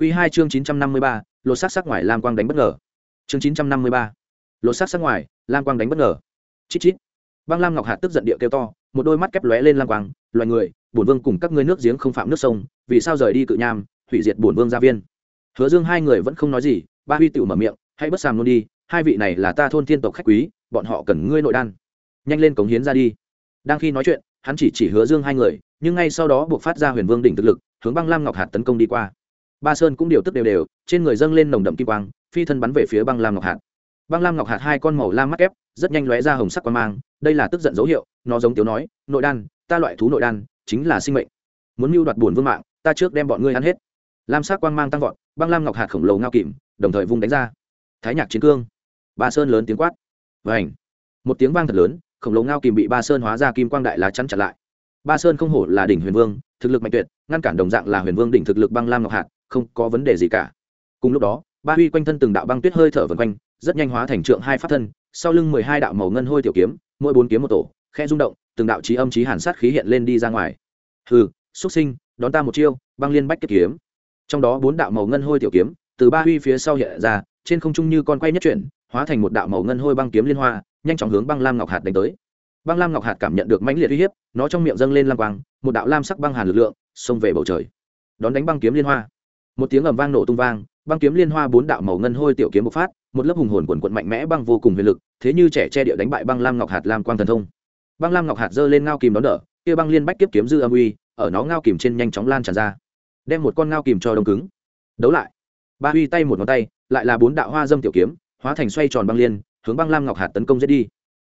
Quy 2 chương 953, lột xác sắc ngoài lam quang đánh bất ngờ. Chương 953. Lột xác sắc ngoài, lam quang đánh bất ngờ. Chít chít. Băng Lam Ngọc Hạt tức giận địa kêu to, một đôi mắt kép lóe lên lam quang, loài người, bổn vương cùng các ngươi nước giếng không phạm nước sông, vì sao rời đi cự nham, hủy diệt bổn vương gia viên. Hứa Dương hai người vẫn không nói gì, Ba Huy tiểu mở miệng, hãy bất sàm luôn đi, hai vị này là ta thôn thiên tộc khách quý, bọn họ cần ngươi nội đan. Nhanh lên cống hiến ra đi. Đang khi nói chuyện, hắn chỉ chỉ Hứa Dương hai người, nhưng ngay sau đó buộc phát ra Huyền Vương đỉnh thực lực, hướng Băng Lam Ngọc Hạt tấn công đi qua ba sơn cũng điều tức đều đều, trên người dâng lên nồng đậm kim quang, phi thân bắn về phía băng lam ngọc hạt. Băng lam ngọc hạt hai con màu lam mắt ép rất nhanh lóe ra hồng sắc quang mang, đây là tức giận dấu hiệu, nó giống tiếu nói, nội đan, ta loại thú nội đan chính là sinh mệnh. Muốn mưu đoạt buồn vương mạng, ta trước đem bọn ngươi ăn hết. Lam sắc quang mang tăng vọt, băng lam ngọc hạt khổng lồ ngao kìm, đồng thời vung đánh ra. Thái nhạc chiến cương. Ba sơn lớn tiếng quát. Và ảnh một tiếng vang thật lớn, khổng lồ ngao kìm bị ba sơn hóa ra kim quang đại lá chắn chặn lại. Ba sơn không hổ là đỉnh huyền vương, thực lực mạnh tuyệt, ngăn cản đồng dạng là huyền vương đỉnh thực lực băng lam ngọc hạt không có vấn đề gì cả. Cùng lúc đó, ba huy quanh thân từng đạo băng tuyết hơi thở vần quanh, rất nhanh hóa thành trượng hai pháp thân, sau lưng mười hai đạo màu ngân hôi tiểu kiếm, mỗi bốn kiếm một tổ khe rung động, từng đạo trí âm trí hàn sát khí hiện lên đi ra ngoài. Hừ xuất sinh, đón ta một chiêu, băng liên bách kết kiếm. Trong đó bốn đạo màu ngân hôi tiểu kiếm, từ ba huy phía sau hiện ra, trên không trung như con quay nhất chuyển, hóa thành một đạo màu ngân hôi băng kiếm liên hoa, nhanh chóng hướng băng lam ngọc hạt đánh tới. Băng lam ngọc hạt cảm nhận được mãnh liệt uy hiếp, nó trong miệng dâng lên lam quang, một đạo lam sắc băng hàn lực lượng, xông về bầu trời. Đón đánh băng kiếm liên hoa một tiếng ầm vang nổ tung vang, băng kiếm liên hoa bốn đạo màu ngân hôi tiểu kiếm bộc phát, một lớp hùng hồn quần quận mạnh mẽ băng vô cùng huyền lực, thế như trẻ che địa đánh bại băng lam ngọc hạt lam quang thần thông. Băng lam ngọc hạt giơ lên ngao kìm đón đỡ, kia băng liên bách kiếp kiếm dư âm uy, ở nó ngao kìm trên nhanh chóng lan tràn ra, đem một con ngao kìm cho đông cứng. Đấu lại. Ba huy tay một ngón tay, lại là bốn đạo hoa dâm tiểu kiếm, hóa thành xoay tròn băng liên, hướng băng lam ngọc hạt tấn công giết đi.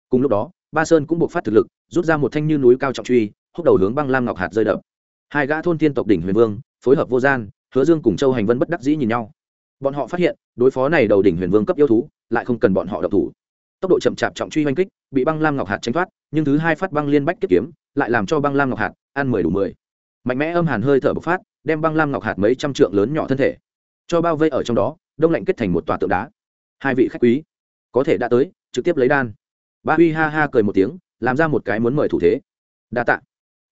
Cùng lúc đó, ba sơn cũng buộc phát thực lực, rút ra một thanh như núi cao trọng truy, húc đầu hướng băng lam ngọc hạt rơi đập. Hai gã thôn thiên tộc đỉnh huyền vương, phối hợp vô gian hứa dương cùng châu hành vân bất đắc dĩ nhìn nhau. Bọn họ phát hiện, đối phó này đầu đỉnh huyền vương cấp yêu thú, lại không cần bọn họ độc thủ. Tốc độ chậm chạp trọng truy oanh kích, bị băng lam ngọc hạt tranh thoát, nhưng thứ hai phát băng liên bách kiếp kiếm, lại làm cho băng lam ngọc hạt ăn mười đủ mười. Mạnh mẽ âm hàn hơi thở bộc phát, đem băng lam ngọc hạt mấy trăm trượng lớn nhỏ thân thể, cho bao vây ở trong đó, đông lạnh kết thành một tòa tượng đá. Hai vị khách quý, có thể đã tới, trực tiếp lấy đan. Ba huy ha ha cười một tiếng, làm ra một cái muốn mời thủ thế. Đa tạ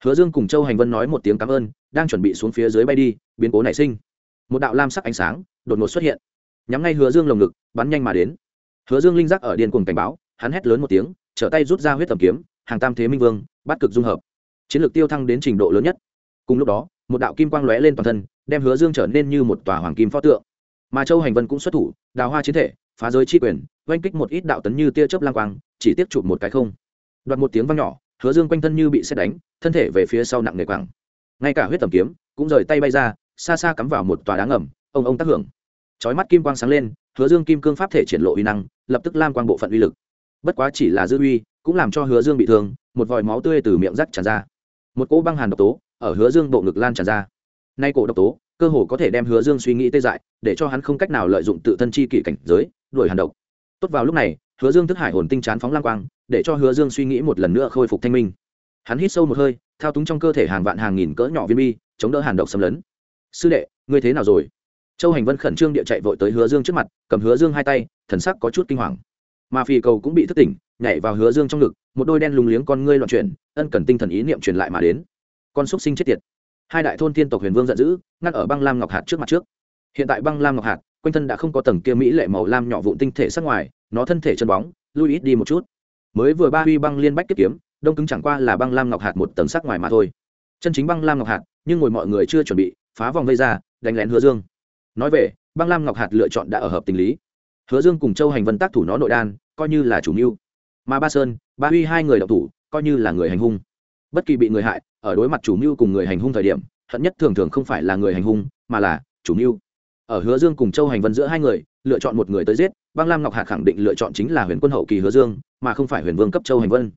hứa dương cùng châu hành vân nói một tiếng cảm ơn, đang chuẩn bị xuống phía dưới bay đi, biến cố nảy sinh. Một đạo lam sắc ánh sáng, đột ngột xuất hiện. Nhắm ngay hứa dương lồng ngực, bắn nhanh mà đến. Hứa dương linh giác ở điện cuồng cảnh báo, hắn hét lớn một tiếng, trở tay rút ra huyết tầm kiếm, hàng tam thế minh vương, bắt cực dung hợp. Chiến lược tiêu thăng đến trình độ lớn nhất. Cùng lúc đó, một đạo kim quang lóe lên toàn thân, đem hứa dương trở nên như một tòa hoàng kim pho tượng. Mà châu hành vân cũng xuất thủ, đào hoa chiến thể, phá giới chi quyền, oanh kích một ít đạo tấn như tia chớp lang quang, chỉ tiếp chụp một cái không. Đoạt một tiếng vang nhỏ hứa dương quanh thân như bị xét đánh, thân thể về phía sau nặng nề quẳng. Ngay cả huyết tầm kiếm cũng rời tay bay ra, xa xa cắm vào một tòa đá ngầm, ông ông tác hưởng. Chói mắt kim quang sáng lên, hứa dương kim cương pháp thể triển lộ uy năng, lập tức lam quang bộ phận uy lực. Bất quá chỉ là dư uy, cũng làm cho hứa dương bị thương, một vòi máu tươi từ miệng rắc tràn ra. Một cỗ băng hàn độc tố ở hứa dương bộ ngực lan tràn ra. Nay cổ độc tố, cơ hồ có thể đem hứa dương suy nghĩ tê dại, để cho hắn không cách nào lợi dụng tự thân chi kỷ cảnh giới, đuổi hàn độc. Tốt vào lúc này hứa dương thức hải hồn tinh chán phóng lang quang, để cho hứa dương suy nghĩ một lần nữa khôi phục thanh minh. Hắn hít sâu một hơi, thao túng trong cơ thể hàng vạn hàng nghìn cỡ nhỏ viên bi, chống đỡ hàn độc xâm lấn. Sư đệ, ngươi thế nào rồi? Châu hành vân khẩn trương địa chạy vội tới hứa dương trước mặt, cầm hứa dương hai tay, thần sắc có chút kinh hoàng. Mà phì cầu cũng bị thức tỉnh, nhảy vào hứa dương trong ngực, một đôi đen lùng liếng con ngươi loạn chuyển, ân cần tinh thần ý niệm truyền lại mà đến. Con xúc sinh chết tiệt. Hai đại thôn thiên tộc huyền vương giận dữ ngắt ở băng lam ngọc hạt trước mặt trước. Hiện tại băng lam ngọc hạt quanh thân đã không có tầng kia mỹ lệ màu lam nhỏ vụn tinh thể sắc ngoài, nó thân thể chân bóng, lui ít đi một chút. Mới vừa ba huy băng liên bách kiếp kiếm, đông cứng chẳng qua là băng lam ngọc hạt một tầng sắc ngoài mà thôi. Chân chính băng lam ngọc hạt, nhưng ngồi mọi người chưa chuẩn bị, phá vòng vây ra, đánh lén hứa dương. Nói về, băng lam ngọc hạt lựa chọn đã ở hợp tình lý. Hứa dương cùng châu hành vân tác thủ nó nội đan, coi như là chủ mưu. Mà ba sơn, ba huy hai người đọc thủ, coi như là người hành hung. Bất kỳ bị người hại, ở đối mặt chủ mưu cùng người hành hung thời điểm, hận nhất thường thường không phải là người hành hung, mà là chủ mưu ở hứa dương cùng châu hành vân giữa hai người, lựa chọn một người tới giết, băng lam ngọc hạc khẳng định lựa chọn chính là huyền quân hậu kỳ hứa dương, mà không phải huyền vương cấp châu hành vân.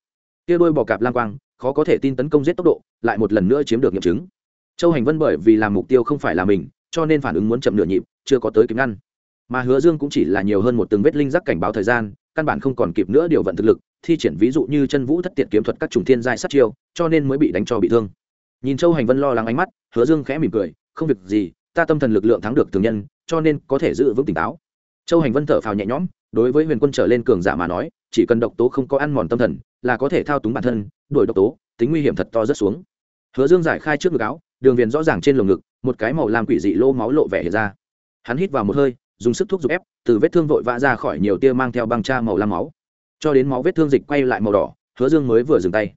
Kia đôi bò cạp lam quang, khó có thể tin tấn công giết tốc độ, lại một lần nữa chiếm được nghiệm chứng. Châu hành vân bởi vì làm mục tiêu không phải là mình, cho nên phản ứng muốn chậm nửa nhịp, chưa có tới kịp ngăn. Mà hứa dương cũng chỉ là nhiều hơn một từng vết linh giác cảnh báo thời gian, căn bản không còn kịp nữa điều vận thực lực, thi triển ví dụ như chân vũ thất tiện kiếm thuật các trùng thiên giai sát chiêu, cho nên mới bị đánh cho bị thương. Nhìn châu hành vân lo lắng ánh mắt, hứa dương khẽ mỉm cười, không việc gì ta tâm thần lực lượng thắng được thường nhân, cho nên có thể giữ vững tỉnh táo. Châu hành vân thở phào nhẹ nhõm, đối với huyền quân trở lên cường giả mà nói, chỉ cần độc tố không có ăn mòn tâm thần, là có thể thao túng bản thân, đuổi độc tố, tính nguy hiểm thật to rất xuống. Hứa dương giải khai trước ngực áo, đường viền rõ ràng trên lồng ngực, một cái màu làm quỷ dị lô máu lộ vẻ hiện ra. Hắn hít vào một hơi, dùng sức thuốc giục ép, từ vết thương vội vã ra khỏi nhiều tia mang theo băng cha màu lam máu. Cho đến máu vết thương dịch quay lại màu đỏ, hứa dương mới vừa dừng tay.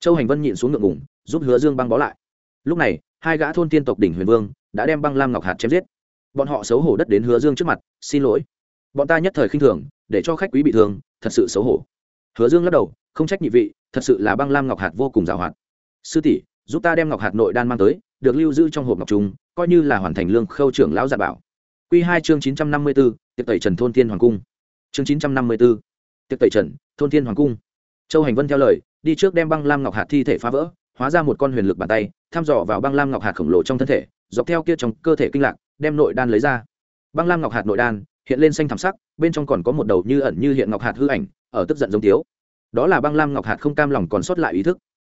Châu hành vân nhịn xuống ngượng ngủng giúp hứa dương băng bó lại. Lúc này, hai gã thôn tiên tộc đỉnh huyền vương đã đem băng lam ngọc hạt chém giết. Bọn họ xấu hổ đất đến hứa dương trước mặt, xin lỗi. Bọn ta nhất thời khinh thường, để cho khách quý bị thương, thật sự xấu hổ. Hứa dương lắc đầu, không trách nhị vị, thật sự là băng lam ngọc hạt vô cùng giàu hoạt sư tỷ, giúp ta đem ngọc hạt nội đan mang tới, được lưu giữ trong hộp ngọc trùng, coi như là hoàn thành lương khâu trưởng lão giả bảo. Q hai chương chín trăm năm mươi b ố tiệc tẩy trần thôn thiên hoàng cung. Chương chín trăm năm mươi b ố tiệc tẩy trần thôn thiên hoàng cung. Châu hành vân theo lời, đi trước đem băng lam ngọc hạt thi thể phá vỡ, hóa ra một con huyền lực bàn tay, thăm dò vào băng lam ngọc hạt khổng lồ trong thân thể dọc theo kia trong cơ thể kinh lạc, đem nội đan lấy ra. Băng lam ngọc hạt nội đan hiện lên xanh thảm sắc, bên trong còn có một đầu như ẩn như hiện ngọc hạt hư ảnh, ở tức giận giống tiếu đó là băng lam ngọc hạt không cam lòng còn sót lại ý thức.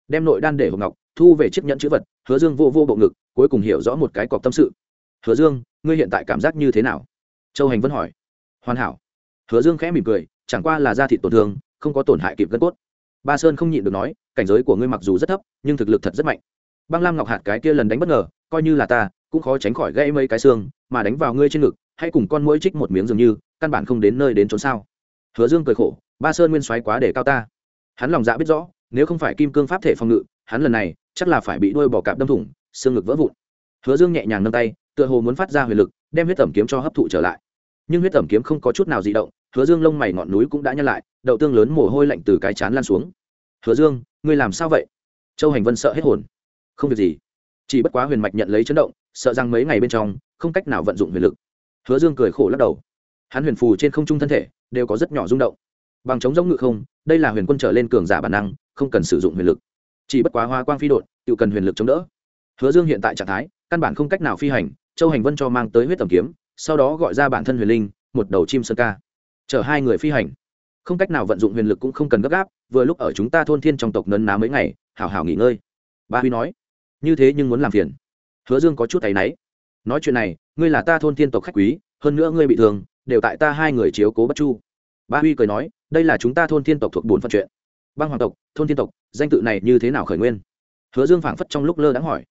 Đem nội đan để hộp ngọc, thu về chiếc nhẫn chữ vật, hứa dương vô vô bộ ngực, cuối cùng hiểu rõ một cái cọc tâm sự. Hứa dương, ngươi hiện tại cảm giác như thế nào? Châu hành vẫn hỏi. Hoàn hảo. Hứa dương khẽ mỉm cười, chẳng qua là da thịt tổn thương, không có tổn hại kịp gân cốt. Ba sơn không nhịn được nói, cảnh giới của ngươi mặc dù rất thấp, nhưng thực lực thật rất mạnh băng lam ngọc hạt cái kia lần đánh bất ngờ, coi như là ta, cũng khó tránh khỏi gây mấy cái xương, mà đánh vào ngươi trên ngực, hay cùng con mũi trích một miếng dường như, căn bản không đến nơi đến trốn sao. Hứa dương cười khổ, ba sơn nguyên xoáy quá để cao ta. Hắn lòng dạ biết rõ, nếu không phải kim cương pháp thể phòng ngự, hắn lần này, chắc là phải bị đuôi bò cạp đâm thủng, xương ngực vỡ vụn. Hứa dương nhẹ nhàng nâng tay, tựa hồ muốn phát ra huyền lực, đem huyết tẩm kiếm cho hấp thụ trở lại. Nhưng huyết tẩm kiếm không có chút nào di động, hứa dương lông mày ngọn núi cũng đã nhăn lại, đậu tương lớn mồ hôi lạnh từ cái chán lan xuống. Hứa dương, ngươi làm sao vậy? Châu hành vân sợ hết hồn không việc gì. Chỉ bất quá huyền mạch nhận lấy chấn động, sợ rằng mấy ngày bên trong, không cách nào vận dụng huyền lực. Hứa dương cười khổ lắc đầu. Hắn huyền phù trên không trung thân thể, đều có rất nhỏ rung động. Bằng chống giống ngự không, đây là huyền quân trở lên cường giả bản năng, không cần sử dụng huyền lực. Chỉ bất quá hoa quang phi đột tự cần huyền lực chống đỡ. Hứa dương hiện tại trạng thái, căn bản không cách nào phi hành, châu hành vân cho mang tới huyết tầm kiếm, sau đó gọi ra bản thân huyền linh, một đầu chim sơn ca. Chở hai người phi hành. Không cách nào vận dụng huyền lực cũng không cần gấp gáp, vừa lúc ở chúng ta thôn thiên trong tộc nấn ná mấy ngày, hảo hảo nghỉ ngơi. Ba huy nói như thế nhưng muốn làm phiền. Hứa dương có chút tay náy. Nói chuyện này, ngươi là ta thôn thiên tộc khách quý, hơn nữa ngươi bị thương, đều tại ta hai người chiếu cố bất chu. Ba huy cười nói, đây là chúng ta thôn thiên tộc thuộc bốn phân chuyện. Băng hoàng tộc, thôn thiên tộc, danh tự này như thế nào khởi nguyên? Hứa dương phảng phất trong lúc lơ đãng hỏi.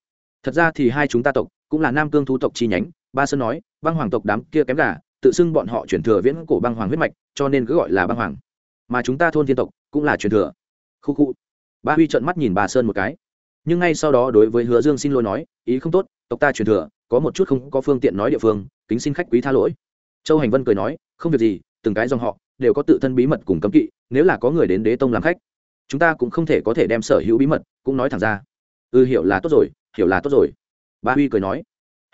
Thật ra thì hai chúng ta tộc, cũng là nam cương thú tộc chi nhánh. Ba sơn nói, băng hoàng tộc đám kia kém gà, tự xưng bọn họ chuyển thừa viễn cổ băng hoàng huyết mạch, cho nên cứ gọi là băng hoàng. Mà chúng ta thôn thiên tộc, cũng là truyền thừa. Khu khu. Ba huy trợn mắt nhìn bà sơn một cái nhưng ngay sau đó đối với hứa dương xin lỗi nói, ý không tốt, tộc ta truyền thừa, có một chút không có phương tiện nói địa phương, kính xin khách quý tha lỗi. Châu hành vân cười nói, không việc gì, từng cái dòng họ đều có tự thân bí mật cùng cấm kỵ, nếu là có người đến đế tông làm khách, chúng ta cũng không thể có thể đem sở hữu bí mật cũng nói thẳng ra. Ừ hiểu là tốt rồi, hiểu là tốt rồi. Ba huy cười nói.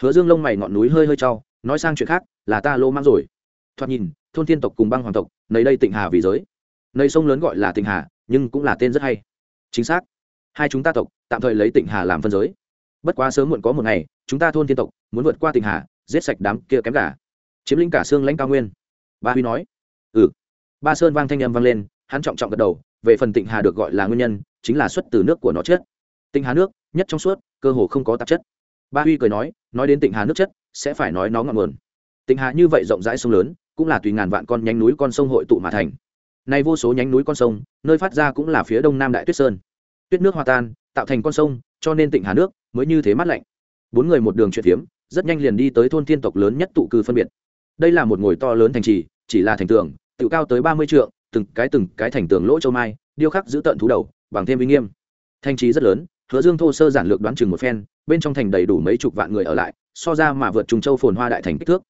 Hứa dương lông mày ngọn núi hơi hơi trau nói sang chuyện khác, là ta lô mang rồi. Thoạt nhìn, thôn thiên tộc cùng băng hoàng tộc nấy đây tịnh hà vì giới. Nơi sông lớn gọi là tịnh hà, nhưng cũng là tên rất hay. Chính xác hai chúng ta tộc, tạm thời lấy tịnh hà làm phân giới. Bất quá sớm muộn có một ngày, chúng ta thôn thiên tộc muốn vượt qua tịnh hà, giết sạch đám kia kém gà. Chiếm lĩnh cả xương lãnh cao nguyên. Ba huy nói. Ừ. Ba sơn vang thanh âm vang lên, hắn trọng trọng gật đầu, về phần tịnh hà được gọi là nguyên nhân, chính là xuất từ nước của nó chết. Tịnh hà nước, nhất trong suốt, cơ hồ không có tạp chất. Ba huy cười nói nói đến tịnh hà nước chất, sẽ phải nói nó ngọn nguồn. Tịnh hà như vậy rộng rãi sông lớn, cũng là tùy ngàn vạn con nhánh núi con sông hội tụ mà thành. Nay vô số nhánh núi con sông, nơi phát ra cũng là phía đông nam đại tuyết sơn tuyết nước hòa tan, tạo thành con sông, cho nên tỉnh hà nước mới như thế mát lạnh. Bốn người một đường chuyện phiếm, rất nhanh liền đi tới thôn thiên tộc lớn nhất tụ cư phân biệt. Đây là một ngồi to lớn thành trì, chỉ là thành tường tự cao tới ba mươi trượng, từng cái từng cái thành tường lỗ châu mai, điêu khắc giữ tận thú đầu, bằng thêm uy nghiêm. Thành trì rất lớn, hứa dương thô sơ giản lược đoán chừng một phen, bên trong thành đầy đủ mấy chục vạn người ở lại, so ra mà vượt trùng châu phồn hoa đại thành kích thước.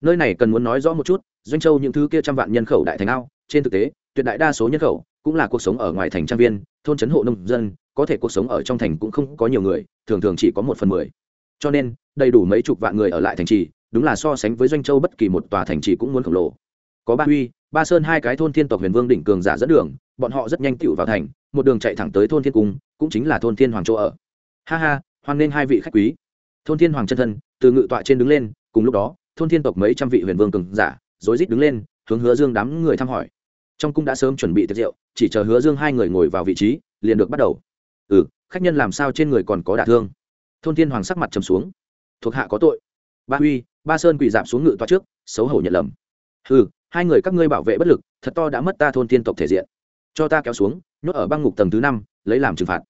Nơi này cần muốn nói rõ một chút doanh châu những thứ kia trăm vạn nhân khẩu đại thành ao, trên thực tế, tuyệt đại đa số nhân khẩu cũng là cuộc sống ở ngoài thành trang viên, thôn trấn hộ nông dân, có thể cuộc sống ở trong thành cũng không có nhiều người, thường thường chỉ có một phần mười. Cho nên, đầy đủ mấy chục vạn người ở lại thành trì, đúng là so sánh với doanh châu bất kỳ một tòa thành trì cũng muốn khổng lồ. Có ba huy, ba sơn hai cái thôn thiên tộc huyền vương đỉnh cường giả dẫn đường, bọn họ rất nhanh tựu vào thành, một đường chạy thẳng tới thôn thiên cung, cũng chính là thôn thiên hoàng chỗ ở. Ha ha, hoan nên hai vị khách quý. Thôn thiên hoàng chân thân, từ ngự tọa trên đứng lên, cùng lúc đó, thôn thiên tộc mấy trăm vị huyền vương cường giả rối rít đứng lên, hướng hứa dương đám người thăm hỏi. Trong cung đã sớm chuẩn bị tiệc rượu, chỉ chờ hứa dương hai người ngồi vào vị trí, liền được bắt đầu. Ừ khách nhân làm sao trên người còn có đả thương? Thôn thiên hoàng sắc mặt trầm xuống. Thuộc hạ có tội. Ba huy, ba sơn quỳ dạp xuống ngự toa trước, xấu hổ nhận lầm. Ừ hai người các ngươi bảo vệ bất lực, thật to đã mất ta thôn thiên tộc thể diện. Cho ta kéo xuống, nhốt ở băng ngục tầng thứ năm, lấy làm trừng phạt.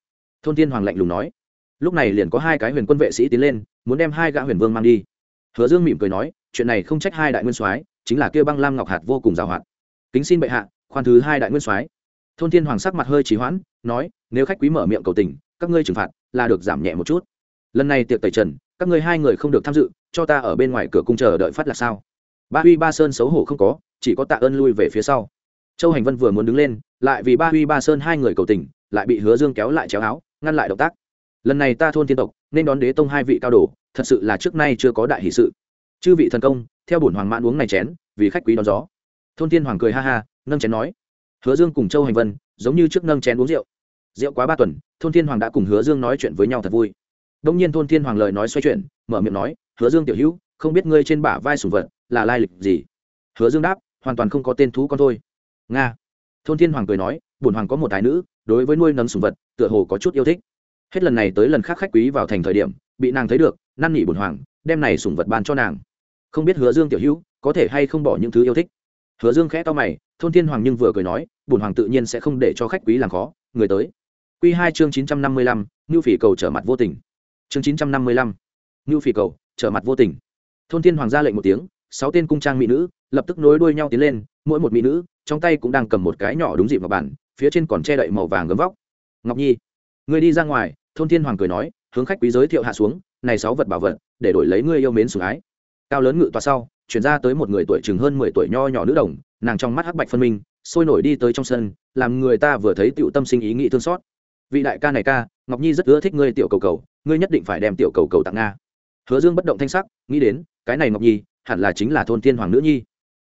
Thôn thiên hoàng lạnh lùng nói. Lúc này liền có hai cái huyền quân vệ sĩ tiến lên, muốn đem hai gã huyền vương mang đi. Hứa dương mỉm cười nói, chuyện này không trách hai đại nguyên soái chính là kia băng lam ngọc hạt vô cùng giàu hoạt kính xin bệ hạ, khoan thứ hai đại nguyên soái. Thôn thiên hoàng sắc mặt hơi trì hoãn, nói, nếu khách quý mở miệng cầu tình, các ngươi trừng phạt là được giảm nhẹ một chút. Lần này tiệc tẩy trần, các ngươi hai người không được tham dự, cho ta ở bên ngoài cửa cung chờ đợi phát là sao? Ba huy ba sơn xấu hổ không có, chỉ có tạ ơn lui về phía sau. Châu hành vân vừa muốn đứng lên, lại vì ba huy ba sơn hai người cầu tình, lại bị hứa dương kéo lại chéo áo, ngăn lại động tác. Lần này ta thôn thiên tộc, nên đón đế tông hai vị cao đồ, thật sự là trước nay chưa có đại hỷ sự. Chư vị thần công theo bổn hoàng mãn uống này chén, vì khách quý đón gió. Thôn thiên hoàng cười ha ha, nâng chén nói, hứa dương cùng châu hành vân, giống như trước nâng chén uống rượu. Rượu quá ba tuần, thôn thiên hoàng đã cùng hứa dương nói chuyện với nhau thật vui. Đông nhiên thôn thiên hoàng lời nói xoay chuyển, mở miệng nói, hứa dương tiểu hữu, không biết ngươi trên bả vai sùng vật là lai lịch gì? Hứa dương đáp, hoàn toàn không có tên thú con thôi. Nga. Thôn thiên hoàng cười nói, bổn hoàng có một tài nữ, đối với nuôi nấng sùng vật, tựa hồ có chút yêu thích. Hết lần này tới lần khác khách quý vào thành thời điểm, bị nàng thấy được, năn nỉ bổn hoàng, đem này sùng vật ban cho nàng không biết hứa dương tiểu hữu có thể hay không bỏ những thứ yêu thích. Hứa dương khẽ to mày thôn thiên hoàng nhưng vừa cười nói bùn hoàng tự nhiên sẽ không để cho khách quý làm khó người tới. Q hai chương chín trăm năm mươi lăm ngưu phỉ cầu trở mặt vô tình. Chương chín trăm năm mươi lăm ngưu phỉ cầu trở mặt vô tình. Thôn thiên hoàng ra lệnh một tiếng sáu tên cung trang mỹ nữ lập tức nối đuôi nhau tiến lên mỗi một mỹ nữ trong tay cũng đang cầm một cái nhỏ đúng dịp vào bản, phía trên còn che đậy màu vàng gấm vóc. Ngọc nhi người đi ra ngoài thôn thiên hoàng cười nói hướng khách quý giới thiệu hạ xuống này sáu vật bảo vật để đổi lấy ngươi yêu mến sủng ái cao lớn ngự tòa sau, chuyển ra tới một người tuổi chừng hơn mười tuổi nho nhỏ nữ đồng, nàng trong mắt hắc bạch phân minh, sôi nổi đi tới trong sân, làm người ta vừa thấy tiểu tâm sinh ý nghĩ thương xót. Vị đại ca này ca, ngọc nhi rất ưa thích ngươi tiểu cầu cầu, ngươi nhất định phải đem tiểu cầu cầu tặng nga. Hứa dương bất động thanh sắc, nghĩ đến, cái này ngọc nhi, hẳn là chính là thôn thiên hoàng nữ nhi.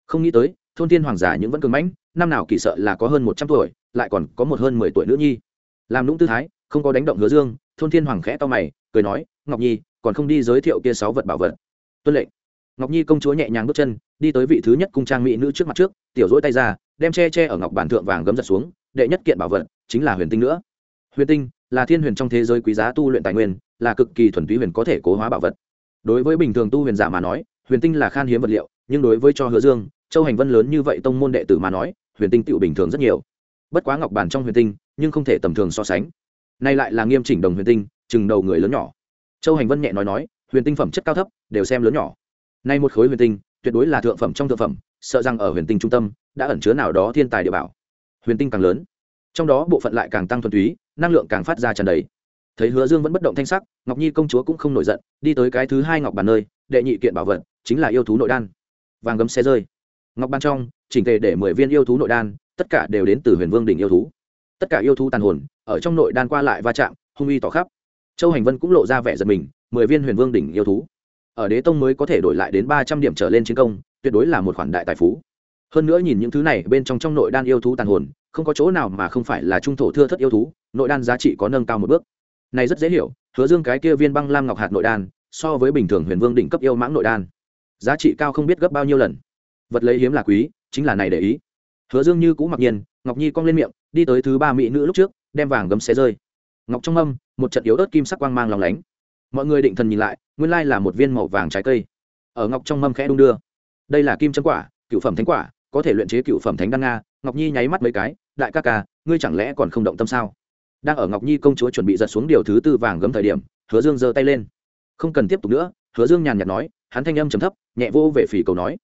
Không nghĩ tới, thôn thiên hoàng giả những vẫn cường mãnh, năm nào kỳ sợ là có hơn một trăm tuổi, lại còn có một hơn mười tuổi nữ nhi. Làm lũng tư thái, không có đánh động hứa dương, thôn thiên hoàng khẽ to mày, cười nói, ngọc nhi, còn không đi giới thiệu kia sáu vật bảo vật? Tuân lệnh ngọc nhi công chúa nhẹ nhàng bước chân, đi tới vị thứ nhất cung trang mỹ nữ trước mặt trước, tiểu dỗi tay ra, đem che che ở ngọc bản thượng vàng gấm giật xuống, đệ nhất kiện bảo vật chính là huyền tinh nữa. Huyền tinh là thiên huyền trong thế giới quý giá tu luyện tài nguyên, là cực kỳ thuần túy huyền có thể cố hóa bảo vật. Đối với bình thường tu huyền giả mà nói, huyền tinh là khan hiếm vật liệu, nhưng đối với cho hứa dương, châu hành vân lớn như vậy tông môn đệ tử mà nói, huyền tinh tựu bình thường rất nhiều. Bất quá ngọc bản trong huyền tinh, nhưng không thể tầm thường so sánh. Nay lại là nghiêm chỉnh đồng huyền tinh, chừng đầu người lớn nhỏ. Châu hành vân nhẹ nói nói, huyền tinh phẩm chất cao thấp, đều xem lớn nhỏ nay một khối huyền tinh, tuyệt đối là thượng phẩm trong thượng phẩm, sợ rằng ở huyền tinh trung tâm, đã ẩn chứa nào đó thiên tài địa bảo. Huyền tinh càng lớn, trong đó bộ phận lại càng tăng thuần túy, năng lượng càng phát ra tràn đầy. Thấy hứa dương vẫn bất động thanh sắc, ngọc nhi công chúa cũng không nổi giận, đi tới cái thứ hai ngọc bàn nơi, đệ nhị kiện bảo vật, chính là yêu thú nội đan. Vàng gấm xe rơi. Ngọc ban trong, chỉnh tề để mười viên yêu thú nội đan, tất cả đều đến từ huyền vương đỉnh yêu thú. Tất cả yêu thú tàn hồn, ở trong nội đan qua lại va chạm, hung uy tỏ khắp. Châu hành vân cũng lộ ra vẻ giật mình, mười viên huyền vương đỉnh yêu thú ở đế tông mới có thể đổi lại đến ba trăm điểm trở lên chiến công tuyệt đối là một khoản đại tài phú. Hơn nữa nhìn những thứ này bên trong trong nội đan yêu thú tàn hồn không có chỗ nào mà không phải là trung thổ thưa thất yêu thú nội đan giá trị có nâng cao một bước. Này rất dễ hiểu hứa dương cái kia viên băng lam ngọc hạt nội đan so với bình thường huyền vương đỉnh cấp yêu mãng nội đan giá trị cao không biết gấp bao nhiêu lần. Vật lấy hiếm là quý chính là này để ý. Hứa dương như cũ mặc nhiên ngọc nhi cong lên miệng đi tới thứ ba mỹ nữ lúc trước đem vàng gấm xé rơi. Ngọc trong âm, một trận yếu ớt kim sắc quang mang lòng lánh mọi người định thần nhìn lại, nguyên lai là một viên màu vàng trái cây. Ở ngọc trong mâm khẽ đung đưa. Đây là kim chân quả, cựu phẩm thánh quả, có thể luyện chế cựu phẩm thánh đăng nga. Ngọc nhi nháy mắt mấy cái, đại ca ca, ngươi chẳng lẽ còn không động tâm sao? Đang ở ngọc nhi công chúa chuẩn bị giật xuống điều thứ tư vàng gấm thời điểm, hứa dương giơ tay lên. Không cần tiếp tục nữa, hứa dương nhàn nhạt nói, hắn thanh âm trầm thấp, nhẹ vô về phì cầu nói.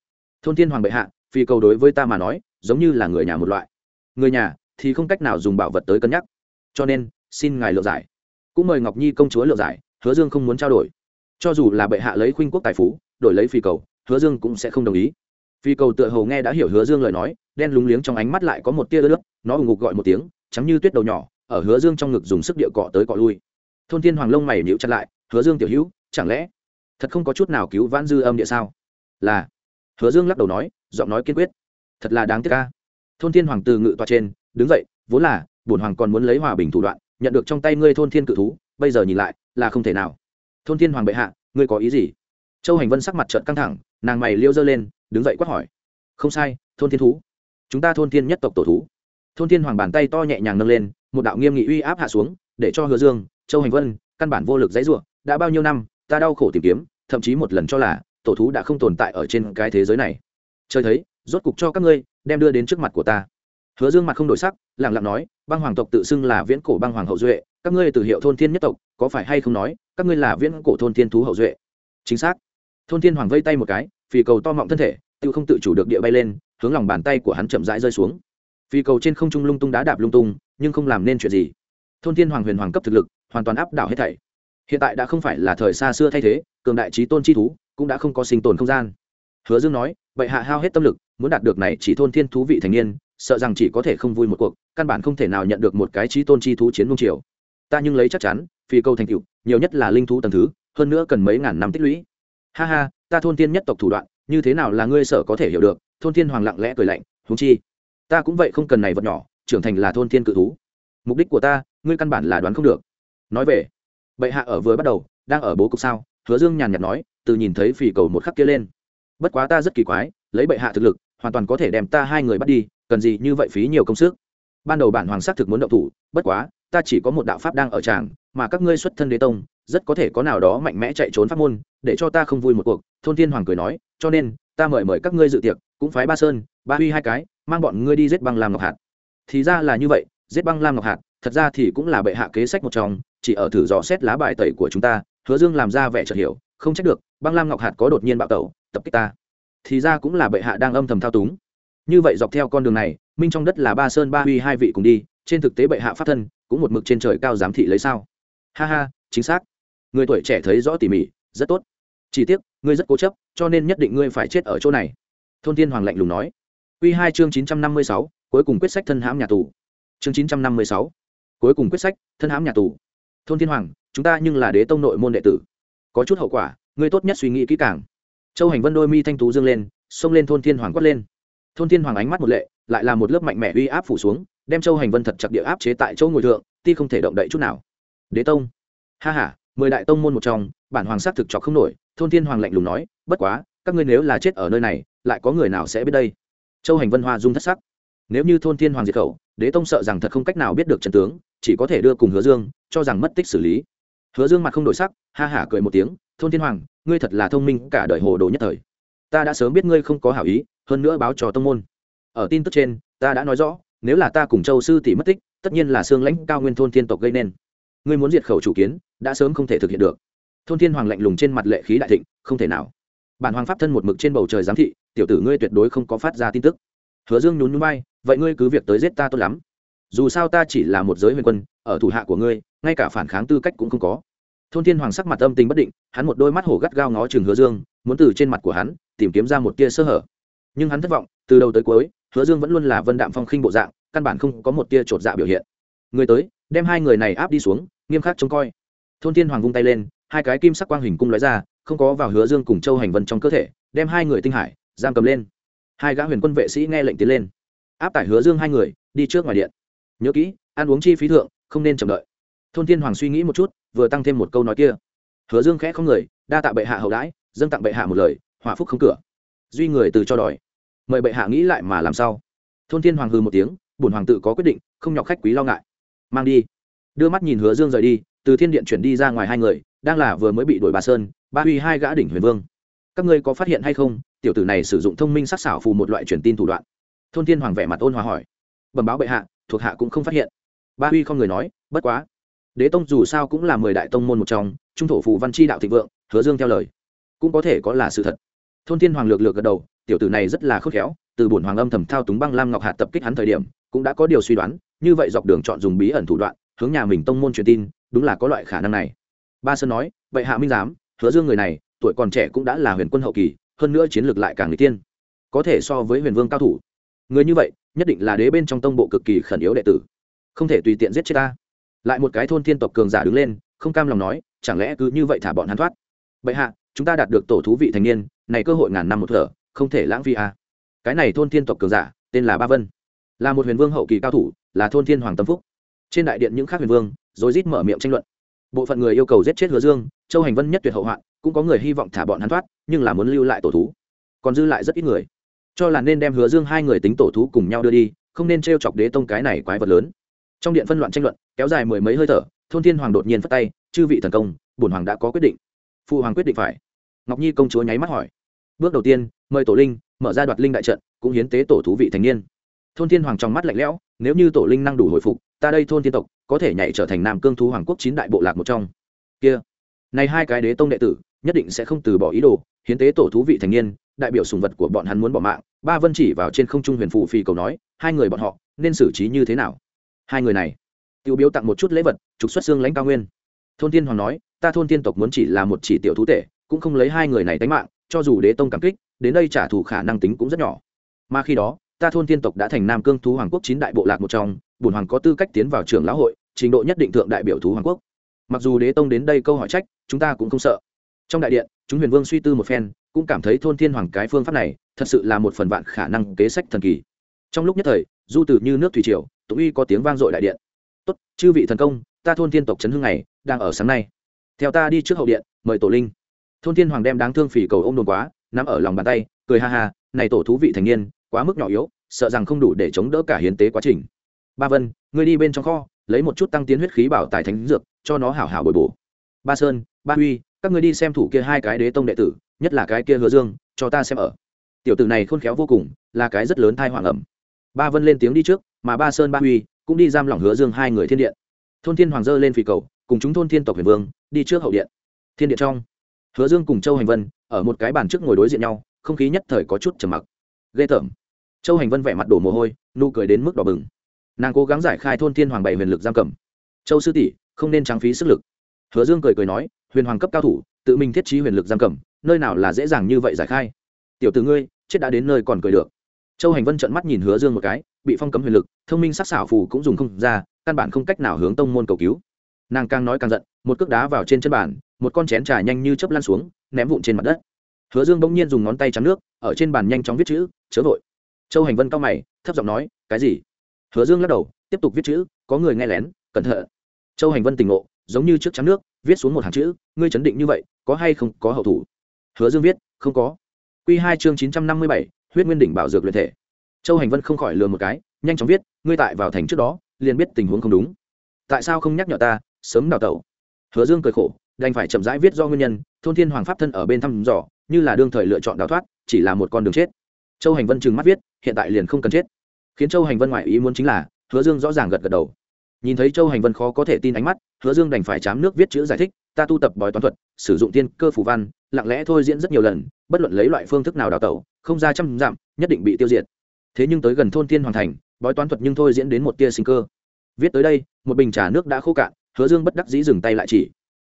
Thôn thiên hoàng bệ hạ, phì cầu đối với ta mà nói, giống như là người nhà một loại. Người nhà thì không cách nào dùng bảo vật tới cân nhắc. Cho nên, xin ngài lựa giải. Cũng mời ngọc nhi công chúa lựa giải hứa dương không muốn trao đổi. Cho dù là bệ hạ lấy khuynh quốc tài phú, đổi lấy phi cầu, hứa dương cũng sẽ không đồng ý. Phi cầu tựa hồ nghe đã hiểu hứa dương lời nói, đen lúng liếng trong ánh mắt lại có một tia nước, nó ù ngục gọi một tiếng, trắng như tuyết đầu nhỏ, ở hứa dương trong ngực dùng sức địa cọ tới cọ lui. Thôn thiên hoàng lông mày nhíu chặt lại, hứa dương tiểu hữu, chẳng lẽ thật không có chút nào cứu vãn dư âm địa sao? Là. Hứa dương lắc đầu nói, giọng nói kiên quyết. Thật là đáng tiếc ca thôn thiên hoàng từ ngự tọa trên, đứng dậy, vốn là, bổn hoàng còn muốn lấy hòa bình thủ đoạn, nhận được trong tay ngươi thôn thiên cự thú bây giờ nhìn lại, là không thể nào. Thôn thiên hoàng bệ hạ, ngươi có ý gì? Châu hành vân sắc mặt trợn căng thẳng, nàng mày liêu dơ lên, đứng dậy quát hỏi. Không sai, thôn thiên thú. Chúng ta thôn thiên nhất tộc tổ thú. Thôn thiên hoàng bàn tay to nhẹ nhàng nâng lên, một đạo nghiêm nghị uy áp hạ xuống, để cho hứa dương, châu hành vân, căn bản vô lực dãy ruộng đã bao nhiêu năm, ta đau khổ tìm kiếm, thậm chí một lần cho là, tổ thú đã không tồn tại ở trên cái thế giới này. Trời thấy, rốt cục cho các ngươi, đem đưa đến trước mặt của ta hứa dương mặt không đổi sắc, lẳng lặng nói, băng hoàng tộc tự xưng là viễn cổ băng hoàng hậu duệ, các ngươi từ hiệu thôn thiên nhất tộc, có phải hay không nói, các ngươi là viễn cổ thôn thiên thú hậu duệ? Chính xác. Thôn thiên hoàng vây tay một cái phi cầu to mọng thân thể tự không tự chủ được địa bay lên, hướng lòng bàn tay của hắn chậm rãi rơi xuống. Phi cầu trên không trung lung tung đá đạp lung tung, nhưng không làm nên chuyện gì. Thôn thiên hoàng huyền hoàng cấp thực lực, hoàn toàn áp đảo hết thảy. Hiện tại đã không phải là thời xa xưa thay thế, cường đại trí tôn chi thú, cũng đã không có sinh tồn không gian. Hứa dương nói vậy hạ hao hết tâm lực, muốn đạt được này chỉ thôn thiên thú vị thành niên sợ rằng chỉ có thể không vui một cuộc, căn bản không thể nào nhận được một cái trí tôn chi thú chiến vương triều. Ta nhưng lấy chắc chắn phi câu thành cựu nhiều nhất là linh thú tầng thứ, hơn nữa cần mấy ngàn năm tích lũy. Ha ha, ta thôn tiên nhất tộc thủ đoạn, như thế nào là ngươi sợ có thể hiểu được? Thôn tiên hoàng lặng lẽ cười lạnh húng chi, ta cũng vậy không cần này vật nhỏ, trưởng thành là thôn tiên cự thú. Mục đích của ta, ngươi căn bản là đoán không được. Nói về, bệ hạ ở vừa bắt đầu, đang ở bố cục sao? Hứa dương nhàn nhạt nói, từ nhìn thấy phì cầu một khắc kia lên. Bất quá ta rất kỳ quái, lấy bệ hạ thực lực, hoàn toàn có thể đem ta hai người bắt đi cần gì như vậy phí nhiều công sức? Ban đầu bản hoàng xác thực muốn động thủ, bất quá, ta chỉ có một đạo pháp đang ở tràng, mà các ngươi xuất thân đế tông, rất có thể có nào đó mạnh mẽ chạy trốn pháp môn, để cho ta không vui một cuộc, thôn thiên hoàng cười nói, cho nên, ta mời mời các ngươi dự tiệc, cũng phái ba sơn, ba huy hai cái, mang bọn ngươi đi giết băng lam ngọc hạt. Thì ra là như vậy, giết băng lam ngọc hạt, thật ra thì cũng là bệ hạ kế sách một trong, chỉ ở thử dò xét lá bài tẩy của chúng ta, hứa dương làm ra vẻ chợt hiểu, không trách được, băng lam ngọc hạt có đột nhiên bạo tẩu, tập kích ta. Thì ra cũng là bệ hạ đang âm thầm thao túng như vậy dọc theo con đường này, minh trong đất là ba sơn ba huy hai vị cùng đi, trên thực tế bệ hạ phát thân, cũng một mực trên trời cao giám thị lấy sao? Ha ha, chính xác. Người tuổi trẻ thấy rõ tỉ mỉ, rất tốt. Chỉ tiếc, ngươi rất cố chấp, cho nên nhất định ngươi phải chết ở chỗ này. Thôn tiên hoàng lạnh lùng nói. Q hai chương chín trăm năm mươi sáu, cuối cùng quyết sách thân hãm nhà tù. Chương chín trăm năm mươi sáu, cuối cùng quyết sách thân hãm nhà tù. Thôn thiên hoàng, chúng ta nhưng là đế tông nội môn đệ tử. Có chút hậu quả, ngươi tốt nhất suy nghĩ kỹ càng. Châu hành vân đôi mi thanh tú dương lên, xông lên thôn thiên hoàng quát lên thôn thiên hoàng ánh mắt một lệ, lại là một lớp mạnh mẽ uy áp phủ xuống, đem châu hành vân thật chặt địa áp chế tại chỗ ngồi thượng, ti không thể động đậy chút nào. Đế tông. Ha ha, mười đại tông môn một trong, bản hoàng sát thực trọc không nổi, thôn thiên hoàng lạnh lùng nói, bất quá, các ngươi nếu là chết ở nơi này, lại có người nào sẽ biết đây? Châu hành vân hoa dung thất sắc. Nếu như thôn thiên hoàng diệt khẩu, đế tông sợ rằng thật không cách nào biết được trần tướng, chỉ có thể đưa cùng hứa dương, cho rằng mất tích xử lý. Hứa dương mặt không đổi sắc, ha hả cười một tiếng, thôn thiên hoàng, ngươi thật là thông minh cả đời hồ đồ nhất thời. Ta đã sớm biết ngươi không có hảo ý hơn nữa báo cho tông môn. Ở tin tức trên, ta đã nói rõ, nếu là ta cùng châu sư tỷ mất tích, tất nhiên là xương lãnh cao nguyên thôn thiên tộc gây nên. Ngươi muốn diệt khẩu chủ kiến, đã sớm không thể thực hiện được. Thôn thiên hoàng lạnh lùng trên mặt lệ khí đại thịnh, không thể nào. Bản hoàng pháp thân một mực trên bầu trời giám thị, tiểu tử ngươi tuyệt đối không có phát ra tin tức. Hứa dương nhún nhún bay vậy ngươi cứ việc tới giết ta tốt lắm. Dù sao ta chỉ là một giới huyền quân, ở thủ hạ của ngươi, ngay cả phản kháng tư cách cũng không có. Thôn thiên hoàng sắc mặt âm tình bất định, hắn một đôi mắt hổ gắt gao ngó chừng hứa dương, muốn từ trên mặt của hắn, tìm kiếm ra một tia sơ hở nhưng hắn thất vọng, từ đầu tới cuối, hứa dương vẫn luôn là vân đạm phong khinh bộ dạng, căn bản không có một tia chột dạ biểu hiện. Người tới, đem hai người này áp đi xuống, nghiêm khắc trông coi. Thôn thiên hoàng vung tay lên, hai cái kim sắc quang hình cung lóe ra, không có vào hứa dương cùng châu hành vân trong cơ thể, đem hai người tinh hải, giam cầm lên. Hai gã huyền quân vệ sĩ nghe lệnh tiến lên. Áp tải hứa dương hai người, đi trước ngoài điện. Nhớ kỹ, ăn uống chi phí thượng, không nên chậm đợi. Thôn thiên hoàng suy nghĩ một chút, vừa tăng thêm một câu nói kia. Hứa dương khẽ không người, đa tạ bệ hạ hậu đãi, dâng tặng bệ hạ một lời, hỏa phúc không cửa duy người từ cho đòi. Mời bệ hạ nghĩ lại mà làm sao? Thôn thiên hoàng hư một tiếng, bổn hoàng tự có quyết định, không nhọc khách quý lo ngại. Mang đi. Đưa mắt nhìn hứa dương rời đi, từ thiên điện chuyển đi ra ngoài hai người, đang là vừa mới bị đuổi bà sơn, ba huy hai gã đỉnh huyền vương. Các ngươi có phát hiện hay không? Tiểu tử này sử dụng thông minh sắc xảo phù một loại truyền tin thủ đoạn. Thôn thiên hoàng vẻ mặt ôn hòa hỏi. Bẩm báo bệ hạ, thuộc hạ cũng không phát hiện. Ba huy không người nói, bất quá. Đế tông dù sao cũng là mười đại tông môn một trong, trung thổ phù văn chi đạo thịnh vượng, hứa dương theo lời. Cũng có thể có là sự thật thôn thiên hoàng lược lược gật đầu, tiểu tử này rất là khôn khéo, từ bổn hoàng âm thầm thao túng băng lam ngọc hạt tập kích hắn thời điểm, cũng đã có điều suy đoán, như vậy dọc đường chọn dùng bí ẩn thủ đoạn, hướng nhà mình tông môn truyền tin, đúng là có loại khả năng này. Ba sơn nói, vậy hạ minh giám hứa dương người này, tuổi còn trẻ cũng đã là huyền quân hậu kỳ, hơn nữa chiến lược lại càng người tiên có thể so với huyền vương cao thủ. Người như vậy, nhất định là đế bên trong tông bộ cực kỳ khẩn yếu đệ tử, không thể tùy tiện giết chết ta. Lại một cái thôn thiên tộc cường giả đứng lên, không cam lòng nói, chẳng lẽ cứ như vậy thả bọn hắn thoát? Bệ hạ chúng ta đạt được tổ thú vị thành niên, này cơ hội ngàn năm một thở, không thể lãng phí à. cái này thôn thiên tộc cường giả, tên là ba vân. Là một huyền vương hậu kỳ cao thủ, là thôn thiên hoàng tâm phúc. Trên đại điện những khác huyền vương rồi rít mở miệng tranh luận. Bộ phận người yêu cầu giết chết hứa dương, châu hành vân nhất tuyệt hậu hoạn, cũng có người hy vọng thả bọn hắn thoát, nhưng là muốn lưu lại tổ thú. Còn dư lại rất ít người. Cho là nên đem hứa dương hai người tính tổ thú cùng nhau đưa đi, không nên t r e o chọc đế tông cái này quái vật lớn. Trong điện phân loạn tranh luận, kéo dài mười mấy hơi thở, thôn thiên hoàng đột nhiên phất tay, chư vị thần công, bổn hoàng đã có quyết định phụ hoàng quyết định phải. Ngọc nhi công chúa nháy mắt hỏi. Bước đầu tiên, mời tổ linh, mở ra đoạt linh đại trận, cũng hiến tế tổ thú vị thành niên. Thôn thiên hoàng trong mắt lạnh lẽo, nếu như tổ linh năng đủ hồi phục, ta đây thôn thiên tộc, có thể nhảy trở thành nam cương thú hoàng quốc chín đại bộ lạc một trong. Kia, này hai cái đế tông đệ tử, nhất định sẽ không từ bỏ ý đồ, hiến tế tổ thú vị thành niên, đại biểu sùng vật của bọn hắn muốn bỏ mạng. Ba vân chỉ vào trên không trung huyền phù phi cầu nói, hai người bọn họ, nên xử trí như thế nào? Hai người này tiêu biếu tặng một chút lễ vật, trục xuất xương lãnh cao nguyên. Thôn Thiên hoàng nói ta thôn tiên tộc muốn chỉ là một chỉ tiểu thú tể, cũng không lấy hai người này tánh mạng, cho dù đế tông cảm kích, đến đây trả thù khả năng tính cũng rất nhỏ. Mà khi đó, ta thôn tiên tộc đã thành nam cương thú hoàng quốc chín đại bộ lạc một trong bùn hoàng có tư cách tiến vào trường lão hội, trình độ nhất định thượng đại biểu thú hoàng quốc. Mặc dù đế tông đến đây câu hỏi trách, chúng ta cũng không sợ. Trong đại điện, chúng huyền vương suy tư một phen, cũng cảm thấy thôn thiên hoàng cái phương pháp này, thật sự là một phần vạn khả năng kế sách thần kỳ. Trong lúc nhất thời, du từ như nước thủy triều tụng uy có tiếng vang dội đại điện. Tốt, chư vị thần công, ta thôn thiên tộc trấn hưng này đang ở sáng nay theo ta đi trước hậu điện, mời tổ linh. Thôn thiên hoàng đem đáng thương phỉ cầu ô m đồn quá, nắm ở lòng bàn tay, cười ha ha, này tổ thú vị thành niên, quá mức nhỏ yếu, sợ rằng không đủ để chống đỡ cả hiến tế quá trình. Ba vân, ngươi đi bên trong kho, lấy một chút tăng tiến huyết khí bảo tài thánh dược, cho nó hảo hảo bồi bổ. Ba sơn, ba huy, các ngươi đi xem thủ kia hai cái đế tông đệ tử, nhất là cái kia hứa dương, cho ta xem ở. Tiểu tử này khôn khéo vô cùng, là cái rất lớn thai hoàng ẩm. Ba vân lên tiếng đi trước, mà ba sơn, ba huy cũng đi giam lỏng hứa dương hai người thiên điện. Thôn thiên hoàng dơ lên phì cầu cùng chúng thôn thiên tộc huyền vương, đi trước hậu điện. Thiên điện trong, hứa dương cùng châu hành vân ở một cái bàn trước ngồi đối diện nhau, không khí nhất thời có chút trầm mặc. Ghê tởm. Châu hành vân vẻ mặt đổ mồ hôi, nụ cười đến mức đỏ bừng. Nàng cố gắng giải khai thôn thiên hoàng bảy huyền lực giam cầm. Châu sư tỷ, không nên trang phí sức lực. Hứa dương cười cười nói, huyền hoàng cấp cao thủ, tự mình thiết trí huyền lực giam cầm, nơi nào là dễ dàng như vậy giải khai. Tiểu t ngươi, chết đã đến nơi còn cười được. Châu hành vân trợn mắt nhìn hứa dương một cái, bị phong cấm huyền lực, thông minh sắc xảo phù cũng dùng không ra, căn bản không cách nào hướng tông môn cầu cứu nàng càng nói càng giận, một cước đá vào trên chân bàn, một con chén trà nhanh như chớp lan xuống, ném vụn trên mặt đất. Hứa dương bỗng nhiên dùng ngón tay trắng nước, ở trên bàn nhanh chóng viết chữ, chớ vội. Châu hành vân cao mày, thấp giọng nói, cái gì? Hứa dương lắc đầu, tiếp tục viết chữ, có người nghe lén, cẩn thận. Châu hành vân tỉnh ngộ, giống như trước trắng nước, viết xuống một hàng chữ, ngươi chấn định như vậy, có hay không có hậu thủ? Hứa dương viết, không có. Q hai chương chín trăm năm mươi bảy, huyết nguyên đỉnh bảo dược luyện thể. Châu hành vân không khỏi lừa một cái, nhanh chóng viết, ngươi tại vào thành trước đó, liền biết tình huống không đúng. Tại sao không nhắc nhở ta sớm đào tẩu. Hứa dương cười khổ, đành phải chậm rãi viết do nguyên nhân, thôn thiên hoàng pháp thân ở bên thăm dò, như là đương thời lựa chọn đào thoát, chỉ là một con đường chết. Châu hành vân trừng mắt viết, hiện tại liền không cần chết. Khiến châu hành vân ngoại ý muốn chính là, hứa dương rõ ràng gật gật đầu. Nhìn thấy châu hành vân khó có thể tin ánh mắt, hứa dương đành phải chám nước viết chữ giải thích, ta tu tập bói toán thuật, sử dụng tiên cơ phủ văn, lặng lẽ thôi diễn rất nhiều lần, bất luận lấy loại phương thức nào đào tẩu, không ra trăm dặm, nhất định bị tiêu diệt. Thế nhưng tới gần thôn tiên hoàn thành, bói toán thuật nhưng thôi diễn đến một tia sinh cơ. Viết tới đây, một bình trà nước đã khô cạn hứa dương bất đắc dĩ dừng tay lại chỉ.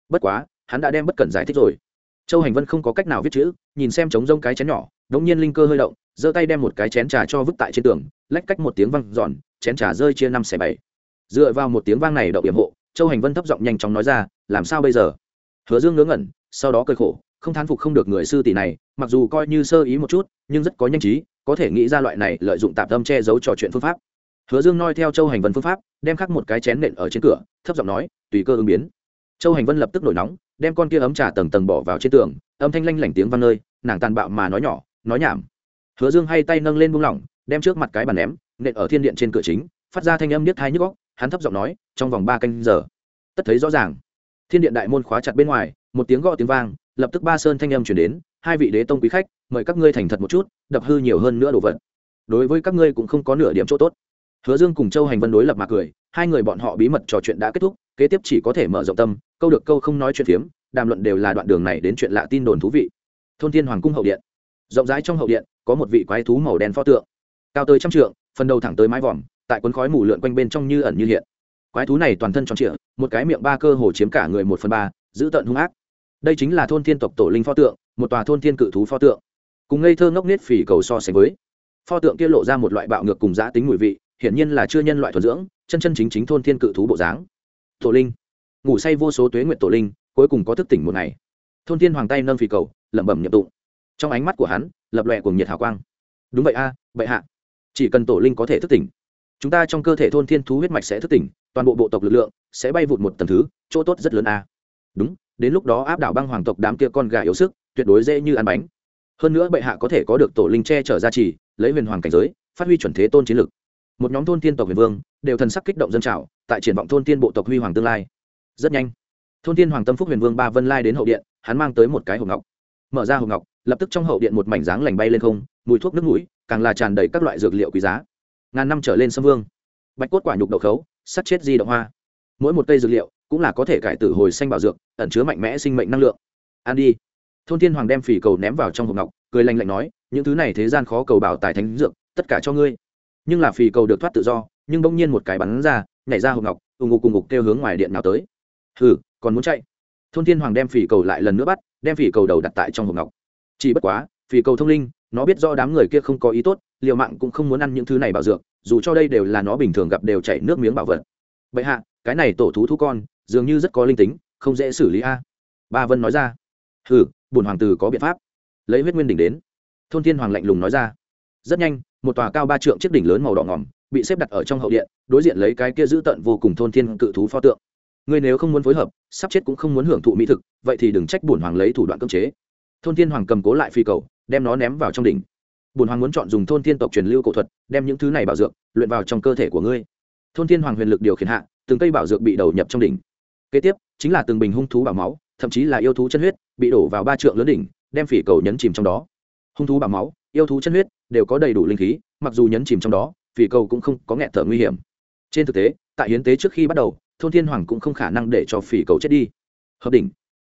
Bất quá, hắn đã đem bất cẩn giải thích rồi. Châu hành vân không có cách nào viết chữ, nhìn xem trống rông cái chén nhỏ, đống nhiên linh cơ hơi động, giơ tay đem một cái chén trà cho vứt tại trên tường, lách cách một tiếng văng giòn chén trà rơi chia năm xẻ bảy. Dựa vào một tiếng vang này động yểm hộ, châu hành vân thấp giọng nhanh chóng nói ra, làm sao bây giờ? Hứa dương ngớ ngẩn, sau đó cười khổ, không thán phục không được người sư tỷ này, mặc dù coi như sơ ý một chút, nhưng rất có nhanh trí, có thể nghĩ ra loại này lợi dụng tạp tâm che giấu trò chuyện phương pháp hứa dương noi theo châu hành vân phương pháp, đem khắc một cái chén nện ở trên cửa, thấp giọng nói, tùy cơ ứng biến. Châu hành vân lập tức nổi nóng, đem con kia ấm trà tầng tầng bỏ vào trên tường, âm thanh lanh lảnh tiếng vang nơi, nàng tàn bạo mà nói nhỏ, nói nhảm. Hứa dương hay tay nâng lên buông lỏng, đem trước mặt cái bàn ném, nện ở thiên điện trên cửa chính, phát ra thanh âm niết thai nhức góc hắn thấp giọng nói, trong vòng ba canh giờ. Tất thấy rõ ràng. Thiên điện đại môn khóa chặt bên ngoài, một tiếng gõ tiếng vang, lập tức ba sơn thanh âm chuyển đến, hai vị đế tông quý khách, mời các ngươi thành thật một chút, đập hư nhiều hơn nữa đồ vật. Đối với các ngươi cũng không có nửa điểm chỗ tốt hứa dương cùng châu hành vân đối lập mà cười, hai người bọn họ bí mật trò chuyện đã kết thúc, kế tiếp chỉ có thể mở rộng tâm, câu được câu không nói chuyện phiếm, đàm luận đều là đoạn đường này đến chuyện lạ tin đồn thú vị. Thôn thiên hoàng cung hậu điện. Rộng rãi trong hậu điện, có một vị quái thú màu đen pho tượng. Cao tới trăm trượng, phần đầu thẳng tới mái vòm, tại cuốn khói mù lượn quanh bên trong như ẩn như hiện. Quái thú này toàn thân tròn trịa, một cái miệng ba cơ hồ chiếm cả người một phần ba giữ tận hung ác. Đây chính là thôn thiên tộc tổ linh pho tượng, một tòa thôn thiên cự thú pho tượng. Cùng ngây thơ ngốc nết phỉ cầu so sánh với, pho tượng kia lộ ra một loại bạo ngược cùng giã tính mùi vị hiển nhiên là chưa nhân loại thuần dưỡng chân chân chính chính thôn thiên cự thú bộ dáng. Tổ linh. Ngủ say vô số tuế nguyện tổ linh cuối cùng có thức tỉnh một ngày. Thôn thiên hoàng tay nâng phì cầu lẩm bẩm nhập tụng. Trong ánh mắt của hắn lập lòe cùng nhiệt hào quang. Đúng vậy a à, bệ hạ. Chỉ cần tổ linh có thể thức tỉnh chúng ta trong cơ thể thôn thiên thú huyết mạch sẽ thức tỉnh toàn bộ bộ tộc lực lượng sẽ bay vụt một tầng thứ chỗ tốt rất lớn a. Đúng đến lúc đó áp đảo băng hoàng tộc đám kia con gà yếu sức tuyệt đối dễ như ăn bánh. Hơn nữa bệ hạ có thể có được tổ linh che chở ra trì lấy huyền hoàng cảnh giới phát huy chuẩn thế tôn chiến lực một nhóm thôn tiên tộc huyền vương đều thần sắc kích động dân trào, tại triển vọng thôn tiên bộ tộc huy hoàng tương lai. Rất nhanh, thôn tiên hoàng tâm phúc huyền vương ba vân lai đến hậu điện, hắn mang tới một cái hộp ngọc. Mở ra hộp ngọc, lập tức trong hậu điện một mảnh dáng lành bay lên không, mùi thuốc nước mũi, càng là tràn đầy các loại dược liệu quý giá. Ngàn năm trở lên sâm vương, bạch cốt quả nhục đậu khấu, sắt chết di động hoa. Mỗi một cây dược liệu cũng là có thể cải tử hồi xanh bảo dược, ẩn chứa mạnh mẽ sinh mệnh năng lượng. An đi. Thôn thiên hoàng đem phỉ cầu ném vào trong hộp ngọc, cười lạnh lạnh nói, những thứ này thế gian khó cầu bảo tài thánh dược, tất cả cho ngươi nhưng là phỉ cầu được thoát tự do, nhưng bỗng nhiên một cái bắn ra, nhảy ra hộp ngọc, ù ngục cùng ngục kêu hướng ngoài điện nào tới. Hừ, còn muốn chạy. Thôn thiên hoàng đem phỉ cầu lại lần nữa bắt, đem phỉ cầu đầu đặt tại trong hộp ngọc. Chỉ bất quá phỉ cầu thông linh, nó biết do đám người kia không có ý tốt, liều mạng cũng không muốn ăn những thứ này bảo dược, dù cho đây đều là nó bình thường gặp đều chảy nước miếng bảo vật. Vậy hạ, cái này tổ thú thú con, dường như rất có linh tính, không dễ xử lý a. Ba vân nói ra. Hừ bùn hoàng tử có biện pháp. Lấy huyết nguyên đỉnh đến. Thôn thiên hoàng lạnh lùng nói ra rất nhanh, một tòa cao ba trượng chiếc đỉnh lớn màu đỏ ngỏm bị xếp đặt ở trong hậu điện, đối diện lấy cái kia giữ tận vô cùng thôn thiên cự thú pho tượng. Ngươi nếu không muốn phối hợp, sắp chết cũng không muốn hưởng thụ mỹ thực, vậy thì đừng trách bùn hoàng lấy thủ đoạn cưỡng chế. Thôn thiên hoàng cầm cố lại phi cầu, đem nó ném vào trong đỉnh. Bùn hoàng muốn chọn dùng thôn thiên tộc truyền lưu cổ thuật, đem những thứ này bảo dược luyện vào trong cơ thể của ngươi. Thôn thiên hoàng huyền lực điều khiển hạ, từng cây bảo dược bị đầu nhập trong đỉnh. Kế tiếp, chính là từng bình hung thú bảo máu, thậm chí là yêu thú chân huyết, bị đổ vào ba trượng lớn đỉnh, đem phỉ cầu nhấn chìm trong đó. Hung thú bảo máu, yêu thú chân huyết đều có đầy đủ linh khí, mặc dù nhấn chìm trong đó phỉ cầu cũng không có nghẹn thở nguy hiểm. Trên thực tế, tại hiến tế trước khi bắt đầu, thôn thiên hoàng cũng không khả năng để cho phỉ cầu chết đi. Hợp đỉnh.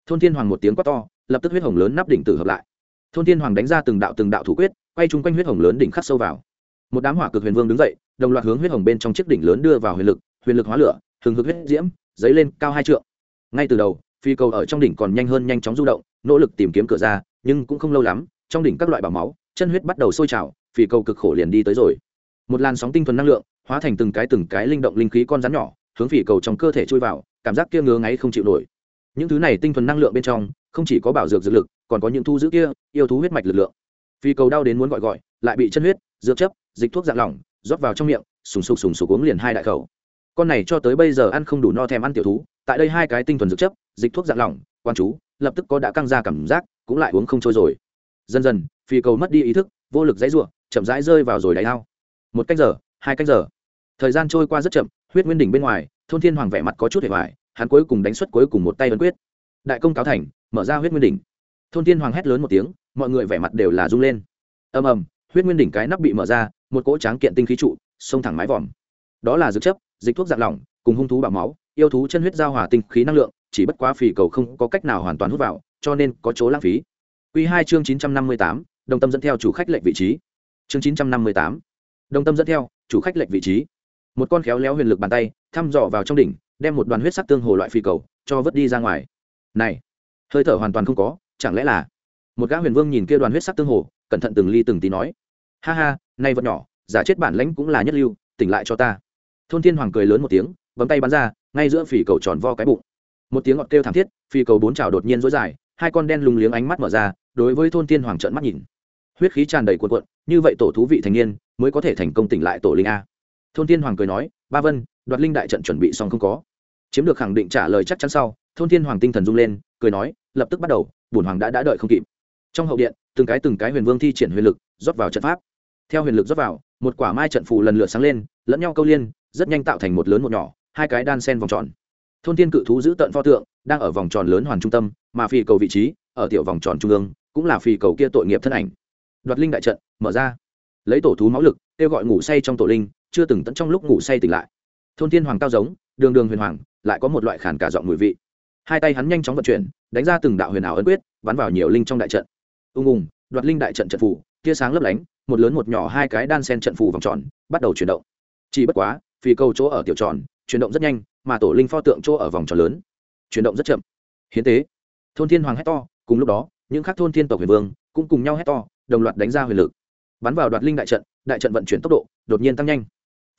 Thôn thiên hoàng một tiếng quát to, lập tức huyết hồng lớn nắp đỉnh tử hợp lại. Thôn thiên hoàng đánh ra từng đạo từng đạo thủ quyết, quay chung quanh huyết hồng lớn đỉnh khắc sâu vào. Một đám hỏa cực huyền vương đứng dậy, đồng loạt hướng huyết hồng bên trong chiếc đỉnh lớn đưa vào huyền lực huyền lực hóa lửa, hừng hực huyết diễm, dấy lên cao hai trượng. Ngay từ đầu phi cầu ở trong đỉnh còn nhanh hơn nhanh chóng du động, nỗ lực tìm kiếm cửa ra, nhưng cũng không lâu lắm, trong đỉnh các loại bảo máu chân huyết bắt đầu sôi trào phi cầu cực khổ liền đi tới rồi. Một làn sóng tinh thuần năng lượng, hóa thành từng cái từng cái linh động linh khí con rắn nhỏ, hướng phi cầu trong cơ thể chui vào, cảm giác kia ngứa ngáy không chịu nổi. Những thứ này tinh thuần năng lượng bên trong, không chỉ có bảo dược dược lực, còn có những thu giữ kia, yêu thú huyết mạch lực lượng. Phi cầu đau đến muốn gọi gọi, lại bị chân huyết, dược chấp dịch thuốc dạng lỏng, rót vào trong miệng, sùng sục sùng sục uống liền hai đại khẩu. Con này cho tới bây giờ ăn không đủ no thèm ăn tiểu thú, tại đây hai cái tinh thuần dược chấp dịch thuốc dạng lỏng quan chú, lập tức có đã căng ra cảm giác, cũng lại uống không trôi rồi. Dần dần phi cầu mất đi ý thức vô lực dãy ruộng chậm rãi rơi vào rồi đáy ao. Một cách giờ hai cách giờ. Thời gian trôi qua rất chậm huyết nguyên đỉnh bên ngoài thôn thiên hoàng vẻ mặt có chút hề vải hắn cuối cùng đánh xuất cuối cùng một tay ấn quyết. Đại công cáo thành mở ra huyết nguyên đỉnh. Thôn thiên hoàng hét lớn một tiếng mọi người vẻ mặt đều là rung lên. Ầm ầm huyết nguyên đỉnh cái nắp bị mở ra một cỗ tráng kiện tinh khí trụ xông thẳng mái vòm. Đó là dược chấp dịch thuốc dạng lỏng cùng hung thú bạo máu yêu thú chân huyết giao hòa tinh khí năng lượng chỉ bất quá phì cầu không có cách nào hoàn toàn hút vào cho nên có chỗ lãng phí. Quy 2 chương 958, đồng tâm dẫn theo chủ khách lệnh vị trí. Chương chín trăm năm mươi tám. Đồng tâm dẫn theo chủ khách lệnh vị trí. Một con khéo léo huyền lực bàn tay, thăm dò vào trong đỉnh, đem một đoàn huyết sắc tương hồ loại phi cầu, cho vứt đi ra ngoài. Này, hơi thở hoàn toàn không có, chẳng lẽ là? Một gã huyền vương nhìn kia đoàn huyết sắc tương hồ, cẩn thận từng ly từng tí nói. Ha ha nay vật nhỏ, giả chết bản lãnh cũng là nhất lưu, tỉnh lại cho ta. Thôn thiên hoàng cười lớn một tiếng, bấm tay bắn ra, ngay giữa phì cầu tròn vo cái bụng. Một tiếng ngọt kêu thảm thiết phì cầu bốn trào đột nhiên rối dài, hai con đen lùng liếng ánh mắt mở ra, đối với thôn thiên hoàng trợn mắt nhìn huyết khí tràn đầy cuộn cuộn, như vậy tổ thú vị thành niên mới có thể thành công tỉnh lại tổ linh a. Thôn thiên hoàng cười nói, ba vân, đoạt linh đại trận chuẩn bị xong không có? Chiếm được khẳng định trả lời chắc chắn sau, thôn thiên hoàng tinh thần rung lên, cười nói, lập tức bắt đầu bùn hoàng đã đã đợi không kịp. Trong hậu điện, từng cái từng cái huyền vương thi triển huyền lực, rót vào trận pháp. Theo huyền lực rót vào, một quả mai trận phù lần lượt sáng lên, lẫn nhau câu liên, rất nhanh tạo thành một lớn một nhỏ, hai cái đan sen vòng tròn. Thôn thiên cự thú giữ tận pho tượng, đang ở vòng tròn lớn hoàn trung tâm, mà phi cầu vị trí, ở tiểu vòng tròn trung ương, cũng là phi cầu kia tội nghiệp thân ảnh đoạt linh đại trận, mở ra. Lấy tổ thú máu lực, kêu gọi ngủ say trong tổ linh, chưa từng tận trong lúc ngủ say tỉnh lại. Thôn thiên hoàng cao giống, đường đường huyền hoàng, lại có một loại khản cả giọng mùi vị. Hai tay hắn nhanh chóng vận chuyển, đánh ra từng đạo huyền ảo ấn quyết, bắn vào nhiều linh trong đại trận. Ung ung, đoạt linh đại trận trận phủ, tia sáng lấp lánh, một lớn một nhỏ hai cái đan sen trận phủ vòng tròn, bắt đầu chuyển động. Chỉ bất quá vì câu chỗ ở tiểu tròn, chuyển động rất nhanh, mà tổ linh pho tượng chỗ ở vòng tròn lớn, chuyển động rất chậm. Hiến tế. Thôn thiên hoàng hét to, cùng lúc đó, những khác thôn thiên tộc huyền vương cũng cùng nhau hét to đồng loạt đánh ra huyền lực. Bắn vào đoạt linh đại trận đại trận vận chuyển tốc độ đột nhiên tăng nhanh.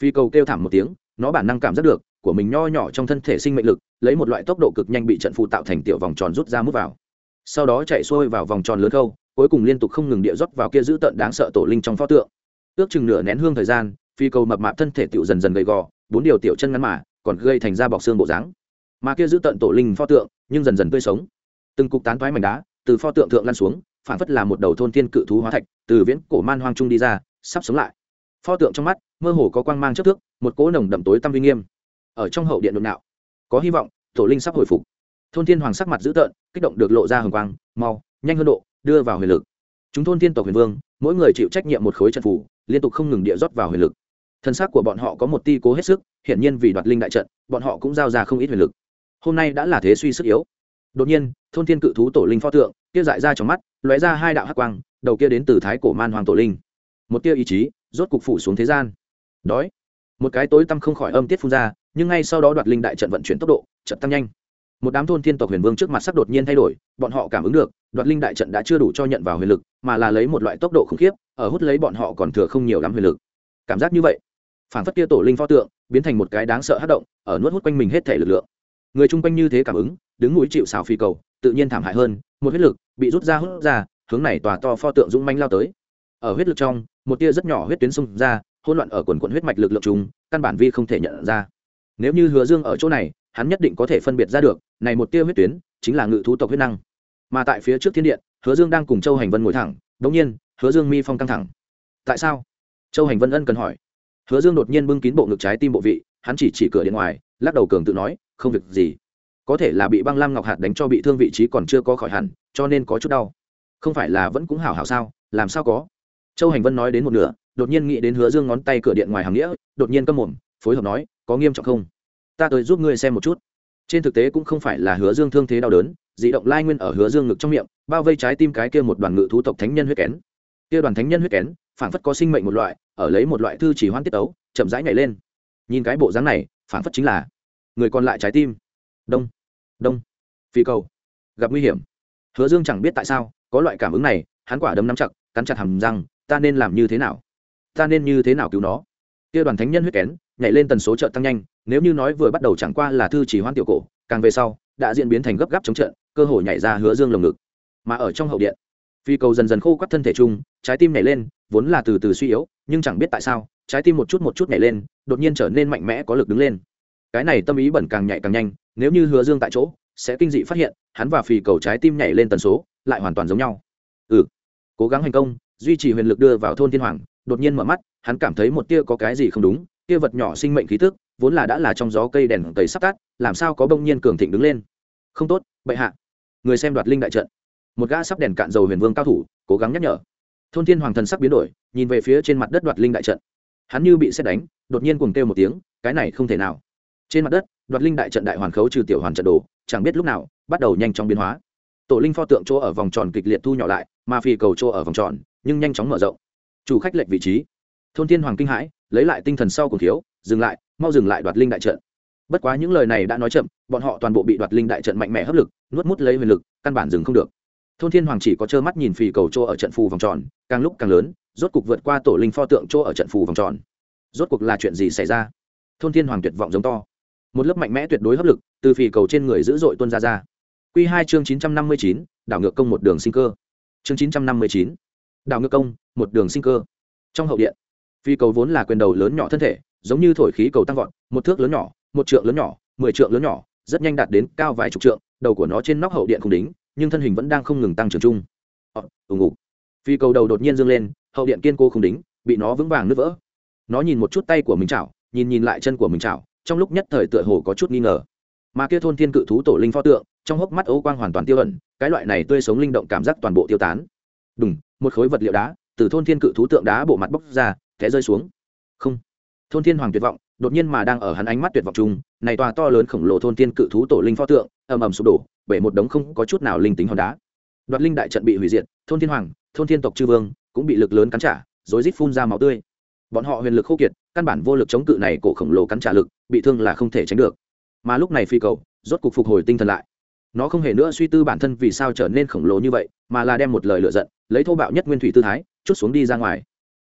Phi cầu kêu thảm một tiếng, nó bản năng cảm giác được, của mình nho nhỏ trong thân thể sinh mệnh lực, lấy một loại tốc độ cực nhanh bị trận phụ tạo thành tiểu vòng tròn rút ra mút vào. Sau đó chạy xuôi vào vòng tròn lớn khâu, cuối cùng liên tục không ngừng địa dốc vào kia giữ tận đáng sợ tổ linh trong pho tượng. Ước chừng nửa nén hương thời gian, phi cầu mập mạp thân thể tiểu dần dần gầy gò, bốn điều tiểu chân ngắn mà, còn gây thành ra bọc xương bộ dáng. Mà kia giữ tận tổ linh pho tượng, nhưng dần dần tươi sống. Từng cục tán thoái mảnh đá từ pho tượng thượng lan xuống phản phất là một đầu thôn thiên cự thú hóa thạch, từ viễn cổ man hoang trung đi ra, sắp sống lại. Pho tượng trong mắt, mơ hồ có quang mang chất thước, một cỗ nồng đậm tối tăm uy nghiêm. Ở trong hậu điện đột nạo có hy vọng, tổ linh sắp hồi phục. Thôn thiên hoàng sắc mặt dữ tợn, kích động được lộ ra hồng quang, mau, nhanh hơn độ, đưa vào huyền lực. Chúng thôn thiên tộc huyền vương, mỗi người chịu trách nhiệm một khối trận phủ liên tục không ngừng địa rót vào huyền lực. Thân xác của bọn họ có một ti cố hết sức, hiển nhiên vì đoạt linh đại trận, bọn họ cũng giao ra không ít huyền lực. Hôm nay đã là thế suy sức yếu. Đột nhiên, thôn thiên cự thú tổ linh pho tượng, kia dại ra trong mắt lóe ra hai đạo hắc quang, đầu kia đến từ thái cổ man hoàng tổ linh. Một tia ý chí, rốt cục phủ xuống thế gian. Đói. Một cái tối tăm không khỏi âm tiết phun ra, nhưng ngay sau đó đoạt linh đại trận vận chuyển tốc độ trận tăng nhanh. Một đám thôn thiên tộc huyền vương trước mặt sắc đột nhiên thay đổi, bọn họ cảm ứng được, đoạt linh đại trận đã chưa đủ cho nhận vào huyền lực, mà là lấy một loại tốc độ khủng khiếp, ở hút lấy bọn họ còn thừa không nhiều lắm huyền lực. Cảm giác như vậy phản phất kia tổ linh pho tượng, biến thành một cái đáng sợ hát động, ở nuốt hút quanh mình hết thể lực lượng. Người chung quanh như thế cảm ứng, đứng mũi chịu xào phi cầu tự nhiên thảm hại hơn, một huyết lực bị rút ra hút ra, hướng này tòa to pho tượng dũng manh lao tới. Ở huyết lực trong, một tia rất nhỏ huyết tuyến xung ra, hỗn loạn ở quần quận huyết mạch lực lượng chúng căn bản vi không thể nhận ra. Nếu như hứa dương ở chỗ này, hắn nhất định có thể phân biệt ra được, này một tia huyết tuyến chính là ngự thú tộc huyết năng. Mà tại phía trước thiên điện, hứa dương đang cùng châu hành vân ngồi thẳng, đống nhiên, hứa dương mi phong căng thẳng. Tại sao? Châu hành vân ân cần hỏi. Hứa dương đột nhiên bưng kín bộ ngực trái tim bộ vị, hắn chỉ chỉ cửa điện ngoài, lắc đầu cường tự nói, không việc gì có thể là bị băng lam ngọc hạt đánh cho bị thương vị trí còn chưa có khỏi hẳn, cho nên có chút đau. Không phải là vẫn cũng hảo hảo sao, làm sao có? Châu hành vân nói đến một nửa, đột nhiên nghĩ đến hứa dương ngón tay cửa điện ngoài hàng nghĩa, đột nhiên câm mồm, phối hợp nói, có nghiêm trọng không? Ta tới giúp ngươi xem một chút. Trên thực tế cũng không phải là hứa dương thương thế đau đớn, dị động lai nguyên ở hứa dương ngực trong miệng, bao vây trái tim cái kia một đoàn ngự thú tộc thánh nhân huyết kén. Kia đoàn thánh nhân huyết kén phản phất có sinh mệnh một loại, ở lấy một loại thư chỉ hoan tiết tấu, chậm rãi nhảy lên. Nhìn cái bộ dáng này phản phất chính là người còn lại trái tim đông. Đông. Phi cầu. Gặp nguy hiểm. Hứa dương chẳng biết tại sao, có loại cảm ứng này, hắn quả đấm nắm chặt, cắn chặt hầm răng, ta nên làm như thế nào? Ta nên như thế nào cứu nó? Kia đoàn thánh nhân huyết kén, nhảy lên tần số trợ tăng nhanh, nếu như nói vừa bắt đầu chẳng qua là thư chỉ hoan tiểu cổ, càng về sau, đã diễn biến thành gấp gáp chống trận, cơ hội nhảy ra hứa dương lồng ngực. Mà ở trong hậu điện, phi cầu dần dần khô quắt thân thể chung, trái tim nhảy lên, vốn là từ từ suy yếu, nhưng chẳng biết tại sao, trái tim một chút một chút nhảy lên, đột nhiên trở nên mạnh mẽ có lực đứng lên. Cái này tâm ý bẩn càng nhảy càng nhanh nếu như hứa dương tại chỗ, sẽ kinh dị phát hiện, hắn và phì cầu trái tim nhảy lên tần số, lại hoàn toàn giống nhau. Ừ. Cố gắng hành công, duy trì huyền lực đưa vào thôn thiên hoàng, đột nhiên mở mắt, hắn cảm thấy một tia có cái gì không đúng, tia vật nhỏ sinh mệnh khí tức, vốn là đã là trong gió cây đèn tẩy sắp tắt, làm sao có bông nhiên cường thịnh đứng lên. Không tốt, bệ hạ. Người xem đoạt linh đại trận. Một gã sắp đèn cạn dầu huyền vương cao thủ, cố gắng nhắc nhở. Thôn thiên hoàng thần sắc biến đổi, nhìn về phía trên mặt đất đoạt linh đại trận. Hắn như bị xét đánh, đột nhiên cùng kêu một tiếng, cái này không thể nào trên mặt đất, đoạt linh đại trận đại hoàn khấu trừ tiểu hoàn trận đồ, chẳng biết lúc nào, bắt đầu nhanh chóng biến hóa. Tổ linh pho tượng chỗ ở vòng tròn kịch liệt thu nhỏ lại, mà phi cầu chỗ ở vòng tròn, nhưng nhanh chóng mở rộng. Chủ khách lệnh vị trí. Thôn thiên hoàng kinh hãi, lấy lại tinh thần sau cùng thiếu, dừng lại, mau dừng lại đoạt linh đại trận. Bất quá những lời này đã nói chậm, bọn họ toàn bộ bị đoạt linh đại trận mạnh mẽ hấp lực, nuốt mút lấy huyền lực, căn bản dừng không được. Thôn thiên hoàng chỉ có trơ mắt nhìn phì cầu chỗ ở trận phù vòng tròn, càng lúc càng lớn, rốt cục vượt qua tổ linh pho tượng chỗ ở trận phù vòng tròn. Rốt cuộc là chuyện gì xảy ra? Thôn thiên hoàng tuyệt vọng giống to một lớp mạnh mẽ tuyệt đối hấp lực, từ phì cầu trên người dữ dội tuân ra ra. Q hai chương chín trăm năm mươi chín, đảo ngược công một đường sinh cơ. Chương chín trăm năm mươi chín, đảo ngược công một đường sinh cơ. Trong hậu điện phi cầu vốn là quyền đầu lớn nhỏ thân thể, giống như thổi khí cầu tăng vọt, một thước lớn nhỏ, một trượng lớn nhỏ, mười trượng lớn nhỏ, rất nhanh đạt đến cao vài chục trượng, đầu của nó trên nóc hậu điện không đính, nhưng thân hình vẫn đang không ngừng tăng trưởng chung. Ờ, Ùng ục phi cầu đầu đột nhiên dâng lên, hậu điện kiên cố không đính, bị nó vững vàng nứt vỡ. Nó nhìn một chút tay của mình chảo, nhìn nhìn lại chân của mình chảo trong lúc nhất thời tựa hồ có chút nghi ngờ. Mà kia thôn thiên cự thú tổ linh pho tượng, trong hốc mắt ấu quang hoàn toàn tiêu ẩn, cái loại này tươi sống linh động cảm giác toàn bộ tiêu tán. Đúng một khối vật liệu đá từ thôn thiên cự thú tượng đá bộ mặt bốc ra, té rơi xuống. Không. Thôn thiên hoàng tuyệt vọng, đột nhiên mà đang ở hắn ánh mắt tuyệt vọng chung, này tòa to lớn khổng lồ thôn thiên cự thú tổ linh pho tượng, ầm ầm sụp đổ, bể một đống không có chút nào linh tính hòn đá. Đoạt linh đại trận bị hủy diệt, thôn thiên hoàng, thôn thiên tộc chư vương cũng bị lực lớn cắn trả, rối rít phun ra máu tươi bọn họ huyền lực khô kiệt, căn bản vô lực chống cự này cổ khổng lồ cắn trả lực, bị thương là không thể tránh được. Mà lúc này phi cầu, rốt cục phục hồi tinh thần lại. Nó không hề nữa suy tư bản thân vì sao trở nên khổng lồ như vậy, mà là đem một lời lựa giận, lấy thô bạo nhất nguyên thủy tư thái, chút xuống đi ra ngoài.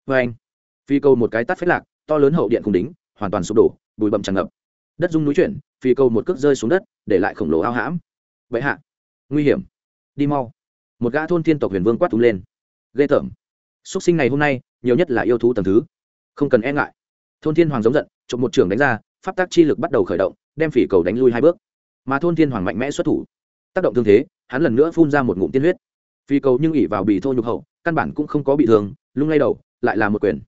Vê anh, phi cầu một cái tắt phết lạc, to lớn hậu điện cùng đính, hoàn toàn sụp đổ, bụi bậm tràn ngập. Đất rung núi chuyển, phi cầu một cước rơi xuống đất, để lại khổng lồ ao hãm. Vậy hạ, nguy hiểm. Đi mau. Một gã thôn thiên tộc huyền vương quát túm lên. Ghê tởm. Xuất sinh này hôm nay, nhiều nhất là yêu thú tầm thứ không cần e ngại. Thôn thiên hoàng giống giận, chụp một trường đánh ra, pháp tác chi lực bắt đầu khởi động, đem phỉ cầu đánh lui hai bước. Mà thôn thiên hoàng mạnh mẽ xuất thủ. Tác động thương thế, hắn lần nữa phun ra một ngụm tiên huyết. Phi cầu nhưng ỉ vào bị thô nhục hậu, căn bản cũng không có bị thương, lung lay đầu, lại là một quyền.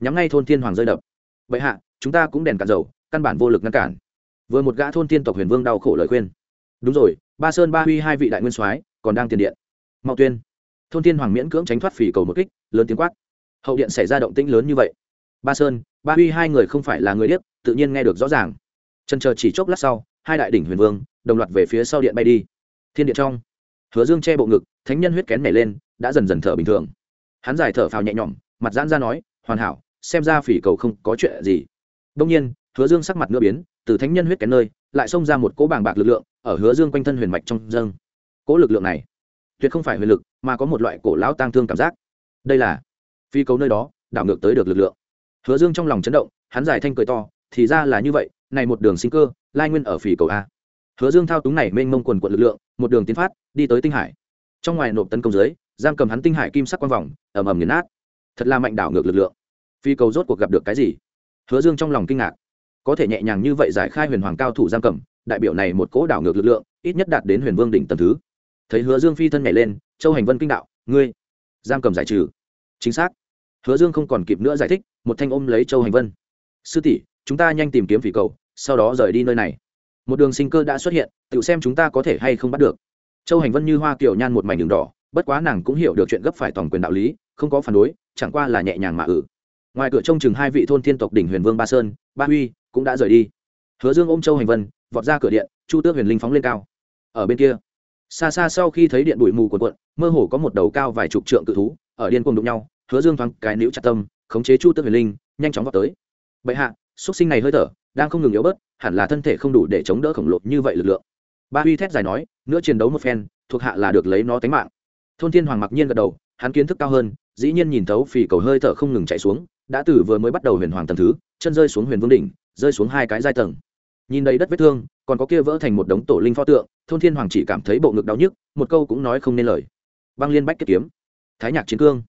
Nhắm ngay thôn thiên hoàng rơi đập. Vậy hạ, chúng ta cũng đèn cạn dầu, căn bản vô lực ngăn cản. Vừa một gã thôn thiên tộc huyền vương đau khổ lời khuyên. Đúng rồi, ba sơn ba huy hai vị đại nguyên soái còn đang tiền điện. Mạo tuyên. Thôn thiên hoàng miễn cưỡng tránh thoát phỉ cầu một kích, lớn tiếng quát. Hậu điện xảy ra động tĩnh lớn như vậy ba sơn, ba huy hai người không phải là người điếc, tự nhiên nghe được rõ ràng. Trần chờ chỉ chốc lát sau, hai đại đỉnh huyền vương, đồng loạt về phía sau điện bay đi. Thiên điện trong, hứa dương che bộ ngực, thánh nhân huyết kén nảy lên, đã dần dần thở bình thường. Hắn giải thở phào nhẹ nhõm, mặt giãn ra nói, hoàn hảo, xem ra phỉ cầu không có chuyện gì. Đông nhiên, hứa dương sắc mặt ngựa biến, từ thánh nhân huyết kén nơi, lại xông ra một cỗ bàng bạc lực lượng, ở hứa dương quanh thân huyền mạch trong dâng. Cỗ lực lượng này, tuyệt không phải huyền lực, mà có một loại cổ lão tang thương cảm giác. Đây là phi cầu nơi đó, đảo ngược tới được lực lượng hứa dương trong lòng chấn động, hắn giải thanh cười to, thì ra là như vậy, này một đường sinh cơ, lai nguyên ở phỉ cầu a. Hứa dương thao túng này mênh mông quần quận lực lượng, một đường tiến phát, đi tới tinh hải. Trong ngoài nộp tấn công dưới, giam cầm hắn tinh hải kim sắc quang vòng, ầm ầm nghiền nát. Thật là mạnh đảo ngược lực lượng. Phi cầu rốt cuộc gặp được cái gì? Hứa dương trong lòng kinh ngạc. Có thể nhẹ nhàng như vậy giải khai huyền hoàng cao thủ giam cầm, đại biểu này một cỗ đảo ngược lực lượng, ít nhất đạt đến huyền vương đỉnh tầm thứ. Thấy hứa dương phi thân nhảy lên, châu hành vân kinh đạo, ngươi, giam cầm giải trừ. Chính xác hứa dương không còn kịp nữa giải thích, một thanh ôm lấy châu hành vân. Sư tỷ, chúng ta nhanh tìm kiếm phỉ cầu, sau đó rời đi nơi này. Một đường sinh cơ đã xuất hiện, tự xem chúng ta có thể hay không bắt được. Châu hành vân như hoa kiểu nhan một mảnh đường đỏ, bất quá nàng cũng hiểu được chuyện gấp phải toàn quyền đạo lý, không có phản đối, chẳng qua là nhẹ nhàng mà ử ngoài cửa trông chừng hai vị thôn thiên tộc đỉnh huyền vương ba sơn, ba huy cũng đã rời đi. Hứa dương ôm châu hành vân, vọt ra cửa điện, chu tước huyền linh phóng lên cao. Ở bên kia, xa xa sau khi thấy điện bụi mù cuộn cuộn, mơ hồ có một đầu cao vài chục trượng cự thú, ở điên cuồng đụng nhau hứa dương thoáng cái níu chặt tâm, khống chế chu tước huyền linh, nhanh chóng vào tới. Bệ hạ xuất sinh này hơi thở, đang không ngừng yếu bớt, hẳn là thân thể không đủ để chống đỡ khổng lồ như vậy lực lượng. Ba huy thét dài nói, nữa chiến đấu một phen, thuộc hạ là được lấy nó tánh mạng. Thôn thiên hoàng mặc nhiên gật đầu, hắn kiến thức cao hơn, dĩ nhiên nhìn thấu phì cầu hơi thở không ngừng chạy xuống, đã từ vừa mới bắt đầu huyền hoàng tầng thứ, chân rơi xuống huyền vương đỉnh, rơi xuống hai cái giai tầng. Nhìn đầy đất vết thương, còn có kia vỡ thành một đống tổ linh pho tượng, thôn thiên hoàng chỉ cảm thấy bộ ngực đau nhức, một câu cũng nói không nên lời. Băng liên bách kết kiếm. Thái nhạc chiến cương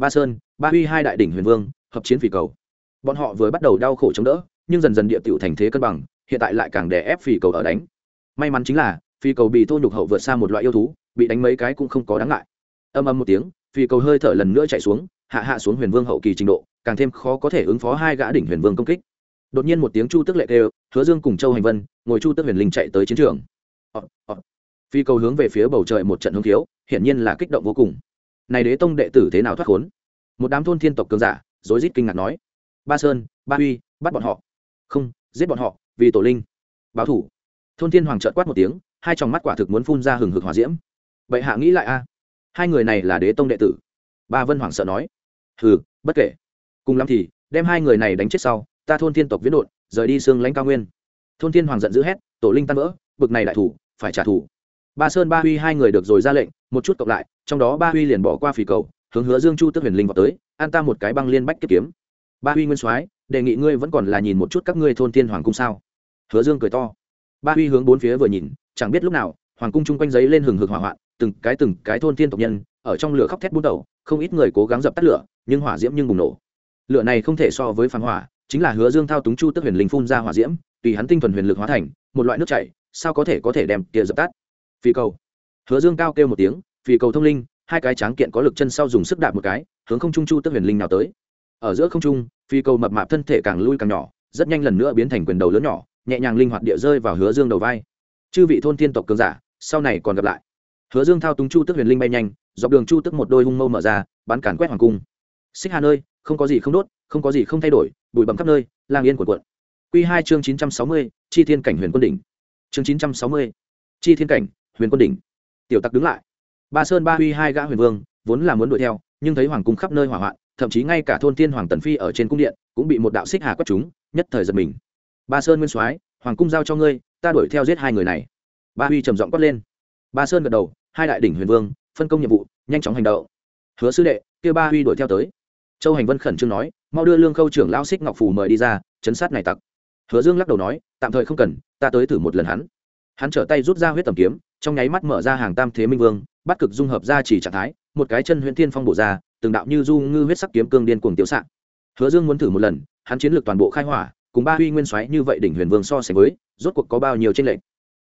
ba sơn, ba huy hai đại đỉnh huyền vương, hợp chiến phỉ cầu. Bọn họ vừa bắt đầu đau khổ chống đỡ, nhưng dần dần địa tiểu thành thế cân bằng, hiện tại lại càng đè ép phỉ cầu ở đánh. May mắn chính là phi cầu bị thô nhục hậu vượt xa một loại yêu thú, bị đánh mấy cái cũng không có đáng ngại. Âm âm một tiếng phi cầu hơi thở lần nữa chạy xuống, hạ hạ xuống huyền vương hậu kỳ trình độ, càng thêm khó có thể ứng phó hai gã đỉnh huyền vương công kích. Đột nhiên một tiếng chu tức lệ đều hứa dương cùng châu hành vân, ngồi chu tức huyền linh chạy tới chiến trường. Phi cầu hướng về phía bầu trời một trận hưng thiếu hiển nhiên là kích động vô cùng này đế tông đệ tử thế nào thoát khốn? Một đám thôn thiên tộc cường giả rối rít kinh ngạc nói. Ba sơn ba huy, bắt bọn họ. Không giết bọn họ vì tổ linh. Báo thủ. Thôn thiên hoàng trợt quát một tiếng hai tròng mắt quả thực muốn phun ra hừng hực hỏa diễm. Bệ hạ nghĩ lại a. Hai người này là đế tông đệ tử. Ba vân hoàng sợ nói. Hừ bất kể. Cùng lắm thì đem hai người này đánh chết sau ta thôn thiên tộc viễn đột rời đi xương lãnh cao nguyên. Thôn thiên hoàng giận dữ hét tổ linh tan vỡ bực này đại thủ phải trả thù ba sơn, ba huy hai người được rồi ra lệnh, một chút cộng lại, trong đó ba huy liền bỏ qua phì cầu, hướng hứa dương chu tức huyền linh vào tới, an ta một cái băng liên bách kiếp kiếm. Ba huy nguyên soái, đề nghị ngươi vẫn còn là nhìn một chút các ngươi thôn thiên hoàng cung sao? Hứa dương cười to. Ba huy hướng bốn phía vừa nhìn, chẳng biết lúc nào, hoàng cung chung quanh giấy lên hừng hực hỏa hoạn, từng cái từng cái thôn thiên tộc nhân, ở trong lửa khóc thét bút đầu, không ít người cố gắng dập tắt lửa, nhưng hỏa diễm nhưng bùng nổ. Lửa này không thể so với phán hỏa, chính là hứa dương thao túng chu tức huyền linh phun ra hỏa diễm, tùy hắn tinh thuần huyền lực hóa thành, một loại nước chảy, sao có thể có thể đem kia dập tắt? Phi cầu. Hứa dương cao kêu một tiếng phi cầu thông linh, hai cái tráng kiện có lực chân sau dùng sức đạp một cái, hướng không trung chu tức huyền linh nào tới. Ở giữa không trung phi cầu mập mạp thân thể càng lui càng nhỏ, rất nhanh lần nữa biến thành quyền đầu lớn nhỏ, nhẹ nhàng linh hoạt địa rơi vào hứa dương đầu vai. Chư vị thôn thiên tộc cường giả, sau này còn gặp lại. Hứa dương thao túng chu tức huyền linh bay nhanh, dọc đường chu tức một đôi hung mâu mở ra, bắn càn quét hoàng cung. Xích hà nơi, không có gì không đốt, không có gì không thay đổi, bụi bẩm khắp nơi, lang yên cuộn cuộn. Q hai chương chín trăm sáu mươi, chi thiên cảnh huyền quân đỉnh. Chương chín trăm sáu mươi, chi thiên cảnh huyền quân đỉnh. Tiểu tặc đứng lại. Ba sơn ba huy hai gã huyền vương, vốn là muốn đuổi theo, nhưng thấy hoàng cung khắp nơi hỏa hoạn, thậm chí ngay cả thôn Tiên hoàng tần phi ở trên cung điện cũng bị một đạo xích hà quất chúng nhất thời giật mình. Ba sơn nguyên soái, hoàng cung giao cho ngươi, ta đuổi theo giết hai người này. Ba huy trầm giọng quát lên. Ba sơn gật đầu, hai đại đỉnh huyền vương, phân công nhiệm vụ, nhanh chóng hành động. Hứa sư đệ, kia ba huy đuổi theo tới. Châu hành vân khẩn trương nói, mau đưa lương khâu trưởng lao xích ngọc Phủ mời đi ra, chấn sát này tặc. Hứa dương lắc đầu nói, tạm thời không cần, ta tới thử một lần hắn. Hắn trở tay rút ra huyết tầm kiếm trong nháy mắt mở ra hàng tam thế minh vương, bắt cực dung hợp ra chỉ trạng thái, một cái chân huyễn thiên phong bổ ra, từng đạo như du ngư huyết sắc kiếm cương điên cuồng tiểu sạng hứa dương muốn thử một lần, hắn chiến lược toàn bộ khai hỏa, cùng ba huy nguyên soái như vậy đỉnh huyền vương so sánh với, rốt cuộc có bao nhiêu tranh lệch?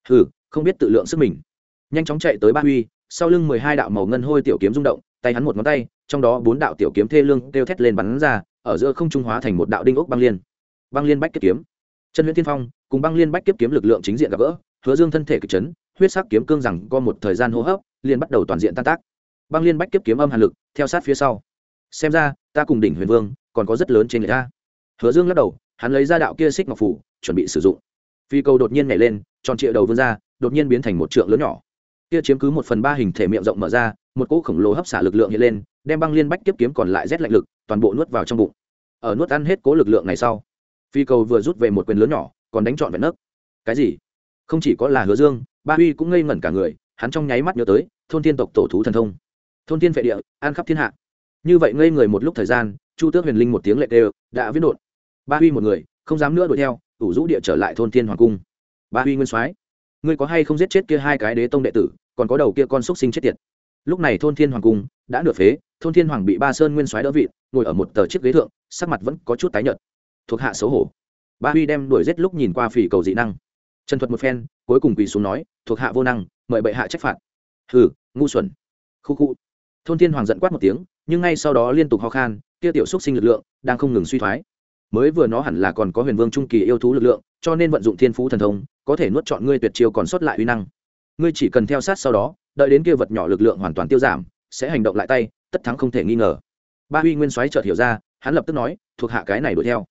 Hừ, không biết tự lượng sức mình. Nhanh chóng chạy tới ba huy, sau lưng mười hai đạo màu ngân hôi tiểu kiếm rung động, tay hắn một ngón tay, trong đó bốn đạo tiểu kiếm thê lương kêu thét lên bắn ra, ở giữa không trung hóa thành một đạo đinh ốc băng liên. Băng liên bách kiếp kiếm. Chân huyễn tiên phong, cùng băng liên bách kiếp kiếm lực lượng chính diện gặp gỡ, hứa dương thân thể kịch chấn huyết sắc kiếm cương rằng co một thời gian hô hấp, liền bắt đầu toàn diện tan tác. Băng liên bách kiếp kiếm âm hàn lực, theo sát phía sau. Xem ra, ta cùng đỉnh huyền vương, còn có rất lớn trên người ta hứa dương lắc đầu, hắn lấy ra đạo kia xích ngọc phủ, chuẩn bị sử dụng. Phi cầu đột nhiên nhảy lên, tròn trịa đầu vươn ra, đột nhiên biến thành một trượng lớn nhỏ. Kia chiếm cứ một phần ba hình thể miệng rộng mở ra, một cỗ khổng lồ hấp xả lực lượng hiện lên, đem băng liên bách kiếp kiếm còn lại rét lạnh lực, toàn bộ nuốt vào trong bụng. Ở nuốt ăn hết cố lực lượng này sau, phi cầu vừa rút về một quyền lớn nhỏ, còn đánh trọn vẹn nấc. Cái gì? Không chỉ có là hứa dương ba huy cũng ngây ngẩn cả người, hắn trong nháy mắt nhớ tới, thôn thiên tộc tổ thú thần thông. Thôn thiên vệ địa, an khắp thiên hạ. Như vậy ngây người một lúc thời gian, chu tước huyền linh một tiếng lệ đều, đã viết đột ba huy một người, không dám nữa đuổi theo, ủ rũ địa trở lại thôn thiên hoàng cung. Ba huy nguyên soái, ngươi có hay không giết chết kia hai cái đế tông đệ tử, còn có đầu kia con xúc sinh chết tiệt? Lúc này thôn thiên hoàng cung đã nửa phế, thôn thiên hoàng bị ba sơn nguyên soái đỡ vị ngồi ở một tờ chiếc ghế thượng, sắc mặt vẫn có chút tái nhợt. Thuộc hạ xấu hổ. Ba huy đem đuổi giết lúc nhìn qua phỉ cầu dị năng trần thuật một phen, cuối cùng quỳ xuống nói, thuộc hạ vô năng, mời bệ hạ trách phạt. Hừ, ngu xuẩn. Khu khu. Thôn thiên hoàng giận quát một tiếng, nhưng ngay sau đó liên tục ho khan, kia tiểu xúc sinh lực lượng, đang không ngừng suy thoái. Mới vừa nó hẳn là còn có huyền vương trung kỳ yêu thú lực lượng, cho nên vận dụng thiên phú thần thông, có thể nuốt chọn ngươi tuyệt chiêu còn sót lại uy năng. Ngươi chỉ cần theo sát sau đó, đợi đến kia vật nhỏ lực lượng hoàn toàn tiêu giảm, sẽ hành động lại tay, tất thắng không thể nghi ngờ. Ba huy nguyên soái chợt hiểu ra, hắn lập tức nói, thuộc hạ cái này đuổi theo.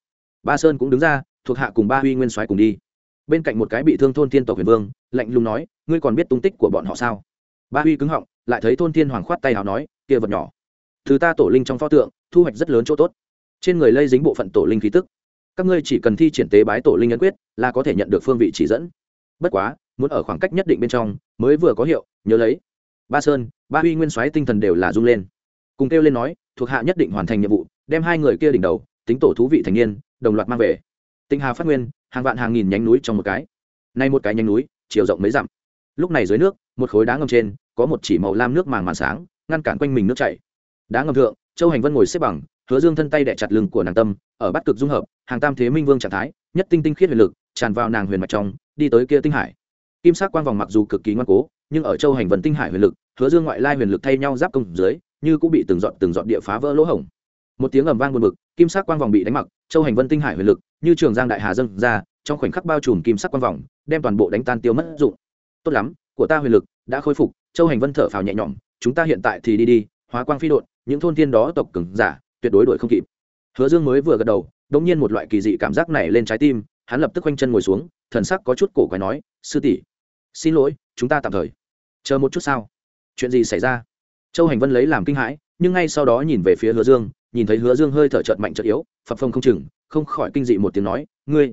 Ba sơn cũng đứng ra, thuộc hạ cùng ba huy nguyên soái cùng đi bên cạnh một cái bị thương thôn thiên tộc huyền vương, lạnh lùng nói, ngươi còn biết tung tích của bọn họ sao? Ba huy cứng họng, lại thấy thôn thiên hoàng khoát tay hào nói, kia vật nhỏ, thứ ta tổ linh trong pho tượng, thu hoạch rất lớn chỗ tốt. Trên người lây dính bộ phận tổ linh khí tức. Các ngươi chỉ cần thi triển tế bái tổ linh ấn quyết, là có thể nhận được phương vị chỉ dẫn. Bất quá, muốn ở khoảng cách nhất định bên trong, mới vừa có hiệu, nhớ lấy. Ba sơn, ba huy nguyên soái tinh thần đều là rung lên. Cùng kêu lên nói, thuộc hạ nhất định hoàn thành nhiệm vụ, đem hai người kia đỉnh đầu, tính tổ thú vị thành niên, đồng loạt mang về tinh hà phát nguyên, hàng vạn hàng nghìn nhánh núi trong một cái. Nay một cái nhánh núi, chiều rộng mấy dặm. Lúc này dưới nước, một khối đá ngầm trên, có một chỉ màu lam nước màng màn sáng, ngăn cản quanh mình nước chảy. Đá ngầm thượng, châu hành vân ngồi xếp bằng, hứa dương thân tay đẻ chặt lưng của nàng tâm, ở bát cực dung hợp, hàng tam thế minh vương trạng thái, nhất tinh tinh khiết huyền lực, tràn vào nàng huyền mạch trong, đi tới kia tinh hải. Kim sắc quang vòng mặc dù cực kỳ ngoan cố, nhưng ở châu hành vân tinh hải huyền lực, hứa dương ngoại lai huyền lực thay nhau giáp công dưới, như cũng bị từng dọn từng dọn địa phá vỡ lỗ hổng. Một tiếng ầm vang buồn bực, kim sắc quang vòng bị đánh mặc, châu hành vân tinh hải huyền lực như trường giang đại hà dâng ra, trong khoảnh khắc bao trùm kim sắc quang vòng, đem toàn bộ đánh tan tiêu mất dụng. Tốt lắm, của ta huyền lực đã khôi phục, châu hành vân thở phào nhẹ nhõm, chúng ta hiện tại thì đi đi, hóa quang phi đột những thôn tiên đó tộc cứng giả, tuyệt đối đuổi không kịp. Hứa dương mới vừa gật đầu đống nhiên một loại kỳ dị cảm giác này lên trái tim, hắn lập tức quanh chân ngồi xuống, thần sắc có chút cổ quái nói, sư tỷ, xin lỗi, chúng ta tạm thời. Chờ một chút sao? Chuyện gì xảy ra? Châu hành vân lấy làm kinh hãi, nhưng ngay sau đó nhìn về phía hứa dương, nhìn thấy hứa dương hơi thở chợt mạnh chợt yếu, phập phồng không chừng không khỏi kinh dị một tiếng nói, ngươi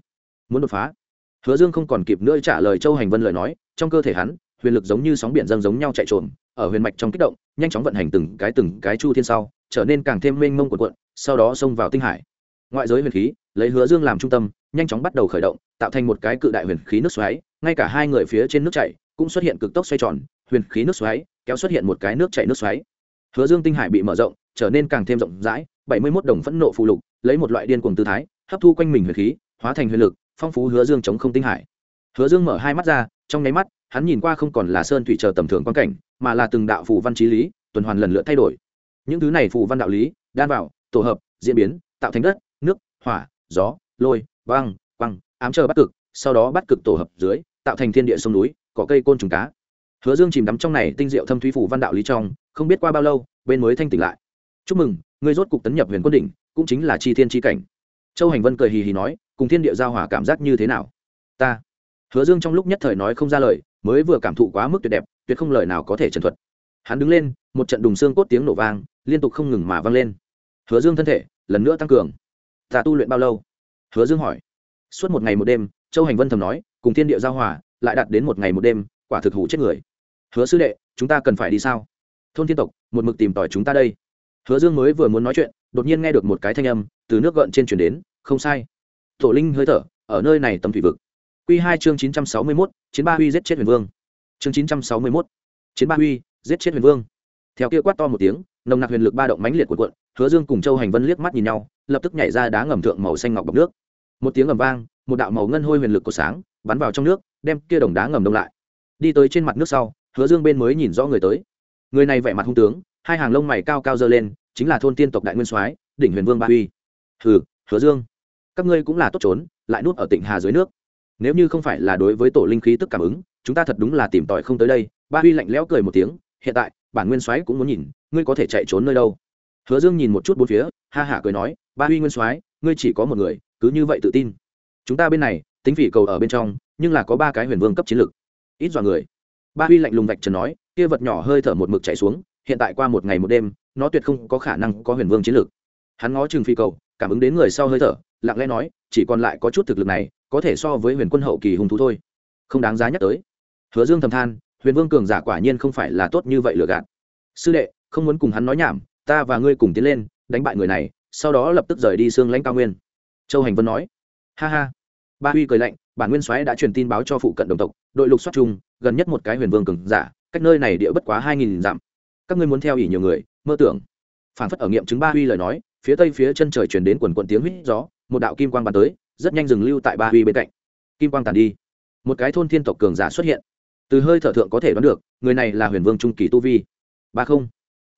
muốn đột phá? Hứa dương không còn kịp nữa trả lời châu hành vân lời nói, trong cơ thể hắn, huyền lực giống như sóng biển dâng giống nhau chạy trộm ở huyền mạch trong kích động, nhanh chóng vận hành từng cái từng cái chu thiên sau, trở nên càng thêm mênh mông cuộn cuộn, sau đó xông vào tinh hải. Ngoại giới huyền khí, lấy hứa dương làm trung tâm, nhanh chóng bắt đầu khởi động, tạo thành một cái cự đại huyền khí nước xoáy, ngay cả hai người phía trên nước chảy cũng xuất hiện cực tốc xoay tròn, huyền khí nước xoáy kéo xuất hiện một cái nước chảy nước xoáy. Hứa dương tinh hải bị mở rộng, trở nên càng thêm rộng rãi, bảy mươi mốt đồng phẫn nộ phụ lục lấy một loại điên cuồng tư thái, hấp thu quanh mình huyền khí, hóa thành huyền lực, phong phú hứa dương chống không tinh hải. Hứa dương mở hai mắt ra, trong nháy mắt, hắn nhìn qua không còn là sơn thủy chờ tầm thường quan cảnh, mà là từng đạo phù văn trí lý, tuần hoàn lần lượt thay đổi. Những thứ này phù văn đạo lý, đan vào tổ hợp, diễn biến, tạo thành đất, nước, hỏa, gió, lôi băng băng ám chờ bắt cực, sau đó bắt cực tổ hợp dưới, tạo thành thiên địa sông núi, cỏ cây côn trùng cá. Hứa dương chìm đắm trong này tinh diệu thâm thúy phủ văn đạo lý trong, không biết qua bao lâu, bên mới thanh tỉnh lại. Chúc mừng, ngươi rốt cục tấn nhập huyền quân đỉnh cũng chính là chi thiên chi cảnh. Châu hành vân cười hì hì nói, cùng thiên địa giao Hòa cảm giác như thế nào? Ta. Hứa dương trong lúc nhất thời nói không ra lời, mới vừa cảm thụ quá mức tuyệt đẹp, tuyệt không lời nào có thể trần thuật. Hắn đứng lên, một trận đùng xương cốt tiếng nổ vang, liên tục không ngừng mà vang lên. Hứa dương thân thể, lần nữa tăng cường. Ta tu luyện bao lâu? Hứa dương hỏi. Suốt một ngày một đêm, châu hành vân thầm nói, cùng thiên địa giao hòa, lại đạt đến một ngày một đêm, quả thực hủ chết người. Hứa sư đệ, chúng ta cần phải đi sao? Thôn thiên tộc, một mực tìm tỏi chúng ta đây. Hứa dương mới vừa muốn nói chuyện đột nhiên nghe được một cái thanh âm từ nước gợn trên chuyển đến, không sai. Tổ linh hơi thở, ở nơi này tầm thủy vực. Q hai chương chín trăm sáu mươi mốt, chiến ba huy giết chết huyền vương. Chương chín trăm sáu mươi mốt, chiến ba huy giết chết huyền vương. Theo kia quát to một tiếng, nồng nặc huyền lực ba động mãnh liệt của quận hứa dương cùng châu hành vân liếc mắt nhìn nhau, lập tức nhảy ra đá ngầm thượng màu xanh ngọc bọc nước. Một tiếng ngầm vang, một đạo màu ngân hôi huyền lực của sáng bắn vào trong nước, đem kia đồng đá ngầm đông lại. Đi tới trên mặt nước sau, hứa dương bên mới nhìn rõ người tới. Người này vẻ mặt hung tướng, hai hàng lông mày cao cao dơ lên chính là thôn tiên tộc đại nguyên soái, đỉnh huyền vương ba huy hừ, hứa dương, các ngươi cũng là tốt trốn, lại nuốt ở tỉnh hà dưới nước. Nếu như không phải là đối với tổ linh khí tức cảm ứng, chúng ta thật đúng là tìm tòi không tới đây. Ba huy lạnh lẽo cười một tiếng, hiện tại, bản nguyên soái cũng muốn nhìn, ngươi có thể chạy trốn nơi đâu. Hứa dương nhìn một chút bốn phía, ha hả cười nói, ba huy nguyên soái, ngươi chỉ có một người, cứ như vậy tự tin. Chúng ta bên này, tính phỉ cầu ở bên trong, nhưng là có ba cái huyền vương cấp chiến lực. Ít dọa người. Ba huy lạnh lùng vạch trần nói, kia vật nhỏ hơi thở một mực chạy xuống hiện tại qua một ngày một đêm, nó tuyệt không có khả năng có huyền vương chiến lược. Hắn ngó chừng phi cầu, cảm ứng đến người sau hơi thở, lặng lẽ nói, chỉ còn lại có chút thực lực này, có thể so với huyền quân hậu kỳ hùng thú thôi. Không đáng giá nhắc tới. Hứa dương thầm than, huyền vương cường giả quả nhiên không phải là tốt như vậy lừa gạt. Sư đệ, không muốn cùng hắn nói nhảm, ta và ngươi cùng tiến lên, đánh bại người này, sau đó lập tức rời đi xương lãnh cao nguyên. Châu hành vân nói. Ha ha. Ba huy cười lạnh, bản nguyên soái đã truyền tin báo cho phụ cận đồng tộc, đội lục soát chung, gần nhất một cái huyền vương cường giả, cách nơi này địa bất quá hai nghìn dặm các ngươi muốn theo ỉ nhiều người, mơ tưởng. Phản phất ở nghiệm chứng ba huy lời nói, phía tây phía chân trời chuyển đến quần quận tiếng huýt gió, một đạo kim quang bắn tới, rất nhanh dừng lưu tại ba huy bên cạnh. Kim quang tàn đi. Một cái thôn thiên tộc cường giả xuất hiện. Từ hơi thở thượng có thể đoán được, người này là huyền vương trung kỳ tu vi. Ba không.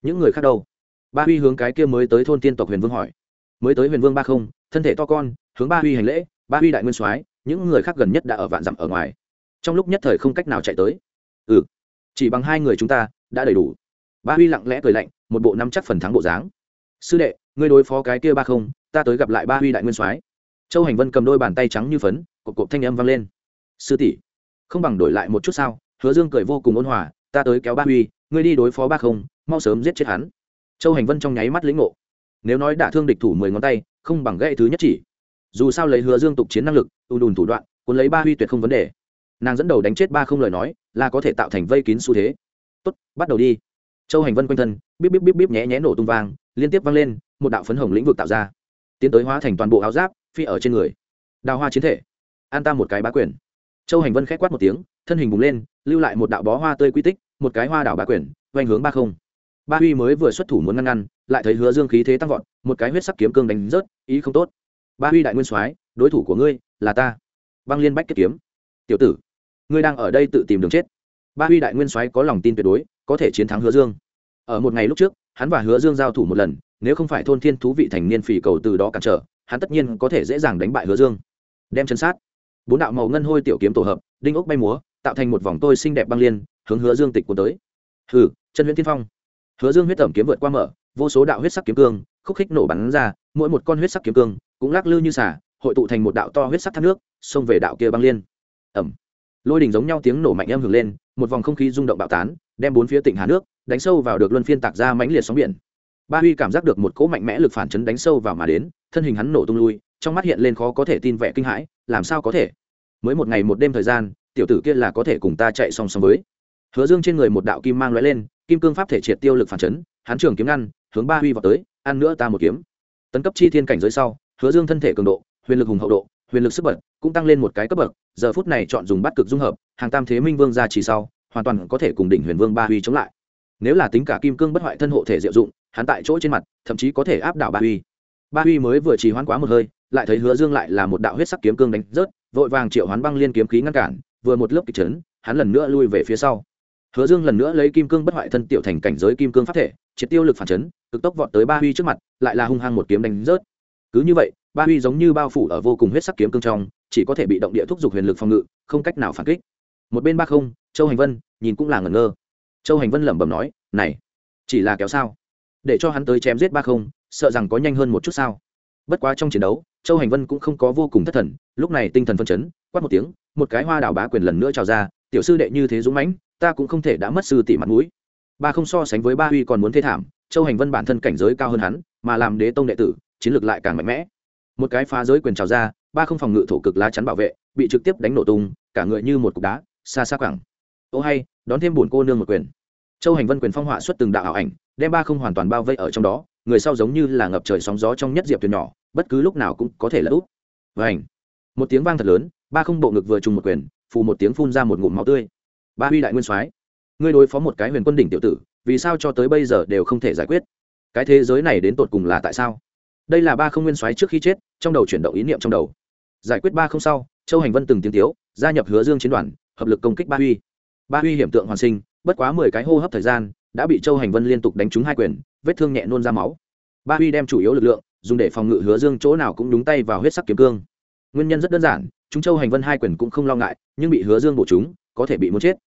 Những người khác đâu? Ba huy hướng cái kia mới tới thôn thiên tộc huyền vương hỏi. Mới tới huyền vương ba không, thân thể to con, hướng ba huy hành lễ, ba huy đại nguyên soái, những người khác gần nhất đã ở vạn dặm ở ngoài. Trong lúc nhất thời không cách nào chạy tới. Ừ. Chỉ bằng hai người chúng ta, đã đầy đủ ba huy lặng lẽ cười lạnh, một bộ năm chắc phần thắng bộ dáng. Sư đệ, ngươi đối phó cái kia ba không, ta tới gặp lại ba huy đại nguyên soái. Châu hành vân cầm đôi bàn tay trắng như phấn, cộp cộp thanh âm vang lên. Sư tỷ, không bằng đổi lại một chút sao? Hứa dương cười vô cùng ôn hòa, ta tới kéo ba huy, ngươi đi đối phó ba không, mau sớm giết chết hắn. Châu hành vân trong nháy mắt lĩnh ngộ. Nếu nói đả thương địch thủ mười ngón tay, không bằng gãy thứ nhất chỉ. Dù sao lấy hứa dương tục chiến năng lực ưu đùn thủ đoạn, cuốn lấy ba huy tuyệt không vấn đề. Nàng dẫn đầu đánh chết ba không lời nói, là có thể tạo thành vây kín xu thế. Tốt, bắt đầu đi châu hành vân quanh thân, bíp bíp bíp bíp nhé nhé nổ tung vang, liên tiếp vang lên, một đạo phấn hồng lĩnh vực tạo ra. Tiến tới hóa thành toàn bộ áo giáp, phi ở trên người. Đào hoa chiến thể. An ta một cái bá quyền. Châu hành vân k h é quát một tiếng, thân hình bùng lên, lưu lại một đạo bó hoa tươi quy tích, một cái hoa đảo bá quyền oanh hướng ba không. Ba huy mới vừa xuất thủ muốn ngăn ngăn, lại thấy hứa dương khí thế tăng vọt, một cái huyết sắc kiếm cương đánh rớt, ý không tốt. Ba huy đại nguyên soái, đối thủ của ngươi là ta. Băng liên bách kết kiếm. Tiểu tử, ngươi đang ở đây tự tìm đường chết. Ba huy đại nguyên soái có lòng tin tuyệt đối có thể chiến thắng hứa dương. Ở một ngày lúc trước, hắn và hứa dương giao thủ một lần, nếu không phải thôn thiên thú vị thành niên phỉ cầu từ đó cản trở, hắn tất nhiên có thể dễ dàng đánh bại hứa dương. Đem chân sát. Bốn đạo màu ngân hôi tiểu kiếm tổ hợp, đinh ốc bay múa, tạo thành một vòng tôi xinh đẹp băng liên, hướng hứa dương tịch cuốn tới. Hừ, chân huyễn tiên phong. Hứa dương huyết tẩm kiếm vượt qua mở, vô số đạo huyết sắc kiếm cương, khúc khích nổ bắn ra, mỗi một con huyết sắc kiếm cương cũng lắc lư như xả hội tụ thành một đạo to huyết sắc thác nước, xông về đạo kia băng liên. Ẩm. Lôi đình giống nhau tiếng nổ mạnh âm hưởng lên, một vòng không khí rung động bạo tán đem bốn phía tỉnh hà nước, đánh sâu vào được luân phiên tạc ra mãnh liệt sóng biển. Ba huy cảm giác được một cỗ mạnh mẽ lực phản chấn đánh sâu vào mà đến, thân hình hắn nổ tung lui, trong mắt hiện lên khó có thể tin vẻ kinh hãi, làm sao có thể? Mới một ngày một đêm thời gian, tiểu tử kia là có thể cùng ta chạy song song với. Hứa dương trên người một đạo kim mang lóe lên, kim cương pháp thể triệt tiêu lực phản chấn, hắn trường kiếm ngăn, hướng ba huy vào tới, ăn nữa ta một kiếm. Tấn cấp chi thiên cảnh giới sau, hứa dương thân thể cường độ, huyền lực hùng hậu độ, huyền lực sức bật cũng tăng lên một cái cấp bậc, giờ phút này chọn dùng bắt cực dung hợp, hàng tam thế minh vương ra chỉ sau hoàn toàn có thể cùng đỉnh huyền vương ba huy chống lại. Nếu là tính cả kim cương bất hoại thân hộ thể diệu dụng, hắn tại chỗ trên mặt, thậm chí có thể áp đảo ba huy. Ba huy mới vừa trì hoãn quá một hơi, lại thấy hứa dương lại là một đạo huyết sắc kiếm cương đánh rớt, vội vàng triệu hoán băng liên kiếm khí ngăn cản, vừa một lớp kịch trấn hắn lần nữa lui về phía sau. Hứa dương lần nữa lấy kim cương bất hoại thân tiểu thành cảnh giới kim cương pháp thể, triệt tiêu lực phản chấn, cực tốc vọt tới ba huy trước mặt, lại là hung hăng một kiếm đánh rớt. Cứ như vậy, ba huy giống như bao phủ ở vô cùng huyết sắc kiếm cương trong, chỉ có thể bị động địa thúc giục huyền lực phòng ngự, không cách nào phản kích một bên ba không, châu hành vân nhìn cũng là ngẩn ngơ. Châu hành vân lẩm bẩm nói, này, chỉ là kéo sao? Để cho hắn tới chém giết ba không, sợ rằng có nhanh hơn một chút sao? Bất quá trong chiến đấu, châu hành vân cũng không có vô cùng thất thần, lúc này tinh thần phân chấn, quát một tiếng, một cái hoa đảo bá quyền lần nữa trào ra, tiểu sư đệ như thế dũng mãnh, ta cũng không thể đã mất sư tỷ mặt mũi. Ba không so sánh với ba huy còn muốn thê thảm, châu hành vân bản thân cảnh giới cao hơn hắn, mà làm đế tông đệ tử, chiến lược lại càng mạnh mẽ. Một cái phá giới quyền trào ra, ba không phòng ngự thổ cực lá chắn bảo vệ, bị trực tiếp đánh nổ tung, cả người như một cục đá xa xa quẳng ô hay, đón thêm bổn cô nương một quyền. Châu hành vân quyền phong họa xuất từng đạo ảo ảnh, đem ba không hoàn toàn bao vây ở trong đó, người sau giống như là ngập trời sóng gió trong nhất diệp thuyền nhỏ, bất cứ lúc nào cũng có thể là úp. Vảnh một tiếng vang thật lớn, ba không bộ ngực vừa trùng một quyền, phù một tiếng phun ra một ngụm máu tươi. Ba huy đại nguyên soái, ngươi đối phó một cái huyền quân đỉnh tiểu tử, vì sao cho tới bây giờ đều không thể giải quyết? Cái thế giới này đến tột cùng là tại sao? Đây là ba không nguyên soái trước khi chết, trong đầu chuyển động ý niệm trong đầu. Giải quyết ba không sau, châu hành vân từng tiếng tiếu, gia nhập hứa dương chiến đoàn hợp lực công kích ba huy. Ba huy hiểm tượng hoàn sinh, bất quá mười cái hô hấp thời gian, đã bị châu hành vân liên tục đánh trúng hai quyền, vết thương nhẹ nôn ra máu. Ba huy đem chủ yếu lực lượng, dùng để phòng ngự hứa dương chỗ nào cũng đúng tay vào huyết sắc kiếm cương. Nguyên nhân rất đơn giản, chúng châu hành vân hai quyền cũng không lo ngại, nhưng bị hứa dương bổ chúng có thể bị muốn chết.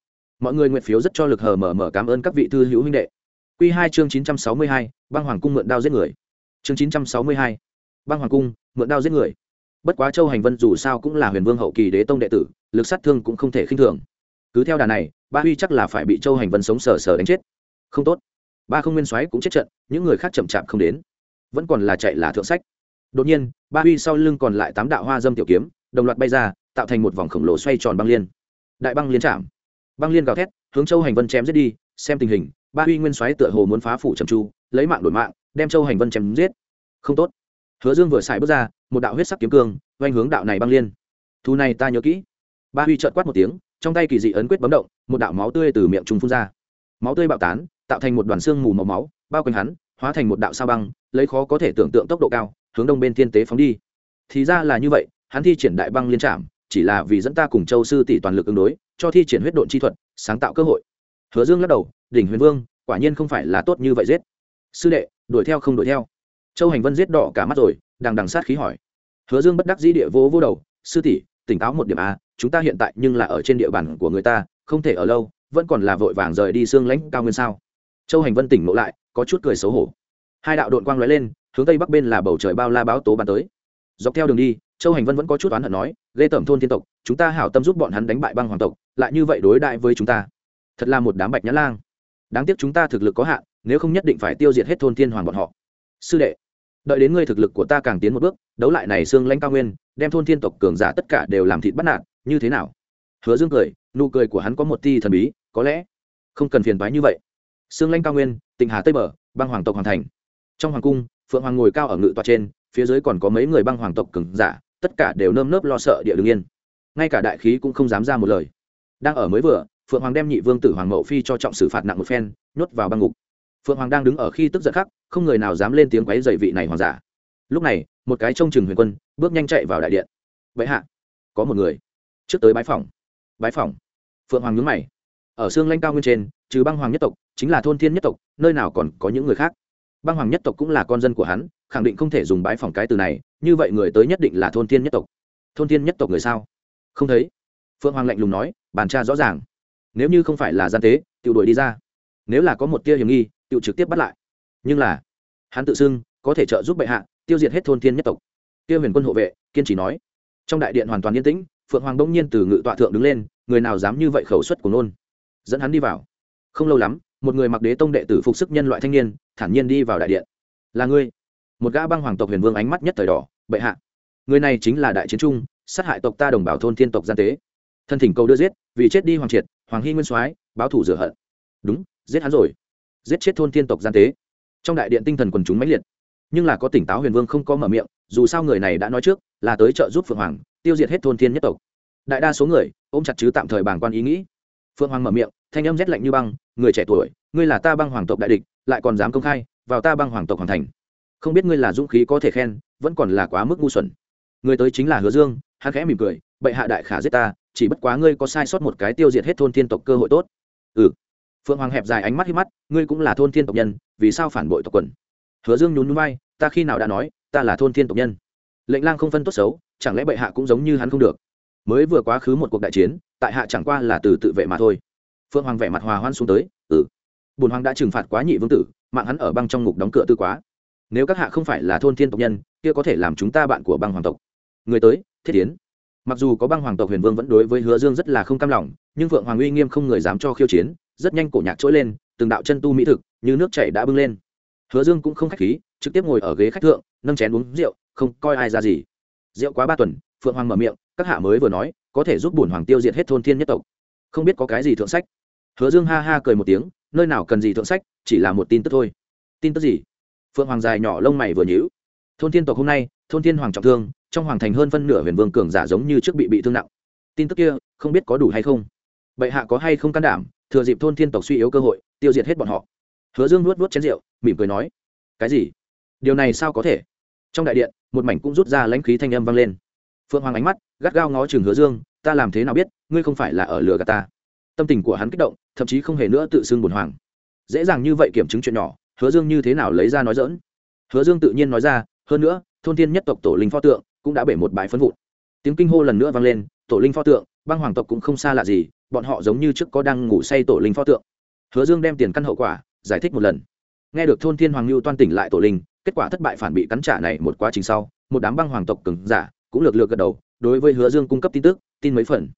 Mọi người nguyện phiếu rất cho lực hờ mở mở cảm ơn các vị thư hữu huynh đệ. Q hai chương chín trăm sáu mươi hai, băng hoàng cung mượn đao giết người. Chương chín trăm sáu mươi hai, băng hoàng cung mượn đao giết người bất quá châu hành vân dù sao cũng là huyền vương hậu kỳ đế tông đệ tử, lực sát thương cũng không thể khinh thường. Cứ theo đà này, ba huy chắc là phải bị châu hành vân sống sờ sờ đánh chết. Không tốt. Ba không nguyên soái cũng chết trận, những người khác chậm chạp không đến. Vẫn còn là chạy là thượng sách. Đột nhiên, ba huy sau lưng còn lại tám đạo hoa dâm tiểu kiếm, đồng loạt bay ra, tạo thành một vòng khổng lồ xoay tròn băng liên. Đại băng liên chạm. Băng liên gào thét, hướng châu hành vân chém giết đi, xem tình hình, ba huy nguyên soái tựa hồ muốn phá phủ trầm chu lấy mạng đổi mạng, đem châu hành vân chém giết. Không tốt hứa dương vừa xài bước ra, một đạo huyết sắc kiếm cương oanh hướng đạo này băng liên. Thu này ta nhớ kỹ. Ba huy chợt quát một tiếng, trong tay kỳ dị ấn quyết bấm động, một đạo máu tươi từ miệng trùng phun ra. Máu tươi bạo tán, tạo thành một đoàn xương mù màu máu, bao quanh hắn, hóa thành một đạo sao băng, lấy khó có thể tưởng tượng tốc độ cao, hướng đông bên thiên tế phóng đi. Thì ra là như vậy, hắn thi triển đại băng liên trạm chỉ là vì dẫn ta cùng châu sư tỷ toàn lực ứng đối, cho thi triển huyết độn chi thuật, sáng tạo cơ hội. Hứa dương lắc đầu, đỉnh huyền vương, quả nhiên không phải là tốt như vậy giết. Sư đệ, đuổi theo không đuổi theo châu hành vân giết đỏ cả mắt rồi đang đằng sát khí hỏi. Hứa dương bất đắc dĩ địa vô vô đầu, sư tỷ, tỉnh táo một điểm a chúng ta hiện tại nhưng là ở trên địa bàn của người ta, không thể ở lâu, vẫn còn là vội vàng rời đi xương lãnh cao nguyên sao? Châu hành vân tỉnh ngộ lại, có chút cười xấu hổ. Hai đạo đội quang lóe lên, hướng tây bắc bên là bầu trời bao la báo tố bắn tới. Dọc theo đường đi, châu hành vân vẫn có chút oán hận nói, ghê tởm thôn thiên tộc, chúng ta hảo tâm giúp bọn hắn đánh bại băng hoàng tộc, lại như vậy đối đại với chúng ta. Thật là một đám bạch nhã lang. Đáng tiếc chúng ta thực lực có hạn, nếu không nhất định phải tiêu diệt hết thôn thiên hoàng bọn họ. Sư đệ đợi đến ngươi thực lực của ta càng tiến một bước, đấu lại này xương lãnh cao nguyên, đem thôn thiên tộc cường giả tất cả đều làm thịt bắt nạt, như thế nào? Hứa dương cười, nụ cười của hắn có một ti thần bí, có lẽ không cần phiền toái như vậy. Xương lãnh cao nguyên tỉnh hà tây bờ, băng hoàng tộc hoàn thành. Trong hoàng cung, phượng hoàng ngồi cao ở ngự tòa trên, phía dưới còn có mấy người băng hoàng tộc cường giả, tất cả đều nơm nớp lo sợ địa đường yên. Ngay cả đại khí cũng không dám ra một lời. Đang ở mới vừa, phượng hoàng đem nhị vương tử hoàng mậu phi cho trọng xử phạt nặng một phen, nhốt vào băng ngục phượng hoàng đang đứng ở khi tức giận khắc, không người nào dám lên tiếng quấy dậy vị này hoàng giả. Lúc này, một cái trông chừng huyền quân, bước nhanh chạy vào đại điện. Vậy hạ, có một người. Trước tới bái phòng bái phòng phượng hoàng nhướng mày. Ở xương lanh cao nguyên trên, trừ băng hoàng nhất tộc, chính là thôn thiên nhất tộc, nơi nào còn có những người khác. Băng hoàng nhất tộc cũng là con dân của hắn, khẳng định không thể dùng bái phòng cái từ này, như vậy người tới nhất định là thôn thiên nhất tộc. Thôn thiên nhất tộc người sao? Không thấy. Phượng hoàng lạnh lùng nói, bàn tra rõ ràng. Nếu như không phải là gian tế tự đuổi đi ra. Nếu là có một tia hiểm nghi tự trực tiếp bắt lại. Nhưng là, hắn tự xưng có thể trợ giúp bệ hạ tiêu diệt hết thôn thiên nhất tộc. Tiêu huyền quân hộ vệ, kiên trì nói. Trong đại điện hoàn toàn yên tĩnh, phượng hoàng đông nhiên từ ngự tọa thượng đứng lên, người nào dám như vậy khẩu suất của nôn. Dẫn hắn đi vào. Không lâu lắm, một người mặc đế tông đệ tử phục sức nhân loại thanh niên, thản nhiên đi vào đại điện. Là ngươi? Một gã băng hoàng tộc huyền vương ánh mắt nhất thời đỏ, bệ hạ, người này chính là đại chiến trung, sát hại tộc ta đồng bào thôn thiên tộc gian tế. Thân thỉnh cầu đưa giết, vì chết đi hoàng triệt, hoàng hy nguyên soái, báo thủ rửa hận. Đúng, giết hắn rồi giết chết thôn thiên tộc gian tế. Trong đại điện tinh thần quần chúng mãnh liệt. Nhưng là có tỉnh táo huyền vương không có mở miệng, dù sao người này đã nói trước, là tới trợ giúp phượng hoàng, tiêu diệt hết thôn thiên nhất tộc. Đại đa số người, ôm chặt chứ tạm thời bàng quan ý nghĩ. Phượng hoàng mở miệng, thanh âm rét lạnh như băng, người trẻ tuổi, ngươi là ta băng hoàng tộc đại địch, lại còn dám công khai, vào ta băng hoàng tộc hoàn thành. Không biết ngươi là dũng khí có thể khen, vẫn còn là quá mức ngu xuẩn. Người tới chính là hứa dương, hắn khẽ mỉm cười, bệ hạ đại khả giết ta, chỉ bất quá ngươi có sai sót một cái tiêu diệt hết thôn thiên tộc cơ hội tốt. Ừ phượng hoàng hẹp dài ánh mắt hít mắt, ngươi cũng là thôn thiên tộc nhân, vì sao phản bội tộc quần? Hứa dương nhún núi bay ta khi nào đã nói, ta là thôn thiên tộc nhân? Lệnh lang không phân tốt xấu, chẳng lẽ bệ hạ cũng giống như hắn không được? Mới vừa quá khứ một cuộc đại chiến, tại hạ chẳng qua là từ tự vệ mà thôi. Phượng hoàng vẻ mặt hòa hoan xuống tới ừ. Bùn hoàng đã trừng phạt quá nhị vương tử, mạng hắn ở băng trong ngục đóng cửa tư quá. Nếu các hạ không phải là thôn thiên tộc nhân, kia có thể làm chúng ta bạn của băng hoàng tộc. Người tới, thiết tiến mặc dù có băng hoàng tộc huyền vương vẫn đối với hứa dương rất là không cam lòng, nhưng phượng hoàng uy nghiêm không người dám cho khiêu chiến rất nhanh cổ nhạc trỗi lên, từng đạo chân tu mỹ thực như nước chảy đã bưng lên. Hứa dương cũng không khách khí, trực tiếp ngồi ở ghế khách thượng, nâng chén uống rượu, không coi ai ra gì. Rượu quá ba tuần, phượng hoàng mở miệng, các hạ mới vừa nói, có thể giúp bổn hoàng tiêu diệt hết thôn thiên nhất tộc. Không biết có cái gì thượng sách. Hứa dương ha ha cười một tiếng, nơi nào cần gì thượng sách, chỉ là một tin tức thôi. Tin tức gì? Phượng hoàng dài nhỏ lông mày vừa nhíu. Thôn thiên tộc hôm nay, thôn thiên hoàng trọng thương, trong hoàng thành hơn phân nửa huyền vương cường giả giống như trước bị bị thương nặng. Tin tức kia, không biết có đủ hay không? Bệ hạ có hay không can đảm thừa dịp thôn thiên tộc suy yếu cơ hội, tiêu diệt hết bọn họ. Hứa dương nuốt nuốt chén rượu, mỉm cười nói, cái gì? Điều này sao có thể? Trong đại điện, một mảnh cũng rút ra lãnh khí thanh âm vang lên. Phượng hoàng ánh mắt gắt gao ngó chừng hứa dương, ta làm thế nào biết, ngươi không phải là ở lừa gạt ta? Tâm tình của hắn kích động, thậm chí không hề nữa tự xưng bồn hoàng. Dễ dàng như vậy kiểm chứng chuyện nhỏ, hứa dương như thế nào lấy ra nói dỡn hứa dương tự nhiên nói ra, hơn nữa, thôn thiên nhất tộc tổ linh pho tượng cũng đã bể một bãi phân vụn. Tiếng kinh hô lần nữa vang lên, tổ linh pho tượng băng hoàng tộc cũng không xa lạ gì, bọn họ giống như trước có đang ngủ say tổ linh pho tượng. Hứa dương đem tiền căn hậu quả giải thích một lần. Nghe được thôn thiên hoàng lưu toan tỉnh lại tổ linh, kết quả thất bại phản bị cắn trả này một quá trình sau, một đám băng hoàng tộc cứng giả cũng lược lược gật đầu, đối với hứa dương cung cấp tin tức, tin mấy phần.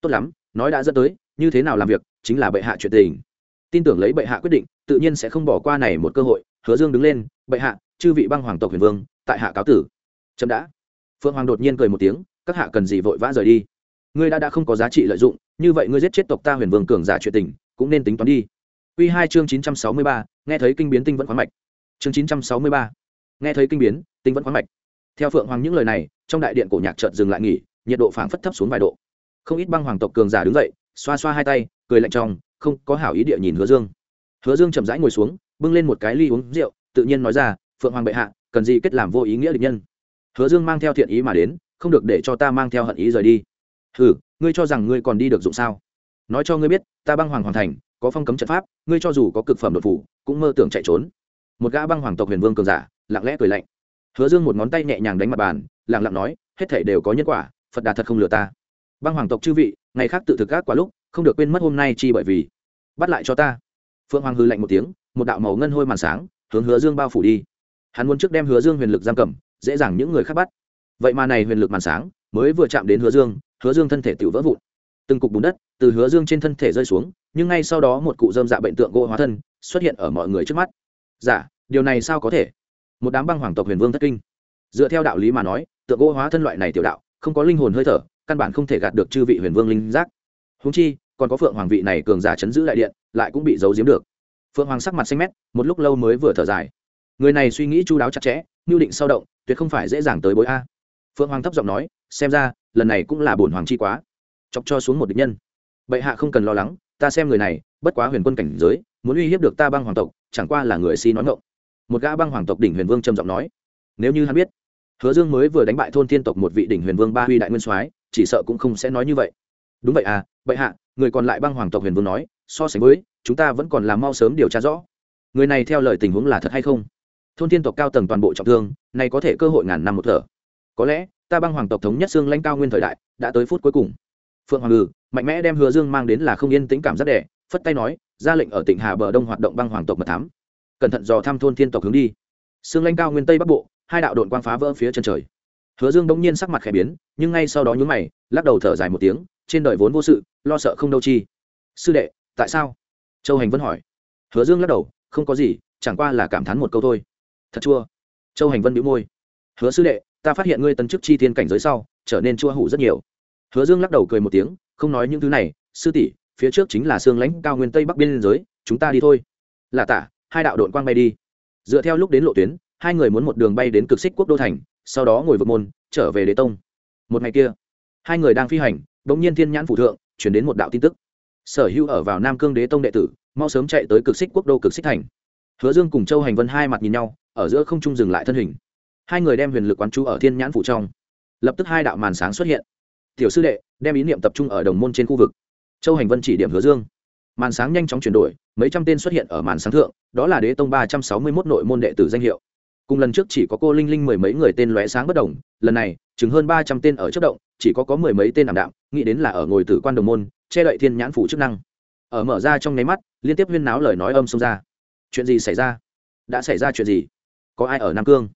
Tốt lắm, nói đã dẫn tới, như thế nào làm việc, chính là bệ hạ chuyện tình. Tin tưởng lấy bệ hạ quyết định, tự nhiên sẽ không bỏ qua này một cơ hội. Hứa dương đứng lên, bệ hạ, chư vị băng hoàng tộc huyền vương, tại hạ cáo tử. Chậm đã. Phượng hoàng đột nhiên cười một tiếng, các hạ cần gì vội vã rời đi? Ngươi đã đã không có giá trị lợi dụng, như vậy ngươi giết chết tộc ta huyền vương cường giả chuyện tình, cũng nên tính toán đi. Quy hai chương chín trăm sáu mươi ba, nghe thấy kinh biến tinh vẫn khoáng mạch. Chương chín trăm sáu mươi ba, nghe thấy kinh biến tinh vẫn khoáng mạch. Theo phượng hoàng những lời này, trong đại điện cổ nhạc chợt dừng lại nghỉ, nhiệt độ phảng phất thấp xuống vài độ. Không ít băng hoàng tộc cường giả đứng dậy, xoa xoa hai tay, cười lạnh trong, không có hảo ý địa nhìn hứa dương. Hứa dương chậm rãi ngồi xuống, bưng lên một cái ly uống rượu, tự nhiên nói ra, phượng hoàng bệ hạ, cần gì kết làm vô ý nghĩa địch nhân? Hứa dương mang theo thiện ý mà đến, không được để cho ta mang theo hận ý rời đi hừ, ngươi cho rằng ngươi còn đi được dụng sao? Nói cho ngươi biết, ta băng hoàng hoàn thành, có phong cấm trận pháp, ngươi cho dù có cực phẩm đột phủ cũng mơ tưởng chạy trốn. Một gã băng hoàng tộc huyền vương cường giả, lặng lẽ cười lạnh. Hứa dương một ngón tay nhẹ nhàng đánh mặt bàn, lặng lặng nói, hết thể đều có nhân quả, phật đà thật không lừa ta. Băng hoàng tộc chư vị, ngày khác tự thực các quá lúc, không được quên mất hôm nay chi bởi vì. Bắt lại cho ta. Phượng hoàng hư lạnh một tiếng, một đạo màu ngân hôi màn sáng, hướng hứa dương bao phủ đi. Hắn muốn trước đem hứa dương huyền lực giam cầm, dễ dàng những người khác bắt. Vậy mà này huyền lực màn sáng, mới vừa chạm đến hứa dương hứa dương thân thể tự vỡ vụn. Từng cục bùn đất từ hứa dương trên thân thể rơi xuống nhưng ngay sau đó một cụ dơm dạ bệnh tượng gỗ hóa thân xuất hiện ở mọi người trước mắt. Giả dạ, điều này sao có thể? Một đám băng hoàng tộc huyền vương thất kinh. Dựa theo đạo lý mà nói tượng gỗ hóa thân loại này tiểu đạo không có linh hồn hơi thở căn bản không thể gạt được chư vị huyền vương linh giác. Húng chi còn có phượng hoàng vị này cường giả chấn giữ đại điện lại cũng bị giấu giếm được. Phượng hoàng sắc mặt xanh mét một lúc lâu mới vừa thở dài. Người này suy nghĩ chu đáo chặt chẽ mưu định sao động tuyệt không phải dễ dàng tới bối a. Phượng hoàng thấp giọng nói xem ra, lần này cũng là bổn hoàng chi quá. Chọc cho xuống một địch nhân. Bệ hạ không cần lo lắng, ta xem người này, bất quá huyền quân cảnh giới, muốn uy hiếp được ta băng hoàng tộc, chẳng qua là người si nói ngộng một gã băng hoàng tộc đỉnh huyền vương trầm giọng nói. Nếu như hắn biết, hứa dương mới vừa đánh bại thôn thiên tộc một vị đỉnh huyền vương ba huy đại nguyên soái, chỉ sợ cũng không sẽ nói như vậy. Đúng vậy à bệ hạ, người còn lại băng hoàng tộc huyền vương nói, so sánh với, chúng ta vẫn còn làm mau sớm điều tra rõ. Người này theo lời tình huống là thật hay không? Thôn thiên tộc cao tầng toàn bộ trọng thương này có thể cơ hội ngàn năm một thở. Có lẽ ta băng hoàng tộc thống nhất xương lãnh cao nguyên thời đại, đã tới phút cuối cùng. Phượng hoàng ngự, mạnh mẽ đem hứa dương mang đến là không yên tĩnh cảm giác đẻ, phất tay nói, ra lệnh ở tỉnh hà bờ đông hoạt động băng hoàng tộc mật thám. Cẩn thận dò thăm thôn thiên tộc hướng đi. Xương lãnh cao nguyên tây bắc bộ, hai đạo đội quang phá vỡ phía chân trời. Hứa dương bỗng nhiên sắc mặt khẽ biến, nhưng ngay sau đó nhún mày, lắc đầu thở dài một tiếng, trên đời vốn vô sự, lo sợ không đâu chi. Sư đệ, tại sao? Châu hành vân hỏi. Hứa dương lắc đầu, không có gì, chẳng qua là cảm thán một câu thôi. Thật chua. Châu hành vân bĩu môi. Hứa sư đệ ta phát hiện ngươi tấn chức chi thiên cảnh giới sau, trở nên chua hủ rất nhiều. Hứa dương lắc đầu cười một tiếng, không nói những thứ này, sư tỷ, phía trước chính là sương lãnh cao nguyên tây bắc biên giới, chúng ta đi thôi. Là tả, hai đạo đội quang bay đi. Dựa theo lúc đến lộ tuyến, hai người muốn một đường bay đến cực xích quốc đô thành, sau đó ngồi vượt môn, trở về đế tông. Một ngày kia, hai người đang phi hành đ ỗ n g nhiên thiên nhãn phủ thượng, chuyển đến một đạo tin tức. Sở hữu ở vào nam cương đế tông đệ tử, mau sớm chạy tới cực xích quốc đô cực xích thành. Hứa dương cùng châu hành vân hai mặt nhìn nhau, ở giữa không trung dừng lại thân hình hai người đem huyền lực quán chú ở thiên nhãn phủ trong. Lập tức hai đạo màn sáng xuất hiện. Tiểu sư đệ, đem ý niệm tập trung ở đồng môn trên khu vực. Châu hành vân chỉ điểm hứa dương. Màn sáng nhanh chóng chuyển đổi, mấy trăm tên xuất hiện ở màn sáng thượng, đó là đế tông ba trăm sáu mươi mốt nội môn đệ tử danh hiệu. Cùng lần trước chỉ có cô linh linh mười mấy người tên lóe sáng bất đồng, lần này, chừng hơn ba trăm tên ở chất động, chỉ có có mười mấy tên ảm đạm, nghĩ đến là ở ngồi tử quan đồng môn, che đậy thiên nhãn phủ chức năng. Ở mở ra trong nháy mắt, liên tiếp huyên náo lời nói âm xông ra. Chuyện gì xảy ra? Đã xảy ra chuyện gì? Có ai ở nam cương?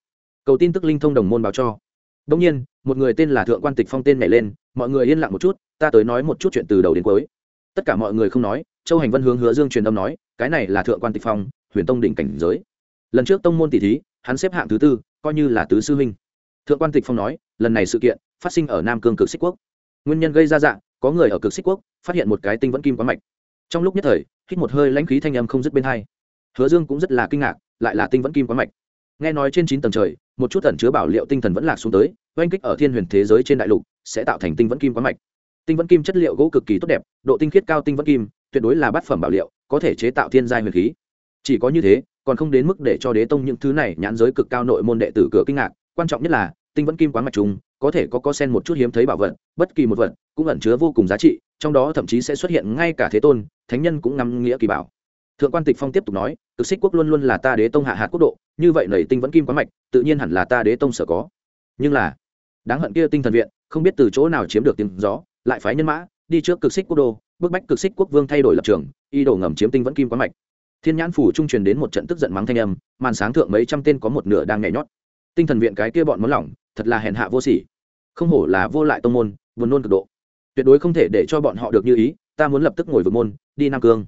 Cầu tin tức linh thông đồng môn báo cho. Đông nhiên, một người tên là thượng quan tịch phong tên nhảy lên, mọi người yên lặng một chút, ta tới nói một chút chuyện từ đầu đến cuối. Tất cả mọi người không nói, châu hành vân hướng hứa dương truyền âm nói, cái này là thượng quan tịch phong, huyền tông đỉnh cảnh giới. Lần trước tông môn tỷ thí, hắn xếp hạng thứ tư, coi như là tứ sư huynh. Thượng quan tịch phong nói, lần này sự kiện phát sinh ở nam cương cực xích quốc. Nguyên nhân gây ra dạng có người ở cực xích quốc phát hiện một cái tinh vẫn kim quá mạch. Trong lúc nhất thời, hít một hơi lãnh khí thanh âm không dứt bên hai. Hứa dương cũng rất là kinh ngạc, lại là tinh vẫn kim quá mạch. Nghe nói trên chín tầng trời một chút tẩn chứa bảo liệu tinh thần vẫn lạc xuống tới, oanh kích ở thiên huyền thế giới trên đại lục, sẽ tạo thành tinh vẫn kim quá mạch. Tinh vẫn kim chất liệu gỗ cực kỳ tốt đẹp, độ tinh khiết cao tinh vẫn kim, tuyệt đối là bát phẩm bảo liệu, có thể chế tạo thiên giai huyền khí. Chỉ có như thế, còn không đến mức để cho đế tông những thứ này nhãn giới cực cao nội môn đệ tử cửa kinh ngạc, quan trọng nhất là, tinh vẫn kim quán mạch trùng, có thể có có sen một chút hiếm thấy bảo vật, bất kỳ một vật cũng ẩn chứa vô cùng giá trị, trong đó thậm chí sẽ xuất hiện ngay cả thế tôn, thánh nhân cũng ngắm nghĩa kỳ bảo thượng quan tịch phong tiếp tục nói, cực xích quốc luôn luôn là ta đế tông hạ hạt quốc độ, như vậy nảy tinh vẫn kim quá mạch, tự nhiên hẳn là ta đế tông sở có. Nhưng là, đáng hận kia tinh thần viện, không biết từ chỗ nào chiếm được tiếng gió, lại phái nhân mã, đi trước cực xích quốc đô bức bách cực xích quốc vương thay đổi lập trường, y đổ ngầm chiếm tinh vẫn kim quá mạch. Thiên nhãn phủ trung truyền đến một trận tức giận mắng thanh âm, màn sáng thượng mấy trăm tên có một nửa đang nhảy nhót. Tinh thần viện cái kia bọn món lỏng, thật là hèn hạ vô sỉ. Không hổ là vô lại tông môn, buồn nôn cực độ. Tuyệt đối không thể để cho bọn họ được như ý, ta muốn lập tức ngồi vượt môn, đi nam cương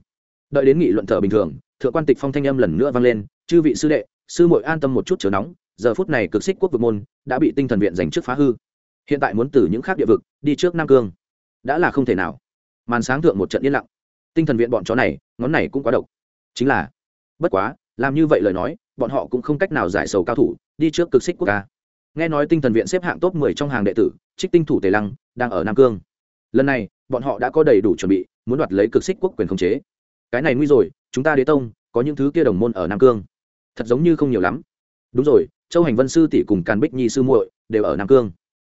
đợi đến nghị luận thở bình thường, thượng quan tịch phong thanh âm lần nữa vang lên, chư vị sư đệ, sư muội an tâm một chút chớ nóng, giờ phút này cực xích quốc vực môn đã bị tinh thần viện giành trước phá hư. Hiện tại muốn từ những khác địa vực đi trước nam cương, đã là không thể nào. Màn sáng thượng một trận yên lặng. Tinh thần viện bọn chó này, ngón này cũng quá độc. Chính là, bất quá, làm như vậy lời nói, bọn họ cũng không cách nào giải sầu cao thủ, đi trước cực xích quốc ca nghe nói tinh thần viện xếp hạng top 10 trong hàng đệ tử, trích tinh thủ tề lăng, đang ở nam cương. Lần này, bọn họ đã có đầy đủ chuẩn bị, muốn đoạt lấy cực xích quốc quyền khống chế cái này nguy rồi chúng ta đế tông có những thứ kia đồng môn ở nam cương. Thật giống như không nhiều lắm. Đúng rồi châu hành vân sư tỷ cùng càn bích nhi sư muội đều ở nam cương.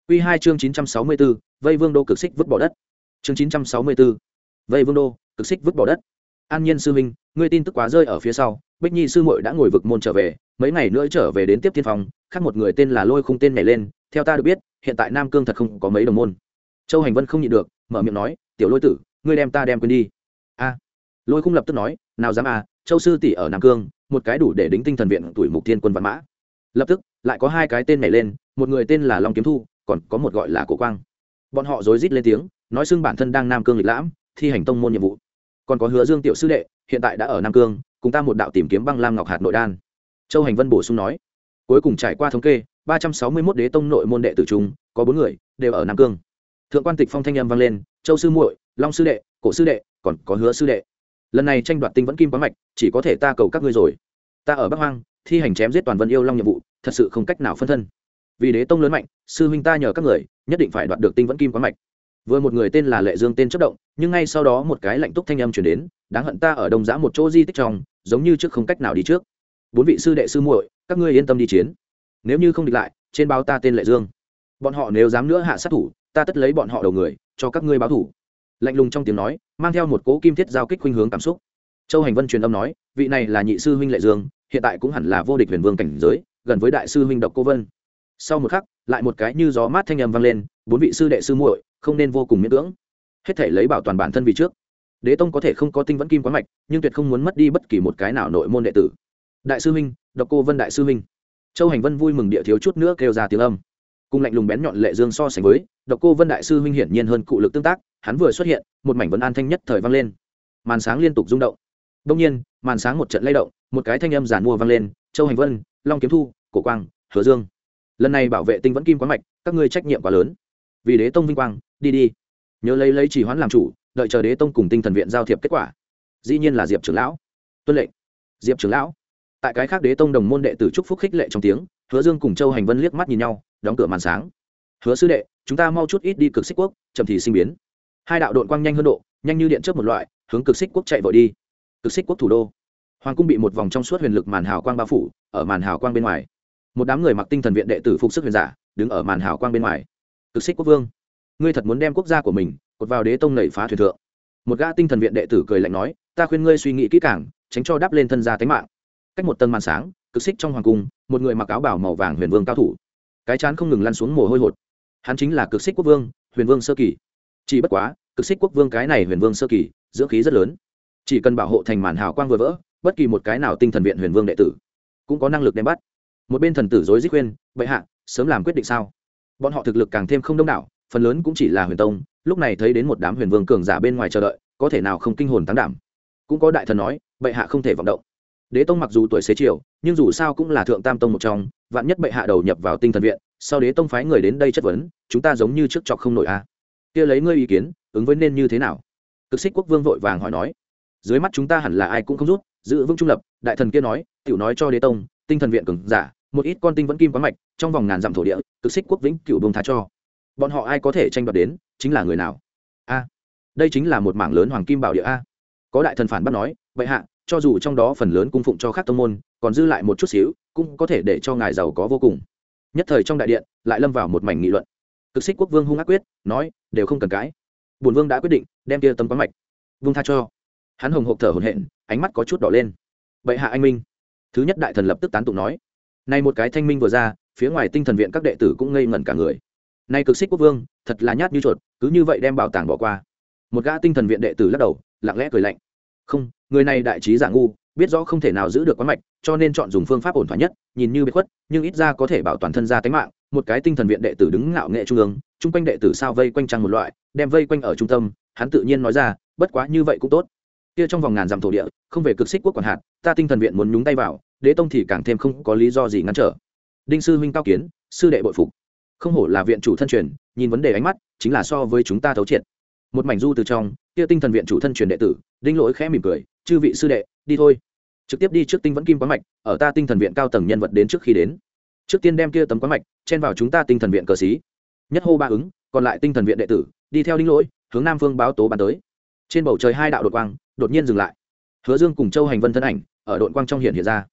Quy hai chương chín trăm sáu mươi 964, vây vương đô cực xích vứt bỏ đất. Chương chín trăm sáu mươi 964, vây vương đô cực xích vứt bỏ đất. An nhiên sư minh ngươi tin tức quá rơi ở phía sau bích nhi sư muội đã ngồi vực môn trở về mấy ngày nữa trở về đến tiếp tiên phòng khác một người tên là lôi khung tên nhảy lên theo ta được biết hiện tại nam cương thật không có mấy đồng môn. Châu hành vân không nhịn được mở miệng nói tiểu lôi tử ngươi đem ta đem quên đi lôi khung lập tức nói, nào dám à châu sư tỷ ở nam cương, một cái đủ để đính tinh thần viện tuổi mục thiên quân văn mã. Lập tức, lại có hai cái tên nảy lên, một người tên là long kiếm thu, còn có một gọi là cổ quang. Bọn họ rối rít lên tiếng, nói xưng bản thân đang nam cương lịch lãm, thi hành tông môn nhiệm vụ. Còn có hứa dương tiểu sư đệ, hiện tại đã ở nam cương, cùng ta một đạo tìm kiếm băng lam ngọc hạt nội đan. Châu hành vân bổ sung nói, cuối cùng trải qua thống kê, ba trăm sáu mươi mốt đế tông nội môn đệ tử trung có bốn người đều ở nam cương. Thượng quan tịch phong thanh âm vang lên, châu sư muội, long sư đệ, cổ sư đệ, còn có hứa sư đệ lần này tranh đoạt tinh vẫn kim quá mạch, chỉ có thể ta cầu các ngươi rồi. Ta ở bắc hoang, thi hành chém giết toàn vân yêu long nhiệm vụ, thật sự không cách nào phân thân. Vì đế tông lớn mạnh, sư huynh ta nhờ các người, nhất định phải đoạt được tinh vẫn kim quá mạch. Vừa một người tên là lệ dương tên chất động, nhưng ngay sau đó một cái lạnh túc thanh âm chuyển đến, đáng hận ta ở đông giã một chỗ di tích trong, giống như trước không cách nào đi trước. Bốn vị sư đệ sư muội, các ngươi yên tâm đi chiến. Nếu như không địch lại, trên báo ta tên lệ dương. Bọn họ nếu dám nữa hạ sát thủ, ta tất lấy bọn họ đầu người, cho các ngươi báo thủ lạnh lùng trong tiếng nói, mang theo một cố kim thiết giao kích khuynh hướng cảm xúc. Châu hành vân truyền âm nói, vị này là nhị sư huynh lệ dương, hiện tại cũng hẳn là vô địch huyền vương cảnh giới, gần với đại sư huynh độc cô vân. Sau một khắc, lại một cái như gió mát thanh âm vang lên, bốn vị sư đệ sư muội, không nên vô cùng miễn cưỡng. Hết thể lấy bảo toàn bản thân vì trước. Đế tông có thể không có tinh vẫn kim quán mạch, nhưng tuyệt không muốn mất đi bất kỳ một cái nào nội môn đệ tử. Đại sư huynh, độc cô vân đại sư huynh. Châu hành vân vui mừng địa thiếu chút nữa kêu ra tiếng âm. Cùng lạnh lùng bén nhọn lệ dương so sánh với, độc cô vân đại sư huynh hiển nhiên hơn cụ lực tương tác hắn vừa xuất hiện, một mảnh vấn an thanh nhất thời vang lên. Màn sáng liên tục rung động. Đông nhiên, màn sáng một trận lay động, một cái thanh âm giản mua vang lên, châu hành vân, long kiếm thu, cổ quang, hứa dương. Lần này bảo vệ tinh vẫn kim quá mạch, các ngươi trách nhiệm quá lớn. Vì đế tông vinh quang, đi đi. Nhớ lấy lấy chỉ hoãn làm chủ, đợi chờ đế tông cùng tinh thần viện giao thiệp kết quả. Dĩ nhiên là diệp trưởng lão. Tuân lệnh. Diệp trưởng lão. Tại cái khác đế tông đồng môn đệ tử trúc phúc khích lệ trong tiếng, hứa dương cùng châu hành vân liếc mắt nhìn nhau, đóng cửa màn sáng. Hứa sư đệ, chúng ta mau chút ít đi cực xích quốc, chậm thì sinh biến hai đạo đội quang nhanh hơn độ, nhanh như điện trước một loại, hướng cực xích quốc chạy vội đi. Cực xích quốc thủ đô. Hoàng cung bị một vòng trong suốt huyền lực màn hào quang bao phủ, ở màn hào quang bên ngoài. Một đám người mặc tinh thần viện đệ tử phục sức huyền giả, đứng ở màn hào quang bên ngoài. Cực xích quốc vương, ngươi thật muốn đem quốc gia của mình cột vào đế tông nảy phá thuyền thượng. Một gã tinh thần viện đệ tử cười lạnh nói, ta khuyên ngươi suy nghĩ kỹ càng, tránh cho đáp lên thân gia tính mạng. Cách một tầng màn sáng, cực xích trong hoàng cung, một người mặc áo bảo màu vàng huyền vương cao thủ. Cái chán không ngừng lăn xuống mồ hôi hột. Hắn chính là cực xích quốc vương, huyền vương sơ kỳ chỉ bất quá, cực xích quốc vương cái này huyền vương sơ kỳ, dưỡng khí rất lớn. Chỉ cần bảo hộ thành màn hào quang vừa vỡ, bất kỳ một cái nào tinh thần viện huyền vương đệ tử cũng có năng lực đem bắt. Một bên thần tử dối dích khuyên, bệ hạ, sớm làm quyết định sao? Bọn họ thực lực càng thêm không đông đảo, phần lớn cũng chỉ là huyền tông, lúc này thấy đến một đám huyền vương cường giả bên ngoài chờ đợi, có thể nào không kinh hồn tăng đảm. Cũng có đại thần nói, bệ hạ không thể vọng động. Đế tông mặc dù tuổi xế chiều, nhưng dù sao cũng là thượng tam tông một trong, vạn nhất bệ hạ đầu nhập vào tinh thần viện, sau đế tông phái người đến đây chất vấn, chúng ta giống như trước chọc không nổi a. à kia lấy ngươi ý kiến, ứng với nên như thế nào? Cực xích quốc vương vội vàng hỏi nói. Dưới mắt chúng ta hẳn là ai cũng không rút, giữ vững trung lập, đại thần kia nói, tiểu nói cho đế tông, tinh thần viện cường giả, một ít con tinh vẫn kim quá mạch, trong vòng ngàn dặm thổ địa, cực xích quốc vĩnh cựu bông thá cho. Bọn họ ai có thể tranh đoạt đến, chính là người nào? A, đây chính là một mảng lớn hoàng kim bảo địa a. Có đại thần phản bác nói vậy hạ, cho dù trong đó phần lớn cung phụng cho khác tông môn, còn dư lại một chút xíu, cũng có thể để cho ngài giàu có vô cùng. Nhất thời trong đại điện, lại lâm vào một mảnh nghị luận cực xích quốc vương hung ác quyết, nói, đều không cần cãi. Bùn vương đã quyết định, đem kia tấm quán mạch Vung tha cho. Hắn hồng hộp thở hổn hển, ánh mắt có chút đỏ lên. Bệ hạ anh minh. Thứ nhất đại thần lập tức tán tụng nói. Nay một cái thanh minh vừa ra, phía ngoài tinh thần viện các đệ tử cũng ngây ngẩn cả người. Nay cực xích quốc vương, thật là nhát như chuột, cứ như vậy đem bảo tàng bỏ qua. Một gã tinh thần viện đệ tử lắc đầu, lặng lẽ cười lạnh. Không, người này đại trí giả ngu biết rõ không thể nào giữ được quán mạch, cho nên chọn dùng phương pháp ổn thỏa nhất, nhìn như bị khuất, nhưng ít ra có thể bảo toàn thân ra tính mạng. Một cái tinh thần viện đệ tử đứng ngạo nghệ trung ương, chung quanh đệ tử sao vây quanh trăng một loại, đem vây quanh ở trung tâm, hắn tự nhiên nói ra, bất quá như vậy cũng tốt. Kia trong vòng ngàn dặm thổ địa, không về cực xích quốc quản hạt, ta tinh thần viện muốn nhúng tay vào, đế tông thì càng thêm không có lý do gì ngăn trở. Đinh sư huynh cao kiến, sư đệ bội phục. Không hổ là viện chủ thân truyền, nhìn vấn đề ánh mắt, chính là so với chúng ta thấu triệt. Một mảnh du từ trong, kia tinh thần viện chủ thân truyền đệ tử, đinh lỗi khẽ mỉm cười, chư vị sư đệ, đi thôi trực tiếp đi trước tinh vẫn kim quá mạch, ở ta tinh thần viện cao tầng nhân vật đến trước khi đến. Trước tiên đem kia tấm quá mạch, chen vào chúng ta tinh thần viện cờ xí. Nhất hô ba ứng, còn lại tinh thần viện đệ tử, đi theo đinh lỗi, hướng nam phương báo tố bàn tới. Trên bầu trời hai đạo đột quang, đột nhiên dừng lại. Hứa dương cùng châu hành vân thân ảnh, ở đội quang trong hiện hiện ra.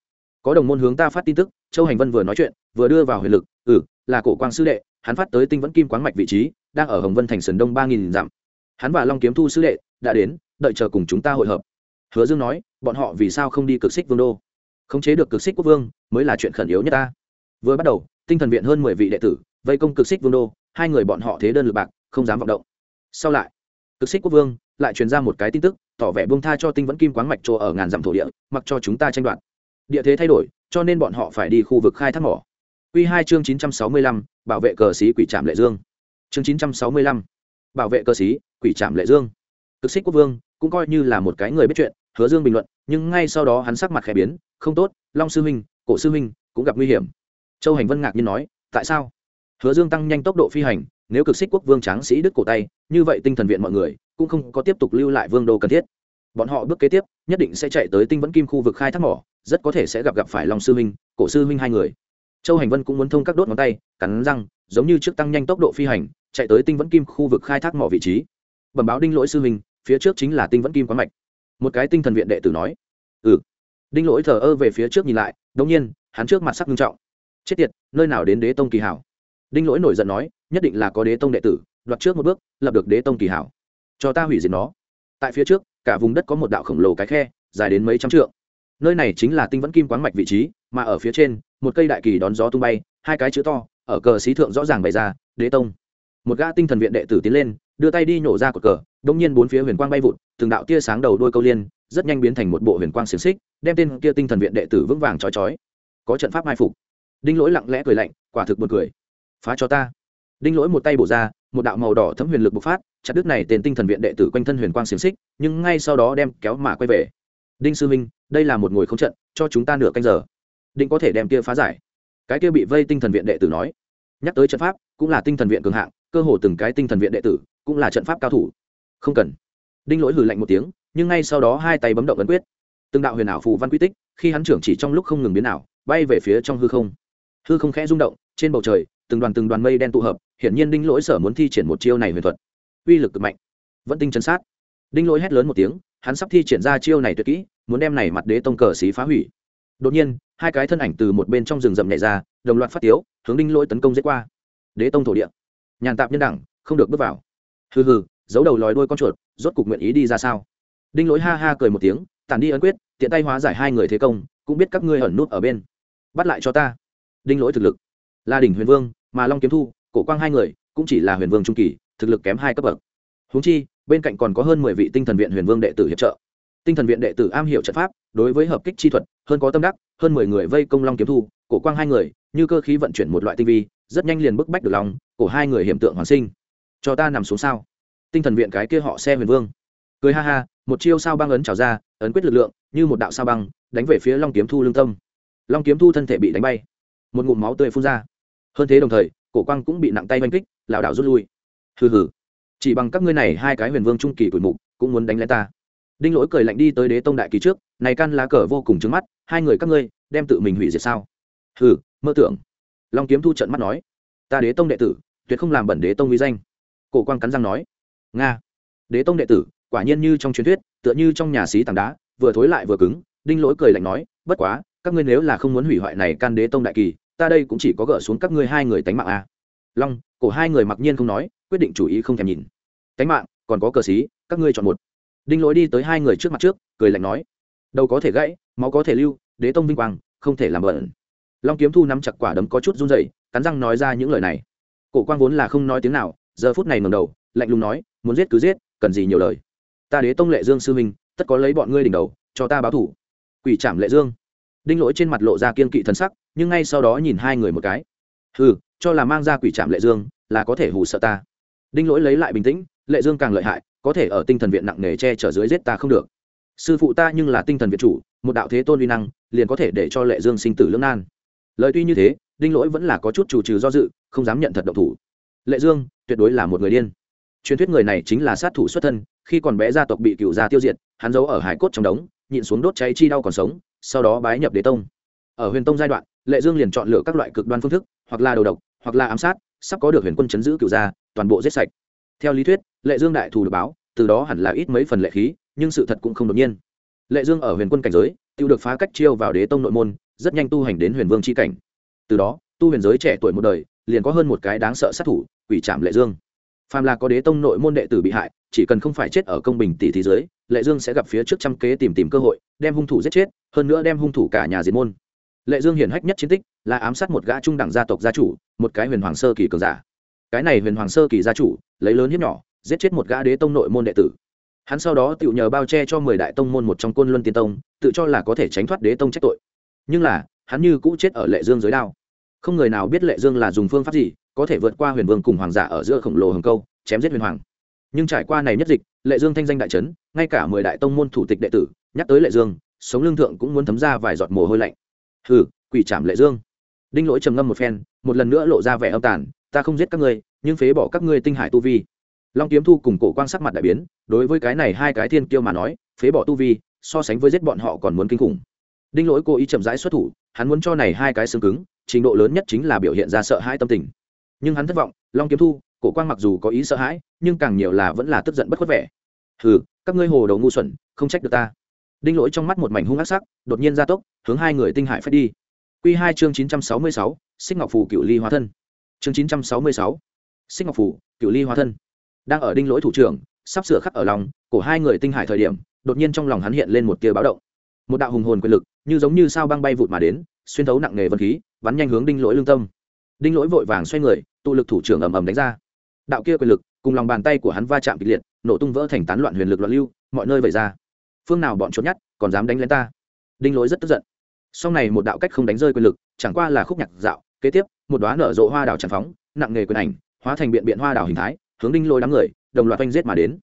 Có đồng môn hướng ta phát tin tức, châu hành vân vừa nói chuyện, vừa đưa vào huyền lực ừ là cổ quang sư đệ, hắn phát tới tinh vẫn kim quán mạch vị trí, đang ở hồng vân thành sườn đông ba nghìn dặm. Hắn và long kiếm thu sư đệ, đã đến, đợi chờ cùng chúng ta hội hợp. Hứa dương nói bọn họ vì sao không đi cực xích vương đô? Khống chế được cực xích quốc vương, mới là chuyện khẩn yếu nhất ta. Vừa bắt đầu, tinh thần viện hơn mười vị đệ tử, vây công cực xích vương đô, hai người bọn họ thế đơn lực bạc, không dám vọng động. Sau lại, cực xích quốc vương lại truyền ra một cái tin tức, tỏ vẻ bông tha cho tinh vẫn kim quáng mạch chỗ ở ngàn dặm thổ địa, mặc cho chúng ta tranh đoạt. Địa thế thay đổi, cho nên bọn họ phải đi khu vực khai thác mỏ. Q hai chương chín trăm sáu mươi lăm, bảo vệ cờ sĩ quỷ trạm lệ dương. Chương chín trăm sáu mươi lăm, bảo vệ cờ sĩ quỷ trạm lệ dương. Cực xích quốc vương cũng coi như là một cái người biết chuyện, hứa dương bình luận nhưng ngay sau đó hắn sắc mặt khẽ biến, không tốt, long sư huynh, cổ sư huynh cũng gặp nguy hiểm. Châu hành vân ngạc nhiên nói, tại sao? Hứa dương tăng nhanh tốc độ phi hành, nếu cực xích quốc vương tráng sĩ đứt cổ tay, như vậy tinh thần viện mọi người cũng không có tiếp tục lưu lại vương đô cần thiết. Bọn họ bước kế tiếp, nhất định sẽ chạy tới tinh vẫn kim khu vực khai thác mỏ, rất có thể sẽ gặp gặp phải long sư huynh, cổ sư huynh hai người. Châu hành vân cũng muốn thông các đốt ngón tay, cắn răng, giống như trước tăng nhanh tốc độ phi hành, chạy tới tinh vẫn kim khu vực khai thác mỏ vị trí. Bẩm báo đinh lỗi sư huynh, phía trước chính là tinh vẫn kim quán mạch một cái tinh thần viện đệ tử nói ừ. Đinh lỗi thờ ơ về phía trước nhìn lại đông nhiên, hắn trước mặt sắc nghiêm trọng. Chết tiệt, nơi nào đến đế tông kỳ hảo? Đinh lỗi nổi giận nói, nhất định là có đế tông đệ tử, đoạt trước một bước, lập được đế tông kỳ hảo. Cho ta hủy diệt nó. Tại phía trước, cả vùng đất có một đạo khổng lồ cái khe, dài đến mấy trăm trượng. Nơi này chính là tinh vẫn kim quán mạch vị trí, mà ở phía trên, một cây đại kỳ đón gió tung bay, hai cái chữ to, ở cờ xí thượng rõ ràng bày ra, đế tông. Một gã tinh thần viện đệ tử tiến lên, đưa tay đi nhổ ra cột cờ đông nhiên bốn phía huyền quang bay vụt, từng đạo tia sáng đầu đôi câu liên, rất nhanh biến thành một bộ huyền quang xiềng xích, đem tên kia tinh thần viện đệ tử vững vàng trói trói. Có trận pháp mai phục. Đinh lỗi lặng lẽ cười lạnh, quả thực buồn cười. Phá cho ta. Đinh lỗi một tay bổ ra, một đạo màu đỏ thấm huyền lực bộc phát, chặt đứt này tên tinh thần viện đệ tử quanh thân huyền quang xiềng xích, nhưng ngay sau đó đem kéo mà quay về. Đinh sư minh, đây là một ngồi không trận, cho chúng ta nửa canh giờ. Định có thể đem kia phá giải. Cái kia bị vây tinh thần viện đệ tử nói. Nhắc tới trận pháp, cũng là tinh thần viện cường hạng, cơ hồ từng cái tinh thần viện đệ tử, cũng là trận pháp cao thủ không cần. Đinh lỗi hử lạnh một tiếng, nhưng ngay sau đó hai tay bấm động ấn quyết. Từng đạo huyền ảo phù văn quy tích, khi hắn trưởng chỉ trong lúc không ngừng biến ảo, bay về phía trong hư không. Hư không khẽ rung động, trên bầu trời, từng đoàn từng đoàn mây đen tụ hợp, hiển nhiên đinh lỗi sở muốn thi triển một chiêu này huyền thuật. Uy lực cực mạnh. Vẫn tinh chân sát. Đinh lỗi hét lớn một tiếng, hắn sắp thi triển ra chiêu này tuyệt kỹ, muốn đem này mặt đế tông cờ xí phá hủy. Đột nhiên, hai cái thân ảnh từ một bên trong rừng rậm nhảy ra, đồng loạt phát tiếu, hướng đinh lỗi tấn công dễ qua. Đế tông thổ địa. Nhàn tạp nhân đẳng, không được bước vào. Hừ hừ giấu đầu lòi đuôi con chuột, rốt cục nguyện ý đi ra sao? Đinh lỗi ha ha cười một tiếng, tản đi ấn quyết, tiện tay hóa giải hai người thế công, cũng biết các ngươi ẩn nút ở bên. Bắt lại cho ta. Đinh lỗi thực lực. Là đỉnh huyền vương, mà long kiếm thu, cổ quang hai người, cũng chỉ là huyền vương trung kỳ, thực lực kém hai cấp bậc. Húng chi, bên cạnh còn có hơn mười vị tinh thần viện huyền vương đệ tử hiệp trợ. Tinh thần viện đệ tử am hiểu trận pháp, đối với hợp kích chi thuật, hơn có tâm đắc, hơn mười người vây công long kiếm thu, cổ quang hai người, như cơ khí vận chuyển một loại tinh vi, rất nhanh liền bức bách được lòng, cổ hai người hiểm tượng hoàn sinh. Cho ta nằm xuống sao? Tinh thần viện cái kia họ xe huyền vương. Cười ha ha, một chiêu sao băng ấn trào ra, ấn quyết lực lượng, như một đạo sao băng, đánh về phía long kiếm thu lương tâm. Long kiếm thu thân thể bị đánh bay, một ngụm máu tươi phun ra. Hơn thế đồng thời, cổ quang cũng bị nặng tay oanh kích, lảo đảo rút lui. Hừ hừ, chỉ bằng các ngươi này hai cái huyền vương trung kỳ tuổi mục, cũng muốn đánh lén ta. Đinh lỗi cười lạnh đi tới đế tông đại kỳ trước, này căn lá cờ vô cùng trứng mắt, hai người các ngươi, đem tự mình hủy diệt sao? Hừ, mơ tưởng. Long kiếm thu trận mắt nói, ta đế tông đệ tử, tuyệt không làm bẩn đế tông uy danh. Cổ quang cắn răng nói nga. Đế tông đệ tử, quả nhiên như trong truyền thuyết, tựa như trong nhà xí tảng đá, vừa thối lại vừa cứng, đinh lỗi cười lạnh nói, bất quá, các ngươi nếu là không muốn hủy hoại này can đế tông đại kỳ, ta đây cũng chỉ có gỡ xuống các ngươi hai người tánh mạng a. Long, cổ hai người mặc nhiên không nói, quyết định chủ ý không thèm nhìn. Tánh mạng, còn có cờ xí, các ngươi chọn một. Đinh lỗi đi tới hai người trước mặt trước, cười lạnh nói, đầu có thể gãy, máu có thể lưu, đế tông vinh quang, không thể làm bẩn. Long kiếm thu nắm chặt quả đấm có chút run dậy cắn răng nói ra những lời này. Cổ quang vốn là không nói tiếng nào giờ phút này ngẩng đầu, lạnh lùng nói, muốn giết cứ giết, cần gì nhiều lời. Ta đế tông lệ dương sư huynh, tất có lấy bọn ngươi đỉnh đầu, cho ta báo thủ. Quỷ trảm lệ dương. Đinh lỗi trên mặt lộ ra kiên kỵ thần sắc, nhưng ngay sau đó nhìn hai người một cái. Hừ, cho là mang ra quỷ trảm lệ dương, là có thể hù sợ ta. Đinh lỗi lấy lại bình tĩnh, lệ dương càng lợi hại, có thể ở tinh thần viện nặng nề che chở dưới giết ta không được. Sư phụ ta nhưng là tinh thần viện chủ, một đạo thế tôn uy năng, liền có thể để cho lệ dương sinh tử lưỡng nan. Lời tuy như thế, đinh lỗi vẫn là có chút chủ trừ do dự, không dám nhận thật độc thủ lệ dương, tuyệt đối là một người điên. Truyền thuyết người này chính là sát thủ xuất thân, khi còn bé gia tộc bị cựu gia tiêu diệt, hắn giấu ở hải cốt trong đống, nhịn xuống đốt cháy chi đau còn sống, sau đó bái nhập đế tông. Ở huyền tông giai đoạn, lệ dương liền chọn lựa các loại cực đoan phương thức, hoặc là đầu độc, hoặc là ám sát, sắp có được huyền quân chấn giữ cựu gia, toàn bộ giết sạch. Theo lý thuyết, lệ dương đại thù được báo, từ đó hẳn là ít mấy phần lệ khí, nhưng sự thật cũng không đột nhiên. Lệ dương ở huyền quân cảnh giới, tiêu được phá cách chiêu vào đế tông nội môn, rất nhanh tu hành đến huyền vương c h i cảnh. Từ đó, tu huyền giới trẻ tuổi một đời liền có hơn một cái đáng sợ sát thủ, quỷ trạm lệ dương. Phàm là có đế tông nội môn đệ tử bị hại, chỉ cần không phải chết ở công bình tỷ thế giới lệ dương sẽ gặp phía trước trăm kế tìm tìm cơ hội, đem hung thủ giết chết, hơn nữa đem hung thủ cả nhà diệt môn. Lệ dương hiển hách nhất chiến tích là ám sát một gã trung đẳng gia tộc gia chủ, một cái huyền hoàng sơ kỳ cường giả. Cái này huyền hoàng sơ kỳ gia chủ, lấy lớn hiếp nhỏ, giết chết một gã đế tông nội môn đệ tử. Hắn sau đó tự nhờ bao che cho mười đại tông môn một trong côn luân tiên tông, tự cho là có thể tránh thoát đế tông trách tội. Nhưng là, hắn như cũ chết ở lệ dương dưới đao không người nào biết lệ dương là dùng phương pháp gì, có thể vượt qua huyền vương cùng hoàng giả ở giữa khổng lồ hồng câu, chém giết huyền hoàng. Nhưng trải qua này nhất dịch, lệ dương thanh danh đại trấn ngay cả mười đại tông môn thủ tịch đệ tử, nhắc tới lệ dương, sống lương thượng cũng muốn thấm ra vài giọt mồ hôi lạnh. Hừ, quỷ trảm lệ dương. Đinh lỗi trầm ngâm một phen, một lần nữa lộ ra vẻ âm tàn, ta không giết các ngươi, nhưng phế bỏ các ngươi tinh hải tu vi. Long kiếm thu cùng cổ quang sắc mặt đại biến, đối với cái này hai cái thiên kiêu mà nói, phế bỏ tu vi, so sánh với giết bọn họ còn muốn kinh khủng. Đinh lỗi cố ý chậm rãi xuất thủ hắn muốn cho này hai cái xương cứng, trình độ lớn nhất chính là biểu hiện ra sợ hãi tâm tình. Nhưng hắn thất vọng, long kiếm thu, cổ quang mặc dù có ý sợ hãi, nhưng càng nhiều là vẫn là tức giận bất khuất vẻ. Hừ, các ngươi hồ đầu ngu xuẩn, không trách được ta. Đinh lỗi trong mắt một mảnh hung ác sắc, đột nhiên ra tốc, hướng hai người tinh hải phép đi. Q hai chương chín trăm sáu mươi sáu, xích ngọc phủ cựu ly hóa thân. Chương chín trăm sáu mươi sáu, xích ngọc phủ cựu ly hóa thân. Đang ở đinh lỗi thủ trưởng, sắp sửa khắc ở lòng của hai người tinh hải thời điểm, đột nhiên trong lòng hắn hiện lên một tia báo động. Một đạo hùng hồn quyền lực như giống như sao băng bay vụt mà đến, xuyên thấu nặng nghề vật khí bắn nhanh hướng đinh lỗi lương tâm. Đinh lỗi vội vàng xoay người, tụ lực thủ trưởng ầm ầm đánh ra. Đạo kia quyền lực, cùng lòng bàn tay của hắn va chạm kịch liệt, nổ tung vỡ thành tán loạn huyền lực loạn lưu, mọi nơi vẩy ra. Phương nào bọn trốn nhất, còn dám đánh lên ta? Đinh lỗi rất tức giận. Sau này một đạo cách không đánh rơi quyền lực, chẳng qua là khúc nhạc dạo, kế tiếp, một đoá nở rộ hoa đào tràn phóng, nặng nghề quyền ảnh, hóa thành biện biện hoa đào hình thái, hướng đinh lỗi đám người, đồng loạt oanh giết mà đến.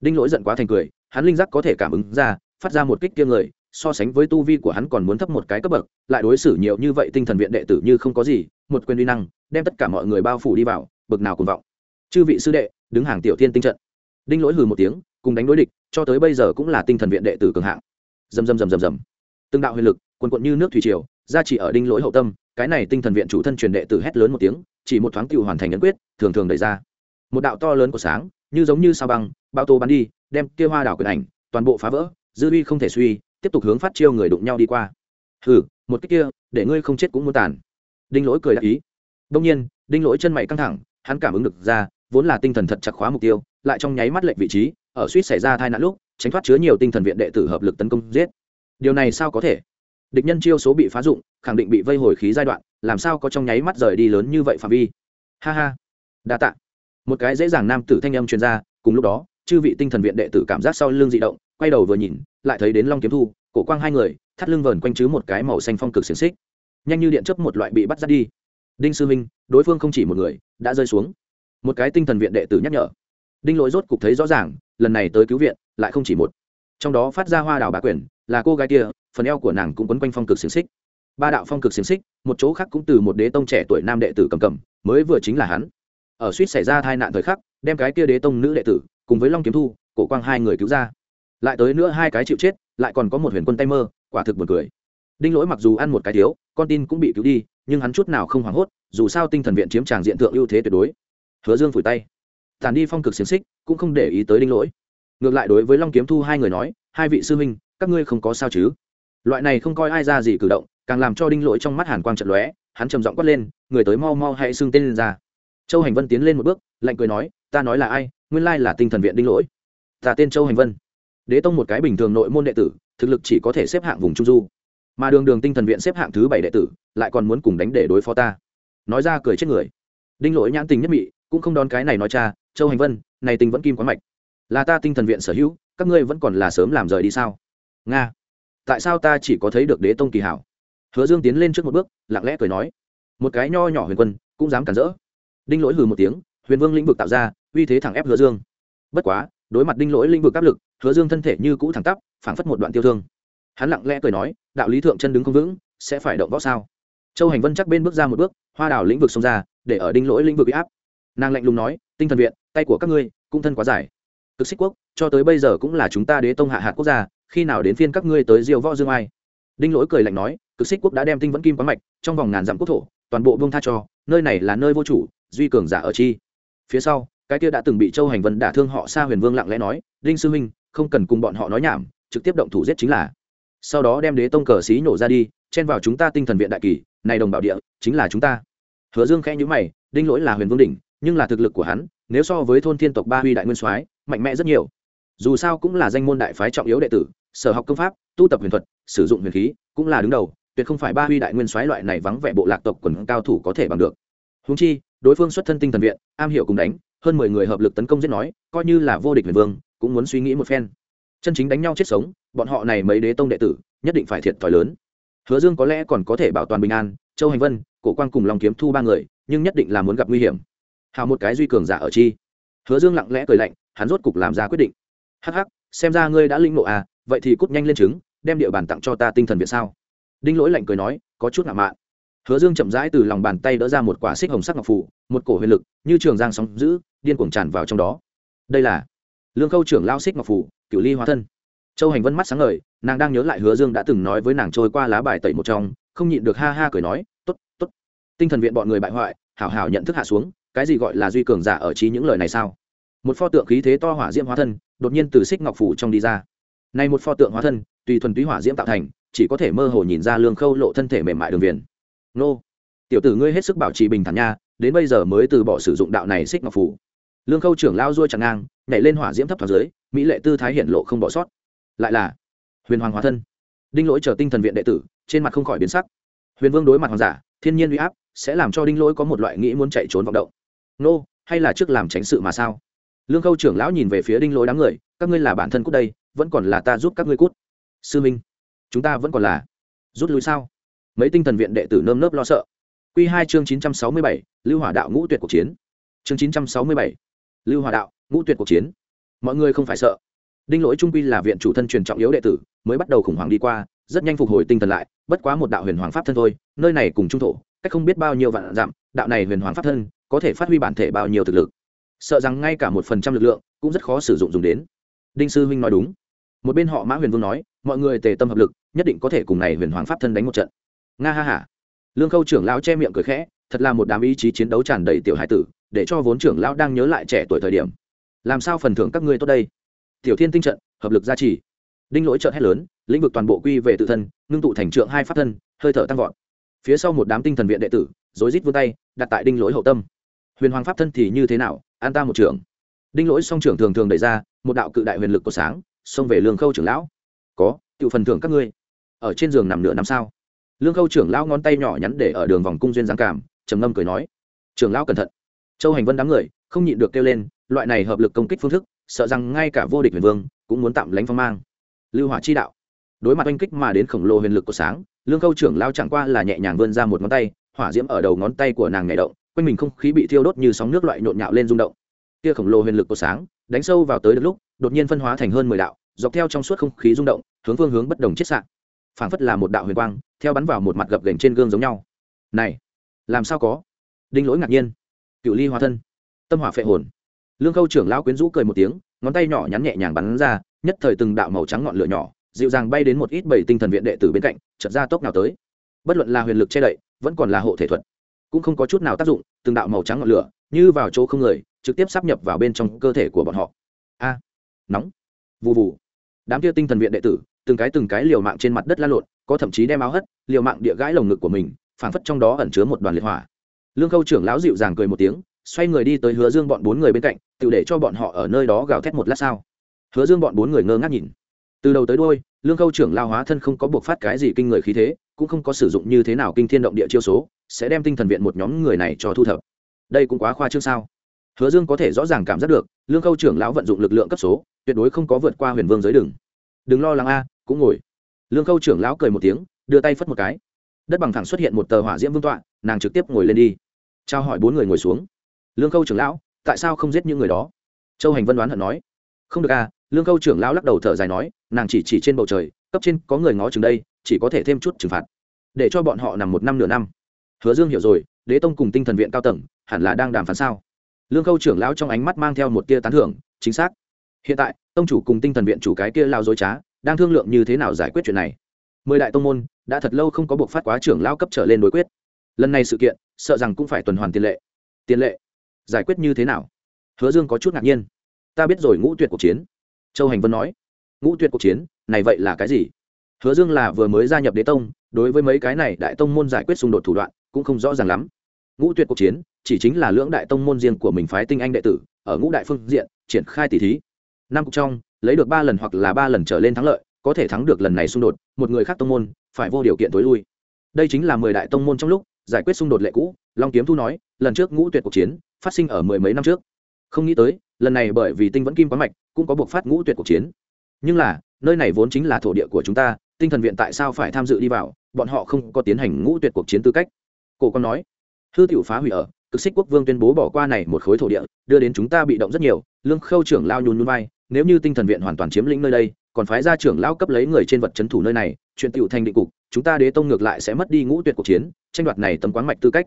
Đinh lỗi giận quá thành cười, hắn linh giác có thể cảm ứng ra, phát ra một kích kia người so sánh với tu vi của hắn còn muốn thấp một cái cấp bậc, lại đối xử nhiều như vậy tinh thần viện đệ tử như không có gì, một quyền uy năng, đem tất cả mọi người bao phủ đi vào bậc nào cùng vọng. Chư vị sư đệ, đứng hàng tiểu thiên tinh trận. Đinh lỗi hừ một tiếng, cùng đánh đối địch, cho tới bây giờ cũng là tinh thần viện đệ tử cường hạng. Dầm dầm dầm dầm dầm từng đạo huyền lực quần quận như nước thủy triều ra chỉ ở đinh lỗi hậu tâm, cái này tinh thần viện chủ thân truyền đệ tử hét lớn một tiếng, chỉ một thoáng tiêu hoàn thành ấn quyết, thường thường đẩy ra. Một đạo to lớn của sáng, như giống như sao băng bao tô bắn đi, đem kia hoa đảo quyền ảnh, toàn bộ phá vỡ, dư uy không thể suy tiếp tục hướng phát chiêu người đụng nhau đi qua. Hừ, một cách kia, để ngươi không chết cũng muốn tàn. Đinh lỗi cười đáp ý. Đông nhiên, đinh lỗi chân mày căng thẳng, hắn cảm ứng được ra, vốn là tinh thần thật chặt khóa mục tiêu, lại trong nháy mắt lệnh vị trí, ở suýt xảy ra tai nạn lúc, tránh thoát chứa nhiều tinh thần viện đệ tử hợp lực tấn công giết. Điều này sao có thể? Địch nhân chiêu số bị phá dụng, khẳng định bị vây hồi khí giai đoạn, làm sao có trong nháy mắt rời đi lớn như vậy phạm vi? Ha ha. Đa tạ. Một cái dễ dàng nam tử thanh âm truyền ra, cùng lúc đó, chư vị tinh thần viện đệ tử cảm giác sau lưng dị động quay đầu vừa nhìn, lại thấy đến long kiếm thu, cổ quang hai người, thắt lưng vờn quanh chứ một cái màu xanh phong cực xiềng xích. Nhanh như điện chấp một loại bị bắt ra đi. Đinh sư minh, đối phương không chỉ một người, đã rơi xuống. Một cái tinh thần viện đệ tử nhắc nhở. Đinh lỗi rốt cục thấy rõ ràng, lần này tới cứu viện, lại không chỉ một. Trong đó phát ra hoa đào bá quyền, là cô gái kia, phần eo của nàng cũng quấn quanh phong cực xiềng xích. Ba đạo phong cực xiềng xích, một chỗ khác cũng từ một đế tông trẻ tuổi nam đệ tử cầm cầm, mới vừa chính là hắn. Ở suýt xảy ra tai nạn thời khắc, đem cái kia đế tông nữ đệ tử, cùng với long kiếm thu, cổ quang hai người cứu ra lại tới nữa hai cái chịu chết, lại còn có một huyền quân tay mơ, quả thực buồn cười. Đinh lỗi mặc dù ăn một cái thiếu, con tin cũng bị cứu đi, nhưng hắn chút nào không hoảng hốt, dù sao tinh thần viện chiếm tràng diện thượng ưu thế tuyệt đối. Hứa dương phủi tay. Tàn đi phong cực xiềng xích, cũng không để ý tới đinh lỗi. Ngược lại đối với long kiếm thu hai người nói, hai vị sư huynh, các ngươi không có sao chứ? Loại này không coi ai ra gì cử động, càng làm cho đinh lỗi trong mắt hàn quang trận lóe, hắn trầm giọng quát lên, người tới mau mau hãy xưng tên lên ra. Châu hành vân tiến lên một bước, lạnh cười nói, ta nói là ai, nguyên lai là tinh thần viện đinh lỗi. Ta tên châu hành vân đế tông một cái bình thường nội môn đệ tử, thực lực chỉ có thể xếp hạng vùng trung du. Mà đường đường tinh thần viện xếp hạng thứ bảy đệ tử, lại còn muốn cùng đánh để đối phó ta. Nói ra cười chết người. Đinh lỗi nhãn tình nhất mị, cũng không đón cái này nói cha, châu hành vân, này tình vẫn kim quá mạch. Là ta tinh thần viện sở hữu, các ngươi vẫn còn là sớm làm rời đi sao? Nga. Tại sao ta chỉ có thấy được đế tông kỳ hảo? Hứa dương tiến lên trước một bước, lặng lẽ cười nói. Một cái nho nhỏ huyền quân, cũng dám cản rỡ. Đinh lỗi hừ một tiếng, huyền vương lĩnh vực tạo ra, uy thế thẳng ép hứa dương. Bất quá đối mặt đinh lỗi lĩnh vực áp lực, hứa dương thân thể như cũ thẳng tắp, phảng phất một đoạn tiêu thương. Hắn lặng lẽ cười nói, đạo lý thượng chân đứng không vững, sẽ phải động võ sao? Châu hành vân chắc bên bước ra một bước, hoa đảo lĩnh vực xông ra, để ở đinh lỗi lĩnh vực bị áp. Nàng lạnh lùng nói, tinh thần viện, tay của các ngươi cũng thân quá dài. Cực xích quốc, cho tới bây giờ cũng là chúng ta đế tông hạ hạt quốc gia, khi nào đến phiên các ngươi tới diêu võ dương ai? Đinh lỗi cười lạnh nói, cực xích quốc đã đem tinh vẫn kim quán mạch trong vòng ngàn dặm quốc thổ toàn bộ vương tha cho, nơi này là nơi vô chủ, duy cường giả ở chi. Phía sau cái kia đã từng bị châu hành vân đả thương họ xa huyền vương lặng lẽ nói, đinh sư huynh, không cần cùng bọn họ nói nhảm, trực tiếp động thủ giết chính là. Sau đó đem đế tông cờ xí nổ ra đi, chen vào chúng ta tinh thần viện đại kỳ, này đồng bảo địa, chính là chúng ta. Hứa dương khẽ nhữ mày, đinh lỗi là huyền vương đỉnh, nhưng là thực lực của hắn, nếu so với thôn thiên tộc ba huy đại nguyên soái, mạnh mẽ rất nhiều. Dù sao cũng là danh môn đại phái trọng yếu đệ tử, sở học công pháp, tu tập huyền thuật, sử dụng huyền khí, cũng là đứng đầu, tuyệt không phải ba huy đại nguyên soái loại này vắng vẻ bộ lạc tộc quần cao thủ có thể bằng được. Húng chi, đối phương xuất thân tinh thần viện, am hiểu cùng đánh hơn mười người hợp lực tấn công giết nói, coi như là vô địch huyền vương, cũng muốn suy nghĩ một phen. Chân chính đánh nhau chết sống, bọn họ này mấy đế tông đệ tử, nhất định phải thiệt thòi lớn. Hứa dương có lẽ còn có thể bảo toàn bình an, châu hành vân, cổ quang cùng lòng kiếm thu ba người, nhưng nhất định là muốn gặp nguy hiểm. Hào một cái duy cường giả ở chi. Hứa dương lặng lẽ cười lạnh, hắn rốt cục làm ra quyết định. Hắc hắc, xem ra ngươi đã linh ngộ à vậy thì cút nhanh lên chứng đem địa bàn tặng cho ta tinh thần viện sao? Đinh lỗi lạnh cười nói, có chút ngạo mạn. Hứa dương chậm rãi từ lòng bàn tay đỡ ra một quả xích hồng sắc ngọc phủ một cổ huyền lực, như trường giang sóng giữ điên cuồng tràn vào trong đó. Đây là lương khâu trưởng lao xích ngọc phủ cựu ly hóa thân. Châu hành vân mắt sáng ngời, nàng đang nhớ lại hứa dương đã từng nói với nàng trôi qua lá bài tẩy một trong, không nhịn được ha ha cười nói t ố t t ố t tinh thần viện bọn người bại hoại, hảo hảo nhận thức hạ xuống, cái gì gọi là duy cường giả ở trí những lời này sao? Một pho tượng khí thế to hỏa diễm hóa thân, đột nhiên từ xích ngọc phủ trong đi ra. Này một pho tượng hóa thân, tùy thuần túy hỏa diễm tạo thành, chỉ có thể mơ hồ nhìn ra lương khâu lộ thân thể mềm mại đường viền. Nô, tiểu tử ngươi hết sức bảo trì bình thản nha, đến bây giờ mới từ bỏ sử dụng đạo này xích ngọc phủ lương khâu trưởng lao ruôi chẳng ngang, nhảy lên hỏa diễm thấp thoáng dưới, mỹ lệ tư thái hiện lộ không bỏ sót. Lại là huyền hoàng hóa thân. Đinh lỗi chờ tinh thần viện đệ tử, trên mặt không khỏi biến sắc. Huyền vương đối mặt hoàng giả, thiên nhiên uy áp, sẽ làm cho đinh lỗi có một loại nghĩ muốn chạy trốn vọng động. Nô, hay là trước làm tránh sự mà sao? Lương khâu trưởng lão nhìn về phía đinh lỗi đám người, các ngươi là bản thân cút đây, vẫn còn là ta giúp các ngươi cút. Sư minh, chúng ta vẫn còn là rút lui sao? Mấy tinh thần viện đệ tử nơm nớp lo sợ. Q hai chương chín trăm sáu mươi bảy, lưu hỏa đạo ngũ tuyệt cuộc chiến. Chương chín trăm sáu mươi bảy lưu hòa đạo, ngũ tuyệt cuộc chiến. Mọi người không phải sợ. Đinh lỗi trung quy là viện chủ thân truyền trọng yếu đệ tử, mới bắt đầu khủng hoảng đi qua, rất nhanh phục hồi tinh thần lại, bất quá một đạo huyền hoàng pháp thân thôi, nơi này cùng trung thổ, cách không biết bao nhiêu vạn dặm, đạo này huyền hoàng pháp thân, có thể phát huy bản thể bao nhiêu thực lực. Sợ rằng ngay cả một phần trăm lực lượng, cũng rất khó sử dụng dùng đến. Đinh sư huynh nói đúng. Một bên họ mã huyền vương nói, mọi người tề tâm hợp lực, nhất định có thể cùng này huyền hoàng pháp thân đánh một trận. Nga ha hả lương khâu trưởng lão che miệng cười khẽ, thật là một đám ý chí chiến đấu tràn đầy tiểu hải tử để cho vốn trưởng lão đang nhớ lại trẻ tuổi thời điểm. Làm sao phần thưởng các ngươi tốt đây? Tiểu thiên tinh trận, hợp lực gia trì. Đinh lỗi trợn hét lớn, lĩnh vực toàn bộ quy về tự thân, ngưng tụ thành trượng hai pháp thân, hơi thở tăng vọt. Phía sau một đám tinh thần viện đệ tử, rối rít vươn tay, đặt tại đinh lỗi hậu tâm. Huyền hoàng pháp thân thì như thế nào? An ta một trưởng. Đinh lỗi song trưởng thường thường đẩy ra, một đạo cự đại huyền lực của sáng, xông về lương khâu trưởng lão. Có tự phần thưởng các ngươi. Ở trên giường nằm nửa năm sao lương khâu trưởng lão ngón tay nhỏ nhắn để ở đường vòng cung duyên giang cảm, trầm ngâm cười nói, trưởng lão cẩn thận châu hành vân đám người không nhịn được kêu lên, loại này hợp lực công kích phương thức, sợ rằng ngay cả vô địch huyền vương cũng muốn tạm lánh phong mang. Lưu hỏa chi đạo. Đối mặt oanh kích mà đến khổng lồ huyền lực của sáng, lương khâu trưởng lao chẳng qua là nhẹ nhàng vươn ra một ngón tay, hỏa diễm ở đầu ngón tay của nàng nhảy động, quanh mình không khí bị thiêu đốt như sóng nước loại nhộn nhạo lên rung động. Kia khổng lồ huyền lực của sáng, đánh sâu vào tới được lúc, đột nhiên phân hóa thành hơn mười đạo, dọc theo trong suốt không khí rung động, hướng phương hướng bất đồng chết sạn phảng phất là một đạo huyền quang, theo bắn vào một mặt gập gành trên gương giống nhau. Này, làm sao có? Đinh lỗi ngạc nhiên cựu ly hóa thân. Tâm hỏa phệ hồn. Lương khâu trưởng lão quyến rũ cười một tiếng, ngón tay nhỏ nhắn nhẹ nhàng bắn ra, nhất thời từng đạo màu trắng ngọn lửa nhỏ, dịu dàng bay đến một ít bảy tinh thần viện đệ tử bên cạnh, chợt ra tốc nào tới. Bất luận là huyền lực che đậy, vẫn còn là hộ thể thuật, cũng không có chút nào tác dụng, từng đạo màu trắng ngọn lửa, như vào chỗ không người, trực tiếp sắp nhập vào bên trong cơ thể của bọn họ. A, nóng vụ vụ đám kia tinh thần viện đệ tử, từng cái từng cái liều mạng trên mặt đất la lộn, có thậm chí đem áo hất, liều mạng địa gãi lồng ngực của mình, phảng phất trong đó ẩn chứa một đoàn liệt hỏa lương khâu trưởng lão dịu dàng cười một tiếng, xoay người đi tới hứa dương bọn bốn người bên cạnh, tự để cho bọn họ ở nơi đó gào thét một lát sao hứa dương bọn bốn người ngơ ngác nhìn. Từ đầu tới đôi lương khâu trưởng lao hóa thân không có buộc phát cái gì kinh người khí thế, cũng không có sử dụng như thế nào kinh thiên động địa chiêu số, sẽ đem tinh thần viện một nhóm người này cho thu thập. Đây cũng quá khoa trương sao? Hứa dương có thể rõ ràng cảm giác được, lương khâu trưởng lão vận dụng lực lượng cấp số, tuyệt đối không có vượt qua huyền vương giới đường. Đừng lo lắng a, cũng ngồi. Lương khâu trưởng lão cười một tiếng, đưa tay phất một cái. Đất bằng thẳng xuất hiện một tờ hỏa diễm vương tọa, nàng trực tiếp ngồi lên đi trao hỏi bốn người ngồi xuống. Lương khâu trưởng lão, tại sao không giết những người đó? Châu hành vân đoán hận nói. Không được à lương khâu trưởng lão lắc đầu thở dài nói, nàng chỉ chỉ trên bầu trời, cấp trên có người ngó chừng đây, chỉ có thể thêm chút trừng phạt. Để cho bọn họ nằm một năm nửa năm. Hứa dương hiểu rồi, đế tông cùng tinh thần viện cao tầng, hẳn là đang đàm phán sao? Lương khâu trưởng lão trong ánh mắt mang theo một tia tán thưởng, chính xác. Hiện tại, tông chủ cùng tinh thần viện chủ cái kia lao dối trá, đang thương lượng như thế nào giải quyết chuyện này. Mười đại tông môn, đã thật lâu không có buộc phát quá trưởng lao cấp trở lên đối quyết lần này sự kiện, sợ rằng cũng phải tuần hoàn tiền lệ. Tiền lệ? Giải quyết như thế nào? Hứa dương có chút ngạc nhiên. Ta biết rồi, ngũ tuyệt cuộc chiến. Châu hành vân nói. Ngũ tuyệt cuộc chiến, này vậy là cái gì? Hứa dương là vừa mới gia nhập đế tông, đối với mấy cái này đại tông môn giải quyết xung đột thủ đoạn, cũng không rõ ràng lắm. Ngũ tuyệt cuộc chiến, chỉ chính là lưỡng đại tông môn riêng của mình phái tinh anh đệ tử, ở ngũ đại phương diện, triển khai tỷ thí. Năm cục trong, lấy được ba lần hoặc là ba lần trở lên thắng lợi, có thể thắng được lần này xung đột, một người khác tông môn, phải vô điều kiện tối lui. Đây chính là mười đại tông môn trong lúc giải quyết xung đột lệ cũ, long kiếm thu nói, lần trước ngũ tuyệt cuộc chiến phát sinh ở mười mấy năm trước. Không nghĩ tới, lần này bởi vì tinh vẫn kim quá mạch, cũng có buộc phát ngũ tuyệt cuộc chiến. Nhưng là, nơi này vốn chính là thổ địa của chúng ta, tinh thần viện tại sao phải tham dự đi vào, bọn họ không có tiến hành ngũ tuyệt cuộc chiến tư cách. Cổ con nói, hư tiểu phá hủy ở, cực xích quốc vương tuyên bố bỏ qua này một khối thổ địa, đưa đến chúng ta bị động rất nhiều, lương khâu trưởng lao nhún nhún vai, nếu như tinh thần viện hoàn toàn chiếm lĩnh nơi đây, còn phái ra trưởng lao cấp lấy người trên vật c h ấ n thủ nơi này, chuyện tiểu thành định cục chúng ta đế tông ngược lại sẽ mất đi ngũ tuyệt cuộc chiến, tranh đoạt này tấm quán mạch tư cách.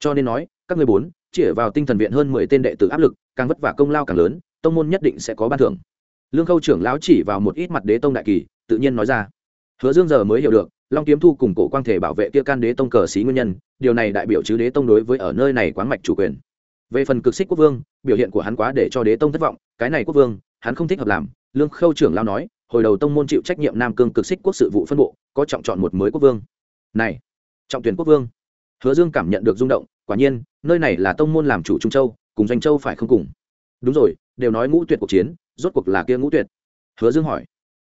Cho nên nói, các người bốn chĩa vào tinh thần viện hơn mười tên đệ tử áp lực, càng vất vả công lao càng lớn, tông môn nhất định sẽ có ban thưởng. Lương khâu trưởng lão chỉ vào một ít mặt đế tông đại kỳ, tự nhiên nói ra. Hứa dương giờ mới hiểu được, long kiếm thu cùng cổ quang thể bảo vệ kia can đế tông cờ xí nguyên nhân, điều này đại biểu chứ đế tông đối với ở nơi này quán mạch chủ quyền. Về phần cực xích quốc vương, biểu hiện của hắn quá để cho đế tông thất vọng, cái này quốc vương, hắn không thích hợp làm, lương khâu trưởng lao nói hồi đầu tông môn chịu trách nhiệm nam cương cực xích quốc sự vụ phân bộ, có trọng chọn một mới quốc vương. Này, trọng tuyển quốc vương. Hứa dương cảm nhận được rung động, quả nhiên, nơi này là tông môn làm chủ trung châu, cùng doanh châu phải không cùng. Đúng rồi, đều nói ngũ tuyệt cuộc chiến, rốt cuộc là kia ngũ tuyệt. Hứa dương hỏi.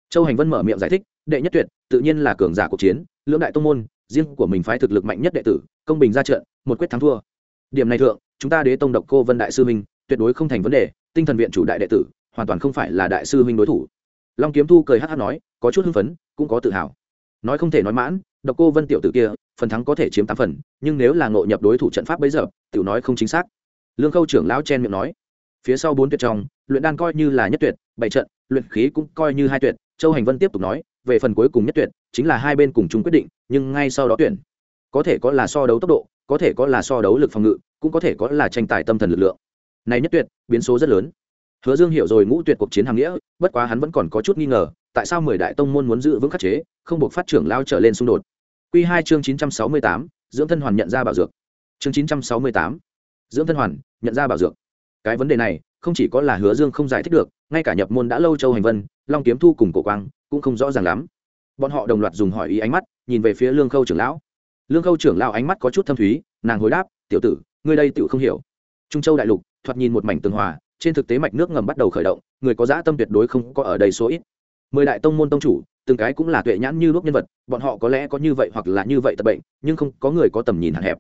Châu hành vân mở miệng giải thích, đệ nhất tuyệt, tự nhiên là cường giả cuộc chiến, lưỡng đại tông môn, riêng của mình phái thực lực mạnh nhất đệ tử, công bình ra trận, một quyết thắng thua. Điểm này thượng, chúng ta đế tông độc cô vân đại sư minh, tuyệt đối không thành vấn đề, tinh thần viện chủ đại đệ tử, hoàn toàn không phải là đại sư minh đối thủ long kiếm thu cười hát hát nói, có chút hưng phấn, cũng có tự hào. Nói không thể nói mãn, độc cô vân tiểu tử kia, phần thắng có thể chiếm tám phần, nhưng nếu là ngộ nhập đối thủ trận pháp bấy giờ, tiểu nói không chính xác. Lương khâu trưởng lão chen miệng nói, phía sau bốn tuyệt trong, luyện đan coi như là nhất tuyệt, bảy trận, luyện khí cũng coi như hai tuyệt, châu hành vân tiếp tục nói, về phần cuối cùng nhất tuyệt, chính là hai bên cùng chung quyết định, nhưng ngay sau đó tuyển. Có thể có là so đấu tốc độ, có thể có là so đấu lực phòng ngự, cũng có thể có là tranh tài tâm thần lực lượng. Này nhất tuyệt, biến số rất lớn hứa dương hiểu rồi ngũ tuyệt cuộc chiến hàng nghĩa, bất quá hắn vẫn còn có chút nghi ngờ, tại sao mười đại tông môn muốn giữ vững khắc chế, không buộc phát trưởng lao trở lên xung đột. Q hai chương chín trăm sáu mươi tám, dưỡng thân hoàn nhận ra bảo dược. Chương chín trăm sáu mươi tám, dưỡng thân hoàn nhận ra bảo dược. Cái vấn đề này, không chỉ có là hứa dương không giải thích được, ngay cả nhập môn đã lâu châu hành vân, long kiếm thu cùng cổ quang cũng không rõ ràng lắm. Bọn họ đồng loạt dùng hỏi ý ánh mắt, nhìn về phía lương khâu trưởng lão. Lương khâu trưởng lão ánh mắt có chút thâm thúy, nàng hồi đáp, tiểu tử, ngươi đây tự không hiểu. Trung châu đại lục, thoạt nhìn một mảnh tường hòa trên thực tế mạch nước ngầm bắt đầu khởi động, người có dã tâm tuyệt đối không có ở đây số ít. Mười đại tông môn tông chủ, từng cái cũng là tuệ nhãn như lúc nhân vật, bọn họ có lẽ có như vậy hoặc là như vậy tập bệnh, nhưng không có người có tầm nhìn hạn hẹp.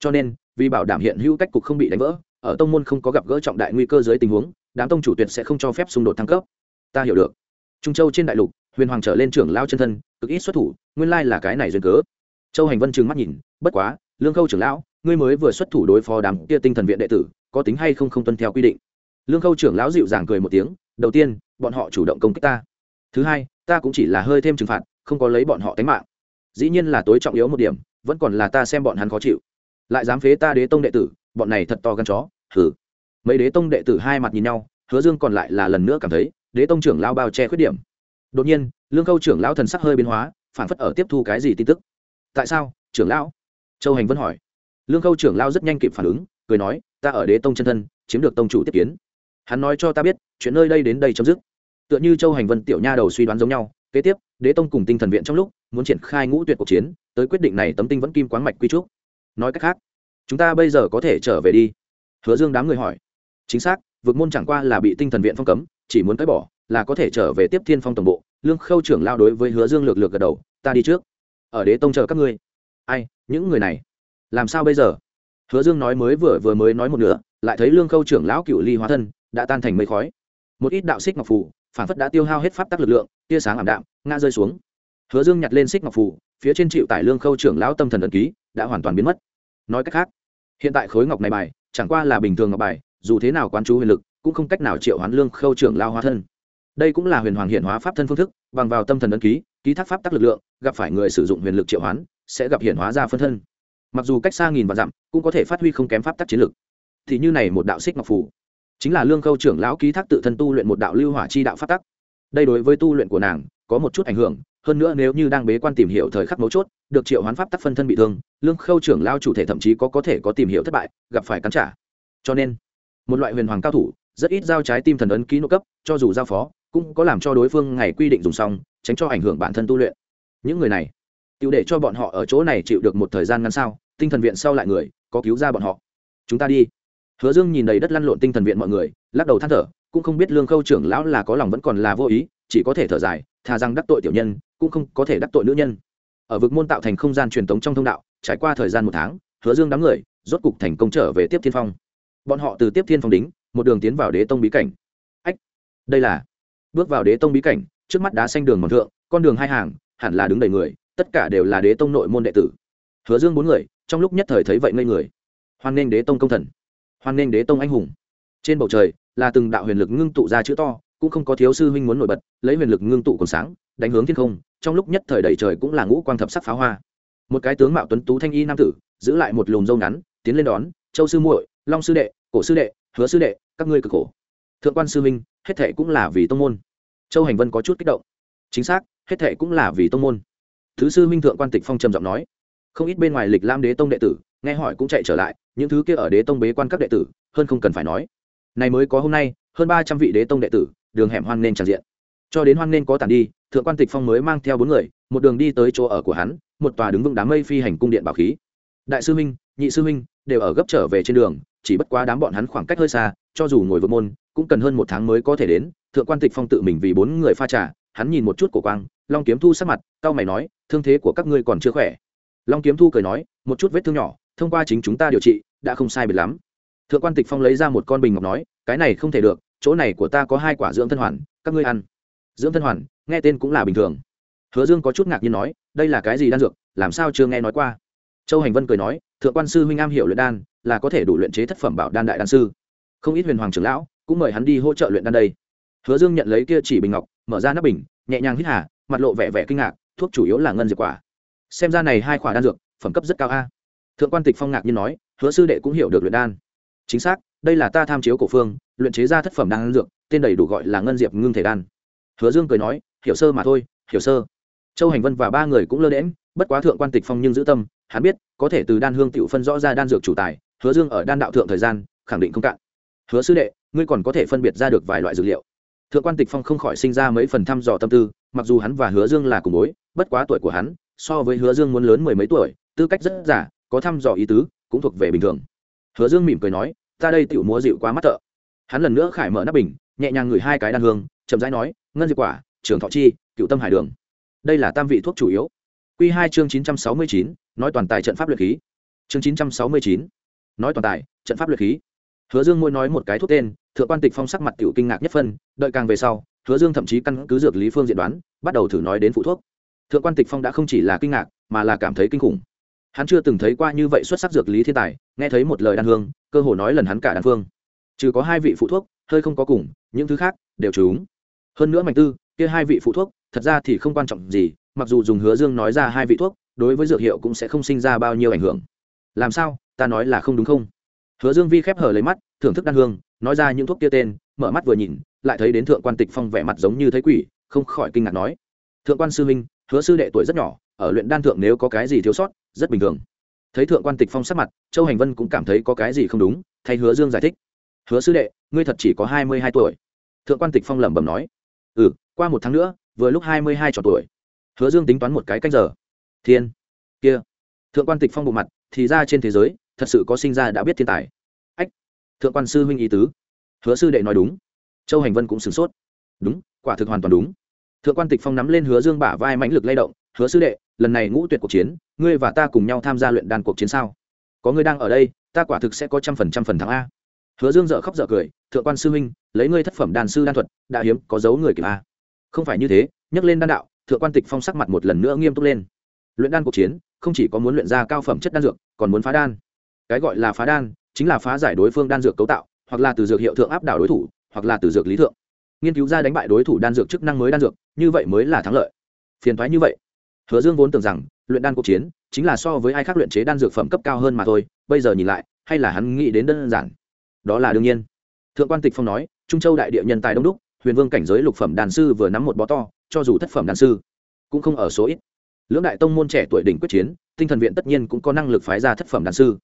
Cho nên, vì bảo đảm hiện hữu cách cục không bị đánh vỡ, ở tông môn không có gặp gỡ trọng đại nguy cơ dưới tình huống, đám tông chủ tuyệt sẽ không cho phép xung đột thăng cấp. Ta hiểu được. Trung châu trên đại lục, huyền hoàng trở lên trưởng lao chân thân, cực ít xuất thủ, nguyên lai là cái này duyên cớ. Châu hành vân trừng mắt nhìn, bất quá, lương khâu trưởng lão, ngươi mới vừa xuất thủ đối phó đám kia tinh thần viện đệ tử, có tính hay không không tuân theo quy định? Lương khâu trưởng lão dịu dàng cười một tiếng, đầu tiên, bọn họ chủ động công kích ta. Thứ hai, ta cũng chỉ là hơi thêm trừng phạt, không có lấy bọn họ tánh mạng. Dĩ nhiên là tối trọng yếu một điểm, vẫn còn là ta xem bọn hắn khó chịu. Lại dám phế ta đế tông đệ tử, bọn này thật to gan chó hử mấy đế tông đệ tử hai mặt nhìn nhau, hứa dương còn lại là lần nữa cảm thấy, đế tông trưởng lao bao che khuyết điểm. Đột nhiên, lương khâu trưởng lão thần sắc hơi biến hóa, phản phất ở tiếp thu cái gì tin tức. Tại sao, trưởng lão? Châu hành vân hỏi. Lương khâu trưởng lao rất nhanh kịp phản ứng, cười nói, ta ở đế tông chân thân, chiếm được tông chủ tiếp kiến hắn nói cho ta biết, chuyện nơi đây đến đây chấm dứt. Tựa như châu hành vân tiểu nha đầu suy đoán giống nhau, kế tiếp, đế tông cùng tinh thần viện trong lúc, muốn triển khai ngũ tuyệt cuộc chiến, tới quyết định này tấm tinh vẫn kim quáng mạch quy trúc. Nói cách khác, chúng ta bây giờ có thể trở về đi. Hứa dương đám người hỏi. Chính xác vượt môn chẳng qua là bị tinh thần viện phong cấm, chỉ muốn cãi bỏ, là có thể trở về tiếp thiên phong tổng bộ. Lương khâu trưởng lao đối với hứa dương lược lược gật đầu, ta đi trước. Ở đế tông chờ các ngươi. Ai, những người này? Làm sao bây giờ? Hứa dương nói mới vừa vừa mới nói một nửa, lại thấy lương khâu trưởng lão cựu ly hóa thân đã tan thành mây khói. Một ít đạo xích ngọc phủ phản phất đã tiêu hao hết pháp tắc lực lượng, tia sáng ảm đạm, ngã rơi xuống. Hứa dương nhặt lên xích ngọc phủ phía trên chịu tải lương khâu trưởng lão tâm thần ẩn ký, đã hoàn toàn biến mất. Nói cách khác, hiện tại khối ngọc này bài, chẳng qua là bình thường ngọc bài, dù thế nào quán chú huyền lực, cũng không cách nào triệu hoán lương khâu trưởng lao hóa thân. Đây cũng là huyền hoàng hiện hóa pháp thân phương thức, bằng vào tâm thần ấn ký ký thác pháp tắc lực lượng, gặp phải người sử dụng huyền lực triệu hoán, sẽ gặp hiện hóa ra phân thân. Mặc dù cách xa nghìn và dặm, cũng có thể phát huy không kém pháp tắc chiến lực. Thì như này một đạo xích ngọc phủ chính là lương khâu trưởng lão ký thác tự thân tu luyện một đạo lưu hỏa chi đạo pháp tắc. Đây đối với tu luyện của nàng, có một chút ảnh hưởng, hơn nữa nếu như đang bế quan tìm hiểu thời khắc mấu chốt, được triệu hoán pháp tắc phân thân bị thương, lương khâu trưởng lao chủ thể thậm chí có có thể có tìm hiểu thất bại, gặp phải cắn trả. Cho nên, một loại huyền hoàng cao thủ, rất ít giao trái tim thần ấn ký nội cấp, cho dù giao phó, cũng có làm cho đối phương ngày quy định dùng xong, tránh cho ảnh hưởng bản thân tu luyện. Những người này tự để cho bọn họ ở chỗ này chịu được một thời gian ngắn sao, tinh thần viện sau lại người, có cứu ra bọn họ. Chúng ta đi hứa dương nhìn đầy đất lăn lộn tinh thần viện mọi người, lắc đầu than thở, cũng không biết lương khâu trưởng lão là có lòng vẫn còn là vô ý, chỉ có thể thở dài, thà rằng đắc tội tiểu nhân, cũng không có thể đắc tội nữ nhân. Ở vực môn tạo thành không gian truyền thống trong thông đạo, trải qua thời gian một tháng, hứa dương đám người rốt cục thành công trở về tiếp thiên phong. Bọn họ từ tiếp thiên phong đính, một đường tiến vào đế tông bí cảnh. Ách, đây là bước vào đế tông bí cảnh, trước mắt đá xanh đường mòn thượng, con đường hai hàng, hẳn là đứng đầy người, tất cả đều là đế tông nội môn đệ tử. Hứa dương bốn người, trong lúc nhất thời thấy vậy ngây người. Hoan nghênh đế tông công thần hoan nghênh đế tông anh hùng. Trên bầu trời, là từng đạo huyền lực ngưng tụ ra chữ to, cũng không có thiếu sư huynh muốn nổi bật, lấy huyền lực ngưng tụ còn sáng, đánh hướng thiên không, trong lúc nhất thời đầy trời cũng là ngũ quang thập sắc pháo hoa. Một cái tướng mạo tuấn tú thanh y nam tử, giữ lại một lùm râu ngắn, tiến lên đón, châu sư muội, long sư đệ, cổ sư đệ, hứa sư đệ, các ngươi cực khổ. Thượng quan sư huynh, hết thệ cũng là vì tông môn. Châu hành vân có chút kích động. Chính xác, hết thệ cũng là vì tông môn. Thứ sư minh thượng quan tịch phong trầm giọng nói. Không ít bên ngoài lịch lam đế tông đệ tử, nghe hỏi cũng chạy trở lại những thứ kia ở đế tông bế quan các đệ tử, hơn không cần phải nói. Này mới có hôm nay, hơn ba trăm vị đế tông đệ tử, đường hẻm hoan nên tràn diện. Cho đến hoan nên có tản đi, thượng quan tịch phong mới mang theo bốn người, một đường đi tới chỗ ở của hắn, một tòa đứng vững đám mây phi hành cung điện bảo khí. Đại sư minh nhị sư minh đều ở gấp trở về trên đường, chỉ bất quá đám bọn hắn khoảng cách hơi xa, cho dù ngồi vượt môn, cũng cần hơn một tháng mới có thể đến, thượng quan tịch phong tự mình vì bốn người pha trà, hắn nhìn một chút cổ quang, long kiếm thu sắc mặt cao mày nói, thương thế của các ngươi còn chưa khỏe. Long kiếm thu cười nói, một chút vết thương nhỏ thông qua chính chúng ta điều trị, đã không sai biệt lắm. Thượng quan tịch phong lấy ra một con bình ngọc nói, cái này không thể được, chỗ này của ta có hai quả dưỡng thân hoàn, các ngươi ăn. Dưỡng thân hoàn, nghe tên cũng là bình thường. Hứa dương có chút ngạc nhiên nói, đây là cái gì đan dược, làm sao chưa nghe nói qua? Châu hành vân cười nói, thượng quan sư huynh am hiểu luyện đan, là có thể đủ luyện chế thất phẩm bảo đan đại đan sư. Không ít huyền hoàng trưởng lão, cũng mời hắn đi hỗ trợ luyện đan đây. Hứa dương nhận lấy kia chỉ bình ngọc, mở ra nắp bình, nhẹ nhàng hít hà, mặt lộ vẻ vẻ kinh ngạc, thuốc chủ yếu là ngân diệt quả. Xem ra này hai quả đan dược, phẩm cấp rất cao a thượng quan tịch phong ngạc nhiên nói, hứa sư đệ cũng hiểu được luyện đan. Chính xác, đây là ta tham chiếu cổ phương, luyện chế ra thất phẩm đan dược, tên đầy đủ gọi là ngân diệp ngưng thể đan. Hứa dương cười nói, hiểu sơ mà thôi, hiểu sơ. Châu hành vân và ba người cũng lơ đễm bất quá thượng quan tịch phong nhưng giữ tâm, hắn biết, có thể từ đan hương tiểu phân rõ ra đan dược chủ tài, hứa dương ở đan đạo thượng thời gian, khẳng định không cạn. Hứa sư đệ, ngươi còn có thể phân biệt ra được vài loại dược liệu. Thượng quan tịch phong không khỏi sinh ra mấy phần thăm dò tâm tư, mặc dù hắn và hứa dương là cùng bối, bất quá tuổi của hắn, so với hứa dương muốn lớn mười mấy tuổi, tư cách rất giả có thăm dò ý tứ, cũng thuộc về bình thường. Hứa dương mỉm cười nói, ta đây tiểu múa dịu quá mắt thợ. Hắn lần nữa khải mở nắp bình, nhẹ nhàng ngửi hai cái đan hương, chậm rãi nói, ngân diệu quả trường thọ chi, cựu tâm hải đường. Đây là tam vị thuốc chủ yếu. Q hai chương chín trăm sáu mươi chín, nói toàn tài trận pháp luyện khí. Chương chín trăm sáu mươi chín, nói toàn tài trận pháp luyện khí. Hứa dương mỗi nói một cái thuốc tên, thượng quan tịch phong sắc mặt tiểu kinh ngạc nhất phân, đợi càng về sau, hứa dương thậm chí căn cứ dược lý phương diện đoán, bắt đầu thử nói đến phụ thuốc. Thượng quan tịch phong đã không chỉ là kinh ngạc, mà là cảm thấy kinh khủng hắn chưa từng thấy qua như vậy xuất sắc dược lý thiên tài, nghe thấy một lời đan hương, cơ hồ nói lần hắn cả đan phương. Trừ có hai vị phụ thuốc, hơi không có cùng, những thứ khác đều trúng hơn nữa mạnh tư, kia hai vị phụ thuốc, thật ra thì không quan trọng gì, mặc dù dùng hứa dương nói ra hai vị thuốc, đối với dược hiệu cũng sẽ không sinh ra bao nhiêu ảnh hưởng. Làm sao, ta nói là không đúng không? Hứa dương vi khép hở lấy mắt, thưởng thức đan hương, nói ra những thuốc kia tên, mở mắt vừa nhìn, lại thấy đến thượng quan tịch phong vẻ mặt giống như thấy quỷ, không khỏi kinh ngạc nói. Thượng quan sư huynh, hứa sư đệ tuổi rất nhỏ, ở luyện đan thượng nếu có cái gì thiếu sót rất bình thường. Thấy thượng quan tịch phong sắc mặt, châu hành vân cũng cảm thấy có cái gì không đúng, thay hứa dương giải thích. Hứa sư đệ, ngươi thật chỉ có hai mươi hai tuổi. Thượng quan tịch phong lẩm bẩm nói. Ừ qua một tháng nữa, vừa lúc hai mươi hai trò tuổi. Hứa dương tính toán một cái canh giờ. Thiên, kia. Thượng quan tịch phong bộ mặt, thì ra trên thế giới, thật sự có sinh ra đã biết thiên tài. Ách, thượng quan sư huynh ý tứ. Hứa sư đệ nói đúng. Châu hành vân cũng sửng sốt. Đúng, quả thực hoàn toàn đúng. Thượng quan tịch phong nắm lên hứa dương bả vai mãnh lực lay động hứa sư đệ, lần này ngũ tuyệt cuộc chiến, ngươi và ta cùng nhau tham gia luyện đan cuộc chiến sao? Có ngươi đang ở đây, ta quả thực sẽ có trăm phần trăm phần thắng a. Hứa dương dợ khóc dợ cười, thượng quan sư huynh, lấy ngươi thất phẩm đàn sư đan thuật, đã hiếm, có dấu người kịp a. Không phải như thế, nhắc lên đan đạo, thượng quan tịch phong sắc mặt một lần nữa nghiêm túc lên. Luyện đan cuộc chiến, không chỉ có muốn luyện ra cao phẩm chất đan dược, còn muốn phá đan. Cái gọi là phá đan, chính là phá giải đối phương đan dược cấu tạo, hoặc là từ dược hiệu thượng áp đảo đối thủ, hoặc là từ dược lý thượng. Nghiên cứu ra đánh bại đối thủ đan dược chức năng mới đan dược, như vậy mới là thắng lợi. Phiền thoái như vậy hứa dương vốn tưởng rằng, luyện đan cuộc chiến chính là so với ai khác luyện chế đan dược phẩm cấp cao hơn mà thôi, bây giờ nhìn lại, hay là hắn nghĩ đến đơn giản. Đó là đương nhiên. Thượng quan tịch phong nói, trung châu đại địa nhân tài đông đúc, huyền vương cảnh giới lục phẩm đàn sư vừa nắm một bó to, cho dù thất phẩm đàn sư, cũng không ở số ít. Lưỡng đại tông môn trẻ tuổi đỉnh quyết chiến, tinh thần viện tất nhiên cũng có năng lực phái ra thất phẩm đàn sư.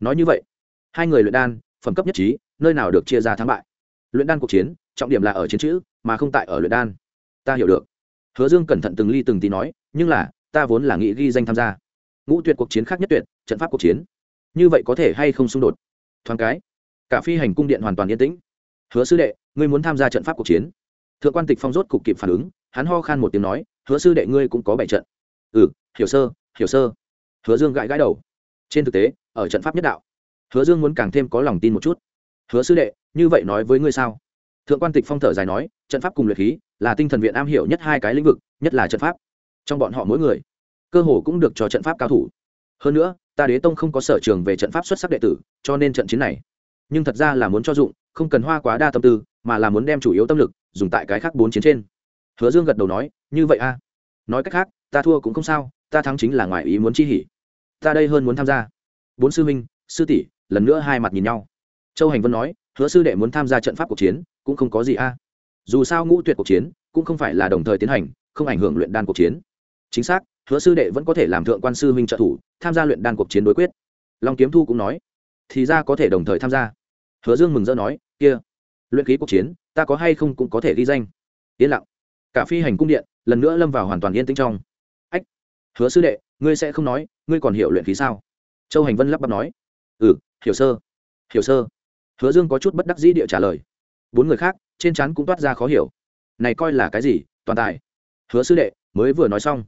Nói như vậy, hai người luyện đan, phẩm cấp nhất trí, nơi nào được chia ra thắng bại. Luyện đan cuộc chiến, trọng điểm là ở chiến chữ, mà không tại ở luyện đan. Ta hiểu được hứa dương cẩn thận từng ly từng tí nói, nhưng là, ta vốn là nghĩ ghi danh tham gia. Ngũ tuyệt cuộc chiến khác nhất tuyệt, trận pháp cuộc chiến. Như vậy có thể hay không xung đột? Thoáng cái, cả phi hành cung điện hoàn toàn yên tĩnh. Hứa sư đệ, ngươi muốn tham gia trận pháp cuộc chiến? Thượng quan tịch phong rốt cục kịp phản ứng, hắn ho khan một tiếng nói, hứa sư đệ ngươi cũng có bảy trận. Ừ hiểu sơ hiểu sơ. Hứa dương gãi gãi đầu. Trên thực tế, ở trận pháp nhất đạo, hứa dương muốn càng thêm có lòng tin một chút. Hứa sư đệ, như vậy nói với ngươi sao? Thượng quan tịch phong thở dài nói, trận pháp cùng luyện khí là tinh thần viện am hiểu nhất hai cái lĩnh vực, nhất là trận pháp. Trong bọn họ mỗi người, cơ hồ cũng được cho trận pháp cao thủ. Hơn nữa, ta đế tông không có sở trường về trận pháp xuất sắc đệ tử, cho nên trận chiến này, nhưng thật ra là muốn cho dụng, không cần hoa quá đa tâm tư, mà là muốn đem chủ yếu tâm lực dùng tại cái khác bốn chiến trên. Hứa dương gật đầu nói, như vậy a. Nói cách khác, ta thua cũng không sao, ta thắng chính là ngoài ý muốn chi hỉ. Ta đây hơn muốn tham gia. Bốn sư minh sư tỷ, lần nữa hai mặt nhìn nhau. Châu hành vân nói, hứa sư đệ muốn tham gia trận pháp cuộc chiến, cũng không có gì a dù sao ngũ tuyệt cuộc chiến cũng không phải là đồng thời tiến hành, không ảnh hưởng luyện đan cuộc chiến. Chính xác, hứa sư đệ vẫn có thể làm thượng quan sư minh trợ thủ, tham gia luyện đan cuộc chiến đối quyết. Long kiếm thu cũng nói, thì ra có thể đồng thời tham gia. Hứa dương mừng rỡ nói, kia, luyện khí cuộc chiến, ta có hay không cũng có thể ghi danh. Yên lặng. Cả phi hành cung điện, lần nữa lâm vào hoàn toàn yên tĩnh trong. Ách, hứa sư đệ, ngươi sẽ không nói, ngươi còn hiểu luyện khí sao? Châu hành vân lắp bắp nói ừ hiểu sơ hiểu sơ. Hứa dương có chút bất đắc dĩ địa trả lời. Bốn người khác trên trán cũng toát ra khó hiểu. Này coi là cái gì? Toàn tài. Hứa sư đệ, mới vừa nói xong.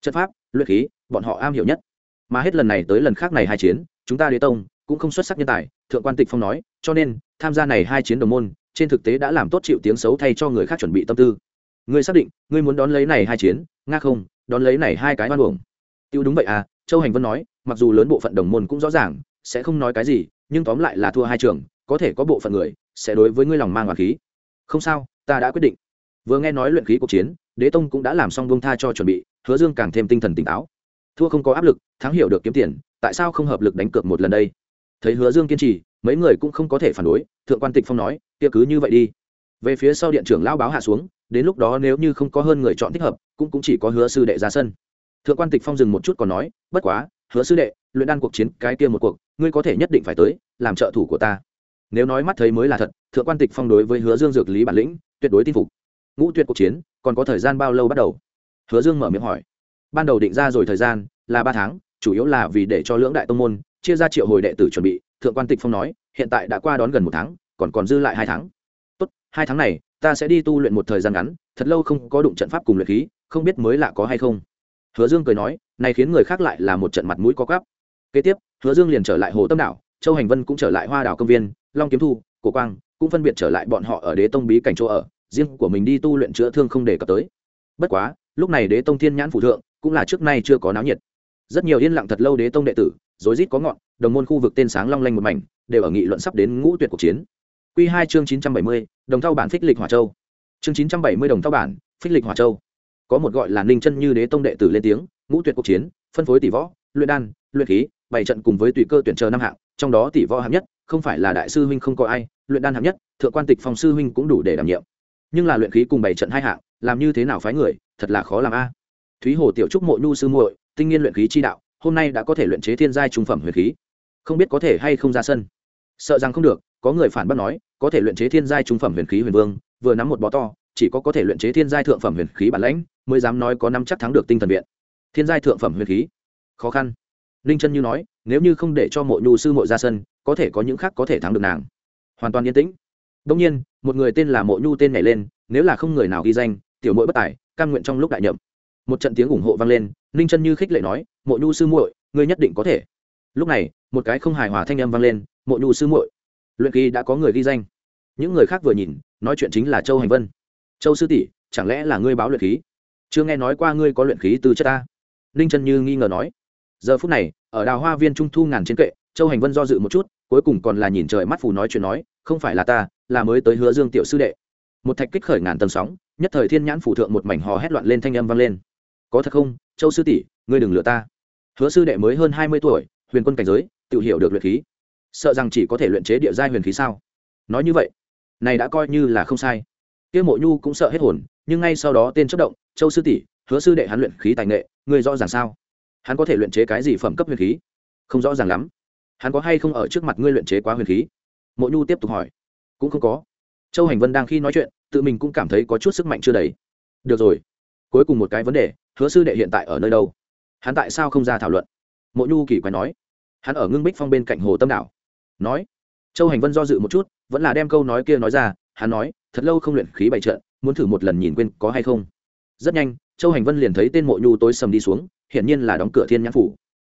Chất pháp, luyện khí, bọn họ am hiểu nhất. Mà hết lần này tới lần khác này hai chiến, chúng ta đế tông cũng không xuất sắc nhân tài, thượng quan tịch phong nói, cho nên, tham gia này hai chiến đồng môn, trên thực tế đã làm tốt chịu tiếng xấu thay cho người khác chuẩn bị tâm tư. Ngươi xác định, ngươi muốn đón lấy này hai chiến, nga không, đón lấy này hai cái oan uổng. Tiêu đúng vậy à châu hành vân nói, mặc dù lớn bộ phận đồng môn cũng rõ ràng, sẽ không nói cái gì, nhưng tóm lại là thua hai trường, có thể có bộ phận người sẽ đối với ngươi lòng mang hoàng khí không sao, ta đã quyết định. Vừa nghe nói luyện khí cuộc chiến, đế tông cũng đã làm xong bông tha cho chuẩn bị, hứa dương càng thêm tinh thần tỉnh táo. Thua không có áp lực, thắng hiểu được kiếm tiền, tại sao không hợp lực đánh cược một lần đây? Thấy hứa dương kiên trì, mấy người cũng không có thể phản đối, thượng quan tịch phong nói, kia cứ như vậy đi. Về phía sau điện trưởng lao báo hạ xuống, đến lúc đó nếu như không có hơn người chọn thích hợp, cũng cũng chỉ có hứa sư đệ ra sân. Thượng quan tịch phong dừng một chút còn nói, bất quá, hứa sư đệ, luyện đan cuộc chiến, cái kia một cuộc, ngươi có thể nhất định phải tới, làm trợ thủ của ta nếu nói mắt thấy mới là thật, thượng quan tịch phong đối với hứa dương dược lý bản lĩnh tuyệt đối tin phục. Ngũ tuyệt cuộc chiến, còn có thời gian bao lâu bắt đầu? Hứa dương mở miệng hỏi. Ban đầu định ra rồi thời gian là ba tháng, chủ yếu là vì để cho lưỡng đại tông môn chia ra triệu hồi đệ tử chuẩn bị. Thượng quan tịch phong nói, hiện tại đã qua đón gần một tháng, còn còn dư lại hai tháng. Tốt, hai tháng này, ta sẽ đi tu luyện một thời gian ngắn, thật lâu không có đụng trận pháp cùng luyện khí, không biết mới lạ có hay không. Hứa dương cười nói, này khiến người khác lại là một trận mặt mũi có gắp kế tiếp, hứa dương liền trở lại hồ tâm đảo, châu hành vân cũng trở lại hoa đảo công viên long kiếm thu, cổ quang cũng phân biệt trở lại bọn họ ở đế tông bí cảnh chỗ ở, riêng của mình đi tu luyện chữa thương không đề cập tới. Bất quá, lúc này đế tông thiên nhãn phủ thượng cũng là trước nay chưa có náo nhiệt. Rất nhiều yên lặng thật lâu đế tông đệ tử, rối rít có ngọn, đồng môn khu vực tên sáng long lanh một mảnh, đều ở nghị luận sắp đến ngũ tuyệt cuộc chiến. Quy hai chương chín trăm bảy mươi, đồng thao bản phích lịch hỏa châu. Chương chín trăm bảy mươi đồng thao bản phích lịch hỏa châu. Có một gọi là ninh chân như đế tông đệ tử lên tiếng, ngũ tuyệt cuộc chiến, phân phối tỷ võ, luyện đan, luyện khí bảy trận cùng với tùy cơ tuyển chờ năm hạng, trong đó tỷ võ hạng nhất không phải là đại sư huynh không có ai, luyện đan hạng nhất, thượng quan tịch phòng sư huynh cũng đủ để đảm nhiệm. Nhưng là luyện khí cùng bảy trận hai hạng, làm như thế nào phái người, thật là khó làm a. Thúy hồ tiểu trúc mộ nhu sư muội, tinh nghiên luyện khí chi đạo, hôm nay đã có thể luyện chế thiên giai trung phẩm huyền khí. Không biết có thể hay không ra sân. Sợ rằng không được, có người phản bác nói, có thể luyện chế thiên giai trung phẩm huyền khí huyền vương, vừa nắm một bó to, chỉ có có thể luyện chế thiên giai thượng phẩm huyền khí bản lãnh, mới dám nói có năm chắc thắng được tinh thần viện. Thiên giai thượng phẩm huyền khí. Khó khăn. Ninh chân như nói nếu như không để cho mộ nhu sư mộ ra sân, có thể có những khác có thể thắng được nàng. Hoàn toàn yên tĩnh. Đông nhiên, một người tên là mộ nhu tên nhảy lên, nếu là không người nào ghi danh, tiểu mội bất tài căn nguyện trong lúc đại nhậm. Một trận tiếng ủng hộ vang lên, ninh chân như khích lệ nói, mộ nhu sư muội, ngươi nhất định có thể. Lúc này, một cái không hài hòa thanh âm vang lên, mộ nhu sư muội. Luyện kỳ đã có người ghi danh. Những người khác vừa nhìn, nói chuyện chính là châu hành vân. Châu sư tỷ, chẳng lẽ là ngươi báo luyện khí? Chưa nghe nói qua ngươi có luyện khí từ chất ta. Ninh chân như nghi ngờ nói giờ phút này, ở đào hoa viên trung thu ngàn trên kệ, châu hành vân do dự một chút, cuối cùng còn là nhìn trời mắt phù nói chuyện nói, không phải là ta, là mới tới hứa dương tiểu sư đệ. Một thạch kích khởi ngàn tầng sóng, nhất thời thiên nhãn phủ thượng một mảnh hò hét loạn lên thanh âm vang lên. Có thật không, châu sư tỷ, ngươi đừng lừa ta. Hứa sư đệ mới hơn hai mươi tuổi, huyền quân cảnh giới, tự hiểu được luyện khí. Sợ rằng chỉ có thể luyện chế địa giai huyền khí sao? Nói như vậy, này đã coi như là không sai. Kia mộ nhu cũng sợ hết hồn, nhưng ngay sau đó tên chất động, châu sư tỷ, hứa sư đệ hắn luyện khí tài nghệ, ngươi rõ ràng sao? Hắn có thể luyện chế cái gì phẩm cấp huyền khí? Không rõ ràng lắm. Hắn có hay không ở trước mặt ngươi luyện chế quá huyền khí? Mộ nhu tiếp tục hỏi. Cũng không có. Châu hành vân đang khi nói chuyện, tự mình cũng cảm thấy có chút sức mạnh chưa đầy. Được rồi. Cuối cùng một cái vấn đề, hứa sư đệ hiện tại ở nơi đâu? Hắn tại sao không ra thảo luận? Mộ nhu kỳ quái nói. Hắn ở ngưng bích phong bên cạnh hồ tâm đảo. Nói. Châu hành vân do dự một chút, vẫn là đem câu nói kia nói ra. Hắn nói, thật lâu không luyện khí bày trận, muốn thử một lần nhìn quên có hay không. Rất nhanh, châu hành vân liền thấy tên mộ nhu tối sầm đi xuống hiển nhiên là đóng cửa thiên nhãn phủ.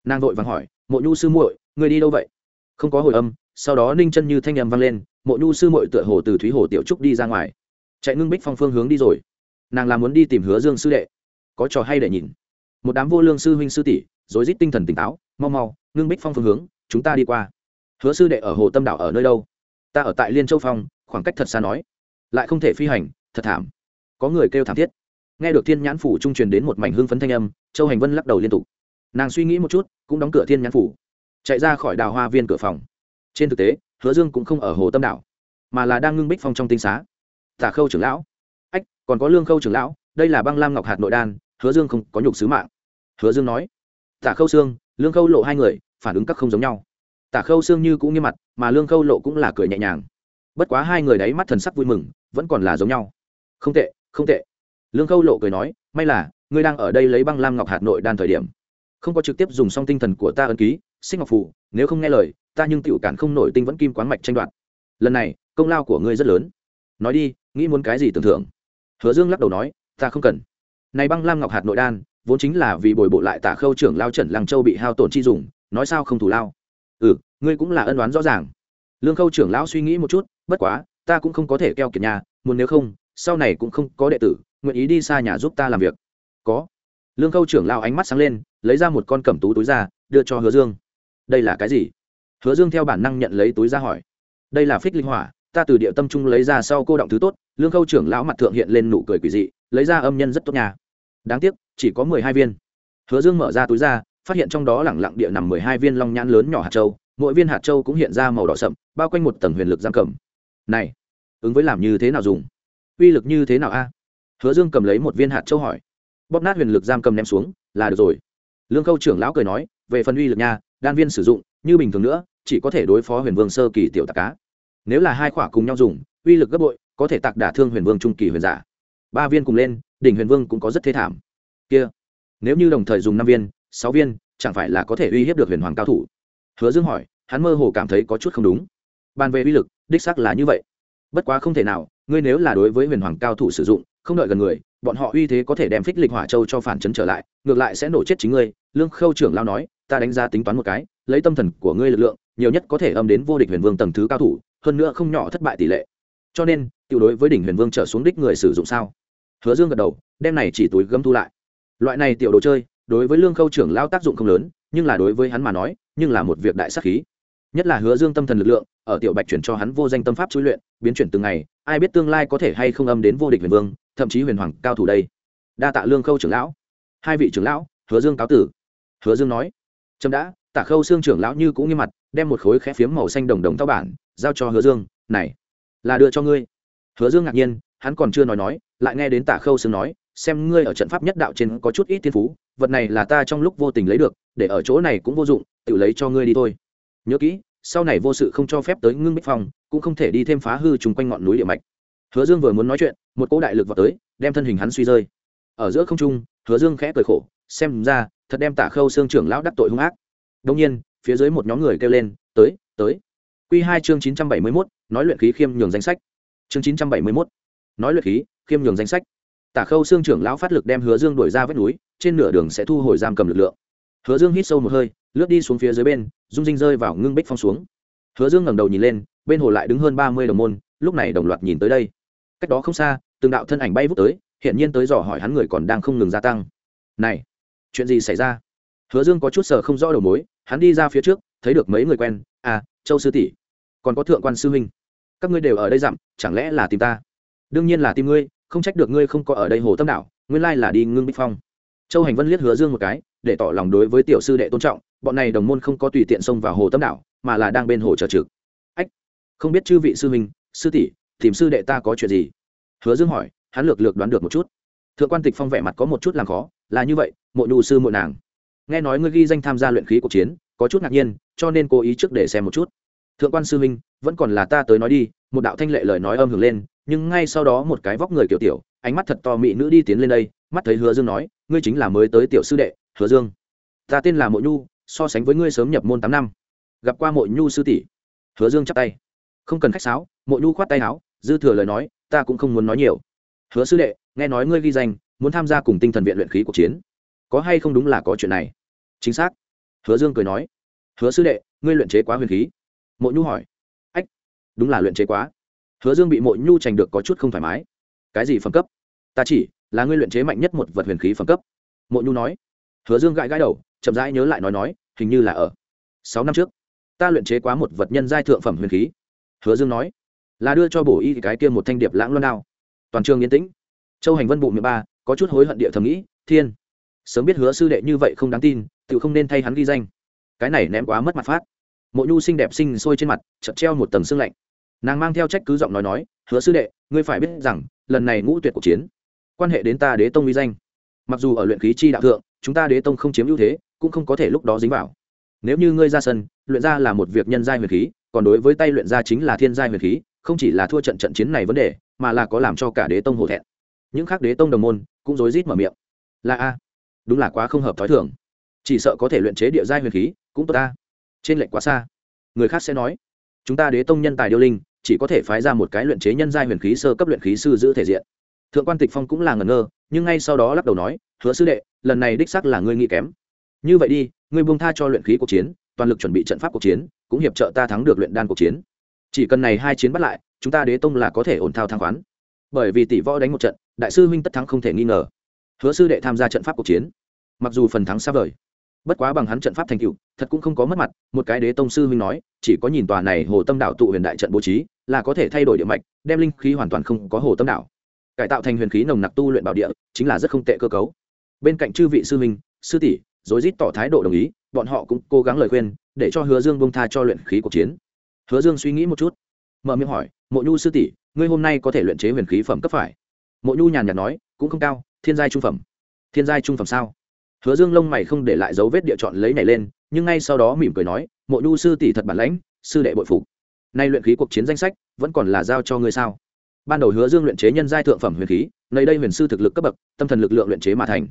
Nàng vội vàng hỏi, mộ nhu sư muội người đi đâu vậy? Không có hồi âm, sau đó ninh chân như thanh âm vang lên, mộ nhu sư muội tựa hồ từ thúy hồ tiểu trúc đi ra ngoài. Chạy ngưng bích phong phương hướng đi rồi. Nàng là muốn đi tìm hứa dương sư đệ. Có trò hay để nhìn. Một đám vô lương sư huynh sư tỷ, rối rít tinh thần tỉnh táo, mau mau, ngưng bích phong phương hướng, chúng ta đi qua. Hứa sư đệ ở hồ tâm đảo ở nơi đâu? Ta ở tại liên châu phong, khoảng cách thật xa nói. Lại không thể phi hành, thật thảm. Có người kêu thảm thiết nghe được thiên nhãn phủ trung truyền đến một mảnh hương phấn thanh âm, châu hành vân lắc đầu liên tục. Nàng suy nghĩ một chút, cũng đóng cửa thiên nhãn phủ, chạy ra khỏi đào hoa viên cửa phòng. Trên thực tế, hứa dương cũng không ở hồ tâm đảo, mà là đang ngưng bích phong trong tinh xá. Tả khâu trưởng lão. Ách, còn có lương khâu trưởng lão, đây là băng lam ngọc hạt nội đan, hứa dương không có nhục sứ mạng. Hứa dương nói. Tả khâu xương lương khâu lộ hai người, phản ứng các không giống nhau. Tả khâu xương như cũng nghiêm mặt, mà lương khâu lộ cũng là cười nhẹ nhàng. Bất quá hai người đấy mắt thần sắc vui mừng, vẫn còn là giống nhau. Không tệ không tệ lương khâu lộ cười nói, may là, ngươi đang ở đây lấy băng lam ngọc hạt nội đan thời điểm. Không có trực tiếp dùng song tinh thần của ta ấn ký sinh ngọc phù, nếu không nghe lời, ta nhưng tiểu cản không nổi tinh vẫn kim quán mạch tranh đoạt. Lần này, công lao của ngươi rất lớn. Nói đi, nghĩ muốn cái gì tưởng thưởng? Hứa dương lắc đầu nói, ta không cần. Này băng lam ngọc hạt nội đan, vốn chính là vì bồi bộ lại tả khâu trưởng lao trần lăng châu bị hao tổn chi dùng nói sao không thủ lao? Ừ ngươi cũng là ân đoán rõ ràng. Lương khâu trưởng lão suy nghĩ một chút, bất quá, ta cũng không có thể keo kiệt nhà, muốn nếu không, sau này cũng không có đệ tử nguyện ý đi xa nhà giúp ta làm việc. Có. Lương khâu trưởng lão ánh mắt sáng lên, lấy ra một con cẩm tú túi ra, đưa cho hứa dương. Đây là cái gì? Hứa dương theo bản năng nhận lấy túi ra hỏi. Đây là phích linh hỏa, ta từ địa tâm trung lấy ra sau cô động thứ tốt, lương khâu trưởng lão mặt thượng hiện lên nụ cười quỷ dị, lấy ra âm nhân rất tốt nhà đáng tiếc, chỉ có mười hai viên. Hứa dương mở ra túi ra, phát hiện trong đó lẳng lặng địa nằm mười hai viên long nhãn lớn nhỏ hạt châu, mỗi viên hạt châu cũng hiện ra màu đỏ sậm, bao quanh một tầng huyền lực giam cầm. Này, ứng với làm như thế nào dùng? Uy lực như thế nào a? Hứa dương cầm lấy một viên hạt châu hỏi. Bóp nát huyền lực giam cầm ném xuống, là được rồi. Lương khâu trưởng lão cười nói, về phần uy lực nha, đan viên sử dụng, như bình thường nữa, chỉ có thể đối phó huyền vương sơ kỳ tiểu tạc cá. Nếu là hai khỏa cùng nhau dùng, uy lực gấp bội, có thể tạc đả thương huyền vương trung kỳ huyền giả. Ba viên cùng lên, đỉnh huyền vương cũng có rất thế thảm. Kia, nếu như đồng thời dùng năm viên, sáu viên, chẳng phải là có thể uy hiếp được huyền hoàng cao thủ? Hứa dương hỏi, hắn mơ hồ cảm thấy có chút không đúng. Bàn về uy lực, đích xác là như vậy. Bất quá không thể nào, ngươi nếu là đối với huyền hoàng cao thủ sử dụng không đợi gần người, bọn họ uy thế có thể đem phích lịch hỏa châu cho phản chấn trở lại, ngược lại sẽ nổ chết chính ngươi. Lương khâu trưởng lao nói, ta đánh giá tính toán một cái, lấy tâm thần của ngươi lực lượng, nhiều nhất có thể âm đến vô địch huyền vương tầng thứ cao thủ, hơn nữa không nhỏ thất bại tỷ lệ. Cho nên, tiểu đối với đỉnh huyền vương trở xuống đích người sử dụng sao? Hứa dương gật đầu đem này chỉ túi gấm thu lại. Loại này tiểu đồ chơi, đối với lương khâu trưởng lao tác dụng không lớn, nhưng là đối với hắn mà nói, nhưng là một việc đại sắc khí nhất là hứa dương tâm thần lực lượng, ở tiểu bạch chuyển cho hắn vô danh tâm pháp chui luyện, biến chuyển từng ngày, ai biết tương lai có thể hay không âm đến vô địch huyền vương, thậm chí huyền hoàng cao thủ đây. Đa tạ lương khâu trưởng lão. Hai vị trưởng lão, hứa dương cáo tử. Hứa dương nói trâm đã tạ khâu xương trưởng lão như cũng nghiêm mặt, đem một khối khẽ phiếm màu xanh đồng đồng thao bản, giao cho hứa dương, này, là đưa cho ngươi. Hứa dương ngạc nhiên, hắn còn chưa nói nói, lại nghe đến tạ khâu xương nói, xem ngươi ở trận pháp nhất đạo trên có chút ít thiên phú, vật này là ta trong lúc vô tình lấy được, để ở chỗ này cũng vô dụng, tự lấy cho ngươi đi thôi nhớ kỹ, sau này vô sự không cho phép tới ngưng bích phong, cũng không thể đi thêm phá hư chung quanh ngọn núi địa mạch. Hứa dương vừa muốn nói chuyện, một cỗ đại lực vào tới, đem thân hình hắn suy rơi. Ở giữa không trung, hứa dương khẽ cười khổ, xem ra, thật đem tả khâu xương trưởng lão đắc tội hung ác. Đông nhiên, phía dưới một nhóm người kêu lên, tới tới. Q hai chương chín trăm bảy mươi mốt, nói luyện khí khiêm nhường danh sách. Chương chín trăm bảy mươi mốt, nói luyện khí khiêm nhường danh sách. Tả khâu xương trưởng lão phát lực đem hứa dương đuổi ra vách núi, trên nửa đường sẽ thu hồi giam cầm lực lượng. Hứa dương hít sâu một hơi lướt đi xuống phía dưới bên, dung dinh rơi vào ngưng bích phong xuống. Hứa dương ngẩng đầu nhìn lên, bên hồ lại đứng hơn ba mươi đồng môn, lúc này đồng loạt nhìn tới đây. Cách đó không xa, từng đạo thân ảnh bay vút tới hiện nhiên tới dò hỏi hắn người còn đang không ngừng gia tăng. Này, chuyện gì xảy ra? Hứa dương có chút sờ không rõ đầu mối, hắn đi ra phía trước, thấy được mấy người quen. À châu sư tỷ, còn có thượng quan sư huynh. Các ngươi đều ở đây dặm, chẳng lẽ là tìm ta? Đương nhiên là tìm ngươi, không trách được ngươi không có ở đây hồ tâm đảo nguyên lai là đi ngưng bích phong. Châu hành vân liếc hứa dương một cái, để tỏ lòng đối với tiểu sư đệ tôn trọng bọn này đồng môn không có tùy tiện xông vào hồ tâm đảo, mà là đang bên hồ chờ trực. Ách, không biết chư vị sư huynh, sư tỷ, tìm sư đệ ta có chuyện gì? Hứa dương hỏi, hắn lược lược đoán được một chút. Thượng quan tịch phong vẻ mặt có một chút làm khó, là như vậy, mộ nhu sư mộ nàng. Nghe nói ngươi ghi danh tham gia luyện khí cuộc chiến, có chút ngạc nhiên, cho nên cố ý trước để xem một chút. Thượng quan sư huynh, vẫn còn là ta tới nói đi, một đạo thanh lệ lời nói âm hưởng lên, nhưng ngay sau đó một cái vóc người kiểu tiểu, ánh mắt thật to mị nữ đi tiến lên đây, mắt thấy hứa dương nói, ngươi chính là mới tới tiểu sư đệ, hứa dương. Ta tên là mộ nhu so sánh với ngươi sớm nhập môn tám năm. Gặp qua mộ nhu sư tỷ. Hứa dương chắp tay. Không cần khách sáo, mộ nhu khoát tay áo, dư thừa lời nói, ta cũng không muốn nói nhiều. Hứa sư đệ, nghe nói ngươi ghi danh, muốn tham gia cùng tinh thần viện luyện khí cuộc chiến. Có hay không đúng là có chuyện này? Chính xác. Hứa dương cười nói. Hứa sư đệ, ngươi luyện chế quá huyền khí. Mộ nhu hỏi. Ách, đúng là luyện chế quá. Hứa dương bị mộ nhu trành được có chút không thoải mái. Cái gì phẩm cấp? Ta chỉ là ngươi luyện chế mạnh nhất một vật huyền khí phẩm cấp. Mộ nhu nói. Hứa dương gãi gãi đầu, chậm rãi nhớ lại nói nói hình như là ở sáu năm trước. Ta luyện chế quá một vật nhân giai thượng phẩm huyền khí. Hứa dương nói, là đưa cho bổ y cái kia một thanh điệp lãng loan đao. Toàn trường yên tĩnh. Châu hành vân bụng mười ba, có chút hối hận địa thầm nghĩ, thiên, sớm biết hứa sư đệ như vậy không đáng tin tự không nên thay hắn ghi danh. Cái này ném quá mất mặt phát. Mộ nhu xinh đẹp xinh sôi trên mặt chật treo một tầng xương lạnh. Nàng mang theo trách cứ giọng nói nói, hứa sư đệ, ngươi phải biết rằng, lần này ngũ tuyệt cuộc chiến, quan hệ đến ta đế tông uy danh. Mặc dù ở luyện khí chi đạo thượng, chúng ta đế tông không chiếm ưu thế cũng không có thể lúc đó dính vào. Nếu như ngươi ra sân, luyện ra là một việc nhân giai huyền khí, còn đối với tay luyện ra chính là thiên giai huyền khí, không chỉ là thua trận trận chiến này vấn đề, mà là có làm cho cả đế tông hổ thẹn. Những khác đế tông đồng môn cũng rối rít mở miệng. Là a, đúng là quá không hợp thói thường. Chỉ sợ có thể luyện chế địa giai huyền khí, cũng tốt ta trên lệnh quá xa. Người khác sẽ nói, chúng ta đế tông nhân tài điêu linh, chỉ có thể phái ra một cái luyện chế nhân giai huyền khí sơ cấp luyện khí sư giữ thể diện. Thượng quan tịch phong cũng là ngẩn ngơ, nhưng ngay sau đó lắc đầu nói, hứa sư đệ, lần này đích sắc là ngươi nghĩ kém như vậy đi, ngươi buông tha cho luyện khí cuộc chiến, toàn lực chuẩn bị trận pháp cuộc chiến, cũng hiệp trợ ta thắng được luyện đan cuộc chiến. Chỉ cần này hai chiến bắt lại, chúng ta đế tông là có thể ổn thao thang khoán. Bởi vì tỷ võ đánh một trận, đại sư huynh tất thắng không thể nghi ngờ. Hứa sư đệ tham gia trận pháp cuộc chiến. Mặc dù phần thắng xa vời, bất quá bằng hắn trận pháp thành cựu thật cũng không có mất mặt, một cái đế tông sư huynh nói, chỉ có nhìn tòa này hồ tâm đảo tụ huyền đại trận bố trí, là có thể thay đổi địa mạch, đem linh khí hoàn toàn không có hồ tâm đảo. Cải tạo thành huyền khí nồng nặc tu luyện bảo địa, chính là rất không tệ cơ cấu. Bên cạnh chư vị sư huynh, sư tỷ rối rít tỏ thái độ đồng ý, bọn họ cũng cố gắng lời khuyên, để cho hứa dương bông tha cho luyện khí cuộc chiến. Hứa dương suy nghĩ một chút, mở miệng hỏi, mộ nhu sư tỷ, ngươi hôm nay có thể luyện chế huyền khí phẩm cấp phải? Mộ nhu nhàn nhạt nói, cũng không cao, thiên giai trung phẩm. Thiên giai trung phẩm sao? Hứa dương lông mày không để lại dấu vết địa chọn lấy này lên, nhưng ngay sau đó mỉm cười nói, mộ nhu sư tỷ thật bản lãnh, sư đệ bội phục. Nay luyện khí cuộc chiến danh sách vẫn còn là giao cho ngươi sao? Ban đầu hứa dương luyện chế nhân giai thượng phẩm huyền khí nơi đây huyền sư thực lực cấp bậc, tâm thần lực lượng luyện chế mà thành.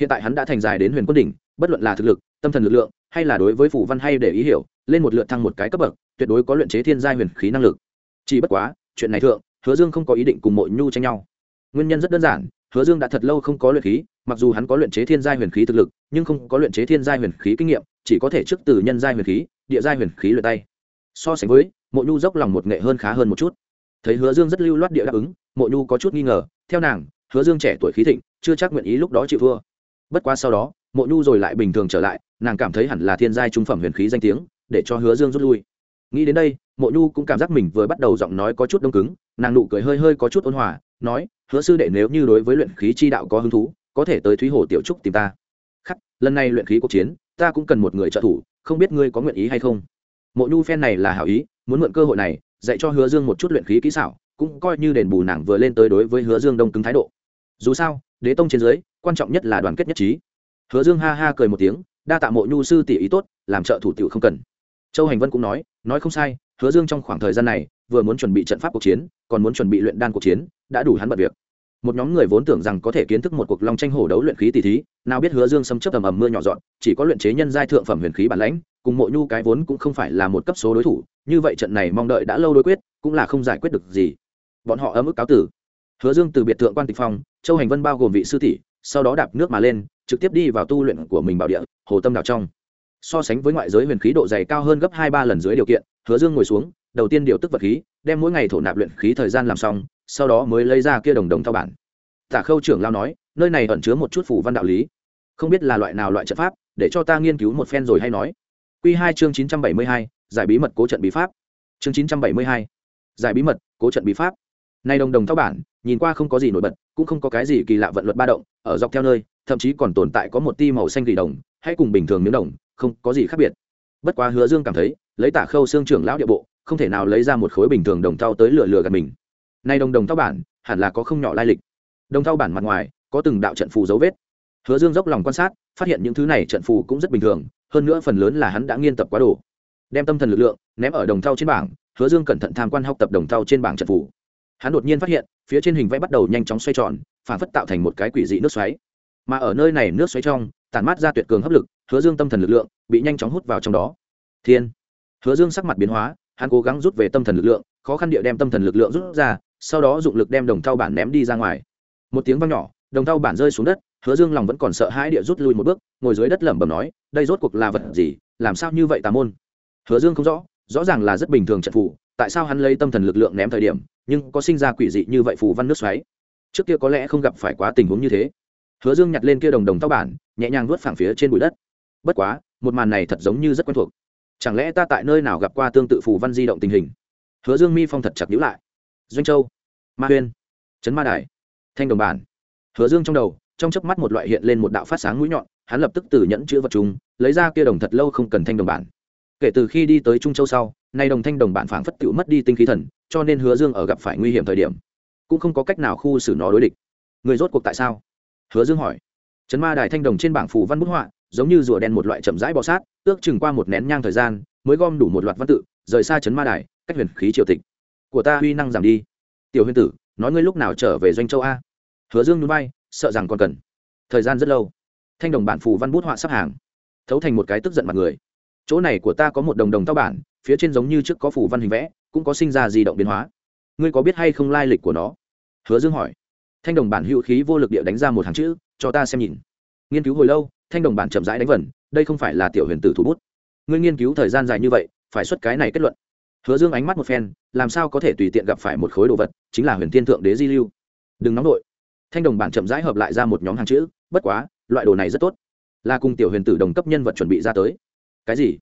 Hiện tại hắn đã thành dài đến huyền quân đỉnh bất luận là thực lực, tâm thần lực lượng, hay là đối với phủ văn hay để ý hiểu, lên một lượt thăng một cái cấp bậc, tuyệt đối có luyện chế thiên giai huyền khí năng lực. Chỉ bất quá, chuyện này thượng, hứa dương không có ý định cùng mộ nhu tranh nhau. Nguyên nhân rất đơn giản, hứa dương đã thật lâu không có luyện khí, mặc dù hắn có luyện chế thiên giai huyền khí thực lực, nhưng không có luyện chế thiên giai huyền khí kinh nghiệm, chỉ có thể trước từ nhân giai huyền khí, địa giai huyền khí luyện tay. So sánh với, mộ nhu dốc lòng một nghệ hơn khá hơn một chút. Thấy hứa dương rất lưu loát địa đáp ứng, mộ nhu có chút nghi ngờ, theo nàng, hứa dương trẻ tuổi khí thịnh, chưa chắc nguyện ý lúc đó chịu thua. Bất quá sau đó mộ nhu rồi lại bình thường trở lại, nàng cảm thấy hẳn là thiên giai trung phẩm huyền khí danh tiếng, để cho hứa dương rút lui. Nghĩ đến đây, mộ nhu cũng cảm giác mình vừa bắt đầu giọng nói có chút đông cứng, nàng nụ cười hơi hơi có chút ôn hòa, nói, hứa sư đệ nếu như đối với luyện khí chi đạo có hứng thú, có thể tới thúy hồ tiểu trúc tìm ta. Khắc, lần này luyện khí cuộc chiến, ta cũng cần một người trợ thủ, không biết ngươi có nguyện ý hay không? Mộ nhu phen này là hảo ý, muốn mượn cơ hội này, dạy cho hứa dương một chút luyện khí kỹ xảo, cũng coi như đền bù nàng vừa lên tới đối với hứa dương đông cứng thái độ. Dù sao, đế tông trên dưới, quan trọng nhất là đoàn kết nhất trí hứa dương ha ha cười một tiếng, đa tạ mộ nhu sư tỷ ý tốt, làm trợ thủ tiểu không cần. Châu hành vân cũng nói nói không sai, hứa dương trong khoảng thời gian này, vừa muốn chuẩn bị trận pháp cuộc chiến, còn muốn chuẩn bị luyện đan cuộc chiến, đã đủ hắn bận việc. Một nhóm người vốn tưởng rằng có thể kiến thức một cuộc long tranh hổ đấu luyện khí tỷ thí, nào biết hứa dương xâm chấp tầm ầm mưa nhỏ dọn, chỉ có luyện chế nhân giai thượng phẩm huyền khí bản lãnh, cùng mộ nhu cái vốn cũng không phải là một cấp số đối thủ, như vậy trận này mong đợi đã lâu đối quyết, cũng là không giải quyết được gì. Bọn họ ấm ức cáo tử. Hứa dương từ biệt thượng quan tịch phong, châu hành vân bao gồm vị sư tỷ, sau đó đạp nước mà lên trực tiếp đi vào tu luyện của mình bảo địa, hồ tâm đảo trong. So sánh với ngoại giới huyền khí độ dày cao hơn gấp hai ba lần dưới điều kiện, hứa dương ngồi xuống, đầu tiên điều tức vật khí, đem mỗi ngày thổ nạp luyện khí thời gian làm xong, sau đó mới lấy ra kia đồng đồng thao bản. Tả khâu trưởng lao nói, nơi này ẩn chứa một chút phủ văn đạo lý. Không biết là loại nào loại trận pháp, để cho ta nghiên cứu một phen rồi hay nói. Q hai chương chín trăm bảy mươi hai, giải bí mật cố trận bí pháp. Chương chín trăm bảy mươi hai, giải bí mật cố trận bí pháp. Nay đồng đồng thao bản, nhìn qua không có gì nổi bật, cũng không có cái gì kỳ lạ vận luật ba động, ở dọc theo nơi thậm chí còn tồn tại có một ti màu xanh gỉ đồng, hay cùng bình thường miếng đồng, không có gì khác biệt. Bất quá hứa dương cảm thấy, lấy tả khâu xương trưởng lão địa bộ, không thể nào lấy ra một khối bình thường đồng thau tới lừa lừa gạt mình. Nay đồng đồng thau bản, hẳn là có không nhỏ lai lịch. Đồng thau bản mặt ngoài, có từng đạo trận phù dấu vết. Hứa dương dốc lòng quan sát, phát hiện những thứ này trận phù cũng rất bình thường, hơn nữa phần lớn là hắn đã nghiên tập quá đồ. Đem tâm thần lực lượng, ném ở đồng thau trên bảng, hứa dương cẩn thận tham quan học tập đồng thau trên bảng trận phù. Hắn đột nhiên phát hiện, phía trên hình vẽ bắt đầu nhanh chóng xoay tròn, phản phất tạo thành một cái quỷ dị nước xoáy mà ở nơi này nước xoáy trong, tản mát ra tuyệt cường hấp lực, hứa dương tâm thần lực lượng bị nhanh chóng hút vào trong đó. Thiên! Hứa dương sắc mặt biến hóa, hắn cố gắng rút về tâm thần lực lượng, khó khăn địa đem tâm thần lực lượng rút ra, sau đó dụng lực đem đồng thau bản ném đi ra ngoài. Một tiếng vang nhỏ, đồng thau bản rơi xuống đất, hứa dương lòng vẫn còn sợ hãi địa rút lui một bước, ngồi dưới đất lẩm bẩm nói, đây rốt cuộc là vật gì? Làm sao như vậy tà môn? Hứa dương không rõ rõ ràng là rất bình thường trận phù, tại sao hắn lấy tâm thần lực lượng ném thời điểm, nhưng có sinh ra quỷ dị như vậy phù văn nước xoáy? Trước kia có lẽ không gặp phải quá tình huống như thế hứa dương nhặt lên kia đồng đồng tao bản, nhẹ nhàng nuốt phẳng phía trên bụi đất. Bất quá, một màn này thật giống như rất quen thuộc. Chẳng lẽ ta tại nơi nào gặp qua tương tự phù văn di động tình hình? Hứa dương mi phong thật chặt nhữ lại. Doanh châu, ma huyên, trấn ma đài, thanh đồng bản. Hứa dương trong đầu, trong chớp mắt một loại hiện lên một đạo phát sáng mũi nhọn, hắn lập tức từ nhẫn chữ vật chúng, lấy ra kia đồng thật lâu không cần thanh đồng bản. Kể từ khi đi tới trung châu sau, nay đồng thanh đồng bản phảng phất tự mất đi tinh khí thần, cho nên hứa dương ở gặp phải nguy hiểm thời điểm, cũng không có cách nào khu xử nó đối địch. Người rốt cuộc tại sao? Hứa dương hỏi. Chấn ma đài thanh đồng trên bảng phù văn bút họa, giống như rùa đen một loại chậm rãi bọ sát, ước chừng qua một nén nhang thời gian, mới gom đủ một loạt văn tự, rời xa chấn ma đài, cách huyền khí triều tịch. Của ta huy năng giảm đi. Tiểu huyền tử, nói ngươi lúc nào trở về doanh châu a? Hứa dương núi bay sợ rằng còn cần. Thời gian rất lâu. Thanh đồng bản phù văn bút họa sắp hàng. Thấu thành một cái tức giận mặt người. Chỗ này của ta có một đồng đồng tao bản, phía trên giống như trước có phù văn hình vẽ, cũng có sinh ra di động biến hóa. Ngươi có biết hay không lai lịch của nó? Hứa dương hỏi thanh đồng bản hữu khí vô lực địa đánh ra một hàng chữ, cho ta xem nhìn. Nghiên cứu hồi lâu, thanh đồng bản chậm rãi đánh vần, đây không phải là tiểu huyền tử thủ bút. Ngươi nghiên cứu thời gian dài như vậy, phải xuất cái này kết luận. Hứa dương ánh mắt một phen, làm sao có thể tùy tiện gặp phải một khối đồ vật, chính là huyền thiên thượng đế di lưu. Đừng nóng nổi thanh đồng bản chậm rãi hợp lại ra một nhóm hàng chữ, bất quá, loại đồ này rất tốt. Là cùng tiểu huyền tử đồng cấp nhân vật chuẩn bị ra tới. Cái gì?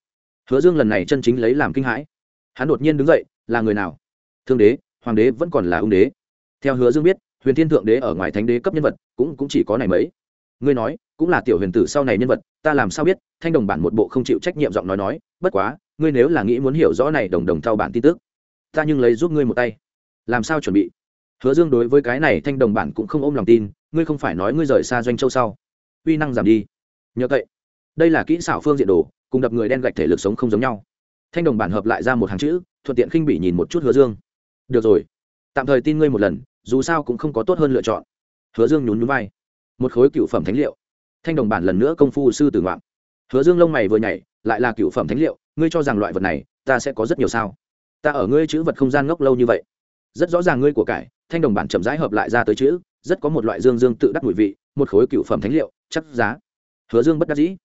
Hứa dương lần này chân chính lấy làm kinh hãi. Hắn đột nhiên đứng dậy, là người nào? Thương đế, hoàng đế vẫn còn là ung đế. Theo hứa dương biết huyền thiên thượng đế ở ngoài thánh đế cấp nhân vật, cũng cũng chỉ có này mấy. Ngươi nói, cũng là tiểu huyền tử sau này nhân vật, ta làm sao biết, thanh đồng bản một bộ không chịu trách nhiệm giọng nói nói, bất quá, ngươi nếu là nghĩ muốn hiểu rõ này đồng đồng thao bản tin tức, ta nhưng lấy giúp ngươi một tay. Làm sao chuẩn bị? Hứa dương đối với cái này thanh đồng bản cũng không ôm lòng tin, ngươi không phải nói ngươi rời xa doanh châu sau. Uy năng giảm đi. Nhờ vậy, đây là kỹ xảo phương diện đồ, cùng đập người đen gạch thể lực sống không giống nhau. Thanh đồng bản hợp lại ra một hàng chữ, thuận tiện khinh bỉ nhìn một chút hứa dương. Được rồi. Tạm thời tin ngươi một lần dù sao cũng không có tốt hơn lựa chọn. Hứa dương nhún nhún vai. Một khối cựu phẩm thánh liệu. Thanh đồng bản lần nữa công phu sư tử ngoạm hứa dương lông mày vừa nhảy, lại là cựu phẩm thánh liệu, ngươi cho rằng loại vật này, ta sẽ có rất nhiều sao? Ta ở ngươi chữ vật không gian ngốc lâu như vậy. Rất rõ ràng ngươi của cải, thanh đồng bản chậm rãi hợp lại ra tới chữ, rất có một loại dương dương tự đắc mùi vị, một khối cựu phẩm thánh liệu, chắc giá. Hứa dương bất đắc dĩ.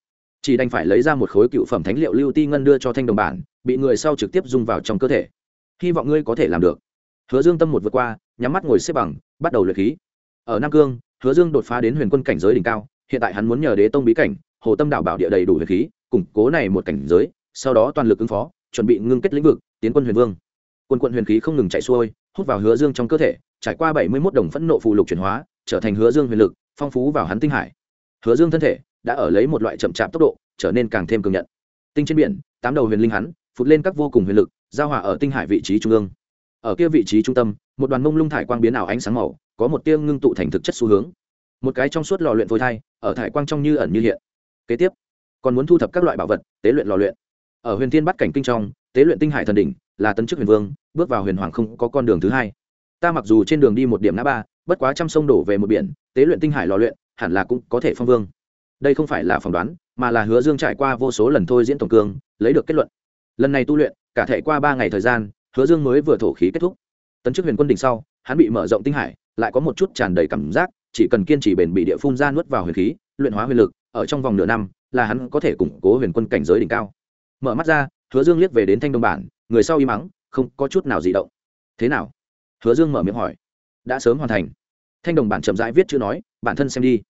Chỉ đành phải lấy ra một khối cựu phẩm thánh liệu lưu ti ngân đưa cho thanh đồng bản, bị người sau trực tiếp dùng vào trong cơ thể. Hy vọng ngươi có thể làm được. Hứa dương tâm một vượt qua nhắm mắt ngồi xếp bằng, bắt đầu luyện khí. Ở nam cương, hứa dương đột phá đến huyền quân cảnh giới đỉnh cao, hiện tại hắn muốn nhờ đế tông bí cảnh, hồ tâm đảo bảo địa đầy đủ huyền khí, củng cố này một cảnh giới, sau đó toàn lực ứng phó, chuẩn bị ngưng kết lĩnh vực, tiến quân huyền vương. Quân quận huyền khí không ngừng chạy xuôi, hút vào hứa dương trong cơ thể, trải qua bảy mươi một đồng phẫn nộ phù lục chuyển hóa, trở thành hứa dương huyền lực, phong phú vào hắn tinh hải. Hứa dương thân thể đã ở lấy một loại chậm chạp tốc độ, trở nên càng thêm cường nhận. Tinh trên biển, tám đầu huyền linh hắn, phụt lên các vô cùng huyền lực, giao hòa ở tinh hải vị trí trung ương ở kia vị trí trung tâm, một đoàn mông lung thải quang biến ảo ánh sáng màu, có một tia ngưng tụ thành thực chất xu hướng. Một cái trong suốt lò luyện phôi thai, ở thải quang trong như ẩn như hiện. Kế tiếp, còn muốn thu thập các loại bảo vật, tế luyện lò luyện. Ở huyền thiên bắt cảnh kinh trong, tế luyện tinh hải thần đỉnh, là tấn chức huyền vương, bước vào huyền hoàng không có con đường thứ hai. Ta mặc dù trên đường đi một điểm ngã ba, bất quá trăm sông đổ về một biển, tế luyện tinh hải lò luyện, hẳn là cũng có thể phong vương. Đây không phải là phỏng đoán, mà là hứa dương trải qua vô số lần thôi diễn tổng cương, lấy được kết luận. Lần này tu luyện, cả thể qua ba ngày thời gian hứa dương mới vừa thổ khí kết thúc. Tấn chức huyền quân đỉnh sau, hắn bị mở rộng tinh hải, lại có một chút tràn đầy cảm giác, chỉ cần kiên trì bền bị địa phun ra nuốt vào huyền khí, luyện hóa huyền lực, ở trong vòng nửa năm, là hắn có thể củng cố huyền quân cảnh giới đỉnh cao. Mở mắt ra, hứa dương liếc về đến thanh đông bản, người sau y mắng, không có chút nào dị động. Thế nào? Hứa dương mở miệng hỏi. Đã sớm hoàn thành. Thanh đồng bản chậm rãi viết chữ nói, bản thân xem đi.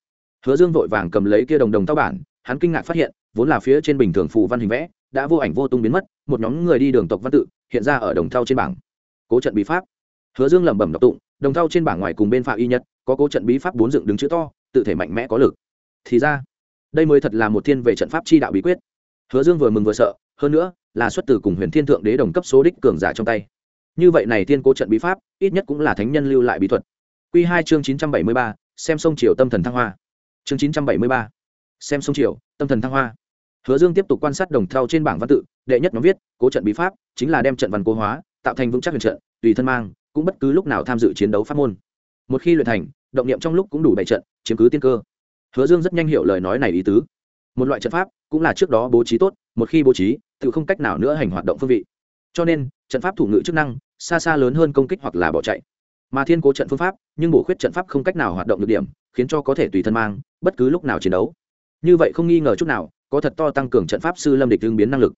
Hứa dương vội vàng cầm lấy kia đồng đồng tao bản, hắn kinh ngạc phát hiện, vốn là phía trên bình thường phù văn hình vẽ đã vô ảnh vô tung biến mất, một nhóm người đi đường tộc văn tự hiện ra ở đồng thau trên bảng. Cố trận bí pháp. Hứa dương lẩm bẩm đọc tụng, đồng thau trên bảng ngoài cùng bên phạm y nhất có cố trận bí pháp bốn dựng đứng chữ to, tự thể mạnh mẽ có lực. Thì ra, đây mới thật là một thiên về trận pháp chi đạo bí quyết. Hứa dương vừa mừng vừa sợ, hơn nữa là xuất từ cùng huyền thiên thượng đế đồng cấp số đích cường giả trong tay. Như vậy này thiên cố trận bí pháp, ít nhất cũng là thánh nhân lưu lại bí thuật. Q hai chương chín trăm bảy mươi ba, xem sông triều tâm thần thăng hoa. Chương chín trăm bảy mươi ba, xem sông triều tâm thần thăng hoa hứa dương tiếp tục quan sát đồng thau trên bảng văn tự, đệ nhất nhóm viết, cố trận bí pháp, chính là đem trận văn cố hóa, tạo thành vững chắc huyền trận, tùy thân mang, cũng bất cứ lúc nào tham dự chiến đấu pháp môn. Một khi luyện thành, động niệm trong lúc cũng đủ bảy trận, chiếm cứ tiên cơ. Hứa dương rất nhanh hiểu lời nói này ý tứ. Một loại trận pháp, cũng là trước đó bố trí tốt, một khi bố trí, tự không cách nào nữa hành hoạt động phương vị. Cho nên, trận pháp thủ ngự chức năng, xa xa lớn hơn công kích hoặc là bỏ chạy. Mà thiên cố trận phương pháp, nhưng bổ khuyết trận pháp không cách nào hoạt động được điểm, khiến cho có thể tùy thân mang, bất cứ lúc nào chiến đấu. Như vậy không nghi ngờ chút nào có thật to tăng cường trận pháp sư lâm địch tương biến năng lực.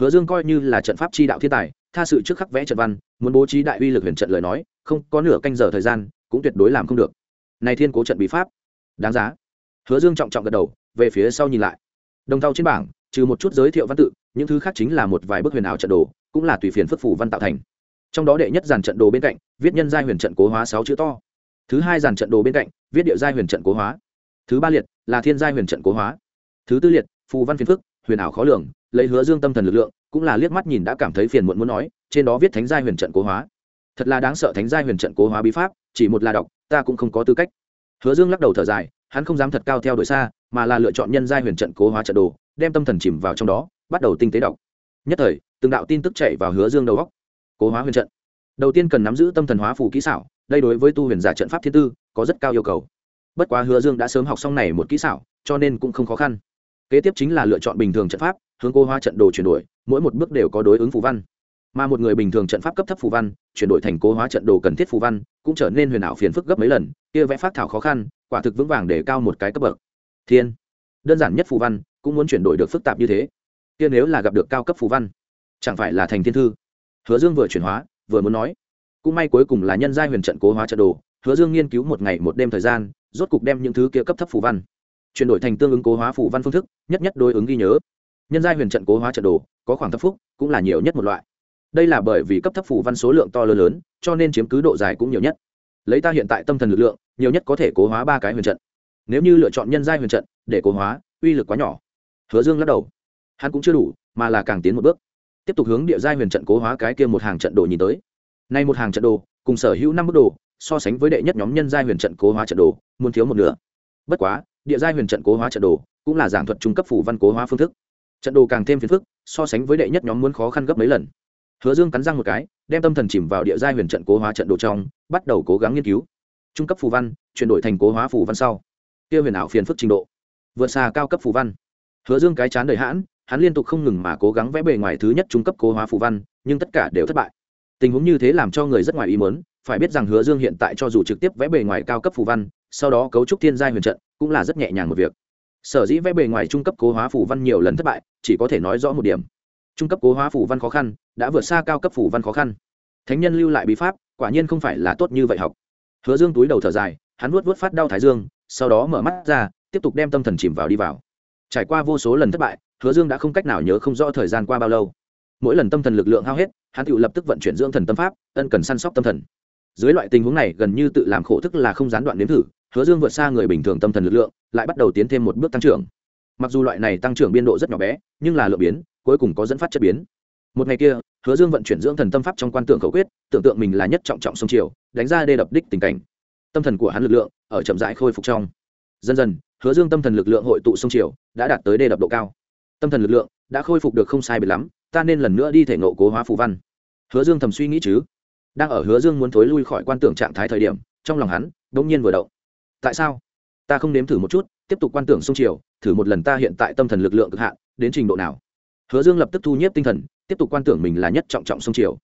Hứa dương coi như là trận pháp chi đạo thiên tài, tha sự trước khắc vẽ trận văn, muốn bố trí đại uy lực huyền trận lời nói, không có nửa canh giờ thời gian, cũng tuyệt đối làm không được. Này thiên cố trận bí pháp, đáng giá. Hứa dương trọng trọng gật đầu, về phía sau nhìn lại. Đồng thau trên bảng, trừ một chút giới thiệu văn tự, những thứ khác chính là một vài bức huyền ảo trận đồ, cũng là tùy phiền phức phủ văn tạo thành. Trong đó đệ nhất dàn trận đồ bên cạnh, viết nhân giai huyền trận cố hóa sáu chữ to. Thứ hai dàn trận đồ bên cạnh, viết địa giai huyền trận cố hóa. Thứ ba liệt, là thiên giai huyền trận cố hóa. Thứ tư liệt phù văn phiền phức, huyền ảo khó lường, lấy hứa dương tâm thần lực lượng, cũng là liếc mắt nhìn đã cảm thấy phiền muộn muốn nói, trên đó viết thánh giai huyền trận cố hóa. Thật là đáng sợ thánh giai huyền trận cố hóa bí pháp, chỉ một là đọc, ta cũng không có tư cách. Hứa dương lắc đầu thở dài, hắn không dám thật cao theo đuổi xa, mà là lựa chọn nhân giai huyền trận cố hóa trận đồ, đem tâm thần chìm vào trong đó, bắt đầu tinh tế đọc. Nhất thời, từng đạo tin tức chạy vào hứa dương đầu góc cố hóa huyền trận. Đầu tiên cần nắm giữ tâm thần hóa phù kỹ xảo, đây đối với tu huyền giả trận pháp thiên tư, có rất cao yêu cầu. Bất quá hứa dương đã sớm học xong này một kỹ xảo, cho nên cũng không khó khăn kế tiếp chính là lựa chọn bình thường trận pháp, hướng cố hóa trận đồ chuyển đổi, mỗi một bước đều có đối ứng phù văn. Mà một người bình thường trận pháp cấp thấp phù văn, chuyển đổi thành cố hóa trận đồ cần thiết phù văn, cũng trở nên huyền ảo phiền phức gấp mấy lần, kia vẽ phát thảo khó khăn, quả thực vững vàng để cao một cái cấp bậc. Thiên. Đơn giản nhất phù văn, cũng muốn chuyển đổi được phức tạp như thế. Kia nếu là gặp được cao cấp phù văn, chẳng phải là thành thiên thư? Hứa dương vừa chuyển hóa, vừa muốn nói. Cũng may cuối cùng là nhân giai huyền trận cố hóa trận đồ, hứa dương nghiên cứu một ngày một đêm thời gian, rốt cục đem những thứ kia cấp thấp phù văn chuyển đổi thành tương ứng cố hóa phủ văn phương thức, nhất nhất đối ứng ghi nhớ. Nhân giai huyền trận cố hóa trận đồ, có khoảng thấp phúc, cũng là nhiều nhất một loại. Đây là bởi vì cấp thấp phủ văn số lượng to lớn lớn, cho nên chiếm cứ độ dài cũng nhiều nhất. Lấy ta hiện tại tâm thần lực lượng, nhiều nhất có thể cố hóa ba cái huyền trận. Nếu như lựa chọn nhân giai huyền trận, để cố hóa, uy lực quá nhỏ. Hứa dương lắc đầu. Hắn cũng chưa đủ, mà là càng tiến một bước. Tiếp tục hướng địa giai huyền trận cố hóa cái kia một hàng trận đồ nhìn tới. Nay một hàng trận đồ, cùng sở hữu năm mức đồ, so sánh với đệ nhất nhóm nhân giai huyền trận cố hóa trận đồ, muốn thiếu một nửa. Bất quá địa giai huyền trận cố hóa trận đồ, cũng là giảng thuật trung cấp phủ văn cố hóa phương thức. Trận đồ càng thêm phiền phức, so sánh với đệ nhất nhóm muốn khó khăn gấp mấy lần. Hứa dương cắn răng một cái, đem tâm thần chìm vào địa giai huyền trận cố hóa trận đồ trong, bắt đầu cố gắng nghiên cứu. Trung cấp phù văn, chuyển đổi thành cố hóa phù văn sau. Kia huyền ảo phiền phức trình độ. Vượt xa cao cấp phù văn. Hứa dương cái chán đời hãn, hắn liên tục không ngừng mà cố gắng vẽ bề ngoài thứ nhất trung cấp cố hóa phù văn, nhưng tất cả đều thất bại. Tình huống như thế làm cho người rất ngoài ý mớn phải biết rằng hứa dương hiện tại cho dù trực tiếp vẽ bề ngoài cao cấp phù văn, sau đó cấu trúc thiên giai huyền trận cũng là rất nhẹ nhàng một việc. Sở dĩ vẽ bề ngoài trung cấp cố hóa phù văn nhiều lần thất bại, chỉ có thể nói rõ một điểm. Trung cấp cố hóa phù văn khó khăn, đã vượt xa cao cấp phù văn khó khăn. Thánh nhân lưu lại bí pháp, quả nhiên không phải là tốt như vậy học. Hứa dương túi đầu thở dài, hắn nuốt nuốt phát đau thái dương, sau đó mở mắt ra, tiếp tục đem tâm thần chìm vào đi vào. Trải qua vô số lần thất bại, hứa dương đã không cách nào nhớ không rõ thời gian qua bao lâu. Mỗi lần tâm thần lực lượng hao hết, hắn tự lập tức vận chuyển dưỡng thần tâm pháp, ân cần săn sóc tâm thần. Dưới loại tình huống này, gần như tự làm khổ thức là không gián đoạn nếm thử hứa dương vượt xa người bình thường tâm thần lực lượng, lại bắt đầu tiến thêm một bước tăng trưởng. Mặc dù loại này tăng trưởng biên độ rất nhỏ bé, nhưng là lượng biến, cuối cùng có dẫn phát chất biến. Một ngày kia, hứa dương vận chuyển dưỡng thần tâm pháp trong quan tượng khẩu quyết, tưởng tượng mình là nhất trọng trọng sông triều, đánh ra đê đập đích tình cảnh. Tâm thần của hắn lực lượng ở chậm rãi khôi phục trong. Dần dần, hứa dương tâm thần lực lượng hội tụ sông triều, đã đạt tới đê đập độ cao. Tâm thần lực lượng đã khôi phục được không sai biệt lắm, ta nên lần nữa đi thể nộ cố hóa phù văn. Hứa dương thầm suy nghĩ chứ. Đang ở hứa dương muốn thối lui khỏi quan tưởng trạng thái thời điểm, trong lòng hắn đ ỗ n g nhiên vừa động tại sao? Ta không nếm thử một chút, tiếp tục quan tưởng sông triều thử một lần ta hiện tại tâm thần lực lượng cực hạn, đến trình độ nào? Hứa dương lập tức thu nhếp tinh thần, tiếp tục quan tưởng mình là nhất trọng trọng sông triều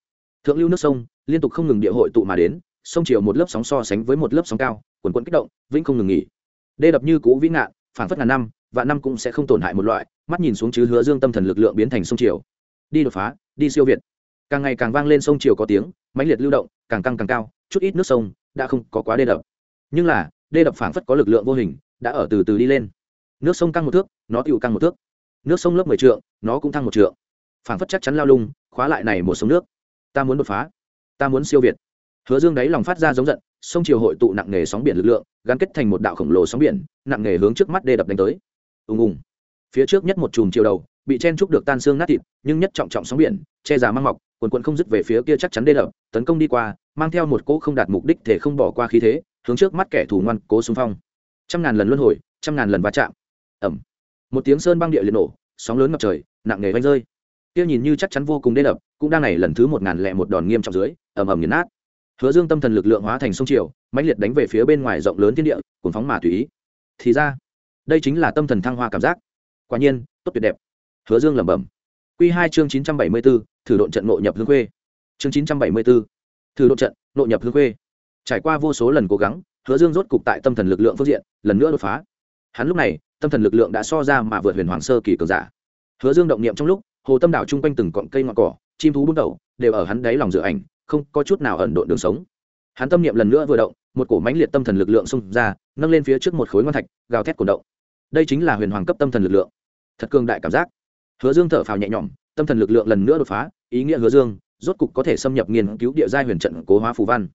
thượng lưu nước sông, liên tục không ngừng địa hội tụ mà đến, sông triều một lớp sóng so sánh với một lớp sóng cao, quần quẫn kích động, vĩnh không ngừng nghỉ. Đê đập như cũ vĩ ngạn phản phất ngàn năm và năm cũng sẽ không tổn hại một loại, mắt nhìn xuống chứ hứa dương tâm thần lực lượng biến thành sông triều đi đột phá, đi siêu việt. Càng ngày càng vang lên sông triều có tiếng, mãnh liệt lưu động, càng căng càng cao, chút ít nước sông, đã không có quá đê đập. Nhưng là đê đập phảng phất có lực lượng vô hình, đã ở từ từ đi lên. Nước sông căng một thước, nó tựu căng một thước. Nước sông lớp mười trượng, nó cũng thăng một trượng. Phảng phất chắc chắn lao lung, khóa lại này một sông nước. Ta muốn đột phá. Ta muốn siêu việt. Hứa dương đáy lòng phát ra giống giận, sông chiều hội tụ nặng nề sóng biển lực lượng, gắn kết thành một đạo khổng lồ sóng biển, nặng nề hướng trước mắt đê đập đánh tới. Ùng ùng. Phía trước nhất một chùm chiều đầu, bị chen trúc được tan xương nát thịt, nhưng nhất trọng trọng sóng biển, che già mang mọc, quần quần không dứt về phía kia chắc chắn đê đập, tấn công đi qua, mang theo một cỗ không đạt mục đích thể không bỏ qua khí thế hướng trước mắt kẻ thù ngoan cố xung phong. Trăm ngàn lần luân hồi, trăm ngàn lần va chạm. Ẩm. Một tiếng sơn băng địa liệt nổ, sóng lớn ngập trời, nặng nề vanh rơi. Kia nhìn như chắc chắn vô cùng đê đập, cũng đang này lần thứ một ngàn lẻ một đòn nghiêm trọng dưới, ầm ầm nghiền nát. Hứa dương tâm thần lực lượng hóa thành sông triều, mãnh liệt đánh về phía bên ngoài rộng lớn thiên địa cuốn phóng mà tùy ý. Thì ra, đây chính là tâm thần thăng hoa cảm giác. Quả nhiên, tốt tuyệt đẹp. Hứa dương lẩm bẩm. Q hai chương chín trăm bảy mươi b ố thử độn trận nội nhập hương khuê. Chương chín trăm bảy mươi b ố thử độn trận nội nhập hương khuê trải qua vô số lần cố gắng, hứa dương rốt cục tại tâm thần lực lượng phương diện, lần nữa đột phá. Hắn lúc này, tâm thần lực lượng đã so ra mà vượt huyền hoàng sơ kỳ cường giả. Hứa dương động niệm trong lúc, hồ tâm đảo chung quanh từng cọn cây ngọn cỏ, chim thú bút đầu, đều ở hắn đáy lòng dự ảnh, không có chút nào ẩn độn đường sống. Hắn tâm niệm lần nữa vừa động, một cổ mãnh liệt tâm thần lực lượng xung ra, nâng lên phía trước một khối ngon thạch, gào thét cổ động. Đây chính là huyền hoàng cấp tâm thần lực lượng. Thật cường đại cảm giác. Hứa dương thở phào nhẹ nhõm, tâm thần lực lượng lần nữa đột phá, ý nghĩa hứa dương rốt cục có thể xâm nhập nghiên cứu địa giai huyền trận cố hóa phù văn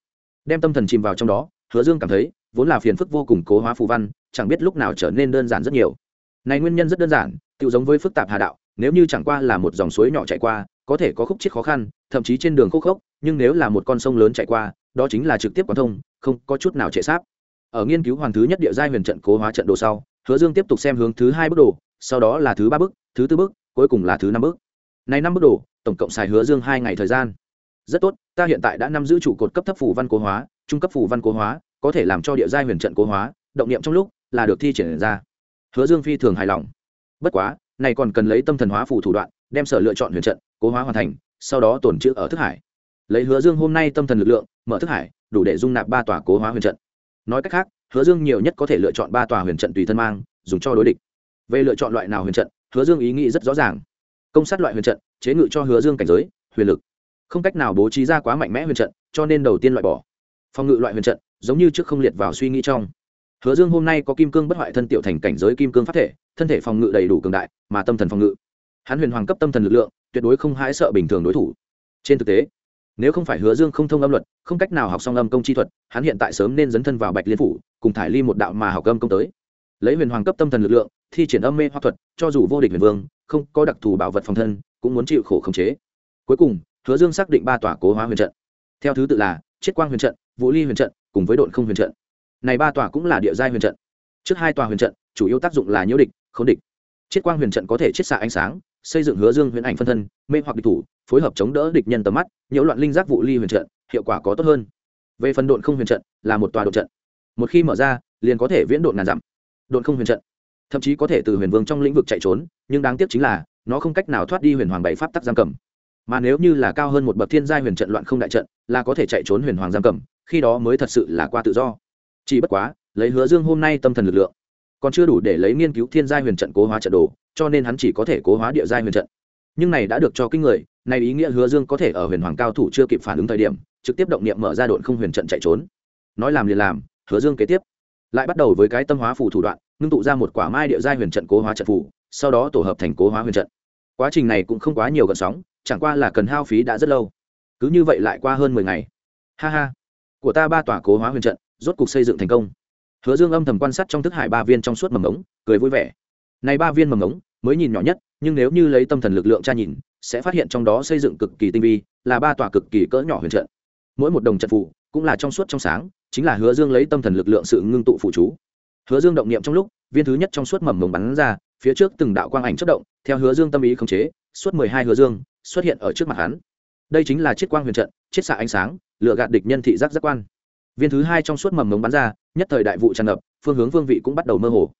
đem tâm thần chìm vào trong đó, hứa dương cảm thấy, vốn là phiền phức vô cùng cố hóa phù văn, chẳng biết lúc nào trở nên đơn giản rất nhiều. Này nguyên nhân rất đơn giản tự giống với phức tạp hà đạo, nếu như chẳng qua là một dòng suối nhỏ chạy qua, có thể có khúc chiết khó khăn, thậm chí trên đường khúc khốc, nhưng nếu là một con sông lớn chạy qua, đó chính là trực tiếp quan thông, không có chút nào trệ sáp. Ở nghiên cứu hoàn thứ nhất địa giai huyền trận cố hóa trận đồ sau, hứa dương tiếp tục xem hướng thứ hai bước đồ, sau đó là thứ ba bước, thứ tư bước, cuối cùng là thứ năm bước. Này năm bước đồ, tổng cộng xài hứa dương hai ngày thời gian rất tốt, ta hiện tại đã nắm giữ trụ cột cấp thấp phủ văn cố hóa, trung cấp phủ văn cố hóa, có thể làm cho địa giai huyền trận cố hóa, động niệm trong lúc là được thi triển ra. Hứa dương phi thường hài lòng. Bất quá, này còn cần lấy tâm thần hóa phù thủ đoạn, đem sở lựa chọn huyền trận cố hóa hoàn thành, sau đó tổn trữ ở thức hải. Lấy hứa dương hôm nay tâm thần lực lượng, mở thức hải, đủ để dung nạp ba tòa cố hóa huyền trận. Nói cách khác, hứa dương nhiều nhất có thể lựa chọn ba tòa huyền trận tùy thân mang, dùng cho đối địch. Về lựa chọn loại nào huyền trận, hứa dương ý nghĩ rất rõ ràng. Công sát loại huyền trận, chế ngự cho hứa dương cảnh giới, huyền lực không cách nào bố trí ra quá mạnh mẽ huyền trận, cho nên đầu tiên loại bỏ. Phòng ngự loại huyền trận, giống như trước không liệt vào suy nghĩ trong. Hứa dương hôm nay có kim cương bất hoại thân tiểu thành cảnh giới kim cương pháp thể, thân thể phòng ngự đầy đủ cường đại, mà tâm thần phòng ngự. Hắn huyền hoàng cấp tâm thần lực lượng, tuyệt đối không hãi sợ bình thường đối thủ. Trên thực tế, nếu không phải hứa dương không thông âm luật, không cách nào học xong âm công chi thuật, hắn hiện tại sớm nên dấn thân vào bạch liên phủ, cùng thải ly một đạo mà học âm công tới. Lấy huyền hoàng cấp tâm thần lực lượng, thi triển âm mê hoa thuật, cho dù vô địch huyền vương, không có đặc thù bảo vật phòng thân, cũng muốn chịu khổ khống chế. Cuối cùng hứa dương xác định ba tòa cố hóa huyền trận. Theo thứ tự là chiết quang huyền trận, vũ ly huyền trận, cùng với đội không huyền trận. Này ba tòa cũng là địa giai huyền trận. Trước hai tòa huyền trận, chủ yếu tác dụng là nhiễu địch không địch. Chiết quang huyền trận có thể chiết xạ ánh sáng, xây dựng hứa dương huyền ảnh phân thân, mê hoặc địch thủ, phối hợp chống đỡ địch nhân tầm mắt, nhiễu loạn linh giác vụ ly huyền trận, hiệu quả có tốt hơn. Về phần độn không huyền trận, là một tòa độn trận. Một khi mở ra, liền có thể viễn độn ngàn dặm. Độn không huyền trận, thậm chí có thể từ huyền vương trong lĩnh vực chạy trốn, nhưng đáng tiếc chính là, nó không cách nào thoát đi huyền hoàng bảy pháp tắc giam cầm mà nếu như là cao hơn một bậc thiên giai huyền trận loạn không đại trận, là có thể chạy trốn huyền hoàng giam cầm, khi đó mới thật sự là qua tự do. Chỉ bất quá, lấy hứa dương hôm nay tâm thần lực lượng, còn chưa đủ để lấy nghiên cứu thiên giai huyền trận cố hóa trận đồ, cho nên hắn chỉ có thể cố hóa địa giai huyền trận. Nhưng này đã được cho kinh người, này ý nghĩa hứa dương có thể ở huyền hoàng cao thủ chưa kịp phản ứng thời điểm, trực tiếp động niệm mở ra độn không huyền trận chạy trốn. Nói làm liền làm, hứa dương kế tiếp, lại bắt đầu với cái tâm hóa phù thủ đoạn, ngưng tụ ra một quả mai địa giai huyền trận cố hóa trận phù, sau đó tổ hợp thành cố hóa huyền trận. Quá trình này cũng không quá nhiều gợn sóng chẳng qua là cần hao phí đã rất lâu. Cứ như vậy lại qua hơn mười ngày. Ha ha. Của ta ba tòa cố hóa huyền trận, rốt cuộc xây dựng thành công. Hứa dương âm thầm quan sát trong thức hải ba viên trong suốt mầm ống cười vui vẻ. Này ba viên mầm ống mới nhìn nhỏ nhất, nhưng nếu như lấy tâm thần lực lượng tra nhìn, sẽ phát hiện trong đó xây dựng cực kỳ tinh vi, là ba tòa cực kỳ cỡ nhỏ huyền trận. Mỗi một đồng trận phụ cũng là trong suốt trong sáng, chính là hứa dương lấy tâm thần lực lượng sự ngưng tụ phụ chú. Hứa dương động niệm trong lúc, viên thứ nhất trong suốt mầm mống bắn ra, phía trước từng đạo quang ảnh chất động, theo hứa dương tâm ý khống chế, suốt mười hai hứa dương xuất hiện ở trước mặt hắn. Đây chính là chiết quang huyền trận chiết xạ ánh sáng, lựa gạt địch nhân thị giác giác quan. Viên thứ hai trong suốt mầm mống bắn ra, nhất thời đại vụ tràn ngập, phương hướng vương vị cũng bắt đầu mơ hồ.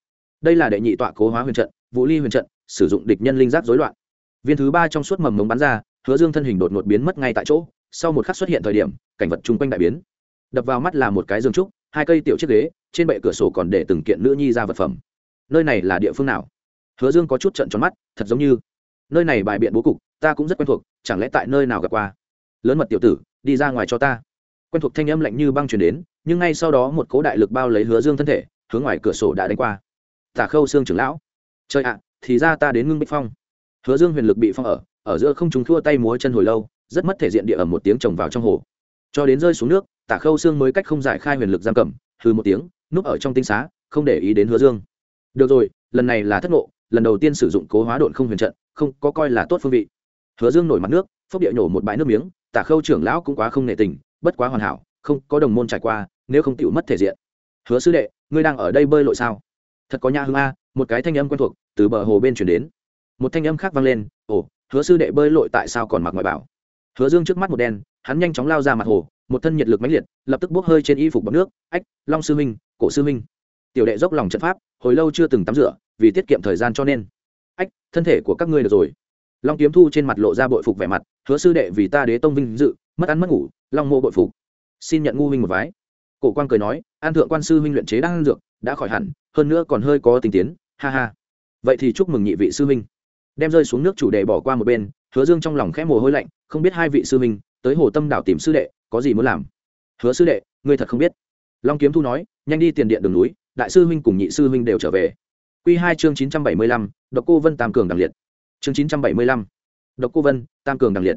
Đây là đệ nhị tọa cố hóa huyền trận, vũ ly huyền trận, sử dụng địch nhân linh giác rối loạn. Viên thứ ba trong suốt mầm mống bắn ra, hứa dương thân hình đột ngột biến mất ngay tại chỗ, sau một khắc xuất hiện thời điểm, cảnh vật chung quanh đại biến. Đập vào mắt là một cái giường trúc, hai cây tiểu chiếc ghế, trên bệ cửa sổ còn để từng kiện nữ nhi ra vật phẩm. Nơi này là địa phương nào? Hứa dương có chút trận tròn mắt, thật giống như nơi này bài biện bố cục, ta cũng rất quen thuộc, chẳng lẽ tại nơi nào gặp qua? Lớn mật tiểu tử, đi ra ngoài cho ta. Quen thuộc thanh âm lạnh như băng chuyển đến, nhưng ngay sau đó một cố đại lực bao lấy hứa dương thân thể, hướng ngoài cửa sổ đã đánh qua. Tả khâu xương trưởng lão. Trời ạ, thì ra ta đến ngưng bích phong. Hứa dương huyền lực bị phong ở ở giữa không chúng thua tay múa chân hồi lâu, rất mất thể diện địa ẩm một tiếng trồng vào trong hồ. Cho đến rơi xuống nước, tả khâu xương mới cách không giải khai huyền lực giam cầm hư một tiếng, núp ở trong tinh xá, không để ý đến hứa dương. Được rồi, lần này là thất ngộ, lần đầu tiên sử dụng cố hóa độn không huyền trận không có coi là tốt phương vị. Hứa dương nổi mặt nước, phốc địa nhổ một bãi nước miếng, tả khâu trưởng lão cũng quá không nệ tình, bất quá hoàn hảo, không có đồng môn trải qua, nếu không tựu mất thể diện. Hứa sư đệ, ngươi đang ở đây bơi lội sao? Thật có nha hương a, một cái thanh âm quen thuộc từ bờ hồ bên chuyển đến. Một thanh âm khác vang lên, ồ, hứa sư đệ bơi lội tại sao còn mặc ngoại bảo? Hứa dương trước mắt một đen, hắn nhanh chóng lao ra mặt hồ, một thân nhiệt lực mãnh liệt, lập tức bốc hơi trên y phục bọc nước, ách, long sư minh cổ sư minh tiểu đệ dốc lòng trận pháp, hồi lâu chưa từng tắm rửa, vì tiết kiệm thời gian cho nên thân thể của các ngươi được rồi. Long kiếm thu trên mặt lộ ra bội phục vẻ mặt, hứa sư đệ vì ta đế tông vinh dự, mất ăn mất ngủ, long mô bội phục. Xin nhận ngu huynh một vái. Cổ quang cười nói, an thượng quan sư huynh luyện chế đang dược, đã khỏi hẳn, hơn nữa còn hơi có tình tiến, ha ha. Vậy thì chúc mừng nhị vị sư huynh. Đem rơi xuống nước chủ đề bỏ qua một bên, hứa dương trong lòng khẽ mồ hôi lạnh, không biết hai vị sư huynh, tới hồ tâm đảo tìm sư đệ, có gì muốn làm? Hứa sư đệ, ngươi thật không biết. Long kiếm thu nói, nhanh đi tiền điện đường núi, đại sư huynh cùng nhị sư huynh đều trở về. Quy hai chương chín trăm bảy mươi lăm độc cô vân tam cường đằng liệt. Chương chín trăm bảy mươi lăm độc cô vân tam cường đằng liệt.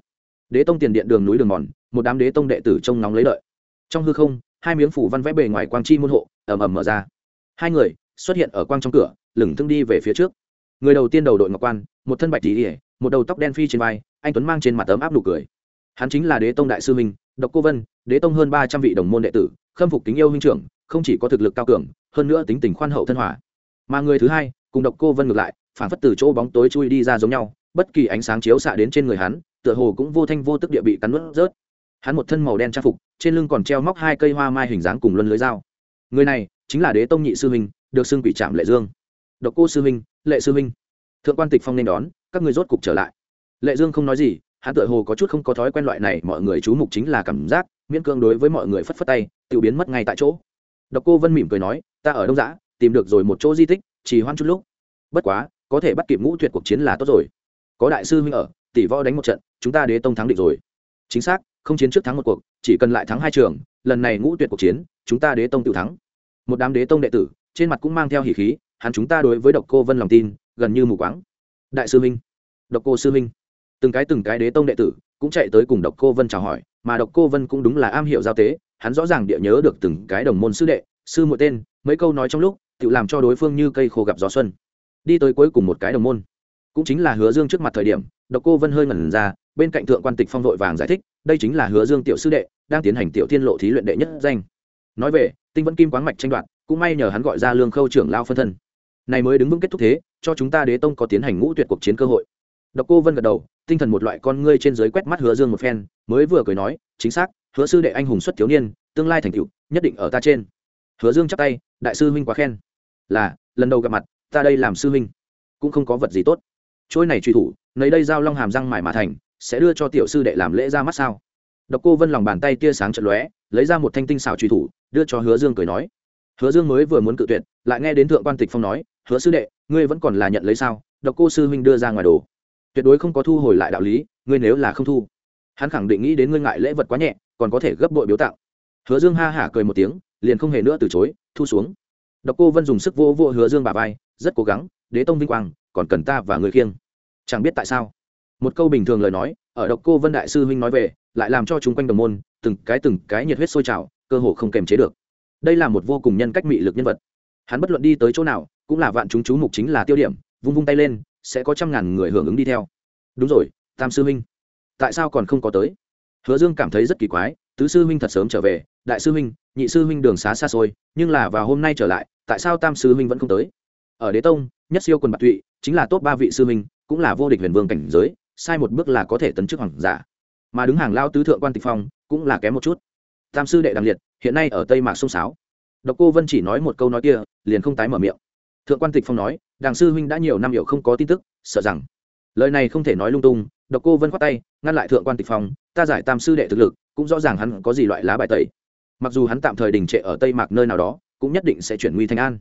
Đế tông tiền điện đường núi đường mòn một đám đế tông đệ tử trông nóng lấy lợi trong hư không hai miếng phủ văn vẽ bề ngoài quang chi môn hộ ầm ầm mở ra. Hai người xuất hiện ở quang trong cửa lửng thương đi về phía trước. Người đầu tiên đầu đội ngọc quan một thân bạch tí y, một đầu tóc đen phi trên vai anh tuấn mang trên mặt ấm áp nụ cười. Hắn chính là đế tông đại sư huynh, độc cô vân đế tông hơn ba trăm vị đồng môn đệ tử khâm phục kính yêu huynh trưởng không chỉ có thực lực cao cường hơn nữa tính tình khoan hậu thân hòa mà người thứ hai, cùng độc cô vân ngược lại, phản phất từ chỗ bóng tối chui đi ra giống nhau, bất kỳ ánh sáng chiếu xạ đến trên người hắn, tựa hồ cũng vô thanh vô tức địa bị cắn nuốt rớt. Hắn một thân màu đen trang phục, trên lưng còn treo móc hai cây hoa mai hình dáng cùng luân lưới dao. Người này, chính là đế tông nhị sư huynh, được xưng quỷ trạm lệ dương. Độc cô sư huynh, lệ sư huynh. Thượng quan tịch phong nên đón, các người rốt cục trở lại. Lệ dương không nói gì, hắn tựa hồ có chút không có thói quen loại này, mọi người chú mục chính là cảm giác, miễn cưỡng đối với mọi người phất phất tay, tự biến mất ngay tại chỗ. Độc cô vân mỉm cười nói, ta ở đông giã tìm được rồi một chỗ di tích chỉ hoan chút lúc. Bất quá, có thể bắt kịp ngũ tuyệt cuộc chiến là tốt rồi. Có đại sư huynh ở, tỷ võ đánh một trận, chúng ta đế tông thắng định rồi. Chính xác, không chiến trước thắng một cuộc, chỉ cần lại thắng hai trường, lần này ngũ tuyệt cuộc chiến, chúng ta đế tông tự thắng. Một đám đế tông đệ tử, trên mặt cũng mang theo hỉ khí, hắn chúng ta đối với độc cô vân lòng tin, gần như mù quáng. Đại sư huynh, độc cô sư huynh. Từng cái từng cái đế tông đệ tử cũng chạy tới cùng độc cô vân chào hỏi, mà độc cô vân cũng đúng là am hiểu giao tế, hắn rõ ràng địa nhớ được từng cái đồng môn sư đệ, sư mỗi tên, mấy câu nói trong lúc tự làm cho đối phương như cây khô gặp gió xuân. Đi tới cuối cùng một cái đồng môn. Cũng chính là hứa dương trước mặt thời điểm, độc cô vân hơi ngẩn ra, bên cạnh thượng quan tịch phong vội vàng giải thích, đây chính là hứa dương tiểu sư đệ, đang tiến hành tiểu thiên lộ thí luyện đệ nhất danh. Nói về, tinh vẫn kim quáng mạch tranh đoạt, cũng may nhờ hắn gọi ra lương khâu trưởng lao phân thân. Này mới đứng vững kết thúc thế, cho chúng ta đế tông có tiến hành ngũ tuyệt cuộc chiến cơ hội. Độc cô vân gật đầu, tinh thần một loại con ngươi trên dưới quét mắt hứa dương một phen, mới vừa cười nói, chính xác, hứa sư đệ anh hùng xuất thiếu niên, tương lai thành tựu, nhất định ở ta trên. Hứa dương chắp tay, đại sư huynh quá khen là, lần đầu gặp mặt, ta đây làm sư huynh. Cũng không có vật gì tốt. Trôi này truy thủ, nấy đây giao long hàm răng mải mà thành, sẽ đưa cho tiểu sư đệ làm lễ ra mắt sao? Độc cô vân lòng bàn tay tia sáng trận lóe, lấy ra một thanh tinh xảo truy thủ, đưa cho hứa dương cười nói. Hứa dương mới vừa muốn cự tuyệt, lại nghe đến thượng quan tịch phong nói, hứa sư đệ, ngươi vẫn còn là nhận lấy sao? Độc cô sư huynh đưa ra ngoài đồ. Tuyệt đối không có thu hồi lại đạo lý, ngươi nếu là không thu. Hắn khẳng định nghĩ đến ngươi ngại lễ vật quá nhẹ, còn có thể gấp bội biếu tặng. Hứa dương ha hả cười một tiếng, liền không hề nữa từ chối, thu xuống độc cô vân dùng sức vô vỗ hứa dương bà vai, rất cố gắng, đế tông vinh quang, còn cần ta và người khiêng. Chẳng biết tại sao. Một câu bình thường lời nói, ở độc cô vân đại sư huynh nói về, lại làm cho chúng quanh đồng môn, từng cái từng cái nhiệt huyết sôi trào, cơ hồ không kềm chế được. Đây là một vô cùng nhân cách mị lực nhân vật. Hắn bất luận đi tới chỗ nào, cũng là vạn chúng chú mục chính là tiêu điểm, vung vung tay lên, sẽ có trăm ngàn người hưởng ứng đi theo. Đúng rồi, tam sư huynh, tại sao còn không có tới? Hứa dương cảm thấy rất kỳ quái, tứ sư huynh thật sớm trở về, đại sư huynh, nhị sư huynh đường xá xa xôi, nhưng là vào hôm nay trở lại, tại sao tam sư huynh vẫn không tới? Ở đế tông, nhất siêu quần bạc tụy, chính là top ba vị sư huynh, cũng là vô địch huyền vương cảnh giới, sai một bước là có thể tấn chức hoàng giả. Mà đứng hàng lao tứ thượng quan tịch phong, cũng là kém một chút. Tam sư đệ đằng liệt, hiện nay ở tây mạc sông sáo. Độc cô vân chỉ nói một câu nói kia, liền không tái mở miệng. Thượng quan tịch phong nói đàng sư huynh đã nhiều năm hiểu không có tin tức, sợ rằng. Lời này không thể nói lung tung độc cô vân khoát tay, ngăn lại thượng quan tịch phong, ta giải tam sư đệ thực lực, cũng rõ ràng hắn có gì loại lá bài tẩy. Mặc dù hắn tạm thời đình trệ ở tây mạc nơi nào đó, cũng nhất định sẽ chuyển nguy thành an.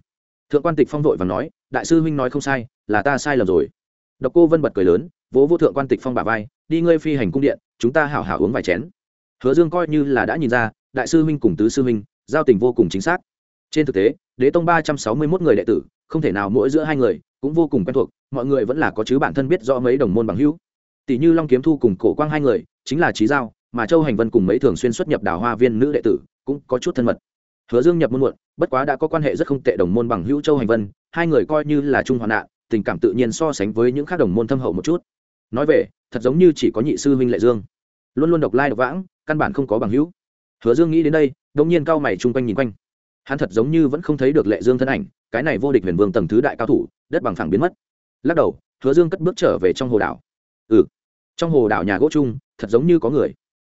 Thượng quan tịch phong vội và nói, đại sư huynh nói không sai, là ta sai lầm rồi. Độc cô vân bật cười lớn, vỗ vô thượng quan tịch phong bà vai, đi ngươi phi hành cung điện, chúng ta hảo hảo uống vài chén. Hứa dương coi như là đã nhìn ra, đại sư huynh cùng tứ sư huynh, giao tình vô cùng chính xác. Trên thực tế, đế tông ba trăm sáu mươi mốt người đệ tử, không thể nào mỗi giữa hai người, cũng vô cùng quen thuộc, mọi người vẫn là có chứ bản thân biết rõ mấy đồng môn bằng hữu tỷ như long kiếm thu cùng cổ quang hai người, chính là trí giao, mà châu hành vân cùng mấy thường xuyên xuất nhập đào hoa viên nữ đệ tử, cũng có chút thân mật. Hứa dương nhập môn muộn, bất quá đã có quan hệ rất không tệ đồng môn bằng hữu châu hành vân, hai người coi như là trung hoạn nạn, tình cảm tự nhiên so sánh với những khác đồng môn thâm hậu một chút. Nói về, thật giống như chỉ có nhị sư huynh lệ dương. Luôn luôn độc lai độc vãng, căn bản không có bằng hữu. Hứa dương nghĩ đến đây đông nhiên cao mày chung quanh nhìn quanh. Hắn thật giống như vẫn không thấy được lệ dương thân ảnh, cái này vô địch huyền vương tầng thứ đại cao thủ, đất bằng phẳng biến mất. Lắc đầu, hứa dương cất bước trở về trong hồ đảo. Ừ trong hồ đảo nhà gỗ chung, thật giống như có người.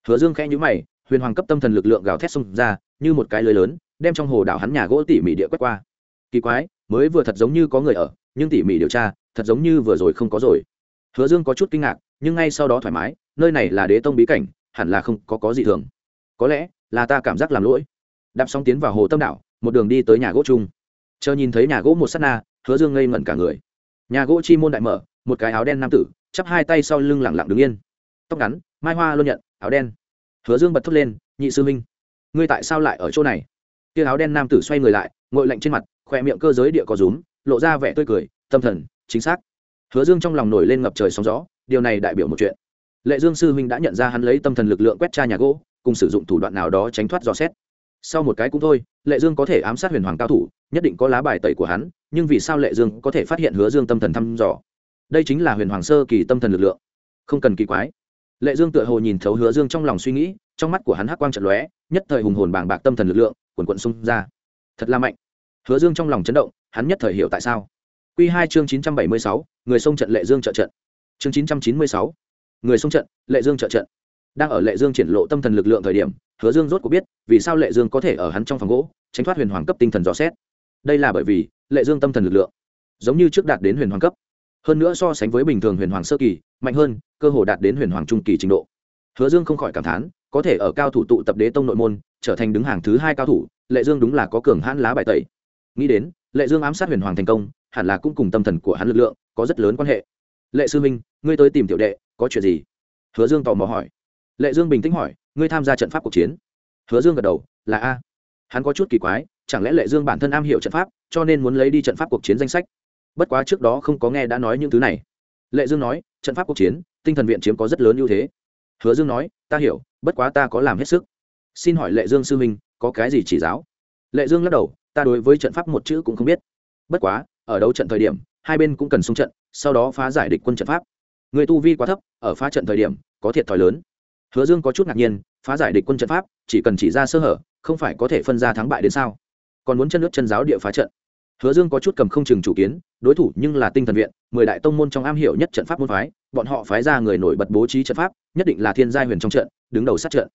Hứa dương khẽ nhữ mày, huyền hoàng cấp tâm thần lực lượng gào thét xông ra, như một cái lưới lớn, đem trong hồ đảo hắn nhà gỗ tỉ mỉ địa quét qua. Kỳ quái, mới vừa thật giống như có người ở, nhưng tỉ mỉ điều tra, thật giống như vừa rồi không có rồi. Hứa dương có chút kinh ngạc, nhưng ngay sau đó thoải mái, nơi này là đế tông bí cảnh, hẳn là không có có gì thường. Có lẽ là ta cảm giác làm lỗi. Đạp xong tiến vào hồ tâm đảo, một đường đi tới nhà gỗ chung. Chờ nhìn thấy nhà gỗ một s á t na, hứa dương ngây ngẩn cả người. Nhà gỗ chi môn đại mở một cái áo đen nam tử, chắp hai tay sau lưng lẳng lặng đứng yên. Tóc ngắn, mai hoa luôn nhận, áo đen. Hứa dương bật thốt lên, nhị sư minh ngươi tại sao lại ở chỗ này? Kia áo đen nam tử xoay người lại ngội lạnh trên mặt, khỏe miệng cơ giới địa có rúm, lộ ra vẻ tươi cười, tâm thần, chính xác. Hứa dương trong lòng nổi lên ngập trời sóng gió, điều này đại biểu một chuyện. Lệ dương sư huynh đã nhận ra hắn lấy tâm thần lực lượng quét tra nhà gỗ, cùng sử dụng thủ đoạn nào đó tránh thoát dò xét. Sau một cái cũng thôi, lệ dương có thể ám sát huyền hoàng cao thủ, nhất định có lá bài tẩy của hắn, nhưng vì sao lệ dương có thể phát hiện hứa dương tâm thần thăm dò? Đây chính là huyền hoàng sơ kỳ tâm thần lực lượng. Không cần kỳ quái. Lệ dương tựa hồ nhìn thấu hứa dương trong lòng suy nghĩ, trong mắt của hắn hắc quang trận lóe, nhất thời hùng hồn bàng bạc tâm thần lực lượng quần quận xung ra. Thật là mạnh. Hứa dương trong lòng chấn động, hắn nhất thời hiểu tại sao. Q hai chương chín trăm bảy mươi sáu, người sông trận lệ dương trợ trận. Chương chín trăm chín mươi sáu, người sông trận lệ dương trợ trận. Đang ở lệ dương triển lộ tâm thần lực lượng thời điểm, hứa dương rốt cuộc biết, vì sao lệ dương có thể ở hắn trong phòng gỗ, tránh thoát huyền hoàng cấp tinh thần rõ xét. Đây là bởi vì lệ dương tâm thần lực lượng, giống như trước đạt đến huyền hoàng cấp hơn nữa so sánh với bình thường huyền hoàng sơ kỳ, mạnh hơn, cơ hồ đạt đến huyền hoàng trung kỳ trình độ. Hứa dương không khỏi cảm thán, có thể ở cao thủ tụ tập đế tông nội môn, trở thành đứng hàng thứ hai cao thủ, lệ dương đúng là có cường hãn lá bài tẩy. Nghĩ đến, lệ dương ám sát huyền hoàng thành công, hẳn là cũng cùng tâm thần của hắn lực lượng có rất lớn quan hệ. Lệ sư minh ngươi tới tìm tiểu đệ, có chuyện gì? Hứa dương tò mò hỏi. Lệ dương bình tĩnh hỏi, ngươi tham gia trận pháp cuộc chiến? Hứa dương gật đầu, là a. Hắn có chút kỳ quái, chẳng lẽ lệ dương bản thân am hiểu trận pháp, cho nên muốn lấy đi trận pháp cuộc chiến danh sách? Bất quá trước đó không có nghe đã nói những thứ này. Lệ dương nói, trận pháp cuộc chiến, tinh thần viện chiếm có rất lớn ưu thế. Hứa dương nói, ta hiểu, bất quá ta có làm hết sức. Xin hỏi lệ dương sư minh có cái gì chỉ giáo? Lệ dương lắc đầu, ta đối với trận pháp một chữ cũng không biết. Bất quá, ở đấu trận thời điểm, hai bên cũng cần xung trận, sau đó phá giải địch quân trận pháp. Người tu vi quá thấp, ở phá trận thời điểm, có thiệt thòi lớn. Hứa dương có chút ngạc nhiên, phá giải địch quân trận pháp, chỉ cần chỉ ra sơ hở, không phải có thể phân ra thắng bại đến sao? Còn muốn chân nước chân giáo địa phá trận. Hứa dương có chút cầm không chừng chủ kiến đối thủ nhưng là tinh thần viện, mười đại tông môn trong am hiểu nhất trận pháp môn phái, bọn họ phái ra người nổi bật bố trí trận pháp, nhất định là thiên giai huyền trong trận, đứng đầu sát trận.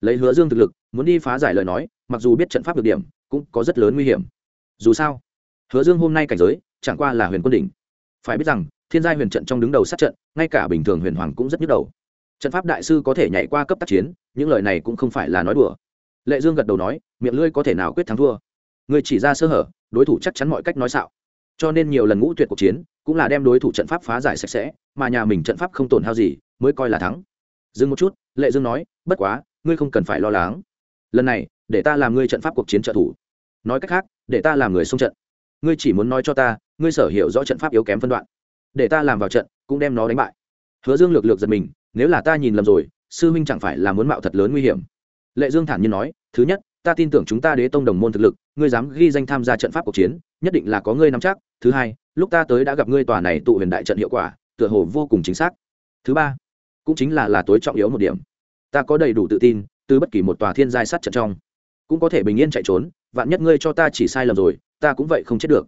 Lấy hứa dương thực lực, muốn đi phá giải lời nói, mặc dù biết trận pháp được điểm, cũng có rất lớn nguy hiểm. Dù sao, hứa dương hôm nay cảnh giới, chẳng qua là huyền quân đỉnh. Phải biết rằng, thiên giai huyền trận trong đứng đầu sát trận, ngay cả bình thường huyền hoàng cũng rất nhức đầu. Trận pháp đại sư có thể nhảy qua cấp tác chiến, những lời này cũng không phải là nói đùa. Lệ dương gật đầu nói, miệng lưỡi có thể nào quyết thắng thua. Người chỉ ra sơ hở, đối thủ chắc chắn mọi cách nói xạo cho nên nhiều lần ngũ tuyệt cuộc chiến, cũng là đem đối thủ trận pháp phá giải sạch sẽ, mà nhà mình trận pháp không tổn hao gì, mới coi là thắng. Dừng một chút, lệ dương nói, bất quá, ngươi không cần phải lo lắng. Lần này, để ta làm ngươi trận pháp cuộc chiến trợ thủ. Nói cách khác, để ta làm người xung trận. Ngươi chỉ muốn nói cho ta, ngươi sở hiểu rõ trận pháp yếu kém phân đoạn. Để ta làm vào trận, cũng đem nó đánh bại. Hứa dương lược lược giật mình, nếu là ta nhìn lầm rồi, sư huynh chẳng phải là muốn mạo thật lớn nguy hiểm? Lệ dương thản nhiên nói, thứ nhất ta tin tưởng chúng ta đế tông đồng môn thực lực, ngươi dám ghi danh tham gia trận pháp cuộc chiến, nhất định là có ngươi nắm chắc. Thứ hai, lúc ta tới đã gặp ngươi tòa này tụ huyền đại trận hiệu quả, tựa hồ vô cùng chính xác. Thứ ba, cũng chính là là tối trọng yếu một điểm. Ta có đầy đủ tự tin, từ bất kỳ một tòa thiên giai sát trận trong, cũng có thể bình yên chạy trốn, vạn nhất ngươi cho ta chỉ sai lầm rồi, ta cũng vậy không chết được.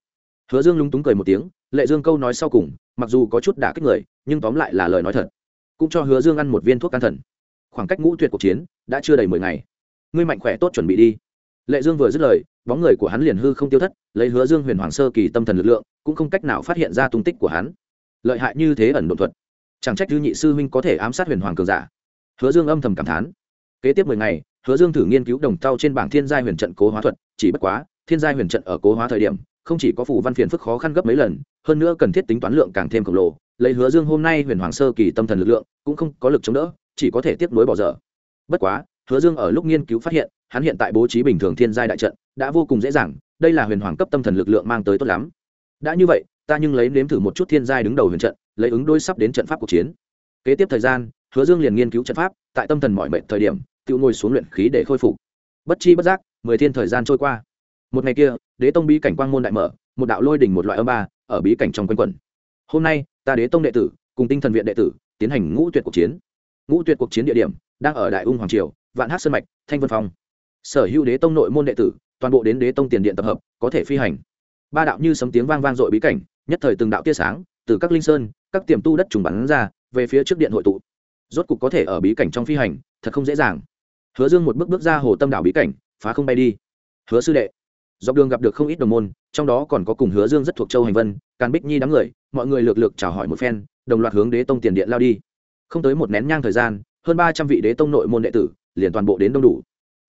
Hứa dương lúng túng cười một tiếng, lệ dương câu nói sau cùng, mặc dù có chút đả kích người, nhưng tóm lại là lời nói thật. Cũng cho hứa dương ăn một viên thuốc can thần. Khoảng cách ngũ tuyệt cuộc chiến đã chưa đầy mười ngày ngươi mạnh khỏe tốt chuẩn bị đi. Lệ dương vừa dứt lời, bóng người của hắn liền hư không tiêu thất, lấy hứa dương huyền hoàng sơ kỳ tâm thần lực lượng, cũng không cách nào phát hiện ra tung tích của hắn. Lợi hại như thế ẩn đột thuật, chẳng trách dư nhị sư huynh có thể ám sát huyền hoàng cường giả. Hứa dương âm thầm cảm thán. Kế tiếp mười ngày, hứa dương thử nghiên cứu đồng tao trên bảng thiên Gia huyền trận cố hóa thuật, chỉ bất quá, thiên Gia huyền trận ở cố hóa thời điểm, không chỉ có phủ văn phiền phức khó khăn gấp mấy lần, hơn nữa cần thiết tính toán lượng càng thêm khổng lồ, lấy hứa dương hôm nay huyền hoàng sơ kỳ tâm thần lực lượng, cũng không có lực chống đỡ, chỉ có thể tiếp nối bỏ dở. Bất quá hứa dương ở lúc nghiên cứu phát hiện, hắn hiện tại bố trí bình thường thiên giai đại trận, đã vô cùng dễ dàng, đây là huyền hoàng cấp tâm thần lực lượng mang tới tốt lắm. Đã như vậy, ta nhưng lấy nếm thử một chút thiên giai đứng đầu huyền trận, lấy ứng đối sắp đến trận pháp cuộc chiến. Kế tiếp thời gian, hứa dương liền nghiên cứu trận pháp, tại tâm thần mọi mệnh thời điểm, tự ngồi xuống luyện khí để khôi phục. Bất chi bất giác, mười thiên thời gian trôi qua. Một ngày kia, đế tông bí cảnh quang môn đại mở, một đạo lôi đỉnh một loại âm ba, ở bí cảnh trong quanh quẩn. Hôm nay, ta đế tông đệ tử, cùng tinh thần viện đệ tử, tiến hành ngũ tuyệt cuộc chiến. Ngũ tuyệt cuộc chiến địa điểm, đang ở đại ung hoàng triều vạn hát sơn mạch, thanh vân phong. Sở hữu đế tông nội môn đệ tử, toàn bộ đến đế tông tiền điện tập hợp, có thể phi hành. Ba đạo như sấm tiếng vang vang dội bí cảnh, nhất thời từng đạo tia sáng, từ các linh sơn, các tiềm tu đất trùng bắn ra, về phía trước điện hội tụ. Rốt cục có thể ở bí cảnh trong phi hành, thật không dễ dàng. Hứa dương một bước bước ra hồ tâm đảo bí cảnh, phá không bay đi. Hứa sư đệ, dọc đường gặp được không ít đồng môn, trong đó còn có cùng hứa dương rất thuộc châu hành vân, càn bích nhi đám người, mọi người lược lược chào hỏi một phen, đồng loạt hướng đế tông tiền điện lao đi. Không tới một nén nhang thời gian, hơn ba trăm vị đế tông nội môn đệ tử liền toàn bộ đến đông đủ.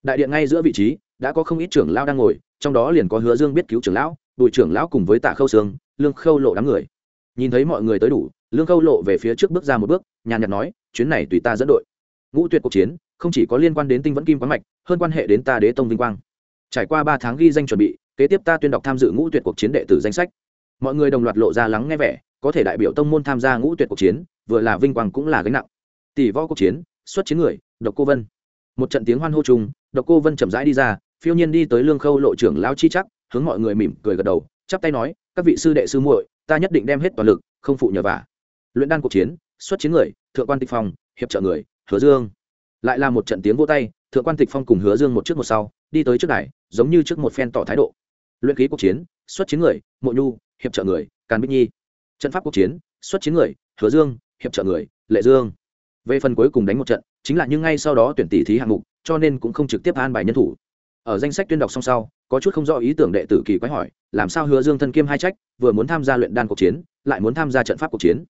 Đại điện ngay giữa vị trí, đã có không ít trưởng lão đang ngồi, trong đó liền có hứa dương biết cứu trưởng lão, bùi trưởng lão cùng với tạ khâu sương, lương khâu lộ đám người. Nhìn thấy mọi người tới đủ, lương khâu lộ về phía trước bước ra một bước, nhàn nhạt nói, chuyến này tùy ta dẫn đội. Ngũ tuyệt cuộc chiến, không chỉ có liên quan đến tinh vẫn kim quán mạch, hơn quan hệ đến ta đế tông vinh quang. Trải qua ba tháng ghi danh chuẩn bị, kế tiếp ta tuyên đọc tham dự ngũ tuyệt cuộc chiến đệ tử danh sách. Mọi người đồng loạt lộ ra lắng nghe vẻ, có thể đại biểu tông môn tham gia ngũ tuyệt cuộc chiến, vừa là vinh quang cũng là gánh nặng. Tỷ võ cuộc chiến, xuất chiến người, độc cô vân một trận tiếng hoan hô chung độc cô vân chậm rãi đi ra phiêu nhiên đi tới lương khâu lộ trưởng lao chi chắc hướng mọi người mỉm cười gật đầu chắp tay nói các vị sư đệ sư muội ta nhất định đem hết toàn lực không phụ nhờ vả. Luyện đan cuộc chiến xuất chiến người thượng quan tịch phong hiệp trợ người hứa dương. Lại là một trận tiếng vô tay thượng quan tịch phong cùng hứa dương một trước một sau đi tới trước này, giống như trước một phen tỏ thái độ. Luyện khí cuộc chiến xuất chiến người mộ nhu hiệp trợ người càn bích nhi. Trận pháp cuộc chiến xuất chiến người hứa dương hiệp trợ người lệ dương. Về phần cuối cùng đánh một trận chính là nhưng ngay sau đó tuyển tỷ thí hạng mục, cho nên cũng không trực tiếp an bài nhân thủ. Ở danh sách tuyên đọc song sau, có chút không rõ ý tưởng đệ tử kỳ quái hỏi, làm sao hứa dương thân kiêm hai trách, vừa muốn tham gia luyện đan cuộc chiến, lại muốn tham gia trận pháp cuộc chiến?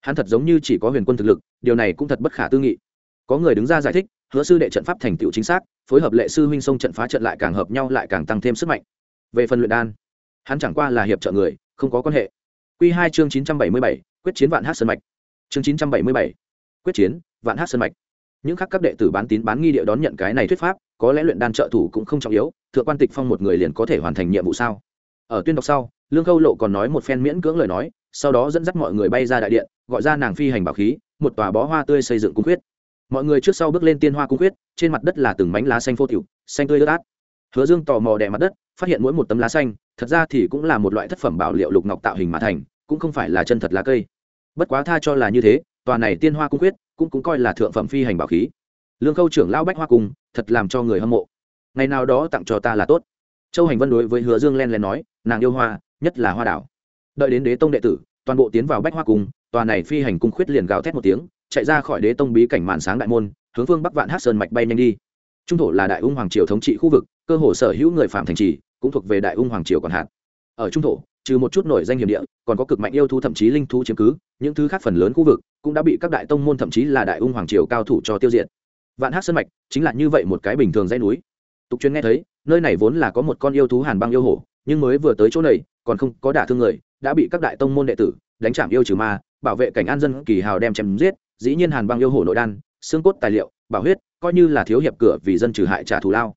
Hắn thật giống như chỉ có huyền quân thực lực, điều này cũng thật bất khả tư nghị. Có người đứng ra giải thích, hứa sư đệ trận pháp thành tựu chính xác, phối hợp lệ sư huynh sông trận phá trận lại càng hợp nhau lại càng tăng thêm sức mạnh. Về phần luyện đan, hắn chẳng qua là hiệp trợ người, không có quan hệ. Q hai chương chín trăm bảy mươi bảy, quyết chiến vạn hát sân mạch. Chương chín trăm bảy mươi bảy, quyết chiến vạn hát sân mạch những khác các đệ tử bán tín bán nghi địa đón nhận cái này thuyết pháp, có lẽ luyện đan trợ thủ cũng không trọng yếu, thượng quan tịch phong một người liền có thể hoàn thành nhiệm vụ sao? Ở tuyên đọc sau, lương khâu lộ còn nói một phen miễn cưỡng lời nói, sau đó dẫn dắt mọi người bay ra đại điện, gọi ra nàng phi hành bảo khí, một tòa bó hoa tươi xây dựng cung quyết mọi người trước sau bước lên tiên hoa cung quyết trên mặt đất là từng mảnh lá xanh phô tiểu xanh tươi ướt át. Hứa dương tò mò đè mặt đất, phát hiện mỗi một tấm lá xanh, thật ra thì cũng là một loại thất phẩm bảo liệu lục ngọc tạo hình mà thành, cũng không phải là chân thật lá cây. Bất quá tha cho là như thế, tòa này tiên hoa cung quyết cũng cũng coi là thượng phẩm phi hành bảo khí. Lương khâu trưởng lão bách hoa cung, thật làm cho người hâm mộ. Ngày nào đó tặng cho ta là tốt. Châu hành vân đối với hứa dương len len nói, nàng yêu hoa, nhất là hoa đảo. Đợi đến đế tông đệ tử, toàn bộ tiến vào bách hoa cung, tòa này phi hành cung khuyết liền gào thét một tiếng, chạy ra khỏi đế tông bí cảnh màn sáng đại môn, hướng phương bắc vạn hát sơn mạch bay nhanh đi. Trung thổ là đại ung hoàng triều thống trị khu vực, cơ hồ sở hữu người phạm thành trì, cũng thuộc về đại ung hoàng triều còn hạt. ở trung thổ trừ một chút nổi danh hiểm địa, còn có cực mạnh yêu thú thậm chí linh thú chiếm cứ, những thứ khác phần lớn khu vực cũng đã bị các đại tông môn thậm chí là đại ung hoàng triều cao thủ cho tiêu diệt. Vạn hát sơn mạch chính là như vậy một cái bình thường dãy núi. Tục truyền nghe thấy, nơi này vốn là có một con yêu thú hàn băng yêu hổ, nhưng mới vừa tới chỗ này, còn không có đả thương người, đã bị các đại tông môn đệ tử đánh chạm yêu trừ ma, bảo vệ cảnh an dân kỳ hào đem chém giết, dĩ nhiên hàn băng yêu hổ nội đan, xương cốt tài liệu, bảo huyết, coi như là thiếu hiệp cửa vì dân trừ hại trả thù lao.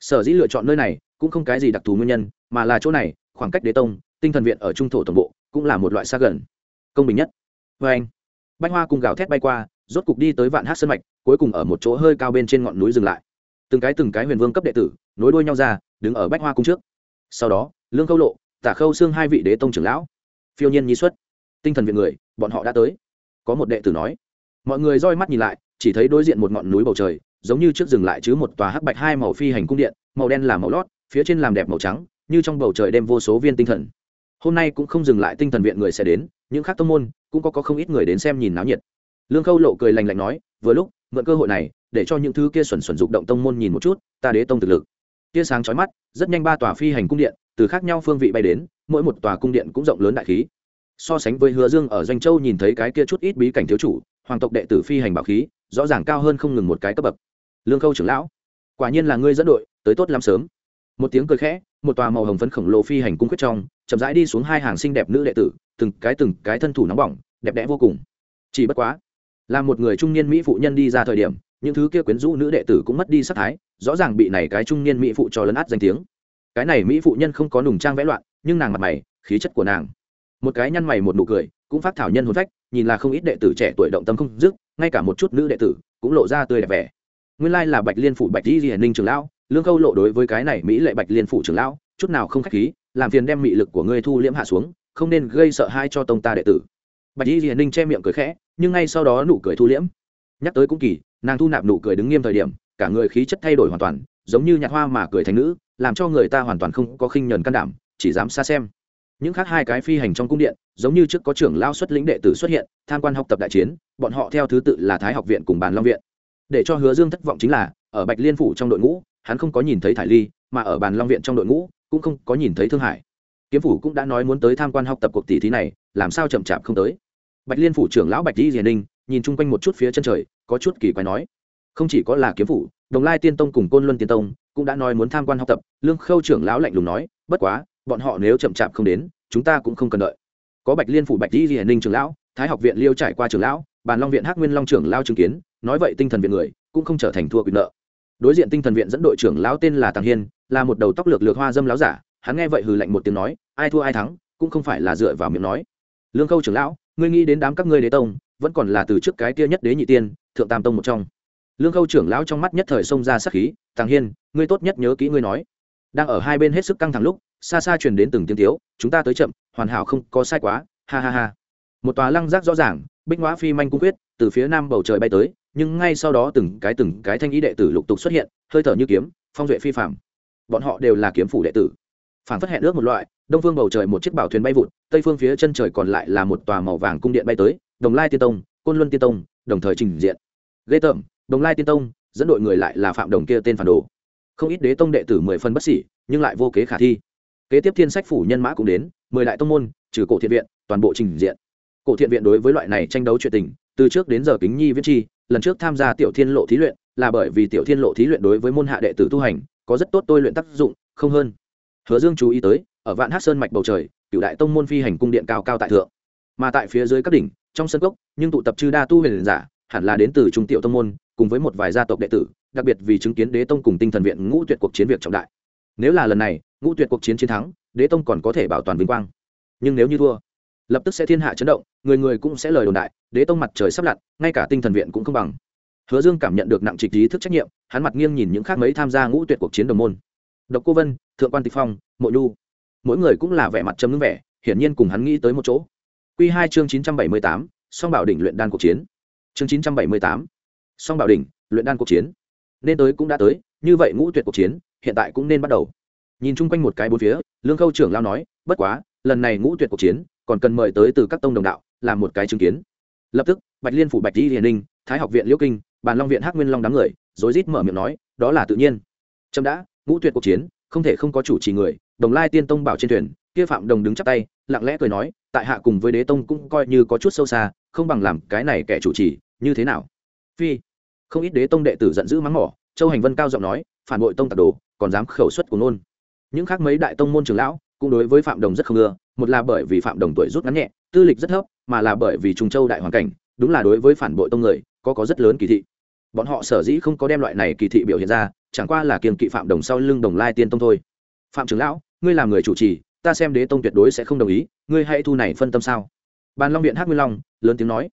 Sở dĩ lựa chọn nơi này cũng không cái gì đặc thù nguyên nhân, mà là chỗ này, khoảng cách đế tông tinh thần viện ở trung thổ tổng bộ, cũng là một loại xa gần. Công bình nhất. Vê anh, bách hoa cùng gào thét bay qua, rốt cục đi tới vạn hát sân mạch, cuối cùng ở một chỗ hơi cao bên trên ngọn núi dừng lại. Từng cái từng cái huyền vương cấp đệ tử, nối đuôi nhau ra, đứng ở bách hoa cung trước. Sau đó, lương khâu lộ, tả khâu xương hai vị đế tông trưởng lão, phiêu nhiên nhi xuất. Tinh thần viện người, bọn họ đã tới. Có một đệ tử nói. Mọi người roi mắt nhìn lại, chỉ thấy đối diện một ngọn núi bầu trời, giống như trước dừng lại chứ một tòa hắc bạch hai màu phi hành cung điện, màu đen là màu lót, phía trên làm đẹp màu trắng, như trong bầu trời đem vô số viên tinh thần hôm nay cũng không dừng lại tinh thần viện người sẽ đến những khác tông môn cũng có, có không ít người đến xem nhìn náo nhiệt. Lương khâu lộ cười lành lạnh nói vừa lúc mượn cơ hội này để cho những thứ kia xuẩn xuẩn dục động tông môn nhìn một chút ta đế tông thực lực. Tia sáng chói mắt rất nhanh ba tòa phi hành cung điện từ khác nhau phương vị bay đến mỗi một tòa cung điện cũng rộng lớn đại khí. So sánh với hứa dương ở doanh châu nhìn thấy cái kia chút ít bí cảnh thiếu chủ hoàng tộc đệ tử phi hành bảo khí rõ ràng cao hơn không ngừng một cái cấp bậc. Lương khâu trưởng lão quả nhiên là ngươi dẫn đội tới tốt lắm sớm. Một tiếng cười khẽ một tòa màu hồng phấn khổng lồ phi hành cung quyết trong chậm rãi đi xuống hai hàng xinh đẹp nữ đệ tử, từng cái từng cái thân thủ nóng bỏng, đẹp đẽ vô cùng. Chỉ bất quá, là một người trung niên mỹ phụ nhân đi ra thời điểm, những thứ kia quyến rũ nữ đệ tử cũng mất đi sắc thái, rõ ràng bị này cái trung niên mỹ phụ cho lấn át danh tiếng. Cái này mỹ phụ nhân không có nùng trang vẽ loạn, nhưng nàng mặt mày, khí chất của nàng. Một cái nhăn mày một nụ cười, cũng phát thảo nhân hồn phách, nhìn là không ít đệ tử trẻ tuổi động tâm không dứt, ngay cả một chút nữ đệ tử cũng lộ ra tươi đẹp vẻ. Nguyên lai là bạch liên phủ bạch di hiền ninh trường lão, lương khâu lộ đối với cái này mỹ lệ bạch liên phủ trường lão, chút nào không khách khí làm phiền đem mị lực của ngươi thu liễm hạ xuống, không nên gây sợ hai cho tông ta đệ tử. Bạch y hiền ninh che miệng cười khẽ, nhưng ngay sau đó nụ cười thu liễm. Nhắc tới cũng kỳ, nàng thu nạp nụ cười đứng nghiêm thời điểm, cả người khí chất thay đổi hoàn toàn, giống như nhạt hoa mà cười thành nữ, làm cho người ta hoàn toàn không có khinh nhờn can đảm, chỉ dám xa xem. Những khác hai cái phi hành trong cung điện, giống như trước có trưởng lao xuất lĩnh đệ tử xuất hiện, tham quan học tập đại chiến, bọn họ theo thứ tự là thái học viện cùng bàn long viện. Để cho hứa dương thất vọng chính là, ở bạch liên phủ trong đội ngũ, hắn không có nhìn thấy thải ly, mà ở bàn long viện trong đội ngũ cũng không có nhìn thấy thương hải kiếm phủ cũng đã nói muốn tới tham quan học tập cuộc tỷ thí này, làm sao chậm chạp không tới? Bạch liên phủ trưởng lão bạch di diền ninh nhìn chung quanh một chút phía chân trời, có chút kỳ quái nói, không chỉ có là kiếm phủ, đồng lai tiên tông cùng côn luân tiên tông cũng đã nói muốn tham quan học tập, lương khâu trưởng lão lạnh lùng nói, bất quá, bọn họ nếu chậm chạp không đến, chúng ta cũng không cần đợi. Có bạch liên phủ bạch di Diền ninh trưởng lão, thái học viện liêu trải qua trưởng lão, bàn long viện hắc nguyên long trưởng lao chứng kiến, nói vậy tinh thần viện người cũng không trở thành thua quyền nợ đối diện tinh thần viện dẫn đội trưởng lão tên là tàng hiên, là một đầu tóc lược lược hoa dâm láo giả, hắn nghe vậy hừ lạnh một tiếng nói, ai thua ai thắng, cũng không phải là dựa vào miệng nói. Lương khâu trưởng lão, ngươi nghĩ đến đám các ngươi đế tông, vẫn còn là từ trước cái kia nhất đế nhị tiên, thượng tam tông một trong. Lương khâu trưởng lão trong mắt nhất thời xông ra sắc khí, tàng hiên, ngươi tốt nhất nhớ kỹ ngươi nói. Đang ở hai bên hết sức căng thẳng lúc, xa xa truyền đến từng tiếng tiếu, chúng ta tới chậm, hoàn hảo không có sai quá, ha ha ha. Một tòa lăng giác rõ ràng, bích ngõa phi manh cung quyết, từ phía nam bầu trời bay tới nhưng ngay sau đó từng cái từng cái thanh ý đệ tử lục tục xuất hiện, hơi thở như kiếm, phong duệ phi phạm bọn họ đều là kiếm phủ đệ tử. Phản phất hẹn ước một loại, đông phương bầu trời một chiếc bảo thuyền bay vụt, tây phương phía chân trời còn lại là một tòa màu vàng cung điện bay tới, đồng lai tiên tông, côn luân tiên tông, đồng thời trình diện. Ghê tởm, đồng lai tiên tông, dẫn đội người lại là phạm đồng kia tên phản đồ. Không ít đế tông đệ tử mười phân bất xỉ nhưng lại vô kế khả thi. Kế tiếp thiên sách phủ nhân mã cũng đến, mười đại tông môn, trừ cổ thiện viện, toàn bộ trình diện. Cổ thiện viện đối với loại này tranh đấu chuyện tình, từ trước đến giờ kính nhi viết chi lần trước tham gia tiểu thiên lộ thí luyện là bởi vì tiểu thiên lộ thí luyện đối với môn hạ đệ tử tu hành có rất tốt tôi luyện tác dụng, không hơn. Hứa dương chú ý tới, ở vạn hát sơn mạch bầu trời cựu đại tông môn phi hành cung điện cao cao tại thượng. Mà tại phía dưới các đỉnh, trong sân cốc, nhưng tụ tập chư đa tu huyền giả, hẳn là đến từ trung tiểu tông môn, cùng với một vài gia tộc đệ tử, đặc biệt vì chứng kiến đế tông cùng tinh thần viện ngũ tuyệt cuộc chiến việc trọng đại. Nếu là lần này, ngũ tuyệt cuộc chiến chiến thắng, đế tông còn có thể bảo toàn vinh quang. Nhưng nếu như thua lập tức sẽ thiên hạ chấn động, người người cũng sẽ lời đồn đại, đế tông mặt trời sắp lặn, ngay cả tinh thần viện cũng không bằng. Hứa dương cảm nhận được nặng trịch ý thức trách nhiệm, hắn mặt nghiêng nhìn những khác mấy tham gia ngũ tuyệt cuộc chiến đồng môn. Độc cô vân, thượng quan tịch phong, mộ nhu. Mỗi người cũng là vẻ mặt châm ngưng vẻ, hiển nhiên cùng hắn nghĩ tới một chỗ. Q hai chương chín trăm bảy mươi tám, song bảo đỉnh luyện đan cuộc chiến. Chương chín trăm bảy mươi tám, song bảo đỉnh luyện đan cuộc chiến. Nên tới cũng đã tới, như vậy ngũ tuyệt cuộc chiến, hiện tại cũng nên bắt đầu. Nhìn chung quanh một cái bốn phía, lương khâu trưởng lao nói, bất quá, lần này ngũ tuyệt cuộc chiến còn cần mời tới từ các tông đồng đạo, làm một cái chứng kiến. Lập tức, bạch liên phủ bạch di hiền ninh, thái học viện liễu kinh, bàn long viện hắc nguyên long đám người, rối rít mở miệng nói, đó là tự nhiên. Trâm đã, ngũ tuyệt cuộc chiến, không thể không có chủ trì người, đồng lai tiên tông bảo trên thuyền, kia phạm đồng đứng chắp tay, lặng lẽ cười nói, tại hạ cùng với đế tông cũng coi như có chút sâu xa, không bằng làm cái này kẻ chủ trì, như thế nào? Phi, không ít đế tông đệ tử giận dữ mắng mỏ, châu hành vân cao giọng nói, phản bội tông tạc đồ, còn dám khẩu xuất của nôn những khác mấy đại tông môn trường lão, cũng đối với phạm đồng rất không ưa một là bởi vì phạm đồng tuổi rút ngắn nhẹ, tư lịch rất thấp, mà là bởi vì trùng châu đại hoàn cảnh, đúng là đối với phản bội tông người, có có rất lớn kỳ thị. Bọn họ sở dĩ không có đem loại này kỳ thị biểu hiện ra, chẳng qua là kiềm kỵ phạm đồng sau lưng đồng lai tiên tông thôi. Phạm trưởng lão, ngươi làm người chủ trì, ta xem đế tông tuyệt đối sẽ không đồng ý, ngươi hãy thu này phân tâm sao? Bàn long viện hát nguyên long, lớn tiếng nói.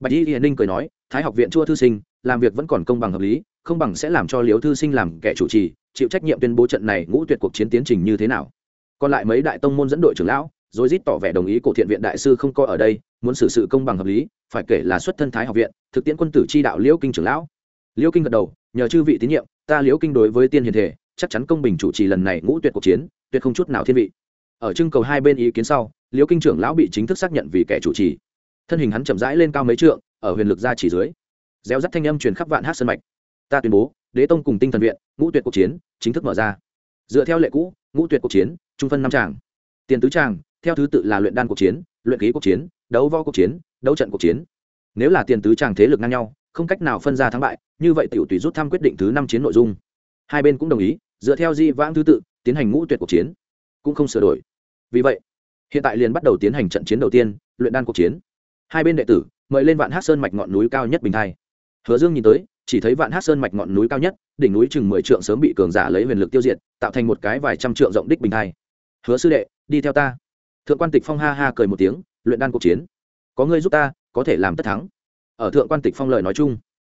Bạch y hiền ninh cười nói, thái học viện chua thư sinh, làm việc vẫn còn công bằng hợp lý, không bằng sẽ làm cho liếu thư sinh làm kẻ chủ trì, chịu trách nhiệm tuyên bố trận này ngũ tuyệt cuộc chiến tiến trình như thế nào? Còn lại mấy đại tông môn dẫn đội trưởng lão rồi rít tỏ vẻ đồng ý cổ thiện viện đại sư không coi ở đây, muốn xử sự công bằng hợp lý, phải kể là xuất thân thái học viện, thực tiễn quân tử chi đạo liễu kinh trưởng lão. Liễu kinh gật đầu, nhờ chư vị tín nhiệm, ta liễu kinh đối với tiên hiền thể, chắc chắn công bình chủ trì lần này ngũ tuyệt cuộc chiến, tuyệt không chút nào thiên vị. Ở trưng cầu hai bên ý kiến sau, liễu kinh trưởng lão bị chính thức xác nhận vì kẻ chủ trì. Thân hình hắn chậm rãi lên cao mấy trượng, ở huyền lực ra chỉ dưới. Gieo rắt thanh âm truyền khắp vạn hát sân mạch. Ta tuyên bố, đế tông cùng tinh thần viện, ngũ tuyệt cuộc chiến, chính thức mở ra. Dựa theo lệ cũ, ngũ tuyệt cuộc chiến, trung phân năm tràng. Tiền tứ tràng theo thứ tự là luyện đan cuộc chiến, luyện khí cuộc chiến, đấu võ cuộc chiến, đấu trận cuộc chiến. Nếu là tiền tứ tràng thế lực ngang nhau, không cách nào phân ra thắng bại, như vậy tiểu tùy rút thăm quyết định thứ năm chiến nội dung. Hai bên cũng đồng ý, dựa theo di vãng thứ tự, tiến hành ngũ tuyệt cuộc chiến. Cũng không sửa đổi. Vì vậy, hiện tại liền bắt đầu tiến hành trận chiến đầu tiên, luyện đan cuộc chiến. Hai bên đệ tử, mời lên vạn hát sơn mạch ngọn núi cao nhất bình thai. Hứa dương nhìn tới, chỉ thấy vạn hát sơn mạch ngọn núi cao nhất, đỉnh núi chừng mười trượng sớm bị cường giả lấy huyền lực tiêu diệt, tạo thành một cái vài trăm trượng rộng đích bình thai. Hứa sư đệ, đi theo ta thượng quan tịch phong ha ha cười một tiếng, luyện đan cuộc chiến. Có ngươi giúp ta, có thể làm tất thắng. Ở thượng quan tịch phong lời nói chung,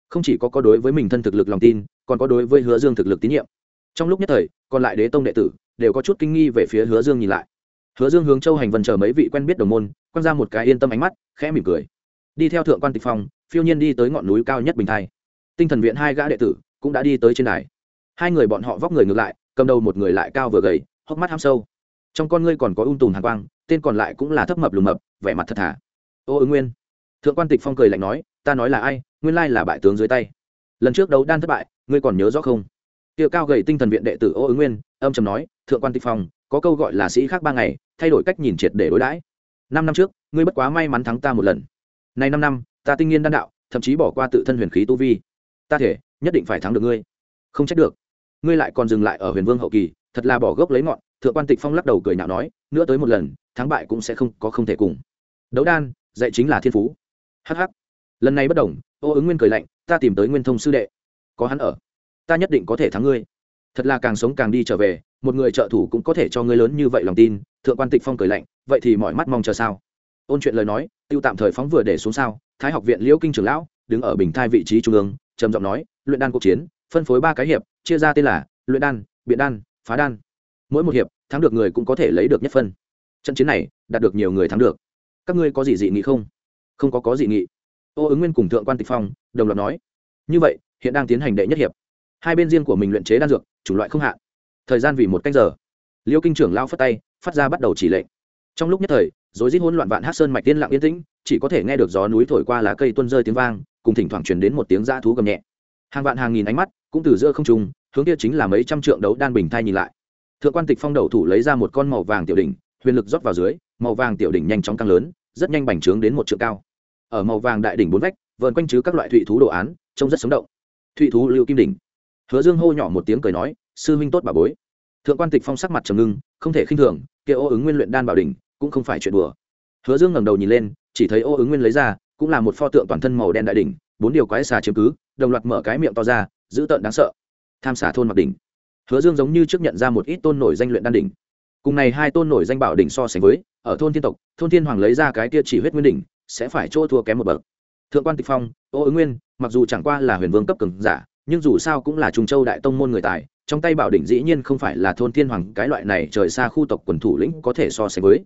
không chỉ có có đối với mình thân thực lực lòng tin, còn có đối với hứa dương thực lực tín nhiệm. Trong lúc nhất thời, còn lại đế tông đệ tử đều có chút kinh nghi về phía hứa dương nhìn lại. Hứa dương hướng châu hành vân chờ mấy vị quen biết đồng môn quan ra một cái yên tâm ánh mắt, khẽ mỉm cười. Đi theo thượng quan tịch phong, phiêu nhiên đi tới ngọn núi cao nhất bình thai. Tinh thần viện hai gã đệ tử cũng đã đi tới trên đài. Hai người bọn họ vóc người ngược lại, cầm đầu một người lại cao vừa gầy, hốc mắt ham sâu. Trong con ngươi còn có ung tùm hàng quang tên còn lại cũng là thấp mập lùm mập, vẻ mặt thật thà. Ô ứng nguyên. Thượng quan tịch phong cười lạnh nói, ta nói là ai, nguyên lai là bại tướng dưới tay. Lần trước đấu đan thất bại, ngươi còn nhớ rõ không? Tiệu cao gầy tinh thần viện đệ tử ô ứng nguyên, âm trầm nói, thượng quan tịch phong, có câu gọi là sĩ khác ba ngày, thay đổi cách nhìn triệt để đối đãi. Năm năm trước, ngươi bất quá may mắn thắng ta một lần. Nay năm năm, ta tinh nghiên đan đạo, thậm chí bỏ qua tự thân huyền khí tu vi. Ta thể, nhất định phải thắng được ngươi. Không trách được. Ngươi lại còn dừng lại ở huyền vương hậu kỳ, thật là bỏ gốc lấy ngọn thượng quan tịch phong lắc đầu cười nhạo nói, nữa tới một lần, thắng bại cũng sẽ không, có không thể cùng. Đấu đan, dạy chính là thiên phú. Hh lần này bất đồng, ô ứng nguyên cười lạnh, ta tìm tới nguyên thông sư đệ. Có hắn ở. Ta nhất định có thể thắng ngươi. Thật là càng sống càng đi trở về, một người trợ thủ cũng có thể cho ngươi lớn như vậy lòng tin, thượng quan tịch phong cười lạnh, vậy thì mọi mắt mong chờ sao? Ôn chuyện lời nói, tiêu tạm thời phóng vừa để xuống sao, thái học viện liễu kinh trưởng lão, đứng ở bình thai vị trí trung ương, trầm giọng nói, luyện đan cuộc chiến, phân phối ba cái hiệp, chia ra tên là luyện đan, biện đan, phá đan mỗi một hiệp, thắng được người cũng có thể lấy được nhất phân. Trận chiến này, đạt được nhiều người thắng được. Các ngươi có gì dị nghị không? Không có có dị nghị. Ô ứng nguyên cùng thượng quan tịch phong, đồng loạt nói. Như vậy, hiện đang tiến hành đệ nhất hiệp. Hai bên riêng của mình luyện chế đan dược chủng loại không hạn. Thời gian vì một canh giờ. Liêu kinh trưởng lao phất tay, phát ra bắt đầu chỉ lệnh. Trong lúc nhất thời, rối rít hỗn loạn vạn hát sơn mạch tiên lặng yên tĩnh, chỉ có thể nghe được gió núi thổi qua lá cây tuôn rơi tiếng vang, cùng thỉnh thoảng truyền đến một tiếng dã thú gầm nhẹ. Hàng vạn hàng nghìn ánh mắt cũng từ giữa không trùng hướng kia chính là mấy trăm trượng đấu đan bình thai nhìn lại thượng quan tịch phong đầu thủ lấy ra một con màu vàng tiểu đỉnh, huyền lực rót vào dưới, màu vàng tiểu đỉnh nhanh chóng tăng lớn, rất nhanh bành trướng đến một trượng cao. Ở màu vàng đại đỉnh bốn vách, vờn quanh chứ các loại thụy thú đồ án, trông rất sống động. Thụy thú lưu kim đỉnh. Hứa dương hô nhỏ một tiếng cười nói, sư huynh tốt bà bối. Thượng quan tịch phong sắc mặt trầm ngưng, không thể khinh thường, kia ô ứng nguyên luyện đan bảo đỉnh, cũng không phải chuyện đùa. Hứa dương ngẩng đầu nhìn lên, chỉ thấy ô ứng nguyên lấy ra, cũng là một pho tượng toàn thân màu đen đại đỉnh, bốn điều quái xà chiếm cứ, đồng loạt mở cái miệng to ra, dữ tợn đáng sợ. Tham xả thôn mặc đỉnh hứa dương giống như trước nhận ra một ít tôn nổi danh luyện đan đỉnh. Cùng này hai tôn nổi danh bảo đỉnh so sánh với, ở thôn thiên tộc, thôn thiên hoàng lấy ra cái kia chỉ huyết nguyên đỉnh, sẽ phải chỗ thua kém một bậc. Thượng quan tịch phong, ô ứng nguyên, mặc dù chẳng qua là huyền vương cấp cường giả, nhưng dù sao cũng là trung châu đại tông môn người tài, trong tay bảo đỉnh dĩ nhiên không phải là thôn thiên hoàng, cái loại này trời xa khu tộc quần thủ lĩnh có thể so sánh với.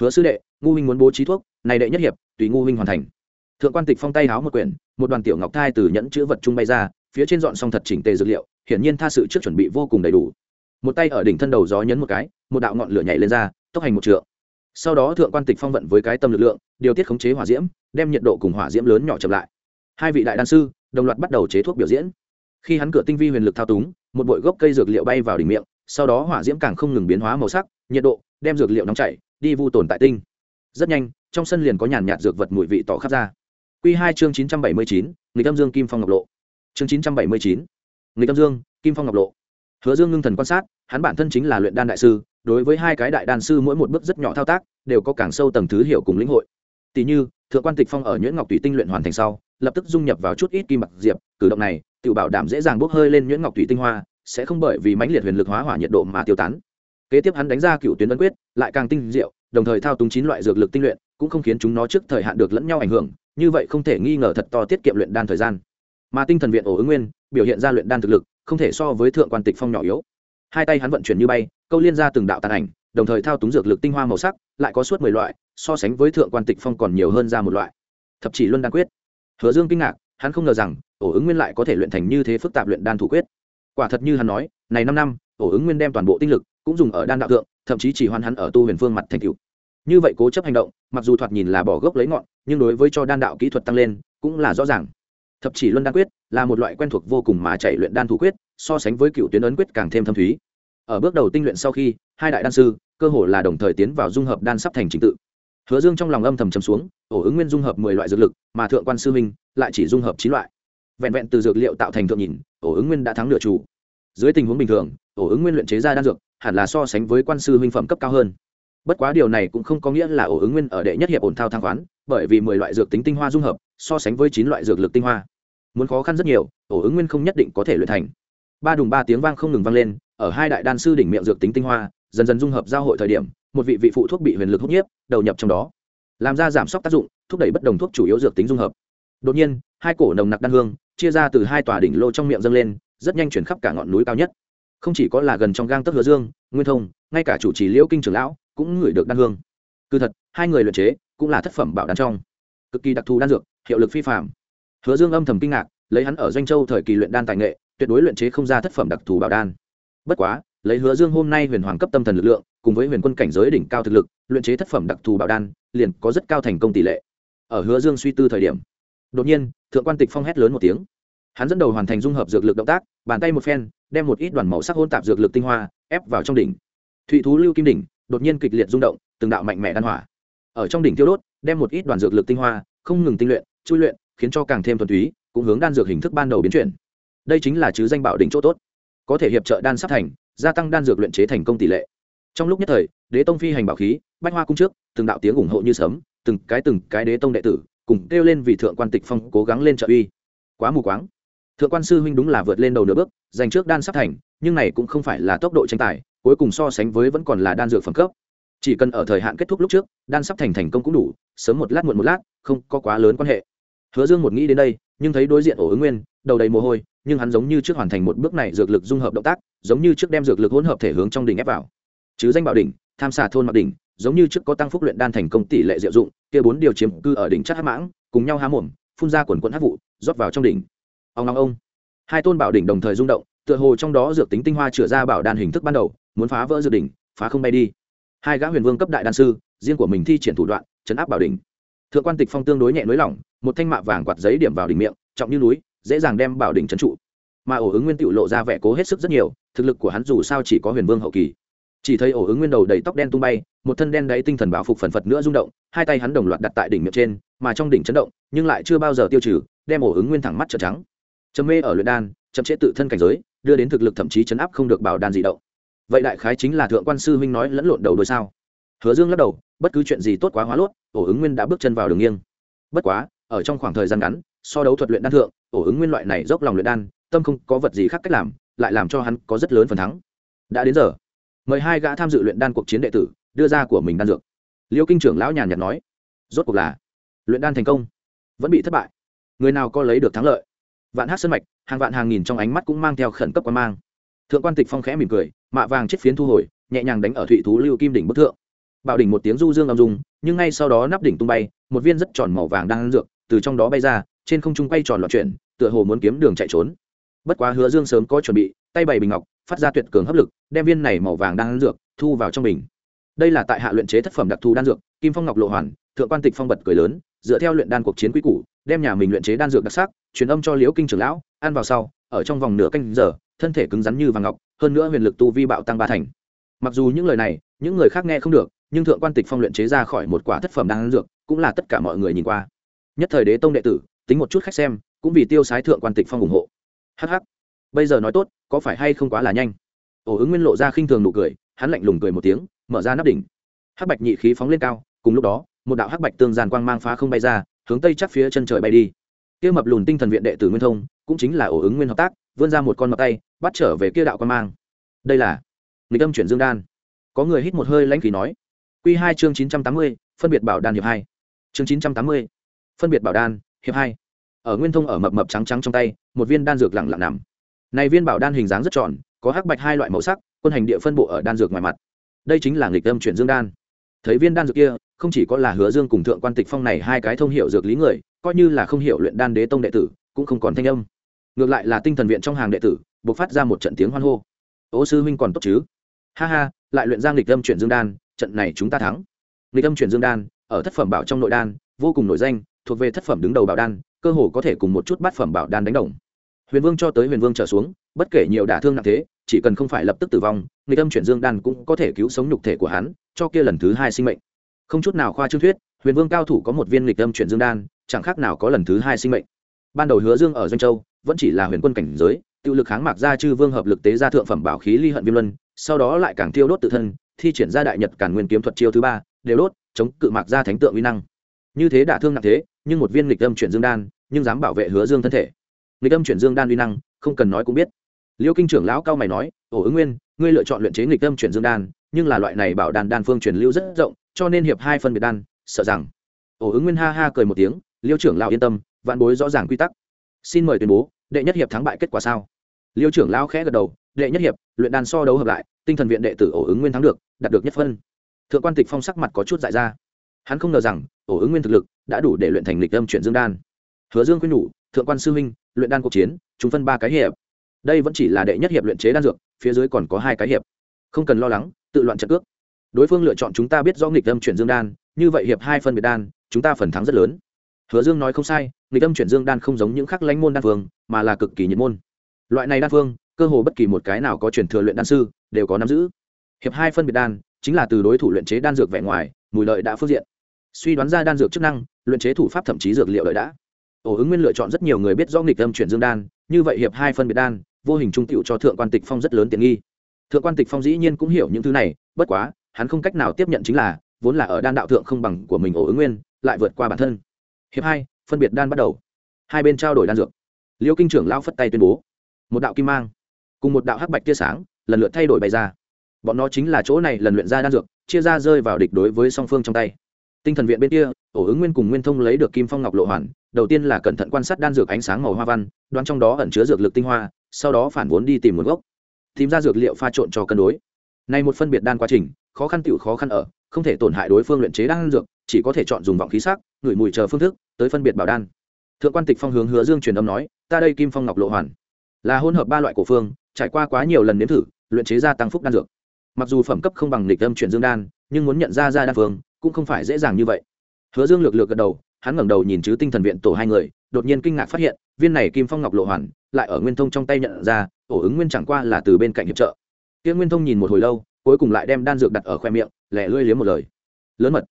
Hứa sư đệ, ngu huynh muốn bố trí thuốc, này đệ nhất hiệp, tùy ngu huynh hoàn thành. Thượng quan tịch phong tay háo một quyển, một đoàn tiểu ngọc thai từ nhẫn chữ vật trung bay ra phía trên dọn xong thật chỉnh tề dược liệu, hiển nhiên tha sự trước chuẩn bị vô cùng đầy đủ. Một tay ở đỉnh thân đầu gió nhấn một cái, một đạo ngọn lửa nhảy lên ra, tốc hành một trượng. Sau đó thượng quan tịch phong vận với cái tâm lực lượng, điều tiết khống chế hỏa diễm, đem nhiệt độ cùng hỏa diễm lớn nhỏ chậm lại. Hai vị đại đan sư, đồng loạt bắt đầu chế thuốc biểu diễn. Khi hắn cửa tinh vi huyền lực thao túng, một bụi gốc cây dược liệu bay vào đỉnh miệng, sau đó hỏa diễm càng không ngừng biến hóa màu sắc, nhiệt độ, đem dược liệu nóng chảy, đi vu tồn tại tinh. Rất nhanh, trong sân liền có nhàn nhạt dược vật mùi vị tỏ khắp ra. Q hai chương chín trăm bảy mươi chín người tâm dương kim phong ngọc lộ chương chín trăm bảy mươi chín. Người tâm dương, kim phong ngọc lộ. Hứa dương ngưng thần quan sát, hắn bản thân chính là luyện đan đại sư, đối với hai cái đại đan sư mỗi một bước rất nhỏ thao tác, đều có càng sâu tầng thứ hiểu cùng lĩnh hội. Tỷ như, thượng quan tịch phong ở nhuyễn ngọc tùy tinh luyện hoàn thành sau, lập tức dung nhập vào chút ít kim bạc diệp, cử động này tự bảo đảm dễ dàng bốc hơi lên nhuyễn ngọc tùy tinh hoa, sẽ không bởi vì mãnh liệt huyền lực hóa hỏa nhiệt độ mà tiêu tán. Kế tiếp hắn đánh ra cựu tuyến ấn quyết, lại càng tinh diệu, đồng thời thao túng chín loại dược lực tinh luyện, cũng không khiến chúng nó trước thời hạn được lẫn nhau ảnh hưởng, như vậy không thể nghi ngờ thật to tiết kiệm luyện đan thời gian mà tinh thần viện ổ ứng nguyên, biểu hiện ra luyện đan thực lực, không thể so với thượng quan tịch phong nhỏ yếu. Hai tay hắn vận chuyển như bay, câu liên ra từng đạo tàn ảnh, đồng thời thao túng dược lực tinh hoa màu sắc, lại có suốt mười loại, so sánh với thượng quan tịch phong còn nhiều hơn ra một loại. Thập chỉ luân đan quyết. Hứa dương kinh ngạc, hắn không ngờ rằng, ổ ứng nguyên lại có thể luyện thành như thế phức tạp luyện đan thủ quyết. Quả thật như hắn nói, này năm năm, ổ ứng nguyên đem toàn bộ tinh lực cũng dùng ở đan đạo thượng, thậm chí chỉ hoàn hắn ở tu huyền phương mặt thành cựu như vậy cố chấp hành động, mặc dù thoạt nhìn là bỏ gốc lấy ngọn, nhưng đối với cho đan đạo kỹ thuật tăng lên, cũng là rõ ràng thập chỉ luân đan quyết là một loại quen thuộc vô cùng mà chạy luyện đan thủ quyết, so sánh với cựu tuyến ấn quyết càng thêm thâm thúy. Ở bước đầu tinh luyện sau khi, hai đại đan sư, cơ hồ là đồng thời tiến vào dung hợp đan sắp thành trình tự. Hứa dương trong lòng âm thầm trầm xuống, ổ ứng nguyên dung hợp mười loại dược lực, mà thượng quan sư minh lại chỉ dung hợp chín loại. Vẹn vẹn từ dược liệu tạo thành thượng nhìn, ổ ứng nguyên đã thắng nửa chủ. Dưới tình huống bình thường, ổ ứng nguyên luyện chế ra đan dược hẳn là so sánh với quan sư minh phẩm cấp cao hơn. Bất quá điều này cũng không có nghĩa là ổ ứng nguyên ở đệ nhất hiệp ổn thao thang khoán, bởi vì mười loại dược tính tinh hoa dung hợp so sánh với chín loại dược lực tinh hoa. Muốn khó khăn rất nhiều, ổ ứng nguyên không nhất định có thể luyện thành. Ba đùng ba tiếng vang không ngừng vang lên, ở hai đại đan sư đỉnh miệng dược tính tinh hoa, dần dần dung hợp giao hội thời điểm, một vị vị phụ thuốc bị huyền lực hút nhiếp, đầu nhập trong đó. Làm ra giảm sốc tác dụng, thúc đẩy bất đồng thuốc chủ yếu dược tính dung hợp. Đột nhiên, hai cổ nồng nặc đan hương, chia ra từ hai tòa đỉnh lô trong miệng dâng lên, rất nhanh chuyển khắp cả ngọn núi cao nhất. Không chỉ có là gần trong gang tấc hứa dương, nguyên thông, ngay cả chủ trì liễu kinh trưởng lão, cũng ngửi được đan hương. Cứ thật, hai người luyện chế, cũng là thất phẩm bảo đan trong. Cực kỳ đặc thù đan dược hiệu lực phi phạm. Hứa dương âm thầm kinh ngạc, lấy hắn ở doanh châu thời kỳ luyện đan tài nghệ, tuyệt đối luyện chế không ra thất phẩm đặc thù bảo đan. Bất quá, lấy hứa dương hôm nay huyền hoàng cấp tâm thần lực lượng, cùng với huyền quân cảnh giới đỉnh cao thực lực, luyện chế thất phẩm đặc thù bảo đan, liền có rất cao thành công tỷ lệ. Ở hứa dương suy tư thời điểm, đột nhiên, thượng quan tịch phong hét lớn một tiếng. Hắn dẫn đầu hoàn thành dung hợp dược lực động tác, bàn tay một phen, đem một ít đoàn màu sắc hôn tạp dược lực tinh hoa, ép vào trong đỉnh. Thụy thú lưu kim đỉnh, đột nhiên kịch liệt rung động, từng đạo mạnh mẽ đan hỏa. Ở trong đỉnh tiêu đốt, đem một ít đoàn dược lực tinh hoa, không ngừng tinh luyện chui luyện, khiến cho càng thêm thuần túy, cũng hướng đan dược hình thức ban đầu biến chuyển. Đây chính là chứ danh bảo đỉnh chỗ tốt. Có thể hiệp trợ đan sắp thành, gia tăng đan dược luyện chế thành công tỷ lệ. Trong lúc nhất thời, đế tông phi hành bảo khí, bách hoa cung trước, từng đạo tiếng ủng hộ như sớm từng cái từng cái đế tông đệ tử, cùng kêu lên vì thượng quan tịch phong cố gắng lên trợ uy. Quá mù quáng. Thượng quan sư huynh đúng là vượt lên đầu nửa bước, giành trước đan sắp thành, nhưng này cũng không phải là tốc độ tranh tài, cuối cùng so sánh với vẫn còn là đan dược phẩm cấp. Chỉ cần ở thời hạn kết thúc lúc trước, đan sắp thành thành công cũng đủ, sớm một lát muộn một lát, không có quá lớn quan hệ hứa dương một nghĩ đến đây, nhưng thấy đối diện ổ ứng nguyên, đầu đầy mồ hôi, nhưng hắn giống như trước hoàn thành một bước này dược lực dung hợp động tác, giống như trước đem dược lực hỗn hợp thể hướng trong đỉnh ép vào. Chứ danh bảo đỉnh, tham xà thôn mặc đỉnh, giống như trước có tăng phúc luyện đan thành công tỷ lệ diệu dụng, kia bốn điều chiếm cư ở đỉnh chất hắc mãng, cùng nhau há mồm, phun ra quần quần hắc vụ, rót vào trong đỉnh. Ông long ông. Hai tôn bảo đỉnh đồng thời rung động, tựa hồ trong đó dược tính tinh hoa chữa ra bảo đan hình thức ban đầu, muốn phá vỡ dược đỉnh, phá không bay đi. Hai gã huyền vương cấp đại đan sư, riêng của mình thi triển thủ đoạn, chấn áp bảo đỉnh thượng quan tịch phong tương đối nhẹ nới lỏng, một thanh mạ vàng quạt giấy điểm vào đỉnh miệng, trọng như núi, dễ dàng đem bảo đỉnh trấn trụ. Mà ổ ứng nguyên tựu lộ ra vẻ cố hết sức rất nhiều, thực lực của hắn dù sao chỉ có huyền vương hậu kỳ. Chỉ thấy ổ ứng nguyên đầu đầy tóc đen tung bay, một thân đen đáy tinh thần bảo phục phần phật nữa rung động, hai tay hắn đồng loạt đặt tại đỉnh miệng trên, mà trong đỉnh chấn động, nhưng lại chưa bao giờ tiêu trừ, đem ổ ứng nguyên thẳng mắt trợn trắng. Chấm mê ở luyện đan, chậm chế tự thân cảnh giới, đưa đến thực lực thậm chí chấn áp không được bảo đan dị động. Vậy đại khái chính là thượng quan sư huynh nói lẫn lộn đầu đôi sao? Hứa dương lắc đầu, bất cứ chuyện gì tốt quá hóa lốt ổ ứng nguyên đã bước chân vào đường nghiêng. Bất quá, ở trong khoảng thời gian ngắn, so đấu thuật luyện đan thượng ổ ứng nguyên loại này dốc lòng luyện đan, tâm không có vật gì khác cách làm, lại làm cho hắn có rất lớn phần thắng. Đã đến giờ, mời hai gã tham dự luyện đan cuộc chiến đệ tử đưa ra của mình đan dược. Liêu kinh trưởng lão nhàn nhạt nói, rốt cuộc là, luyện đan thành công, vẫn bị thất bại. Người nào có lấy được thắng lợi? Vạn hát sân mạch, hàng vạn hàng nghìn trong ánh mắt cũng mang theo khẩn cấp quan mang. Thượng quan tịch phong khẽ mỉm cười, mạ vàng chết phiến thu hồi, nhẹ nhàng đánh ở thụy thú lưu kim đỉnh bức thượng bảo đỉnh một tiếng du dương âm dung, nhưng ngay sau đó nắp đỉnh tung bay, một viên rất tròn màu vàng đang ăn dược, từ trong đó bay ra, trên không trung quay tròn loạn chuyển, tựa hồ muốn kiếm đường chạy trốn. Bất quá hứa dương sớm có chuẩn bị, tay bày bình ngọc, phát ra tuyệt cường hấp lực, đem viên này màu vàng đang ăn dược, thu vào trong bình. Đây là tại hạ luyện chế thất phẩm đặc thù đan dược, kim phong ngọc lộ hoàn, thượng quan tịch phong bật cười lớn, dựa theo luyện đan cuộc chiến quý cũ đem nhà mình luyện chế đan dược đặc sắc, truyền âm cho liễu kinh trưởng lão, ăn vào sau, ở trong vòng nửa canh giờ, thân thể cứng rắn như vàng ngọc, hơn nữa huyền lực tu vi bạo tăng ba thành. Mặc dù những lời này, những người khác nghe không được nhưng thượng quan tịch phong luyện chế ra khỏi một quả thất phẩm đan dược cũng là tất cả mọi người nhìn qua. Nhất thời đế tông đệ tử, tính một chút khách xem, cũng vì tiêu sái thượng quan tịch phong ủng hộ. Hh bây giờ nói tốt, có phải hay không quá là nhanh? Ổ ứng nguyên lộ ra khinh thường nụ cười, hắn lạnh lùng cười một tiếng, mở ra nắp đỉnh. Hắc bạch nhị khí phóng lên cao, cùng lúc đó, một đạo hắc bạch tương giàn quang mang phá không bay ra, hướng tây chắc phía chân trời bay đi. Kia mập lùn tinh thần viện đệ tử nguyên thông, cũng chính là ổ ứng nguyên hợp tác, vươn ra một con mập tay, bắt trở về kia đạo quang mang. Đây là nghịch âm chuyển dương đan. Có người hít một hơi lãnh khí nói Quy hai chương chín trăm tám mươi, phân biệt bảo đan hiệp hai. Chương chín trăm tám mươi, phân biệt bảo đan hiệp hai. Ở nguyên thông ở mập mập trắng trắng trong tay, một viên đan dược lặng lặng nằm. Này viên bảo đan hình dáng rất tròn, có hắc bạch hai loại màu sắc, quân hành địa phân bộ ở đan dược ngoài mặt. Đây chính là nghịch âm chuyển dương đan. Thấy viên đan dược kia, không chỉ có là hứa dương cùng thượng quan tịch phong này hai cái thông hiệu dược lý người, coi như là không hiểu luyện đan đế tông đệ tử, cũng không còn thanh âm. Ngược lại là tinh thần viện trong hàng đệ tử, bộc phát ra một trận tiếng hoan hô. Ô sư huynh còn tốt chứ? Ha ha, lại luyện giang nghịch âm chuyển dương đan trận này chúng ta thắng. Nghịch âm chuyển dương đan, ở thất phẩm bảo trong nội đan, vô cùng nổi danh, thuộc về thất phẩm đứng đầu bảo đan, cơ hồ có thể cùng một chút bát phẩm bảo đan đánh đồng. Huyền vương cho tới huyền vương trở xuống, bất kể nhiều đả thương nặng thế, chỉ cần không phải lập tức tử vong người tâm chuyển dương đan cũng có thể cứu sống nhục thể của hắn, cho kia lần thứ hai sinh mệnh. Không chút nào khoa trương thuyết, huyền vương cao thủ có một viên lịch tâm chuyển dương đan, chẳng khác nào có lần thứ hai sinh mệnh. Ban đầu hứa dương ở doanh châu, vẫn chỉ là huyền quân cảnh giới, tự lực kháng mạc ra chư vương hợp lực tế ra thượng phẩm bảo khí ly hận viêm luân, sau đó lại càng thiêu đốt tự thân thi triển ra đại nhật cản nguyên kiếm thuật chiêu thứ ba, đều đốt, chống cự mạc ra thánh tượng uy năng. Như thế đả thương nặng thế, nhưng một viên lịch âm chuyển dương đan, nhưng dám bảo vệ hứa dương thân thể. Nghịch âm chuyển dương đan uy năng, không cần nói cũng biết. Liêu kinh trưởng lão cao mày nói ổ ứng nguyên, ngươi lựa chọn luyện chế nghịch âm chuyển dương đan, nhưng là loại này bảo đan đan phương truyền lưu rất rộng, cho nên hiệp hai phân biệt đan, sợ rằng. Ổ ứng nguyên ha ha cười một tiếng, liêu trưởng lão yên tâm, vạn bối rõ ràng quy tắc. Xin mời tuyên bố, đệ nhất hiệp thắng bại kết quả sao? Liêu trưởng lão khẽ gật đầu đệ nhất hiệp, luyện đan so đấu hợp lại, tinh thần viện đệ tử ổ ứng nguyên thắng được, đạt được nhất phân. Thượng quan tịch phong sắc mặt có chút dại ra. Hắn không ngờ rằng, ổ ứng nguyên thực lực đã đủ để luyện thành lịch âm chuyển dương đan. Hứa dương khuyên nhủ, thượng quan sư huynh, luyện đan cuộc chiến, chúng phân ba cái hiệp. Đây vẫn chỉ là đệ nhất hiệp luyện chế đan dược, phía dưới còn có hai cái hiệp. Không cần lo lắng, tự loạn trận cước. Đối phương lựa chọn chúng ta biết rõ nghịch âm chuyển dương đan, như vậy hiệp hai phân biệt đan, chúng ta phần thắng rất lớn. Hứa dương nói không sai, nghịch âm chuyển dương đan không giống những khắc lãnh môn đan phương, mà là cực kỳ nhiệt môn. Loại này đan phương cơ hồ bất kỳ một cái nào có truyền thừa luyện đan sư đều có nắm giữ. Hiệp hai phân biệt đan chính là từ đối thủ luyện chế đan dược vẻ ngoài, mùi lợi đã phương diện. Suy đoán ra đan dược chức năng, luyện chế thủ pháp thậm chí dược liệu lợi đã. Ổ ứng nguyên lựa chọn rất nhiều người biết do nghịch âm chuyển dương đan, như vậy hiệp hai phân biệt đan, vô hình trung tiệu cho thượng quan tịch phong rất lớn tiện nghi. Thượng quan tịch phong dĩ nhiên cũng hiểu những thứ này, bất quá, hắn không cách nào tiếp nhận chính là, vốn là ở đan đạo thượng không bằng của mình ổ ứng nguyên, lại vượt qua bản thân. Hiệp hai, phân biệt đan bắt đầu. Hai bên trao đổi đan dược. Liêu kinh trưởng lao phất tay tuyên bố. Một đạo kim mang cùng một đạo hắc bạch tia sáng, lần lượt thay đổi bày ra. Bọn nó chính là chỗ này lần luyện ra đan dược, chia ra rơi vào địch đối với song phương trong tay. Tinh thần viện bên kia, ổ ứng nguyên cùng nguyên thông lấy được kim phong ngọc lộ hoàn, đầu tiên là cẩn thận quan sát đan dược ánh sáng màu hoa văn, đoán trong đó ẩn chứa dược lực tinh hoa, sau đó phản vốn đi tìm nguồn gốc. Tìm ra dược liệu pha trộn cho cân đối. Này một phân biệt đan quá trình, khó khăn tựu khó khăn ở, không thể tổn hại đối phương luyện chế đan dược, chỉ có thể chọn dùng vọng khí sắc, ngửi mùi chờ phương thức, tới phân biệt bảo đan. Thượng quan tịch phong hướng hứa dương truyền âm nói, ta đây kim phong ngọc lộ hoàn. Là hỗn hợp ba loại cổ phương trải qua quá nhiều lần nếm thử, luyện chế ra tăng phúc đan dược. Mặc dù phẩm cấp không bằng lịch âm chuyển dương đan, nhưng muốn nhận ra ra đan phương, cũng không phải dễ dàng như vậy. Hứa dương lược lược gật đầu, hắn ngẩng đầu nhìn chứ tinh thần viện tổ hai người, đột nhiên kinh ngạc phát hiện, viên này kim phong ngọc lộ hoàn, lại ở nguyên thông trong tay nhận ra ổ ứng nguyên chẳng qua là từ bên cạnh hiệp trợ. Kia nguyên thông nhìn một hồi lâu, cuối cùng lại đem đan dược đặt ở khoe miệng, lẻ lươi liếm một lời. Lớn mật.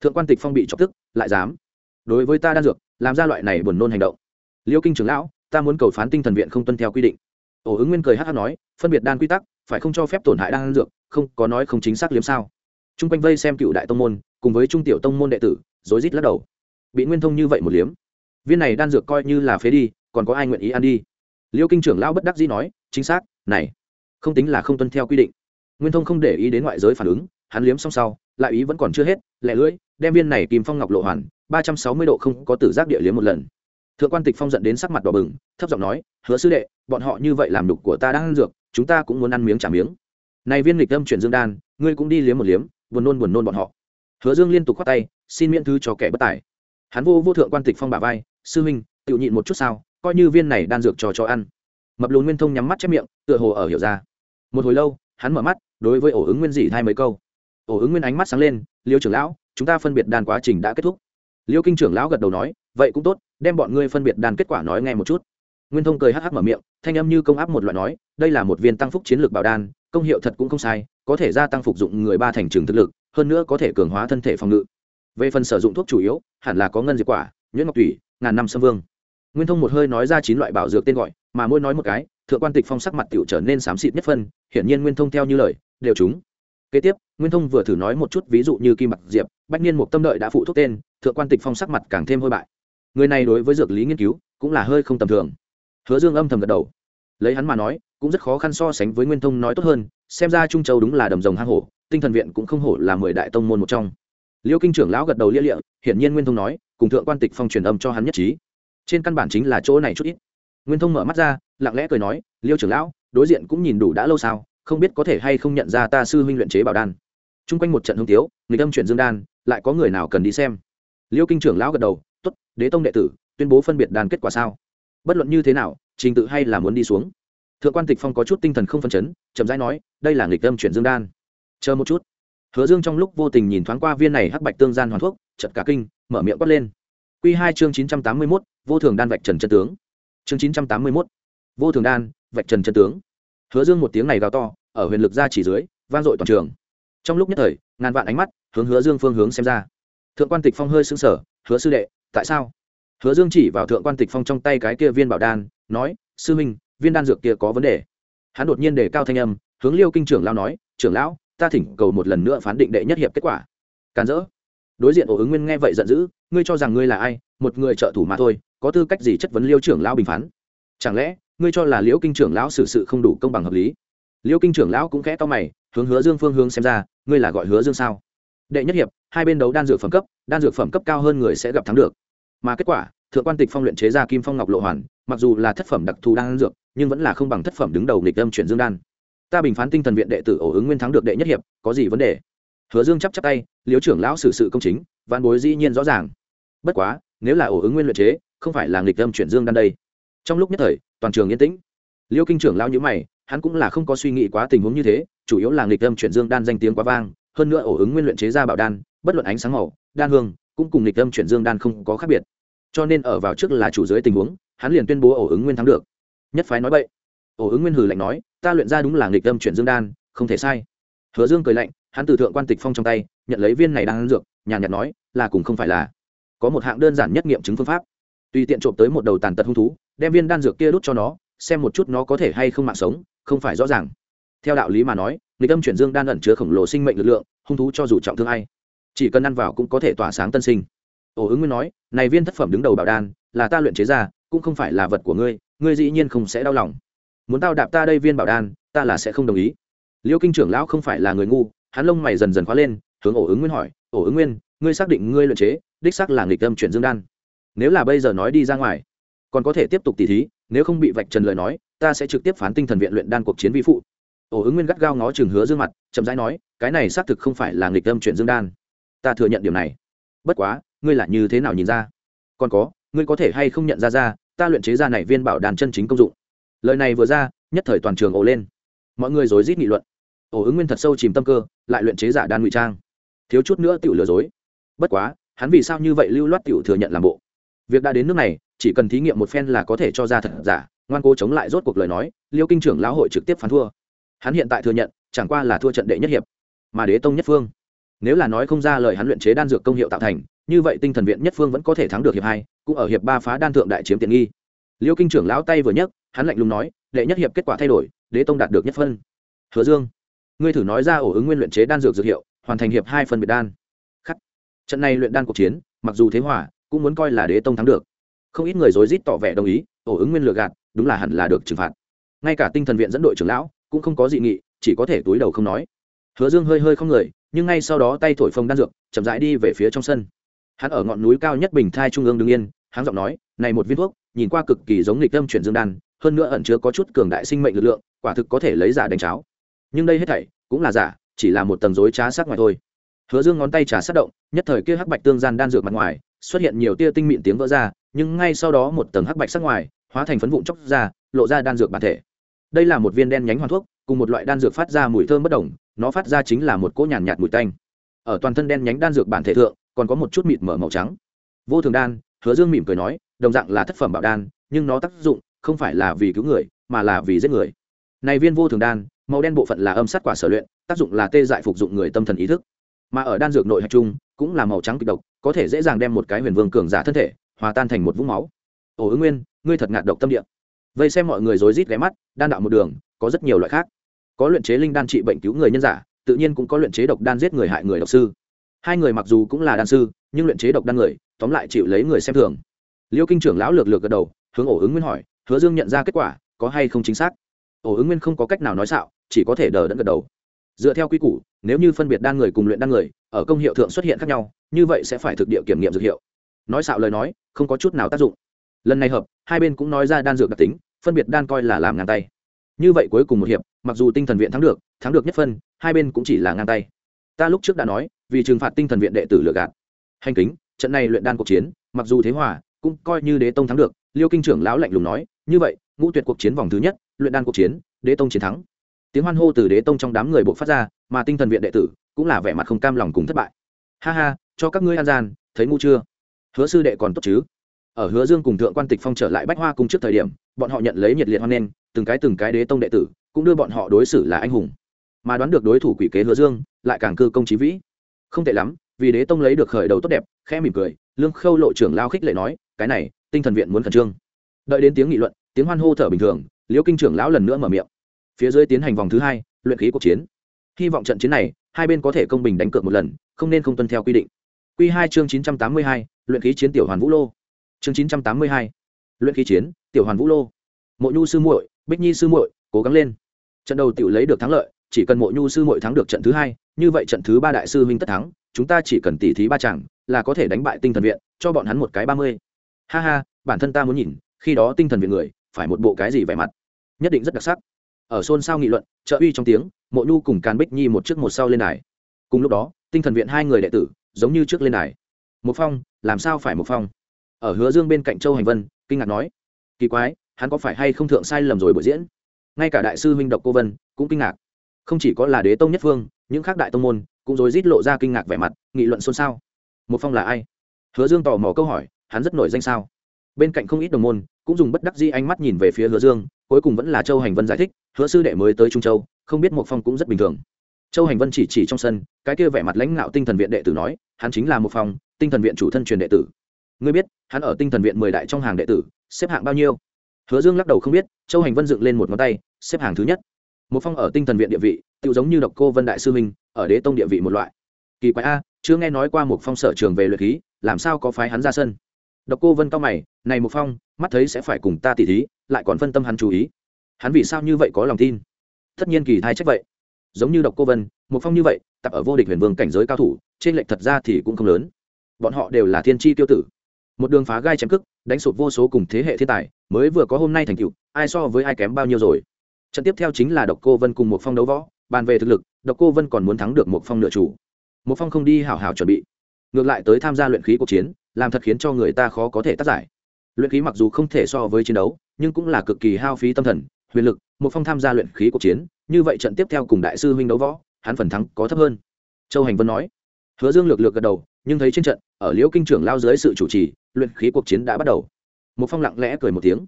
Thượng quan tịch phong bị chọc tức, lại dám. Đối với ta đan dược, làm ra loại này buồn nôn hành động. Liêu kinh trưởng lão, ta muốn cầu phán tinh thần viện không tuân theo quy định ổ ứng nguyên cười hát hát nói, phân biệt đan quy tắc, phải không cho phép tổn hại đan dược, không có nói không chính xác liếm sao. T r u n g quanh vây xem cựu đại tông môn, cùng với trung tiểu tông môn đệ tử, rối rít lắc đầu. Bị nguyên thông như vậy một liếm. Viên này đan dược coi như là phế đi, còn có ai nguyện ý ăn đi? Liêu kinh trưởng lão bất đắc dĩ nói, chính xác, này, không tính là không tuân theo quy định. Nguyên thông không để ý đến ngoại giới phản ứng, hắn liếm xong sau, lại ý vẫn còn chưa hết lẹ lưỡi, đem viên này kìm phong ngọc lộ hoàn, ba trăm sáu mươi độ không có tử giác địa liếm một lần thượng quan tịch phong giận đến sắc mặt đỏ bừng, thấp giọng nói, hứa sư đệ, bọn họ như vậy làm đục của ta đang ăn dược, chúng ta cũng muốn ăn miếng trả miếng. Này viên lịch âm chuyển dương đan, ngươi cũng đi liếm một liếm, buồn nôn buồn nôn bọn họ. Hứa dương liên tục khoát tay, xin miễn thư cho kẻ bất tài. Hắn vô vô thượng quan tịch phong bà vai, sư huynh tự nhịn một chút sao, coi như viên này đan dược cho cho ăn. Mập lùn nguyên thông nhắm mắt chép miệng, tựa hồ ở hiểu ra. Một hồi lâu, hắn mở mắt, đối với ổ ứng nguyên dị thay mấy câu. Ổ ứng nguyên ánh mắt sáng lên, liêu trưởng lão, chúng ta phân biệt đan quá trình đã kết thúc liêu kinh trưởng lão gật đầu nói, vậy cũng tốt, đem bọn ngươi phân biệt đàn kết quả nói nghe một chút. Nguyên thông cười hắc hắc mở miệng, thanh âm như công áp một loại nói, đây là một viên tăng phúc chiến lược bảo đan, công hiệu thật cũng không sai, có thể gia tăng phục dụng người ba thành trường thực lực, hơn nữa có thể cường hóa thân thể phòng ngự. Về phần sử dụng thuốc chủ yếu, hẳn là có ngân diệt quả, nhuyễn ngọc thủy ngàn năm sâm vương. Nguyên thông một hơi nói ra chín loại bảo dược tên gọi, mà mỗi nói một cái, thượng quan tịch phong sắc mặt tiểu trở nên xám xịt nhất phân, hiển nhiên nguyên thông theo như lời, đều chúng kế tiếp, nguyên thông vừa thử nói một chút ví dụ như kim bạc diệp bách niên một tâm đợi đã phụ thuốc tên, thượng quan tịch phong sắc mặt càng thêm hôi bại. Người này đối với dược lý nghiên cứu cũng là hơi không tầm thường. Hứa dương âm thầm gật đầu. Lấy hắn mà nói, cũng rất khó khăn so sánh với nguyên thông nói tốt hơn, xem ra trung châu đúng là đầm rồng hang hổ, tinh thần viện cũng không hổ là mười đại tông môn một trong. Liêu kinh trưởng lão gật đầu lia lịa, hiển nhiên nguyên thông nói, cùng thượng quan tịch phong truyền âm cho hắn nhất trí. Trên căn bản chính là chỗ này chút ít. Nguyên thông mở mắt ra, lặng lẽ cười nói, liêu trưởng lão, đối diện cũng nhìn đủ đã lâu sao, không biết có thể hay không nhận ra ta sư huynh luyện chế bảo đan. T r u n g quanh một trận hương tiếu, người tâm chuyển dương đan lại có người nào cần đi xem? Liêu kinh trưởng lão gật đầu t ố t đế tông đệ tử, tuyên bố phân biệt đàn kết quả sao? Bất luận như thế nào, trình tự hay là muốn đi xuống? Thượng quan tịch phong có chút tinh thần không phân chấn, chậm rãi nói, đây là nghịch tâm chuyển dương đan. Chờ một chút. Hứa dương trong lúc vô tình nhìn thoáng qua viên này hắc bạch tương gian hoàn thuốc chật cả kinh, mở miệng quát lên. Q hai chương chín trăm tám mươi mốt, vô thường đan vạch trần chân tướng. Chương chín trăm tám mươi mốt, vô thường đan vạch trần chân tướng. Hứa dương một tiếng này gào to, ở huyền lực ra chỉ dưới, vang dội toàn trường. Trong lúc nhất thời ngàn vạn ánh mắt, hướng hứa dương phương hướng xem ra. Thượng quan tịch phong hơi sững sờ, hứa sư đệ, tại sao? Hứa dương chỉ vào thượng quan tịch phong trong tay cái kia viên bảo đan, nói, sư minh viên đan dược kia có vấn đề. Hắn đột nhiên đề cao thanh âm, hướng liêu kinh trưởng lao nói, trưởng lão, ta thỉnh cầu một lần nữa phán định đệ nhất hiệp kết quả. Càn rỡ đối diện ổ ứng nguyên nghe vậy giận dữ, ngươi cho rằng ngươi là ai? Một người trợ thủ mà thôi, có tư cách gì chất vấn liêu trưởng lao bình phán? Chẳng lẽ, ngươi cho là liễu kinh trưởng lão xử sự không đủ công bằng hợp lý? Liễu kinh trưởng lão cũng khẽ to mày hướng hứa dương phương hướng xem ra, ngươi là gọi hứa dương sao? Đệ nhất hiệp, hai bên đấu đan dược phẩm cấp, đan dược phẩm cấp cao hơn người sẽ gặp thắng được. Mà kết quả, thượng quan tịch phong luyện chế ra kim phong ngọc lộ hoàn, mặc dù là thất phẩm đặc thù đan dược, nhưng vẫn là không bằng thất phẩm đứng đầu nghịch âm chuyển dương đan. Ta bình phán tinh thần viện đệ tử ổ ứng nguyên thắng được đệ nhất hiệp, có gì vấn đề? Hứa dương chắp chắp tay liếu trưởng lão xử sự công chính, văn bối dĩ nhiên rõ ràng. Bất quá, nếu là ổ ứng nguyên luyện chế, không phải là nghịch âm chuyển dương đan đây. Trong lúc nhất thời, toàn trường yên tĩnh. Liêu kinh trưởng lão nhữ mày hắn cũng là không có suy nghĩ quá tình huống như thế, chủ yếu là nghịch âm chuyển dương đan danh tiếng quá vang, hơn nữa ổ ứng nguyên luyện chế ra bảo đan, bất luận ánh sáng màu, đan hương, cũng cùng nghịch âm chuyển dương đan không có khác biệt. Cho nên ở vào trước là chủ dưới tình huống, hắn liền tuyên bố ổ ứng nguyên thắng được. Nhất phái nói vậy ổ ứng nguyên hừ lạnh nói, ta luyện ra đúng là nghịch âm chuyển dương đan, không thể sai. Hứa dương cười lạnh, hắn từ thượng quan tịch phong trong tay, nhận lấy viên này đang ăn dược, nhàn nhạt nói, là cùng không phải là. Có một hạng đơn giản nhất nghiệm chứng phương pháp. Tùy tiện trộm tới một đầu tàn tật hung thú, đem viên đan dược kia đút cho nó, xem một chút nó có thể hay không mạng sống không phải rõ ràng. Theo đạo lý mà nói, nghịch âm chuyển dương đan ẩn chứa khổng lồ sinh mệnh lực lượng, hung thú cho dù trọng thương ai, chỉ cần ăn vào cũng có thể tỏa sáng tân sinh. Ổ ứng nguyên nói, này viên thất phẩm đứng đầu bảo đan, là ta luyện chế ra, cũng không phải là vật của ngươi ngươi dĩ nhiên không sẽ đau lòng. Muốn tao đạp ta đây viên bảo đan, ta là sẽ không đồng ý. Liêu kinh trưởng lão không phải là người ngu, hắn lông mày dần dần khóa lên, hướng ổ ứng nguyên hỏi, ổ ứng nguyên, ngươi xác định ngươi luyện chế, đích xác là nghịch âm chuyển dương đan. Nếu là bây giờ nói đi ra ngoài, còn có thể tiếp tục tỉ thí nếu không bị vạch trần lời nói, ta sẽ trực tiếp phán tinh thần viện luyện đan cuộc chiến vi phụ. Ổ ứng nguyên gắt gao ngó chừng hứa dương mặt, chậm rãi nói, cái này xác thực không phải là nghịch âm chuyển dương đan. Ta thừa nhận điều này. Bất quá, ngươi là như thế nào nhìn ra? Còn có, ngươi có thể hay không nhận ra ra, ta luyện chế ra này viên bảo đàn chân chính công dụng. Lời này vừa ra, nhất thời toàn trường ồ lên. Mọi người rối rít nghị luận. Ổ ứng nguyên thật sâu chìm tâm cơ, lại luyện chế giả đan ngụy trang. Thiếu chút nữa tiểu lừa dối. Bất quá, hắn vì sao như vậy lưu loát tiểu thừa nhận làm bộ? Việc đã đến nước này chỉ cần thí nghiệm một phen là có thể cho ra thật giả. Ngoan cố chống lại rốt cuộc lời nói liêu kinh trưởng lão hội trực tiếp phán thua. Hắn hiện tại thừa nhận chẳng qua là thua trận đệ nhất hiệp. Mà đế tông nhất phương nếu là nói không ra lời hắn luyện chế đan dược công hiệu tạo thành như vậy tinh thần viện nhất phương vẫn có thể thắng được hiệp hai cũng ở hiệp ba phá đan thượng đại chiếm tiện nghi. Liêu kinh trưởng lão tay vừa nhấc hắn lạnh lùng nói đệ nhất hiệp kết quả thay đổi đế tông đạt được nhất phân. Hứa dương ngươi thử nói ra ổ ứng nguyên luyện chế đan dược dược hiệu hoàn thành hiệp hai phần biệt đan. Khắc. Trận này luyện đan cuộc chiến mặc dù thế hòa, cũng muốn coi là đế tông thắng được không ít người rối rít tỏ vẻ đồng ý, ổ ứng nguyên lừa gạt, đúng là hẳn là được trừng phạt. Ngay cả tinh thần viện dẫn đội trưởng lão cũng không có dị nghị, chỉ có thể túi đầu không nói. Hứa dương hơi hơi không người, nhưng ngay sau đó tay thổi phồng đan dược, chậm rãi đi về phía trong sân. Hắn ở ngọn núi cao nhất bình thai trung ương đứng yên hắn giọng nói, này một viên thuốc, nhìn qua cực kỳ giống nghịch tâm chuyển dương đan, hơn nữa ẩn chứa có chút cường đại sinh mệnh lực lượng, quả thực có thể lấy giả đánh cháo. Nhưng đây hết thảy cũng là giả, chỉ là một tầng dối trá sắc ngoài thôi. Hứa dương ngón tay trà sát động, nhất thời kia hắc bạch tương gian đan dược mặt ngoài xuất hiện nhiều tia tinh mịn tiếng vỡ ra nhưng ngay sau đó một tầng hắc bạch sắc ngoài hóa thành phấn vụn chóc ra lộ ra đan dược bản thể. Đây là một viên đen nhánh hoàn thuốc cùng một loại đan dược phát ra mùi thơm bất đồng nó phát ra chính là một cỗ nhàn nhạt, mùi tanh. Ở toàn thân đen nhánh đan dược bản thể thượng còn có một chút mịt mở màu trắng. Vô thường đan hứa dương mỉm cười nói đồng dạng là thất phẩm bảo đan nhưng nó tác dụng không phải là vì cứu người mà là vì giết người. Này viên vô thường đan màu đen bộ phận là âm sát quả sở luyện tác dụng là tê dại phục dụng người tâm thần ý thức mà ở đan dược nội hạch chung, cũng là màu trắng kịch độc, có thể dễ dàng đem một cái huyền vương cường giả thân thể, hòa tan thành một vũng máu. Ồ, ứng nguyên, ngươi thật ngạt độc tâm địa. Vây xem mọi người rối rít ghé mắt, đan đạo một đường, có rất nhiều loại khác. Có luyện chế linh đan trị bệnh cứu người nhân giả, tự nhiên cũng có luyện chế độc đan giết người hại người độc sư. Hai người mặc dù cũng là đan sư, nhưng luyện chế độc đan người, tóm lại chịu lấy người xem thường. Liêu kinh trưởng lão lược lược gật đầu, hướng ổ ứng nguyên hỏi, hứa dương nhận ra kết quả, có hay không chính xác? Ổ ứng nguyên không có cách nào nói xạo, chỉ có thể đờ đẫn gật đầu dựa theo quy củ, nếu như phân biệt đan người cùng luyện đan người, ở công hiệu thượng xuất hiện khác nhau, như vậy sẽ phải thực địa kiểm nghiệm dược hiệu. Nói xạo lời nói, không có chút nào tác dụng. Lần này hợp, hai bên cũng nói ra đan dược đặc tính, phân biệt đan coi là làm ngang tay. Như vậy cuối cùng một hiệp, mặc dù tinh thần viện thắng được thắng được nhất phân, hai bên cũng chỉ là ngang tay. Ta lúc trước đã nói, vì trừng phạt tinh thần viện đệ tử lừa gạt. Hành kính, trận này luyện đan cuộc chiến, mặc dù thế hòa, cũng coi như đế tông thắng được, liêu kinh trưởng lão lạnh lùng nói, như vậy, ngũ tuyệt cuộc chiến vòng thứ nhất, luyện đan cuộc chiến, đế tông chiến thắng tiếng hoan hô từ đế tông trong đám người buộc phát ra, mà tinh thần viện đệ tử cũng là vẻ mặt không cam lòng cùng thất bại. Ha ha, cho các ngươi an gian, thấy ngu chưa? Hứa sư đệ còn tốt chứ? Ở hứa dương cùng thượng quan tịch phong trở lại bách hoa cùng trước thời điểm, bọn họ nhận lấy nhiệt liệt hoan nghênh, từng cái từng cái đế tông đệ tử cũng đưa bọn họ đối xử là anh hùng. Mà đoán được đối thủ quỷ kế hứa dương, lại càng cư công trí vĩ. Không tệ lắm, vì đế tông lấy được khởi đầu tốt đẹp, khẽ mỉm cười, lương khâu lộ trưởng lao khích lệ nói, cái này, tinh thần viện muốn khẩn trương. Đợi đến tiếng nghị luận, tiếng hoan hô thở bình thường, liễu kinh trưởng lão lần nữa mở miệng phía dưới tiến hành vòng thứ hai, luyện khí cuộc chiến. Hy vọng trận chiến này, hai bên có thể công bình đánh cược một lần, không nên không tuân theo quy định. Q hai chương chín trăm tám mươi hai, luyện khí chiến tiểu hoàn vũ lô. Chương chín trăm tám mươi hai, luyện khí chiến tiểu hoàn vũ lô. Mộ nhu sư muội, bích nhi sư muội, cố gắng lên. Trận đầu tiểu lấy được thắng lợi, chỉ cần mộ nhu sư muội thắng được trận thứ hai, như vậy trận thứ ba đại sư huynh tất thắng, chúng ta chỉ cần tỉ thí ba chẳng là có thể đánh bại tinh thần viện, cho bọn hắn một cái ba mươi. Ha ha, bản thân ta muốn nhìn, khi đó tinh thần viện người, phải một bộ cái gì vẻ mặt. Nhất định rất đặc sắc ở xôn xao nghị luận, trợ uy trong tiếng, mộ nhu cùng càn bích nhi một trước một sau lên đài. Cùng lúc đó, tinh thần viện hai người đệ tử, giống như trước lên đài. Một phong, làm sao phải một phong? Ở hứa dương bên cạnh châu hành vân, kinh ngạc nói, kỳ quái, hắn có phải hay không thượng sai lầm rồi buổi diễn? Ngay cả đại sư huynh độc cô vân cũng kinh ngạc. Không chỉ có là đế tông nhất phương, những khác đại tông môn cũng rối rít lộ ra kinh ngạc vẻ mặt, nghị luận xôn xao. Một phong là ai? Hứa dương tò mò câu hỏi, hắn rất nổi danh sao? Bên cạnh không ít đồng môn cũng dùng bất đắc dĩ ánh mắt nhìn về phía hứa dương, cuối cùng vẫn là châu hành vân giải thích, hứa sư đệ mới tới trung châu, không biết một phong cũng rất bình thường. Châu hành vân chỉ chỉ trong sân, cái kia vẻ mặt lãnh ngạo tinh thần viện đệ tử nói, hắn chính là một phong, tinh thần viện chủ thân truyền đệ tử. Ngươi biết, hắn ở tinh thần viện mười đại trong hàng đệ tử, xếp hạng bao nhiêu? Hứa dương lắc đầu không biết, châu hành vân dựng lên một ngón tay, xếp hàng thứ nhất. Một phong ở tinh thần viện địa vị tự giống như độc cô vân đại sư minh ở đế tông địa vị một loại. Kỳ quái a, chưa nghe nói qua một phong sở trường về luyện khí, làm sao có phái hắn ra sân? Độc cô vân cao mày, này mục phong, mắt thấy sẽ phải cùng ta tỉ thí, lại còn phân tâm hắn chú ý. Hắn vì sao như vậy có lòng tin? Tất nhiên kỳ thai trách vậy. Giống như độc cô vân, mục phong như vậy, tập ở vô địch huyền vương cảnh giới cao thủ, trên lệnh thật ra thì cũng không lớn. Bọn họ đều là thiên chi tiêu tử. Một đường phá gai chém cức đánh sụp vô số cùng thế hệ thiên tài, mới vừa có hôm nay thành tựu, ai so với ai kém bao nhiêu rồi? Trận tiếp theo chính là độc cô vân cùng mục phong đấu võ, bàn về thực lực, độc cô vân còn muốn thắng được mục phong nửa chủ. Mục phong không đi hảo hảo chuẩn bị ngược lại tới tham gia luyện khí cuộc chiến, làm thật khiến cho người ta khó có thể tác giải. Luyện khí mặc dù không thể so với chiến đấu, nhưng cũng là cực kỳ hao phí tâm thần, huyền lực, một phong tham gia luyện khí cuộc chiến, như vậy trận tiếp theo cùng đại sư huynh đấu võ, hắn phần thắng có thấp hơn. Châu hành vân nói. Hứa dương lược lược gật đầu, nhưng thấy trên trận, ở liễu kinh trưởng lao dưới sự chủ trì, luyện khí cuộc chiến đã bắt đầu. Một phong lặng lẽ cười một tiếng.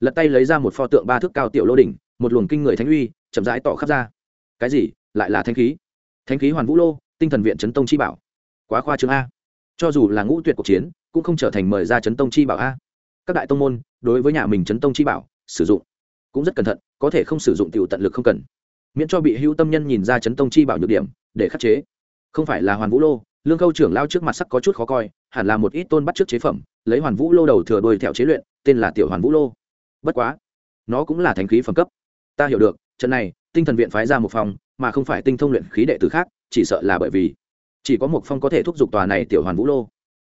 Lật tay lấy ra một pho tượng ba thước cao tiểu lô đỉnh, một luồng kinh người thánh uy, chậm rãi tỏ khắp ra. Cái gì? Lại là thanh khí. Thanh khí hoàn vũ lô, tinh thần viện chấn tông chi bảo quá khoa trương a. Cho dù là ngũ tuyệt cuộc chiến, cũng không trở thành mời ra chấn tông chi bảo a. Các đại tông môn, đối với nhà mình chấn tông chi bảo, sử dụng cũng rất cẩn thận, có thể không sử dụng tiểu tận lực không cần. Miễn cho bị hữu tâm nhân nhìn ra chấn tông chi bảo nhược điểm, để khắc chế. Không phải là hoàn vũ lô, lương khâu trưởng lao trước mặt sắc có chút khó coi, hẳn là một ít tôn bắt trước chế phẩm, lấy hoàn vũ lô đầu thừa đôi theo chế luyện, tên là tiểu hoàn vũ lô. Bất quá, nó cũng là thánh khí phẩm cấp. Ta hiểu được, trận này, tinh thần viện phái ra một phòng, mà không phải tinh thông luyện khí đệ tử khác, chỉ sợ là bởi vì chỉ có một phong có thể thúc giục tòa này tiểu hoàn vũ lô.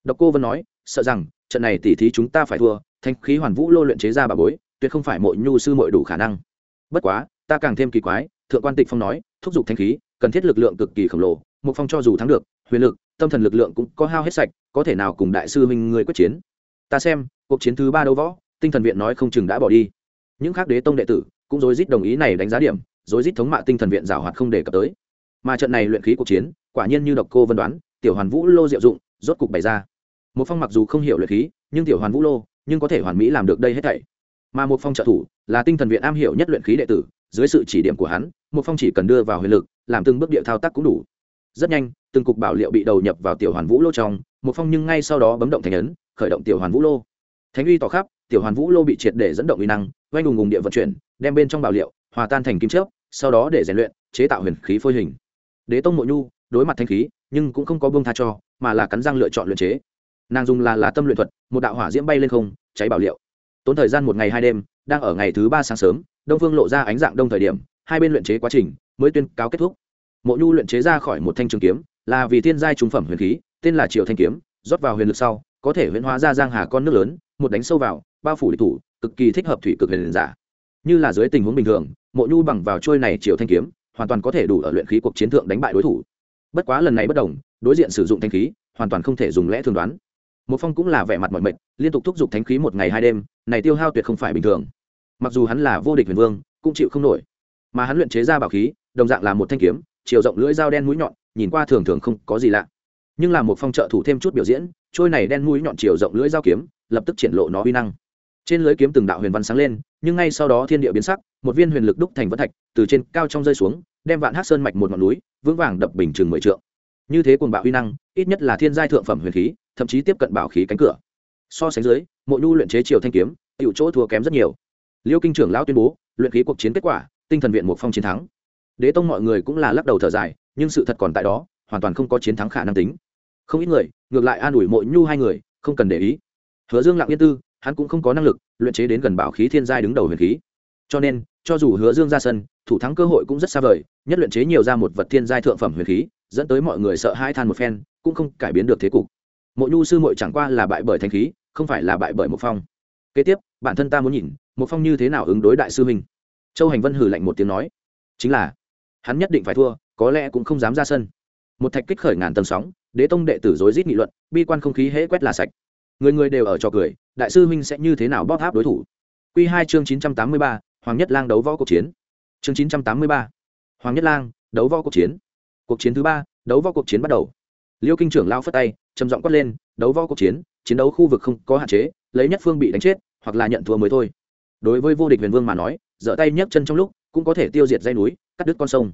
Độc cô vân nói, sợ rằng, trận này tỉ thí chúng ta phải thua, thanh khí hoàn vũ lô luyện chế ra bà bối, tuyệt không phải mọi nhu sư mọi đủ khả năng. Bất quá, ta càng thêm kỳ quái, thượng quan tịch phong nói, thúc giục thanh khí, cần thiết lực lượng cực kỳ khổng lồ một phong cho dù thắng được, huyền lực, tâm thần lực lượng cũng có hao hết sạch, có thể nào cùng đại sư huynh người quyết chiến? Ta xem, cuộc chiến thứ ba đấu võ, tinh thần viện nói không chừng đã bỏ đi. Những khác đế tông đệ tử cũng rối rít đồng ý này đánh giá điểm, rối rít thống mạ tinh thần viện giảo hoạt không đề cập tới. Mà trận này luyện khí cuộc chiến quả nhiên như độc cô vân đoán, tiểu hoàn vũ lô diệu dụng, rốt cục bày ra. Một phong mặc dù không hiểu luyện khí, nhưng tiểu hoàn vũ lô, nhưng có thể hoàn mỹ làm được đây hết thảy. Mà một phong trợ thủ, là tinh thần viện am hiểu nhất luyện khí đệ tử, dưới sự chỉ điểm của hắn, một phong chỉ cần đưa vào huyền lực, làm từng bước địa thao tác cũng đủ. Rất nhanh, từng cục bảo liệu bị đầu nhập vào tiểu hoàn vũ lô trong, một phong nhưng ngay sau đó bấm động thành ấn, khởi động tiểu hoàn vũ lô. Thánh uy tỏ khắp, tiểu hoàn vũ lô bị triệt để dẫn động uy năng, oanh đùng ngùng địa vận chuyển, đem bên trong bảo liệu, hòa tan thành kim chớp, sau đó để rèn luyện, chế tạo huyền khí phôi hình. Đế tông mộ nhu đối mặt thanh khí, nhưng cũng không có bông tha cho, mà là cắn răng lựa chọn luyện chế. Nàng dùng là là tâm luyện thuật, một đạo hỏa diễm bay lên không, cháy bảo liệu. Tốn thời gian một ngày hai đêm, đang ở ngày thứ ba sáng sớm, đông phương lộ ra ánh dạng đông thời điểm, hai bên luyện chế quá trình mới tuyên cáo kết thúc. Mộ nhu luyện chế ra khỏi một thanh trường kiếm, là vì thiên giai trung phẩm huyền khí, tên là triều thanh kiếm, rót vào huyền lực sau, có thể huyền hóa ra giang hà con nước lớn, một đánh sâu vào, bao phủ địch thủ, cực kỳ thích hợp thủy cực huyền giả. Như là dưới tình huống bình thường, mộ nhu bằng vào trôi này triều thanh kiếm, hoàn toàn có thể đủ ở luyện khí cuộc chiến thượng đánh bại đối thủ bất quá lần này bất đồng, đối diện sử dụng thanh khí, hoàn toàn không thể dùng lẽ thường đoán. Một phong cũng là vẻ mặt mọi mệt, liên tục thúc giục thánh khí một ngày hai đêm, này tiêu hao tuyệt không phải bình thường. Mặc dù hắn là vô địch huyền vương, cũng chịu không nổi. Mà hắn luyện chế ra bảo khí, đồng dạng là một thanh kiếm, chiều rộng lưỡi dao đen mũi nhọn, nhìn qua thường thường không có gì lạ. Nhưng là một phong trợ thủ thêm chút biểu diễn, trôi này đen mũi nhọn chiều rộng lưỡi dao kiếm, lập tức triển lộ nó uy năng. Trên lưới kiếm từng đạo huyền văn sáng lên, nhưng ngay sau đó thiên địa biến sắc, một viên huyền lực đúc thành vân thạch, từ trên cao trong rơi xuống, đem vạn hát sơn mạch một ngọn núi vững vàng đập bình chừng mười trượng. Như thế cùng bạo uy năng, ít nhất là thiên giai thượng phẩm huyền khí, thậm chí tiếp cận bảo khí cánh cửa. So sánh dưới, mộ nhu luyện chế triều thanh kiếm, tiểu chỗ thua kém rất nhiều. Liêu kinh trưởng lão tuyên bố, luyện khí cuộc chiến kết quả, tinh thần viện một phong chiến thắng. Đế tông mọi người cũng là lắc đầu thở dài, nhưng sự thật còn tại đó, hoàn toàn không có chiến thắng khả năng tính. Không ít người, ngược lại an ủi mộ nhu hai người, không cần để ý. Hứa dương lặng yên tư, hắn cũng không có năng lực luyện chế đến gần bảo khí thiên giai đứng đầu huyền khí cho nên, cho dù hứa dương ra sân, thủ thắng cơ hội cũng rất xa vời, nhất luyện chế nhiều ra một vật thiên giai thượng phẩm huyền khí, dẫn tới mọi người sợ hai than một phen, cũng không cải biến được thế cục. Mộ nhu sư muội chẳng qua là bại bởi thanh khí, không phải là bại bởi một phong. Kế tiếp, bản thân ta muốn nhìn, một phong như thế nào ứng đối đại sư huynh. Châu hành vân hử lạnh một tiếng nói, chính là, hắn nhất định phải thua, có lẽ cũng không dám ra sân. Một thạch kích khởi ngàn tầng sóng, đế tông đệ tử rối rít nghị luận, bi quan không khí hễ quét là sạch. Người người đều ở trò cười, đại sư huynh sẽ như thế nào bóp áp đối thủ? Q hai chương chín trăm tám mươi ba hoàng nhất lang đấu võ cuộc chiến. Chương chín trăm tám mươi ba. Hoàng nhất lang đấu võ cuộc chiến. Cuộc chiến thứ ba, đấu võ cuộc chiến bắt đầu. Liêu kinh trưởng lao phất tay, trầm giọng quát lên, đấu võ cuộc chiến chiến đấu khu vực không có hạn chế, lấy nhất phương bị đánh chết, hoặc là nhận thua mới thôi. Đối với vô địch huyền vương mà nói giở tay nhấc chân trong lúc, cũng có thể tiêu diệt dây núi, cắt đứt con sông.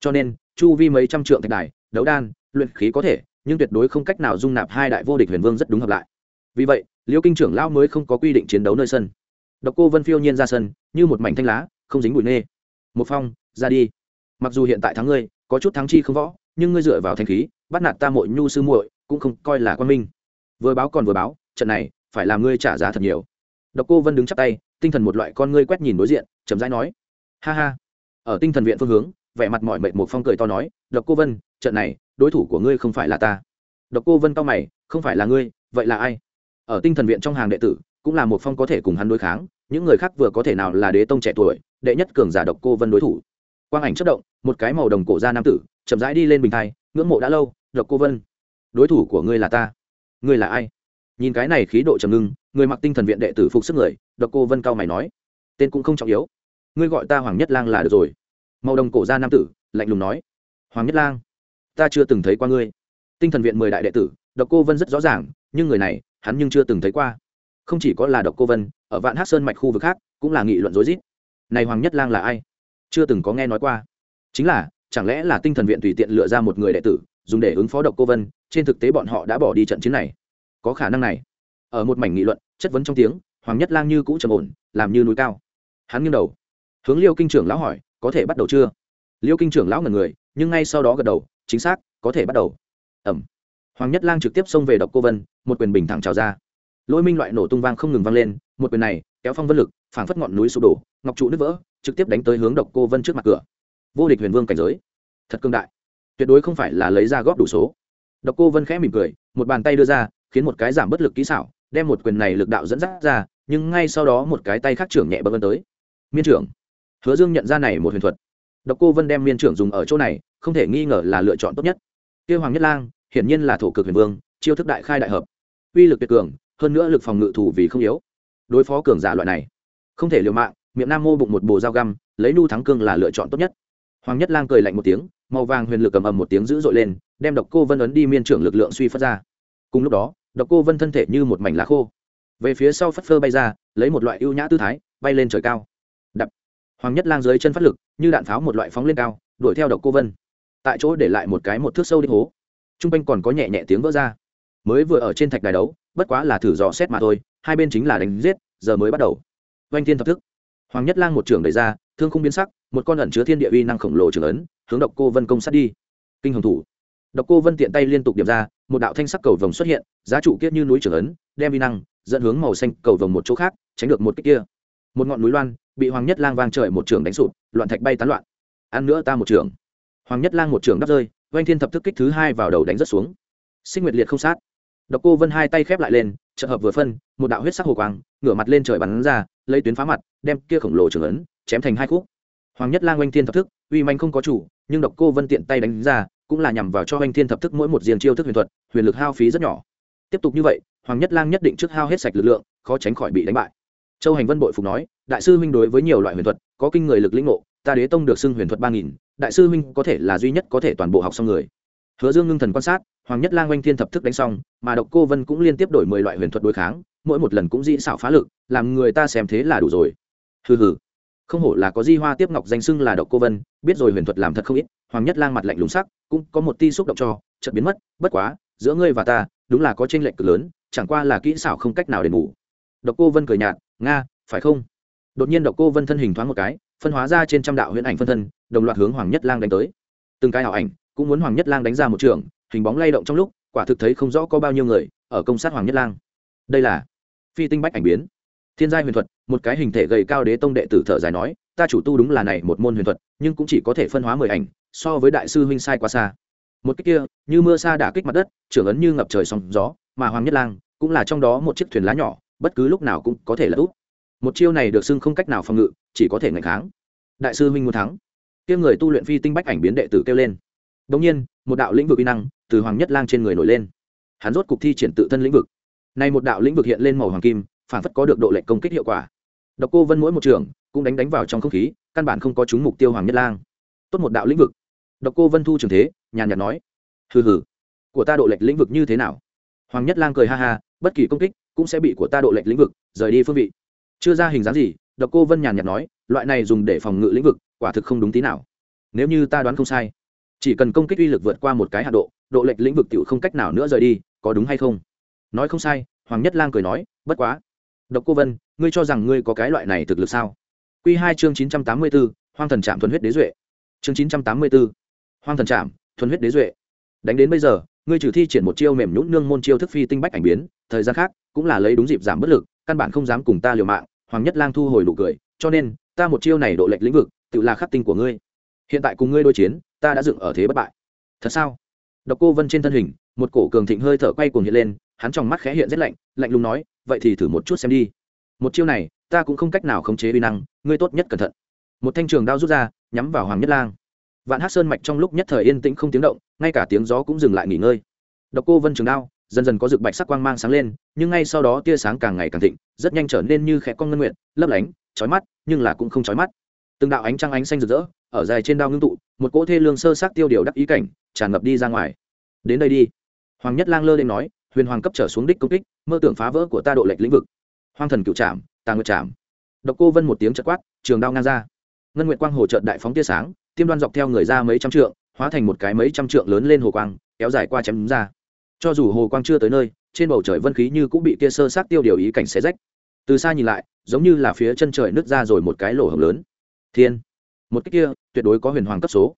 Cho nên, chu vi mấy trăm trượng thạch đài, đấu đan, luyện khí có thể, nhưng tuyệt đối không cách nào dung nạp hai đại vô địch huyền vương rất đúng hợp lại. Vì vậy, liêu kinh trưởng lao mới không có quy định chiến đấu nơi sân. Độc cô vân phiêu nhiên ra sân như một mảnh thanh lá, không dính bụi nê. Một phong, ra đi. Mặc dù hiện tại thắng ngươi, có chút thắng chi không võ, nhưng ngươi dựa vào thanh khí, bắt nạt ta mội nhu sư muội, cũng không coi là quan minh. Vừa báo còn vừa báo, trận này, phải làm ngươi trả giá thật nhiều. Độc cô vân đứng chắp tay, tinh thần một loại con ngươi quét nhìn đối diện, chậm rãi nói. Ha ha. Ở tinh thần viện phương hướng, vẻ mặt mọi mệnh một phong cười to nói, độc cô vân, trận này, đối thủ của ngươi không phải là ta. Độc cô vân cao mày, không phải là ngươi, vậy là ai? Ở tinh thần viện trong hàng đệ tử, cũng là một phong có thể cùng hắn đối kháng những người khác vừa có thể nào là đế tông trẻ tuổi, đệ nhất cường giả độc cô vân đối thủ. Quang ảnh chất động, một cái màu đồng cổ ra nam tử, chậm rãi đi lên bình thai, ngưỡng mộ đã lâu, độc cô vân, đối thủ của ngươi là ta. Ngươi là ai? Nhìn cái này khí độ trầm ngưng, người mặc tinh thần viện đệ tử phục sức người, độc cô vân cao mày nói, tên cũng không trọng yếu. Ngươi gọi ta hoàng nhất lang là được rồi. Màu đồng cổ ra nam tử, lạnh lùng nói, hoàng nhất lang, ta chưa từng thấy qua ngươi. Tinh thần viện mười đại đệ tử, độc cô vân rất rõ ràng, nhưng người này, hắn nhưng chưa từng thấy qua không chỉ có là độc cô vân, ở vạn hát sơn mạch khu vực khác, cũng là nghị luận rối rít. Này hoàng nhất lang là ai? Chưa từng có nghe nói qua. Chính là, chẳng lẽ là tinh thần viện tùy tiện lựa ra một người đệ tử, dùng để ứng phó độc cô vân, trên thực tế bọn họ đã bỏ đi trận chiến này? Có khả năng này. Ở một mảnh nghị luận, chất vấn trong tiếng, hoàng nhất lang như cũ trầm ổn, làm như núi cao. Hắn nghiêng đầu. Hướng liêu kinh trưởng lão hỏi, có thể bắt đầu chưa? Liêu kinh trưởng lão ngần người, nhưng ngay sau đó gật đầu, chính xác, có thể bắt đầu. Ẩm hoàng nhất lang trực tiếp xông về độc cô vân, một quyền bình thẳng trào ra lôi minh loại nổ tung vang không ngừng vang lên, một quyền này, kéo phong vân lực, phảng phất ngọn núi sụp đổ, ngọc trụ nứt vỡ, trực tiếp đánh tới hướng độc cô vân trước mặt cửa. Vô địch huyền vương cảnh giới. Thật cương đại. Tuyệt đối không phải là lấy ra góp đủ số. Độc cô vân khẽ mỉm cười, một bàn tay đưa ra, khiến một cái giảm bất lực kỹ xảo, đem một quyền này lực đạo dẫn dắt ra, nhưng ngay sau đó một cái tay khác trưởng nhẹ bấm vân tới. Miên trưởng. Hứa dương nhận ra này một huyền thuật. Độc cô vân đem miên trưởng dùng ở chỗ này, không thể nghi ngờ là lựa chọn tốt nhất. Kêu hoàng nhất lang, hiển nhiên là thổ cực huyền vương, chiêu thức đại khai đại hợp. Uy lực tuyệt cường hơn nữa lực phòng ngự thủ vì không yếu. Đối phó cường giả loại này, không thể liều mạng, miệng nam mô bụng một bồ dao găm, lấy nu thắng cương là lựa chọn tốt nhất. Hoàng nhất lang cười lạnh một tiếng, màu vàng huyền lực cầm ầm một tiếng dữ dội lên, đem độc cô vân ấn đi miên trưởng lực lượng suy phất ra. Cùng lúc đó, độc cô vân thân thể như một mảnh lá khô, về phía sau phất phơ bay ra, lấy một loại ưu nhã tư thái, bay lên trời cao. Đập. Hoàng nhất lang dưới chân phát lực, như đạn pháo một loại phóng lên cao, đuổi theo độc cô vân. Tại chỗ để lại một cái một thước sâu đi hố. T r u n g quanh còn có nhẹ nhẹ tiếng vỡ ra. Mới vừa ở trên thạch đài đấu bất quá là thử dò xét mà thôi, hai bên chính là đánh giết, giờ mới bắt đầu. Oanh thiên thập thức. Hoàng nhất lang một trưởng đẩy ra, thương không biến sắc, một con ẩn chứa thiên địa uy năng khổng lồ trưởng ấn, hướng độc cô vân công sát đi. Kinh hồng thủ. Độc cô vân tiện tay liên tục điểm ra, một đạo thanh sắc cầu vồng xuất hiện, giá trụ kiết như núi trưởng ấn, đem uy năng dẫn hướng màu xanh cầu vồng một chỗ khác, tránh được một cách kia. Một ngọn núi loan bị hoàng nhất lang vang trời một trường đánh sụp, loạn thạch bay tán loạn. Ăn nữa ta một trường hoàng nhất lang một trường đắp rơi, oanh thiên thập thức kích thứ hai vào đầu đánh rất xuống. Sinh nguyệt liệt không sát độc cô vân hai tay khép lại lên trợ hợp vừa phân, một đạo huyết sắc hồ quang, ngửa mặt lên trời bắn ra, lấy tuyến phá mặt, đem kia khổng lồ trường ấn chém thành hai khúc. Hoàng nhất lang oanh thiên thập thức, uy manh không có chủ, nhưng độc cô vân tiện tay đánh ra, cũng là nhằm vào cho oanh thiên thập thức mỗi một diền chiêu thức huyền thuật, huyền lực hao phí rất nhỏ. Tiếp tục như vậy, hoàng nhất lang nhất định trước hao hết sạch lực lượng, khó tránh khỏi bị đánh bại. Châu hành vân bội phục nói, đại sư huynh đối với nhiều loại huyền thuật, có kinh người lực lĩnh ngộ, ta đế tông được xưng huyền thuật ba nghìn, đại sư huynh có thể là duy nhất có thể toàn bộ học xong người hứa dương ngưng thần quan sát, hoàng nhất lang oanh thiên thập thức đánh xong, mà độc cô vân cũng liên tiếp đổi mười loại huyền thuật đối kháng, mỗi một lần cũng dĩ xảo phá lực, làm người ta xem thế là đủ rồi. Hừ hừ. Không hổ là có di hoa tiếp ngọc danh xưng là độc cô vân, biết rồi huyền thuật làm thật không ít, hoàng nhất lang mặt lạnh lùng sắc, cũng có một ti xúc động cho, chợt biến mất, bất quá, giữa ngươi và ta, đúng là có tranh lệch cực lớn, chẳng qua là kỹ xảo không cách nào đền bù. Độc cô vân cười nhạt, nga, phải không? Đột nhiên độc cô vân thân hình thoáng một cái, phân hóa ra trên trăm đạo huyễn ảnh phân thân, đồng loạt hướng hoàng nhất lang đánh tới. Từng cái ảo ảnh cũng muốn hoàng nhất lang đánh ra một trường, hình bóng lay động trong lúc, quả thực thấy không rõ có bao nhiêu người ở công sát hoàng nhất lang. Đây là phi tinh bách ảnh biến. Thiên giai huyền thuật, một cái hình thể gầy cao đế tông đệ tử thở dài nói, ta chủ tu đúng là này một môn huyền thuật, nhưng cũng chỉ có thể phân hóa mười ảnh, so với đại sư huynh sai quá xa. Một cách kia, như mưa xa đả kích mặt đất, trưởng ấn như ngập trời sóng gió, mà hoàng nhất lang cũng là trong đó một chiếc thuyền lá nhỏ, bất cứ lúc nào cũng có thể là úp. Một chiêu này được xưng không cách nào phòng ngự, chỉ có thể ngày kháng. Đại sư huynh muốn thắng. Kia người tu luyện phi tinh bách ảnh biến đệ tử kêu lên đồng nhiên, một đạo lĩnh vực uy năng từ hoàng nhất lang trên người nổi lên. Hắn rốt cục thi triển tự thân lĩnh vực. Nay một đạo lĩnh vực hiện lên màu hoàng kim, phản phất có được độ lệnh công kích hiệu quả. Độc cô vân mỗi một trường cũng đánh đánh vào trong không khí, căn bản không có trúng mục tiêu hoàng nhất lang. Tốt một đạo lĩnh vực. Độc cô vân thu trường thế, nhàn nhạt nói, hừ hừ, của ta độ lệnh lĩnh vực như thế nào? Hoàng nhất lang cười ha ha, bất kỳ công kích cũng sẽ bị của ta độ lệnh lĩnh vực rời đi phương vị. Chưa ra hình dáng gì, độc cô vân nhàn nhạt nói, loại này dùng để phòng ngự lĩnh vực quả thực không đúng tí nào. Nếu như ta đoán không sai chỉ cần công kích uy lực vượt qua một cái hạ độ độ lệch lĩnh vực t không cách nào nữa rời đi, có đúng hay không? Nói không sai, hoàng nhất lang cười nói, bất quá. Độc cô vân, ngươi cho rằng ngươi có cái loại này thực lực sao? Q hai chương chín trăm tám mươi b ố hoang thần trạm thuần huyết đế duệ. Chương chín trăm tám mươi b ố hoang thần trạm thuần huyết đế duệ. Đánh đến bây giờ, ngươi trừ thi triển một chiêu mềm nhũn nương môn chiêu thức phi tinh bách ảnh biến, thời gian khác, cũng là lấy đúng dịp giảm bất lực, căn bản không dám cùng ta liều mạng, hoàng nhất lang thu hồi đủ cười, cho nên, ta một chiêu này độ lệch lĩnh vực, tự là khắc tinh của ngươi. Hiện tại cùng ngươi đối chiến ta đã dựng ở thế bất bại. Thật sao? Độc cô vân trên thân hình, một cổ cường thịnh hơi thở quay cuồng hiện lên, hắn trong mắt khẽ hiện rất lạnh lạnh lùng nói, vậy thì thử một chút xem đi. Một chiêu này, ta cũng không cách nào khống chế uy năng, ngươi tốt nhất cẩn thận. Một thanh trường đao rút ra, nhắm vào hoàng nhất lang. Vạn hát sơn mạch trong lúc nhất thời yên tĩnh không tiếng động, ngay cả tiếng gió cũng dừng lại nghỉ ngơi. Độc cô vân trường đao, dần dần có rực bạch sắc quang mang sáng lên, nhưng ngay sau đó tia sáng càng ngày càng thịnh, rất nhanh trở nên như khẽ con ngân nguyện, lấp lánh, chói mắt, nhưng là cũng không chói mắt từng đạo ánh trăng ánh xanh rực rỡ, ở dài trên đao ngưng tụ, một cỗ thê lương sơ sát tiêu điều đắc ý cảnh, tràn ngập đi ra ngoài. Đến đây đi. Hoàng nhất lang lơ lên nói, huyền hoàng cấp trở xuống đích công kích, mơ tưởng phá vỡ của ta độ lệch lĩnh vực. Hoang thần cựu trảm tàng nguyệt trảm. Độc cô vân một tiếng chật quát, trường đao ngang ra. Ngân nguyệt quang hồ trợn đại phóng tia sáng, tiêm đoan dọc theo người ra mấy trăm trượng, hóa thành một cái mấy trăm trượng lớn lên hồ quang, kéo dài qua chém ra. Cho dù hồ quang chưa tới nơi, trên bầu trời vân khí như cũng bị tia sơ sát tiêu điều ý cảnh xé rách. Từ xa nhìn lại, giống như là phía chân trời nứt ra rồi một cái lỗ hổng lớn thiên. Một cách kia, tuyệt đối có huyền hoàng cấp số.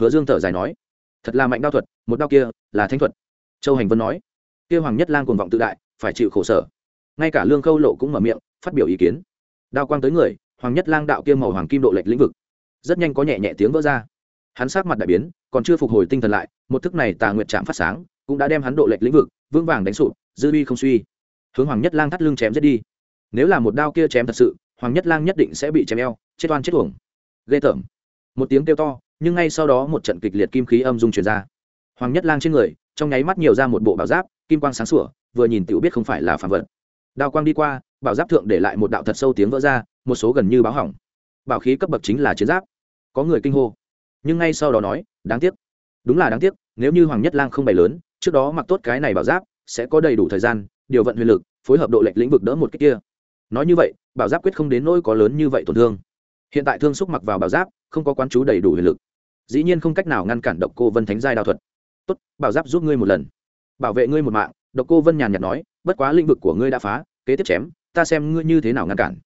Hứa dương thở dài nói, thật là mạnh đao thuật, một đao kia là thanh thuật. Châu hành vân nói, kia hoàng nhất lang cuồng vọng tự đại, phải chịu khổ sở. Ngay cả lương khâu lộ cũng mở miệng, phát biểu ý kiến. Đao quang tới người, hoàng nhất lang đạo kia màu hoàng kim độ lệch lĩnh vực, rất nhanh có nhẹ nhẹ tiếng vỡ ra. Hắn sát mặt đại biến, còn chưa phục hồi tinh thần lại, một thức này tà nguyệt chạm phát sáng, cũng đã đem hắn độ lệch lĩnh vực, vững vàng đánh sụp, dư uy không suy. Hướng hoàng nhất lang thắt lưng chém giết đi. Nếu là một đao kia chém thật sự hoàng nhất lang nhất định sẽ bị chém eo, chết oan chết uổng. Ghê tởm. Một tiếng kêu to, nhưng ngay sau đó một trận kịch liệt kim khí âm dung truyền ra. Hoàng nhất lang trên người, trong nháy mắt nhiều ra một bộ bảo giáp, kim quang sáng sủa, vừa nhìn tựu biết không phải là phạm vật. Đao quang đi qua, bảo giáp thượng để lại một đạo thật sâu tiếng vỡ ra, một số gần như báo hỏng. Bảo khí cấp bậc chính là chiến giáp. Có người kinh hô. Nhưng ngay sau đó nói, đáng tiếc. Đúng là đáng tiếc, nếu như hoàng nhất lang không bày lớn, trước đó mặc tốt cái này bảo giáp, sẽ có đầy đủ thời gian, điều vận huyền lực, phối hợp độ lệnh lĩnh vực đỡ một cách kia nói như vậy, bảo giáp quyết không đến nỗi có lớn như vậy tổn thương. Hiện tại thương xúc mặc vào bảo giáp, không có quán chú đầy đủ huyền lực. Dĩ nhiên không cách nào ngăn cản độc cô vân thánh giai đao thuật. Tốt, bảo giáp giúp ngươi một lần. Bảo vệ ngươi một mạng, độc cô vân nhàn nhạt nói, bất quá lĩnh vực của ngươi đã phá, kế tiếp chém, ta xem ngươi như thế nào ngăn cản.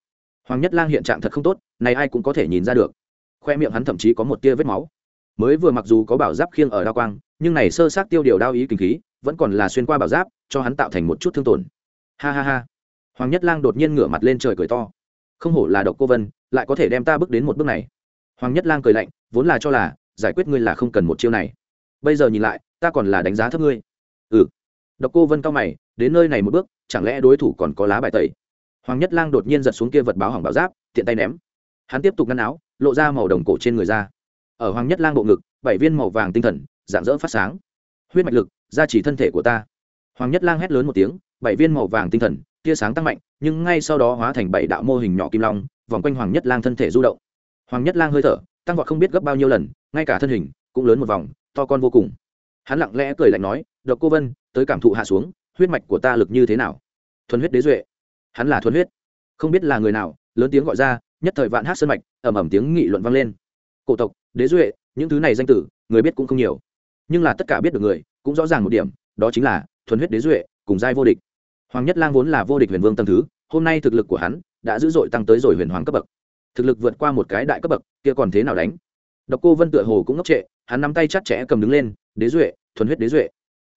Hoàng nhất lang hiện trạng thật không tốt, này ai cũng có thể nhìn ra được. Khoe miệng hắn thậm chí có một tia vết máu. Mới vừa mặc dù có bảo giáp khiêng ở đao quang, nhưng này sơ sát tiêu điều đao ý kinh khí, vẫn còn là xuyên qua bảo giáp, cho hắn tạo thành một chút thương tổn. Ha ha ha hoàng nhất lang đột nhiên ngửa mặt lên trời cười to. Không hổ là độc cô vân, lại có thể đem ta bước đến một bước này. Hoàng nhất lang cười lạnh, vốn là cho là, giải quyết ngươi là không cần một chiêu này. Bây giờ nhìn lại, ta còn là đánh giá thấp ngươi. Ừ. Độc cô vân cao mày, đến nơi này một bước, chẳng lẽ đối thủ còn có lá bài tẩy? Hoàng nhất lang đột nhiên giật xuống kia vật báo hỏng bảo giáp, tiện tay ném. Hắn tiếp tục ngăn áo, lộ ra màu đồng cổ trên người ra. Ở hoàng nhất lang bộ ngực, bảy viên màu vàng tinh thần, dạng dỡ phát sáng. Huyết mạch lực, gia trì thân thể của ta. Hoàng nhất lang hét lớn một tiếng, bảy viên màu vàng tinh thần tia sáng tăng mạnh, nhưng ngay sau đó hóa thành bảy đạo mô hình nhỏ kim long, vòng quanh hoàng nhất lang thân thể du động. Hoàng nhất lang hơi thở, tăng vọt không biết gấp bao nhiêu lần, ngay cả thân hình cũng lớn một vòng, to con vô cùng. Hắn lặng lẽ cười lạnh nói, độc cô vân, tới cảm thụ hạ xuống, huyết mạch của ta lực như thế nào? Thuần huyết đế duệ. Hắn là thuần huyết. Không biết là người nào, lớn tiếng gọi ra, nhất thời vạn hát sơn mạch ẩm ẩm tiếng nghị luận vang lên. Cổ tộc, đế duệ, những thứ này danh tử, người biết cũng không nhiều, nhưng là tất cả biết được người, cũng rõ ràng một điểm, đó chính là thuần huyết đế duệ, cùng giai vô địch hoàng nhất lang vốn là vô địch huyền vương tầng thứ, hôm nay thực lực của hắn đã dữ dội tăng tới rồi huyền hoàng cấp bậc. Thực lực vượt qua một cái đại cấp bậc, kia còn thế nào đánh? Độc cô vân tựa hồ cũng ngốc trệ, hắn nắm tay chặt chẽ cầm đứng lên, đế duệ, thuần huyết đế duệ.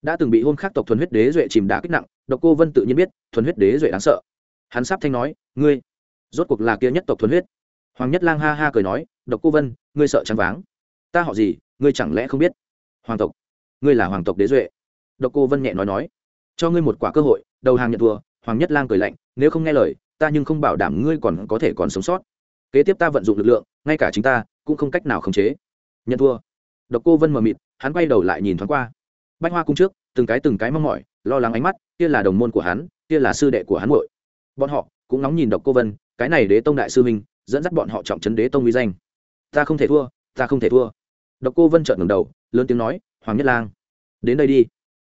Đã từng bị hôn khắc tộc thuần huyết đế duệ chìm đá kích nặng, độc cô vân tự nhiên biết, thuần huyết đế duệ đáng sợ. Hắn sắp thanh nói, ngươi, rốt cuộc là kia nhất tộc thuần huyết. Hoàng nhất lang ha ha cười nói, độc cô vân, ngươi sợ chán váng. Ta họ gì, ngươi chẳng lẽ không biết? Hoàng tộc, ngươi là hoàng tộc đế duệ. Độc cô vân nhẹ nói nói cho ngươi một quả cơ hội, đầu hàng nhận thua, hoàng nhất lang cười lạnh, nếu không nghe lời, ta nhưng không bảo đảm ngươi còn có thể còn sống sót. Kế tiếp ta vận dụng lực lượng, ngay cả chính ta cũng không cách nào khống chế. Nhận thua. Độc cô vân mờ mịt, hắn quay đầu lại nhìn thoáng qua. Bách hoa cung trước, từng cái từng cái mong mỏi, lo lắng ánh mắt, kia là đồng môn của hắn, kia là sư đệ của hắn muội. Bọn họ cũng nóng nhìn độc cô vân, cái này đế tông đại sư minh dẫn dắt bọn họ trọng trấn đế tông uy danh. Ta không thể thua, ta không thể thua. Độc cô vân trợn ngẩng đầu, lớn tiếng nói, hoàng nhất lang, đến đây đi,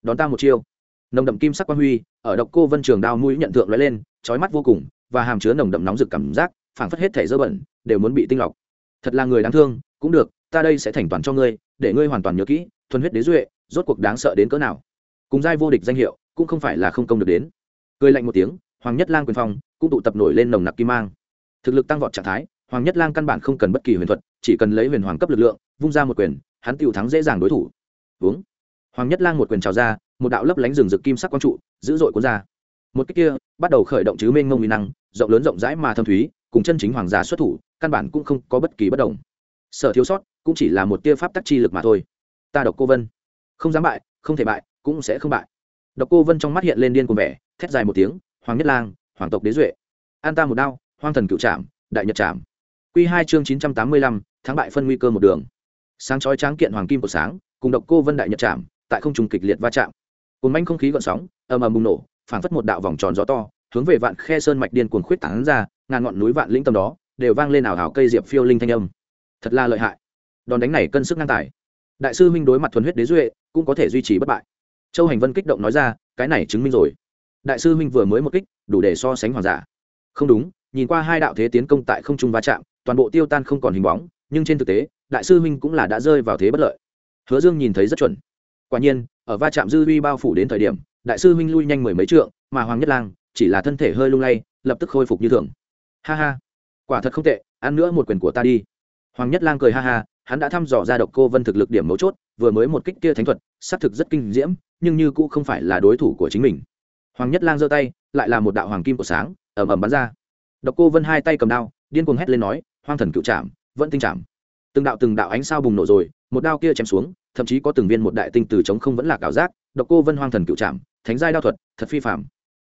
đón ta một chiêu nồng đậm kim sắc quang huy, ở độc cô vân trường đao mũi nhận thượng lóe lên, chói mắt vô cùng, và hàm chứa nồng đậm nóng rực cảm giác, phảng phất hết thể dơ bẩn, đều muốn bị tinh lọc. Thật là người đáng thương, cũng được, ta đây sẽ thành toàn cho ngươi, để ngươi hoàn toàn nhớ kỹ, thuần huyết đế duệ, rốt cuộc đáng sợ đến cỡ nào. Cùng giai vô địch danh hiệu, cũng không phải là không công được đến. Cười lạnh một tiếng, hoàng nhất lang quyền phong, cũng tụ tập nổi lên nồng nặc kim mang. Thực lực tăng vọt trạng thái, hoàng nhất lang căn bản không cần bất kỳ huyền thuật, chỉ cần lấy huyền hoàng cấp lực lượng, vung ra một quyền, hắn tiêu thắng dễ dàng đối thủ. Uống. Hoàng nhất lang một quyền trào ra một đạo lấp lánh rừng rực kim sắc quang trụ, dữ dội cuốn ra. Một cách kia, bắt đầu khởi động chứ mênh mông mỹ năng, rộng lớn rộng rãi mà thâm thúy, cùng chân chính hoàng gia xuất thủ, căn bản cũng không có bất kỳ bất đồng. Sở thiếu sót cũng chỉ là một tia pháp tắc chi lực mà thôi. Ta độc cô vân. Không dám bại, không thể bại, cũng sẽ không bại. Độc cô vân trong mắt hiện lên điên cùng vẻ, thét dài một tiếng, hoàng nhất lang, hoàng tộc đế duệ. An ta một đao, hoang thần cựu trạm đại nhật trạm q hai chương chín trăm tám mươi lăm, thắng bại phân nguy cơ một đường. Sáng chói tráng kiện hoàng kim của sáng, cùng độc cô vân đại nhật trạm tại không trùng kịch liệt va chạm cồn manh không khí gợn sóng, ầm ầm bùng nổ, phảng phất một đạo vòng tròn gió to, hướng về vạn khe sơn mạch điên cuồng khuyết tảng ra, ngàn ngọn núi vạn lĩnh tầm đó, đều vang lên ảo hảo cây diệp phiêu linh thanh âm. Thật là lợi hại. Đòn đánh này cân sức ngang tài. Đại sư minh đối mặt thuần huyết đế duệ, cũng có thể duy trì bất bại. Châu hành vân kích động nói ra, cái này chứng minh rồi. Đại sư minh vừa mới một kích, đủ để so sánh hoàng giả. Không đúng, nhìn qua hai đạo thế tiến công tại không trung va chạm, toàn bộ tiêu tan không còn hình bóng, nhưng trên thực tế, đại sư minh cũng là đã rơi vào thế bất lợi. Hứa dương nhìn thấy rất chuẩn quả nhiên, ở va chạm dư uy bao phủ đến thời điểm, đại sư minh lui nhanh mười mấy trượng, mà hoàng nhất lang chỉ là thân thể hơi lung lay, lập tức khôi phục như thường. Ha ha, quả thật không tệ, ăn nữa một quyền của ta đi. Hoàng nhất lang cười ha ha, hắn đã thăm dò ra độc cô vân thực lực điểm mấu chốt, vừa mới một kích kia thánh thuật, xác thực rất kinh diễm, nhưng như cũ không phải là đối thủ của chính mình. Hoàng nhất lang giơ tay, lại là một đạo hoàng kim của sáng ẩm ẩm bắn ra. Độc cô vân hai tay cầm đao, điên cuồng hét lên nói, hoang thần cựu trảm, vẫn tinh trảm từng đạo từng đạo ánh sao bùng nổ rồi, một đao kia chém xuống, thậm chí có từng viên một đại tinh từ chống không vẫn là cảo giác, độc cô vân hoang thần cựu trạm thánh giai đao thuật, thật phi phạm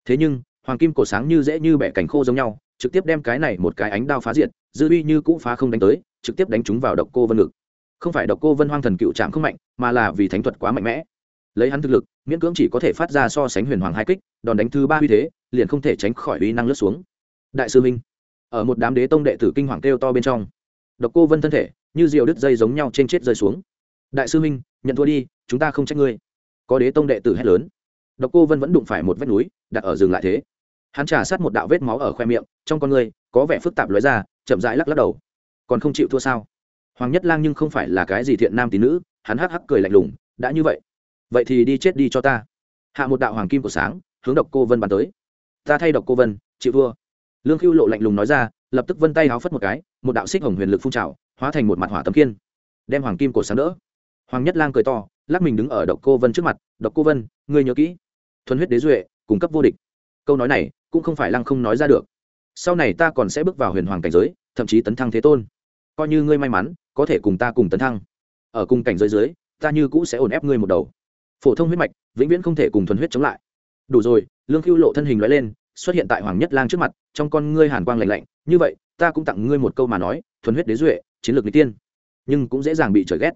thế nhưng, hoàng kim cổ sáng như dễ như bẻ cành khô giống nhau, trực tiếp đem cái này một cái ánh đao phá diệt, dư uy như cũ phá không đánh tới, trực tiếp đánh chúng vào độc cô vân ngực. Không phải độc cô vân hoang thần cựu trạm không mạnh, mà là vì thánh thuật quá mạnh mẽ. Lấy hắn thực lực, miễn cưỡng chỉ có thể phát ra so sánh huyền hoàng hai kích, đòn đánh thứ ba uy thế, liền không thể tránh khỏi uy năng lướt xuống. Đại sư minh, ở một đám đế tông đệ tử kinh hoàng kêu to bên trong, độc cô vân thân thể như diều đứt dây giống nhau trên chết rơi xuống. Đại sư minh, nhận thua đi, chúng ta không trách ngươi. Có đế tông đệ tử hét lớn. Độc cô vân vẫn đụng phải một vách núi, đặt ở dừng lại thế. Hắn trả sát một đạo vết máu ở khoe miệng, trong con người, có vẻ phức tạp lóe ra, chậm rãi lắc lắc đầu. Còn không chịu thua sao? Hoàng nhất lang nhưng không phải là cái gì thiện nam tín nữ, hắn hắc hắc cười lạnh lùng, đã như vậy. Vậy thì đi chết đi cho ta. Hạ một đạo hoàng kim của sáng, hướng độc cô vân bàn tới. Ta thay độc cô vân, chịu thua. Lương khưu lộ lạnh lùng nói ra, lập tức vân tay háo phất một cái, một đạo xích hồng huyền lực phun trào hóa thành một mặt hỏa tấm kiên, đem hoàng kim cổ sáng đỡ. Hoàng nhất lang cười to, lắc mình đứng ở độc cô vân trước mặt, độc cô vân, ngươi nhớ kỹ, thuần huyết đế duệ, cung cấp vô địch. Câu nói này cũng không phải lăng không nói ra được. Sau này ta còn sẽ bước vào huyền hoàng cảnh giới, thậm chí tấn thăng thế tôn. Coi như ngươi may mắn, có thể cùng ta cùng tấn thăng. Ở cùng cảnh giới dưới, ta như cũ sẽ ổn ép ngươi một đầu. Phổ thông huyết mạch, vĩnh viễn không thể cùng thuần huyết chống lại. Đủ rồi, lương khưu lộ thân hình loại lên, xuất hiện tại hoàng nhất lang trước mặt, trong con ngươi hàn quang lạnh lạnh, như vậy, ta cũng tặng ngươi một câu mà nói, thuần huyết đế duệ chiến lược n tiên, nhưng cũng dễ dàng bị trời ghét.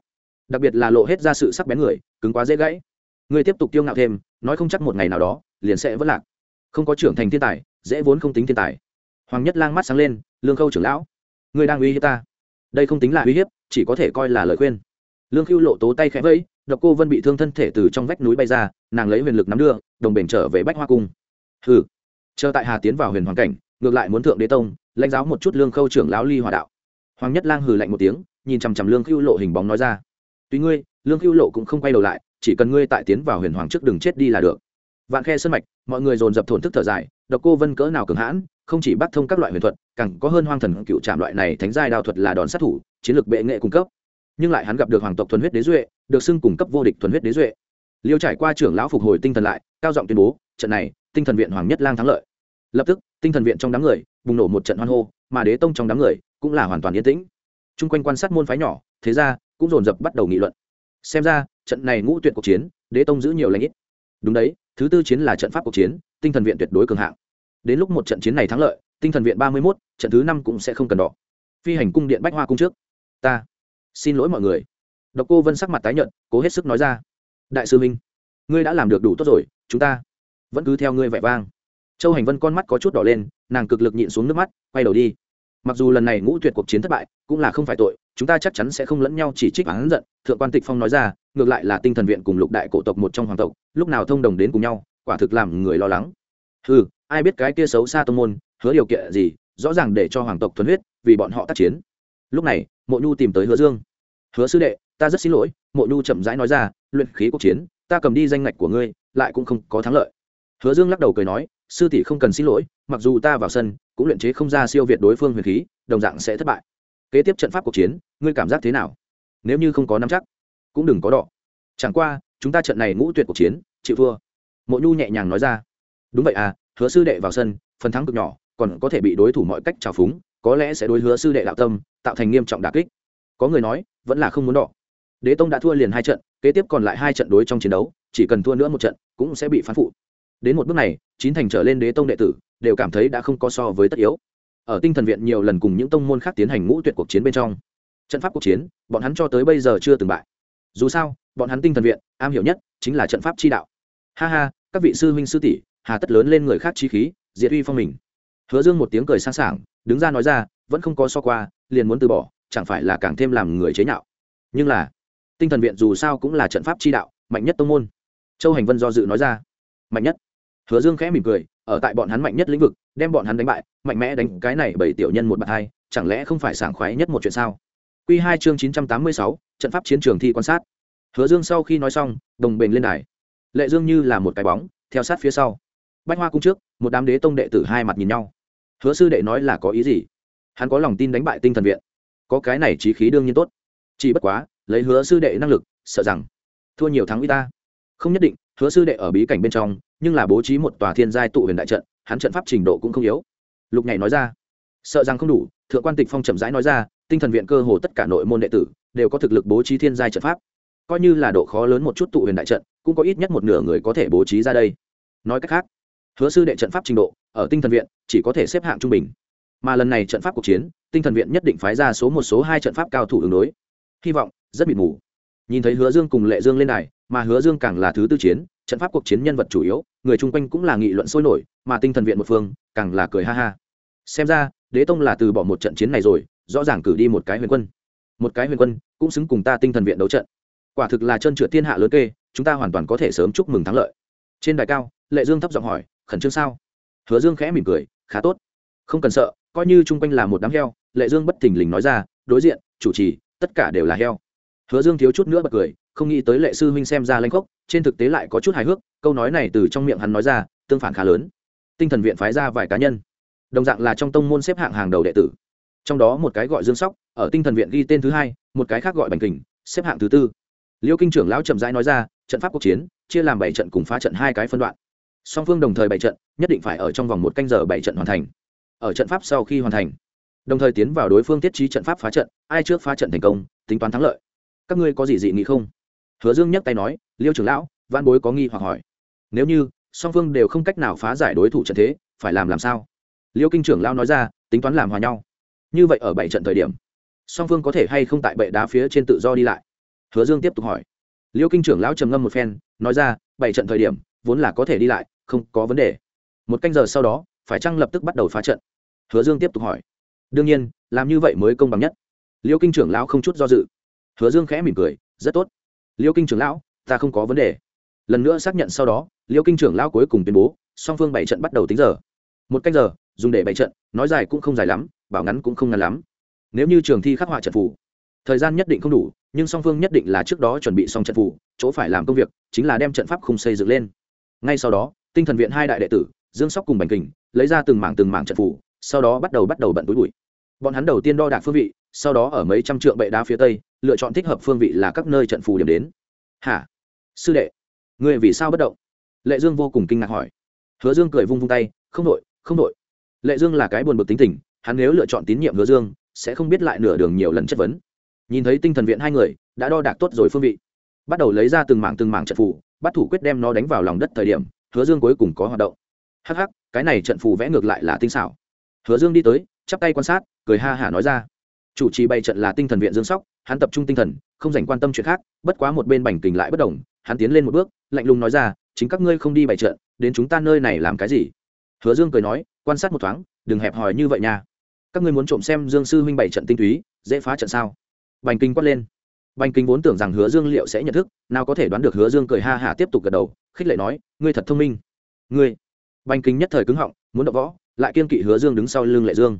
Đặc biệt là lộ hết ra sự sắc bén người, cứng quá dễ gãy. Ngươi tiếp tục tiêu ngạo thêm, nói không chắc một ngày nào đó, liền sẽ vất lạc. Không có trưởng thành thiên tài, dễ vốn không tính thiên tài. Hoàng nhất lang mắt sáng lên, lương khâu trưởng lão, ngươi đang uy hiếp ta. Đây không tính là uy hiếp, chỉ có thể coi là lời khuyên. Lương khưu lộ tố tay khẽ vẫy, độc cô vân bị thương thân thể từ trong vách núi bay ra, nàng lấy huyền lực nắm đưa, đồng bền trở về bách hoa cung. Hừ. Chờ tại hà tiến vào huyền hoàng cảnh, ngược lại muốn thượng đế tông, lãnh giáo một chút lương khâu trưởng lão ly hòa đạo hoàng nhất lang hừ lạnh một tiếng, nhìn chằm chằm lương khưu lộ hình bóng nói ra. Tuy ngươi, lương khưu lộ cũng không quay đầu lại, chỉ cần ngươi tại tiến vào huyền hoàng trước đừng chết đi là được. Vạn khe sân mạch, mọi người dồn dập thổn thức thở dài, độc cô vân cỡ nào cường hãn, không chỉ bắt thông các loại huyền thuật, càng có hơn hoang thần cựu trạm loại này thánh giai đao thuật là đòn sát thủ, chiến lược bệ nghệ cung cấp. Nhưng lại hắn gặp được hoàng tộc thuần huyết đế duệ, được xưng cung cấp vô địch thuần huyết đế duệ. Liêu trải qua trưởng lão phục hồi tinh thần lại, cao giọng tuyên bố, trận này, tinh thần viện hoàng nhất lang thắng lợi. Lập tức, tinh thần viện trong đám người bùng nổ một trận hoan hô mà đế tông trong đám người cũng là hoàn toàn yên tĩnh. T r u n g quanh quan sát môn phái nhỏ, thế ra cũng dồn dập bắt đầu nghị luận. Xem ra, trận này ngũ tuyệt cuộc chiến, đế tông giữ nhiều lãnh ít. Đúng đấy, thứ tư chiến là trận pháp cuộc chiến, tinh thần viện tuyệt đối cường hạng. Đến lúc một trận chiến này thắng lợi, tinh thần viện ba mươi mốt, trận thứ năm cũng sẽ không cần đỏ phi hành cung điện bách hoa cung trước. Ta xin lỗi mọi người. Độc cô vân sắc mặt tái nhận cố hết sức nói ra. Đại sư minh, ngươi đã làm được đủ tốt rồi, chúng ta vẫn cứ theo ngươi vẻ vang. Châu hành vân con mắt có chút đỏ lên nàng cực lực nhịn xuống nước mắt, quay đầu đi. Mặc dù lần này ngũ tuyệt cuộc chiến thất bại, cũng là không phải tội, chúng ta chắc chắn sẽ không lẫn nhau chỉ trích hắn giận, thượng quan tịch phong nói ra, ngược lại là tinh thần viện cùng lục đại cổ tộc một trong hoàng tộc, lúc nào thông đồng đến cùng nhau, quả thực làm người lo lắng. Ừ ai biết cái kia xấu xa tông môn, hứa điều kiện gì, rõ ràng để cho hoàng tộc thuần huyết, vì bọn họ tác chiến. Lúc này, mộ nhu tìm tới hứa dương. Hứa sư đệ, ta rất xin lỗi, mộ nhu chậm rãi nói ra, luyện khí cuộc chiến, ta cầm đi danh ngạch của ngươi, lại cũng không có thắng lợi. Hứa dương lắc đầu cười nói sư tỷ không cần xin lỗi, mặc dù ta vào sân, cũng luyện chế không ra siêu việt đối phương huyền khí, đồng dạng sẽ thất bại. Kế tiếp trận pháp cuộc chiến, ngươi cảm giác thế nào? Nếu như không có nắm chắc, cũng đừng có đỏ chẳng qua, chúng ta trận này ngũ tuyệt cuộc chiến, chịu thua. Mộ nhu nhẹ nhàng nói ra. Đúng vậy à hứa sư đệ vào sân, phần thắng cực nhỏ, còn có thể bị đối thủ mọi cách trào phúng, có lẽ sẽ đối hứa sư đệ đạo tâm, tạo thành nghiêm trọng đà kích. Có người nói, vẫn là không muốn đỏ đế tông đã thua liền hai trận, kế tiếp còn lại hai trận đối trong chiến đấu, chỉ cần thua nữa một trận, cũng sẽ bị phán phụ đến một bước này, chín thành trở lên đế tông đệ tử đều cảm thấy đã không có so với tất yếu. Ở tinh thần viện nhiều lần cùng những tông môn khác tiến hành ngũ tuyệt cuộc chiến bên trong, trận pháp cuộc chiến, bọn hắn cho tới bây giờ chưa từng bại. Dù sao, bọn hắn tinh thần viện, am hiểu nhất chính là trận pháp chi đạo. Ha ha, các vị sư huynh sư tỷ, hà tất lớn lên người khác chi khí, diệt uy phong mình. Hứa dương một tiếng cười sang sảng, đứng ra nói ra, vẫn không có so qua, liền muốn từ bỏ, chẳng phải là càng thêm làm người chế nhạo. Nhưng là, tinh thần viện dù sao cũng là trận pháp chi đạo, mạnh nhất tông môn. Châu hành vân do dự nói ra, mạnh nhất hứa dương khẽ mỉm cười, ở tại bọn hắn mạnh nhất lĩnh vực, đem bọn hắn đánh bại, mạnh mẽ đánh cái này bảy tiểu nhân một bậc hai, chẳng lẽ không phải sảng khoái nhất một chuyện sao? Q hai chương chín trăm tám mươi sáu, trận pháp chiến trường thi quan sát. Hứa dương sau khi nói xong, đồng bền lên đài. Lệ dương như là một cái bóng, theo sát phía sau. Bách hoa cung trước, một đám đế tông đệ tử hai mặt nhìn nhau. Hứa sư đệ nói là có ý gì? Hắn có lòng tin đánh bại tinh thần viện. Có cái này trí khí đương nhiên tốt. Chỉ bất quá, lấy hứa sư đệ năng lực, sợ rằng thua nhiều thắng y ta. Không nhất định, hứa sư đệ ở bí cảnh bên trong nhưng là bố trí một tòa thiên giai tụ huyền đại trận, hắn trận pháp trình độ cũng không yếu. Lục nhảy nói ra, sợ rằng không đủ, thượng quan tịch phong chậm rãi nói ra, tinh thần viện cơ hồ tất cả nội môn đệ tử đều có thực lực bố trí thiên giai trận pháp. Coi như là độ khó lớn một chút tụ huyền đại trận, cũng có ít nhất một nửa người có thể bố trí ra đây. Nói cách khác, hứa sư đệ trận pháp trình độ ở tinh thần viện chỉ có thể xếp hạng trung bình. Mà lần này trận pháp cuộc chiến, tinh thần viện nhất định phái ra số một, số hai trận pháp cao thủ ứng đối. Hy vọng rất mịt mù. Nhìn thấy hứa dương cùng lệ dương lên này mà hứa dương càng là thứ tư chiến trận pháp cuộc chiến nhân vật chủ yếu, người chung quanh cũng là nghị luận sôi nổi, mà tinh thần viện một phương càng là cười ha ha. Xem ra, đế tông là từ bỏ một trận chiến này rồi, rõ ràng cử đi một cái huyền quân. Một cái huyền quân cũng xứng cùng ta tinh thần viện đấu trận. Quả thực là chân trượt thiên hạ lớn kê, chúng ta hoàn toàn có thể sớm chúc mừng thắng lợi. Trên đài cao, lệ dương thấp giọng hỏi, khẩn trương sao? Hứa dương khẽ mỉm cười, khá tốt. Không cần sợ, coi như chung quanh là một đám heo. Lệ dương bất thình lình nói ra, đối diện, chủ trì, tất cả đều là heo. Hứa dương thiếu chút nữa bật cười không nghĩ tới lệ sư huynh xem ra lanh khốc, trên thực tế lại có chút hài hước, câu nói này từ trong miệng hắn nói ra, tương phản khá lớn. Tinh thần viện phái ra vài cá nhân, đồng dạng là trong tông môn xếp hạng hàng đầu đệ tử. Trong đó một cái gọi dương sóc, ở tinh thần viện ghi tên thứ hai, một cái khác gọi bành kình, xếp hạng thứ tư. Liêu kinh trưởng lão chậm rãi nói ra, trận pháp quốc chiến, chia làm bảy trận cùng phá trận hai cái phân đoạn. Song phương đồng thời bảy trận, nhất định phải ở trong vòng một canh giờ bảy trận hoàn thành. Ở trận pháp sau khi hoàn thành, đồng thời tiến vào đối phương tiết trí trận pháp phá trận, ai trước phá trận thành công, tính toán thắng lợi. Các ngươi có gì dị nghị không? Hứa dương nhấc tay nói, liêu trưởng lão văn bối có nghi hoặc hỏi. Nếu như song phương đều không cách nào phá giải đối thủ trận thế, phải làm làm sao? Liêu kinh trưởng lão nói ra, tính toán làm hòa nhau. Như vậy ở bảy trận thời điểm, song phương có thể hay không tại bệ đá phía trên tự do đi lại? Hứa dương tiếp tục hỏi. Liêu kinh trưởng lão trầm ngâm một phen, nói ra, bảy trận thời điểm, vốn là có thể đi lại, không có vấn đề. Một canh giờ sau đó, phải chăng lập tức bắt đầu phá trận? Hứa dương tiếp tục hỏi. Đương nhiên, làm như vậy mới công bằng nhất. Liêu kinh trưởng lão không chút do dự. Hứa dương khẽ mỉm cười, rất tốt liêu kinh trưởng lão, ta không có vấn đề. Lần nữa xác nhận sau đó, liêu kinh trưởng lão cuối cùng tuyên bố, song phương bảy trận bắt đầu tính giờ. Một canh giờ, dùng để bảy trận, nói dài cũng không dài lắm, bảo ngắn cũng không ngắn lắm. Nếu như trường thi khắc họa trận phủ thời gian nhất định không đủ, nhưng song phương nhất định là trước đó chuẩn bị xong trận phủ chỗ phải làm công việc, chính là đem trận pháp khung xây dựng lên. Ngay sau đó, tinh thần viện hai đại đệ tử, dương sóc cùng bành kình, lấy ra từng mảng từng mảng trận phủ sau đó bắt đầu bắt đầu bận túi bụi. Bọn hắn đầu tiên đo đạc phương vị, sau đó ở mấy trăm trượng bệ đá phía tây lựa chọn thích hợp phương vị là các nơi trận phù điểm đến. Hả? Sư đệ người vì sao bất động? Lệ dương vô cùng kinh ngạc hỏi. Hứa dương cười vung vung tay, không đội không đội lệ dương là cái buồn bực tính tình, hắn nếu lựa chọn tín nhiệm hứa dương, sẽ không biết lại nửa đường nhiều lần chất vấn. Nhìn thấy tinh thần viện hai người, đã đo đạc tốt rồi phương vị. Bắt đầu lấy ra từng mảng từng mảng trận phù, bắt thủ quyết đem nó đánh vào lòng đất thời điểm, hứa dương cuối cùng có hoạt động. Hắc hắc, cái này trận phù vẽ ngược lại là tinh xảo. Hứa dương đi tới, chắp tay quan sát, cười ha hả nói ra chủ trì bày trận là tinh thần viện dương sóc, hắn tập trung tinh thần, không dành quan tâm chuyện khác, bất quá một bên bành kình lại bất đồng hắn tiến lên một bước, lạnh lùng nói ra, chính các ngươi không đi bày trận, đến chúng ta nơi này làm cái gì? Hứa dương cười nói, quan sát một thoáng, đừng hẹp hòi như vậy nha. Các ngươi muốn trộm xem dương sư huynh bày trận tinh túy, dễ phá trận sao? Bành kinh quát lên. Bành kinh vốn tưởng rằng hứa dương liệu sẽ nhận thức, nào có thể đoán được hứa dương cười ha hả tiếp tục gật đầu, khích lệ nói, ngươi thật thông minh. Ngươi. Bành kinh nhất thời cứng họng, muốn đập võ, lại kiên kỵ hứa dương đứng sau lưng lệ dương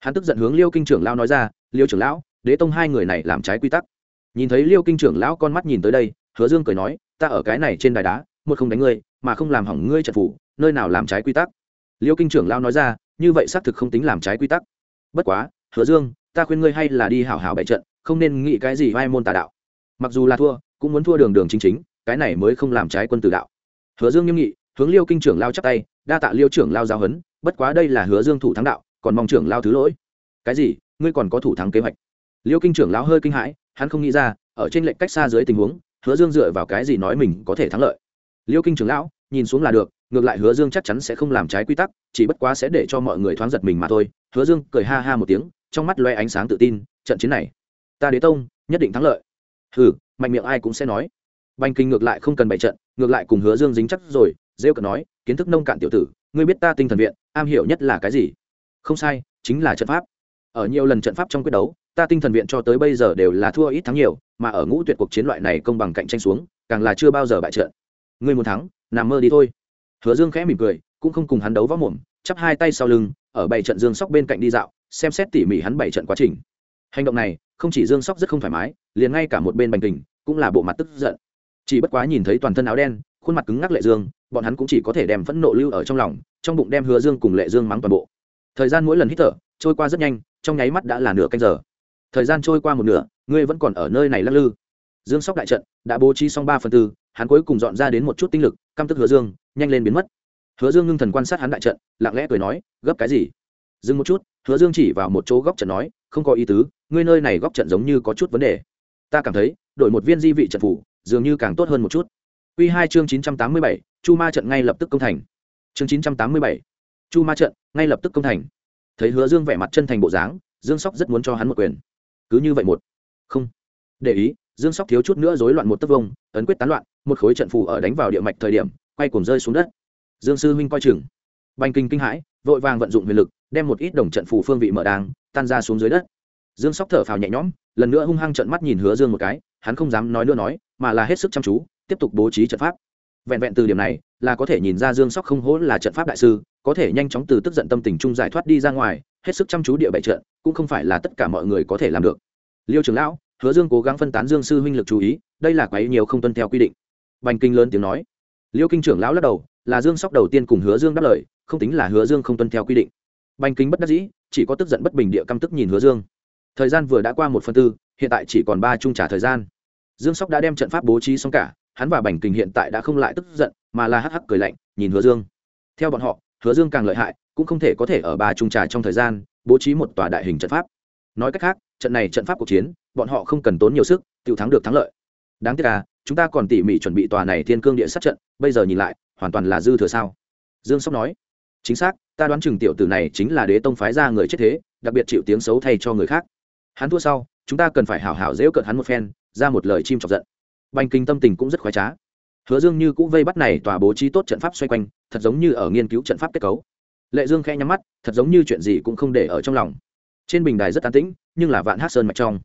hắn tức giận hướng liêu kinh trưởng lao nói ra, liêu trưởng lão, đế tông hai người này làm trái quy tắc. Nhìn thấy liêu kinh trưởng lão con mắt nhìn tới đây, hứa dương cười nói, ta ở cái này trên đài đá, một không đánh ngươi, mà không làm hỏng ngươi trận phủ, nơi nào làm trái quy tắc? Liêu kinh trưởng lao nói ra, như vậy xác thực không tính làm trái quy tắc. Bất quá, hứa dương, ta khuyên ngươi hay là đi hảo hảo bại trận, không nên nghĩ cái gì vai môn tà đạo. Mặc dù là thua, cũng muốn thua đường đường chính chính, cái này mới không làm trái quân tử đạo. Hứa dương nghiêm nghị, hướng liêu kinh trưởng lao chắp tay, đa tạ liêu trưởng lao giao hấn bất quá đây là hứa dương thủ thắng đạo còn mong trưởng lao thứ lỗi. Cái gì? Ngươi còn có thủ thắng kế hoạch. Liêu kinh trưởng lao hơi kinh hãi, hắn không nghĩ ra, ở trên lệnh cách xa dưới tình huống, hứa dương dựa vào cái gì nói mình có thể thắng lợi? Liêu kinh trưởng lão, nhìn xuống là được, ngược lại hứa dương chắc chắn sẽ không làm trái quy tắc, chỉ bất quá sẽ để cho mọi người thoáng giật mình mà thôi. Hứa dương cười ha ha một tiếng, trong mắt loe ánh sáng tự tin, trận chiến này, ta đế tông, nhất định thắng lợi. Hừ, mạnh miệng ai cũng sẽ nói. Banh kinh ngược lại không cần bày trận, ngược lại cùng hứa dương dính chắc rồi, rêu cợt nói, kiến thức nông cạn tiểu tử, ngươi biết ta tinh thần viện, am hiểu nhất là cái gì? Không sai, chính là trận pháp. Ở nhiều lần trận pháp trong quyết đấu, ta tinh thần viện cho tới bây giờ đều là thua ít thắng nhiều, mà ở ngũ tuyệt cuộc chiến loại này công bằng cạnh tranh xuống, càng là chưa bao giờ bại trận. Ngươi muốn thắng, nằm mơ đi thôi. Hứa dương khẽ mỉm cười, cũng không cùng hắn đấu võ mồm, chắp hai tay sau lưng, ở bảy trận dương sóc bên cạnh đi dạo, xem xét tỉ mỉ hắn bảy trận quá trình. Hành động này, không chỉ dương sóc rất không thoải mái, liền ngay cả một bên bành tình cũng là bộ mặt tức giận. Chỉ bất quá nhìn thấy toàn thân áo đen, khuôn mặt cứng ngắc lệ dương, bọn hắn cũng chỉ có thể đem phẫn nộ lưu ở trong lòng, trong bụng đem hứa dương cùng lệ dương mắng toàn bộ thời gian mỗi lần hít thở trôi qua rất nhanh trong nháy mắt đã là nửa canh giờ. Thời gian trôi qua một nửa ngươi vẫn còn ở nơi này lắc lư. Dương sóc đại trận đã bố trí xong ba phần tư hắn cuối cùng dọn ra đến một chút tinh lực căm tức hứa dương nhanh lên biến mất. Hứa dương ngưng thần quan sát hắn đại trận lặng lẽ cười nói gấp cái gì? Dừng một chút hứa dương chỉ vào một chỗ góc trận nói không có ý tứ ngươi nơi này góc trận giống như có chút vấn đề. Ta cảm thấy đổi một viên di vị trận phủ dường như càng tốt hơn một chút. Quy 2 chương 987, Chu Ma trận ngay lập tức công thành. Chương 987 chu ma trận, ngay lập tức công thành. Thấy hứa dương vẻ mặt chân thành bộ dáng, dương sóc rất muốn cho hắn một quyền. Cứ như vậy một. Không. Để ý, dương sóc thiếu chút nữa rối loạn một tấc vông, ấn quyết tán loạn, một khối trận phù ở đánh vào địa mạch thời điểm, quay cuồng rơi xuống đất. Dương sư huynh coi chừng. Banh kinh kinh hãi, vội vàng vận dụng huyền lực, đem một ít đồng trận phù phương vị mở đàng tan ra xuống dưới đất. Dương sóc thở phào nhẹ nhõm, lần nữa hung hăng trận mắt nhìn hứa dương một cái, hắn không dám nói nữa nói, mà là hết sức chăm chú, tiếp tục bố trí trận pháp vẹn vẹn từ điểm này là có thể nhìn ra dương sóc không hố là trận pháp đại sư, có thể nhanh chóng từ tức giận tâm tình trung giải thoát đi ra ngoài, hết sức chăm chú địa bại trận, cũng không phải là tất cả mọi người có thể làm được. Liêu trưởng lão, hứa dương cố gắng phân tán dương sư huynh lực chú ý, đây là quấy nhiều không tuân theo quy định. Bành kinh lớn tiếng nói. Liêu kinh trưởng lão lắc đầu, là dương sóc đầu tiên cùng hứa dương đáp lời, không tính là hứa dương không tuân theo quy định. Bành kinh bất đắc dĩ, chỉ có tức giận bất bình địa căm tức nhìn hứa dương. Thời gian vừa đã qua một phần tư, hiện tại chỉ còn ba trung trả thời gian. Dương sóc đã đem trận pháp bố trí xong cả hắn và bành kình hiện tại đã không lại tức giận, mà là hắc hắc cười lạnh, nhìn hứa dương. Theo bọn họ, hứa dương càng lợi hại, cũng không thể có thể ở ba trung trà trong thời gian, bố trí một tòa đại hình trận pháp. Nói cách khác, trận này trận pháp cuộc chiến, bọn họ không cần tốn nhiều sức tự thắng được thắng lợi. Đáng tiếc là chúng ta còn tỉ mỉ chuẩn bị tòa này thiên cương địa sát trận, bây giờ nhìn lại, hoàn toàn là dư thừa sao? Dương sóc nói. Chính xác, ta đoán chừng tiểu tử này chính là đế tông phái ra người chết thế, đặc biệt chịu tiếng xấu thay cho người khác. Hắn thua sau, chúng ta cần phải hảo hảo dễu cợt hắn một phen, ra một lời chim chọc giận bành kinh tâm tình cũng rất khoái trá. Hứa dương như cũ vây bắt này tòa bố trí tốt trận pháp xoay quanh, thật giống như ở nghiên cứu trận pháp kết cấu. Lệ dương khẽ nhắm mắt, thật giống như chuyện gì cũng không để ở trong lòng. Trên bình đài rất an tĩnh, nhưng là vạn hát sơn mạch trong.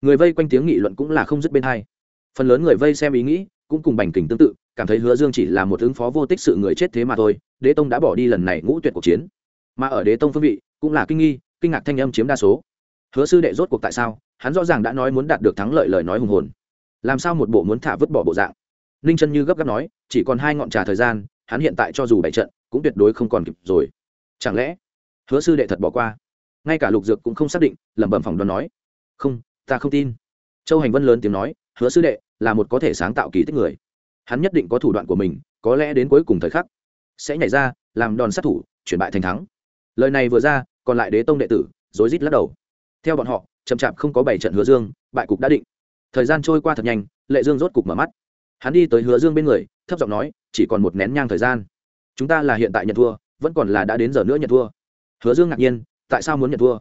Người vây quanh tiếng nghị luận cũng là không dứt bên hai. Phần lớn người vây xem ý nghĩ, cũng cùng bành kình tương tự, cảm thấy hứa dương chỉ là một ứng phó vô tích sự người chết thế mà thôi, đế tông đã bỏ đi lần này ngũ tuyệt cuộc chiến. Mà ở đế tông phương vị, cũng là kinh nghi, kinh ngạc thanh âm chiếm đa số. Hứa sư đệ rốt cuộc tại sao? Hắn rõ ràng đã nói muốn đạt được thắng lợi lời nói hùng hồn làm sao một bộ muốn thả vứt bỏ bộ dạng? Ninh chân như gấp gáp nói, chỉ còn hai ngọn trà thời gian, hắn hiện tại cho dù bảy trận, cũng tuyệt đối không còn kịp rồi. Chẳng lẽ, hứa sư đệ thật bỏ qua? Ngay cả lục dược cũng không xác định, lẩm bẩm phỏng đoán nói. Không, ta không tin. Châu hành vân lớn tiếng nói, hứa sư đệ là một có thể sáng tạo kỳ tích người. Hắn nhất định có thủ đoạn của mình, có lẽ đến cuối cùng thời khắc sẽ nhảy ra, làm đòn sát thủ, chuyển bại thành thắng. Lời này vừa ra, còn lại đế tông đệ tử rối rít lắc đầu. Theo bọn họ, chậm chạp không có bảy trận hứa dương, bại cục đã định thời gian trôi qua thật nhanh, lệ dương rốt cục mở mắt. Hắn đi tới hứa dương bên người, thấp giọng nói, chỉ còn một nén nhang thời gian. Chúng ta là hiện tại nhận thua, vẫn còn là đã đến giờ nữa nhận thua. Hứa dương ngạc nhiên, tại sao muốn nhận thua?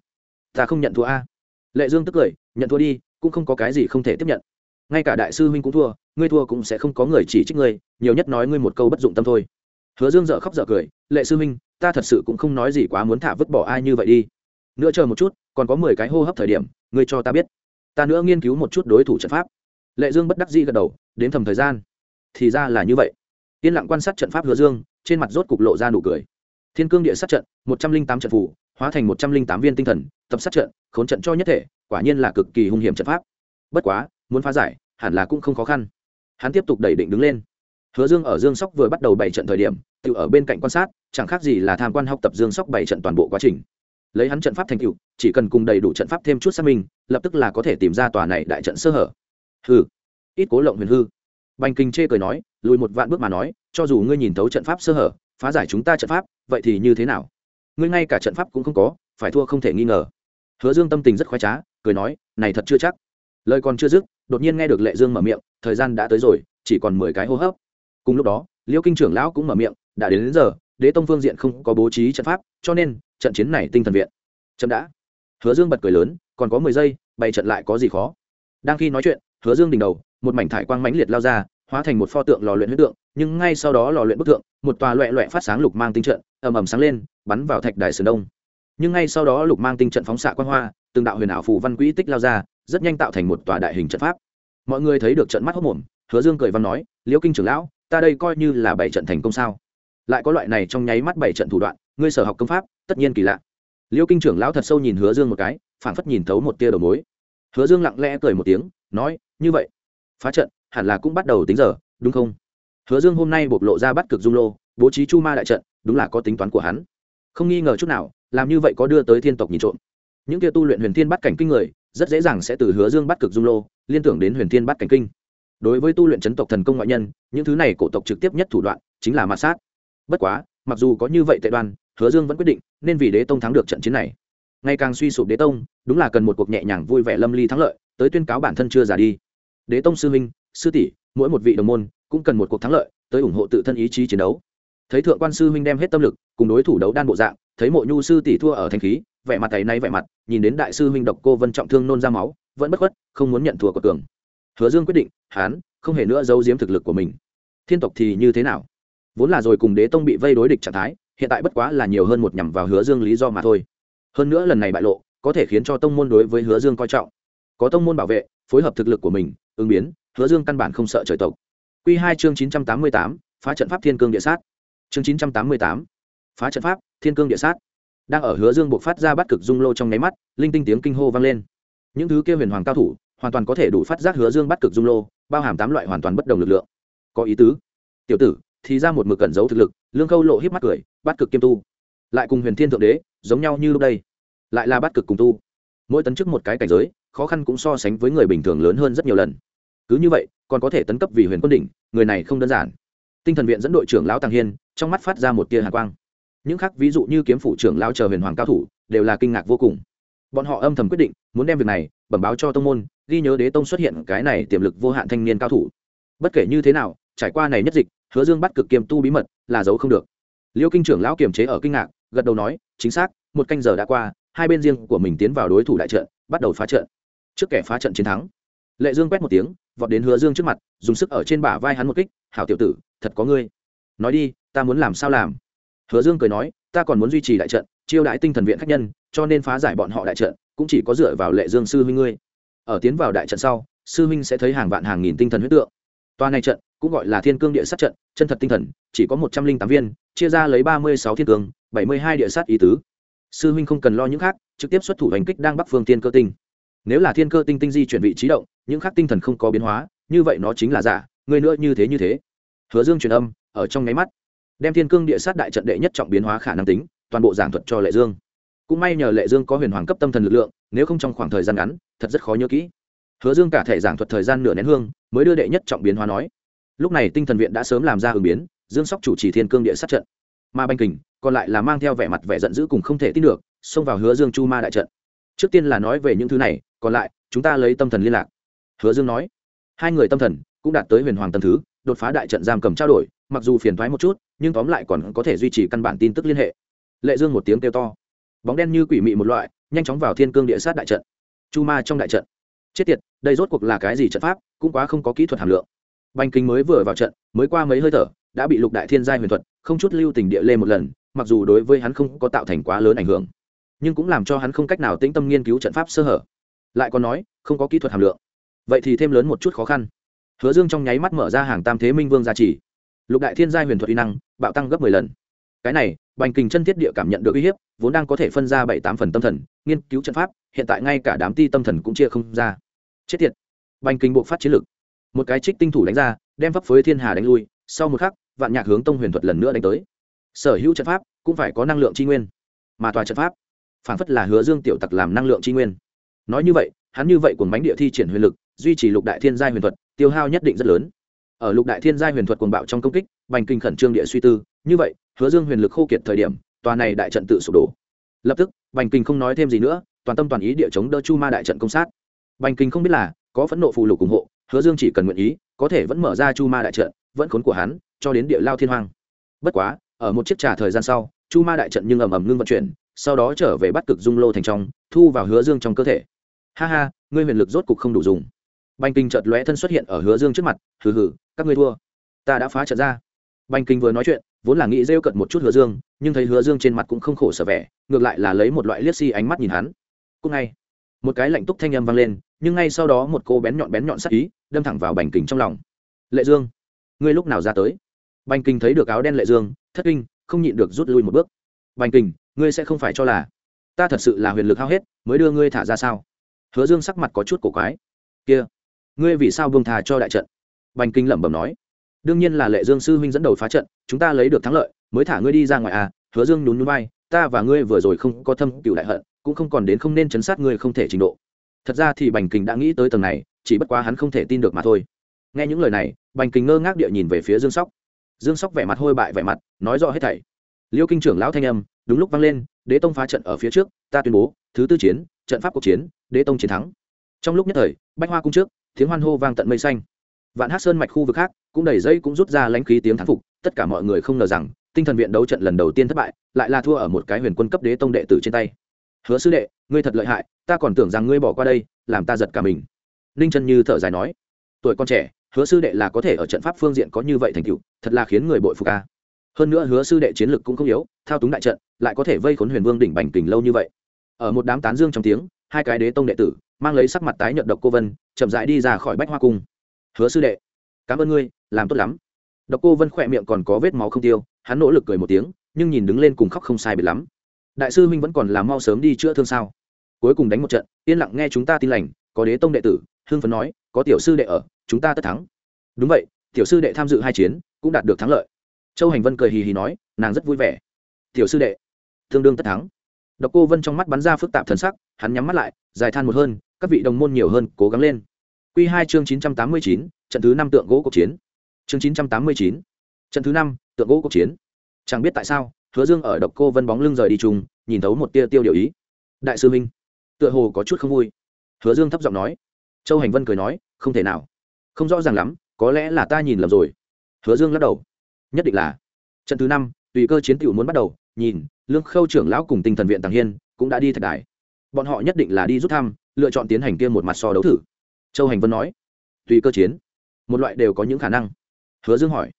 Ta không nhận thua a. Lệ dương tức cười, nhận thua đi, cũng không có cái gì không thể tiếp nhận. Ngay cả đại sư huynh cũng thua, ngươi thua cũng sẽ không có người chỉ trích ngươi, nhiều nhất nói ngươi một câu bất dụng tâm thôi. Hứa dương dợ khóc dợ cười, lệ sư huynh, ta thật sự cũng không nói gì quá muốn thả vứt bỏ ai như vậy đi. Nữa chờ một chút, còn có mười cái hô hấp thời điểm, ngươi cho ta biết ta nữa nghiên cứu một chút đối thủ trận pháp. Lệ dương bất đắc dĩ gật đầu, đến thầm thời gian. Thì ra là như vậy. Yên lặng quan sát trận pháp hứa dương, trên mặt rốt cục lộ ra nụ cười. Thiên cương địa sát trận, một trăm linh tám trận phủ hóa thành một trăm linh tám viên tinh thần, tập sát trận, khốn trận cho nhất thể, quả nhiên là cực kỳ hung hiểm trận pháp. Bất quá, muốn phá giải, hẳn là cũng không khó khăn. Hắn tiếp tục đẩy định đứng lên. Hứa dương ở dương sóc vừa bắt đầu bảy trận thời điểm, tự ở bên cạnh quan sát, chẳng khác gì là tham quan học tập dương sóc bảy trận toàn bộ quá trình lấy hắn trận pháp thành tựu chỉ cần cùng đầy đủ trận pháp thêm chút xác minh lập tức là có thể tìm ra tòa này đại trận sơ hở. Hư ít cố lộng huyền hư. Bành kinh chê cười nói lùi một vạn bước mà nói cho dù ngươi nhìn thấu trận pháp sơ hở phá giải chúng ta trận pháp vậy thì như thế nào? Ngươi ngay cả trận pháp cũng không có phải thua không thể nghi ngờ. Hứa dương tâm tình rất khoái trá cười nói này thật chưa chắc. Lời còn chưa dứt đột nhiên nghe được lệ dương mở miệng thời gian đã tới rồi chỉ còn mười cái hô hấp. Cùng lúc đó liêu kinh trưởng lão cũng mở miệng đã đến, đến giờ đế tông phương diện không có bố trí trận pháp cho nên trận chiến này tinh thần viện. Chậm đã. Hứa dương bật cười lớn, còn có mười giây, bày trận lại có gì khó? Đang khi nói chuyện, hứa dương đỉnh đầu, một mảnh thải quang mãnh liệt lao ra, hóa thành một pho tượng lò luyện huyết tượng, nhưng ngay sau đó lò luyện bức tượng, một tòa loẹ loẹ phát sáng lục mang tinh trận, ầm ầm sáng lên, bắn vào thạch đài sườn đông. Nhưng ngay sau đó lục mang tinh trận phóng xạ quang hoa, từng đạo huyền ảo phù văn quỹ tích lao ra, rất nhanh tạo thành một tòa đại hình trận pháp. Mọi người thấy được trận mắt hốc mồm hứa dương cười văn nói liễu kinh trưởng lão, ta đây coi như là bảy trận thành công sao? Lại có loại này trong nháy mắt bảy trận thủ đoạn, ngươi sở học công pháp tất nhiên kỳ lạ. Liêu kinh trưởng lão thật sâu nhìn hứa dương một cái, phảng phất nhìn thấu một tia đầu mối. Hứa dương lặng lẽ cười một tiếng, nói, như vậy, phá trận, hẳn là cũng bắt đầu tính giờ, đúng không? Hứa dương hôm nay bộc lộ ra bắt cực dung lô, bố trí chu ma đại trận, đúng là có tính toán của hắn. Không nghi ngờ chút nào, làm như vậy có đưa tới thiên tộc nhìn trộm. Những kia tu luyện huyền thiên bắt cảnh kinh người, rất dễ dàng sẽ từ hứa dương bắt cực dung lô, liên tưởng đến huyền thiên bắt cảnh kinh. Đối với tu luyện chấn tộc thần công ngoại nhân, những thứ này cổ tộc trực tiếp nhất thủ đoạn, chính là mạt sát. Bất quá, mặc dù có như vậy tệ đoan hứa dương vẫn quyết định, nên vì đế tông thắng được trận chiến này. Ngày càng suy sụp đế tông, đúng là cần một cuộc nhẹ nhàng vui vẻ lâm ly thắng lợi, tới tuyên cáo bản thân chưa già đi. Đế tông sư huynh, sư tỷ, mỗi một vị đồng môn cũng cần một cuộc thắng lợi, tới ủng hộ tự thân ý chí chiến đấu. Thấy thượng quan sư huynh đem hết tâm lực, cùng đối thủ đấu đan bộ dạng, thấy mộ nhu sư tỷ thua ở thanh khí, vẻ mặt tay nay vẻ mặt, nhìn đến đại sư huynh độc cô vân trọng thương nôn ra máu, vẫn bất khuất, không muốn nhận thua của tường. Hứa dương quyết định hán không hề nữa giấu giếm thực lực của mình. Thiên tộc thì như thế nào? Vốn là rồi cùng đế tông bị vây đối địch trạng thái hiện tại bất quá là nhiều hơn một nhằm vào hứa dương lý do mà thôi. Hơn nữa lần này bại lộ, có thể khiến cho tông môn đối với hứa dương coi trọng. Có tông môn bảo vệ, phối hợp thực lực của mình, ứng biến, hứa dương căn bản không sợ trời tộc. Q hai chương chín trăm tám mươi tám, phá trận pháp thiên cương địa sát. Chương chín trăm tám mươi tám, phá trận pháp thiên cương địa sát. Đang ở hứa dương buộc phát ra bắt cực dung lô trong nháy mắt, linh tinh tiếng kinh hô vang lên. Những thứ kia huyền hoàng cao thủ, hoàn toàn có thể đủ phát giác hứa dương bắt cực dung lô, bao hàm tám loại hoàn toàn bất đồng lực lượng. Có ý tứ. Tiểu tử thì ra một mực cẩn giấu thực lực, lương khâu lộ híp mắt cười, bắt cực kiêm tu. Lại cùng huyền thiên thượng đế, giống nhau như lúc đây. Lại là bắt cực cùng tu. Mỗi tấn chức một cái cảnh giới, khó khăn cũng so sánh với người bình thường lớn hơn rất nhiều lần. Cứ như vậy, còn có thể tấn cấp vì huyền quân đỉnh, người này không đơn giản. Tinh thần viện dẫn đội trưởng lão tàng hiên, trong mắt phát ra một tia hạ quang. Những khác ví dụ như kiếm phủ trưởng lão chờ huyền hoàng cao thủ, đều là kinh ngạc vô cùng. Bọn họ âm thầm quyết định, muốn đem việc này, bẩm báo cho tông môn, ghi nhớ đế tông xuất hiện cái này tiềm lực vô hạn thanh niên cao thủ. Bất kể như thế nào, trải qua này nhất dịch hứa dương bắt cực kiềm tu bí mật, là giấu không được. Liêu kinh trưởng lão kiềm chế ở kinh ngạc, gật đầu nói, chính xác, một canh giờ đã qua, hai bên riêng của mình tiến vào đối thủ đại trận, bắt đầu phá trận. Trước kẻ phá trận chiến thắng, lệ dương quét một tiếng, vọt đến hứa dương trước mặt, dùng sức ở trên bả vai hắn một kích, hảo tiểu tử, thật có ngươi. Nói đi, ta muốn làm sao làm? Hứa dương cười nói, ta còn muốn duy trì đại trận, chiêu đãi tinh thần viện khách nhân, cho nên phá giải bọn họ đại trận, cũng chỉ có dựa vào lệ dương sư huynh ngươi. Ở tiến vào đại trận sau, sư huynh sẽ thấy hàng vạn hàng nghìn tinh thần huyết tượng. Toa này trận cũng gọi là thiên cương địa sát trận, chân thật tinh thần, chỉ có một trăm linh tám viên, chia ra lấy ba mươi sáu thiên cương, bảy mươi hai địa sát ý tứ. Sư huynh không cần lo những khác, trực tiếp xuất thủ hành kích đang bắc phương thiên cơ tinh. Nếu là thiên cơ tinh tinh di chuyển vị trí động, những khác tinh thần không có biến hóa, như vậy nó chính là giả, người nữa như thế như thế. Hứa dương truyền âm, ở trong nháy mắt, đem thiên cương địa sát đại trận đệ nhất trọng biến hóa khả năng tính, toàn bộ giảng thuật cho lệ dương. Cũng may nhờ lệ dương có huyền hoàng cấp tâm thần lực lượng, nếu không trong khoảng thời gian ngắn, thật rất khó nhớ kỹ. Hứa dương cả thể giảng thuật thời gian nửa nén hương, mới đưa đệ nhất trọng biến hóa nói lúc này tinh thần viện đã sớm làm ra ứng biến, dương sóc chủ trì thiên cương địa sát trận. Mà banh kình, còn lại là mang theo vẻ mặt vẻ giận dữ cùng không thể tin được, xông vào hứa dương chu ma đại trận. Trước tiên là nói về những thứ này, còn lại, chúng ta lấy tâm thần liên lạc. Hứa dương nói, hai người tâm thần cũng đạt tới huyền hoàng tâm thứ, đột phá đại trận giam cầm trao đổi, mặc dù phiền thoái một chút, nhưng tóm lại còn có thể duy trì căn bản tin tức liên hệ. Lệ dương một tiếng kêu to. Bóng đen như quỷ mị một loại, nhanh chóng vào thiên cương địa sát đại trận. Chu ma trong đại trận. Chết tiệt, đây rốt cuộc là cái gì trận pháp, cũng quá không có kỹ thuật hàm lượng banh kính mới vừa vào trận, mới qua mấy hơi thở, đã bị lục đại thiên giai huyền thuật, không chút lưu tình địa lê một lần, mặc dù đối với hắn không có tạo thành quá lớn ảnh hưởng, nhưng cũng làm cho hắn không cách nào tĩnh tâm nghiên cứu trận pháp sơ hở. Lại còn nói, không có kỹ thuật hàm lượng. Vậy thì thêm lớn một chút khó khăn. Hứa dương trong nháy mắt mở ra hàng tam thế minh vương gia trì. Lục đại thiên giai huyền thuật uy năng, bạo tăng gấp mười lần. Cái này, bành kình chân thiết địa cảm nhận được uy hiếp, vốn đang có thể phân ra bảy tám phần tâm thần, nghiên cứu trận pháp, hiện tại ngay cả đám ti tâm thần cũng chia không ra. Chết tiệt. Bành kình buộc phát chiến lực một cái trích tinh thủ đánh ra, đem pháp phối thiên hà đánh lui, sau một khắc, vạn nhạc hướng tông huyền thuật lần nữa đánh tới. Sở hữu trận pháp cũng phải có năng lượng tri nguyên, mà tòa trận pháp phản phất là hứa dương tiểu tặc làm năng lượng tri nguyên. Nói như vậy, hắn như vậy cùng bánh địa thi triển huyền lực, duy trì lục đại thiên giai huyền thuật, tiêu hao nhất định rất lớn. Ở lục đại thiên giai huyền thuật cuồng bạo trong công kích, bành kinh khẩn trương địa suy tư, như vậy, hứa dương huyền lực khô kiệt thời điểm, tòa này đại trận tự sụp đổ. Lập tức, bành kinh không nói thêm gì nữa, toàn tâm toàn ý địa chống đỡ chu ma đại trận công sát. Bành kinh không biết là có phẫn nộ phù lục ủng hộ hứa dương chỉ cần nguyện ý, có thể vẫn mở ra chu ma đại trận, vẫn khốn của hắn, cho đến địa lao thiên hoang. Bất quá, ở một chiếc trà thời gian sau, chu ma đại trận nhưng ầm ầm ngưng vận chuyển, sau đó trở về bắt cực dung lô thành trong, thu vào hứa dương trong cơ thể. Ha ha, ngươi huyền lực rốt cục không đủ dùng. Bành kinh chợt lóe thân xuất hiện ở hứa dương trước mặt, hừ hừ, các ngươi thua. Ta đã phá trận ra. Bành kinh vừa nói chuyện, vốn là nghĩ rêu cận một chút hứa dương, nhưng thấy hứa dương trên mặt cũng không khổ sở vẻ, ngược lại là lấy một loại liếc si ánh mắt nhìn hắn. Cũng ngay, một cái lạnh túc thanh âm vang lên nhưng ngay sau đó một cô bén nhọn bén nhọn sắc ý đâm thẳng vào bành Kình trong lòng. Lệ dương ngươi lúc nào ra tới? Bành Kình thấy được áo đen lệ dương thất kinh không nhịn được rút lui một bước. Bành Kình, ngươi sẽ không phải cho là ta thật sự là huyền lực hao hết mới đưa ngươi thả ra sao? Hứa dương sắc mặt có chút cổ quái. Kia ngươi vì sao buông thà cho đại trận? Bành kinh lẩm bẩm nói. Đương nhiên là lệ dương sư huynh dẫn đầu phá trận chúng ta lấy được thắng lợi mới thả ngươi đi ra ngoài à? Hứa dương nhún nhún vai ta và ngươi vừa rồi không có thâm cựu đại hận cũng không còn đến không nên chấn sát ngươi không thể trình độ thật ra thì bành Kình đã nghĩ tới tầng này, chỉ bất quá hắn không thể tin được mà thôi. Nghe những lời này, bành Kình ngơ ngác địa nhìn về phía dương sóc. Dương sóc vẻ mặt hôi bại vẻ mặt, nói rõ hết thảy. Liêu kinh trưởng lão thanh âm, đúng lúc vang lên, đế tông phá trận ở phía trước, ta tuyên bố, thứ tư chiến, trận pháp cuộc chiến, đế tông chiến thắng. Trong lúc nhất thời, bách hoa cung trước, tiếng hoan hô vang tận mây xanh. Vạn hát sơn mạch khu vực khác, cũng đầy dây cũng rút ra lãnh khí tiếng thắng phục, tất cả mọi người không ngờ rằng, tinh thần viện đấu trận lần đầu tiên thất bại, lại là thua ở một cái huyền quân cấp đế tông đệ tử trên tay. Hứa sư đệ ngươi thật lợi hại, ta còn tưởng rằng ngươi bỏ qua đây, làm ta giật cả mình. Ninh chân như thở dài nói, tuổi con trẻ, hứa sư đệ là có thể ở trận pháp phương diện có như vậy thành tựu, thật là khiến người bội phục ca hơn nữa hứa sư đệ chiến lực cũng không yếu, thao túng đại trận, lại có thể vây khốn huyền vương đỉnh bành kình lâu như vậy. Ở một đám tán dương trong tiếng, hai cái đế tông đệ tử, mang lấy sắc mặt tái nhợt độc cô vân, chậm rãi đi ra khỏi bách hoa cung. Hứa sư đệ, cảm ơn ngươi, làm tốt lắm. Độc cô vân khỏe miệng còn có vết máu không tiêu, hắn nỗ lực cười một tiếng, nhưng nhìn đứng lên cùng khóc không sai biệt lắm đại sư huynh vẫn còn làm mau sớm đi chữa thương sao? Cuối cùng đánh một trận, yên lặng nghe chúng ta tin lành, có đế tông đệ tử, hưng phấn nói, có tiểu sư đệ ở, chúng ta tất thắng. Đúng vậy, tiểu sư đệ tham dự hai chiến, cũng đạt được thắng lợi. Châu hành vân cười hì hì nói, nàng rất vui vẻ. Tiểu sư đệ, tương đương tất thắng. Độc cô vân trong mắt bắn ra phức tạp thần sắc, hắn nhắm mắt lại dài than một hơn, các vị đồng môn nhiều hơn, cố gắng lên. Q hai chương chín trăm tám mươi chín, trận thứ năm tượng gỗ cuộc chiến. Chương chín trăm tám mươi chín, trận thứ năm tượng gỗ cuộc chiến. Chẳng biết tại sao hứa dương ở độc cô vân bóng lưng rời đi chung, nhìn thấu một tia tiêu điều ý. Đại sư minh, tựa hồ có chút không vui. Hứa dương thấp giọng nói. Châu hành vân cười nói, không thể nào. Không rõ ràng lắm, có lẽ là ta nhìn lầm rồi. Hứa dương lắc đầu. Nhất định là. Trận thứ năm, tùy cơ chiến tiểu muốn bắt đầu, nhìn, lương khâu trưởng lão cùng tinh thần viện tàng hiên cũng đã đi thạch đài. Bọn họ nhất định là đi rút thăm, lựa chọn tiến hành kia một mặt so đấu thử. Châu hành vân nói. Tùy cơ chiến, một loại đều có những khả năng. Hứa dương hỏi.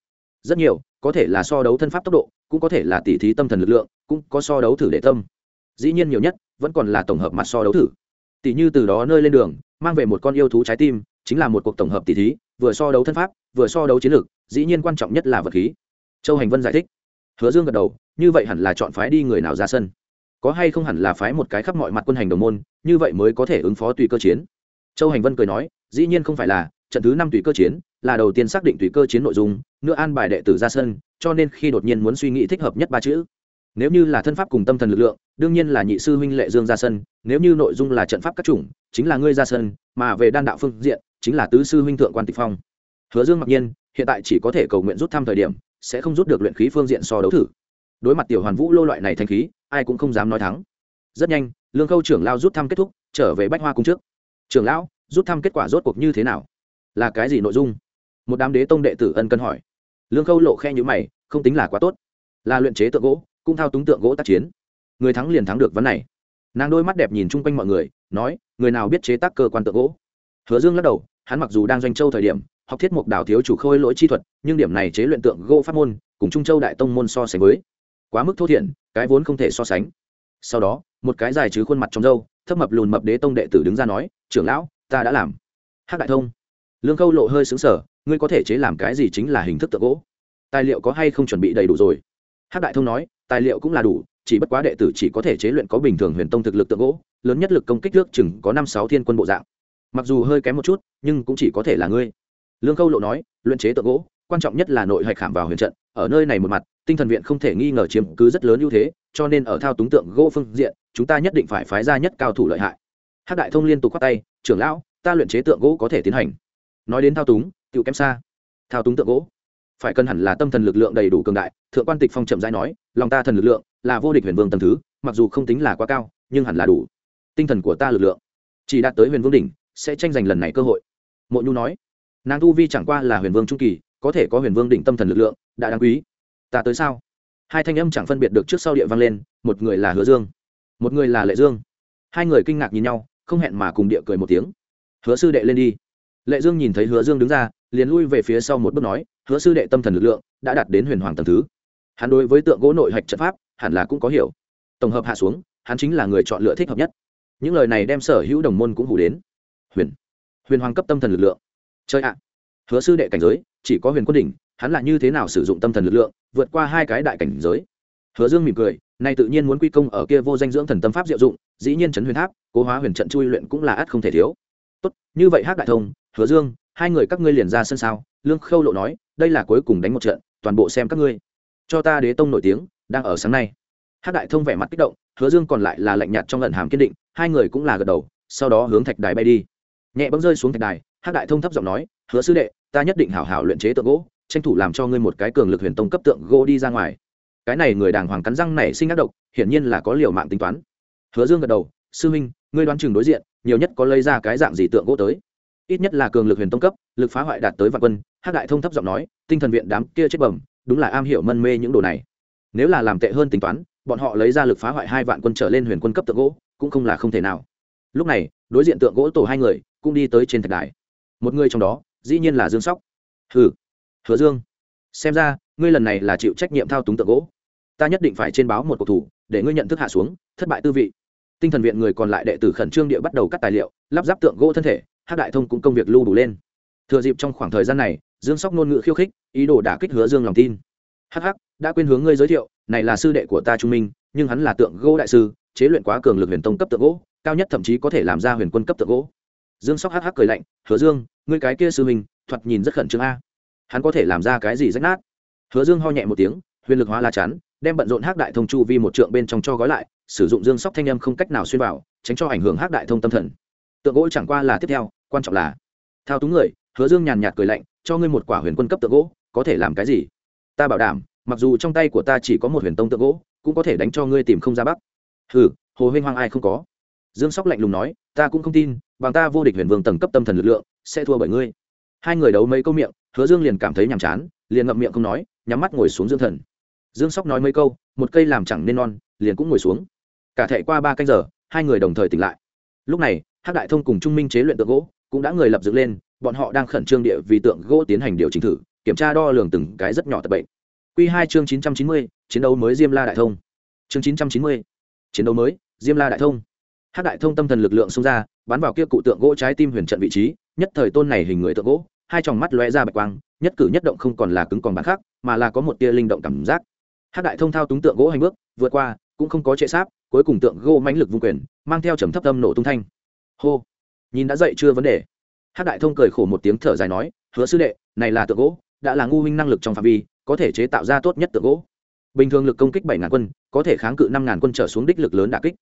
Rất nhiều có thể là so đấu thân pháp tốc độ, cũng có thể là tỉ thí tâm thần lực lượng, cũng có so đấu thử để tâm. Dĩ nhiên nhiều nhất, vẫn còn là tổng hợp mặt so đấu thử. Tỉ như từ đó nơi lên đường, mang về một con yêu thú trái tim, chính là một cuộc tổng hợp tỷ thí, vừa so đấu thân pháp, vừa so đấu chiến lược, dĩ nhiên quan trọng nhất là vật khí. Châu hành vân giải thích. Hứa dương gật đầu, như vậy hẳn là chọn phái đi người nào ra sân. Có hay không hẳn là phái một cái khắp mọi mặt quân hành đồng môn, như vậy mới có thể ứng phó tùy cơ chiến. Châu hành vân cười nói, dĩ nhiên không phải là trận thứ năm tùy cơ chiến, là đầu tiên xác định tùy cơ chiến nội dung, nữa an bài đệ tử ra sân, cho nên khi đột nhiên muốn suy nghĩ thích hợp nhất ba chữ. Nếu như là thân pháp cùng tâm thần lực lượng, đương nhiên là nhị sư huynh lệ dương ra sân, nếu như nội dung là trận pháp các chủng, chính là ngươi ra sân, mà về đan đạo phương diện, chính là tứ sư huynh thượng quan tịch phong. Hứa dương mặc nhiên, hiện tại chỉ có thể cầu nguyện rút thăm thời điểm, sẽ không rút được luyện khí phương diện so đấu thử. Đối mặt tiểu hoàn vũ lô loại này thanh khí, ai cũng không dám nói thắng. Rất nhanh, lương khâu trưởng lao rút thăm kết thúc, trở về bách hoa cung trước. Trưởng lão, rút thăm kết quả rốt cuộc như thế nào? Là cái gì nội dung? Một đám đế tông đệ tử ân cần hỏi. Lương khâu lộ khe nhữ mày, không tính là quá tốt. Là luyện chế tượng gỗ, cũng thao túng tượng gỗ tác chiến. Người thắng liền thắng được vấn này. Nàng đôi mắt đẹp nhìn chung quanh mọi người, nói, người nào biết chế tác cơ quan tượng gỗ? Hứa dương lắc đầu, hắn mặc dù đang doanh châu thời điểm, học thiết mục đảo thiếu chủ khôi lỗi chi thuật, nhưng điểm này chế luyện tượng gỗ pháp môn, cùng trung châu đại tông môn so sánh với quá mức thô thiển, cái vốn không thể so sánh. Sau đó, một cái dài chứ khuôn mặt trong râu, thấp mập lùn mập đế tông đệ tử đứng ra nói, trưởng lão, ta đã làm. Hắc đại thông lương khâu lộ hơi xứng sở, ngươi có thể chế làm cái gì chính là hình thức tượng gỗ. Tài liệu có hay không chuẩn bị đầy đủ rồi? Hát đại thông nói, tài liệu cũng là đủ, chỉ bất quá đệ tử chỉ có thể chế luyện có bình thường huyền tông thực lực tượng gỗ, lớn nhất lực công kích nước chừng có năm sáu thiên quân bộ dạng. Mặc dù hơi kém một chút, nhưng cũng chỉ có thể là ngươi. Lương khâu lộ nói, luyện chế tượng gỗ, quan trọng nhất là nội hạch khảm vào huyền trận, ở nơi này một mặt, tinh thần viện không thể nghi ngờ chiếm cứ rất lớn ưu thế, cho nên ở thao túng tượng gỗ phương diện, chúng ta nhất định phải phái ra nhất cao thủ lợi hại. Hát đại thông liên tục khoác tay, trưởng lão, ta luyện chế tượng gỗ có thể tiến hành nói đến thao túng tự kém xa. Thao túng tượng gỗ. Phải cần hẳn là tâm thần lực lượng đầy đủ cường đại, thượng quan tịch phong chậm rãi nói, lòng ta thần lực lượng là vô địch huyền vương tầm thứ, mặc dù không tính là quá cao, nhưng hẳn là đủ. Tinh thần của ta lực lượng, chỉ đạt tới huyền vương đỉnh, sẽ tranh giành lần này cơ hội. Mộ nhu nói, nàng tu vi chẳng qua là huyền vương trung kỳ, có thể có huyền vương đỉnh tâm thần lực lượng, đã đáng quý. Ta tới sao? Hai thanh âm chẳng phân biệt được trước sau địa vang lên, một người là hứa dương, một người là lệ dương. Hai người kinh ngạc nhìn nhau, không hẹn mà cùng địa cười một tiếng. Hứa sư đệ lên đi lệ dương nhìn thấy hứa dương đứng ra, liền lui về phía sau một bước nói, hứa sư đệ tâm thần lực lượng đã đạt đến huyền hoàng tầng thứ. Hắn đối với tượng gỗ nội hạch trận pháp, hẳn là cũng có hiểu. Tổng hợp hạ xuống, hắn chính là người chọn lựa thích hợp nhất. Những lời này đem sở hữu đồng môn cũng hủ đến. Huyền huyền hoàng cấp tâm thần lực lượng. Chơi ạ. Hứa sư đệ cảnh giới, chỉ có huyền quân đỉnh, hắn là như thế nào sử dụng tâm thần lực lượng, vượt qua hai cái đại cảnh giới? Hứa dương mỉm cười, nay tự nhiên muốn quy công ở kia vô danh dưỡng thần tâm pháp diệu dụng, dĩ nhiên trấn huyền tháp, cố hóa huyền trận chui luyện cũng là ắt không thể thiếu. Tốt, như vậy hắc đại thông hứa dương, hai người các ngươi liền ra sân sao? Lương khâu lộ nói, đây là cuối cùng đánh một trận, toàn bộ xem các ngươi. Cho ta đế tông nổi tiếng, đang ở sáng nay. Hát đại thông vẻ mặt kích động, hứa dương còn lại là lạnh nhạt trong lần hàm kiên định, hai người cũng là gật đầu, sau đó hướng thạch đài bay đi. Nhẹ bấm rơi xuống thạch đài Hát đại thông thấp giọng nói, hứa sư đệ, ta nhất định hảo hảo luyện chế tượng gỗ, tranh thủ làm cho ngươi một cái cường lực huyền tông cấp tượng gỗ đi ra ngoài. Cái này người đàng hoàng cắn răng này sinh ác độc, hiển nhiên là có liều mạng tính toán. Hứa dương gật đầu, sư huynh ngươi đoán chừng đối diện, nhiều nhất có lấy ra cái dạng gì tượng gỗ tới? Ít nhất là cường lực huyền tông cấp, lực phá hoại đạt tới vạn quân hát đại thông thấp giọng nói, tinh thần viện đám kia chết bẩm, đúng là am hiểu mân mê những đồ này. Nếu là làm tệ hơn tính toán, bọn họ lấy ra lực phá hoại hai vạn quân trở lên huyền quân cấp tượng gỗ, cũng không là không thể nào. Lúc này, đối diện tượng gỗ tổ hai người cũng đi tới trên thạch đài. Một người trong đó, dĩ nhiên là dương sóc. Hừ, hứa dương, xem ra, ngươi lần này là chịu trách nhiệm thao túng tượng gỗ. Ta nhất định phải trên báo một cuộc thủ, để ngươi nhận thức hạ xuống, thất bại tư vị. Tinh thần viện người còn lại đệ tử khẩn trương địa bắt đầu cắt tài liệu, lắp ráp tượng gỗ thân thể hát đại thông cũng công việc lưu đủ lên. Thừa dịp trong khoảng thời gian này, dương sóc ngôn ngữ khiêu khích, ý đồ đả kích hứa dương lòng tin. Hh đã quên hướng ngươi giới thiệu, này là sư đệ của ta trung minh, nhưng hắn là tượng gỗ đại sư, chế luyện quá cường lực huyền tông cấp tượng gỗ, cao nhất thậm chí có thể làm ra huyền quân cấp tượng gỗ. Dương sóc hh cười lạnh, hứa dương, ngươi cái kia sư minh thoạt nhìn rất khẩn trương a. Hắn có thể làm ra cái gì rách nát? Hứa dương ho nhẹ một tiếng, huyền lực hóa la chắn, đem bận rộn hắc đại thông chu vi một trượng bên trong cho gói lại, sử dụng dương sóc thanh âm không cách nào xuyên vào, tránh cho ảnh hưởng hắc đại thông tâm thần. Tượng gỗ chẳng qua là tiếp theo quan trọng là, thao túng người, hứa dương nhàn nhạt cười lạnh, cho ngươi một quả huyền quân cấp tượng gỗ, có thể làm cái gì? Ta bảo đảm, mặc dù trong tay của ta chỉ có một huyền tông tượng gỗ, cũng có thể đánh cho ngươi tìm không ra bắc. Hừ, hồ huynh hoang ai không có. Dương sóc lạnh lùng nói, ta cũng không tin, bằng ta vô địch huyền vương tầng cấp tâm thần lực lượng, sẽ thua bởi ngươi. Hai người đấu mấy câu miệng, hứa dương liền cảm thấy nhàm chán, liền ngậm miệng không nói, nhắm mắt ngồi xuống dương thần. Dương sóc nói mấy câu, một cây làm chẳng nên non, liền cũng ngồi xuống. Cả thệ qua ba canh giờ, hai người đồng thời tỉnh lại. Lúc này hát đại thông cùng trung minh chế luyện tượng gỗ cũng đã người lập dựng lên, bọn họ đang khẩn trương địa vì tượng gỗ tiến hành điều chỉnh thử, kiểm tra đo lường từng cái rất nhỏ tập bệnh. Q hai chương chín trăm chín mươi, chiến đấu mới diêm la đại thông. Chương chín trăm chín mươi, chiến đấu mới diêm la đại thông. Hát đại thông tâm thần lực lượng xông ra, bắn vào kia cụ tượng gỗ trái tim huyền trận vị trí, nhất thời tôn này hình người tượng gỗ, hai tròng mắt lóe ra bạch quang, nhất cử nhất động không còn là cứng còn bản khác, mà là có một tia linh động cảm giác. Hát đại thông thao túng tượng gỗ hành bước, vượt qua, cũng không có trệ sáp, cuối cùng tượng gỗ mãnh lực vung quyền, mang theo trầm thấp tâm nổ tung thanh. Hô! Nhìn đã dậy chưa vấn đề. Hát đại thông cười khổ một tiếng thở dài nói, hứa sư đệ, này là tượng gỗ, đã là ngu huynh năng lực trong phạm vi, có thể chế tạo ra tốt nhất tượng gỗ. Bình thường lực công kích bảy ngàn quân, có thể kháng cự năm ngàn quân trở xuống đích lực lớn đà kích.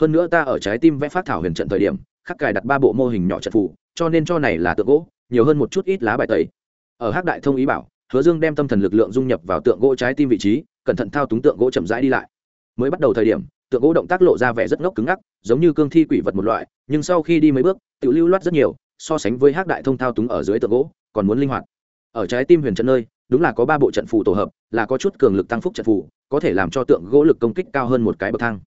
Hơn nữa ta ở trái tim vẽ phát thảo huyền trận thời điểm, khắc cài đặt ba bộ mô hình nhỏ trận phụ cho nên cho này là tượng gỗ, nhiều hơn một chút ít lá bài tẩy. Ở hắc đại thông ý bảo, hứa dương đem tâm thần lực lượng dung nhập vào tượng gỗ trái tim vị trí, cẩn thận thao túng tượng gỗ chậm rãi đi lại. Mới bắt đầu thời điểm tượng gỗ động tác lộ ra vẻ rất ngốc cứng ngắc, giống như cương thi quỷ vật một loại, nhưng sau khi đi mấy bước tự lưu loát rất nhiều, so sánh với hắc đại thông thao túng ở dưới tượng gỗ, còn muốn linh hoạt. Ở trái tim huyền trận nơi, đúng là có ba bộ trận phù tổ hợp, là có chút cường lực tăng phúc trận phù, có thể làm cho tượng gỗ lực công kích cao hơn một cái bậc thang.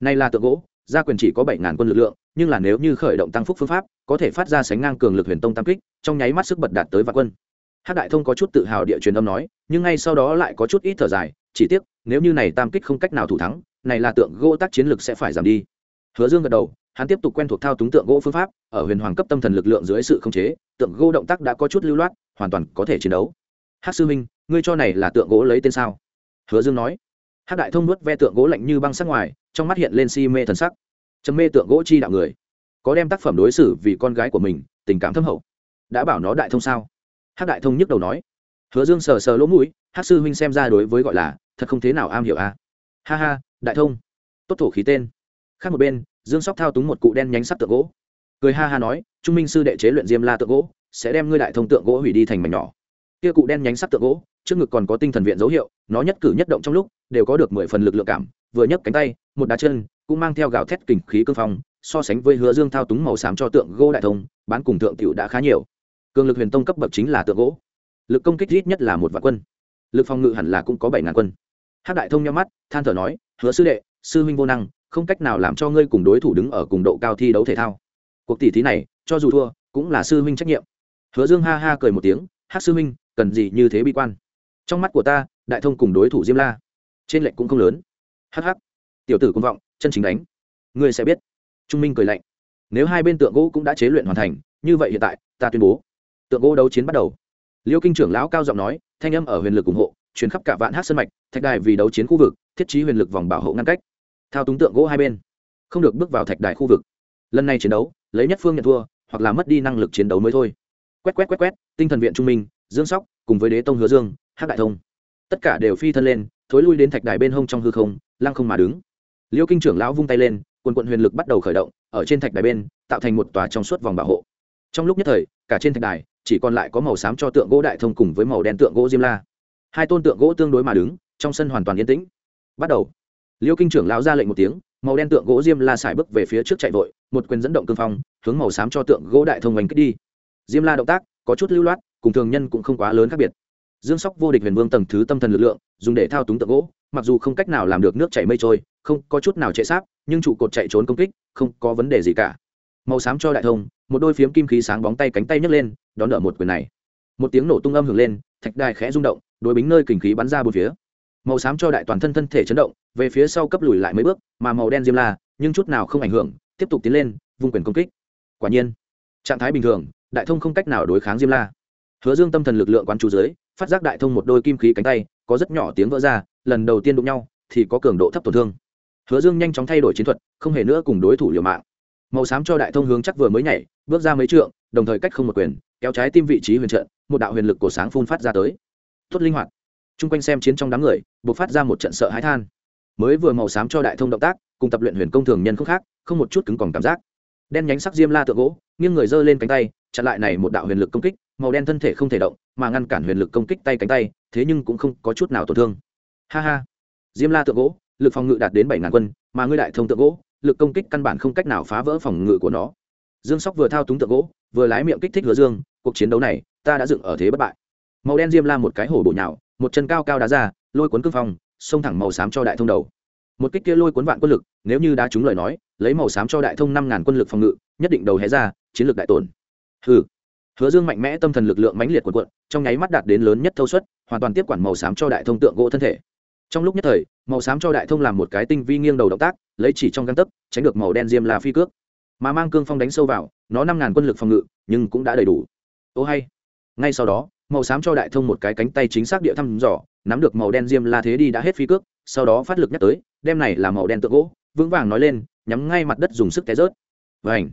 Nay là tượng gỗ, gia quyền chỉ có bảy ngàn quân lực lượng, nhưng là nếu như khởi động tăng phúc phương pháp, có thể phát ra sánh ngang cường lực huyền tông tam kích, trong nháy mắt sức bật đạt tới vạn quân. Hát đại thông có chút tự hào địa truyền âm nói, nhưng ngay sau đó lại có chút ít thở dài, chỉ tiếc, nếu như này tam kích không cách nào thủ thắng này là tượng gỗ tác chiến lực sẽ phải giảm đi. Hứa dương gật đầu, hắn tiếp tục quen thuộc thao túng tượng gỗ phương pháp, ở huyền hoàng cấp tâm thần lực lượng dưới sự khống chế, tượng gỗ động tác đã có chút lưu loát, hoàn toàn có thể chiến đấu. Hát sư minh, ngươi cho này là tượng gỗ lấy tên sao? Hứa dương nói. Hát đại thông nuốt ve tượng gỗ lạnh như băng sắc ngoài, trong mắt hiện lên si mê thần sắc. Chấm mê tượng gỗ chi đạo người. Có đem tác phẩm đối xử vì con gái của mình, tình cảm thâm hậu. Đã bảo nó đại thông sao? Hát đại thông nhức đầu nói. Hứa dương sờ sờ lỗ mũi hát sư huynh xem ra đối với gọi là, thật không thế nào am hiểu a. à? Ha ha, đại thông. Tốt thổ khí tên. Khác một bên, dương sóc thao túng một cụ đen nhánh sắt tượng gỗ. Cười ha ha nói, trung minh sư đệ chế luyện diêm la tượng gỗ, sẽ đem ngươi đại thông tượng gỗ hủy đi thành mảnh nhỏ. Kia cụ đen nhánh sắt tượng gỗ, trước ngực còn có tinh thần viện dấu hiệu, nó nhất cử nhất động trong lúc, đều có được mười phần lực lượng cảm, vừa nhấc cánh tay, một đá chân, cũng mang theo gạo thét kình khí cương phong, so sánh với hứa dương thao túng màu xám cho tượng gỗ đại thông, bán cùng tượng tiểu đã khá nhiều. Cường lực huyền tông cấp bậc chính là tượng gỗ. Lực công kích ít nhất là một vạn quân. Lực phòng ngự hẳn là cũng có bảy ngàn quân hát đại thông nhắm mắt, than thở nói, hứa sư đệ, sư huynh vô năng, không cách nào làm cho ngươi cùng đối thủ đứng ở cùng độ cao thi đấu thể thao. Cuộc tỷ thí này, cho dù thua, cũng là sư huynh trách nhiệm. Hứa dương ha ha cười một tiếng hát sư huynh, cần gì như thế bi quan? Trong mắt của ta, đại thông cùng đối thủ diêm la, trên lệnh cũng không lớn. Hh tiểu tử công vọng, chân chính đánh. Ngươi sẽ biết. Trung minh cười lạnh, nếu hai bên tượng gỗ cũng đã chế luyện hoàn thành, như vậy hiện tại, ta tuyên bố, tượng gỗ đấu chiến bắt đầu. Liêu kinh trưởng lão cao giọng nói, thanh âm ở huyền lực ủng hộ chuyển khắp cả vạn hát sân mạch, thạch đài vì đấu chiến khu vực, thiết trí huyền lực vòng bảo hộ ngăn cách. Thao túng tượng gỗ hai bên. Không được bước vào thạch đài khu vực. Lần này chiến đấu, lấy nhất phương nhận thua, hoặc là mất đi năng lực chiến đấu mới thôi. Quét quét quét quét, tinh thần viện trung minh, dương sóc, cùng với đế tông hứa dương hát đại thông. Tất cả đều phi thân lên, thối lui đến thạch đài bên hông trong hư không, lăng không mà đứng. Liêu kinh trưởng lão vung tay lên, quần quận huyền lực bắt đầu khởi động, ở trên thạch đài bên, tạo thành một tòa trong suốt vòng bảo hộ. Trong lúc nhất thời, cả trên thạch đài, chỉ còn lại có màu xám cho tượng gỗ đại thông cùng với màu đen tượng gỗ diêm la hai tôn tượng gỗ tương đối mà đứng, trong sân hoàn toàn yên tĩnh. Bắt đầu. Liêu kinh trưởng lão ra lệnh một tiếng, màu đen tượng gỗ diêm la xài bước về phía trước chạy vội, một quyền dẫn động cương phong, hướng màu xám cho tượng gỗ đại thông oanh kích đi. Diêm la động tác có chút lưu loát, cùng thường nhân cũng không quá lớn khác biệt. Dương sóc vô địch huyền vương tầng thứ tâm thần lực lượng, dùng để thao túng tượng gỗ, mặc dù không cách nào làm được nước chảy mây trôi, không có chút nào chạy sáp nhưng trụ cột chạy trốn công kích, không có vấn đề gì cả. Màu xám cho đại thông, một đôi phiếm kim khí sáng bóng tay cánh tay nhấc lên, đón đỡ một quyền này. Một tiếng nổ tung âm hưởng lên thạch đài khẽ rung động, đối bính nơi kình khí bắn ra bốn phía. Màu xám cho đại toàn thân thân thể chấn động, về phía sau cấp lùi lại mấy bước, mà màu đen diêm la, nhưng chút nào không ảnh hưởng, tiếp tục tiến lên, vung quyền công kích. Quả nhiên, trạng thái bình thường, đại thông không cách nào đối kháng diêm la. Hứa dương tâm thần lực lượng quán chú dưới, phát giác đại thông một đôi kim khí cánh tay, có rất nhỏ tiếng vỡ ra, lần đầu tiên đụng nhau, thì có cường độ thấp tổn thương. Hứa dương nhanh chóng thay đổi chiến thuật, không hề nữa cùng đối thủ liều mạng. Màu xám cho đại thông hướng chắc vừa mới nhảy, bước ra mấy trượng, đồng thời cách không một quyền, kéo trái tim vị trí huyền trận một đạo huyền lực cổ sáng phun phát ra tới. Tốt linh hoạt. Chung quanh xem chiến trong đám người buộc phát ra một trận sợ hãi than. Mới vừa màu xám cho đại thông động tác, cùng tập luyện huyền công thường nhân không khác, không một chút cứng còn cảm giác. Đen nhánh sắc diêm la tượng gỗ, nghiêng người giơ lên cánh tay, chặn lại này một đạo huyền lực công kích, màu đen thân thể không thể động, mà ngăn cản huyền lực công kích tay cánh tay, thế nhưng cũng không có chút nào tổn thương. Ha ha. Diêm la tượng gỗ, lực phòng ngự đạt đến bảy ngàn quân, mà ngươi đại thông tượng gỗ, lực công kích căn bản không cách nào phá vỡ phòng ngự của nó. Dương sóc vừa thao túng tượng gỗ, vừa lái miệng kích thích hứa dương, cuộc chiến đấu này ta đã dựng ở thế bất bại. Màu đen diêm la một cái hổ bộ nhào, một chân cao cao đá ra, lôi cuốn cương phong xông thẳng màu xám cho đại thông đầu. Một kích kia lôi cuốn vạn quân lực, nếu như đá trúng lời nói, lấy màu xám cho đại thông năm ngàn quân lực phòng ngự, nhất định đầu hé ra, chiến lược đại tổn. Hừ. Hứa dương mạnh mẽ tâm thần lực lượng mãnh liệt quần quận trong nháy mắt đạt đến lớn nhất thâu suất, hoàn toàn tiếp quản màu xám cho đại thông tượng gỗ thân thể. Trong lúc nhất thời, màu xám cho đại thông làm một cái tinh vi nghiêng đầu động tác, lấy chỉ trong găng tấc, tránh được màu đen diêm la phi cước. Mà mang cương phong đánh sâu vào, nó năm ngàn quân lực phòng ngự, nhưng cũng đã đầy đủ. Ô hay ngay sau đó, màu xám cho đại thông một cái cánh tay chính xác địa thăm dò, nắm được màu đen diêm la thế đi đã hết phi cước, sau đó phát lực nhắc tới, đem này là màu đen tượng gỗ, vững vàng nói lên, nhắm ngay mặt đất dùng sức té rớt. Vảnh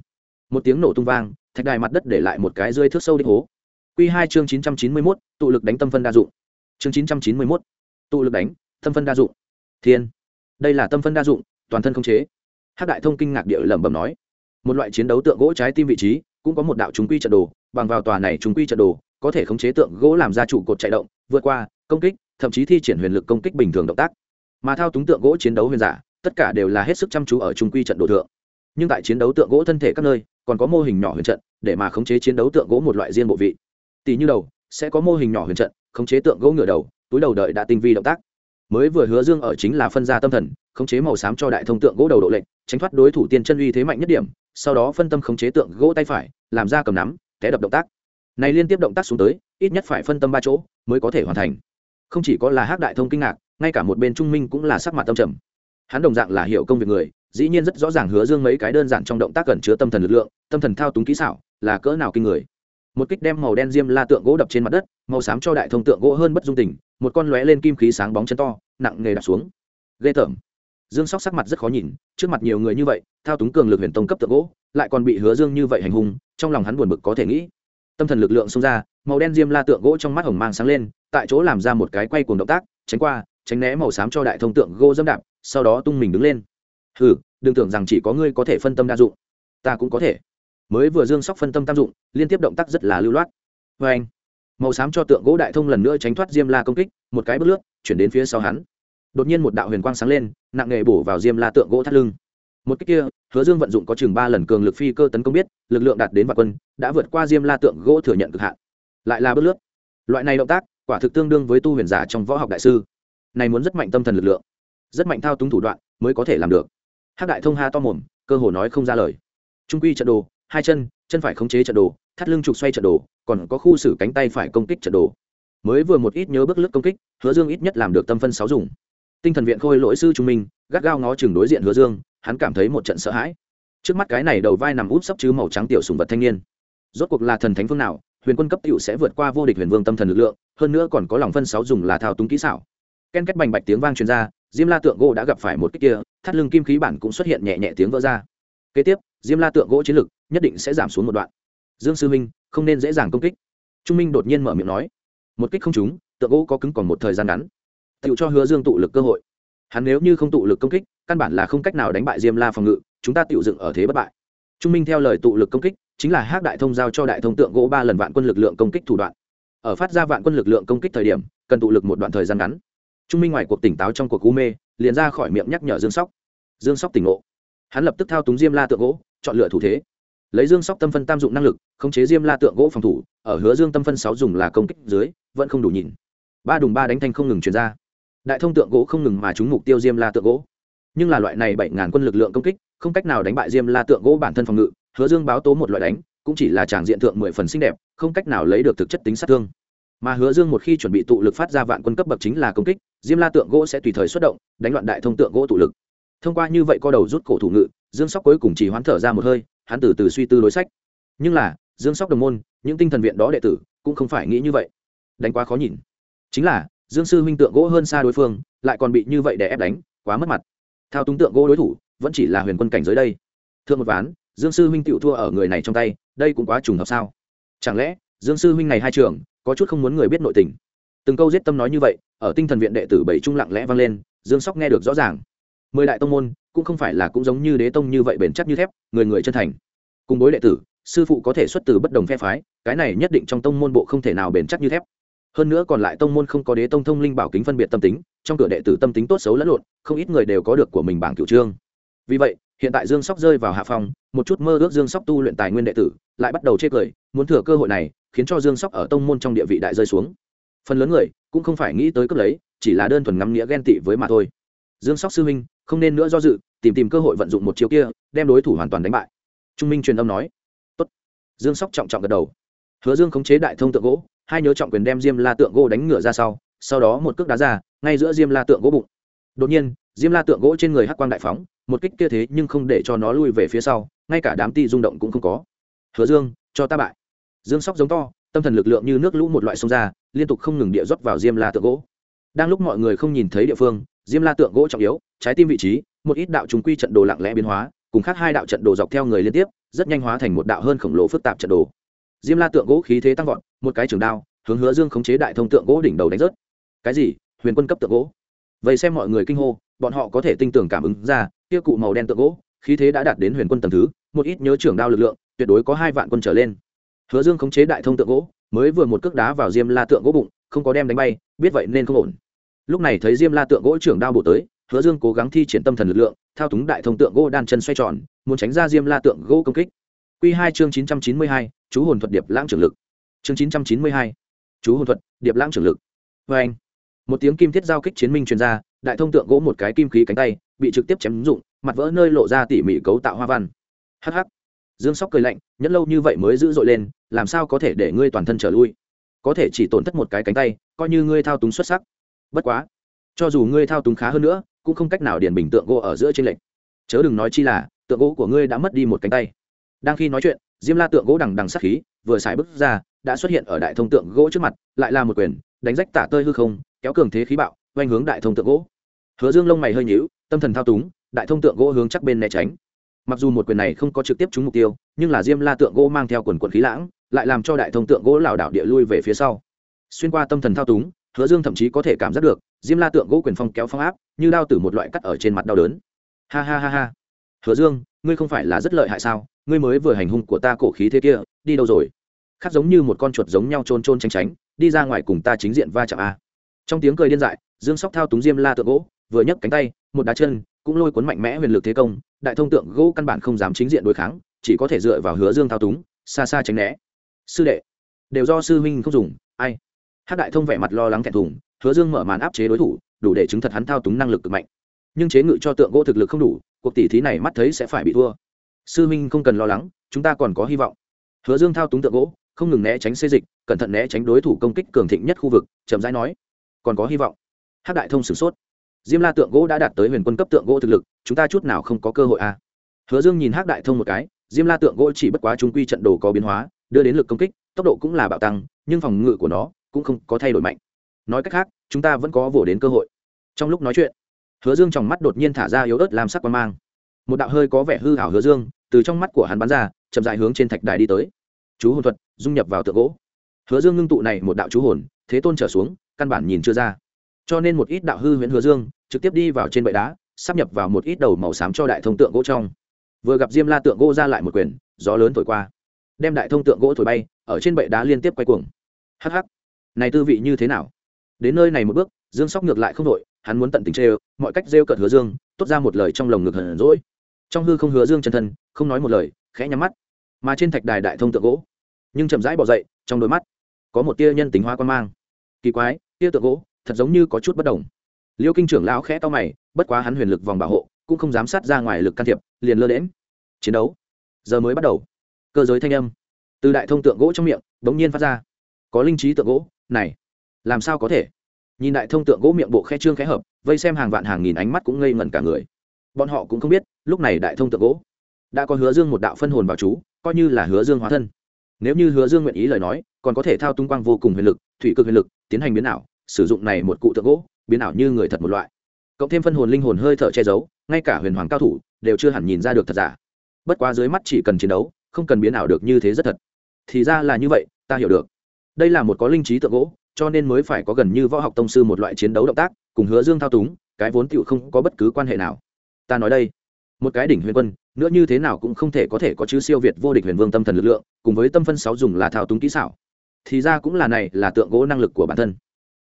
một tiếng nổ tung vang, thạch đài mặt đất để lại một cái rơi thước sâu đích hố. Q hai chương chín trăm chín mươi mốt, tụ lực đánh tâm phân đa dụng. Chương chín trăm chín mươi mốt, tụ lực đánh tâm phân đa dụng. Thiên! Đây là tâm phân đa dụng, toàn thân không chế. Hát đại thông kinh ngạc địa lẩm bẩm nói. Một loại chiến đấu tượng gỗ trái tim vị trí, cũng có một đạo chúng quy trận đồ, bằng vào tòa này chúng quy trận đồ có thể khống chế tượng gỗ làm ra trụ cột chạy động, vượt qua, công kích, thậm chí thi triển huyền lực công kích bình thường động tác. Mà thao túng tượng gỗ chiến đấu huyền giả, tất cả đều là hết sức chăm chú ở trung quy trận đồ thượng. Nhưng tại chiến đấu tượng gỗ thân thể các nơi, còn có mô hình nhỏ huyền trận, để mà khống chế chiến đấu tượng gỗ một loại riêng bộ vị. Tỷ như đầu, sẽ có mô hình nhỏ huyền trận, khống chế tượng gỗ ngửa đầu, túi đầu đợi đã tinh vi động tác. Mới vừa hứa dương ở chính là phân ra tâm thần, khống chế màu xám cho đại thông tượng gỗ đầu độ lệnh tránh thoát đối thủ tiên chân uy thế mạnh nhất điểm, sau đó phân tâm khống chế tượng gỗ tay phải, làm ra cầm nắm, té đập động tác này liên tiếp động tác xuống tới, ít nhất phải phân tâm ba chỗ mới có thể hoàn thành. Không chỉ có là hắc đại thông kinh ngạc, ngay cả một bên trung minh cũng là sắc mặt tâm trầm. Hắn đồng dạng là hiểu công việc người, dĩ nhiên rất rõ ràng hứa dương mấy cái đơn giản trong động tác cần chứa tâm thần lực lượng, tâm thần thao túng kỹ xảo, là cỡ nào kinh người. Một kích đem màu đen diêm la tượng gỗ đập trên mặt đất, màu xám cho đại thông tượng gỗ hơn bất dung tình, một con lóe lên kim khí sáng bóng chân to, nặng nề đặt xuống. Ghê tởm. Dương sóc sắc mặt rất khó nhìn, trước mặt nhiều người như vậy, thao túng cường lực huyền tông cấp tượng gỗ, lại còn bị hứa dương như vậy hành hung, trong lòng hắn buồn bực có thể nghĩ tâm thần lực lượng xông ra, màu đen diêm la tượng gỗ trong mắt hồng mang sáng lên, tại chỗ làm ra một cái quay cuồng động tác, tránh qua, tránh né màu xám cho đại thông tượng gỗ dâm đạp, sau đó tung mình đứng lên. Hừ, đừng tưởng rằng chỉ có ngươi có thể phân tâm đa dụng. Ta cũng có thể. Mới vừa dương sóc phân tâm tam dụng, liên tiếp động tác rất là lưu loát. Vê anh, màu xám cho tượng gỗ đại thông lần nữa tránh thoát diêm la công kích, một cái bước lướt, chuyển đến phía sau hắn. Đột nhiên một đạo huyền quang sáng lên, nặng nghề bổ vào diêm la tượng gỗ thắt lưng. Một cách kia hứa dương vận dụng có chừng ba lần cường lực phi cơ tấn công biết, lực lượng đạt đến vạn quân, đã vượt qua diêm la tượng gỗ thừa nhận cực hạn. Lại là bước lướt. Loại này động tác, quả thực tương đương với tu huyền giả trong võ học đại sư. Này muốn rất mạnh tâm thần lực lượng, rất mạnh thao túng thủ đoạn mới có thể làm được. Hắc đại thông ha to mồm, cơ hồ nói không ra lời. Trung quy trận đồ, hai chân chân phải khống chế trận đồ, thắt lưng trục xoay trận đồ, còn có khu xử cánh tay phải công kích trận đồ. Mới vừa một ít nhớ bước lướt công kích, hứa dương ít nhất làm được tâm phân sáu dùng. Tinh thần viện khôi lỗi sư chúng mình gắt gao ngó chừng đối diện hứa dương hắn cảm thấy một trận sợ hãi. Trước mắt cái này đầu vai nằm úp sấp chứ màu trắng tiểu sùng vật thanh niên. Rốt cuộc là thần thánh phương nào, huyền quân cấp tiểu sẽ vượt qua vô địch huyền vương tâm thần lực lượng, hơn nữa còn có lòng phân sáu dùng là thao túng kỹ xảo. Ken kết bành bạch tiếng vang truyền ra, diêm la tượng gỗ đã gặp phải một cái kia, thắt lưng kim khí bản cũng xuất hiện nhẹ nhẹ tiếng vỡ ra. Kế tiếp, diêm la tượng gỗ chiến lực nhất định sẽ giảm xuống một đoạn. Dương sư minh, không nên dễ dàng công kích. Trung minh đột nhiên mở miệng nói, một kích không trúng, tượng gỗ có cứng còn một thời gian ngắn. Tựu cho hứa dương tụ lực cơ hội. Hắn nếu như không tụ lực công kích căn bản là không cách nào đánh bại diêm la phòng ngự, chúng ta tự dựng ở thế bất bại. Trung minh theo lời tụ lực công kích, chính là hát đại thông giao cho đại thông tượng gỗ ba lần vạn quân lực lượng công kích thủ đoạn. Ở phát ra vạn quân lực lượng công kích thời điểm, cần tụ lực một đoạn thời gian ngắn. Trung minh ngoài cuộc tỉnh táo trong cuộc u mê, liền ra khỏi miệng nhắc nhở dương sóc. Dương sóc tỉnh ngộ. Hắn lập tức thao túng diêm la tượng gỗ, chọn lựa thủ thế. Lấy dương sóc tâm phân tam dụng năng lực, khống chế diêm la tượng gỗ phòng thủ, ở hứa dương tâm phân sáu dùng là công kích dưới, vẫn không đủ nhìn. Ba đùng ba đánh thanh không ngừng chuyển ra. Đại thông tượng gỗ không ngừng mà trúng mục tiêu diêm la tượng gỗ nhưng là loại này bảy ngàn quân lực lượng công kích, không cách nào đánh bại diêm la tượng gỗ bản thân phòng ngự, hứa dương báo tố một loại đánh, cũng chỉ là tràng diện tượng mười phần xinh đẹp, không cách nào lấy được thực chất tính sát thương. Mà hứa dương một khi chuẩn bị tụ lực phát ra vạn quân cấp bậc chính là công kích, diêm la tượng gỗ sẽ tùy thời xuất động, đánh loạn đại thông tượng gỗ tụ lực. Thông qua như vậy co đầu rút cổ thủ ngự, dương sóc cuối cùng chỉ hoán thở ra một hơi, hắn từ từ suy tư đối sách. Nhưng là, dương sóc đồng môn, những tinh thần viện đó đệ tử, cũng không phải nghĩ như vậy. Đánh quá khó nhìn. Chính là, dương sư huynh tượng gỗ hơn xa đối phương, lại còn bị như vậy để ép đánh, quá mất mặt thao túng tượng gỗ đối thủ, vẫn chỉ là huyền quân cảnh giới đây. Thưa một ván, dương sư huynh tựu thua ở người này trong tay, đây cũng quá trùng hợp sao? Chẳng lẽ, dương sư huynh này hai trường, có chút không muốn người biết nội tình? Từng câu giết tâm nói như vậy, ở tinh thần viện đệ tử bảy trung lặng lẽ vang lên, dương sóc nghe được rõ ràng. Mười đại tông môn, cũng không phải là cũng giống như đế tông như vậy bền chắc như thép, người người chân thành. Cùng bối đệ tử, sư phụ có thể xuất từ bất đồng phe phái, cái này nhất định trong tông môn bộ không thể nào bền chắc như thép hơn nữa còn lại tông môn không có đế tông thông linh bảo kính phân biệt tâm tính, trong cửa đệ tử tâm tính tốt xấu lẫn lộn, không ít người đều có được của mình bảng cửu trương. Vì vậy, hiện tại dương sóc rơi vào hạ phòng một chút mơ ước dương sóc tu luyện tài nguyên đệ tử, lại bắt đầu chê cười, muốn thừa cơ hội này, khiến cho dương sóc ở tông môn trong địa vị đại rơi xuống. Phần lớn người cũng không phải nghĩ tới cấp lấy, chỉ là đơn thuần ngắm nghĩa ghen tị với mà thôi. Dương sóc sư huynh, không nên nữa do dự, tìm tìm cơ hội vận dụng một chiều kia, đem đối thủ hoàn toàn đánh bại. Trung minh truyền âm nói. Tốt. dương sóc trọng trọng gật đầu. Hứa dương khống chế đại thông tượng gỗ hai nhớ trọng quyền đem diêm la tượng gỗ đánh ngửa ra sau sau đó một cước đá ra, ngay giữa diêm la tượng gỗ bụng. Đột nhiên, diêm la tượng gỗ trên người hắc quang đại phóng, một kích kia thế nhưng không để cho nó lui về phía sau, ngay cả đám ti rung động cũng không có. Hứa dương, cho ta bại. Dương sóc giống to, tâm thần lực lượng như nước lũ một loại sông ra, liên tục không ngừng địa rót vào diêm la tượng gỗ. Đang lúc mọi người không nhìn thấy địa phương, diêm la tượng gỗ trọng yếu, trái tim vị trí, một ít đạo chúng quy trận đồ lặng lẽ biến hóa, cùng khác hai đạo trận đồ dọc theo người liên tiếp, rất nhanh hóa thành một đạo hơn khổng lồ phức tạp trận đồ diêm la tượng gỗ khí thế tăng vọt, một cái trường đao, hướng hứa dương khống chế đại thông tượng gỗ đỉnh đầu đánh rớt. Cái gì? Huyền quân cấp tượng gỗ? Vậy xem mọi người kinh hô, bọn họ có thể tinh tưởng cảm ứng ra, kia cụ màu đen tượng gỗ, khí thế đã đạt đến huyền quân tầng thứ, một ít nhớ trưởng đao lực lượng, tuyệt đối có hai vạn quân trở lên. Hứa dương khống chế đại thông tượng gỗ, mới vừa một cước đá vào diêm la tượng gỗ bụng, không có đem đánh bay, biết vậy nên không ổn. Lúc này thấy diêm la tượng gỗ trưởng đao bổ tới, hứa dương cố gắng thi triển tâm thần lực lượng, thao túng đại thông tượng gỗ đan chân xoay tròn, muốn tránh ra diêm la tượng gỗ công kích. Quy hai chương chín trăm chín mươi hai, chú hồn thuật điệp lãng trưởng lực. Chương chín trăm chín mươi hai, chú hồn thuật điệp lãng trưởng lực. Vê anh, một tiếng kim thiết giao kích chiến minh truyền ra, đại thông tượng gỗ một cái kim khí cánh tay, bị trực tiếp chém rụng, mặt vỡ nơi lộ ra tỉ mỉ cấu tạo hoa văn. Hắc hắc. dương sóc cười lạnh, nhẫn lâu như vậy mới giữ dội lên, làm sao có thể để ngươi toàn thân trở lui? Có thể chỉ tổn thất một cái cánh tay, coi như ngươi thao túng xuất sắc. Bất quá, cho dù ngươi thao túng khá hơn nữa, cũng không cách nào điền bình tượng gỗ ở giữa trên lệnh chớ đừng nói chi là, tượng gỗ của ngươi đã mất đi một cánh tay đang khi nói chuyện, diêm la tượng gỗ đằng đằng sắc khí vừa xài bước ra, đã xuất hiện ở đại thông tượng gỗ trước mặt, lại là một quyền, đánh rách tả tơi hư không, kéo cường thế khí bạo oanh hướng đại thông tượng gỗ. Hứa dương lông mày hơi nhíu, tâm thần thao túng, đại thông tượng gỗ hướng chắc bên né tránh. Mặc dù một quyền này không có trực tiếp trúng mục tiêu, nhưng là diêm la tượng gỗ mang theo quần quần khí lãng, lại làm cho đại thông tượng gỗ lảo đảo địa lui về phía sau. Xuyên qua tâm thần thao túng, hứa dương thậm chí có thể cảm giác được, diêm la tượng gỗ quyền phong kéo phong áp, như đao tử một loại cắt ở trên mặt đau đớn. Ha ha ha ha. Hứa dương, ngươi không phải là rất lợi hại sao? Ngươi mới vừa hành hung của ta cổ khí thế kia, đi đâu rồi? Khác giống như một con chuột giống nhau trôn trôn tránh tránh, đi ra ngoài cùng ta chính diện va chạm a. Trong tiếng cười điên dại, dương sóc thao túng diêm la tượng gỗ, vừa nhấc cánh tay, một đá chân, cũng lôi cuốn mạnh mẽ huyền lực thế công, đại thông tượng gỗ căn bản không dám chính diện đối kháng, chỉ có thể dựa vào hứa dương thao túng, xa xa tránh né. Sư đệ, đều do sư huynh không dùng, ai? Hát đại thông vẻ mặt lo lắng thẹn thùng, hứa dương mở màn áp chế đối thủ, đủ để chứng thật hắn thao túng năng lực cực mạnh. Nhưng chế ngự cho tượng gỗ thực lực không đủ, cuộc tỷ thí này mắt thấy sẽ phải bị thua sư Minh không cần lo lắng, chúng ta còn có hy vọng. Hứa dương thao túng tượng gỗ, không ngừng né tránh xê dịch, cẩn thận né tránh đối thủ công kích cường thịnh nhất khu vực, chậm rãi nói, còn có hy vọng. Hát đại thông sửng sốt. Diêm la tượng gỗ đã đạt tới huyền quân cấp tượng gỗ thực lực, chúng ta chút nào không có cơ hội à. hứa dương nhìn hát đại thông một cái, diêm la tượng gỗ chỉ bất quá chúng quy trận đồ có biến hóa, đưa đến lực công kích, tốc độ cũng là bạo tăng, nhưng phòng ngự của nó cũng không có thay đổi mạnh. Nói cách khác, chúng ta vẫn có vỗ đến cơ hội. Trong lúc nói chuyện, hứa dương trong mắt đột nhiên thả ra yếu ớt làm sắc quan mang một đạo hơi có vẻ hư hảo hứa dương từ trong mắt của hắn bắn ra, chậm dài hướng trên thạch đài đi tới. Chú hồn thuật, dung nhập vào tượng gỗ. Hứa dương ngưng tụ này một đạo chú hồn, thế tôn trở xuống, căn bản nhìn chưa ra. Cho nên một ít đạo hư huyễn hứa dương, trực tiếp đi vào trên bệ đá, sắp nhập vào một ít đầu màu xám cho đại thông tượng gỗ trong. Vừa gặp diêm la tượng gỗ ra lại một quyền, gió lớn thổi qua. Đem đại thông tượng gỗ thổi bay, ở trên bệ đá liên tiếp quay cuồng. Hh này tư vị như thế nào? Đến nơi này một bước, dương sóc ngược lại không đội hắn muốn tận tình trêu, mọi cách rêu cợt hứa dương, tốt ra một lời trong lồng ngực hờn rỗi. Trong hư không hứa dương chân thân, không nói một lời, khẽ nhắm mắt. Mà trên thạch đài đại thông tượng gỗ, nhưng chậm rãi bỏ dậy, trong đôi mắt có một tia nhân tính hoa quan mang. Kỳ quái, tia tượng gỗ thật giống như có chút bất đồng. Liêu kinh trưởng lão khẽ to mày, bất quá hắn huyền lực vòng bảo hộ, cũng không dám sát ra ngoài lực can thiệp, liền lơ đễm chiến đấu, giờ mới bắt đầu. Cơ giới thanh âm từ đại thông tượng gỗ trong miệng bỗng nhiên phát ra. Có linh trí tượng gỗ, này, làm sao có thể? Nhìn đại thông tượng gỗ miệng bộ khe trương khẽ hợp, vây xem hàng vạn hàng nghìn ánh mắt cũng ngây ngẩn cả người. Bọn họ cũng không biết, lúc này đại thông tượng gỗ đã có hứa dương một đạo phân hồn vào chú, coi như là hứa dương hóa thân. Nếu như hứa dương nguyện ý lời nói, còn có thể thao tung quang vô cùng huyền lực, thủy cực huyền lực, tiến hành biến ảo, sử dụng này một cụ tượng gỗ, biến ảo như người thật một loại. Cộng thêm phân hồn linh hồn hơi thở che giấu, ngay cả huyền hoàng cao thủ đều chưa hẳn nhìn ra được thật giả. Bất quá dưới mắt chỉ cần chiến đấu, không cần biến ảo được như thế rất thật. Thì ra là như vậy, ta hiểu được. Đây là một có linh trí tượng gỗ cho nên mới phải có gần như võ học tông sư một loại chiến đấu động tác, cùng hứa dương thao túng, cái vốn tựu không có bất cứ quan hệ nào. Ta nói đây, một cái đỉnh huyền quân, nữa như thế nào cũng không thể có thể có chứ siêu việt vô địch huyền vương tâm thần lực lượng, cùng với tâm phân sáu dùng là thao túng kỹ xảo. Thì ra cũng là này, là tượng gỗ năng lực của bản thân.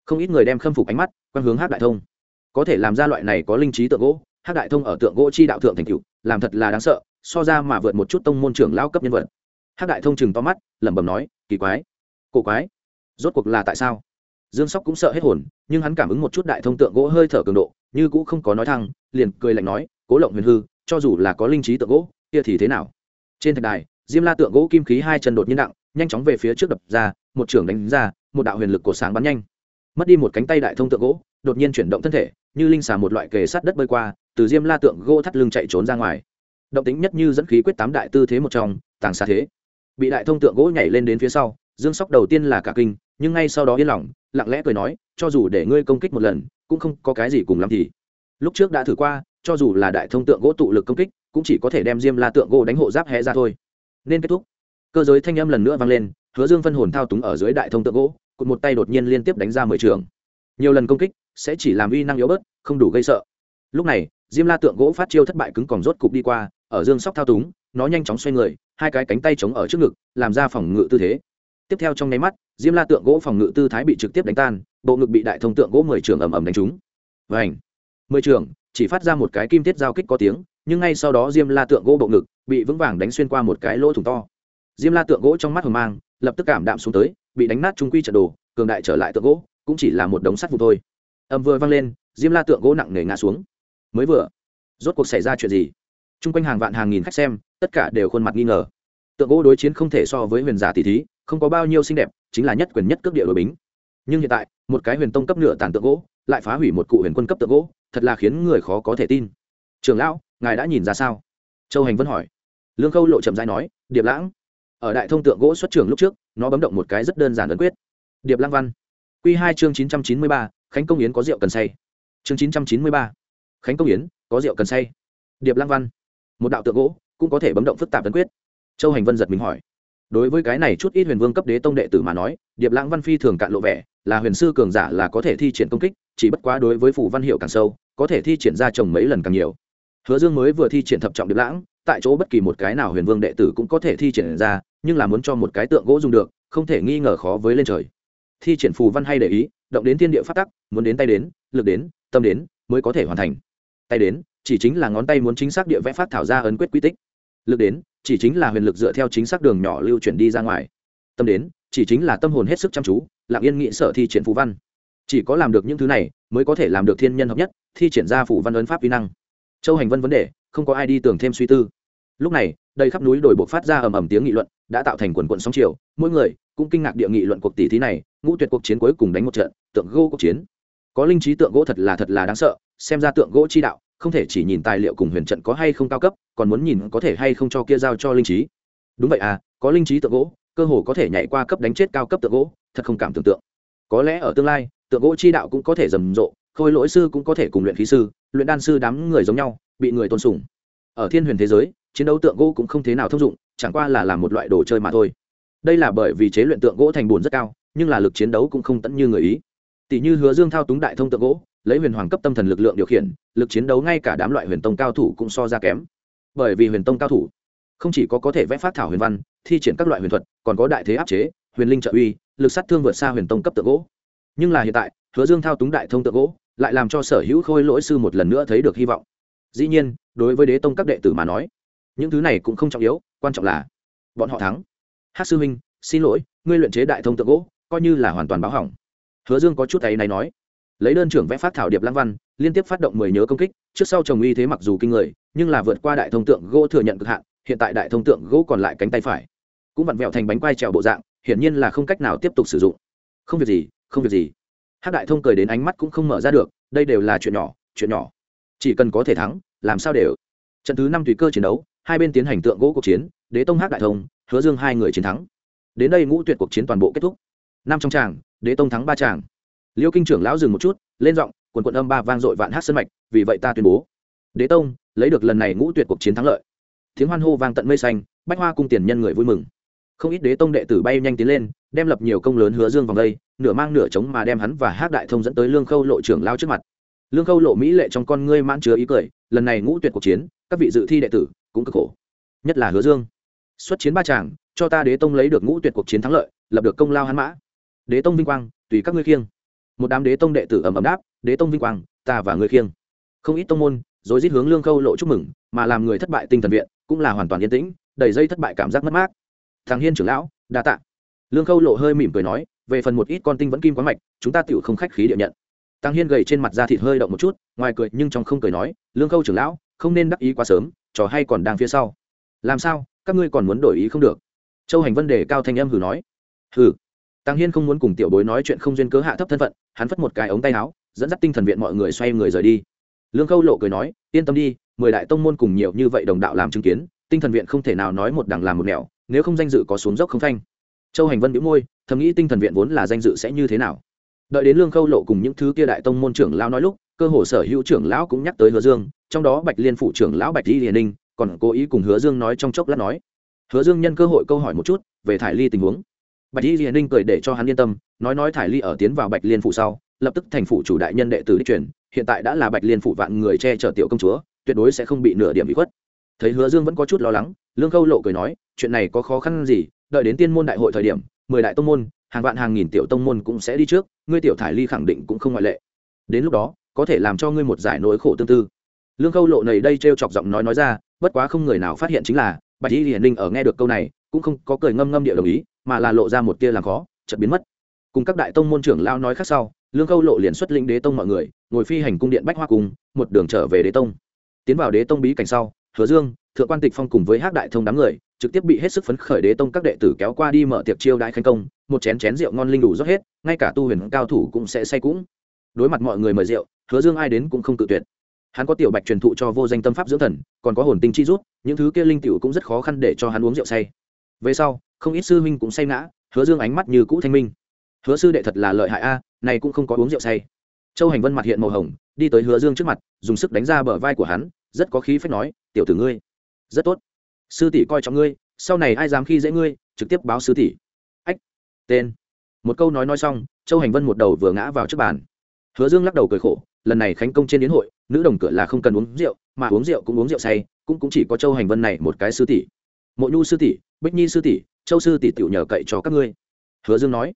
Không ít người đem khâm phục ánh mắt quan hướng hát đại thông. Có thể làm ra loại này có linh trí tượng gỗ hát đại thông ở tượng gỗ chi đạo thượng thành cựu làm thật là đáng sợ, so ra mà vượt một chút tông môn trưởng lao cấp nhân vật. Hát đại thông chừng to mắt, lẩm bẩm nói, kỳ quái, cổ quái, rốt cuộc là tại sao? Dương sóc cũng sợ hết hồn, nhưng hắn cảm ứng một chút đại thông tượng gỗ hơi thở cường độ, như cũng không có nói thăng, liền cười lạnh nói, cố lộng huyền hư, cho dù là có linh trí tượng gỗ, kia thì thế nào? Trên thạch đài, diêm la tượng gỗ kim khí hai chân đột nhiên nặng nhanh chóng về phía trước đập ra, một trưởng đánh ra, một đạo huyền lực cổ sáng bắn nhanh. Mất đi một cánh tay đại thông tượng gỗ, đột nhiên chuyển động thân thể, như linh xà một loại kề sát đất bơi qua, từ diêm la tượng gỗ thắt lưng chạy trốn ra ngoài. Động tính nhất như dẫn khí quyết tám đại tư thế một trong, tàng xa thế. Bị đại thông tượng gỗ nhảy lên đến phía sau dương sóc đầu tiên là cả kinh, nhưng ngay sau đó yên lòng, lặng lẽ cười nói, cho dù để ngươi công kích một lần, cũng không có cái gì cùng lắm thì. Lúc trước đã thử qua, cho dù là đại thông tượng gỗ tụ lực công kích, cũng chỉ có thể đem diêm la tượng gỗ đánh hộ giáp hé ra thôi. Nên kết thúc. Cơ giới thanh âm lần nữa vang lên, hứa dương phân hồn thao túng ở dưới đại thông tượng gỗ, cụt một tay đột nhiên liên tiếp đánh ra mười trường. Nhiều lần công kích, sẽ chỉ làm uy năng yếu bớt, không đủ gây sợ. Lúc này, diêm la tượng gỗ phát chiêu thất bại cứng còn rốt cục đi qua, ở dương sóc thao túng, nó nhanh chóng xoay người, hai cái cánh tay chống ở trước ngực, làm ra phòng ngự tư thế tiếp theo trong nháy mắt, diêm la tượng gỗ phòng ngự tư thái bị trực tiếp đánh tan, bộ ngực bị đại thông tượng gỗ mười trường ầm ầm đánh trúng. Vảnh mười trường, chỉ phát ra một cái kim tiết giao kích có tiếng, nhưng ngay sau đó diêm la tượng gỗ bộ ngực bị vững vàng đánh xuyên qua một cái lỗ thủng to. Diêm la tượng gỗ trong mắt hờ mang, lập tức cảm đạm xuống tới, bị đánh nát trung quy trận đồ, cường đại trở lại tượng gỗ, cũng chỉ là một đống sắt vụ thôi. Âm vừa vang lên, diêm la tượng gỗ nặng nề ngã xuống. Mới vừa, rốt cuộc xảy ra chuyện gì? T r u n g quanh hàng vạn hàng nghìn khách xem, tất cả đều khuôn mặt nghi ngờ. Tượng gỗ đối chiến không thể so với huyền giả tỷ thí không có bao nhiêu xinh đẹp, chính là nhất quyền nhất cước địa đội bính. Nhưng hiện tại, một cái huyền tông cấp nửa tàn tượng gỗ, lại phá hủy một cụ huyền quân cấp tượng gỗ, thật là khiến người khó có thể tin. Trường lão, ngài đã nhìn ra sao? Châu hành vân hỏi. Lương khâu lộ chậm dãi nói, điệp lãng. Ở đại thông tượng gỗ xuất trường lúc trước, nó bấm động một cái rất đơn giản ấn quyết. Điệp lãng văn. Q hai chương chín trăm chín mươi ba, khánh công yến có rượu cần say. Chương chín trăm chín mươi ba, khánh công yến có rượu cần say. Điệp lãng văn. Một đạo tượng gỗ cũng có thể bấm động phức tạp ấn quyết. Châu hành vân giật mình hỏi đối với cái này chút ít huyền vương cấp đế tông đệ tử mà nói, điệp lãng văn phi thường cạn lộ vẻ, là huyền sư cường giả là có thể thi triển công kích, chỉ bất quá đối với phủ văn hiệu càng sâu, có thể thi triển ra chồng mấy lần càng nhiều. Hứa dương mới vừa thi triển thập trọng điệp lãng, tại chỗ bất kỳ một cái nào huyền vương đệ tử cũng có thể thi triển ra, nhưng là muốn cho một cái tượng gỗ dùng được, không thể nghi ngờ khó với lên trời. Thi triển phù văn hay để ý, động đến thiên địa phát tắc, muốn đến tay đến, lực đến, tâm đến, mới có thể hoàn thành. Tay đến, chỉ chính là ngón tay muốn chính xác địa vẽ phát thảo ra ấn quyết quy tích. Lực đến chỉ chính là huyền lực dựa theo chính xác đường nhỏ lưu chuyển đi ra ngoài. Tâm đến, chỉ chính là tâm hồn hết sức chăm chú, lặng yên nghĩ sở thi triển phù văn. Chỉ có làm được những thứ này, mới có thể làm được thiên nhân hợp nhất, thi triển ra phù văn ấn pháp vi năng. Châu hành vân vấn đề, không có ai đi tưởng thêm suy tư. Lúc này đây khắp núi đồi bộ phát ra ầm ầm tiếng nghị luận, đã tạo thành quần quận sóng chiều, mỗi người cũng kinh ngạc địa nghị luận cuộc tỷ thí này, ngũ tuyệt cuộc chiến cuối cùng đánh một trận, tượng gỗ cuộc chiến. Có linh trí tượng gỗ thật là thật là đáng sợ, xem ra tượng gỗ chi đạo không thể chỉ nhìn tài liệu cùng huyền trận có hay không cao cấp, còn muốn nhìn có thể hay không cho kia giao cho linh trí. Đúng vậy à có linh trí tượng gỗ, cơ hồ có thể nhảy qua cấp đánh chết cao cấp tượng gỗ, thật không cảm tưởng tượng. Có lẽ ở tương lai, tượng gỗ chi đạo cũng có thể rầm rộ, khôi lỗi sư cũng có thể cùng luyện khí sư, luyện đan sư đám người giống nhau, bị người tôn sùng. Ở thiên huyền thế giới, chiến đấu tượng gỗ cũng không thế nào thông dụng, chẳng qua là làm một loại đồ chơi mà thôi. Đây là bởi vì chế luyện tượng gỗ thành bùn rất cao, nhưng là lực chiến đấu cũng không tẫn như người ý. Tỷ như hứa dương thao túng đại thông tượng gỗ lấy huyền hoàng cấp tâm thần lực lượng điều khiển, lực chiến đấu ngay cả đám loại huyền tông cao thủ cũng so ra kém. Bởi vì huyền tông cao thủ không chỉ có có thể vẽ phát thảo huyền văn, thi triển các loại huyền thuật, còn có đại thế áp chế, huyền linh trợ uy, lực sát thương vượt xa huyền tông cấp tượng gỗ. Nhưng là hiện tại, hứa dương thao túng đại thông tượng gỗ, lại làm cho sở hữu khôi lỗi sư một lần nữa thấy được hy vọng. Dĩ nhiên, đối với đế tông các đệ tử mà nói, những thứ này cũng không trọng yếu, quan trọng là bọn họ thắng. Hát sư minh xin lỗi, ngươi luyện chế đại thông tượng gỗ, coi như là hoàn toàn báo hỏng. Hứa dương có chút ấy này nói lấy đơn trưởng vẽ phát thảo điệp lăng văn, liên tiếp phát động mười nhớ công kích, trước sau chồng uy thế mặc dù kinh người, nhưng là vượt qua đại thông tượng gỗ thừa nhận cực hạn, hiện tại đại thông tượng gỗ còn lại cánh tay phải. Cũng vặn vẹo thành bánh quai trèo bộ dạng, hiển nhiên là không cách nào tiếp tục sử dụng. Không việc gì, không việc gì. Hát đại thông cười đến ánh mắt cũng không mở ra được, đây đều là chuyện nhỏ chuyện nhỏ. Chỉ cần có thể thắng, làm sao đều. Trận thứ năm tùy cơ chiến đấu, hai bên tiến hành tượng gỗ cuộc chiến, đế tông hát đại thông, hứa dương hai người chiến thắng. Đến đây ngũ tuyệt cuộc chiến toàn bộ kết thúc. Năm trong tràng, đế tông thắng ba tràng liêu kinh trưởng lão dừng một chút, lên giọng, quần quận âm ba vang dội vạn hát sân mạch, vì vậy ta tuyên bố. Đế tông, lấy được lần này ngũ tuyệt cuộc chiến thắng lợi. Tiếng hoan hô vang tận mây xanh, bách hoa cung tiền nhân người vui mừng. Không ít đế tông đệ tử bay nhanh tiến lên, đem lập nhiều công lớn hứa dương vòng đây, nửa mang nửa trống mà đem hắn và hát đại thông dẫn tới lương khâu lộ trưởng lao trước mặt. Lương khâu lộ mỹ lệ trong con ngươi mãn chứa ý cười, lần này ngũ tuyệt cuộc chiến, các vị dự thi đệ tử cũng cực khổ. Nhất là hứa dương. Xuất chiến ba chàng cho ta đế tông lấy được ngũ tuyệt cuộc chiến thắng lợi, lập được công lao hắn mã. Đế tông vinh quang, tùy các ngươi khiêng một đám đế tông đệ tử ầm ầm đáp, đế tông vinh quang, ta và người khiêng. Không ít tông môn, rồi rít hướng lương khâu lộ chúc mừng, mà làm người thất bại tinh thần viện cũng là hoàn toàn yên tĩnh, đầy dây thất bại cảm giác mất mát. Thằng hiên trưởng lão, đa tạ. Lương khâu lộ hơi mỉm cười nói, về phần một ít con tinh vẫn kim quá mạch, chúng ta tựu không khách khí địa nhận. Tăng hiên gầy trên mặt da thịt hơi động một chút, ngoài cười nhưng trong không cười nói, lương khâu trưởng lão, không nên đắc ý quá sớm, trò hay còn đang phía sau. Làm sao? Các ngươi còn muốn đổi ý không được? Châu hành vân đề cao thanh âm hử nói. Hử tăng hiên không muốn cùng tiểu bối nói chuyện không duyên cớ hạ thấp thân phận, hắn phất một cái ống tay áo, dẫn dắt tinh thần viện mọi người xoay người rời đi. Lương khâu lộ cười nói, yên tâm đi, mười đại tông môn cùng nhiều như vậy đồng đạo làm chứng kiến, tinh thần viện không thể nào nói một đằng làm một nẻo, nếu không danh dự có xuống dốc không thanh châu hành vân bĩu môi, thầm nghĩ tinh thần viện vốn là danh dự sẽ như thế nào? Đợi đến lương khâu lộ cùng những thứ kia đại tông môn trưởng lão nói lúc, cơ hồ sở hữu trưởng lão cũng nhắc tới hứa dương, trong đó bạch liên phụ trưởng lão bạch di hiền ninh, còn cố ý cùng hứa dương nói trong chốc lát nói. Hứa dương nhân cơ hội câu hỏi một chút về thải ly tình huống bạch Y hiền ninh cười để cho hắn yên tâm, nói nói thải ly ở tiến vào bạch liên phủ sau, lập tức thành phủ chủ đại nhân đệ tử đích truyền, hiện tại đã là bạch liên phủ vạn người che chở tiểu công chúa, tuyệt đối sẽ không bị nửa điểm bị khuất. Thấy hứa dương vẫn có chút lo lắng, lương khâu lộ cười nói, chuyện này có khó khăn gì, đợi đến tiên môn đại hội thời điểm, mười đại tông môn, hàng vạn hàng nghìn tiểu tông môn cũng sẽ đi trước, ngươi tiểu thải ly khẳng định cũng không ngoại lệ. Đến lúc đó, có thể làm cho ngươi một giải nỗi khổ tương tư. Lương khâu lộ này đây t r e o chọc giọng nói nói ra, bất quá không người nào phát hiện chính là, bạch y hiển ninh ở nghe được câu này cũng không có cười ngâm ngâm địa đồng ý, mà là lộ ra một tia làm khó, chợt biến mất. Cùng các đại tông môn trưởng lao nói khác sau, lương khâu lộ liền xuất lĩnh đế tông mọi người, ngồi phi hành cung điện bách hoa cung, một đường trở về đế tông. Tiến vào đế tông bí cảnh sau, hứa dương, thượng quan tịch phong cùng với hát đại thông đám người, trực tiếp bị hết sức phấn khởi đế tông các đệ tử kéo qua đi mở tiệc chiêu đại khánh công, một chén chén rượu ngon linh đủ rót hết, ngay cả tu huyền cao thủ cũng sẽ say cũng. Đối mặt mọi người mời rượu, hứa dương ai đến cũng không tự tuyệt. Hắn có tiểu bạch truyền thụ cho vô danh tâm pháp dưỡng thần, còn có hồn tinh chi rút, những thứ kia linh tiểu cũng rất khó khăn để cho hắn uống rượu say về sau, không ít sư minh cũng say ngã, hứa dương ánh mắt như cũ thanh minh. Hứa sư đệ thật là lợi hại a, này cũng không có uống rượu say. Châu hành vân mặt hiện màu hồng, đi tới hứa dương trước mặt, dùng sức đánh ra bờ vai của hắn, rất có khí phách nói, tiểu tử ngươi, rất tốt. Sư tỷ coi trọng ngươi, sau này ai dám khi dễ ngươi, trực tiếp báo sư tỷ. Ách, tên. Một câu nói nói xong, châu hành vân một đầu vừa ngã vào trước bàn. Hứa dương lắc đầu cười khổ, lần này khánh công trên đến hội, nữ đồng cửa là không cần uống rượu, mà uống rượu cũng uống rượu say, cũng cũng chỉ có châu hành vân này một cái sư tỷ. Mộ nhu sư tỷ bích nhi sư tỷ, châu sư tỷ tiểu nhờ cậy cho các ngươi. Hứa dương nói.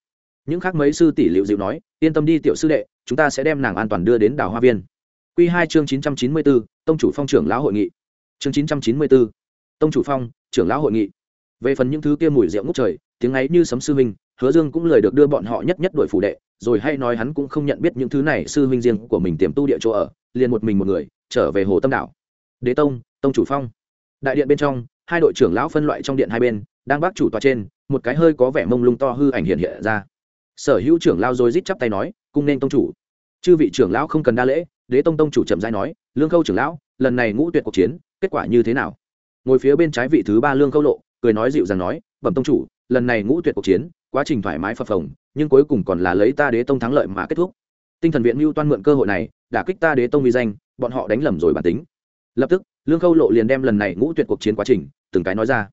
Những khác mấy sư tỷ liệu dịu nói, yên tâm đi tiểu sư đệ, chúng ta sẽ đem nàng an toàn đưa đến đảo hoa viên. Q hai chương chín trăm chín mươi bốn tông chủ phong trưởng lão hội nghị. Chương chín trăm chín mươi bốn tông chủ phong trưởng lão hội nghị. Về phần những thứ kia mùi rượu ngút trời, tiếng ấy như sấm sư minh hứa dương cũng lời được đưa bọn họ nhất nhất đội phủ đệ, rồi hay nói hắn cũng không nhận biết những thứ này sư minh riêng của mình tiềm tu địa chỗ ở, liền một mình một người, trở về hồ tâm đảo. Đế tông tông chủ phong. Đại điện bên trong hai đội trưởng lão phân loại trong điện hai bên, đang bác chủ tòa trên, một cái hơi có vẻ mông lung to hư ảnh hiện hiện ra. Sở hữu trưởng lao rồi rít chắp tay nói, cung nên tông chủ. Chư vị trưởng lão không cần đa lễ, đế tông tông chủ chậm rãi nói, lương khâu trưởng lão, lần này ngũ tuyệt cuộc chiến, kết quả như thế nào? Ngồi phía bên trái vị thứ ba lương khâu lộ, cười nói dịu dàng nói, bẩm tông chủ, lần này ngũ tuyệt cuộc chiến, quá trình thoải mái phập phồng, nhưng cuối cùng còn là lấy ta đế tông thắng lợi mà kết thúc. Tinh thần viện mưu toan mượn cơ hội này đã kích ta đế tông uy danh, bọn họ đánh lầm rồi bản tính. Lập tức lương khâu lộ liền đem lần này ngũ tuyệt cuộc chiến quá trình, từng cái nói ra.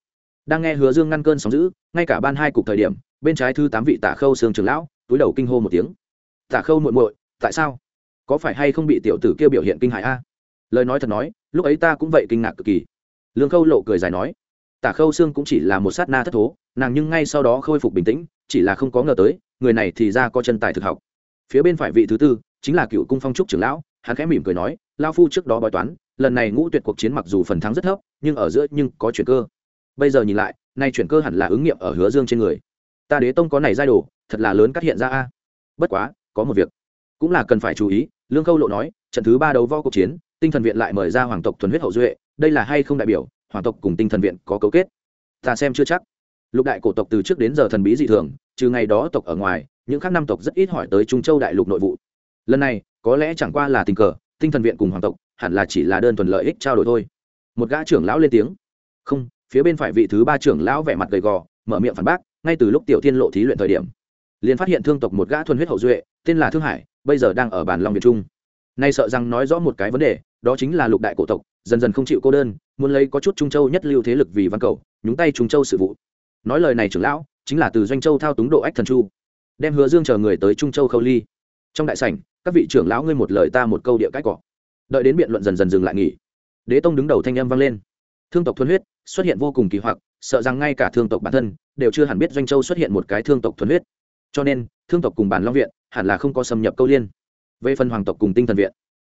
Đang nghe hứa dương ngăn cơn sóng giữ ngay cả ban hai cục thời điểm, bên trái thứ tám vị tả khâu sương trường lão, túi đầu kinh hô một tiếng. Tả khâu muội muội, tại sao? Có phải hay không bị tiểu tử kia biểu hiện kinh hại a? Lời nói thật nói, lúc ấy ta cũng vậy kinh ngạc cực kỳ. Lương khâu lộ cười dài nói, tả khâu xương cũng chỉ là một sát na thất thố, nàng nhưng ngay sau đó khôi phục bình tĩnh, chỉ là không có ngờ tới, người này thì ra có chân tài thực học. Phía bên phải vị thứ tư, chính là cựu cung phong trúc trưởng lão, hắn khẽ mỉm cười nói lao phu trước đó bói toán lần này ngũ tuyệt cuộc chiến mặc dù phần thắng rất thấp, nhưng ở giữa nhưng có chuyển cơ. Bây giờ nhìn lại, nay chuyển cơ hẳn là ứng nghiệm ở hứa dương trên người. Ta đế tông có này giai đồ, thật là lớn cắt hiện ra a. Bất quá, có một việc cũng là cần phải chú ý, lương khâu lộ nói, trận thứ ba đấu vo cuộc chiến, tinh thần viện lại mời ra hoàng tộc thuần huyết hậu duệ, đây là hay không đại biểu, hoàng tộc cùng tinh thần viện có cấu kết? Ta xem chưa chắc. Lục đại cổ tộc từ trước đến giờ thần bí dị thường, trừ ngày đó tộc ở ngoài, những khác năm tộc rất ít hỏi tới trung châu đại lục nội vụ. Lần này, có lẽ chẳng qua là tình cờ, tinh thần viện cùng hoàng tộc hẳn là chỉ là đơn thuần lợi ích trao đổi thôi. Một gã trưởng lão lên tiếng. Không, phía bên phải vị thứ ba trưởng lão vẻ mặt gầy gò, mở miệng phản bác, ngay từ lúc tiểu thiên lộ thí luyện thời điểm, liền phát hiện thương tộc một gã thuần huyết hậu duệ, tên là thương hải, bây giờ đang ở bàn long việt trung. Nay sợ rằng nói rõ một cái vấn đề, đó chính là lục đại cổ tộc, dần dần không chịu cô đơn, muốn lấy có chút trung châu nhất lưu thế lực vì văn cầu, nhúng tay trung châu sự vụ. Nói lời này trưởng lão, chính là từ doanh châu thao túng độ ách thần chu, đem hứa dương chờ người tới trung châu khâu ly. Trong đại sảnh, các vị trưởng lão ngươi một lời ta một câu địa cãi cọ đợi đến biện luận dần dần dừng lại nghỉ. Đế tông đứng đầu thanh âm vang lên. Thương tộc thuần huyết xuất hiện vô cùng kỳ hoặc, sợ rằng ngay cả thương tộc bản thân đều chưa hẳn biết doanh châu xuất hiện một cái thương tộc thuần huyết. Cho nên, thương tộc cùng bản long viện hẳn là không có xâm nhập câu liên. Về phần hoàng tộc cùng tinh thần viện,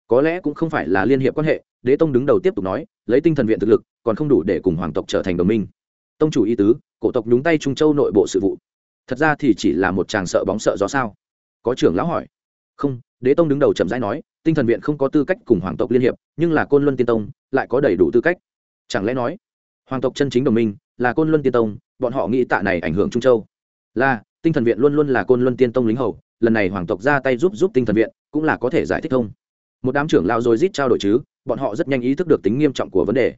có lẽ cũng không phải là liên hiệp quan hệ, đế tông đứng đầu tiếp tục nói, lấy tinh thần viện thực lực còn không đủ để cùng hoàng tộc trở thành đồng minh. Tông chủ y tứ, cổ tộc nhúng tay trung châu nội bộ sự vụ. Thật ra thì chỉ là một chàng sợ bóng sợ gió sao? Có trưởng lão hỏi. Không đế tông đứng đầu chậm rãi nói, tinh thần viện không có tư cách cùng hoàng tộc liên hiệp, nhưng là côn luân tiên tông lại có đầy đủ tư cách. Chẳng lẽ nói, hoàng tộc chân chính đồng minh là côn luân tiên tông, bọn họ nghĩ tạ này ảnh hưởng trung châu? Là, tinh thần viện luôn luôn là côn luân tiên tông lính hầu, lần này hoàng tộc ra tay giúp giúp tinh thần viện cũng là có thể giải thích thông. Một đám trưởng lao rồi rít trao đổi chứ, bọn họ rất nhanh ý thức được tính nghiêm trọng của vấn đề.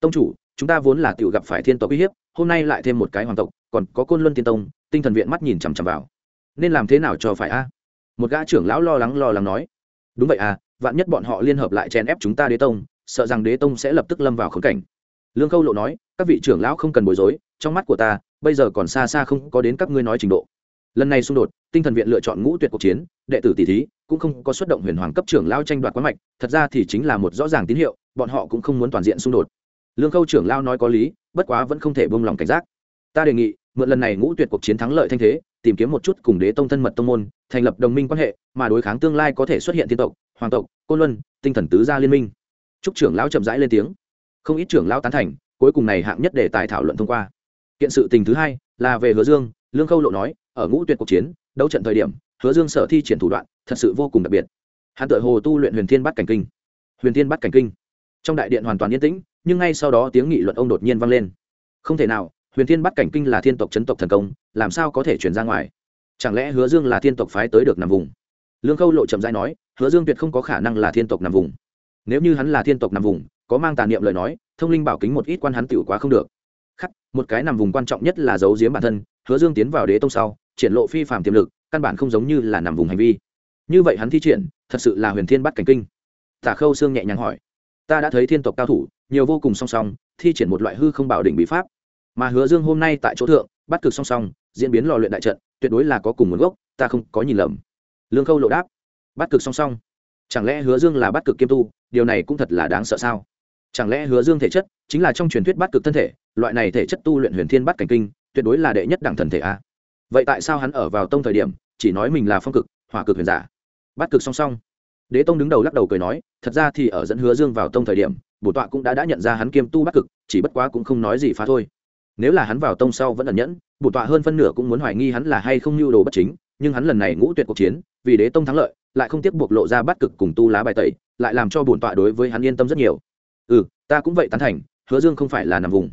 Tông chủ, chúng ta vốn là tiểu gặp phải thiên tộc uy hiếp, hôm nay lại thêm một cái hoàng tộc, còn có côn luân tiên tông, tinh thần viện mắt nhìn chằm chằm vào. Nên làm thế nào cho phải a? Một gã trưởng lão lo lắng lo lắng nói, đúng vậy à vạn nhất bọn họ liên hợp lại chèn ép chúng ta đế tông, sợ rằng đế tông sẽ lập tức lâm vào khốn cảnh. Lương khâu lộ nói, các vị trưởng lão không cần bối rối, trong mắt của ta, bây giờ còn xa xa không có đến các ngươi nói trình độ. Lần này xung đột, tinh thần viện lựa chọn ngũ tuyệt cuộc chiến, đệ tử tỷ thí cũng không có xuất động huyền hoàng cấp trưởng lao tranh đoạt quán mạch, thật ra thì chính là một rõ ràng tín hiệu, bọn họ cũng không muốn toàn diện xung đột. Lương khâu trưởng lao nói có lý, bất quá vẫn không thể bông lòng cảnh giác. Ta đề nghị, mượn lần này ngũ tuyệt cuộc chiến thắng lợi thanh thế tìm kiếm một chút cùng đế tông thân mật tông môn, thành lập đồng minh quan hệ, mà đối kháng tương lai có thể xuất hiện thiên tộc, hoàng tộc, côn luân, tinh thần tứ gia liên minh. Chúc trưởng lão chậm rãi lên tiếng. Không ít trưởng lão tán thành, cuối cùng này hạng nhất để tài thảo luận thông qua. Kiện sự tình thứ hai là về hứa dương, lương khâu lộ nói, ở ngũ tuyệt cuộc chiến, đấu trận thời điểm, hứa dương sở thi triển thủ đoạn, thật sự vô cùng đặc biệt. Hắn tự hồ tu luyện huyền thiên bắt cảnh kinh. Huyền thiên bắt cảnh kinh. Trong đại điện hoàn toàn yên tĩnh, nhưng ngay sau đó tiếng nghị luận ông đột nhiên vang lên. Không thể nào huyền thiên bắt cảnh kinh là thiên tộc chấn tộc thần công, làm sao có thể chuyển ra ngoài? Chẳng lẽ hứa dương là thiên tộc phái tới được nằm vùng? Lương khâu lộ chậm dãi nói, hứa dương tuyệt không có khả năng là thiên tộc nằm vùng. Nếu như hắn là thiên tộc nằm vùng, có mang tàn niệm lời nói, thông linh bảo kính một ít quan hắn tiểu quá không được. Khắc, một cái nằm vùng quan trọng nhất là giấu giếm bản thân, hứa dương tiến vào đế tông sau, triển lộ phi phạm tiềm lực, căn bản không giống như là nằm vùng hành vi. Như vậy hắn thi triển, thật sự là huyền thiên bắt cảnh kinh. Tả khâu sương nhẹ nhàng hỏi, ta đã thấy thiên tộc cao thủ, nhiều vô cùng song song, thi triển một loại hư không bảo đỉnh bí pháp mà hứa dương hôm nay tại chỗ thượng, bắt cực song song, diễn biến lò luyện đại trận, tuyệt đối là có cùng nguồn gốc, ta không có nhìn lầm. Lương khâu lộ đáp, bắt cực song song. Chẳng lẽ hứa dương là bắt cực kiêm tu, điều này cũng thật là đáng sợ sao? Chẳng lẽ hứa dương thể chất chính là trong truyền thuyết bắt cực thân thể, loại này thể chất tu luyện huyền thiên bắt cảnh kinh, tuyệt đối là đệ nhất đẳng thần thể a. Vậy tại sao hắn ở vào tông thời điểm, chỉ nói mình là phong cực, hỏa cực huyền giả? Bắt cực song song. Đế tông đứng đầu lắc đầu cười nói, thật ra thì ở dẫn hứa dương vào tông thời điểm, bổ tọa cũng đã đã nhận ra hắn kiêm tu bắt cực, chỉ bất quá cũng không nói gì phá thôi nếu là hắn vào tông sau vẫn ẩn nhẫn, bổ tọa hơn phân nửa cũng muốn hoài nghi hắn là hay không nhu đồ bất chính, nhưng hắn lần này ngũ tuyệt cuộc chiến, vì đế tông thắng lợi, lại không tiếc buộc lộ ra bắt cực cùng tu lá bài tẩy, lại làm cho bổn tọa đối với hắn yên tâm rất nhiều. Ừ ta cũng vậy tán thành, hứa dương không phải là nằm vùng.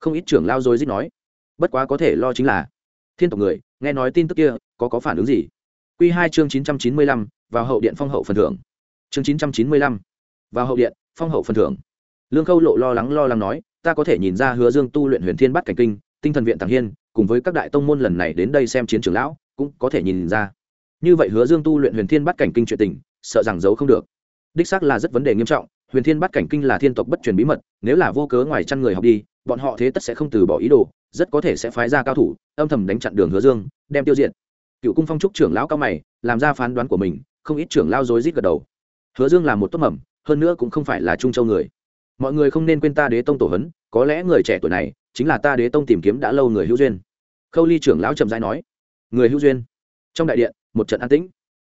Không ít trưởng lao dối dích nói. Bất quá có thể lo chính là, thiên tộc người, nghe nói tin tức kia, có có phản ứng gì? Q hai chương chín trăm chín mươi lăm, vào hậu điện phong hậu phần thưởng. Chương chín trăm chín mươi lăm, vào hậu điện, phong hậu phần thưởng. Lương khâu lộ lo lắng lo lắng nói ta có thể nhìn ra hứa dương tu luyện huyền thiên bắt cảnh kinh, tinh thần viện tàng hiên, cùng với các đại tông môn lần này đến đây xem chiến trường lão, cũng có thể nhìn ra. Như vậy hứa dương tu luyện huyền thiên bắt cảnh kinh chuyện tình, sợ rằng giấu không được. Đích xác là rất vấn đề nghiêm trọng, huyền thiên bắt cảnh kinh là thiên tộc bất truyền bí mật, nếu là vô cớ ngoài chăn người học đi, bọn họ thế tất sẽ không từ bỏ ý đồ, rất có thể sẽ phái ra cao thủ, âm thầm đánh chặn đường hứa dương, đem tiêu diệt. Cựu cung phong trúc trưởng lão cao mày, làm ra phán đoán của mình, không ít trưởng lao dối rít gật đầu. Hứa dương là một tốt mầm, hơn nữa cũng không phải là trung châu người mọi người không nên quên ta đế tông tổ hấn có lẽ người trẻ tuổi này chính là ta đế tông tìm kiếm đã lâu người hữu duyên. Khâu ly trưởng lão trầm rãi nói. Người hữu duyên. Trong đại điện, một trận an tĩnh.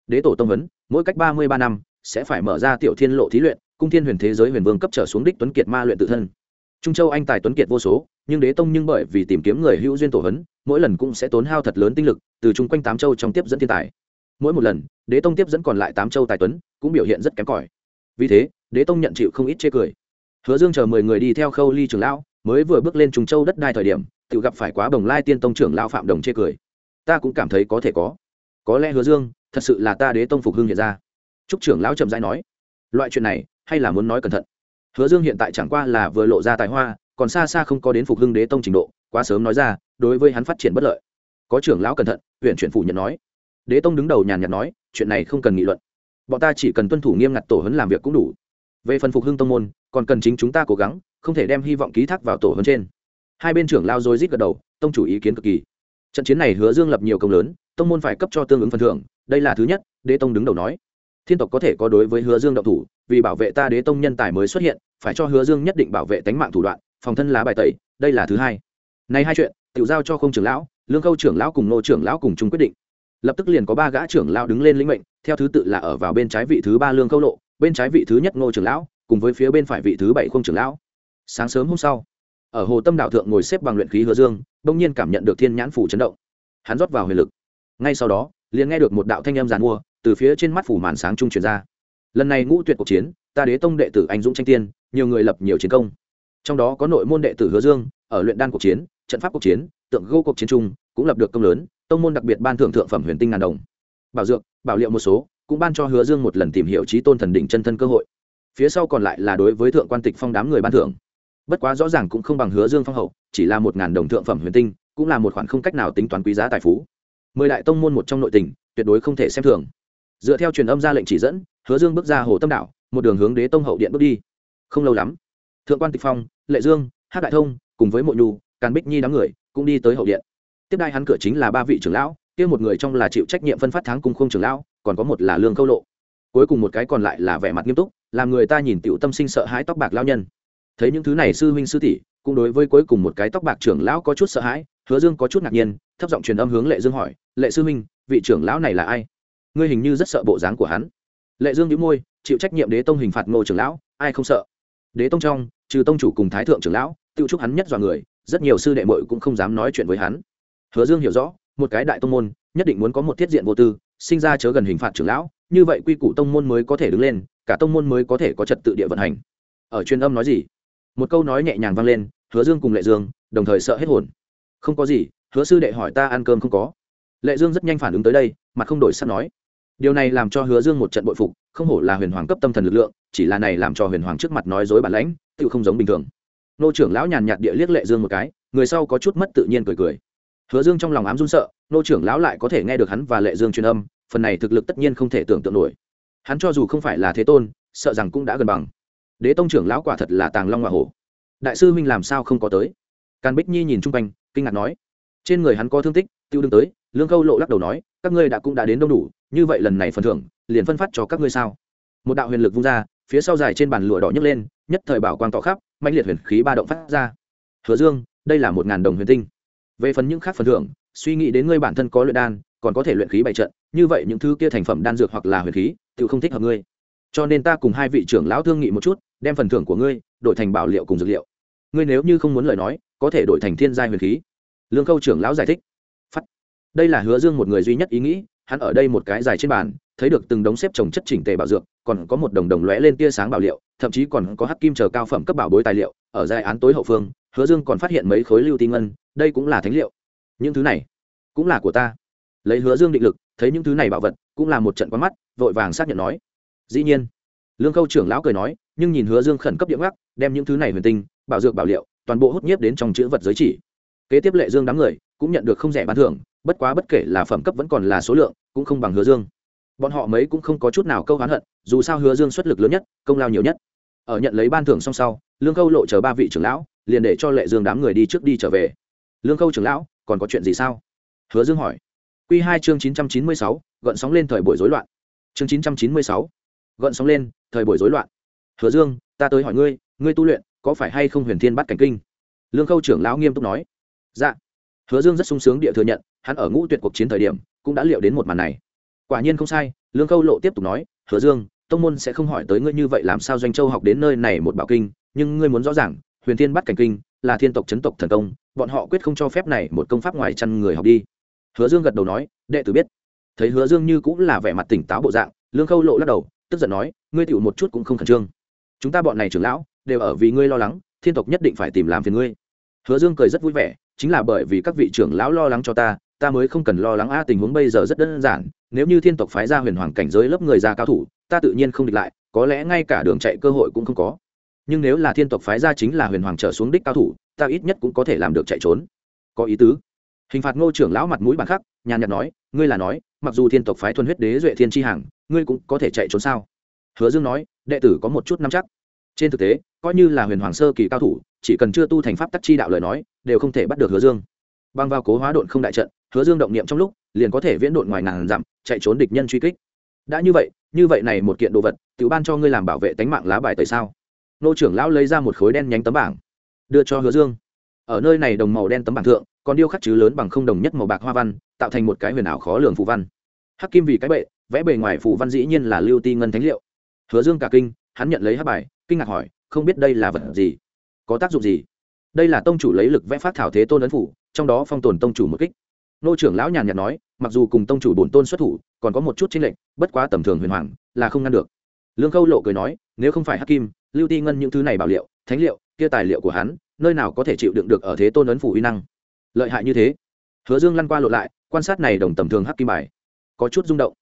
Đế tổ tông vấn mỗi cách ba mươi ba năm, sẽ phải mở ra tiểu thiên lộ thí luyện, cung thiên huyền thế giới huyền vương cấp trở xuống đích tuấn kiệt ma luyện tự thân. Trung châu anh tài tuấn kiệt vô số, nhưng đế tông nhưng bởi vì tìm kiếm người hữu duyên tổ hấn mỗi lần cũng sẽ tốn hao thật lớn tinh lực, từ chung quanh tám châu trong tiếp dẫn thiên tài. Mỗi một lần, đế tông tiếp dẫn còn lại tám châu tài tuấn, cũng biểu hiện rất kém cỏi. Vì thế, đế tông nhận chịu không ít chê cười hứa dương chờ mười người đi theo khâu ly trường lão, mới vừa bước lên trùng châu đất đai thời điểm, tự gặp phải quá bồng lai tiên tông trưởng lão phạm đồng chê cười. Ta cũng cảm thấy có thể có. Có lẽ hứa dương, thật sự là ta đế tông phục hưng hiện ra. Trúc trưởng lão chậm rãi nói, loại chuyện này, hay là muốn nói cẩn thận. Hứa dương hiện tại chẳng qua là vừa lộ ra tài hoa, còn xa xa không có đến phục hưng đế tông trình độ, quá sớm nói ra, đối với hắn phát triển bất lợi. Có trưởng lão cẩn thận, huyện chuyển phủ nhận nói. Đế tông đứng đầu nhàn nhạt nói, chuyện này không cần nghị luận. Bọn ta chỉ cần tuân thủ nghiêm ngặt tổ hấn làm việc cũng đủ. Về phần phục hưng tông môn còn cần chính chúng ta cố gắng, không thể đem hy vọng ký thác vào tổ hơn trên. Hai bên trưởng lao dối rít gật đầu, tông chủ ý kiến cực kỳ. Trận chiến này hứa dương lập nhiều công lớn, tông môn phải cấp cho tương ứng phần thưởng, đây là thứ nhất, đế tông đứng đầu nói. Thiên tộc có thể có đối với hứa dương động thủ, vì bảo vệ ta đế tông nhân tài mới xuất hiện, phải cho hứa dương nhất định bảo vệ tánh mạng thủ đoạn, phòng thân lá bài tẩy, đây là thứ hai. Này hai chuyện tự giao cho không trưởng lão, lương khâu trưởng lão cùng nô trưởng lão cùng chung quyết định. Lập tức liền có ba gã trưởng lão đứng lên lĩnh mệnh, theo thứ tự là ở vào bên trái vị thứ ba lương khâu lộ, bên trái vị thứ nhất nô trưởng lão cùng với phía bên phải vị thứ bảy không trưởng lão. Sáng sớm hôm sau, ở hồ tâm đạo thượng ngồi xếp bằng luyện khí hứa dương, bỗng nhiên cảm nhận được thiên nhãn phủ chấn động. Hắn rót vào huyền lực. Ngay sau đó, liền nghe được một đạo thanh âm giàn mua từ phía trên mắt phủ màn sáng trung truyền ra. Lần này ngũ tuyệt cuộc chiến, ta đế tông đệ tử anh dũng tranh tiên, nhiều người lập nhiều chiến công. Trong đó có nội môn đệ tử hứa dương, ở luyện đan cuộc chiến, trận pháp cuộc chiến, tượng gô cuộc chiến trung cũng lập được công lớn, tông môn đặc biệt ban thưởng thượng phẩm huyền tinh ngàn đồng. Bảo dược, bảo liệu một số, cũng ban cho hứa dương một lần tìm hiểu trí tôn thần đỉnh chân thân cơ hội phía sau còn lại là đối với thượng quan tịch phong đám người ban thưởng. Bất quá rõ ràng cũng không bằng hứa dương phong hậu, chỉ là một ngàn đồng thượng phẩm huyền tinh, cũng là một khoản không cách nào tính toán quý giá tài phú. Mười đại tông môn một trong nội tình, tuyệt đối không thể xem thường. Dựa theo truyền âm ra lệnh chỉ dẫn, hứa dương bước ra hồ tâm đạo một đường hướng đế tông hậu điện bước đi. Không lâu lắm, thượng quan tịch phong, lệ dương hát đại thông, cùng với mộ nhu, càn bích nhi đám người cũng đi tới hậu điện. Tiếp đai hắn cửa chính là ba vị trưởng lão, kia một người trong là chịu trách nhiệm phân phát tháng cung không trưởng lão, còn có một là lương câu lộ. Cuối cùng một cái còn lại là vẻ mặt nghiêm túc làm người ta nhìn tiểu tâm sinh sợ hãi tóc bạc lao nhân. Thấy những thứ này sư huynh sư tỷ, cũng đối với cuối cùng một cái tóc bạc trưởng lão có chút sợ hãi, hứa dương có chút ngạc nhiên, thấp giọng truyền âm hướng lệ dương hỏi, lệ sư huynh, vị trưởng lão này là ai? Ngươi hình như rất sợ bộ dáng của hắn. Lệ dương nhíu môi, chịu trách nhiệm đế tông hình phạt ngô trưởng lão, ai không sợ? Đế tông trong, trừ tông chủ cùng thái thượng trưởng lão tự chúc hắn nhất dọa người, rất nhiều sư đệ mội cũng không dám nói chuyện với hắn. Hứa dương hiểu rõ, một cái đại tông môn, nhất định muốn có một thiết diện vô tư, sinh ra chớ gần hình phạt trưởng lão như vậy quy củ tông môn mới có thể đứng lên, cả tông môn mới có thể có trật tự địa vận hành. Ở truyền âm nói gì? Một câu nói nhẹ nhàng vang lên, hứa dương cùng lệ dương, đồng thời sợ hết hồn. Không có gì, hứa sư đệ hỏi ta ăn cơm không có. Lệ dương rất nhanh phản ứng tới đây mà không đổi sắp nói. Điều này làm cho hứa dương một trận bội phục, không hổ là huyền hoàng cấp tâm thần lực lượng, chỉ là này làm cho huyền hoàng trước mặt nói dối bản lãnh tự không giống bình thường. Nô trưởng lão nhàn nhạt địa liếc lệ dương một cái, người sau có chút mất tự nhiên cười cười. Hứa dương trong lòng ám run sợ, nô trưởng lão lại có thể nghe được hắn và lệ dương truyền âm phần này thực lực tất nhiên không thể tưởng tượng nổi. Hắn cho dù không phải là thế tôn, sợ rằng cũng đã gần bằng. Đế tông trưởng lão quả thật là tàng long hoa hổ. Đại sư huynh làm sao không có tới? Càn bích nhi nhìn chung quanh, kinh ngạc nói. Trên người hắn có thương tích, tiêu đương tới, lương câu lộ lắc đầu nói, các ngươi đã cũng đã đến đông đủ, như vậy lần này phần thưởng, liền phân phát cho các ngươi sao? Một đạo huyền lực vung ra, phía sau dài trên bàn lụa đỏ nhấc lên, nhất thời bảo quang tỏ khắp mạnh liệt huyền khí ba động phát ra. Hứa dương, đây là một ngàn đồng huyền tinh. Về phần những khác phần thưởng, suy nghĩ đến ngươi bản thân có luyện đan còn có thể luyện khí bày trận, như vậy những thứ kia thành phẩm đan dược hoặc là huyền khí tự không thích hợp ngươi. Cho nên ta cùng hai vị trưởng lão thương nghị một chút, đem phần thưởng của ngươi đổi thành bảo liệu cùng dược liệu. Ngươi nếu như không muốn lời nói, có thể đổi thành thiên giai huyền khí. Lương câu trưởng lão giải thích. Phắt. Đây là hứa dương một người duy nhất ý nghĩ, hắn ở đây một cái dài trên bàn, thấy được từng đống xếp trồng chất chỉnh tề bảo dược, còn có một đồng đồng lóe lên tia sáng bảo liệu, thậm chí còn có hắc kim chờ cao phẩm cấp bảo bối tài liệu, ở giai án tối hậu phương, hứa dương còn phát hiện mấy khối lưu tinh ngân, đây cũng là thánh liệu. Những thứ này cũng là của ta lấy hứa dương định lực, thấy những thứ này bảo vật, cũng là một trận quá mắt, vội vàng xác nhận nói. Dĩ nhiên, lương khâu trưởng lão cười nói, nhưng nhìn hứa dương khẩn cấp điện gác đem những thứ này huyền tinh, bảo dược, bảo liệu, toàn bộ hút nhiếp đến trong chữ vật giới chỉ. Kế tiếp lệ dương đám người, cũng nhận được không rẻ bán thưởng, bất quá bất kể là phẩm cấp vẫn còn là số lượng, cũng không bằng hứa dương. Bọn họ mấy cũng không có chút nào câu hán hận, dù sao hứa dương xuất lực lớn nhất, công lao nhiều nhất. Ở nhận lấy ban thưởng xong sau, lương khâu lộ chờ ba vị trưởng lão, liền để cho lệ dương đám người đi trước đi trở về. Lương khâu trưởng lão, còn có chuyện gì sao? Hứa dương hỏi. Quy hai chương chín trăm chín mươi sáu, gợn sóng lên thời buổi rối loạn. Chương chín trăm chín mươi sáu, gợn sóng lên thời buổi rối loạn. Hứa dương, ta tới hỏi ngươi ngươi tu luyện, có phải hay không huyền thiên Bát cảnh kinh? Lương khâu trưởng lão nghiêm túc nói. Dạ. Hứa dương rất sung sướng địa thừa nhận, hắn ở ngũ tuyệt cuộc chiến thời điểm, cũng đã liệu đến một màn này. Quả nhiên không sai, lương khâu lộ tiếp tục nói, hứa dương, tông môn sẽ không hỏi tới ngươi như vậy làm sao doanh châu học đến nơi này một bảo kinh, nhưng ngươi muốn rõ ràng, huyền thiên Bát cảnh kinh là thiên tộc chấn tộc thần công, bọn họ quyết không cho phép này một công pháp ngoài chăn người học đi hứa dương gật đầu nói, đệ tử biết. Thấy hứa dương như cũng là vẻ mặt tỉnh táo bộ dạng, lương khâu lộ lắc đầu, tức giận nói, ngươi tựu một chút cũng không khẩn trương. Chúng ta bọn này trưởng lão đều ở vì ngươi lo lắng, thiên tộc nhất định phải tìm làm phiền ngươi. Hứa dương cười rất vui vẻ, chính là bởi vì các vị trưởng lão lo lắng cho ta ta mới không cần lo lắng a, tình huống bây giờ rất đơn giản, nếu như thiên tộc phái ra huyền hoàng cảnh giới lớp người ra cao thủ, ta tự nhiên không địch lại, có lẽ ngay cả đường chạy cơ hội cũng không có. Nhưng nếu là thiên tộc phái ra chính là huyền hoàng trở xuống đích cao thủ, ta ít nhất cũng có thể làm được chạy trốn. Có ý tứ hình phạt ngô trưởng lão mặt mũi bản khắc, nhàn nhạt nói, ngươi là nói, mặc dù thiên tộc phái thuần huyết đế duệ thiên tri hằng ngươi cũng có thể chạy trốn sao? Hứa dương nói, đệ tử có một chút năm chắc. Trên thực tế, coi như là huyền hoàng sơ kỳ cao thủ, chỉ cần chưa tu thành pháp tắc chi đạo lời nói, đều không thể bắt được hứa dương. Băng vào cố hóa độn không đại trận, hứa dương động niệm trong lúc, liền có thể viễn độn ngoài ngàn dặm, chạy trốn địch nhân truy kích. Đã như vậy như vậy này một kiện đồ vật tự ban cho ngươi làm bảo vệ tánh mạng lá bài tại sao? Nô trưởng lão lấy ra một khối đen nhánh tấm bảng, đưa cho hứa dương. Ở nơi này đồng màu đen tấm bảng thượng còn điêu khắc chứ lớn bằng không đồng nhất màu bạc hoa văn tạo thành một cái huyền ảo khó lường phù văn. Hắc kim vì cái bệ vẽ bề ngoài phù văn dĩ nhiên là lưu ti ngân thánh liệu. Hứa dương cả kinh hắn nhận lấy hắc bài kinh ngạc hỏi không biết đây là vật gì? Có tác dụng gì? Đây là tông chủ lấy lực vẽ phát thảo thế tôn ấn phủ trong đó phong tồn tông chủ một kích. Nô trưởng lão nhàn nhạt nói mặc dù cùng tông chủ bổn tôn xuất thủ còn có một chút chênh lệnh, bất quá tầm thường huyền hoàng là không ngăn được. Lương khâu lộ cười nói nếu không phải hắc kim lưu ti ngân những thứ này bảo liệu thánh liệu kia tài liệu của hắn nơi nào có thể chịu đựng được ở thế tôn ấn phủ uy năng? Lợi hại như thế. Hứa dương lăn qua lộ lại, quan sát này đồng tầm thường hắc kim bài. Có chút rung động.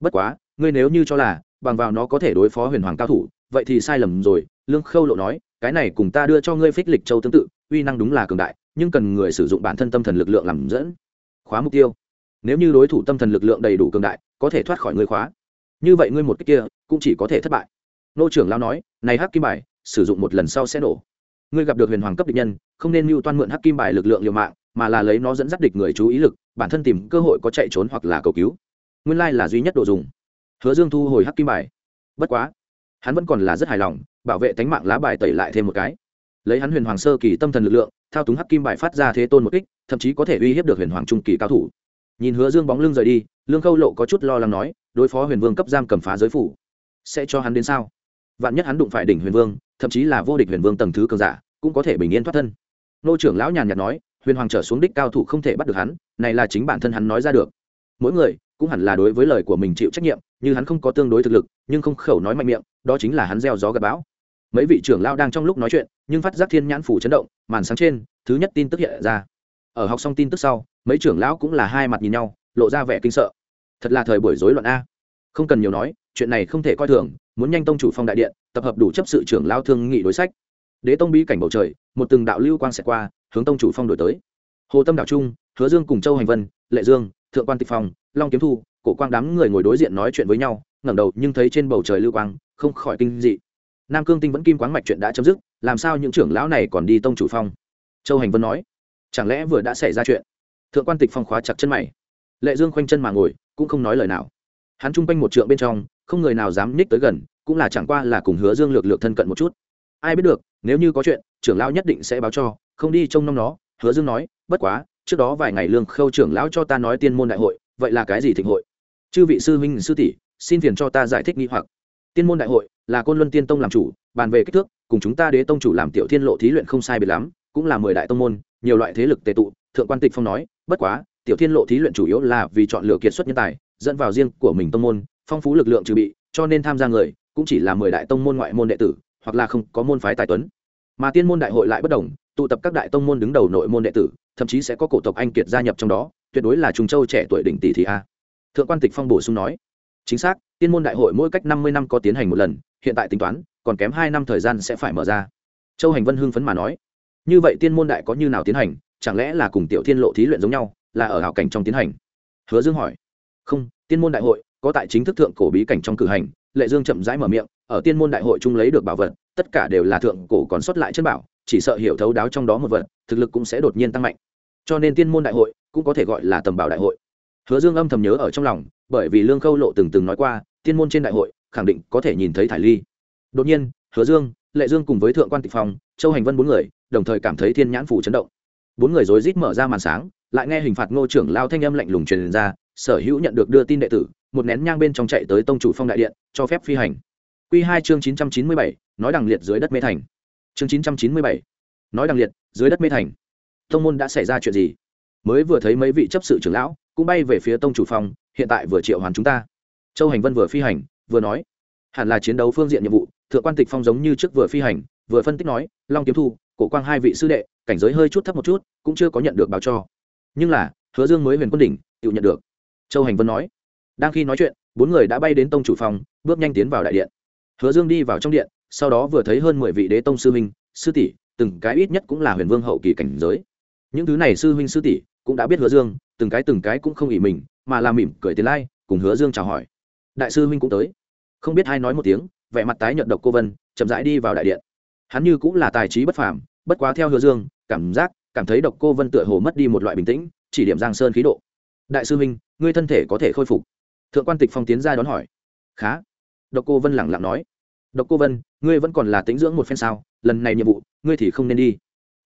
Bất quá, ngươi nếu như cho là, bằng vào nó có thể đối phó huyền hoàng cao thủ, vậy thì sai lầm rồi. Lương khâu lộ nói, cái này cùng ta đưa cho ngươi phích lịch châu tương tự, uy năng đúng là cường đại, nhưng cần người sử dụng bản thân tâm thần lực lượng làm dẫn. Khóa mục tiêu. Nếu như đối thủ tâm thần lực lượng đầy đủ cường đại, có thể thoát khỏi ngươi khóa. Như vậy ngươi một cách kia, cũng chỉ có thể thất bại. Nô trưởng lao nói, này hắc kim bài, sử dụng một lần sau sẽ nổ. Ngươi gặp được huyền hoàng cấp địch nhân, không nên mưu toan mượn hắc kim bài lực lượng liều mạng mà là lấy nó dẫn dắt địch người chú ý lực, bản thân tìm cơ hội có chạy trốn hoặc là cầu cứu. Nguyên lai là duy nhất đồ dùng. Hứa dương thu hồi hắc kim bài. Bất quá, hắn vẫn còn là rất hài lòng, bảo vệ tánh mạng lá bài tẩy lại thêm một cái. Lấy hắn huyền hoàng sơ kỳ tâm thần lực lượng, thao túng hắc kim bài phát ra thế tôn một kích, thậm chí có thể uy hiếp được huyền hoàng trung kỳ cao thủ. Nhìn hứa dương bóng lưng rời đi, lương khâu lộ có chút lo lắng nói, đối phó huyền vương cấp giam cầm phá giới phủ, sẽ cho hắn đến sao? Vạn nhất hắn đụng phải đỉnh huyền vương, thậm chí là vô địch huyền vương tầng thứ cường giả, cũng có thể bình yên thoát thân. Nô trưởng lão nhàn nhạt nói huyền hoàng trở xuống đích cao thủ không thể bắt được hắn, này là chính bản thân hắn nói ra được. Mỗi người cũng hẳn là đối với lời của mình chịu trách nhiệm, như hắn không có tương đối thực lực, nhưng không khẩu nói mạnh miệng, đó chính là hắn gieo gió gặp bão. Mấy vị trưởng lao đang trong lúc nói chuyện, nhưng phát giác thiên nhãn phủ chấn động, màn sáng trên, thứ nhất tin tức hiện ra. Ở học xong tin tức sau, mấy trưởng lão cũng là hai mặt nhìn nhau, lộ ra vẻ kinh sợ. Thật là thời buổi rối loạn a. Không cần nhiều nói, chuyện này không thể coi thường, muốn nhanh tông chủ phong đại điện, tập hợp đủ chấp sự trưởng lao thương nghị đối sách. Đế tông bí cảnh bầu trời, một từng đạo lưu quang sẽ qua hướng tông chủ phong đổi tới. Hồ tâm đảo trung, hứa dương cùng châu hành vân, lệ dương, thượng quan tịch phong, long kiếm thu, cổ quang đám người ngồi đối diện nói chuyện với nhau, ngẩng đầu nhưng thấy trên bầu trời lưu quang, không khỏi kinh dị. Nam cương tinh vẫn kim quáng mạch chuyện đã chấm dứt, làm sao những trưởng lão này còn đi tông chủ phong? Châu hành vân nói, chẳng lẽ vừa đã xảy ra chuyện? Thượng quan tịch phong khóa chặt chân mày. Lệ dương khoanh chân mà ngồi, cũng không nói lời nào. Hắn chung quanh một trượng bên trong, không người nào dám nhích tới gần, cũng là chẳng qua là cùng hứa dương lược lược thân cận một chút. Ai biết được nếu như có chuyện, trưởng lão nhất định sẽ báo cho, không đi trông nom nó. Hứa dương nói, bất quá, trước đó vài ngày lương khâu trưởng lão cho ta nói tiên môn đại hội, vậy là cái gì thịnh hội? Chư vị sư huynh, sư tỷ, xin phiền cho ta giải thích nghi hoặc. Tiên môn đại hội là côn luân tiên tông làm chủ, bàn về kích thước, cùng chúng ta đế tông chủ làm tiểu thiên lộ thí luyện không sai biệt lắm, cũng là mười đại tông môn, nhiều loại thế lực tệ tụ. Thượng quan tịch phong nói, bất quá, tiểu thiên lộ thí luyện chủ yếu là vì chọn lựa kiệt xuất nhân tài, dẫn vào riêng của mình tông môn, phong phú lực lượng trừ bị, cho nên tham gia người, cũng chỉ là mười đại tông môn ngoại môn đệ tử, hoặc là không có môn phái tài tuấn mà tiên môn đại hội lại bất đồng, tụ tập các đại tông môn đứng đầu nội môn đệ tử, thậm chí sẽ có cổ tộc anh kiệt gia nhập trong đó, tuyệt đối là trung châu trẻ tuổi đỉnh tỷ thị a. Thượng quan tịch phong bổ sung nói. Chính xác, tiên môn đại hội mỗi cách năm mươi năm có tiến hành một lần, hiện tại tính toán, còn kém hai năm thời gian sẽ phải mở ra. Châu hành vân hưng phấn mà nói. Như vậy tiên môn đại có như nào tiến hành, chẳng lẽ là cùng tiểu thiên lộ thí luyện giống nhau, là ở hảo cảnh trong tiến hành? Hứa dương hỏi. Không, tiên môn đại hội có tại chính thức thượng cổ bí cảnh trong cử hành, lệ dương chậm rãi mở miệng, ở tiên môn đại hội chung lấy được bảo vật tất cả đều là thượng cổ còn xuất lại chân bảo, chỉ sợ hiểu thấu đáo trong đó một vật, thực lực cũng sẽ đột nhiên tăng mạnh. Cho nên tiên môn đại hội cũng có thể gọi là tầm bảo đại hội. Hứa dương âm thầm nhớ ở trong lòng, bởi vì lương khâu lộ từng từng nói qua, tiên môn trên đại hội khẳng định có thể nhìn thấy thải ly. Đột nhiên, hứa dương, lệ dương cùng với thượng quan tịch phong, châu hành vân bốn người, đồng thời cảm thấy thiên nhãn phủ chấn động. Bốn người rối rít mở ra màn sáng, lại nghe hình phạt ngô trưởng lao thanh âm lạnh lùng truyền ra, sở hữu nhận được đưa tin đệ tử, một nén nhang bên trong chạy tới tông chủ phong đại điện, cho phép phi hành. Quy hai chương chín trăm chín mươi bảy nói đằng liệt dưới đất mê thành. Chương chín trăm chín mươi bảy nói đằng liệt dưới đất mê thành. Tông môn đã xảy ra chuyện gì? Mới vừa thấy mấy vị chấp sự trưởng lão cũng bay về phía tông chủ phòng, hiện tại vừa triệu hoàn chúng ta. Châu hành vân vừa phi hành vừa nói hẳn là chiến đấu phương diện nhiệm vụ thượng quan tịch phong giống như trước vừa phi hành vừa phân tích nói long kiếm thu cổ quang hai vị sư đệ cảnh giới hơi chút thấp một chút cũng chưa có nhận được báo cho. Nhưng là hứa dương mới huyền quân đỉnh tự nhận được. Châu hành vân nói. Đang khi nói chuyện bốn người đã bay đến tông chủ phòng bước nhanh tiến vào đại điện hứa dương đi vào trong điện, sau đó vừa thấy hơn mười vị đế tông sư huynh, sư tỷ, từng cái ít nhất cũng là huyền vương hậu kỳ cảnh giới. Những thứ này sư huynh sư tỷ cũng đã biết hứa dương, từng cái từng cái cũng không ỉ mình, mà làm mỉm cười tiền lai, cùng hứa dương chào hỏi. Đại sư huynh cũng tới. Không biết ai nói một tiếng, vẻ mặt tái nhợt độc cô vân, chậm rãi đi vào đại điện. Hắn như cũng là tài trí bất phàm, bất quá theo hứa dương, cảm giác, cảm thấy độc cô vân tựa hồ mất đi một loại bình tĩnh, chỉ điểm giang sơn khí độ. Đại sư huynh, ngươi thân thể có thể khôi phục? Thượng quan tịch phong tiến ra đón hỏi. Khá độc cô vân lẳng lặng nói. Độc cô vân, ngươi vẫn còn là tính dưỡng một phen sao? Lần này nhiệm vụ, ngươi thì không nên đi.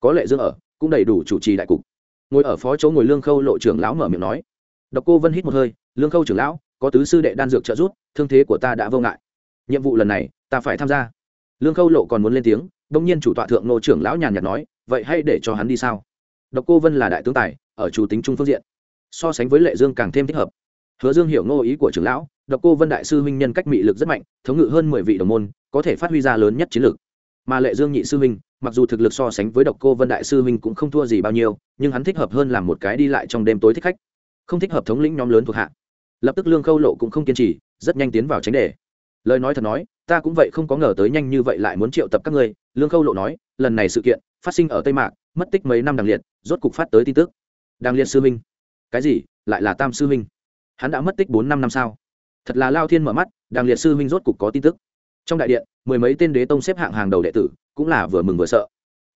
Có lệ dưỡng ở, cũng đầy đủ chủ trì đại cục. Ngồi ở phó chỗ ngồi lương khâu lộ trưởng lão mở miệng nói. Độc cô vân hít một hơi, lương khâu trưởng lão, có tứ sư đệ đan dược trợ giúp, thương thế của ta đã vô ngại. Nhiệm vụ lần này, ta phải tham gia. Lương khâu lộ còn muốn lên tiếng đung nhiên chủ tọa thượng nô trưởng lão nhàn nhạt nói, vậy hãy để cho hắn đi sao? Độc cô vân là đại tướng tài, ở chủ tính trung phương diện, so sánh với lệ dương càng thêm thích hợp hứa dương hiểu ngô ý của trưởng lão, độc cô vân đại sư huynh nhân cách mị lực rất mạnh, thống ngự hơn mười vị đồng môn, có thể phát huy ra lớn nhất chiến lược mà lệ dương nhị sư huynh, mặc dù thực lực so sánh với độc cô vân đại sư huynh cũng không thua gì bao nhiêu, nhưng hắn thích hợp hơn làm một cái đi lại trong đêm tối thích khách. Không thích hợp thống lĩnh nhóm lớn thuộc hạ. Lập tức lương khâu lộ cũng không kiên trì, rất nhanh tiến vào tránh đề. Lời nói thật nói, ta cũng vậy không có ngờ tới nhanh như vậy lại muốn triệu tập các ngươi, lương khâu lộ nói, lần này sự kiện, phát sinh ở tây mạc, mất tích mấy năm đằng liệt, rốt cục phát tới tin tức. Đằng liệt sư minh cái gì? Lại là tam sư minh hắn đã mất tích bốn năm năm sao? Thật là lao thiên mở mắt, đàng liệt sư minh rốt cục có tin tức. Trong đại điện, mười mấy tên đế tông xếp hạng hàng đầu đệ tử cũng là vừa mừng vừa sợ.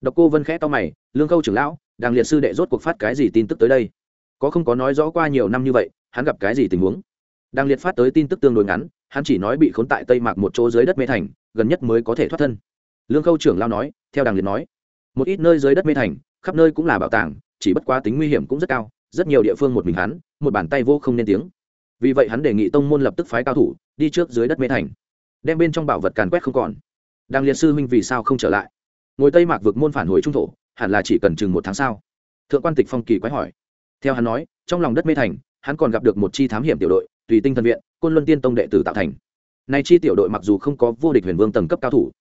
Độc cô vân khẽ to mày, lương khâu trưởng lão, đàng liệt sư đệ rốt cuộc phát cái gì tin tức tới đây? Có không có nói rõ qua nhiều năm như vậy, hắn gặp cái gì tình huống? Đàng liệt phát tới tin tức tương đối ngắn, hắn chỉ nói bị khốn tại tây mạc một chỗ dưới đất mê thành, gần nhất mới có thể thoát thân. Lương khâu trưởng lao nói, theo đàng liệt nói, một ít nơi dưới đất mê thành, khắp nơi cũng là bảo tàng, chỉ bất quá tính nguy hiểm cũng rất cao rất nhiều địa phương một mình hắn, một bàn tay vô không nên tiếng. Vì vậy hắn đề nghị tông môn lập tức phái cao thủ, đi trước dưới đất mê thành, đem bên trong bảo vật càn quét không còn. Đang liệt sư huynh vì sao không trở lại? Ngồi tây mạc vực môn phản hồi trung thổ, hẳn là chỉ cần chừng một tháng sau. Thượng quan tịch phong kỳ quái hỏi. Theo hắn nói, trong lòng đất mê thành, hắn còn gặp được một chi thám hiểm tiểu đội, tùy tinh thần viện, côn luân tiên tông đệ tử tạo thành. Nay chi tiểu đội mặc dù không có vô địch huyền vương tầng cấp cao thủ,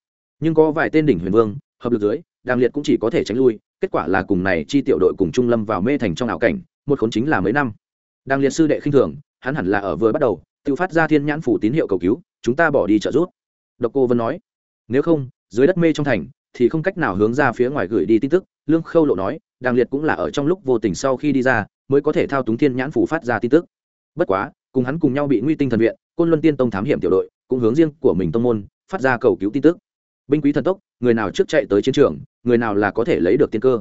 nhưng có vài tên đỉnh huyền vương, hợp lực dưới, đàng liệt cũng chỉ có thể tránh lui, kết quả là cùng này chi tiểu đội cùng trung lâm vào mê thành trong ảo cảnh một khốn chính là mấy năm. Đang liệt sư đệ khinh thường, hắn hẳn là ở vừa bắt đầu, tự phát ra thiên nhãn phủ tín hiệu cầu cứu, chúng ta bỏ đi trợ giúp. Độc cô vân nói, nếu không, dưới đất mê trong thành, thì không cách nào hướng ra phía ngoài gửi đi tin tức, lương khâu lộ nói, đàng liệt cũng là ở trong lúc vô tình sau khi đi ra, mới có thể thao túng thiên nhãn phủ phát ra tin tức. Bất quá, cùng hắn cùng nhau bị nguy tinh thần viện, côn luân tiên tông thám hiểm tiểu đội, cũng hướng riêng của mình tông môn, phát ra cầu cứu tin tức. Binh quý thần tốc, người nào trước chạy tới chiến trường, người nào là có thể lấy được tiên cơ?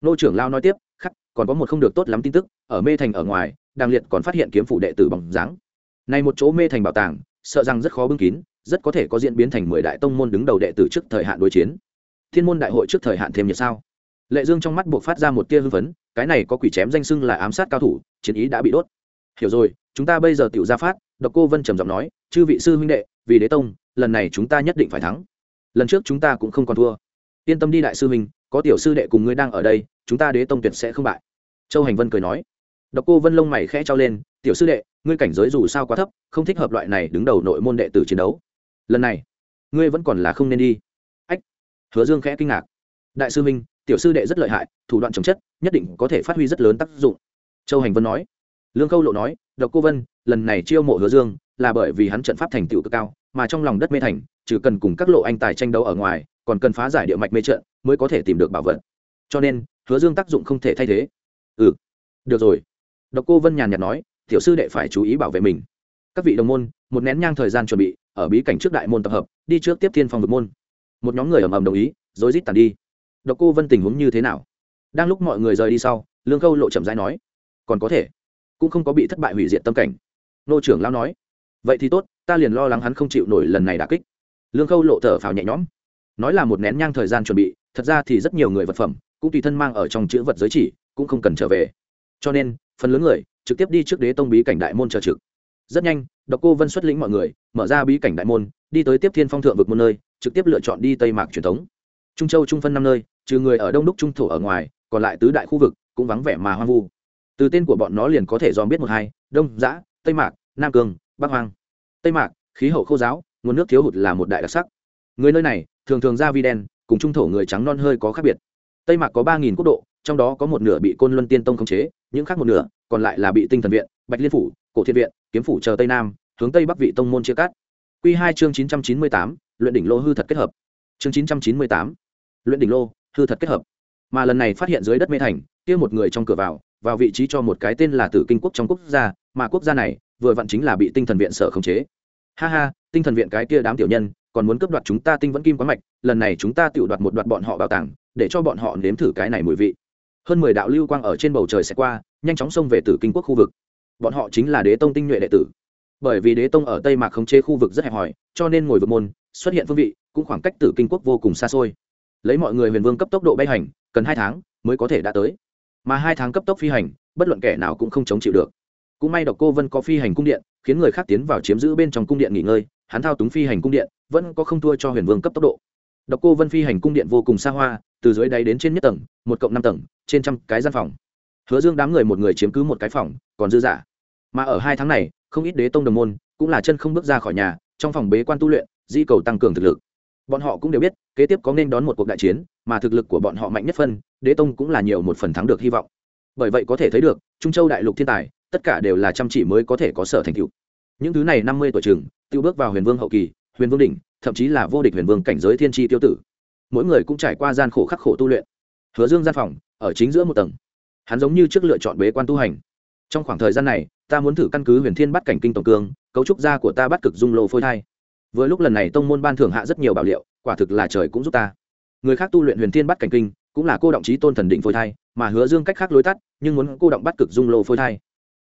Nô trưởng lao nói tiếp còn có một không được tốt lắm tin tức, ở mê thành ở ngoài, đàng liệt còn phát hiện kiếm phủ đệ tử bằng dáng. Này một chỗ mê thành bảo tàng, sợ rằng rất khó bưng kín, rất có thể có diễn biến thành mười đại tông môn đứng đầu đệ tử trước thời hạn đối chiến. Thiên môn đại hội trước thời hạn thêm nhiệt sao? Lệ dương trong mắt buộc phát ra một tia hưng phấn, cái này có quỷ chém danh sưng là ám sát cao thủ, chiến ý đã bị đốt. Hiểu rồi, chúng ta bây giờ tiểu ra phát, độc cô vân trầm giọng nói, chư vị sư huynh đệ, vì đế tông, lần này chúng ta nhất định phải thắng. Lần trước chúng ta cũng không còn thua. Yên tâm đi đại sư huynh, có tiểu sư đệ cùng ngươi đang ở đây chúng ta đế tông tuyệt sẽ không bại. Châu hành vân cười nói. Độc cô vân lông mày khẽ trao lên tiểu sư đệ ngươi cảnh giới dù sao quá thấp không thích hợp loại này đứng đầu nội môn đệ tử chiến đấu. Lần này ngươi vẫn còn là không nên đi. Ách. Hứa dương khẽ kinh ngạc. Đại sư Minh, tiểu sư đệ rất lợi hại thủ đoạn chống chất nhất định có thể phát huy rất lớn tác dụng. Châu hành vân nói. Lương khâu lộ nói độc cô vân lần này chiêu mộ hứa dương là bởi vì hắn trận pháp thành tựu cực cao mà trong lòng đất mê thành trừ cần cùng các lộ anh tài tranh đấu ở ngoài còn cần phá giải địa mạch mê trận mới có thể tìm được bảo vật. Cho nên hứa dương tác dụng không thể thay thế. Ừ được rồi. Độc cô vân nhàn nhạt nói, tiểu sư đệ phải chú ý bảo vệ mình. Các vị đồng môn, một nén nhang thời gian chuẩn bị, ở bí cảnh trước đại môn tập hợp, đi trước tiếp thiên phòng vực môn. Một nhóm người ầm ầm đồng ý, rồi rít tàn đi. Độc cô vân tình huống như thế nào? Đang lúc mọi người rời đi sau, lương khâu lộ chậm rãi nói, còn có thể, cũng không có bị thất bại hủy diệt tâm cảnh. Nô trưởng lao nói, vậy thì tốt, ta liền lo lắng hắn không chịu nổi lần này đà kích. Lương khâu lộ thở phào nhẹ nhõm, nói là một nén nhang thời gian chuẩn bị, thật ra thì rất nhiều người vật phẩm cũng tùy thân mang ở trong chữ vật giới chỉ, cũng không cần trở về. Cho nên, phần lớn người trực tiếp đi trước đế tông bí cảnh đại môn chờ trực. Rất nhanh, độc cô vân xuất lĩnh mọi người, mở ra bí cảnh đại môn, đi tới tiếp thiên phong thượng vực một nơi, trực tiếp lựa chọn đi tây mạc truyền thống. Trung châu trung phân năm nơi, trừ người ở đông đúc trung thổ ở ngoài, còn lại tứ đại khu vực cũng vắng vẻ mà hoang vu. Từ tên của bọn nó liền có thể dòm biết một hai, đông, giã, tây mạc, nam cương, bắc hoang. Tây mạc, khí hậu khô giáo, nguồn nước thiếu hụt là một đại đặc sắc. Người nơi này, thường thường ra vi đen, cùng trung thổ người trắng non hơi có khác biệt tây mạc có ba nghìn quốc độ, trong đó có một nửa bị côn luân tiên tông khống chế, những khác một nửa còn lại là bị tinh thần viện, bạch liên phủ, cổ thiên viện, kiếm phủ chờ tây nam, hướng tây bắc vị tông môn chia cắt. Q hai chương chín trăm chín mươi tám, luyện đỉnh lô hư thật kết hợp. Chương chín trăm chín mươi tám, luyện đỉnh lô hư thật kết hợp. Mà lần này phát hiện dưới đất mê thành, kia một người trong cửa vào vào vị trí cho một cái tên là tử kinh quốc trong quốc gia, mà quốc gia này vừa vặn chính là bị tinh thần viện sở khống chế. Ha ha, tinh thần viện cái kia đám tiểu nhân, còn muốn cướp đoạt chúng ta tinh vẫn kim quá mạch, lần này chúng ta tự đoạt một đoạt bọn họ bảo tàng để cho bọn họ nếm thử cái này mùi vị. Hơn mười đạo lưu quang ở trên bầu trời sẽ qua, nhanh chóng xông về tử kinh quốc khu vực. Bọn họ chính là đế tông tinh nhuệ đệ tử. Bởi vì đế tông ở tây mạc khống chế khu vực rất hẹp hòi, cho nên ngồi vượt môn, xuất hiện phương vị, cũng khoảng cách tử kinh quốc vô cùng xa xôi. Lấy mọi người huyền vương cấp tốc độ bay hành, cần hai tháng mới có thể đã tới. Mà hai tháng cấp tốc phi hành, bất luận kẻ nào cũng không chống chịu được. Cũng may độc cô vân có phi hành cung điện, khiến người khác tiến vào chiếm giữ bên trong cung điện nghỉ ngơi, hắn thao túng phi hành cung điện, vẫn có không thua cho huyền vương cấp tốc độ độc cô vân phi hành cung điện vô cùng xa hoa, từ dưới đáy đến trên nhất tầng, một cộng năm tầng, trên trăm cái gian phòng. Hứa dương đám người một người chiếm cứ một cái phòng, còn dư giả. Mà ở hai tháng này, không ít đế tông đồng môn cũng là chân không bước ra khỏi nhà, trong phòng bế quan tu luyện, di cầu tăng cường thực lực. Bọn họ cũng đều biết, kế tiếp có nên đón một cuộc đại chiến, mà thực lực của bọn họ mạnh nhất phân, đế tông cũng là nhiều một phần thắng được hy vọng. Bởi vậy có thể thấy được, trung châu đại lục thiên tài, tất cả đều là chăm chỉ mới có thể có sở thành tựu. Những thứ này năm mươi tuổi trường tiêu bước vào huyền vương hậu kỳ, huyền vương đỉnh thậm chí là vô địch huyền vương cảnh giới thiên tri tiêu tử. Mỗi người cũng trải qua gian khổ khắc khổ tu luyện. Hứa dương gian phòng, ở chính giữa một tầng. Hắn giống như trước lựa chọn bế quan tu hành. Trong khoảng thời gian này, ta muốn thử căn cứ huyền thiên bắt cảnh kinh tổng cương, cấu trúc gia của ta bắt cực dung lô phôi thai. Với lúc lần này tông môn ban thưởng hạ rất nhiều bảo liệu, quả thực là trời cũng giúp ta. Người khác tu luyện huyền thiên bắt cảnh kinh, cũng là cô động trí tôn thần định phôi thai, mà hứa dương cách khác lối tắt, nhưng muốn cô động bắt cực dung lô phôi thai.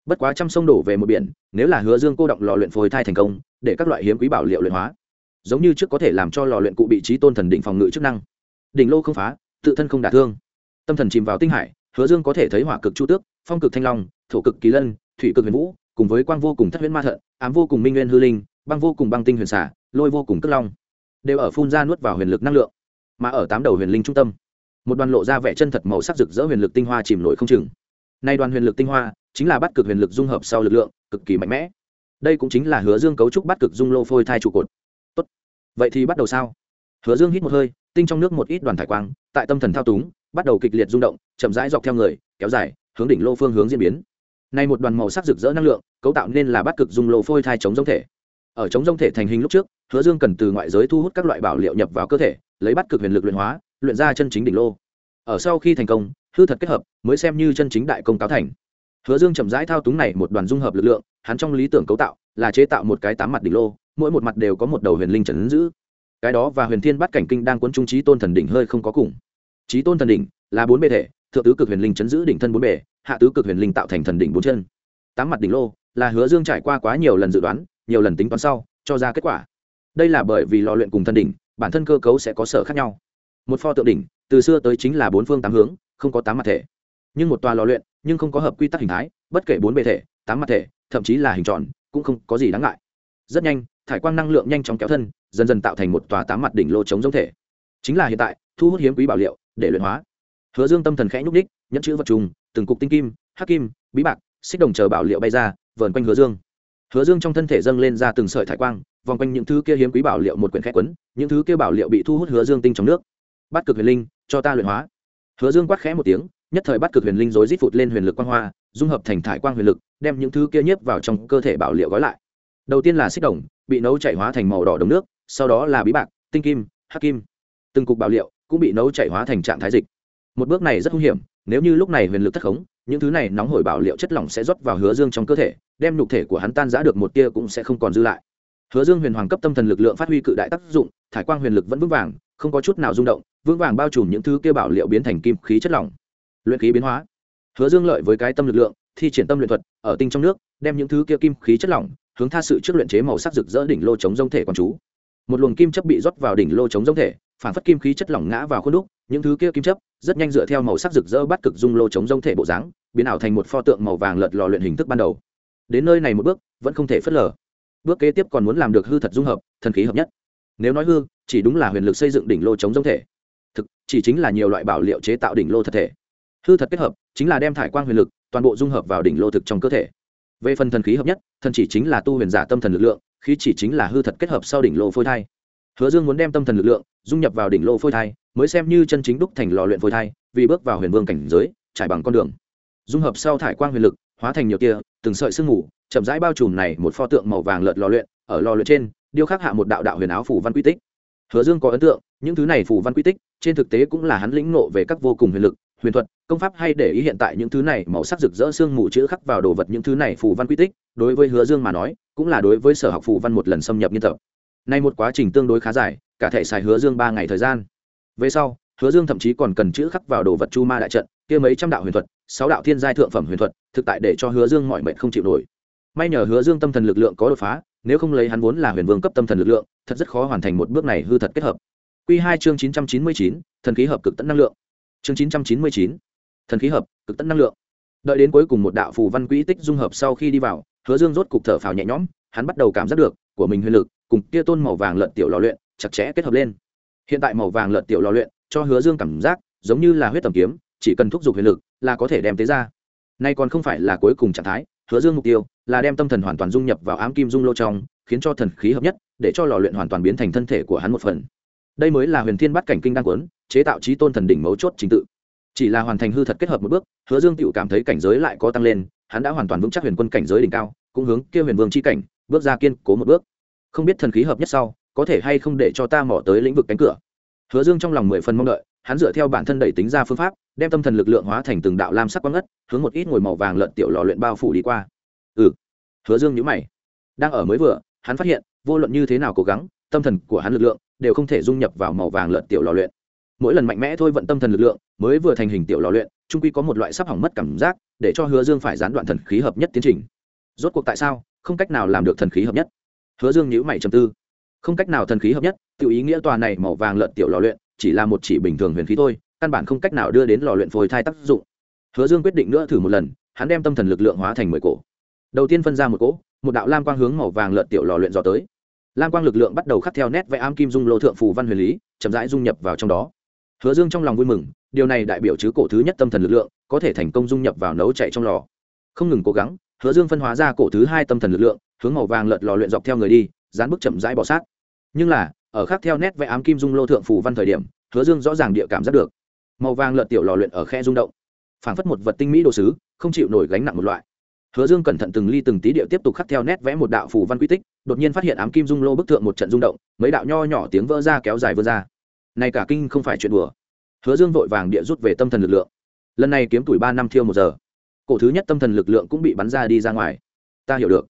Bất quá trăm sông đổ về một biển, nếu là hứa dương cô động lò luyện phôi thai thành công, để các loại hiếm quý bảo liệu luyện hóa giống như trước có thể làm cho lò luyện cụ bị trí tôn thần định phòng ngự chức năng. Đỉnh lô không phá, tự thân không đả thương. Tâm thần chìm vào tinh hải, hứa dương có thể thấy hỏa cực chu tước, phong cực thanh long, thổ cực kỳ lân, thủy cực huyền vũ, cùng với quang vô cùng thất huyễn ma thận, ám vô cùng minh nguyên hư linh, băng vô cùng băng tinh huyền xả, lôi vô cùng cất long. Đều ở phun ra nuốt vào huyền lực năng lượng, mà ở tám đầu huyền linh trung tâm, một đoàn lộ ra vẻ chân thật màu sắc rực rỡ huyền lực tinh hoa chìm nổi không chừng. Nay đoàn huyền lực tinh hoa chính là bắt cực huyền lực dung hợp sau lực lượng, cực kỳ mạnh mẽ. Đây cũng chính là hứa dương cấu trúc bắt cực dung lô phôi thai trụ cột vậy thì bắt đầu sao? Hứa dương hít một hơi, tinh trong nước một ít đoàn thải quang, tại tâm thần thao túng, bắt đầu kịch liệt rung động, chậm rãi dọc theo người, kéo dài, hướng đỉnh lô phương hướng diễn biến. Nay một đoàn màu sắc rực rỡ năng lượng, cấu tạo nên là bắt cực dung lô phôi thai chống giống thể. Ở chống giống thể thành hình lúc trước, hứa dương cần từ ngoại giới thu hút các loại bảo liệu nhập vào cơ thể, lấy bắt cực huyền lực luyện hóa, luyện ra chân chính đỉnh lô. Ở sau khi thành công, hư thật kết hợp, mới xem như chân chính đại công cáo thành. Hứa dương chậm rãi thao túng này một đoàn dung hợp lực lượng, hắn trong lý tưởng cấu tạo là chế tạo một cái tám mặt đỉnh lô mỗi một mặt đều có một đầu huyền linh trấn giữ. Cái đó và huyền thiên bắt cảnh kinh đang cuốn trung trí tôn thần đỉnh hơi không có cùng. Trí tôn thần đỉnh là bốn bề thể, thượng tứ cực huyền linh chấn giữ đỉnh thân bốn bề, hạ tứ cực huyền linh tạo thành thần đỉnh bốn chân. Tám mặt đỉnh lô là hứa dương trải qua quá nhiều lần dự đoán, nhiều lần tính toán sau, cho ra kết quả. Đây là bởi vì lò luyện cùng thần đỉnh, bản thân cơ cấu sẽ có sở khác nhau. Một pho tượng đỉnh, từ xưa tới chính là bốn phương tám hướng, không có tám mặt thể. Nhưng một tòa lò luyện, nhưng không có hợp quy tắc hình thái, bất kể bốn bề thể, tám mặt thể, thậm chí là hình tròn, cũng không có gì đáng ngại. Rất nhanh thải quang năng lượng nhanh chóng kéo thân, dần dần tạo thành một tòa tám mặt đỉnh lô chống giống thể. Chính là hiện tại, thu hút hiếm quý bảo liệu, để luyện hóa. Hứa dương tâm thần khẽ nhúc ních nhẫn chữ vật trùng, từng cục tinh kim, hắc kim, bí bạc, xích đồng chờ bảo liệu bay ra, vờn quanh hứa dương. Hứa dương trong thân thể dâng lên ra từng sợi thải quang, vòng quanh những thứ kia hiếm quý bảo liệu một quyển khẽ quấn, những thứ kia bảo liệu bị thu hút hứa dương tinh trong nước. Bắt cực huyền linh, cho ta luyện hóa. Hứa dương quát khẽ một tiếng, nhất thời bắt cực huyền linh rối rít phụt lên huyền lực quang hoa, dung hợp thành thải quang huyền lực, đem những thứ kia nhiếp vào trong cơ thể bảo liệu gói lại đầu tiên là xích đồng, bị nấu chảy hóa thành màu đỏ đồng nước, sau đó là bí bạc, tinh kim, hắc kim. Từng cục bảo liệu cũng bị nấu chảy hóa thành trạng thái dịch. Một bước này rất nguy hiểm, nếu như lúc này huyền lực thất khống, những thứ này nóng hổi bảo liệu chất lỏng sẽ rót vào hứa dương trong cơ thể, đem nhục thể của hắn tan giã được một tia cũng sẽ không còn dư lại. Hứa dương huyền hoàng cấp tâm thần lực lượng phát huy cự đại tác dụng, thải quang huyền lực vẫn vững vàng, không có chút nào rung động, vững vàng bao trùm những thứ kia bảo liệu biến thành kim khí chất lỏng. Luyện khí biến hóa. Hứa dương lợi với cái tâm lực lượng, thi triển tâm luyện thuật, ở tinh trong nước, đem những thứ kia kim khí chất lỏng hướng tha sự trước luyện chế màu sắc rực rỡ đỉnh lô chống giống thể quán chú. Một luồng kim chấp bị rót vào đỉnh lô chống giống thể, phản phất kim khí chất lỏng ngã vào khuôn đúc, những thứ kia kim chấp rất nhanh dựa theo màu sắc rực rỡ bắt cực dung lô chống giống thể bộ dáng, biến ảo thành một pho tượng màu vàng lợt lò luyện hình thức ban đầu. Đến nơi này một bước, vẫn không thể phớt lờ. Bước kế tiếp còn muốn làm được hư thật dung hợp, thần khí hợp nhất. Nếu nói hư, chỉ đúng là huyền lực xây dựng đỉnh lô chống giống thể. Thực, chỉ chính là nhiều loại bảo liệu chế tạo đỉnh lô thật thể. Hư thật kết hợp, chính là đem thải quang huyền lực toàn bộ dung hợp vào đỉnh lô thực trong cơ thể về phần thần khí hợp nhất, thần chỉ chính là tu huyền giả tâm thần lực lượng, khí chỉ chính là hư thật kết hợp sau đỉnh lô phôi thai. Hứa dương muốn đem tâm thần lực lượng dung nhập vào đỉnh lô phôi thai, mới xem như chân chính đúc thành lò luyện phôi thai, vì bước vào huyền vương cảnh giới, trải bằng con đường. Dung hợp sau thải quang huyền lực, hóa thành nhiều tia, từng sợi sương mù, chậm rãi bao trùm này một pho tượng màu vàng lợt lò luyện, ở lò luyện trên, điêu khắc hạ một đạo đạo huyền áo phủ văn quy tích. Hứa dương có ấn tượng, những thứ này phủ văn quy tích, trên thực tế cũng là hắn lĩnh ngộ về các vô cùng huyền lực huyền thuật, công pháp hay để ý hiện tại những thứ này, màu sắc rực rỡ xương mù chữ khắc vào đồ vật những thứ này phù văn quy tích, đối với hứa dương mà nói, cũng là đối với sở học phù văn một lần xâm nhập nghiên tập. Nay một quá trình tương đối khá dài, cả thể xài hứa dương ba ngày thời gian. Về sau, hứa dương thậm chí còn cần chữ khắc vào đồ vật chu ma đại trận, kia mấy trăm đạo huyền thuật, sáu đạo thiên giai thượng phẩm huyền thuật, thực tại để cho hứa dương mọi mệnh không chịu nổi. May nhờ hứa dương tâm thần lực lượng có đột phá, nếu không lấy hắn vốn là huyền vương cấp tâm thần lực lượng, thật rất khó hoàn thành một bước này hư thật kết hợp. Q hai chương chín trăm chín mươi chín, thần khí hợp cực tận năng lượng chương chín trăm chín mươi chín. Thần khí hợp, cực tận năng lượng. Đợi đến cuối cùng một đạo phù văn quỹ tích dung hợp sau khi đi vào, hứa dương rốt cục thở phào nhẹ nhõm, hắn bắt đầu cảm giác được, của mình huyền lực, cùng kia tôn màu vàng lợn tiểu lò luyện, chặt chẽ kết hợp lên. Hiện tại màu vàng lợn tiểu lò luyện, cho hứa dương cảm giác, giống như là huyết tầm kiếm, chỉ cần thúc giục huyền lực, là có thể đem tế ra. Nay còn không phải là cuối cùng trạng thái, hứa dương mục tiêu, là đem tâm thần hoàn toàn dung nhập vào ám kim dung lô trong, khiến cho thần khí hợp nhất, để cho lò luyện hoàn toàn biến thành thân thể của hắn một phần đây mới là huyền thiên bắt cảnh kinh đang cuốn, chế tạo trí tôn thần đỉnh mấu chốt trình tự. Chỉ là hoàn thành hư thật kết hợp một bước hứa dương tựu cảm thấy cảnh giới lại có tăng lên hắn đã hoàn toàn vững chắc huyền quân cảnh giới đỉnh cao cũng hướng kia huyền vương c h i cảnh bước ra kiên cố một bước. Không biết thần khí hợp nhất sau có thể hay không để cho ta mỏ tới lĩnh vực cánh cửa. Hứa dương trong lòng mười phần mong đợi hắn dựa theo bản thân đẩy tính ra phương pháp đem tâm thần lực lượng hóa thành từng đạo lam sắc quang ngất hướng một ít ngồi màu vàng lợn tiểu lò luyện bao phủ đi qua. Ừ. Hứa dương nhữ mày. Đang ở mới vừa hắn phát hiện vô luận như thế nào cố gắng tâm thần của hắn lực lượng đều không thể dung nhập vào màu vàng lợn tiểu lò luyện. Mỗi lần mạnh mẽ thôi vận tâm thần lực lượng, mới vừa thành hình tiểu lò luyện, trung quy có một loại sắp hỏng mất cảm giác, để cho hứa dương phải gián đoạn thần khí hợp nhất tiến trình. Rốt cuộc tại sao? Không cách nào làm được thần khí hợp nhất. Hứa dương nhữ mày trầm tư. Không cách nào thần khí hợp nhất, tự ý nghĩa tòa này màu vàng lợn tiểu lò luyện, chỉ là một chỉ bình thường huyền khí thôi, căn bản không cách nào đưa đến lò luyện phôi thai tác dụng. Hứa dương quyết định nữa thử một lần, hắn đem tâm thần lực lượng hóa thành mười cổ. Đầu tiên phân ra một cỗ, một đạo lam quang hướng màu vàng lợn tiểu lò luyện dò tới lam quang lực lượng bắt đầu khắc theo nét vẽ am kim dung lô thượng phù văn huyền lý, chậm rãi dung nhập vào trong đó. Hứa dương trong lòng vui mừng, điều này đại biểu chứ cổ thứ nhất tâm thần lực lượng, có thể thành công dung nhập vào nấu chạy trong lò. Không ngừng cố gắng, hứa dương phân hóa ra cổ thứ hai tâm thần lực lượng, hướng màu vàng lợt lò luyện dọc theo người đi, dán bức chậm rãi bỏ sát. Nhưng là, ở khác theo nét vẽ ám kim dung lô thượng phù văn thời điểm, hứa dương rõ ràng địa cảm giác được. Màu vàng lợt tiểu lò luyện ở khe rung động. Phảng phất một vật tinh mỹ đồ sứ, không chịu nổi gánh nặng một loại. Hứa dương cẩn thận từng ly từng tí địa tiếp tục khắc theo nét vẽ một đạo phù văn quy tích đột nhiên phát hiện ám kim dung lô bức tượng một trận rung động, mấy đạo nho nhỏ tiếng vỡ ra kéo dài vươn ra. Này cả kinh không phải chuyện đùa. Hứa dương vội vàng địa rút về tâm thần lực lượng. Lần này kiếm tuổi ba năm thiêu một giờ. Cổ thứ nhất tâm thần lực lượng cũng bị bắn ra đi ra ngoài. Ta hiểu được.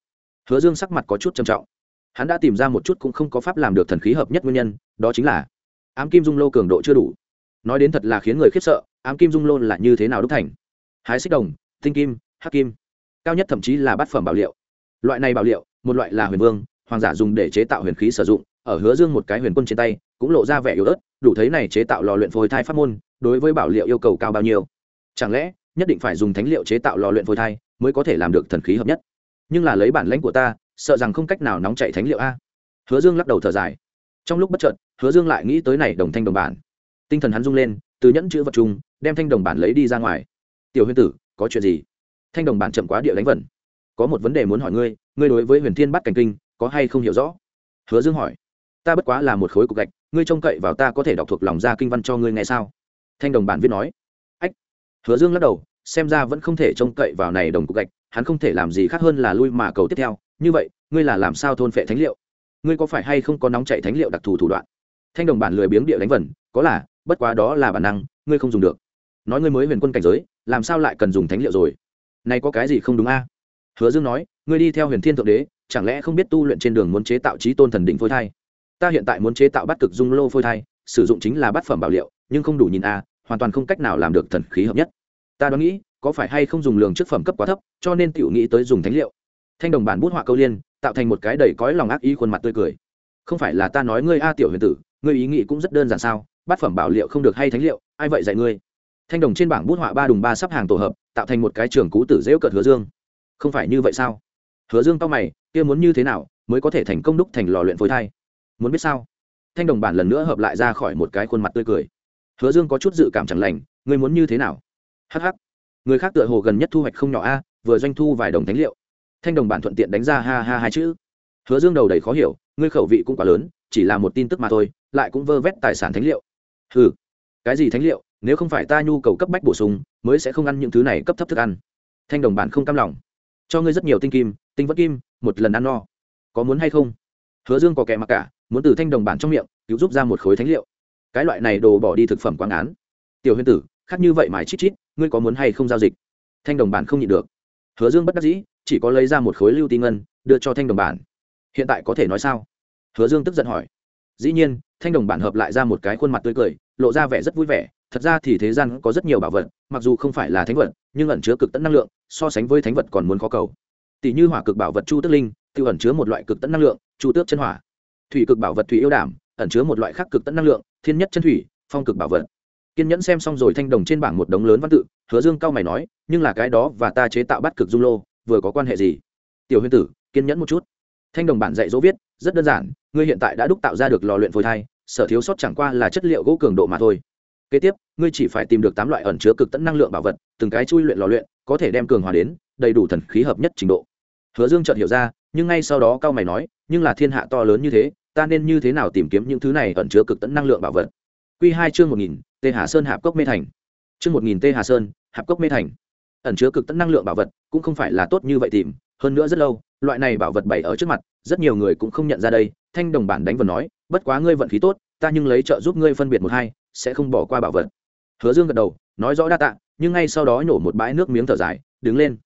Hứa dương sắc mặt có chút trầm trọng. Hắn đã tìm ra một chút cũng không có pháp làm được thần khí hợp nhất nguyên nhân, đó chính là ám kim dung lô cường độ chưa đủ. Nói đến thật là khiến người khiếp sợ, ám kim dung lô là như thế nào đúc thành? Hái xích đồng, tinh kim, hắc kim, cao nhất thậm chí là bát phẩm bảo liệu. Loại này bảo liệu một loại là huyền vương, hoàng giả dùng để chế tạo huyền khí sử dụng, ở hứa dương một cái huyền quân trên tay, cũng lộ ra vẻ yếu ớt, đủ thấy này chế tạo lò luyện phôi thai pháp môn, đối với bảo liệu yêu cầu cao bao nhiêu. Chẳng lẽ, nhất định phải dùng thánh liệu chế tạo lò luyện phôi thai, mới có thể làm được thần khí hợp nhất? Nhưng là lấy bản lãnh của ta, sợ rằng không cách nào nóng chạy thánh liệu a. Hứa dương lắc đầu thở dài. Trong lúc bất chợt, hứa dương lại nghĩ tới này đồng thanh đồng bản. Tinh thần hắn rung lên, từ nhẫn chữ vật chung, đem thanh đồng bản lấy đi ra ngoài. Tiểu huyền tử, có chuyện gì? Thanh đồng bản chậm quá địa đánh vần có một vấn đề muốn hỏi ngươi ngươi đối với huyền thiên bắt cảnh kinh có hay không hiểu rõ? Hứa dương hỏi. Ta bất quá là một khối cục gạch, ngươi trông cậy vào ta có thể đọc thuộc lòng ra kinh văn cho ngươi nghe sao? Thanh đồng bản viết nói. Ách. Hứa dương lắc đầu, xem ra vẫn không thể trông cậy vào này đồng cục gạch, hắn không thể làm gì khác hơn là lui mà cầu tiếp theo. Như vậy, ngươi là làm sao thôn phệ thánh liệu? Ngươi có phải hay không có nóng chạy thánh liệu đặc thù thủ đoạn? Thanh đồng bản lười biếng địa đánh vần, có là, bất quá đó là bản năng, ngươi không dùng được. Nói ngươi mới huyền quân cảnh giới, làm sao lại cần dùng thánh liệu rồi? Này có cái gì không đúng a? Hứa dương nói, ngươi đi theo huyền thiên thượng đế, chẳng lẽ không biết tu luyện trên đường muốn chế tạo trí tôn thần đỉnh phôi thai? Ta hiện tại muốn chế tạo bát cực dung lô phôi thai, sử dụng chính là bát phẩm bảo liệu, nhưng không đủ nhìn a, hoàn toàn không cách nào làm được thần khí hợp nhất. Ta đoán nghĩ, có phải hay không dùng lường trước phẩm cấp quá thấp, cho nên tiểu nghĩ tới dùng thánh liệu. Thanh đồng bản bút họa câu liên, tạo thành một cái đầy cõi lòng ác ý khuôn mặt tươi cười. Không phải là ta nói ngươi a, tiểu huyền tử, ngươi ý nghĩ cũng rất đơn giản sao? Bát phẩm bảo liệu không được hay thánh liệu, ai vậy dạy ngươi? Thanh đồng trên bảng bút họa ba đùng ba sắp hàng tổ hợp, tạo thành một cái trường cú tử dễu cợt hứa dương không phải như vậy sao? Hứa dương tao mày, kia muốn như thế nào mới có thể thành công đúc thành lò luyện phối thai? Muốn biết sao? Thanh đồng bản lần nữa hợp lại ra khỏi một cái khuôn mặt tươi cười. Hứa dương có chút dự cảm chẳng lành, ngươi muốn như thế nào? Hh người khác tựa hồ gần nhất thu hoạch không nhỏ a, vừa doanh thu vài đồng thánh liệu. Thanh đồng bản thuận tiện đánh ra ha ha hai chữ. Hứa dương đầu đầy khó hiểu, ngươi khẩu vị cũng quá lớn, chỉ là một tin tức mà thôi, lại cũng vơ vét tài sản thánh liệu. Ừ cái gì thánh liệu? Nếu không phải ta nhu cầu cấp bách bổ sung, mới sẽ không ăn những thứ này cấp thấp thức ăn. Thanh đồng bản không cam lòng cho ngươi rất nhiều tinh kim, tinh vất kim, một lần ăn no. Có muốn hay không? Hứa dương có kẻ mặc cả, muốn từ thanh đồng bản trong miệng, cứu giúp ra một khối thánh liệu. Cái loại này đồ bỏ đi thực phẩm quảng án. Tiểu Huyên tử, khác như vậy mãi chít chít, ngươi có muốn hay không giao dịch? Thanh đồng bản không nhịn được. Hứa dương bất đắc dĩ, chỉ có lấy ra một khối lưu tinh ngân, đưa cho thanh đồng bản. Hiện tại có thể nói sao? Hứa dương tức giận hỏi. Dĩ nhiên, thanh đồng bản hợp lại ra một cái khuôn mặt tươi cười, lộ ra vẻ rất vui vẻ thật ra thì thế gian có rất nhiều bảo vật, mặc dù không phải là thánh vật, nhưng ẩn chứa cực tận năng lượng, so sánh với thánh vật còn muốn khó cầu. Tỷ như hỏa cực bảo vật chu tước linh tự ẩn chứa một loại cực tận năng lượng, chu tước chân hỏa. Thủy cực bảo vật thủy yêu đảm, ẩn chứa một loại khác cực tận năng lượng, thiên nhất chân thủy, phong cực bảo vật. Kiên nhẫn xem xong rồi thanh đồng trên bảng một đống lớn văn tự, hứa dương cao mày nói, nhưng là cái đó và ta chế tạo bắt cực dung lô, vừa có quan hệ gì? Tiểu huyền tử, kiên nhẫn một chút. Thanh đồng bản dạy dỗ viết, rất đơn giản, ngươi hiện tại đã đúc tạo ra được lò luyện phôi thai, sở thiếu sót chẳng qua là chất liệu gỗ cường độ mà thôi kế tiếp, ngươi chỉ phải tìm được tám loại ẩn chứa cực tận năng lượng bảo vật, từng cái chui luyện lò luyện, có thể đem cường hòa đến đầy đủ thần khí hợp nhất trình độ. Hứa dương chợt hiểu ra, nhưng ngay sau đó cao mày nói, nhưng là thiên hạ to lớn như thế, ta nên như thế nào tìm kiếm những thứ này ẩn chứa cực tận năng lượng bảo vật? Quy hai chương một nghìn, tê hà sơn hạp cốc mê thành. Chương một nghìn, tê hà sơn hạp cốc mê thành. Ẩn chứa cực tận năng lượng bảo vật cũng không phải là tốt như vậy tìm, hơn nữa rất lâu, loại này bảo vật bày ở trước mặt, rất nhiều người cũng không nhận ra đây, thanh đồng bản đánh vần nói, bất quá ngươi vận khí tốt, ta nhưng lấy trợ giúp ngươi phân biệt một hai sẽ không bỏ qua bảo vật. Hứa dương gật đầu, nói rõ đa tạ, nhưng ngay sau đó nhổ một bãi nước miếng thở dài, đứng lên.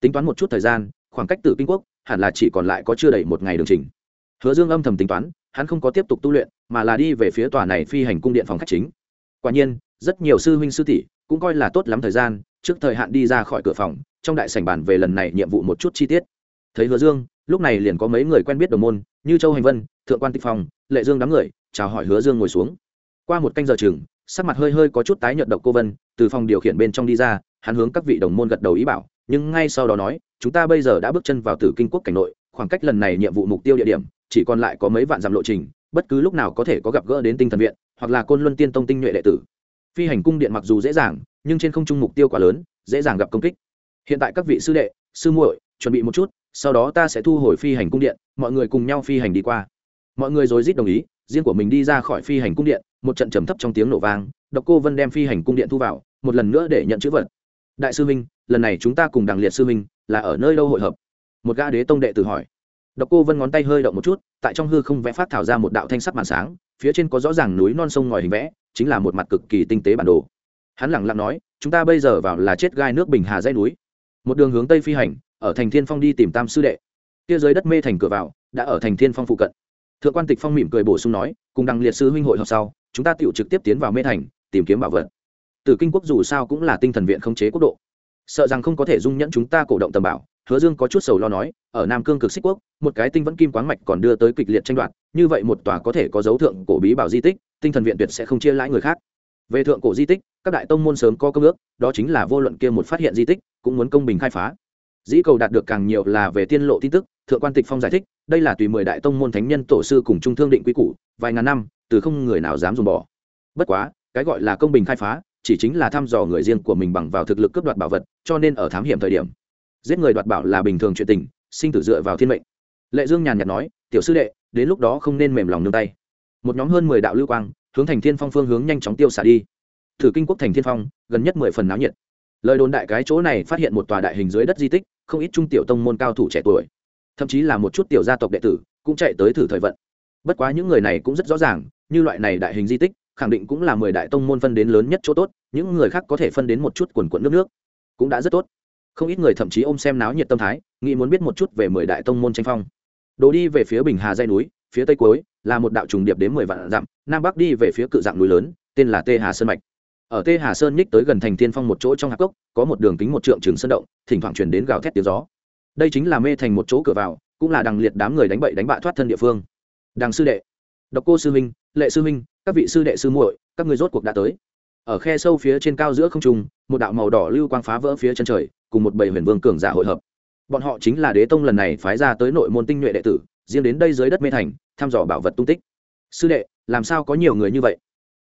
Tính toán một chút thời gian, khoảng cách từ kinh quốc, hẳn là chỉ còn lại có chưa đầy một ngày đường trình. Hứa dương âm thầm tính toán, hắn không có tiếp tục tu luyện, mà là đi về phía tòa này phi hành cung điện phòng khách chính. Quả nhiên, rất nhiều sư huynh sư tỷ cũng coi là tốt lắm thời gian, trước thời hạn đi ra khỏi cửa phòng, trong đại sảnh bàn về lần này nhiệm vụ một chút chi tiết. Thấy hứa dương, lúc này liền có mấy người quen biết đồng môn, như châu hành vân, thượng quan tịch phong, lệ dương đám người, chào hỏi hứa dương ngồi xuống qua một canh giờ chừng, sắc mặt hơi hơi có chút tái nhợt độc cô vân, từ phòng điều khiển bên trong đi ra, hắn hướng các vị đồng môn gật đầu ý bảo, nhưng ngay sau đó nói, chúng ta bây giờ đã bước chân vào tử kinh quốc cảnh nội, khoảng cách lần này nhiệm vụ mục tiêu địa điểm, chỉ còn lại có mấy vạn dặm lộ trình, bất cứ lúc nào có thể có gặp gỡ đến tinh thần viện, hoặc là côn luân tiên tông tinh nhuệ đệ tử. Phi hành cung điện mặc dù dễ dàng, nhưng trên không trung mục tiêu quá lớn, dễ dàng gặp công kích. Hiện tại các vị sư đệ, sư muội, chuẩn bị một chút, sau đó ta sẽ thu hồi phi hành cung điện, mọi người cùng nhau phi hành đi qua. Mọi người rồi rít đồng ý riêng của mình đi ra khỏi phi hành cung điện, một trận trầm thấp trong tiếng nổ vang, độc cô vân đem phi hành cung điện thu vào, một lần nữa để nhận chữ vật. Đại sư minh lần này chúng ta cùng đằng liệt sư minh là ở nơi đâu hội hợp? Một gã đế tông đệ tử hỏi. Độc cô vân ngón tay hơi động một chút, tại trong hư không vẽ phát thảo ra một đạo thanh sắc màn sáng, phía trên có rõ ràng núi non sông ngòi hình vẽ, chính là một mặt cực kỳ tinh tế bản đồ. Hắn lẳng lặng nói, chúng ta bây giờ vào là chết gai nước bình hà dây núi. Một đường hướng tây phi hành, ở thành thiên phong đi tìm tam sư đệ. Kia dưới đất mê thành cửa vào, đã ở thành thiên phong phụ cận thượng quan tịch phong mỉm cười bổ sung nói, cùng đằng liệt sư huynh hội họp sau, chúng ta tự trực tiếp tiến vào mê thành, tìm kiếm bảo vật. Tử kinh quốc dù sao cũng là tinh thần viện khống chế quốc độ. Sợ rằng không có thể dung nhẫn chúng ta cổ động tầm bảo, hứa dương có chút sầu lo nói, ở nam cương cực xích quốc, một cái tinh vẫn kim quáng mạch còn đưa tới kịch liệt tranh đoạt, như vậy một tòa có thể có dấu thượng cổ bí bảo di tích, tinh thần viện tuyệt sẽ không chia lãi người khác. Về thượng cổ di tích, các đại tông môn sớm có công ước, đó chính là vô luận kia một phát hiện di tích, cũng muốn công bình khai phá. Dĩ cầu đạt được càng nhiều là về tiên lộ tin tức thượng quan tịch phong giải thích, đây là tùy mười đại tông môn thánh nhân tổ sư cùng trung thương định quy củ, vài ngàn năm, từ không người nào dám dùng bỏ. Bất quá, cái gọi là công bình khai phá, chỉ chính là thăm dò người riêng của mình bằng vào thực lực cướp đoạt bảo vật, cho nên ở thám hiểm thời điểm, giết người đoạt bảo là bình thường chuyện tình, sinh tử dựa vào thiên mệnh. Lệ dương nhàn nhạt nói, tiểu sư đệ, đến lúc đó không nên mềm lòng nương tay. Một nhóm hơn mười đạo lưu quang, hướng thành thiên phong phương hướng nhanh chóng tiêu xả đi. Thử kinh quốc thành thiên phong, gần nhất mười phần náo nhiệt. Lời đồn đại cái chỗ này phát hiện một tòa đại hình dưới đất di tích, không ít trung tiểu tông môn cao thủ trẻ tuổi thậm chí là một chút tiểu gia tộc đệ tử cũng chạy tới thử thời vận. Bất quá những người này cũng rất rõ ràng, như loại này đại hình di tích, khẳng định cũng là mười đại tông môn phân đến lớn nhất chỗ tốt, những người khác có thể phân đến một chút quần quận nước nước, cũng đã rất tốt. Không ít người thậm chí ôm xem náo nhiệt tâm thái, nghĩ muốn biết một chút về mười đại tông môn tranh phong. Đồ đi về phía bình hà dây núi, phía tây cuối, là một đạo trùng điệp đến mười vạn dặm, nam bắc đi về phía cự dạng núi lớn, tên là tê hà sơn mạch. Ở tê hà sơn nhích tới gần thành tiên phong một chỗ trong hạp cốc, có một đường kính một trượng trường sơn động, thỉnh thoảng chuyển đến gào thét tiếng gió đây chính là mê thành một chỗ cửa vào cũng là đằng liệt đám người đánh bậy đánh bạ thoát thân địa phương. Đằng sư đệ độc cô sư minh, lệ sư minh, các vị sư đệ sư muội các người rốt cuộc đã tới. Ở khe sâu phía trên cao giữa không trung một đạo màu đỏ lưu quang phá vỡ phía chân trời cùng một bầy huyền vương cường giả hội hợp. Bọn họ chính là đế tông lần này phái ra tới nội môn tinh nhuệ đệ tử riêng đến đây dưới đất mê thành thăm dò bảo vật tung tích. Sư đệ làm sao có nhiều người như vậy?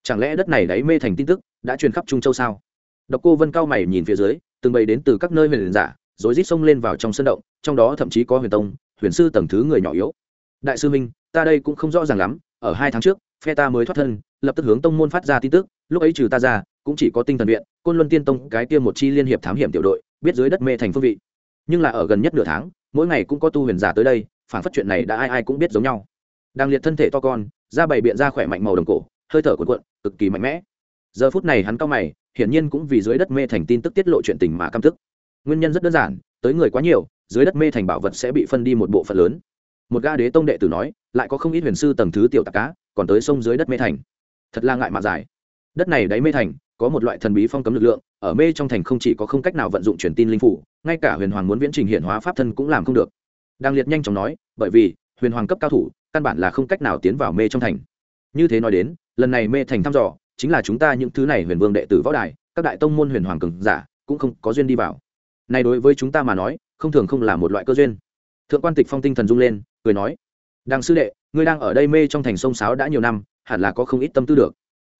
Chẳng lẽ đất này đáy mê thành tin tức đã truyền khắp trung châu sao? Độc cô vân cao mày nhìn phía dưới từng bầy đến từ các nơi huyền giả rồi rít xông lên vào trong sân động, trong đó thậm chí có huyền tông, huyền sư tầng thứ người nhỏ yếu. Đại sư minh, ta đây cũng không rõ ràng lắm, ở hai tháng trước, phe ta mới thoát thân, lập tức hướng tông môn phát ra tin tức, lúc ấy trừ ta ra, cũng chỉ có tinh thần viện, côn luân tiên tông, cái kia một chi liên hiệp thám hiểm tiểu đội, biết dưới đất mê thành phương vị. Nhưng là ở gần nhất nửa tháng, mỗi ngày cũng có tu huyền giả tới đây, phản phát chuyện này đã ai ai cũng biết giống nhau. Đang liệt thân thể to con, da bày biện ra khỏe mạnh màu đồng cổ, hơi thở cuộn cuộn, cực kỳ mạnh mẽ. Giờ phút này hắn cao mày, hiển nhiên cũng vì dưới đất mê thành tin tức tiết lộ chuyện tình mà căm tức nguyên nhân rất đơn giản, tới người quá nhiều, dưới đất mê thành bảo vật sẽ bị phân đi một bộ phận lớn. Một ga đế tông đệ tử nói, lại có không ít huyền sư tầng thứ tiểu tạc cá, còn tới sông dưới đất mê thành. Thật là ngại mà dài đất này đáy mê thành, có một loại thần bí phong cấm lực lượng, ở mê trong thành không chỉ có không cách nào vận dụng truyền tin linh phủ, ngay cả huyền hoàng muốn viễn trình hiện hóa pháp thân cũng làm không được. Đang liệt nhanh chóng nói, bởi vì, huyền hoàng cấp cao thủ, căn bản là không cách nào tiến vào mê trong thành. Như thế nói đến, lần này mê thành thăm dò, chính là chúng ta những thứ này huyền vương đệ tử võ đài, các đại tông môn huyền hoàng cường giả, cũng không có duyên đi vào này đối với chúng ta mà nói, không thường không là một loại cơ duyên. Thượng quan tịch phong tinh thần rung lên, cười nói, đằng sư đệ, ngươi đang ở đây mê trong thành sông sáo đã nhiều năm, hẳn là có không ít tâm tư được.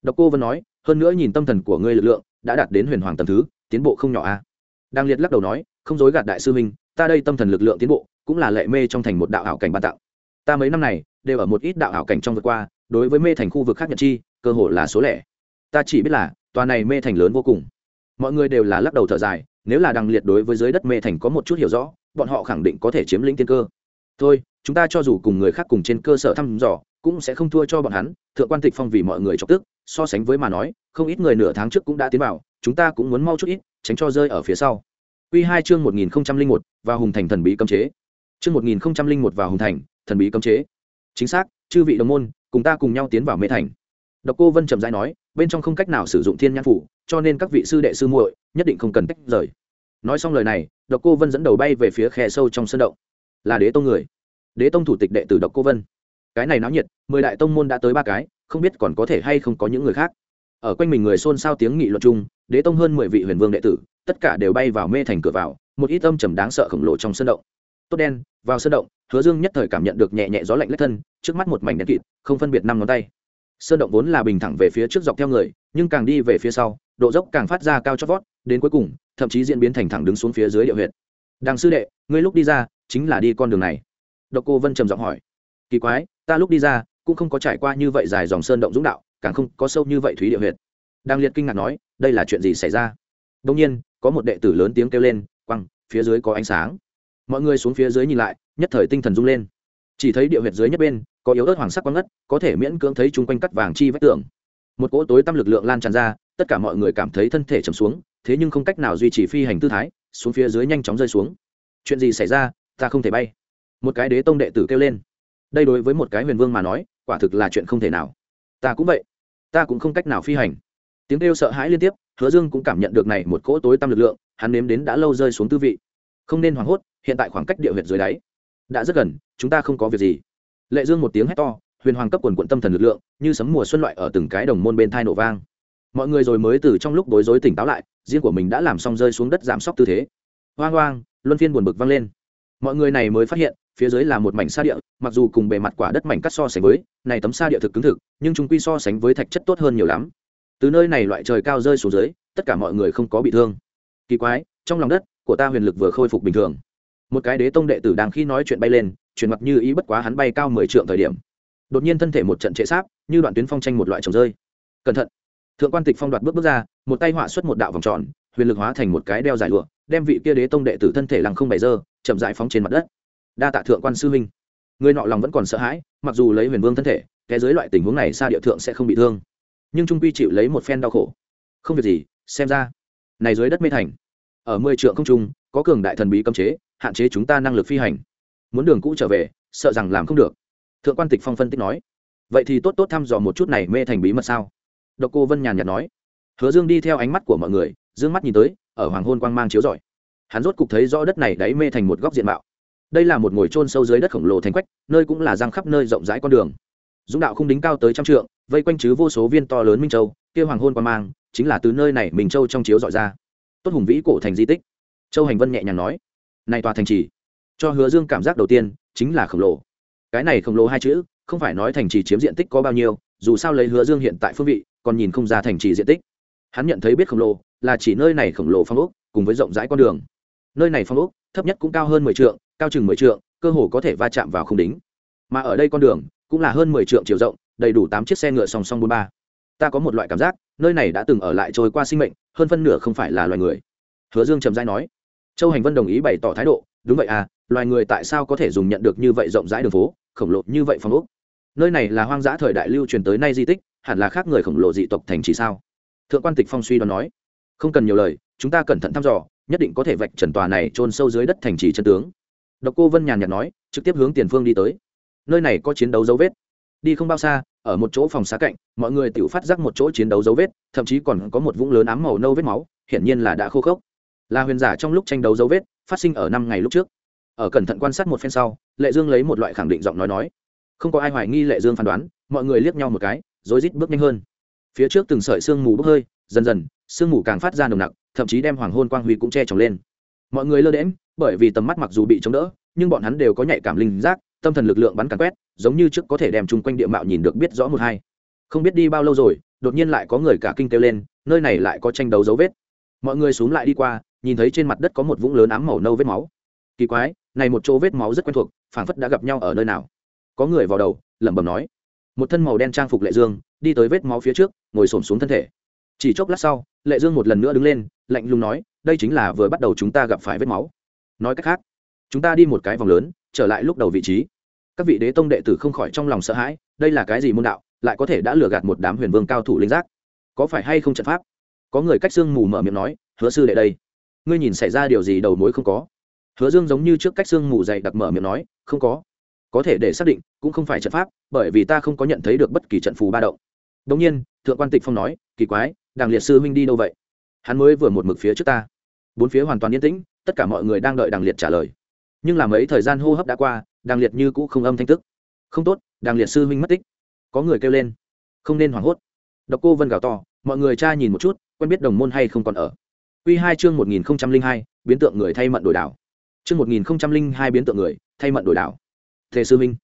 Độc cô vẫn nói, hơn nữa nhìn tâm thần của ngươi lực lượng, đã đạt đến huyền hoàng tầm thứ, tiến bộ không nhỏ a à? đang liệt lắc đầu nói, không dối gạt đại sư minh ta đây tâm thần lực lượng tiến bộ, cũng là lệ mê trong thành một đạo ảo cảnh ban tặng ta mấy năm này, đều ở một ít đạo ảo cảnh trong vượt qua, đối với mê thành khu vực khác nhật chi, cơ hội là số lẻ. Ta chỉ biết là, tòa này mê thành lớn vô cùng. Mọi người đều là lắc đầu thở dài nếu là đằng liệt đối với giới đất mê thành có một chút hiểu rõ bọn họ khẳng định có thể chiếm lĩnh tiên cơ thôi chúng ta cho dù cùng người khác cùng trên cơ sở thăm dò cũng sẽ không thua cho bọn hắn thượng quan tịch phong vì mọi người chọc tức so sánh với mà nói không ít người nửa tháng trước cũng đã tiến vào chúng ta cũng muốn mau chút ít tránh cho rơi ở phía sau Quy hai chương một nghìn một và hùng thành thần bí cấm chế. Chương một nghìn một và hùng thành thần bí cấm chế. Chính xác, chư vị đồng môn, cùng ta cùng nhau tiến vào mê thành. Độc Cô Vân trầm rãi nói, bên trong không cách nào sử dụng thiên nhãn phủ, cho nên các vị sư đệ sư muội nhất định không cần tách rời. Nói xong lời này, Độc Cô Vân dẫn đầu bay về phía khe sâu trong sân động. Là Đế tông người. Đế tông thủ tịch đệ tử Độc Cô Vân. Cái này náo nhiệt, mười đại tông môn đã tới ba cái, không biết còn có thể hay không có những người khác ở quanh mình người xôn xao tiếng nghị luận chung đế tông hơn mười vị huyền vương đệ tử tất cả đều bay vào mê thành cửa vào một ít âm trầm đáng sợ khổng lồ trong sân động tốt đen vào sân động hứa dương nhất thời cảm nhận được nhẹ nhẹ gió lạnh lách thân trước mắt một mảnh đen kịt không phân biệt năm ngón tay sơn động vốn là bình thẳng về phía trước dọc theo người, nhưng càng đi về phía sau, độ dốc càng phát ra cao chót vót, đến cuối cùng, thậm chí diễn biến thành thẳng đứng xuống phía dưới địa huyệt. Đằng sư đệ, ngươi lúc đi ra, chính là đi con đường này. Độc cô vân trầm giọng hỏi. Kỳ quái, ta lúc đi ra, cũng không có trải qua như vậy dài dòng sơn động dũng đạo, càng không có sâu như vậy thúy địa huyệt. Đang liệt kinh ngạc nói, đây là chuyện gì xảy ra? Đông nhiên, có một đệ tử lớn tiếng kêu lên, quăng, phía dưới có ánh sáng. Mọi người xuống phía dưới nhìn lại, nhất thời tinh thần rung lên. Chỉ thấy địa huyệt dưới nhất bên có yếu ớt hoàng sắc quang ngất, có thể miễn cưỡng thấy chung quanh cắt vàng chi vách tường. Một cỗ tối tăm lực lượng lan tràn ra, tất cả mọi người cảm thấy thân thể chầm xuống, thế nhưng không cách nào duy trì phi hành tư thái, xuống phía dưới nhanh chóng rơi xuống. Chuyện gì xảy ra, ta không thể bay. Một cái đế tông đệ tử kêu lên. Đây đối với một cái huyền vương mà nói, quả thực là chuyện không thể nào. Ta cũng vậy. Ta cũng không cách nào phi hành. Tiếng kêu sợ hãi liên tiếp, hứa dương cũng cảm nhận được này một cỗ tối tăm lực lượng, hắn nếm đến đã lâu rơi xuống tư vị. Không nên hoảng hốt, hiện tại khoảng cách địa huyệt dưới đáy đã rất gần, chúng ta không có việc gì lệ dương một tiếng hét to, huyền hoàng cấp quần quận tâm thần lực lượng, như sấm mùa xuân loại ở từng cái đồng môn bên thai nổ vang. Mọi người rồi mới từ trong lúc bối rối tỉnh táo lại, riêng của mình đã làm xong rơi xuống đất giảm sốc tư thế. Hoang hoang luân phiên buồn bực vang lên. Mọi người này mới phát hiện, phía dưới là một mảnh sa địa, mặc dù cùng bề mặt quả đất mảnh cắt so sánh với, này tấm sa địa thực cứng thực, nhưng chúng quy so sánh với thạch chất tốt hơn nhiều lắm. Từ nơi này loại trời cao rơi xuống dưới, tất cả mọi người không có bị thương. Kỳ quái, trong lòng đất của ta huyền lực vừa khôi phục bình thường một cái đế tông đệ tử đang khi nói chuyện bay lên, chuyển mặt như ý bất quá hắn bay cao mười trượng thời điểm. Đột nhiên thân thể một trận trệ sáp, như đoạn tuyến phong tranh một loại trồng rơi. Cẩn thận! Thượng quan tịch phong đoạt bước bước ra, một tay họa xuất một đạo vòng tròn, huyền lực hóa thành một cái đeo dài lụa, đem vị kia đế tông đệ tử thân thể lằng không bày dơ, chậm dại phóng trên mặt đất. Đa tạ thượng quan sư huynh. Người nọ lòng vẫn còn sợ hãi, mặc dù lấy huyền vương thân thể cái dưới loại tình huống này xa địa thượng sẽ không bị thương. Nhưng trung quy chịu lấy một phen đau khổ. Không việc gì, xem ra, này dưới đất mê thành. Ở mười trượng không trung, có cường đại thần bí cấm chế hạn chế chúng ta năng lực phi hành. Muốn đường cũ trở về, sợ rằng làm không được. Thượng quan tịch phong phân tích nói. Vậy thì tốt tốt thăm dò một chút này mê thành bí mật sao? Độc cô vân nhàn nhạt nói. Hứa dương đi theo ánh mắt của mọi người d ư ơ n g mắt nhìn tới, ở hoàng hôn quang mang chiếu rọi. Hắn rốt cục thấy rõ đất này đáy mê thành một góc diện mạo. Đây là một ngồi trôn sâu dưới đất khổng lồ thành quách, nơi cũng là răng khắp nơi rộng rãi con đường. Dũng đạo không đính cao tới trăm trượng, vây quanh chứ vô số viên to lớn minh châu, kia hoàng hôn quang mang, chính là từ nơi này mình châu trong chiếu dọi ra. Tốt hùng vĩ cổ thành di tích. Châu hành vân nhẹ nhàng nói này tòa thành trì. Cho hứa dương cảm giác đầu tiên chính là khổng lồ. Cái này khổng lồ hai chữ, không phải nói thành trì chiếm diện tích có bao nhiêu, dù sao lấy hứa dương hiện tại phương vị, còn nhìn không ra thành trì diện tích. Hắn nhận thấy biết khổng lồ là chỉ nơi này khổng lồ phong ốc, cùng với rộng rãi con đường. Nơi này phong ốc, thấp nhất cũng cao hơn mười t cao chừng mười t cơ hồ có thể va chạm vào không đính. Mà ở đây con đường cũng là hơn mười t chiều rộng, đầy đủ tám chiếc xe ngựa song song bốn ba. Ta có một loại cảm giác, nơi này đã từng ở lại trôi qua sinh mệnh, hơn phân nửa không phải là loài người. Hứa dương trầm dai nói châu hành vân đồng ý bày tỏ thái độ, đúng vậy à loài người tại sao có thể dùng nhận được như vậy rộng rãi đường phố, khổng lồ như vậy phong ốc? Nơi này là hoang dã thời đại lưu truyền tới nay di tích, hẳn là khác người khổng lồ dị tộc thành trì sao? Thượng quan tịch phong suy đoán nói, không cần nhiều lời, chúng ta cẩn thận thăm dò, nhất định có thể vạch trần tòa này trôn sâu dưới đất thành trì chân tướng. Độc cô vân nhàn nhạt nói, trực tiếp hướng tiền phương đi tới. Nơi này có chiến đấu dấu vết. Đi không bao xa, ở một chỗ phòng xá cạnh, mọi người tự phát giác một chỗ chiến đấu dấu vết, thậm chí còn có một vũng lớn ám màu nâu vết máu, hiển nhiên là đã khô khốc là huyền giả trong lúc tranh đấu dấu vết, phát sinh ở năm ngày lúc trước. Ở cẩn thận quan sát một phen sau, lệ dương lấy một loại khẳng định giọng nói nói. Không có ai hoài nghi lệ dương phán đoán, mọi người liếc nhau một cái rối rít bước nhanh hơn. Phía trước từng sợi sương mù bốc hơi, dần dần, sương mù càng phát ra nồng nặc, thậm chí đem hoàng hôn quang huy cũng che trồng lên. Mọi người lơ đễm bởi vì tầm mắt mặc dù bị chống đỡ, nhưng bọn hắn đều có nhạy cảm linh giác, tâm thần lực lượng bắn càn quét, giống như trước có thể đem chung quanh địa mạo nhìn được biết rõ một hai. Không biết đi bao lâu rồi, đột nhiên lại có người cả kinh kêu lên, nơi này lại có tranh đấu dấu vết. Mọi người xuống lại đi qua nhìn thấy trên mặt đất có một vũng lớn ám màu nâu vết máu. Kỳ quái, này một chỗ vết máu rất quen thuộc, phảng phất đã gặp nhau ở nơi nào. Có người vào đầu, lẩm bẩm nói. Một thân màu đen trang phục lệ dương, đi tới vết máu phía trước, ngồi xổm xuống thân thể. Chỉ chốc lát sau, lệ dương một lần nữa đứng lên, lạnh lùng nói, đây chính là vừa bắt đầu chúng ta gặp phải vết máu. Nói cách khác, chúng ta đi một cái vòng lớn, trở lại lúc đầu vị trí. Các vị đế tông đệ tử không khỏi trong lòng sợ hãi, đây là cái gì môn đạo, lại có thể đã lừa gạt một đám huyền vương cao thủ linh giác? Có phải hay không trận pháp? Có người cách xương mù mở miệng nói, hứa sư đệ đây ngươi nhìn xảy ra điều gì đầu mối không có. Hứa dương giống như trước cách xương mù dày đặc mở miệng nói, không có. Có thể để xác định, cũng không phải trận pháp, bởi vì ta không có nhận thấy được bất kỳ trận phù ba động. Đông nhiên, thượng quan tịch phong nói, kỳ quái, đàng liệt sư huynh đi đâu vậy? Hắn mới vừa một mực phía trước ta. Bốn phía hoàn toàn yên tĩnh, tất cả mọi người đang đợi đàng liệt trả lời. Nhưng làm ấy thời gian hô hấp đã qua, đàng liệt như cũ không âm thanh tức. Không tốt, đàng liệt sư huynh mất tích. Có người kêu lên. Không nên hoảng hốt. Độc cô vân gào to, mọi người tra nhìn một chút, quen biết đồng môn hay không còn ở. Quy hai chương một nghìn hai biến tượng người thay mận đổi đảo. Chương một nghìn hai biến tượng người thay mận đổi đảo. Thế sư huynh,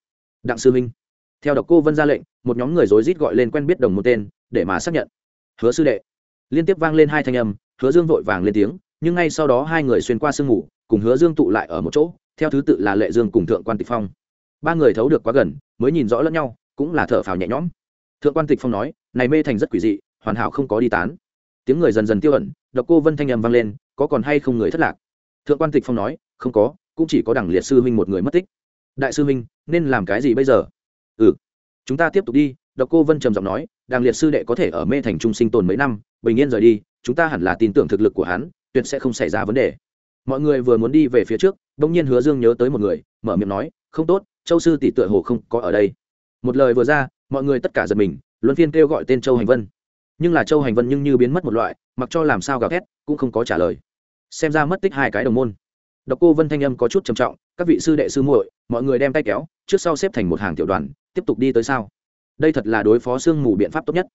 đặng sư huynh. theo độc cô vân ra lệnh một nhóm người rối rít gọi lên quen biết đồng môn tên để mà xác nhận. Hứa sư đệ. Liên tiếp vang lên hai thanh âm hứa dương vội vàng lên tiếng nhưng ngay sau đó hai người xuyên qua sương mù, cùng hứa dương tụ lại ở một chỗ theo thứ tự là lệ dương cùng thượng quan tịch phong. Ba người thấu được quá gần mới nhìn rõ lẫn nhau cũng là thở phào nhẹ nhõm. Thượng quan tịch phong nói này mê thành rất quỷ dị hoàn hảo không có đi tán. Tiếng người dần dần tiêu ẩn độc cô vân thanh âm vang lên, có còn hay không người thất lạc? Thượng quan tịch phong nói, không có, cũng chỉ có đẳng liệt sư huynh một người mất tích. Đại sư huynh, nên làm cái gì bây giờ? Ừ chúng ta tiếp tục đi, độc cô vân trầm giọng nói, Đẳng liệt sư đệ có thể ở mê thành trung sinh tồn mấy năm, bình yên rời đi, chúng ta hẳn là tin tưởng thực lực của hắn, tuyệt sẽ không xảy ra vấn đề. Mọi người vừa muốn đi về phía trước, bỗng nhiên hứa dương nhớ tới một người, mở miệng nói, không tốt, châu sư tỷ tựa hồ không có ở đây. Một lời vừa ra, mọi người tất cả giật mình, luân phiên kêu gọi tên châu hành vân nhưng là châu hành vân nhưng như biến mất một loại, mặc cho làm sao gào thét, cũng không có trả lời. Xem ra mất tích hai cái đồng môn. Độc cô vân thanh âm có chút trầm trọng, các vị sư đệ sư muội, mọi người đem tay kéo, trước sau xếp thành một hàng tiểu đoàn, tiếp tục đi tới sao đây thật là đối phó sương mù biện pháp tốt nhất.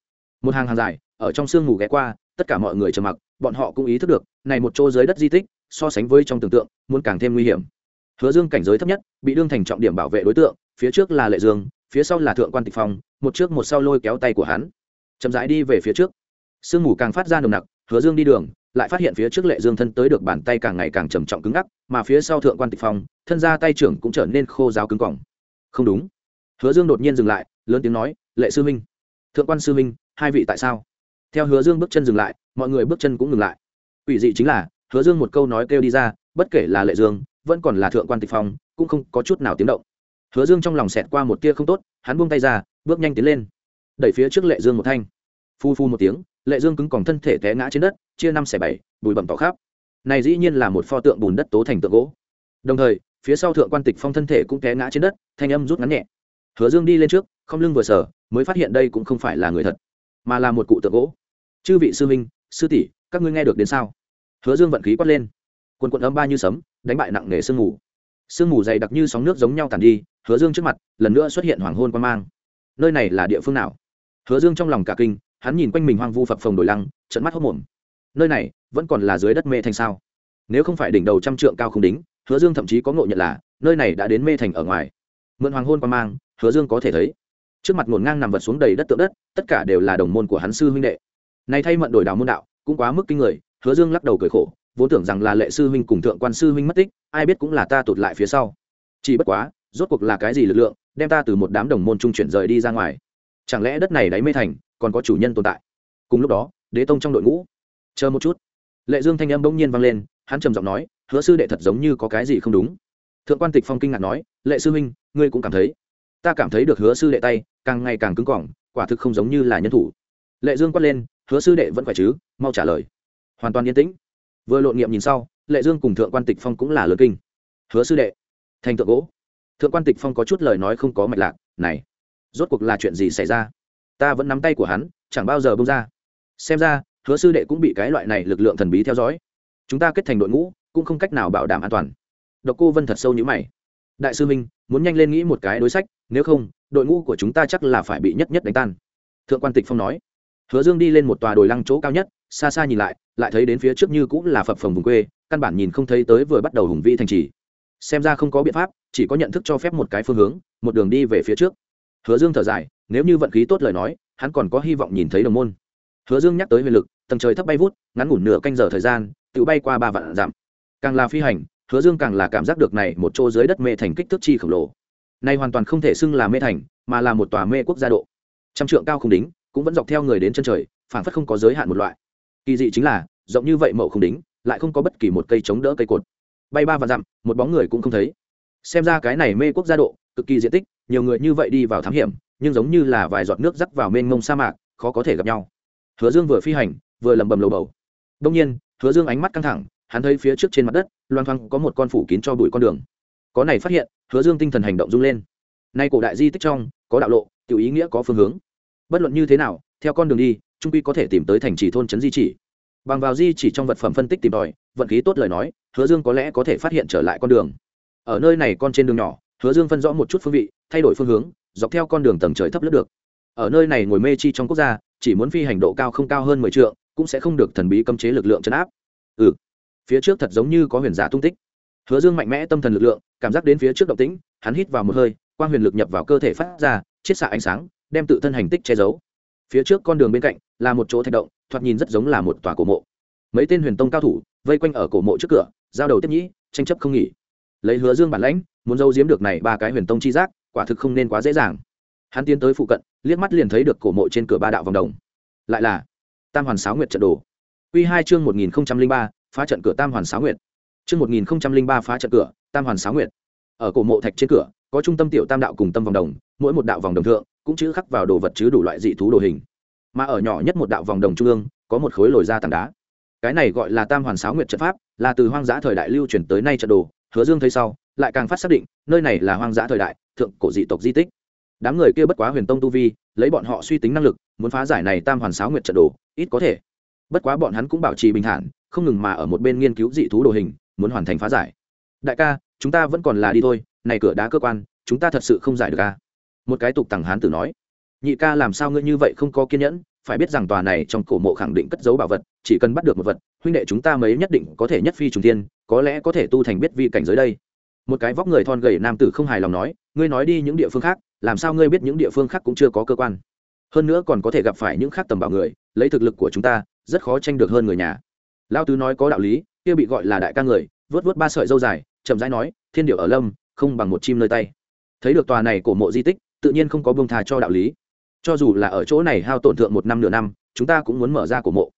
Một hàng hàng dài, ở trong sương mù ghé qua, tất cả mọi người trầm mặc, bọn họ cũng ý thức được, này một chỗ dưới đất di tích, so sánh với trong tưởng tượng, muốn càng thêm nguy hiểm. Hứa dương cảnh giới thấp nhất, bị đương thành trọng điểm bảo vệ đối tượng, phía trước là lệ dương, phía sau là thượng quan tịch phong, một trước một sau lôi kéo tay của hắn chậm rãi đi về phía trước. Sương mù càng phát ra nồng nặc, hứa dương đi đường, lại phát hiện phía trước lệ dương thân tới được bàn tay càng ngày càng trầm trọng cứng ngắc, mà phía sau thượng quan tịch phong, thân ra tay trưởng cũng trở nên khô giáo cứng cỏng. Không đúng. Hứa dương đột nhiên dừng lại, lớn tiếng nói, lệ sư minh thượng quan sư minh hai vị tại sao? Theo hứa dương bước chân dừng lại, mọi người bước chân cũng ngừng lại. Ủy dị chính là, hứa dương một câu nói kêu đi ra, bất kể là lệ dương, vẫn còn là thượng quan tịch phong, cũng không có chút nào tiếng động. Hứa dương trong lòng xẹt qua một tia không tốt, hắn buông tay ra, bước nhanh tiến lên đẩy phía trước lệ dương một thanh. Phu phu một tiếng, lệ dương cứng còn thân thể té ngã trên đất, chia năm xẻ bảy bùi bẩm tỏ khắp. Này dĩ nhiên là một pho tượng bùn đất tố thành tượng gỗ. Đồng thời, phía sau thượng quan tịch phong thân thể cũng té ngã trên đất, thanh âm rút ngắn nhẹ. Hứa dương đi lên trước, không lưng vừa sở mới phát hiện đây cũng không phải là người thật, mà là một cụ tượng gỗ. Chư vị sư minh sư tỷ, các ngươi nghe được đến sao? Hứa dương vận khí quát lên. Quần quận âm ba như sấm, đánh bại nặng nề sương mù. Sương mù dày đặc như sóng nước giống nhau tàn đi, hứa dương trước mặt, lần nữa xuất hiện hoàng hôn quan mang. Nơi này là địa phương nào? Hứa dương trong lòng cả kinh, hắn nhìn quanh mình hoang vu phập phồng đổi lăng trận mắt hốc mồm. Nơi này, vẫn còn là dưới đất mê thành sao? Nếu không phải đỉnh đầu trăm trượng cao không đính, hứa dương thậm chí có ngộ nhận là, nơi này đã đến mê thành ở ngoài. Mượn hoàng hôn quan mang, hứa dương có thể thấy. Trước mặt ngổn ngang nằm vật xuống đầy đất tượng đất, tất cả đều là đồng môn của hắn sư huynh đệ. Nay thay mận đổi đào môn đạo, cũng quá mức kinh người, hứa dương lắc đầu cười khổ, vốn tưởng rằng là lệ sư huynh cùng thượng quan sư huynh mất tích, ai biết cũng là ta tụt lại phía sau. Chỉ bất quá, rốt cuộc là cái gì lực lượng, đem ta từ một đám đồng môn trung chuyển rời đi ra ngoài chẳng lẽ đất này đáy mê thành, còn có chủ nhân tồn tại? Cùng lúc đó, đế tông trong đội ngũ. Chờ một chút. Lệ dương thanh âm bỗng nhiên vang lên, hắn trầm giọng nói, hứa sư đệ thật giống như có cái gì không đúng. Thượng quan tịch phong kinh ngạc nói, lệ sư huynh, ngươi cũng cảm thấy? Ta cảm thấy được hứa sư đệ tay, càng ngày càng cứng cỏng, quả thực không giống như là nhân thủ. Lệ dương quát lên, hứa sư đệ vẫn phải chứ? Mau trả lời. Hoàn toàn yên tĩnh. Vừa lộn nghiệm nhìn sau, lệ dương cùng thượng quan tịch phong cũng là lớn kinh. Hứa sư đệ, thành tượng gỗ. Thượng quan tịch phong có chút lời nói không có mạch lạc, này rốt cuộc là chuyện gì xảy ra? Ta vẫn nắm tay của hắn, chẳng bao giờ bông ra. Xem ra, hứa sư đệ cũng bị cái loại này lực lượng thần bí theo dõi. Chúng ta kết thành đội ngũ, cũng không cách nào bảo đảm an toàn. Độc cô vân thật sâu như mày. Đại sư minh, muốn nhanh lên nghĩ một cái đối sách, nếu không, đội ngũ của chúng ta chắc là phải bị nhất nhất đánh tan. Thượng quan tịch phong nói. Hứa dương đi lên một tòa đồi lăng chỗ cao nhất, xa xa nhìn lại lại thấy đến phía trước như cũng là phập phồng vùng quê, căn bản nhìn không thấy tới vừa bắt đầu hùng vĩ thành trì. Xem ra không có biện pháp, chỉ có nhận thức cho phép một cái phương hướng, một đường đi về phía trước hứa dương thở dài, nếu như vận khí tốt lời nói, hắn còn có hy vọng nhìn thấy đồng môn. Hứa dương nhắc tới huyền lực, tầng trời thấp bay vút, ngắn ngủn nửa canh giờ thời gian, tự bay qua ba vạn dặm. Càng là phi hành, hứa dương càng là cảm giác được này một chỗ dưới đất mê thành kích thước chi khổng lồ. Này hoàn toàn không thể xưng là mê thành, mà là một tòa mê quốc gia độ. Trăm trượng cao không đính, cũng vẫn dọc theo người đến chân trời, phảng phất không có giới hạn một loại. Kỳ dị chính là, rộng như vậy mậu không đính, lại không có bất kỳ một cây chống đỡ cây cột. Bay ba vạn dặm, một bóng người cũng không thấy. Xem ra cái này mê quốc gia độ, cực kỳ diện tích nhiều người như vậy đi vào thám hiểm, nhưng giống như là vài giọt nước rắc vào mênh mông sa mạc, khó có thể gặp nhau. Hứa dương vừa phi hành, vừa lầm bầm lầu bầu. Đông nhiên, hứa dương ánh mắt căng thẳng, hắn thấy phía trước trên mặt đất, loang thoang có một con phủ kín cho bụi con đường. Có này phát hiện, hứa dương tinh thần hành động rung lên. Nay cổ đại di tích trong, có đạo lộ, tiểu ý nghĩa có phương hướng. Bất luận như thế nào, theo con đường đi, trung quy có thể tìm tới thành trì thôn trấn di chỉ. Bằng vào di chỉ trong vật phẩm phân tích tìm tòi, vận khí tốt lời nói, hứa dương có lẽ có thể phát hiện trở lại con đường. Ở nơi này con trên đường nhỏ hứa dương phân rõ một chút phương vị, thay đổi phương hướng, dọc theo con đường tầng trời thấp lướt được. Ở nơi này ngồi mê chi trong quốc gia, chỉ muốn phi hành độ cao không cao hơn mười trượng, cũng sẽ không được thần bí cấm chế lực lượng chấn áp. Ừ. Phía trước thật giống như có huyền giả tung tích. Hứa dương mạnh mẽ tâm thần lực lượng, cảm giác đến phía trước động tĩnh, hắn hít vào một hơi, quang huyền lực nhập vào cơ thể phát ra, chiết xạ ánh sáng, đem tự thân hành tích che giấu. Phía trước con đường bên cạnh là một chỗ thạch động, thoạt nhìn rất giống là một tòa cổ mộ. Mấy tên huyền tông cao thủ, vây quanh ở cổ mộ trước cửa, giao đầu tiếp nhĩ, tranh chấp không nghỉ lấy hứa dương bản lãnh, muốn giấu giếm được này ba cái huyền tông chi giác, quả thực không nên quá dễ dàng. Hắn tiến tới phụ cận, liếc mắt liền thấy được cổ mộ trên cửa ba đạo vòng đồng. Lại là tam hoàn sáo nguyệt trận đồ. Q hai chương một nghìn ba, phá trận cửa tam hoàn sáo nguyệt. Chương một nghìn ba, phá trận cửa tam hoàn sáo nguyệt. Ở cổ mộ thạch trên cửa, có trung tâm tiểu tam đạo cùng tâm vòng đồng, mỗi một đạo vòng đồng thượng, cũng chữ khắc vào đồ vật chứ đủ loại dị thú đồ hình. Mà ở nhỏ nhất một đạo vòng đồng trung ương, có một khối lồi ra tảng đá. Cái này gọi là tam hoàn sáo nguyệt trận pháp, là từ hoang dã thời đại lưu truyền tới nay trận đồ hứa dương thấy sau, lại càng phát xác định, nơi này là hoang dã thời đại, thượng cổ dị tộc di tích. Đám người kia bất quá huyền tông tu vi, lấy bọn họ suy tính năng lực, muốn phá giải này tam hoàn sáo nguyệt trận đồ, ít có thể. Bất quá bọn hắn cũng bảo trì bình thản, không ngừng mà ở một bên nghiên cứu dị thú đồ hình, muốn hoàn thành phá giải. Đại ca, chúng ta vẫn còn là đi thôi, này cửa đá cơ quan, chúng ta thật sự không giải được ca một cái tục tằng hán tử nói. Nhị ca làm sao ngươi như vậy không có kiên nhẫn, phải biết rằng tòa này trong cổ mộ khẳng định cất giấu bảo vật, chỉ cần bắt được một vật huynh đệ chúng ta mấy nhất định có thể nhất phi trùng tiên có lẽ có thể tu thành biết vi cảnh giới đây. Một cái vóc người thon gầy nam tử không hài lòng nói, ngươi nói đi những địa phương khác, làm sao ngươi biết những địa phương khác cũng chưa có cơ quan? Hơn nữa còn có thể gặp phải những khác tầm bảo người, lấy thực lực của chúng ta, rất khó tranh được hơn người nhà. Lao tứ nói có đạo lý, kia bị gọi là đại ca người vớt vớt ba sợi dâu dài, chậm rãi nói, thiên điệu ở lâm, không bằng một chim nơi tay. Thấy được tòa này cổ mộ di tích, tự nhiên không có bông thà cho đạo lý. Cho dù là ở chỗ này hao tổn thượng một năm nửa năm, chúng ta cũng muốn mở ra cổ mộ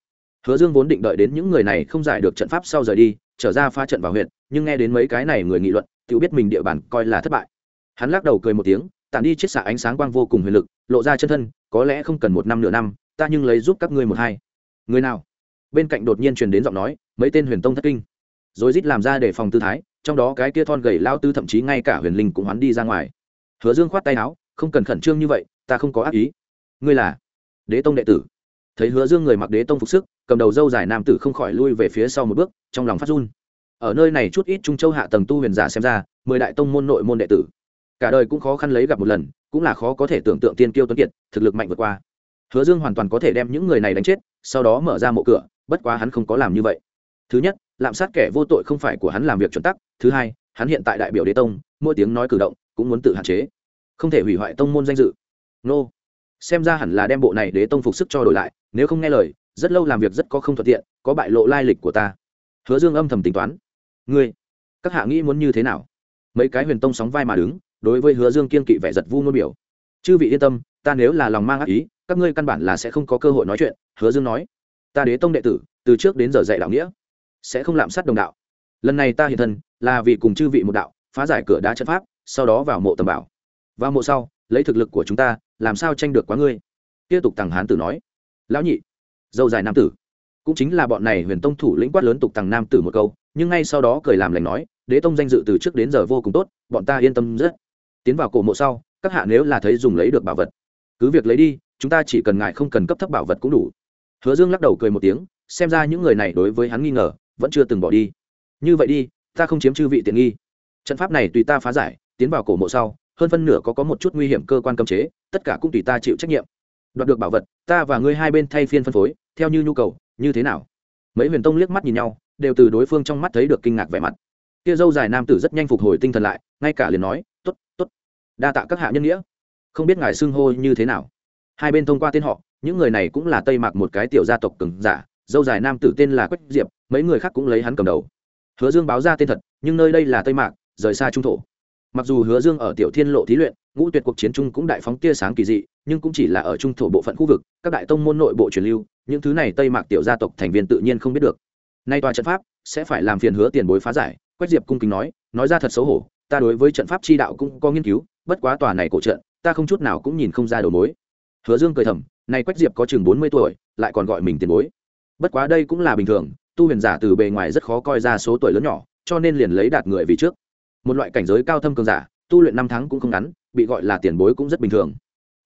hứa dương vốn định đợi đến những người này không giải được trận pháp sau rời đi, trở ra pha trận vào huyện nhưng nghe đến mấy cái này người nghị luận, tự biết mình địa bàn coi là thất bại. Hắn lắc đầu cười một tiếng, tản đi chiết xạ ánh sáng quang vô cùng huyền lực, lộ ra chân thân, có lẽ không cần một năm nửa năm, ta nhưng lấy giúp các ngươi một hai. Người nào? Bên cạnh đột nhiên truyền đến giọng nói, mấy tên huyền tông thất kinh. Rồi rít làm ra để phòng tư thái, trong đó cái kia thon gầy lao tư thậm chí ngay cả huyền linh cũng hoán đi ra ngoài. Hứa dương khoát tay áo, không cần khẩn trương như vậy, ta không có ác ý. Ngươi là đế tông đệ tử thấy hứa dương người mặc đế tông phục sức, cầm đầu dâu dài nam tử không khỏi lui về phía sau một bước, trong lòng phát run. Ở nơi này chút ít trung châu hạ tầng tu huyền giả xem ra, mười đại tông môn nội môn đệ tử, cả đời cũng khó khăn lấy gặp một lần, cũng là khó có thể tưởng tượng tiên kiêu tuấn kiệt, thực lực mạnh vượt qua. Hứa dương hoàn toàn có thể đem những người này đánh chết, sau đó mở ra mộ cửa, bất quá hắn không có làm như vậy. Thứ nhất, lạm sát kẻ vô tội không phải của hắn làm việc chuẩn tắc, thứ hai, hắn hiện tại đại biểu đế tông, mỗi tiếng nói cử động cũng muốn tự hạn chế, không thể hủy hoại tông môn danh dự. Nô xem ra hẳn là đem bộ này đế tông phục sức cho đổi lại, nếu không nghe lời, rất lâu làm việc rất có không thuận tiện, có bại lộ lai lịch của ta. Hứa dương âm thầm tính toán. Ngươi, các hạ nghĩ muốn như thế nào? Mấy cái huyền tông sóng vai mà đứng, đối với hứa dương kiên kỵ vẻ giật vu ngôn biểu. Chư vị yên tâm, ta nếu là lòng mang ác ý, các ngươi căn bản là sẽ không có cơ hội nói chuyện, hứa dương nói. Ta đế tông đệ tử, từ trước đến giờ dạy đạo nghĩa, sẽ không lạm sát đồng đạo. Lần này ta hiện thân, là vì cùng chư vị một đạo, phá giải cửa đá trận pháp, sau đó vào mộ tầm bảo. Vào mộ sau lấy thực lực của chúng ta, làm sao tranh được quá ngươi? Tiếp tục tằng hán tử nói. Lão nhị, dâu dài nam tử. Cũng chính là bọn này huyền tông thủ lĩnh quát lớn tục tằng nam tử một câu, nhưng ngay sau đó cười làm lành nói, đế tông danh dự từ trước đến giờ vô cùng tốt, bọn ta yên tâm rất. Tiến vào cổ mộ sau, các hạ nếu là thấy dùng lấy được bảo vật, cứ việc lấy đi, chúng ta chỉ cần ngại không cần cấp thấp bảo vật cũng đủ. Hứa dương lắc đầu cười một tiếng, xem ra những người này đối với hắn nghi ngờ, vẫn chưa từng bỏ đi. Như vậy đi, ta không chiếm chư vị tiện nghi. Trận pháp này tùy ta phá giải, tiến vào cổ mộ sau hơn phân nửa có có một chút nguy hiểm cơ quan cấm chế, tất cả cũng tùy ta chịu trách nhiệm. Đoạt được bảo vật, ta và ngươi hai bên thay phiên phân phối, theo như nhu cầu, như thế nào? Mấy huyền tông liếc mắt nhìn nhau, đều từ đối phương trong mắt thấy được kinh ngạc vẻ mặt. Kia dâu dài nam tử rất nhanh phục hồi tinh thần lại, ngay cả liền nói t ố t t ố t đa tạ các hạ nhân nghĩa. Không biết ngài xưng hô như thế nào. Hai bên thông qua tên họ, những người này cũng là tây mạc một cái tiểu gia tộc cừng giả, dâu dài nam tử tên là quách diệp, mấy người khác cũng lấy hắn cầm đầu. Hứa dương báo ra tên thật, nhưng nơi đây là tây mạc, rời xa trung thổ mặc dù hứa dương ở tiểu thiên lộ thí luyện, ngũ tuyệt cuộc chiến trung cũng đại phóng tia sáng kỳ dị, nhưng cũng chỉ là ở trung thổ bộ phận khu vực, các đại tông môn nội bộ truyền lưu, những thứ này tây mạc tiểu gia tộc thành viên tự nhiên không biết được. Nay tòa trận pháp sẽ phải làm phiền hứa tiền bối phá giải, quách diệp cung kính nói nói ra thật xấu hổ, ta đối với trận pháp chi đạo cũng có nghiên cứu, bất quá tòa này cổ trận, ta không chút nào cũng nhìn không ra đầu mối. Hứa dương cười thầm, nay quách diệp có chừng bốn mươi tuổi, lại còn gọi mình tiền bối. Bất quá đây cũng là bình thường, tu huyền giả từ bề ngoài rất khó coi ra số tuổi lớn nhỏ, cho nên liền lấy đạt người vì trước một loại cảnh giới cao thâm cường giả, tu luyện năm tháng cũng không ngắn, bị gọi là tiền bối cũng rất bình thường.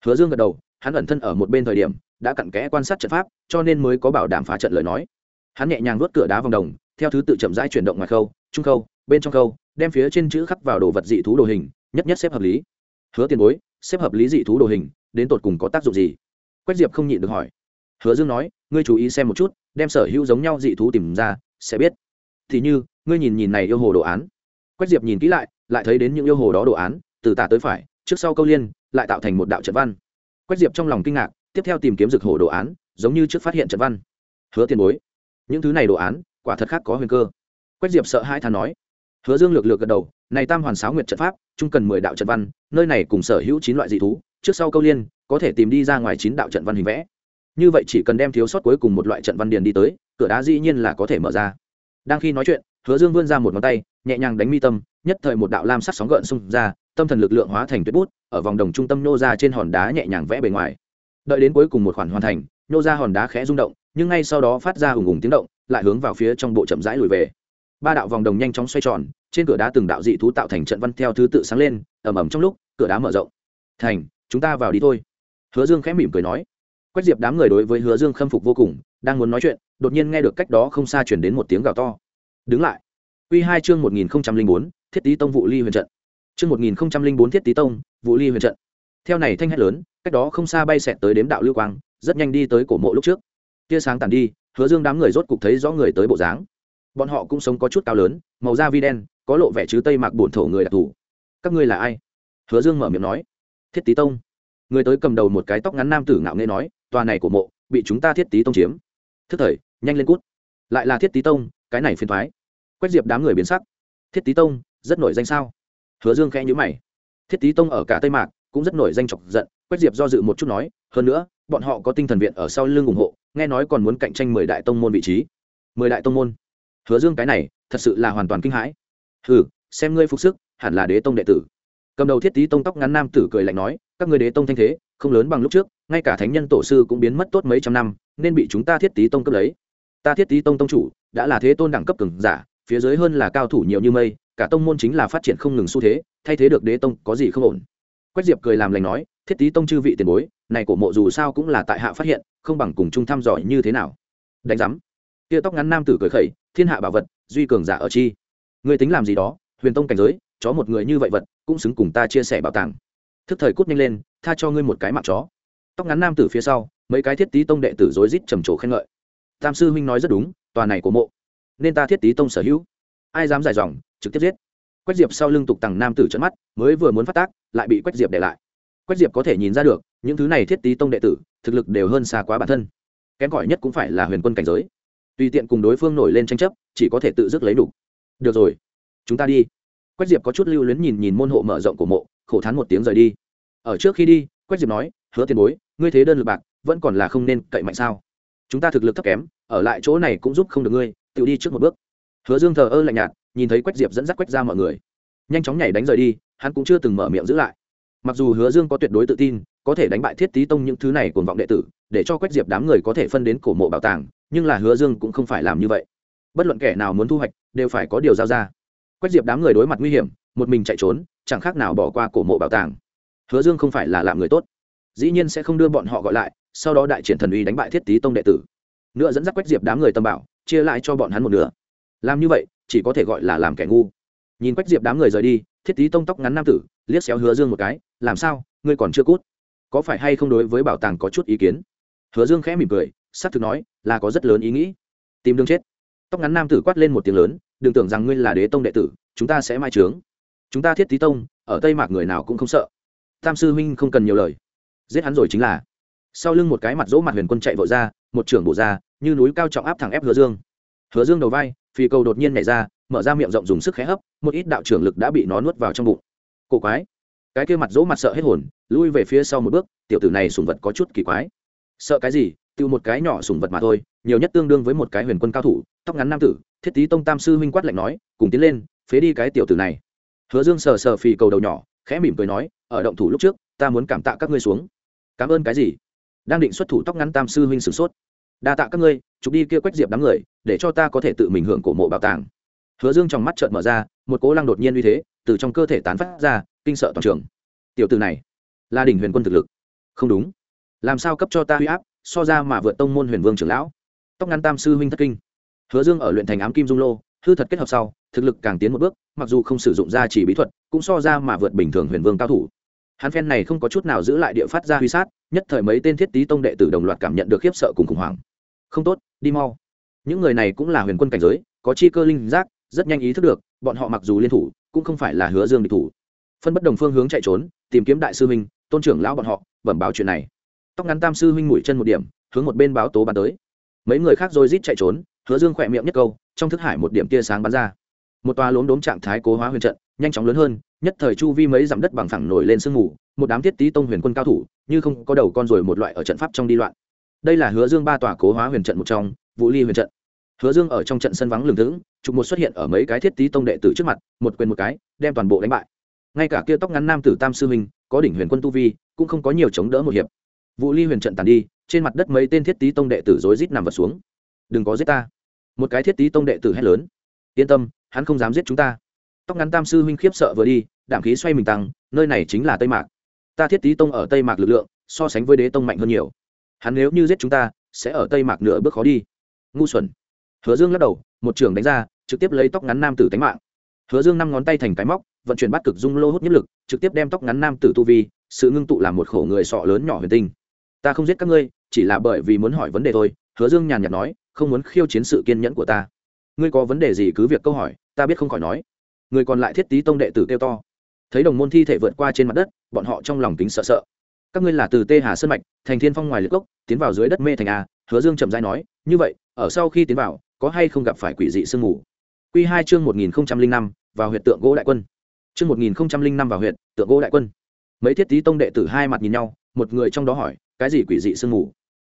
Hứa dương gật đầu, hắn ẩn thân ở một bên thời điểm, đã cặn kẽ quan sát trận pháp, cho nên mới có bảo đảm phá trận lời nói. Hắn nhẹ nhàng vớt cửa đá vòng đồng, theo thứ tự chậm rãi chuyển động ngoài khâu, trung khâu, bên trong khâu, đem phía trên chữ khắc vào đồ vật dị thú đồ hình, nhất nhất xếp hợp lý. Hứa tiền bối, xếp hợp lý dị thú đồ hình, đến tột cùng có tác dụng gì? Quách diệp không nhịn được hỏi. Hứa dương nói, ngươi chú ý xem một chút, đem sở hữu giống nhau dị thú tìm ra, sẽ biết. Thì như, ngươi nhìn nhìn này yêu hồ đồ án quách diệp nhìn kỹ lại lại thấy đến những yêu hồ đó đồ án, từ tả tới phải, trước sau câu liên, lại tạo thành một đạo trận văn. Quách diệp trong lòng kinh ngạc, tiếp theo tìm kiếm rực hồ đồ án, giống như trước phát hiện trận văn. Hứa tiền bối, những thứ này đồ án, quả thật khác có huyền cơ. Quách diệp sợ hai thà nói. Hứa dương lược lược gật đầu, này tam hoàn sáo nguyệt trận pháp, chung cần mười đạo trận văn, nơi này cùng sở hữu chín loại dị thú, trước sau câu liên, có thể tìm đi ra ngoài chín đạo trận văn hình vẽ. Như vậy chỉ cần đem thiếu sót cuối cùng một loại trận văn điền đi tới, cửa đá dĩ nhiên là có thể mở ra. Đang khi nói chuyện, hứa dương vươn ra một ngón tay nhẹ nhàng đánh mi tâm, nhất thời một đạo lam sắc sóng gợn xung ra, tâm thần lực lượng hóa thành tuyết bút, ở vòng đồng trung tâm nô ra trên hòn đá nhẹ nhàng vẽ bề ngoài. Đợi đến cuối cùng một khoản hoàn thành, nô ra hòn đá khẽ rung động, nhưng ngay sau đó phát ra hùng hùng tiếng động, lại hướng vào phía trong bộ chậm rãi lùi về. Ba đạo vòng đồng nhanh chóng xoay tròn, trên cửa đá từng đạo dị thú tạo thành trận văn theo thứ tự sáng lên, ầm ầm trong lúc, cửa đá mở rộng. Thành, chúng ta vào đi thôi. Hứa dương khẽ mỉm cười nói. Quách diệp đám người đối với hứa dương khâm phục vô cùng, đang muốn nói chuyện, đột nhiên nghe được cách đó không xa chuyển đến một tiếng gào to. Đứng lại. Quy hai chương một nghìn bốn, thiết tý tông vụ ly huyền trận. Chương một nghìn bốn, thiết tý tông vụ ly huyền trận. Theo này thanh hét lớn, cách đó không xa bay xẹt tới đếm đạo lưu quang, rất nhanh đi tới cổ mộ lúc trước. Tia sáng tàn đi, hứa dương đám người rốt cục thấy rõ người tới bộ dáng. Bọn họ cũng sống có chút cao lớn, màu da vi đen, có lộ vẻ chứ tây mạc bổn thổ người đặc thủ. các ngươi là ai? Hứa dương mở miệng nói. Thiết tý tông. Người tới cầm đầu một cái tóc ngắn nam tử ngạo nghễ nói, tòa này của mộ, bị chúng ta thiết tý tông chiếm. Thức thời, nhanh lên cút. Lại là thiết tý tông, cái này phiền toái quách diệp đám người biến sắc. Thiết tý tông, rất nổi danh sao? Hứa dương khẽ nhữ mày. Thiết tý tông ở cả tây mạc cũng rất nổi danh chọc giận, quách diệp do dự một chút nói, hơn nữa, bọn họ có tinh thần viện ở sau lưng ủng hộ, nghe nói còn muốn cạnh tranh mười đại tông môn vị trí. Mười đại tông môn? Hứa dương cái này, thật sự là hoàn toàn kinh hãi. Hừ, xem ngươi phục sức, hẳn là đế tông đệ tử. Cầm đầu thiết tý tông tóc ngắn nam tử cười lạnh nói, các người đế tông thanh thế, không lớn bằng lúc trước, ngay cả thánh nhân tổ sư cũng biến mất tốt mấy trăm năm, nên bị chúng ta thiết tý tông cấp lấy. Ta thiết tý tông tông chủ, đã là thế tôn đẳng cấp cường giả phía dưới hơn là cao thủ nhiều như mây, cả tông môn chính là phát triển không ngừng xu thế, thay thế được đế tông có gì không ổn. Quách diệp cười làm lành nói, thiết tý tông chư vị tiền bối, này cổ mộ dù sao cũng là tại hạ phát hiện, không bằng cùng chung thăm dò như thế nào. Đánh giám. Tia tóc ngắn nam tử cười khẩy, thiên hạ bảo vật, duy cường giả ở chi. Người tính làm gì đó, huyền tông cảnh giới, chó một người như vậy vật, cũng xứng cùng ta chia sẻ bảo tàng. Thức thời cút nhanh lên, tha cho ngươi một cái mạng chó. Tóc ngắn nam tử phía sau, mấy cái thiết tý tông đệ tử rối rít trầm trồ khen ngợi. Tam sư huynh nói rất đúng, tòa này của mộ nên ta thiết tý tông sở hữu. Ai dám dài dòng, trực tiếp giết. Quách diệp sau lưng tục tằng nam tử trận mắt, mới vừa muốn phát tác, lại bị quách diệp để lại. Quách diệp có thể nhìn ra được, những thứ này thiết tý tông đệ tử, thực lực đều hơn xa quá bản thân. Kém cỏi nhất cũng phải là huyền quân cảnh giới. Tùy tiện cùng đối phương nổi lên tranh chấp, chỉ có thể tự dứt lấy đủ. Được rồi, chúng ta đi. Quách diệp có chút lưu luyến nhìn nhìn môn hộ mở rộng của mộ, khổ thán một tiếng rời đi. Ở trước khi đi, quách diệp nói, hứa tiền bối, ngươi thế đơn lực bạc, vẫn còn là không nên cậy mạnh sao? Chúng ta thực lực thấp kém, ở lại chỗ này cũng giúp không được ngươi tự đi trước một bước. Hứa dương thờ ơ lạnh nhạt, nhìn thấy quách diệp dẫn dắt quách ra mọi người. Nhanh chóng nhảy đánh rời đi, hắn cũng chưa từng mở miệng giữ lại. Mặc dù hứa dương có tuyệt đối tự tin, có thể đánh bại thiết tý tông những thứ này cuồng vọng đệ tử, để cho quách diệp đám người có thể phân đến cổ mộ bảo tàng, nhưng là hứa dương cũng không phải làm như vậy. Bất luận kẻ nào muốn thu hoạch, đều phải có điều giao ra. Quách diệp đám người đối mặt nguy hiểm, một mình chạy trốn, chẳng khác nào bỏ qua cổ mộ bảo tàng. Hứa dương không phải là làm người tốt. Dĩ nhiên sẽ không đưa bọn họ gọi lại, sau đó đại triển thần uy đánh bại thiết tý tông đệ tử. Nữa dẫn dắt quách diệp đám người tâm bảo chia lại cho bọn hắn một nửa. Làm như vậy, chỉ có thể gọi là làm kẻ ngu. Nhìn quách diệp đám người rời đi, thiết tý tông tóc ngắn nam tử, liếc xéo hứa dương một cái, làm sao? Ngươi còn chưa cút? Có phải hay không đối với bảo tàng có chút ý kiến? Hứa dương khẽ mỉm cười s á c thực nói, là có rất lớn ý nghĩ. Tìm đường chết. Tóc ngắn nam tử quát lên một tiếng lớn, đừng tưởng rằng ngươi là đế tông đệ tử, chúng ta sẽ mai trướng. Chúng ta thiết tý tông, ở tây mạc người nào cũng không sợ. Tam sư huynh không cần nhiều lời. Giết hắn rồi chính là. Sau lưng một cái mặt dỗ mặt huyền quân chạy vội ra, một trưởng bộ ra như núi cao trọng áp thẳng ép hứa dương. Hứa dương đầu vai phi cầu đột nhiên nhảy ra, mở ra miệng rộng dùng sức khé hấp, một ít đạo trưởng lực đã bị nó nuốt vào trong bụng. Cổ quái. Cái kia mặt dỗ mặt sợ hết hồn, lui về phía sau một bước, tiểu tử này sùng vật có chút kỳ quái. Sợ cái gì? Tiêu một cái nhỏ sùng vật mà thôi, nhiều nhất tương đương với một cái huyền quân cao thủ, tóc ngắn nam tử, thiết tý tông tam sư huynh quát lạnh nói, cùng tiến lên, phế đi cái tiểu tử này. Hứa dương sờ sờ phì cầu đầu nhỏ, khẽ mỉm cười nói, ở động thủ lúc trước, ta muốn cảm tạ các ngươi xuống. Cảm ơn cái gì? Đang định xuất thủ tóc ngắn tam sư huynh sửng sốt đa tạ các ngươi, chụp đi kia quách diệp đám người, để cho ta có thể tự mình hưởng cổ mộ bảo tàng. Hứa dương trong mắt trợn mở ra, một cố lăng đột nhiên uy thế, từ trong cơ thể tán phát ra, kinh sợ toàn trường. Tiểu từ này, là đỉnh huyền quân thực lực. Không đúng. Làm sao cấp cho ta huy áp, so ra mà vượt tông môn huyền vương trưởng lão. Tóc ngăn tam sư huynh thất kinh. Hứa dương ở luyện thành ám kim dung lô, hư thật kết hợp sau, thực lực càng tiến một bước, mặc dù không sử dụng ra chỉ bí thuật, cũng so ra mà vượt bình thường huyền vương cao thủ hắn phen này không có chút nào giữ lại địa phát ra huy sát, nhất thời mấy tên thiết tý tông đệ tử đồng loạt cảm nhận được khiếp sợ cùng khủng hoảng. Không tốt, đi mau. Những người này cũng là huyền quân cảnh giới, có chi cơ linh giác, rất nhanh ý thức được, bọn họ mặc dù liên thủ, cũng không phải là hứa dương địch thủ. Phân bất đồng phương hướng chạy trốn, tìm kiếm đại sư huynh, tôn trưởng lão bọn họ, bẩm báo chuyện này. Tóc ngắn tam sư huynh mũi chân một điểm, hướng một bên báo tố bắn tới. Mấy người khác rồi rít chạy trốn, hứa dương khỏe miệng nhất câu, trong thức hải một điểm tia sáng bắn ra một toa lốm đốm trạng thái cố hóa huyền trận, nhanh chóng lớn hơn, nhất thời chu vi mấy dặm đất bằng phẳng nổi lên sương mù, một đám thiết tý tông huyền quân cao thủ, như không có đầu con rồi một loại ở trận pháp trong đi loạn. Đây là hứa dương ba tòa cố hóa huyền trận một trong, vũ ly huyền trận. Hứa dương ở trong trận sân vắng lừng lững trục một xuất hiện ở mấy cái thiết tý tông đệ tử trước mặt, một quyền một cái, đem toàn bộ đánh bại. Ngay cả kia tóc ngắn nam tử tam sư huynh, có đỉnh huyền quân tu vi, cũng không có nhiều chống đỡ một hiệp. Vũ ly huyền trận tàn đi, trên mặt đất mấy tên thiết tý tông đệ tử rối rít nằm vật xuống. Đừng có giết ta. Một cái thiết tý tông đệ tử hét lớn. Yên tâm hắn không dám giết chúng ta. Tóc ngắn tam sư huynh khiếp sợ vừa đi, đảm khí xoay mình tăng, nơi này chính là tây mạc. Ta thiết tý tông ở tây mạc lực lượng, so sánh với đế tông mạnh hơn nhiều. Hắn nếu như giết chúng ta, sẽ ở tây mạc nửa bước khó đi. Ngu xuẩn. Hứa dương lắc đầu, một trường đánh ra, trực tiếp lấy tóc ngắn nam tử tánh mạng. Hứa dương năm ngón tay thành cái móc, vận chuyển bắt cực dung lô hút nhất lực, trực tiếp đem tóc ngắn nam tử tu vi, sự ngưng tụ làm một khổ người sọ lớn nhỏ huyền tinh. Ta không giết các ngươi, chỉ là bởi vì muốn hỏi vấn đề thôi, hứa dương nhàn nhạt nói, không muốn khiêu chiến sự kiên nhẫn của ta ngươi có vấn đề gì cứ việc câu hỏi, ta biết không khỏi nói. Người còn lại thiết tý tông đệ tử kêu to. Thấy đồng môn thi thể vượt qua trên mặt đất, bọn họ trong lòng tính sợ sợ. Các ngươi là từ tê hà sơn mạch, thành thiên phong ngoài liệt gốc tiến vào dưới đất mê thành a, hứa dương chậm dai nói, như vậy, ở sau khi tiến vào, có hay không gặp phải quỷ dị sương mù? Q hai chương một nghìn năm, vào huyện tượng gỗ đại quân. Chương một nghìn năm vào huyện tượng gỗ đại quân. Mấy thiết tý tông đệ tử hai mặt nhìn nhau, một người trong đó hỏi, cái gì quỷ dị sương mù?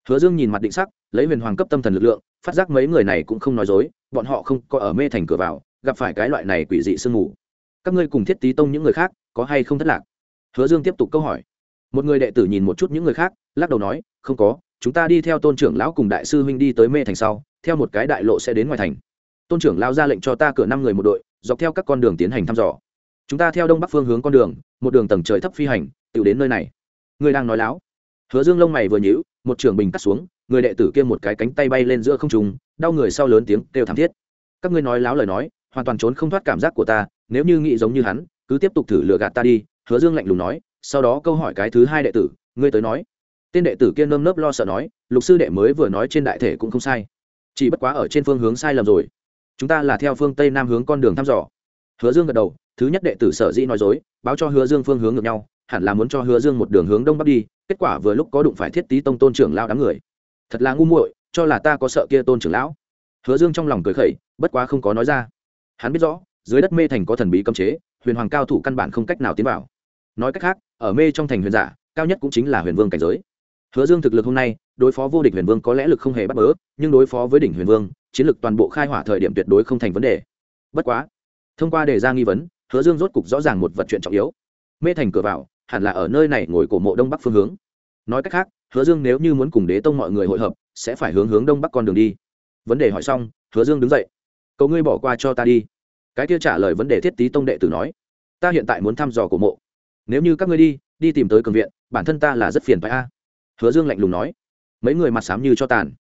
Hứa dương nhìn mặt định sắc, lấy huyền hoàng cấp tâm thần lực lượng phát giác mấy người này cũng không nói dối, bọn họ không có ở mê thành cửa vào, gặp phải cái loại này quỷ dị sương mù. Các ngươi cùng thiết tý tông những người khác, có hay không thất lạc? Hứa dương tiếp tục câu hỏi. Một người đệ tử nhìn một chút những người khác, lắc đầu nói, không có, chúng ta đi theo tôn trưởng lão cùng đại sư huynh đi tới mê thành sau, theo một cái đại lộ sẽ đến ngoài thành. Tôn trưởng lão ra lệnh cho ta cửa năm người một đội, dọc theo các con đường tiến hành thăm dò. Chúng ta theo đông bắc phương hướng con đường, một đường tầng trời thấp phi hành, tự đến nơi này. Người đang nói láo. Hứa dương lông mày vừa nhíu, một trưởng bình cắt xuống người đệ tử kia một cái cánh tay bay lên giữa không trung, đau người sau lớn tiếng kêu thảm thiết. Các ngươi nói láo lời nói, hoàn toàn trốn không thoát cảm giác của ta, nếu như nghĩ giống như hắn, cứ tiếp tục thử lừa gạt ta đi, hứa dương lạnh lùng nói, sau đó câu hỏi cái thứ hai đệ tử, ngươi tới nói. Tên đệ tử kia nơm nớp lo sợ nói, lục sư đệ mới vừa nói trên đại thể cũng không sai. Chỉ bất quá ở trên phương hướng sai lầm rồi. Chúng ta là theo phương tây nam hướng con đường thăm dò. Hứa dương gật đầu, thứ nhất đệ tử sở dĩ nói dối, báo cho hứa dương phương hướng ngược nhau, hẳn là muốn cho hứa dương một đường hướng đông bắc đi, kết quả vừa lúc có đụng phải thiết tý tông tôn trưởng lao đám người thật là ngu muội, cho là ta có sợ kia tôn trưởng lão. Hứa dương trong lòng cười khẩy, bất quá không có nói ra. Hắn biết rõ, dưới đất mê thành có thần bí cấm chế, huyền hoàng cao thủ căn bản không cách nào tiến vào. Nói cách khác, ở mê trong thành huyền giả, cao nhất cũng chính là huyền vương cảnh giới. Hứa dương thực lực hôm nay, đối phó vô địch huyền vương có lẽ lực không hề bắt bớ, nhưng đối phó với đỉnh huyền vương, chiến lực toàn bộ khai hỏa thời điểm tuyệt đối không thành vấn đề. Bất quá, thông qua đề ra nghi vấn, hứa dương rốt cục rõ ràng một vật chuyện trọng yếu. Mê thành cửa vào, hẳn là ở nơi này ngồi cổ mộ đông bắc phương hướng. Nói cách khác hứa dương nếu như muốn cùng đế tông mọi người hội hợp, sẽ phải hướng hướng đông bắc con đường đi. Vấn đề hỏi xong, hứa dương đứng dậy. Cầu ngươi bỏ qua cho ta đi. Cái kia trả lời vấn đề thiết tý tông đệ tử nói. Ta hiện tại muốn thăm dò cổ mộ. Nếu như các ngươi đi đi tìm tới cường viện, bản thân ta là rất phiền phải a. Hứa dương lạnh lùng nói. Mấy người mặt xám như cho tàn.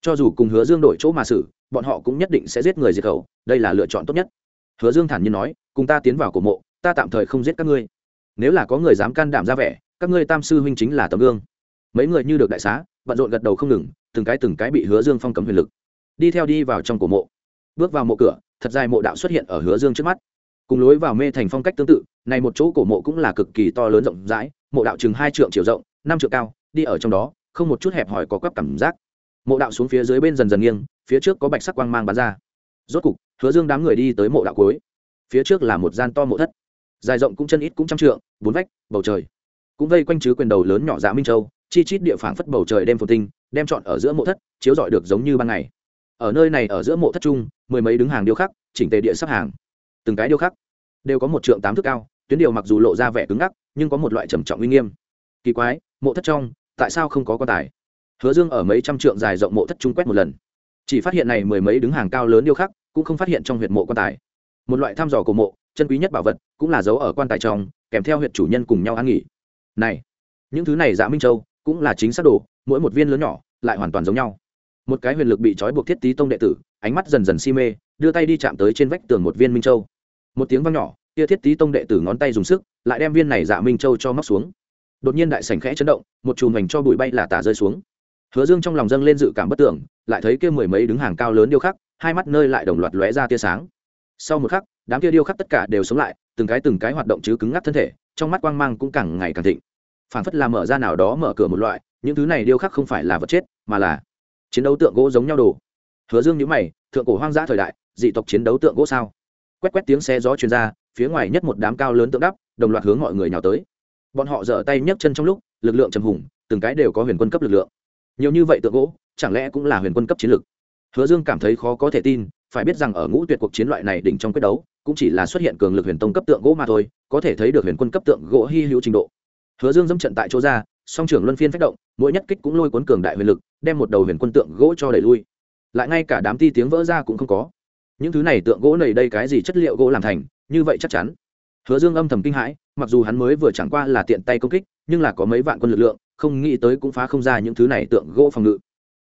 Cho dù cùng hứa dương đổi chỗ mà xử, bọn họ cũng nhất định sẽ giết người diệt khẩu, đây là lựa chọn tốt nhất. Hứa dương thản nhiên nói, cùng ta tiến vào cổ mộ, ta tạm thời không giết các ngươi. Nếu là có người dám can đảm ra vẻ, các ngươi tam sư huynh chính là tấm gương mấy người như được đại xá, bận rộn gật đầu không ngừng, từng cái từng cái bị hứa dương phong cấm huyền lực. Đi theo đi vào trong cổ mộ. Bước vào mộ cửa, thật dài mộ đạo xuất hiện ở hứa dương trước mắt. Cùng lối vào mê thành phong cách tương tự, này một chỗ cổ mộ cũng là cực kỳ to lớn rộng rãi, mộ đạo chừng hai trượng chiều rộng, năm trượng cao, đi ở trong đó, không một chút hẹp hòi có quắp cảm giác. Mộ đạo xuống phía dưới bên dần dần nghiêng, phía trước có bạch sắc quang mang bắn ra. Rốt cục, hứa dương đám người đi tới mộ đạo cuối. Phía trước là một gian to mộ thất, dài rộng cũng chân ít cũng trăm trượng, bốn vách, bầu trời. Cũng vây quanh chứ quyền đầu lớn nhỏ dạ minh châu chi chít địa phảng phất bầu trời đêm phồn tinh, đem chọn ở giữa mộ thất, chiếu rọi được giống như ban ngày. Ở nơi này ở giữa mộ thất trung mười mấy đứng hàng điêu khắc, chỉnh tề địa sắp hàng. Từng cái điêu khắc đều có một trượng tám thước cao, tuyến điều mặc dù lộ ra vẻ cứng ngắc, nhưng có một loại trầm trọng uy nghiêm. Kỳ quái, mộ thất trong, tại sao không có quan tài? Hứa dương ở mấy trăm trượng dài rộng mộ thất trung quét một lần. Chỉ phát hiện này mười mấy đứng hàng cao lớn điêu khắc, cũng không phát hiện trong huyệt mộ quan tài. Một loại thăm dò của mộ, chân quý nhất bảo vật, cũng là dấu ở quan tài trong, kèm theo huyệt chủ nhân cùng nhau ăn nghỉ. Này, những thứ này dạ minh châu cũng là chính xác đồ, mỗi một viên lớn nhỏ lại hoàn toàn giống nhau. Một cái huyền lực bị trói buộc thiết tý tông đệ tử, ánh mắt dần dần si mê, đưa tay đi chạm tới trên vách tường một viên minh châu. Một tiếng vang nhỏ, kia thiết tý tông đệ tử ngón tay dùng sức, lại đem viên này dạ minh châu cho móc xuống. Đột nhiên đại sảnh khẽ chấn động, một chùm hành cho bụi bay là tả rơi xuống. Hứa dương trong lòng dâng lên dự cảm bất tưởng, lại thấy kia mười mấy đứng hàng cao lớn điêu khắc, hai mắt nơi lại đồng loạt lóe ra tia sáng. Sau một khắc, đám kia điêu khắc tất cả đều sống lại, từng cái từng cái hoạt động chứ cứng ngắc thân thể, trong mắt quang mang cũng càng ngày càng thịnh phản phất là mở ra nào đó mở cửa một loại, những thứ này điêu khắc không phải là vật chết, mà là chiến đấu tượng gỗ giống nhau đồ. Hứa dương nhữ mày, thượng cổ hoang dã thời đại, dị tộc chiến đấu tượng gỗ sao? Quét quét tiếng xe gió truyền ra, phía ngoài nhất một đám cao lớn tượng đắp, đồng loạt hướng mọi người nhào tới. Bọn họ giở tay nhấc chân trong lúc, lực lượng trầm hùng, từng cái đều có huyền quân cấp lực lượng. Nhiều như vậy tượng gỗ, chẳng lẽ cũng là huyền quân cấp chiến lực? Hứa dương cảm thấy khó có thể tin, phải biết rằng ở ngũ tuyệt cuộc chiến loại này đỉnh trong quyết đấu, cũng chỉ là xuất hiện cường lực huyền tông cấp tượng gỗ mà thôi, có thể thấy được huyền quân cấp tượng gỗ hy hữu trình độ hứa dương dẫm trận tại chỗ ra, song trưởng luân phiên phách động, mỗi nhất kích cũng lôi cuốn cường đại huyền lực, đem một đầu huyền quân tượng gỗ cho đẩy lui. Lại ngay cả đám ti tiếng vỡ ra cũng không có. Những thứ này tượng gỗ này đây cái gì chất liệu gỗ làm thành, như vậy chắc chắn. Hứa dương âm thầm kinh hãi, mặc dù hắn mới vừa chẳng qua là tiện tay công kích, nhưng là có mấy vạn quân lực lượng, không nghĩ tới cũng phá không ra những thứ này tượng gỗ phòng ngự.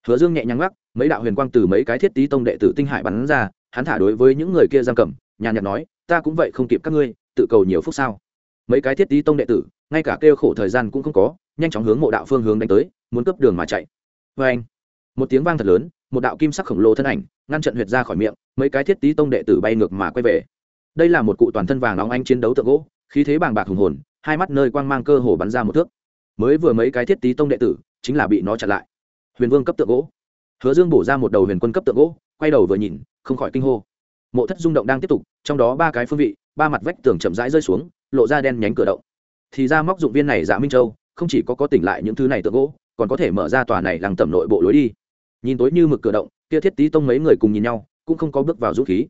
Hứa dương nhẹ nhàng gác mấy đạo huyền quang từ mấy cái thiết tý tông đệ tử tinh hải bắn ra, hắn thả đối với những người kia giam cầm, nhàn nhạt nói, ta cũng vậy không kịp các ngươi, tự cầu nhiều phúc sao. Mấy cái thiết tý tông đệ tử ngay cả kêu khổ thời gian cũng không có, nhanh chóng hướng mộ đạo phương hướng đánh tới, muốn cướp đường mà chạy. Vê anh, một tiếng vang thật lớn, một đạo kim sắc khổng lồ thân ảnh, ngăn trận huyệt ra khỏi miệng, mấy cái thiết tý tông đệ tử bay ngược mà quay về. Đây là một cụ toàn thân vàng óng anh chiến đấu tượng gỗ, khí thế bàng bạc hùng hồn, hai mắt nơi quang mang cơ hồ bắn ra một thước. Mới vừa mấy cái thiết tý tông đệ tử, chính là bị nó chặn lại. Huyền vương cấp tượng gỗ. Hứa dương bổ ra một đầu huyền quân cấp tượng gỗ, quay đầu vừa nhìn, không khỏi kinh hô. Mộ thất rung động đang tiếp tục, trong đó ba cái phương vị, ba mặt vách tường chậm rãi rơi xuống, lộ ra đen nhánh cửa động thì ra móc dụng viên này dạ minh châu, không chỉ có có tỉnh lại những thứ này tượng gỗ, còn có thể mở ra tòa này làng tẩm nội bộ lối đi. Nhìn tối như mực cửa động, kia thiết tý tông mấy người cùng nhìn nhau, cũng không có bước vào rút khí.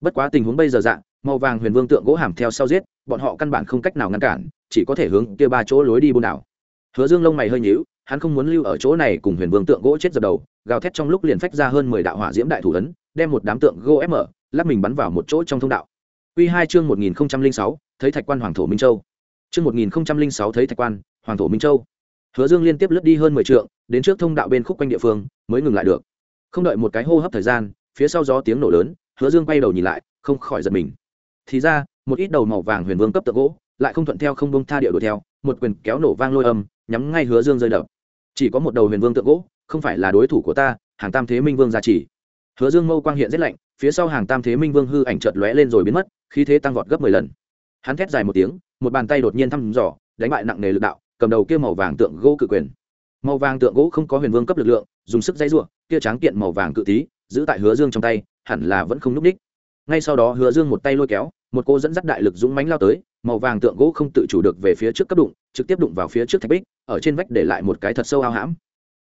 Bất quá tình huống bây giờ dạng màu vàng huyền vương tượng gỗ hàm theo sau giết, bọn họ căn bản không cách nào ngăn cản, chỉ có thể hướng kia ba chỗ lối đi buôn đảo. Hứa dương lông mày hơi nhíu, hắn không muốn lưu ở chỗ này cùng huyền vương tượng gỗ chết dập đầu, gào thét trong lúc liền phách ra hơn mười đạo hỏa diễm đại thủ ấn, đem một đám tượng gỗ ép mở lắp mình bắn vào một chỗ trong thông đạo. Quy hai chương một nghìn sáu, thấy thạch quan hoàng thổ minh châu chương một nghìn sáu thấy thạch quan, hoàng thổ minh châu. Hứa dương liên tiếp lướt đi hơn mười trượng, đến trước thông đạo bên khúc quanh địa phương, mới ngừng lại được. Không đợi một cái hô hấp thời gian, phía sau gió tiếng nổ lớn, hứa dương quay đầu nhìn lại, không khỏi giật mình. Thì ra, một ít đầu màu vàng huyền vương cấp tượng gỗ, lại không thuận theo không bông tha địa đuổi theo, một quyền kéo nổ vang lôi âm, nhắm ngay hứa dương rơi đập. Chỉ có một đầu huyền vương tượng gỗ, không phải là đối thủ của ta, hàng tam thế minh vương gia chỉ hứa dương mâu quang hiện rất lạnh, phía sau hàng tam thế minh vương hư ảnh chợt lóe lên rồi biến mất, khí thế tăng vọt gấp mười lần hắn thét dài một tiếng, một bàn tay đột nhiên thăm dò, đánh bại nặng nề lực đạo, cầm đầu kia màu vàng tượng gỗ cự quyền. Màu vàng tượng gỗ không có huyền vương cấp lực lượng, dùng sức dây ruộng kia tráng kiện màu vàng cự tí, giữ tại hứa dương trong tay, hẳn là vẫn không núp đích. Ngay sau đó hứa dương một tay lôi kéo, một cô dẫn dắt đại lực dũng mánh lao tới, màu vàng tượng gỗ không tự chủ được về phía trước cấp đụng, trực tiếp đụng vào phía trước thạch bích, ở trên vách để lại một cái thật sâu ao hãm.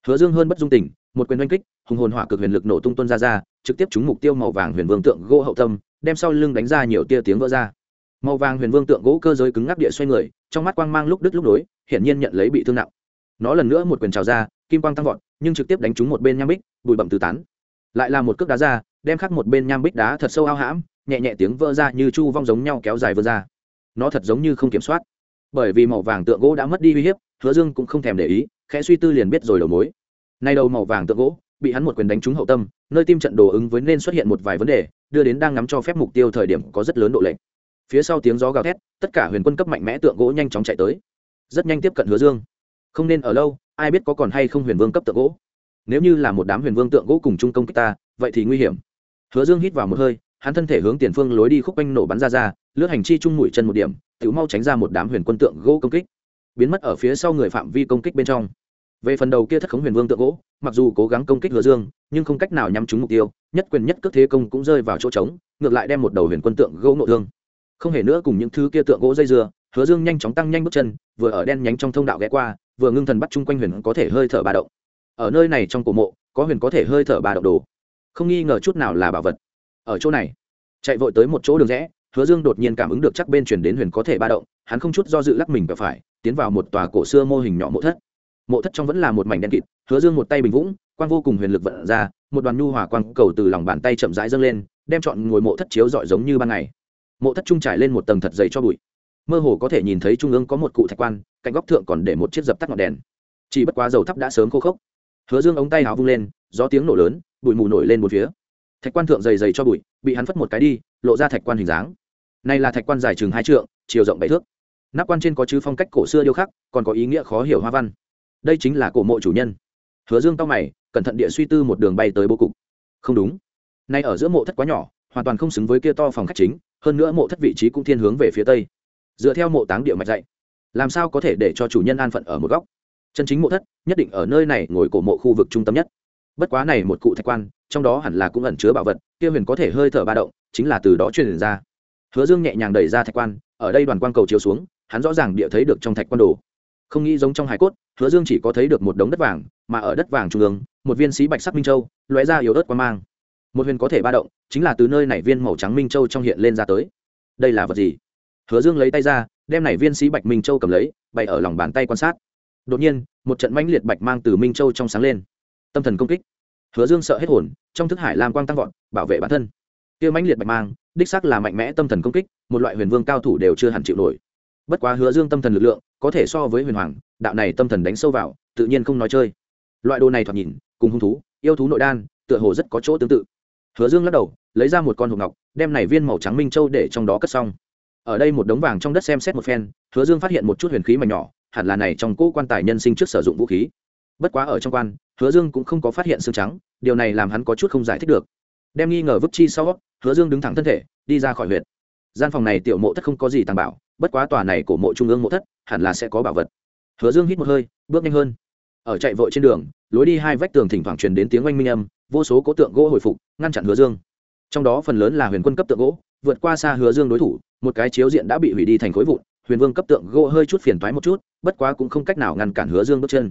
Hứa dương hơn bất dung tình, một quyền oanh kích, hùng hồn hỏa cực huyền lực nổ tung tuân ra ra, trực tiếp trúng mục tiêu màu vàng huyền vương tượng gỗ hậu tâm, đem sau lưng đánh ra nhiều tia tiếng vỡ ra màu vàng huyền vương tượng gỗ cơ giới cứng ngắc địa xoay người, trong mắt quang mang lúc đứt lúc nối, hiển nhiên nhận lấy bị thương nặng. Nó lần nữa một quyền trào ra, kim quang tăng vọt, nhưng trực tiếp đánh trúng một bên nham bích, bụi bậm tứ tán. Lại là một cước đá ra, đem khắc một bên nham bích đá thật sâu ao hãm, nhẹ nhẹ tiếng vỡ ra như chu vong giống nhau kéo dài vươn ra. Nó thật giống như không kiểm soát. Bởi vì màu vàng tượng gỗ đã mất đi uy hiếp, hứa dương cũng không thèm để ý, khẽ suy tư liền biết rồi đầu mối. Nay đầu màu vàng tượng gỗ, bị hắn một quyền đánh trúng hậu tâm, nơi tim trận đồ ứng với nên xuất hiện một vài vấn đề, đưa đến đang ngắm cho phép mục tiêu thời điểm có rất lớn độ lệch phía sau tiếng gió gào thét, tất cả huyền quân cấp mạnh mẽ tượng gỗ nhanh chóng chạy tới. Rất nhanh tiếp cận hứa dương. Không nên ở lâu, ai biết có còn hay không huyền vương cấp tượng gỗ. Nếu như là một đám huyền vương tượng gỗ cùng chung công kích ta, vậy thì nguy hiểm. Hứa dương hít vào một hơi, hắn thân thể hướng tiền phương lối đi khúc quanh nổ bắn ra ra, lướt hành chi chung mũi chân một điểm tự mau tránh ra một đám huyền quân tượng gỗ công kích. Biến mất ở phía sau người phạm vi công kích bên trong. Về phần đầu kia thất khống huyền vương tượng gỗ, mặc dù cố gắng công kích hứa dương, nhưng không cách nào nhắm trúng mục tiêu, nhất quyền nhất cước thế công cũng rơi vào chỗ trống, ngược lại đem một đầu huyền quân tượng gỗ nội thương không hề nữa cùng những thứ kia tượng gỗ dây dưa, hứa dương nhanh chóng tăng nhanh bước chân, vừa ở đen nhánh trong thông đạo ghé qua, vừa ngưng thần bắt chung quanh huyền có thể hơi thở bà động. Ở nơi này trong cổ mộ, có huyền có thể hơi thở bà động đồ. Không nghi ngờ chút nào là bảo vật. Ở chỗ này, chạy vội tới một chỗ đường rẽ, hứa dương đột nhiên cảm ứng được chắc bên chuyển đến huyền có thể ba động, hắn không chút do dự lắc mình và phải, tiến vào một tòa cổ xưa mô hình nhỏ mộ thất. Mộ thất trong vẫn là một mảnh đen kịt, hứa dương một tay bình vũng, quang vô cùng huyền lực vận ra, một đoàn nhu hòa quang cầu từ lòng bàn tay chậm rãi dâng lên, đem chọn ngồi mộ thất chiếu rọi giống như ban ngày mộ thất trung trải lên một tầng thật dày cho bụi. Mơ hồ có thể nhìn thấy trung ương có một cụ thạch quan, cạnh góc thượng còn để một chiếc dập tắt ngọn đèn. Chỉ bất quá dầu thắp đã sớm khô khốc. Hứa dương ống tay áo vung lên, gió tiếng nổ lớn, bụi mù nổi lên một phía. Thạch quan thượng dày dày cho bụi, bị hắn phất một cái đi, lộ ra thạch quan hình dáng. Này là thạch quan dài chừng hai trượng, chiều rộng bảy thước. Nắp quan trên có chữ phong cách cổ xưa điêu khắc, còn có ý nghĩa khó hiểu hoa văn. Đây chính là cổ mộ chủ nhân. Hứa dương tao mày, cẩn thận địa suy tư một đường bay tới bố cục. Không đúng. Nay ở giữa mộ thất quá nhỏ, hoàn toàn không xứng với kia to phòng khách chính hơn nữa mộ thất vị trí cũng thiên hướng về phía tây. Dựa theo mộ táng địa mạch dạy, làm sao có thể để cho chủ nhân an phận ở một góc? Chân chính mộ thất nhất định ở nơi này ngồi cổ mộ khu vực trung tâm nhất. Bất quá này một cụ thạch quan, trong đó hẳn là cũng ẩn chứa bảo vật, kia huyền có thể hơi thở ba động, chính là từ đó truyền ra. Hứa dương nhẹ nhàng đẩy ra thạch quan, ở đây đoàn quan cầu chiếu xuống, hắn rõ ràng địa thấy được trong thạch quan đồ. Không nghĩ giống trong hải cốt, hứa dương chỉ có thấy được một đống đất vàng, mà ở đất vàng trung ương, một viên sĩ bạch sắc minh châu, lóe ra yếu ớt quan mang một huyền có thể ba động, chính là từ nơi này viên màu trắng minh châu trong hiện lên ra tới. Đây là vật gì? Hứa dương lấy tay ra, đem này viên sĩ bạch minh châu cầm lấy, bày ở lòng bàn tay quan sát. Đột nhiên, một trận mãnh liệt bạch mang từ minh châu trong sáng lên. Tâm thần công kích. Hứa dương sợ hết hồn, trong thức hải lam quang tăng vọt, bảo vệ bản thân. Kia mãnh liệt bạch mang, đích xác là mạnh mẽ tâm thần công kích, một loại huyền vương cao thủ đều chưa hẳn chịu nổi. Bất quá hứa dương tâm thần lực lượng, có thể so với huyền hoàng, đạo này tâm thần đánh sâu vào, tự nhiên không nói chơi. Loại đồ này thoạt nhìn, cùng hung thú, yêu thú nội đan, tựa hồ rất có chỗ tương tự hứa dương lắc đầu, lấy ra một con hộp ngọc, đem này viên màu trắng minh châu để trong đó cất xong. Ở đây một đống vàng trong đất xem xét một phen, hứa dương phát hiện một chút huyền khí mà nhỏ, hẳn là này trong cỗ quan tài nhân sinh trước sử dụng vũ khí. Bất quá ở trong quan, hứa dương cũng không có phát hiện xương trắng, điều này làm hắn có chút không giải thích được. Đem nghi ngờ vứt chi sau, hứa dương đứng thẳng thân thể, đi ra khỏi huyện gian phòng này tiểu mộ thất không có gì tàng bảo, bất quá tòa này của mộ trung ương mộ thất, hẳn là sẽ có bảo vật. Hứa dương hít một hơi, bước nhanh hơn. Ở chạy vội trên đường, lối đi hai vách tường thỉnh thoảng truyền đến tiếng oanh minh âm vô số cố tượng gỗ hồi phục, ngăn chặn hứa dương. Trong đó phần lớn là huyền quân cấp tượng gỗ, vượt qua xa hứa dương đối thủ, một cái chiếu diện đã bị hủy đi thành khối vụn, huyền vương cấp tượng gỗ hơi chút phiền thoái một chút, bất quá cũng không cách nào ngăn cản hứa dương bước chân.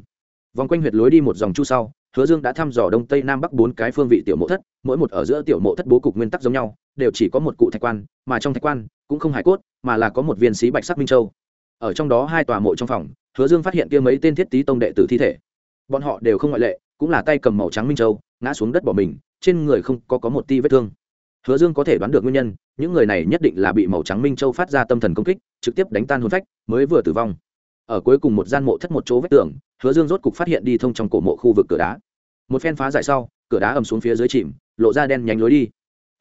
Vòng quanh huyệt lối đi một dòng chu sau, hứa dương đã thăm dò đông tây nam bắc bốn cái phương vị tiểu mộ thất, mỗi một ở giữa tiểu mộ thất bố cục nguyên tắc giống nhau, đều chỉ có một cụ thạch quan, mà trong thạch quan cũng không hải cốt, mà là có một viên sĩ bạch sắc minh châu. Ở trong đó hai tòa mộ trong phòng, hứa dương phát hiện kia mấy tên thiết tý tông đệ tử thi thể. Bọn họ đều không ngoại lệ cũng là tay cầm màu trắng minh châu, ngã xuống đất bỏ mình, trên người không có có một ti vết thương. Hứa dương có thể đoán được nguyên nhân, những người này nhất định là bị màu trắng minh châu phát ra tâm thần công kích, trực tiếp đánh tan hôn phách, mới vừa tử vong. Ở cuối cùng một gian mộ thất một chỗ vết tường, hứa dương rốt cục phát hiện đi thông trong cổ mộ khu vực cửa đá. Một phen phá giải sau, cửa đá ầm xuống phía dưới chìm, lộ ra đen nhánh lối đi.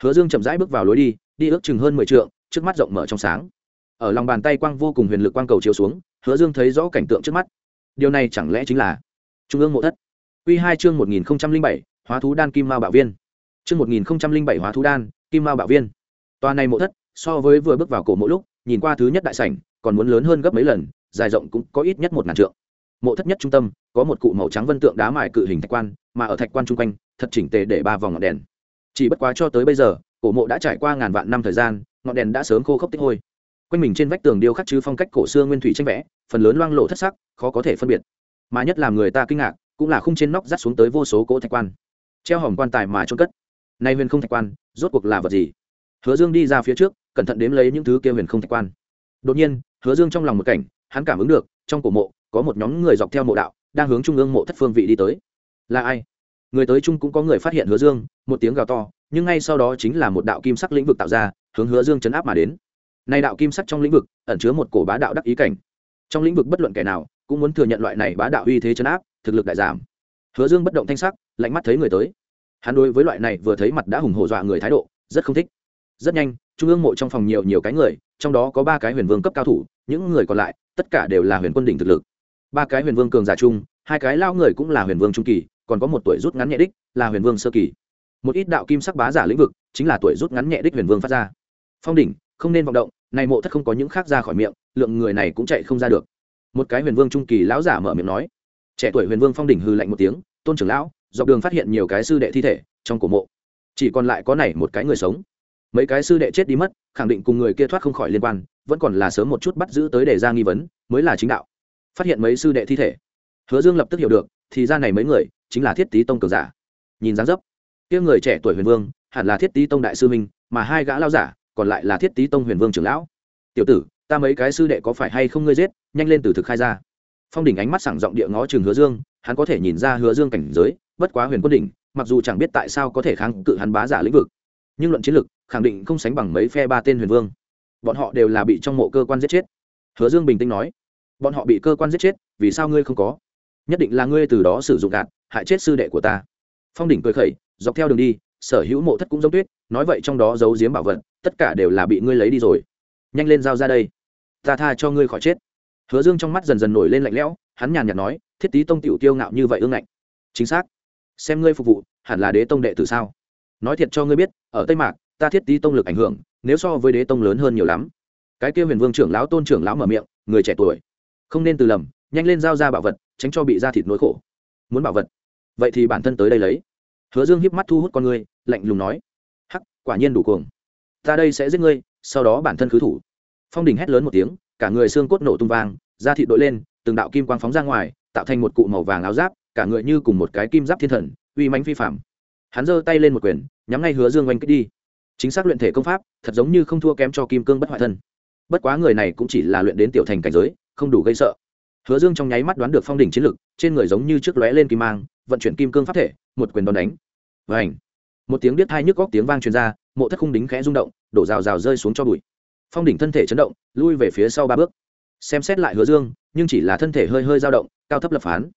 Hứa dương chậm rãi bước vào lối đi đi ước chừng hơn mười t trước mắt rộng mở trong sáng. Ở lòng bàn tay quang vô cùng huyền lực quang cầu chiếu xuống, hứa dương thấy rõ cảnh tượng trước mắt. Điều này chẳng lẽ chính là trung ương mộ thất? Quy hai chương một nghìn bảy, hóa thú đan kim mao bảo viên. Chương một nghìn bảy, hóa thú đan, kim mao bảo viên. Toàn này mộ thất, so với vừa bước vào cổ mộ lúc, nhìn qua thứ nhất đại sảnh, còn muốn lớn hơn gấp mấy lần, dài rộng cũng có ít nhất một ngàn trượng. Mộ thất nhất trung tâm, có một cụ màu trắng vân tượng đá mài cự hình thạch quan, mà ở thạch quan trung quanh, thật chỉnh tề để ba vòng ngọn đèn. Chỉ bất quá cho tới bây giờ, cổ mộ đã trải qua ngàn vạn năm thời gian, ngọn đèn đã sớm khô khốc tích hôi. Quanh mình trên vách tường điêu khắc chứ phong cách cổ xưa nguyên thủy tranh vẽ, phần lớn loang lộ thất sắc, khó có thể phân biệt. Mà nhất làm người ta kinh ngạc cũng là khung trên nóc rắt xuống tới vô số cỗ thạch quan. Treo hòm quan tài mà trôn cất. Nay huyền không thạch quan, rốt cuộc là vật gì? Hứa dương đi ra phía trước, cẩn thận đếm lấy những thứ kia huyền không thạch quan. Đột nhiên, hứa dương trong lòng một cảnh, hắn cảm ứng được, trong cổ mộ, có một nhóm người dọc theo mộ đạo, đang hướng trung ương mộ thất phương vị đi tới. Là ai? Người tới chung cũng có người phát hiện hứa dương, một tiếng gào to, nhưng ngay sau đó chính là một đạo kim sắc lĩnh vực tạo ra, hướng hứa dương chấn áp mà đến. Nay đạo kim sắc trong lĩnh vực, ẩn chứa một cổ bá đạo đắc ý cảnh. Trong lĩnh vực bất luận kẻ nào, cũng muốn thừa nhận loại này bá đạo uy thế chấn áp thực lực đại giảm. Hứa dương bất động thanh sắc, lạnh mắt thấy người tới. Hắn đối với loại này vừa thấy mặt đã hùng hổ dọa người thái độ, rất không thích. Rất nhanh, trung ương mộ trong phòng nhiều nhiều cái người, trong đó có ba cái huyền vương cấp cao thủ, những người còn lại, tất cả đều là huyền quân đỉnh thực lực. Ba cái huyền vương cường giả trung hai cái lao người cũng là huyền vương trung kỳ, còn có một tuổi rút ngắn nhẹ đích là huyền vương sơ kỳ. Một ít đạo kim sắc bá giả lĩnh vực, chính là tuổi rút ngắn nhẹ đích huyền vương phát ra. Phong đỉnh, không nên vọng động, này mộ thất không có những khác ra khỏi miệng, lượng người này cũng chạy không ra được. Một cái huyền vương trung kỳ lão giả mở miệng nói trẻ tuổi huyền vương phong đỉnh hư lạnh một tiếng, tôn trưởng lão, dọc đường phát hiện nhiều cái sư đệ thi thể trong cổ mộ, chỉ còn lại có này một cái người sống. Mấy cái sư đệ chết đi mất, khẳng định cùng người kia thoát không khỏi liên quan, vẫn còn là sớm một chút bắt giữ tới để ra nghi vấn, mới là chính đạo. Phát hiện mấy sư đệ thi thể, hứa dương lập tức hiểu được, thì ra này mấy người chính là thiết tý tông cường giả. Nhìn dáng dấp, kia người trẻ tuổi huyền vương hẳn là thiết tý tông đại sư minh mà hai gã lao giả còn lại là thiết tý tông huyền vương trưởng lão. Tiểu tử, ta mấy cái sư đệ có phải hay không ngươi giết, nhanh lên từ thực khai ra phong đỉnh ánh mắt sảng giọng địa ngó trường hứa dương, hắn có thể nhìn ra hứa dương cảnh giới, bất quá huyền quân đỉnh, mặc dù chẳng biết tại sao có thể kháng cự hắn bá giả lĩnh vực, nhưng luận chiến lực, khẳng định không sánh bằng mấy phe ba tên huyền vương. Bọn họ đều là bị trong mộ cơ quan giết chết. Hứa dương bình tĩnh nói, bọn họ bị cơ quan giết chết, vì sao ngươi không có? Nhất định là ngươi từ đó sử dụng gạt, hại chết sư đệ của ta. Phong đỉnh cười khẩy, dọc theo đường đi, sở hữu mộ thất cũng giống tuyết, nói vậy trong đó giấu giếm bảo vật, tất cả đều là bị ngươi lấy đi rồi. Nhanh lên giao ra đây. Ta tha cho ngươi khỏi chết hứa dương trong mắt dần dần nổi lên lạnh lẽo, hắn nhàn nhạt nói, thiết tý tông tiểu tiêu ngạo như vậy ương ngạnh. Chính xác. Xem ngươi phục vụ, hẳn là đế tông đệ tử sao? Nói thiệt cho ngươi biết, ở tây mạc, ta thiết tý tông lực ảnh hưởng, nếu so với đế tông lớn hơn nhiều lắm. Cái kia huyền vương trưởng lão tôn trưởng lão mở miệng, người trẻ tuổi, không nên từ lầm, nhanh lên giao ra bảo vật, tránh cho bị ra thịt nỗi khổ. Muốn bảo vật? Vậy thì bản thân tới đây lấy. Hứa dương hiếp mắt thu hút con ngươi, lạnh lùng nói, hắc, quả nhiên đủ cuồng. Ta đây sẽ giết ngươi, sau đó bản thân khứ thủ. Phong đình hét lớn một tiếng cả người xương cốt nổ tung vang, da thịt đội lên, từng đạo kim quang phóng ra ngoài, tạo thành một cụ màu vàng áo giáp, cả người như cùng một cái kim giáp thiên thần, uy mãnh phi phạm hắn giơ tay lên một quyền, nhắm ngay hứa dương oanh kích đi. Chính xác luyện thể công pháp, thật giống như không thua kém cho kim cương bất hoại thân. Bất quá người này cũng chỉ là luyện đến tiểu thành cảnh giới, không đủ gây sợ. Hứa dương trong nháy mắt đoán được phong đỉnh chiến lực, trên người giống như trước lóe lên kim mang, vận chuyển kim cương pháp thể, một quyền đòn đánh. Vảnh một tiếng biết hai nhức góc tiếng vang truyền ra, mộ thất khung đính khẽ rung động, đổ rào rào rơi xuống cho bụi phong đỉnh thân thể chấn động, lui về phía sau ba bước. Xem xét lại hứa dương, nhưng chỉ là thân thể hơi hơi dao động, cao thấp lập phán.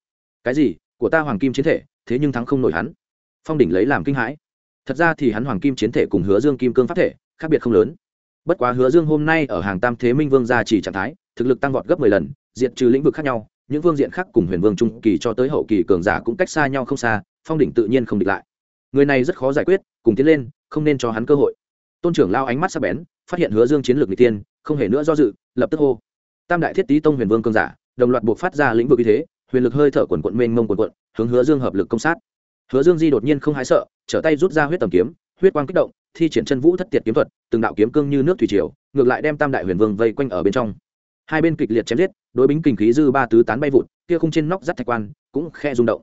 Cái gì? Của ta hoàng kim chiến thể, thế nhưng thắng không nổi hắn. Phong đỉnh lấy làm kinh hãi. Thật ra thì hắn hoàng kim chiến thể cùng hứa dương kim cương pháp thể, khác biệt không lớn. Bất quá hứa dương hôm nay ở hàng tam thế minh vương gia chỉ trạng thái, thực lực tăng vọt gấp mười lần, diện trừ lĩnh vực khác nhau, những vương diện khác cùng huyền vương trung kỳ cho tới hậu kỳ cường giả cũng cách xa nhau không xa, phong đỉnh tự nhiên không địch lại. Người này rất khó giải quyết, cùng tiến lên, không nên cho hắn cơ hội tôn trưởng lao ánh mắt sắc bén, phát hiện hứa dương chiến lược n g tiên không hề nữa do dự, lập tức hô. Tam đại thiết tý tông huyền vương cương giả, đồng loạt buộc phát ra lĩnh vực y thế, huyền lực hơi thở quần quận mênh mông quần quận, hướng hứa dương hợp lực công sát. Hứa dương di đột nhiên không hái sợ, trở tay rút ra huyết tầm kiếm, huyết quang kích động, thi triển chân vũ thất tiệt kiếm thuật, từng đạo kiếm cương như nước thủy triều, ngược lại đem tam đại huyền vương vây quanh ở bên trong. Hai bên kịch liệt chém giết, đối bính kình khí dư ba tứ tán bay vụt, kia không trên nóc rắt thạch quan, cũng khe rung động.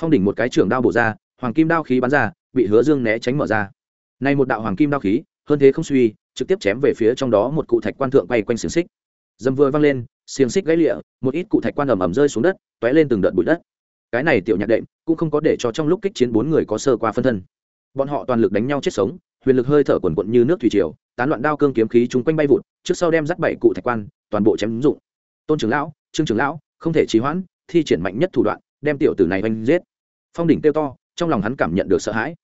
Phong đỉnh một cái trưởng đao bổ ra, hoàng kim đao khí bắn ra, bị hứa dương né tránh mở ra. Nay một đạo hoàng kim đao khí hơn thế không suy, trực tiếp chém về phía trong đó một cụ thạch quan thượng bay quanh xiềng xích. Dầm vừa văng lên, xiềng xích gãy lịa, một ít cụ thạch quan ầm ầm rơi xuống đất t lên từng đợt bụi đất. Cái này tiểu nhạc đệm cũng không có để cho trong lúc kích chiến bốn người có sơ qua phân thân. Bọn họ toàn lực đánh nhau chết sống, huyền lực hơi thở quần quận như nước thủy triều, tán loạn đao cương kiếm khí chúng quanh bay vụt, trước sau đem dắt bảy cụ thạch quan, toàn bộ chém ứng dụng. Tôn trưởng lão, trương trưởng lão, không thể trì hoãn, thi triển mạnh nhất thủ đoạn, đem tiểu tử này oanh giết. Phong đỉnh kêu to, trong lòng hắn cảm nhận được sợ hãi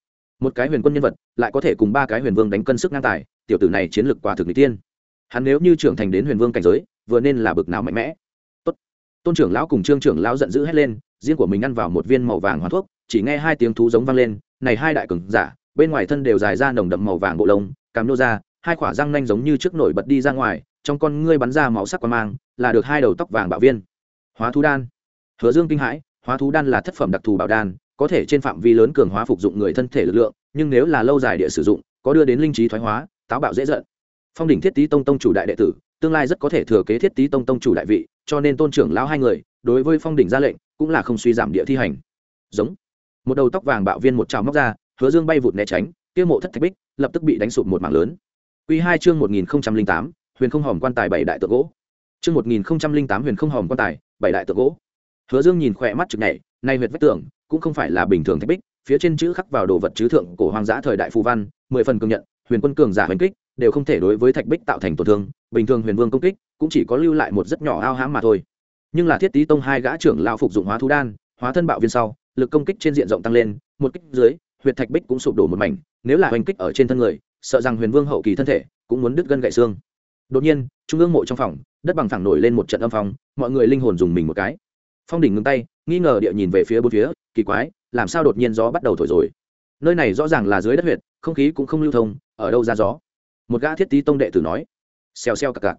một cái huyền quân nhân vật, lại có thể cùng ba cái huyền vương đánh cân sức ngang tài, tiểu tử này chiến lược quả thực n tiên hắn nếu như trưởng thành đến huyền vương cảnh giới, vừa nên là bực nào mạnh mẽ. Tốt. tôn trưởng lão cùng trương trưởng lão giận dữ hét lên, riêng của mình ăn vào một viên màu vàng hóa thuốc, chỉ nghe hai tiếng thú giống vang lên, này hai đại cường giả, bên ngoài thân đều dài ra nồng đậm màu vàng bộ lông càm nô ra, hai khỏa răng nanh giống như trước nổi bật đi ra ngoài, trong con ngươi bắn ra máu sắc quan mang, là được hai đầu tóc vàng bạo viên. Hóa thú đan. Hứa dương kinh hãi, hóa thú đan là thất phẩm đặc thù bảo đan có thể trên phạm vi lớn cường hóa phục dụng người thân thể lực lượng, nhưng nếu là lâu dài địa sử dụng, có đưa đến linh trí thoái hóa, táo bạo dễ giận. Phong đỉnh thiết tý tông tông chủ đại đệ tử, tương lai rất có thể thừa kế thiết tý tông tông chủ đại vị, cho nên tôn trưởng lão hai người, đối với phong đỉnh ra lệnh, cũng là không suy giảm địa thi hành. Giống. Một đầu tóc vàng bạo viên một trào móc ra, hứa dương bay vụt né tránh, kia mộ thất thạch bích, lập tức bị đánh sụp một mảng lớn. Quy hai chương một nghìn tám, huyền không hòm quan tài bảy đại tượng gỗ. Chương một nghìn tám, huyền không hòm quan tài, bảy đại tượng gỗ. Hứa dương nhìn khỏe mắt trực nhảy, nay huyệt vách tưởng cũng không phải là bình thường thạch bích, phía trên chữ khắc vào đồ vật chứa thượng cổ hoang dã thời đại phù văn, mười phần cường nhận, huyền quân cường giả huyền kích, đều không thể đối với thạch bích tạo thành tổn thương, bình thường huyền vương công kích cũng chỉ có lưu lại một rất nhỏ ao hãm mà thôi. Nhưng là thiết tý tông hai gã trưởng lao phục dụng hóa thú đan, hóa thân bạo viên sau, lực công kích trên diện rộng tăng lên, một kích dưới, huyệt thạch bích cũng sụp đổ một mảnh, nếu là hoành kích ở trên thân người, sợ rằng huyền vương hậu kỳ thân thể cũng muốn đứt gân gãy xương. Đột nhiên, trung ương mộ trong phòng, đất bằng thẳng nổi lên một trận âm phong, mọi người linh hồn dùng mình một cái. Phong đỉnh ngưng tay nghi ngờ địa nhìn về phía bốn phía, kỳ quái, làm sao đột nhiên gió bắt đầu thổi rồi? Nơi này rõ ràng là dưới đất huyệt, không khí cũng không lưu thông, ở đâu ra gió? Một gã thiết tý tông đệ tử nói. Xèo xèo cặc cặc.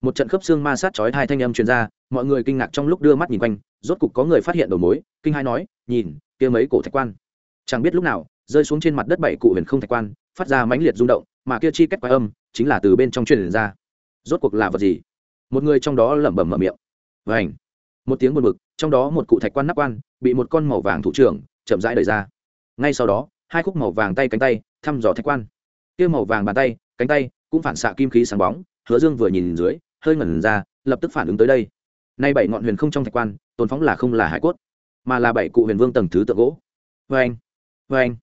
Một trận khớp xương ma sát chói hai thanh âm truyền ra, mọi người kinh ngạc trong lúc đưa mắt nhìn quanh, rốt cục có người phát hiện đầu mối, kinh hai nói, nhìn, kia mấy cổ thạch quan. Chẳng biết lúc nào, rơi xuống trên mặt đất bảy cụ huyền không thạch quan, phát ra mãnh liệt rung động, mà kia chi cách quái âm, chính là từ bên trong truyền ra. Rốt cuộc là vật gì? Một người trong đó lẩm bẩm mở miệng. Vảnh một tiếng buồn bực, trong đó một cụ thạch quan nắp quan, bị một con màu vàng thủ trưởng chậm rãi đẩy ra. Ngay sau đó, hai khúc màu vàng tay cánh tay thăm dò thạch quan. Kia màu vàng bàn tay, cánh tay cũng phản xạ kim khí sáng bóng, hứa dương vừa nhìn dưới, hơi ngẩn ra, lập tức phản ứng tới đây. Nay bảy ngọn huyền không trong thạch quan, tồn phóng là không là hải cốt, mà là bảy cụ huyền vương tầng thứ tượng gỗ. Vê anh vê anh.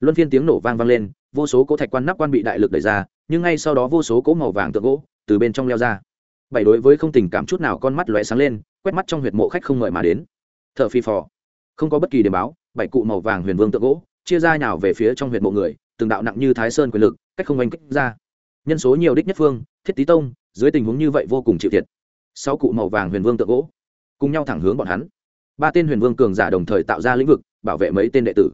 Luân phiên tiếng nổ vang vang lên, vô số cỗ thạch quan nắp quan bị đại lực đẩy ra, nhưng ngay sau đó vô số cỗ màu vàng tượng gỗ từ bên trong leo ra bảy đối với không tình cảm chút nào con mắt lóe sáng lên, quét mắt trong huyệt mộ khách không ngợi mà đến. T h ở phi phò. Không có bất kỳ điểm báo, bảy cụ màu vàng huyền vương tượng gỗ, chia ra nhào về phía trong huyệt mộ người, từng đạo nặng như thái sơn quyền lực, cách không oanh kích ra. Nhân số nhiều đích nhất phương, thiết tý tông, dưới tình huống như vậy vô cùng chịu thiệt. Sáu cụ màu vàng huyền vương tượng gỗ, cùng nhau thẳng hướng bọn hắn. Ba tên huyền vương cường giả đồng thời tạo ra lĩnh vực, bảo vệ mấy tên đệ tử.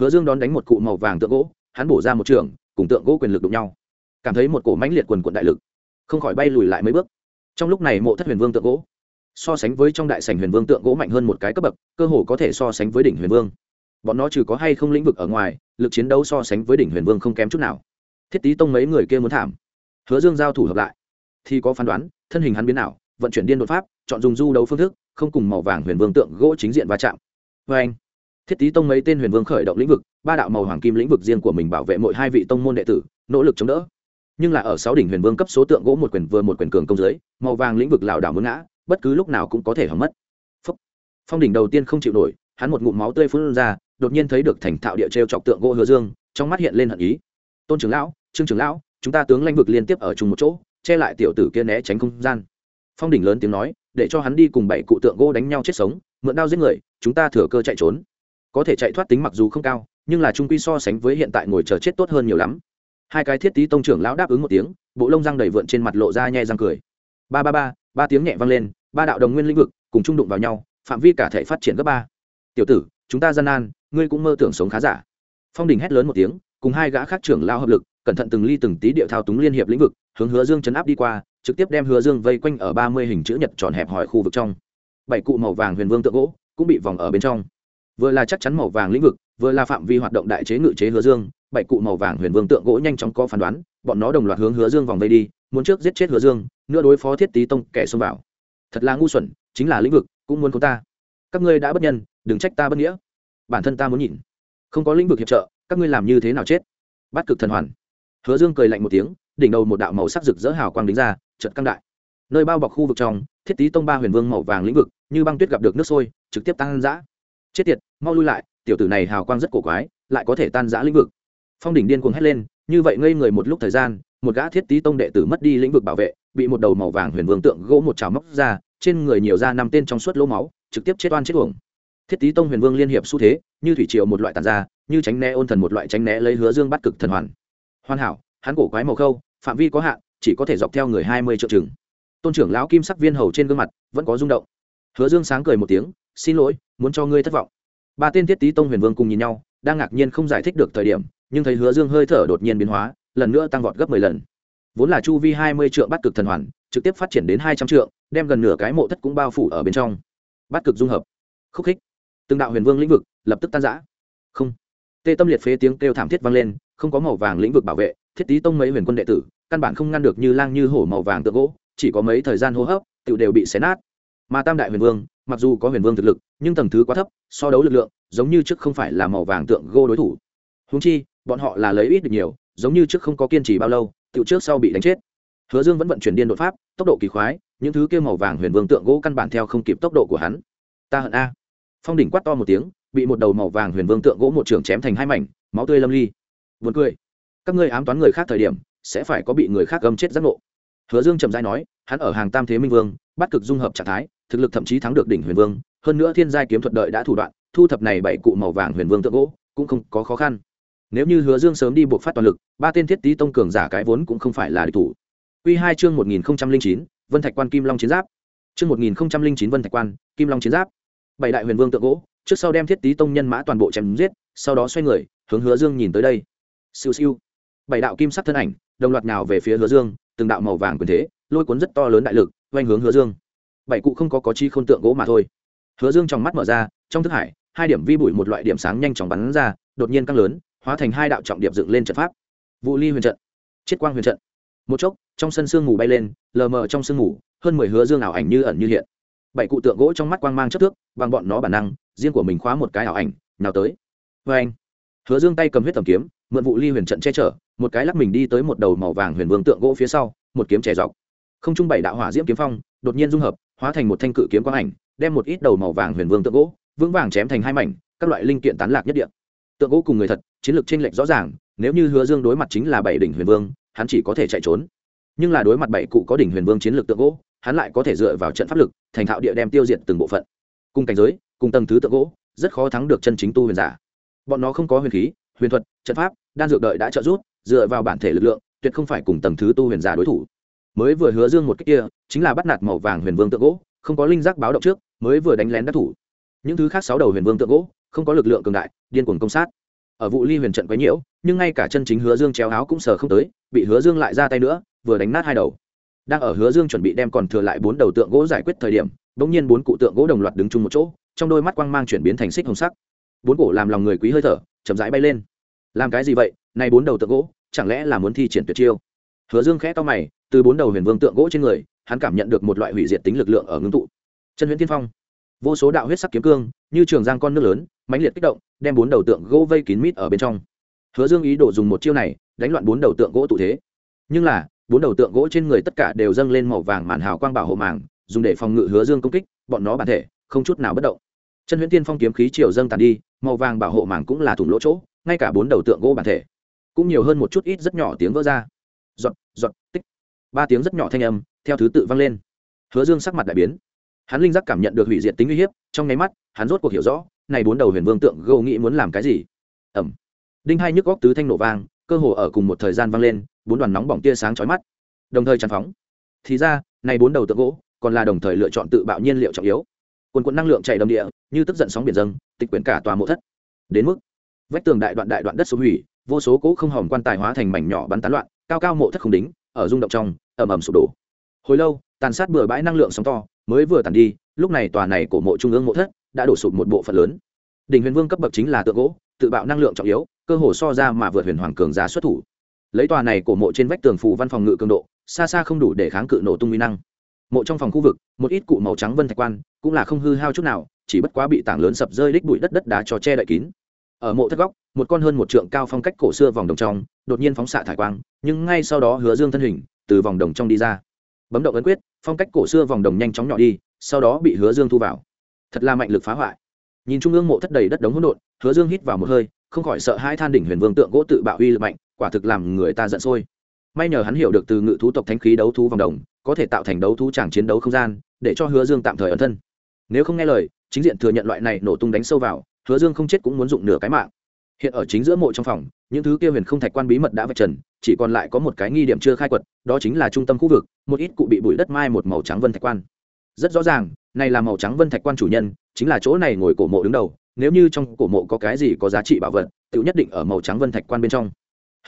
Hứa dương đón đánh một cụ màu vàng tượng gỗ, hắn bổ ra một trường, cùng tượng gỗ quyền lực đụng nhau. Cảm thấy một cổ mãnh liệt quần quận đại lực. Không khỏi bay lùi lại mấy bước trong lúc này mộ thất huyền vương tượng gỗ, so sánh với trong đại sảnh huyền vương tượng gỗ mạnh hơn một cái cấp bậc, cơ hồ có thể so sánh với đỉnh huyền vương. Bọn nó trừ có hay không lĩnh vực ở ngoài, lực chiến đấu so sánh với đỉnh huyền vương không kém chút nào. Thiết tý tông mấy người kia muốn thảm. Hứa dương giao thủ hợp lại, thì có phán đoán, thân hình hắn biến nào vận chuyển điên đột pháp, chọn dùng du đấu phương thức, không cùng màu vàng huyền vương tượng gỗ chính diện va chạm. Vê anh, thiết tý tông mấy tên huyền vương khởi động lĩnh vực, ba đạo màu hoàng kim lĩnh vực riêng của mình bảo vệ mỗi hai vị tông môn đệ tử, nỗ lực chống đỡ nhưng là ở sáu đỉnh huyền vương cấp số tượng gỗ một quyền vừa một quyền cường công dưới, màu vàng lĩnh vực lảo đảo muốn ngã, bất cứ lúc nào cũng có thể hỏng mất. Phong đỉnh đầu tiên không chịu nổi, hắn một ngụm máu tươi phun ra, đột nhiên thấy được thành thạo địa trêu chọc tượng gỗ hứa dương, trong mắt hiện lên hận ý. Tôn trưởng lão, trương trưởng lão, chúng ta tướng lãnh vực liên tiếp ở chung một chỗ, che lại tiểu tử kia né tránh không gian. Phong đỉnh lớn tiếng nói, để cho hắn đi cùng bảy cụ tượng gỗ đánh nhau chết sống, mượn đao giết người, chúng ta thừa cơ chạy trốn. Có thể chạy thoát tính mặc dù không cao, nhưng là trung quy so sánh với hiện tại ngồi chờ chết tốt hơn nhiều lắm hai cái thiết tý tông trưởng lão đáp ứng một tiếng, bộ lông răng đầy vượn trên mặt lộ ra nhẹ răng cười. Ba ba ba ba tiếng nhẹ vang lên, ba đạo đồng nguyên lĩnh vực cùng trung đụng vào nhau, phạm vi cả thể phát triển gấp ba. Tiểu tử, chúng ta gian nan, ngươi cũng mơ tưởng sống khá giả. Phong đình hét lớn một tiếng, cùng hai gã khác trưởng lao hợp lực, cẩn thận từng ly từng tí điệu thao túng liên hiệp lĩnh vực, hướng hứa dương chấn áp đi qua, trực tiếp đem hứa dương vây quanh ở ba mươi hình chữ nhật tròn hẹp hỏi khu vực trong. Bảy cụ màu vàng huyền vương tượng gỗ cũng bị vòng ở bên trong. Vừa là chắc chắn màu vàng lĩnh vực, vừa là phạm vi hoạt động đại chế ngự chế hứa dương bảy cụ màu vàng huyền vương tượng gỗ nhanh chóng có phán đoán, bọn nó đồng loạt hướng hứa dương vòng vây đi, muốn trước giết chết hứa dương, nữa đối phó thiết tý tông kẻ xông vào. Thật là ngu xuẩn, chính là lĩnh vực, cũng muốn có ta. Các ngươi đã bất nhân, đừng trách ta bất nghĩa. Bản thân ta muốn nhìn. Không có lĩnh vực hiệp trợ, các ngươi làm như thế nào chết? Bắt cực thần hoàn. Hứa dương cười lạnh một tiếng, đỉnh đầu một đạo màu sắc rực rỡ hào quang đính ra trận căng đại. Nơi bao bọc khu vực trong, thiết tý tông ba huyền vương màu vàng lĩnh vực, như băng tuyết gặp được nước sôi, trực tiếp tăng giã chết tiệt, mau lui lại, tiểu tử này hào quang rất cổ quái, lại có thể tan giã lĩnh vực phong đỉnh điên cuồng hét lên, như vậy ngây người một lúc thời gian, một gã thiết tý tông đệ tử mất đi lĩnh vực bảo vệ, bị một đầu màu vàng huyền vương tượng gỗ một trào móc ra, trên người nhiều ra năm tên trong suốt lỗ máu, trực tiếp chết oan chết uổng. Thiết tý tông huyền vương liên hiệp xu thế, như thủy triều một loại tàn ra, như tránh né ôn thần một loại tránh né lấy hứa dương bắt cực thần hoàn. Hoàn hảo, hắn cổ quái màu khâu, phạm vi có hạn, chỉ có thể dọc theo người hai mươi triệu chừng. Tôn trưởng lão kim sắc viên hầu trên gương mặt, vẫn có rung động. Hứa dương sáng cười một tiếng, xin lỗi, muốn cho ngươi thất vọng. Ba tên thiết tý tông huyền vương cùng nhìn nhau, đang ngạc nhiên không giải thích được thời điểm nhưng thấy hứa dương hơi thở đột nhiên biến hóa lần nữa tăng vọt gấp mười lần. Vốn là chu vi hai mươi trượng bắt cực thần hoàn trực tiếp phát triển đến hai trăm trượng, đem gần nửa cái mộ thất cũng bao phủ ở bên trong. Bắt cực dung hợp. Khúc khích. Từng đạo huyền vương lĩnh vực lập tức tan giã không. Tê tâm liệt phế tiếng kêu thảm thiết vang lên không có màu vàng lĩnh vực bảo vệ thiết tý tông mấy huyền quân đệ tử căn bản không ngăn được như lang như hổ màu vàng tượng gỗ chỉ có mấy thời gian hô hấp tự đều bị xé nát. Mà tam đại huyền vương mặc dù có huyền vương thực lực nhưng tầng thứ quá thấp so đấu lực lượng giống như trước không phải là màu vàng tượng gỗ đối thủ. Húng chi bọn họ là lấy ít được nhiều, giống như trước không có kiên trì bao lâu tựu trước sau bị đánh chết. Hứa dương vẫn vận chuyển điên đột pháp, tốc độ kỳ khoái, những thứ kia màu vàng huyền vương tượng gỗ căn bản theo không kịp tốc độ của hắn. Ta hận a. Phong đỉnh quát to một tiếng, bị một đầu màu vàng huyền vương tượng gỗ một trường chém thành hai mảnh, máu tươi lâm ly. Vượt cười. Các ngươi ám toán người khác thời điểm, sẽ phải có bị người khác gầm chết giác ngộ. Hứa dương trầm dai nói, hắn ở hàng tam thế minh vương, bắt cực dung hợp trạng thái, thực lực thậm chí thắng được đỉnh huyền vương, hơn nữa thiên giai kiếm thuật đợi đã thủ đoạn, thu thập này bảy cụ màu vàng huyền vương tượng gỗ, cũng không có khó khăn nếu như hứa dương sớm đi buộc phát toàn lực, ba tên thiết tý tông cường giả cái vốn cũng không phải là địch thủ. Quy hai chương một nghìn chín, vân thạch quan kim long chiến giáp. Chương một nghìn chín, vân thạch quan kim long chiến giáp. Bảy đại huyền vương tượng gỗ, trước sau đem thiết tý tông nhân mã toàn bộ chém giết, sau đó xoay người, hướng hứa dương nhìn tới đây. Siêu siêu. Bảy đạo kim sắc thân ảnh, đồng loạt nào về phía hứa dương, từng đạo màu vàng quyền thế, lôi cuốn rất to lớn đại lực oanh hướng hứa dương. Bảy cụ không có có chi khôn tượng gỗ mà thôi. Hứa dương trong mắt mở ra, trong thức hải, hai điểm vi bụi một loại điểm sáng nhanh chóng bắn ra, đột nhiên căng lớn hóa thành hai đạo trọng điểm dựng lên trận pháp. Vụ ly huyền trận, chiết quang huyền trận. Một chốc, trong sân sương mù bay lên, lờ mờ trong sương mù, hơn mười hứa dương ảo ảnh như ẩn như hiện. Bảy cụ tượng gỗ trong mắt quang mang chất thước, bằng bọn nó bản năng, riêng của mình khóa một cái ảo ảnh, nào tới. Vê anh, hứa dương tay cầm huyết tầm kiếm, mượn vụ ly huyền trận che chở, một cái lắc mình đi tới một đầu màu vàng huyền vương tượng gỗ phía sau, một kiếm chè dọc. Không trung bảy đạo hỏa diễm kiếm phong, đột nhiên dung hợp, hóa thành một thanh cự kiếm quang ảnh, đem một ít đầu màu vàng huyền vương tượng gỗ, vững vàng chém thành hai mảnh, các loại linh kiện tán lạc nhất địa tượng gỗ cùng người thật, chiến lược chênh lệch rõ ràng, nếu như hứa dương đối mặt chính là bảy đỉnh huyền vương, hắn chỉ có thể chạy trốn. Nhưng là đối mặt bảy cụ có đỉnh huyền vương chiến lược tượng gỗ, hắn lại có thể dựa vào trận pháp lực, thành thạo địa đem tiêu diệt từng bộ phận. Cùng cảnh giới, cùng tầng thứ tượng gỗ, rất khó thắng được chân chính tu huyền giả. Bọn nó không có huyền khí, huyền thuật, trận pháp, đan dược đợi đã trợ giúp, dựa vào bản thể lực lượng, tuyệt không phải cùng tầng thứ tu huyền giả đối thủ. Mới vừa hứa dương một cách kia, chính là bắt nạt màu vàng huyền vương tượng gỗ, không có linh giác báo động trước, mới vừa đánh lén đắc thủ. Những thứ khác sáu đầu huyền vương tượng gỗ không có lực lượng cường đại, điên cuồng công sát. Ở vụ ly huyền trận quấy nhiễu, nhưng ngay cả chân chính hứa dương chéo áo cũng sờ không tới, bị hứa dương lại ra tay nữa, vừa đánh nát hai đầu. Đang ở hứa dương chuẩn bị đem còn thừa lại bốn đầu tượng gỗ giải quyết thời điểm đ ỗ n g nhiên bốn cụ tượng gỗ đồng loạt đứng chung một chỗ, trong đôi mắt quang mang chuyển biến thành xích hồng sắc. Bốn cổ làm lòng người quý hơi thở, chậm rãi bay lên. Làm cái gì vậy? Nay bốn đầu tượng gỗ, chẳng lẽ là muốn thi triển tuyệt chiêu? Hứa dương khẽ to mày, từ bốn đầu huyền vương tượng gỗ trên người, hắn cảm nhận được một loại hủy diệt tính lực lượng ở ngưng tụ. Chân huyễn tiên phong. Vô số đạo huyết sắc kiếm cương, như trường giang con nước lớn mãnh liệt kích động, đem bốn đầu tượng gỗ vây kín mít ở bên trong. Hứa dương ý đồ dùng một chiêu này đánh loạn bốn đầu tượng gỗ tụ thế. Nhưng là, bốn đầu tượng gỗ trên người tất cả đều dâng lên màu vàng màn hào quang bảo hộ màng, dùng để phòng ngự hứa dương công kích, bọn nó bản thể không chút nào bất động. Chân huyễn tiên phong kiếm khí chiều dâng tàn đi, màu vàng bảo hộ màng cũng là thủng lỗ chỗ, ngay cả bốn đầu tượng gỗ bản thể cũng nhiều hơn một chút ít rất nhỏ tiếng vỡ ra. Giọt giọt, tích. Ba tiếng rất nhỏ thanh âm theo thứ tự vang lên. Hứa dương sắc mặt đại biến. Hắn linh giác cảm nhận được hủy diệt tính uy hiếp, trong nháy mắt, hắn rốt cuộc hiểu rõ này bốn đầu huyền vương tượng gâu nghĩ muốn làm cái gì? Ẩm. Đinh hai nhức góc tứ thanh nổ vang, cơ hồ ở cùng một thời gian vang lên, bốn đoàn nóng bỏng tia sáng chói mắt. Đồng thời tràn phóng. Thì ra, này bốn đầu tượng gỗ còn là đồng thời lựa chọn tự bạo nhiên liệu trọng yếu. Quần quận năng lượng chạy đầm địa, như tức giận sóng biển dâng, tịch quyển cả tòa mộ thất. Đến mức, vách tường đại đoạn đại đoạn đất số hủy, vô số cỗ không hỏng quan tài hóa thành mảnh nhỏ bắn tán loạn, cao cao mộ thất không đính, ở rung động trong ẩm ẩm sụp đổ. Hồi lâu, tàn sát bừa bãi năng lượng sóng to mới vừa tàn đi, lúc này tòa này của mộ trung ương mộ thất đã đổ sụp một bộ phận lớn. Đỉnh huyền vương cấp bậc chính là tượng gỗ, tự bạo năng lượng trọng yếu, cơ hồ so ra mà vượt huyền hoàng cường giá xuất thủ. Lấy tòa này của mộ trên vách tường phủ văn phòng ngự cường độ, xa xa không đủ để kháng cự nổ tung uy năng. Mộ trong phòng khu vực, một ít cụ màu trắng vân thạch quan, cũng là không hư hao chút nào, chỉ bất quá bị tảng lớn sập rơi đích bụi đất đất đá cho che đậy kín. Ở mộ thất góc, một con hơn một trượng cao phong cách cổ xưa vòng đồng trong, đột nhiên phóng xạ thải quang, nhưng ngay sau đó hứa dương thân hình, từ vòng đồng trong đi ra. Bấm động ấn quyết, phong cách cổ xưa vòng đồng nhanh chóng nhỏ đi, sau đó bị hứa dương thu vào thật là mạnh lực phá hoại. Nhìn trung ương mộ thất đầy đất đống hỗn độn, hứa dương hít vào một hơi, không khỏi sợ hai than đỉnh huyền vương tượng gỗ tự bạo uy lực mạnh, quả thực làm người ta giận sôi. May nhờ hắn hiểu được từ ngự thú tộc thánh khí đấu thú vòng đồng, có thể tạo thành đấu thú chẳng chiến đấu không gian, để cho hứa dương tạm thời ẩn thân. Nếu không nghe lời, chính diện thừa nhận loại này nổ tung đánh sâu vào, hứa dương không chết cũng muốn dụng nửa cái mạng. Hiện ở chính giữa mộ trong phòng, những thứ kia huyền không thạch quan bí mật đã vạch trần, chỉ còn lại có một cái nghi điểm chưa khai quật, đó chính là trung tâm khu vực, một ít cụ bị bụi đất mai một màu trắng vân thạch quan. Rất rõ ràng này là màu trắng vân thạch quan chủ nhân, chính là chỗ này ngồi cổ mộ đứng đầu, nếu như trong cổ mộ có cái gì có giá trị bảo vật, tự nhất định ở màu trắng vân thạch quan bên trong.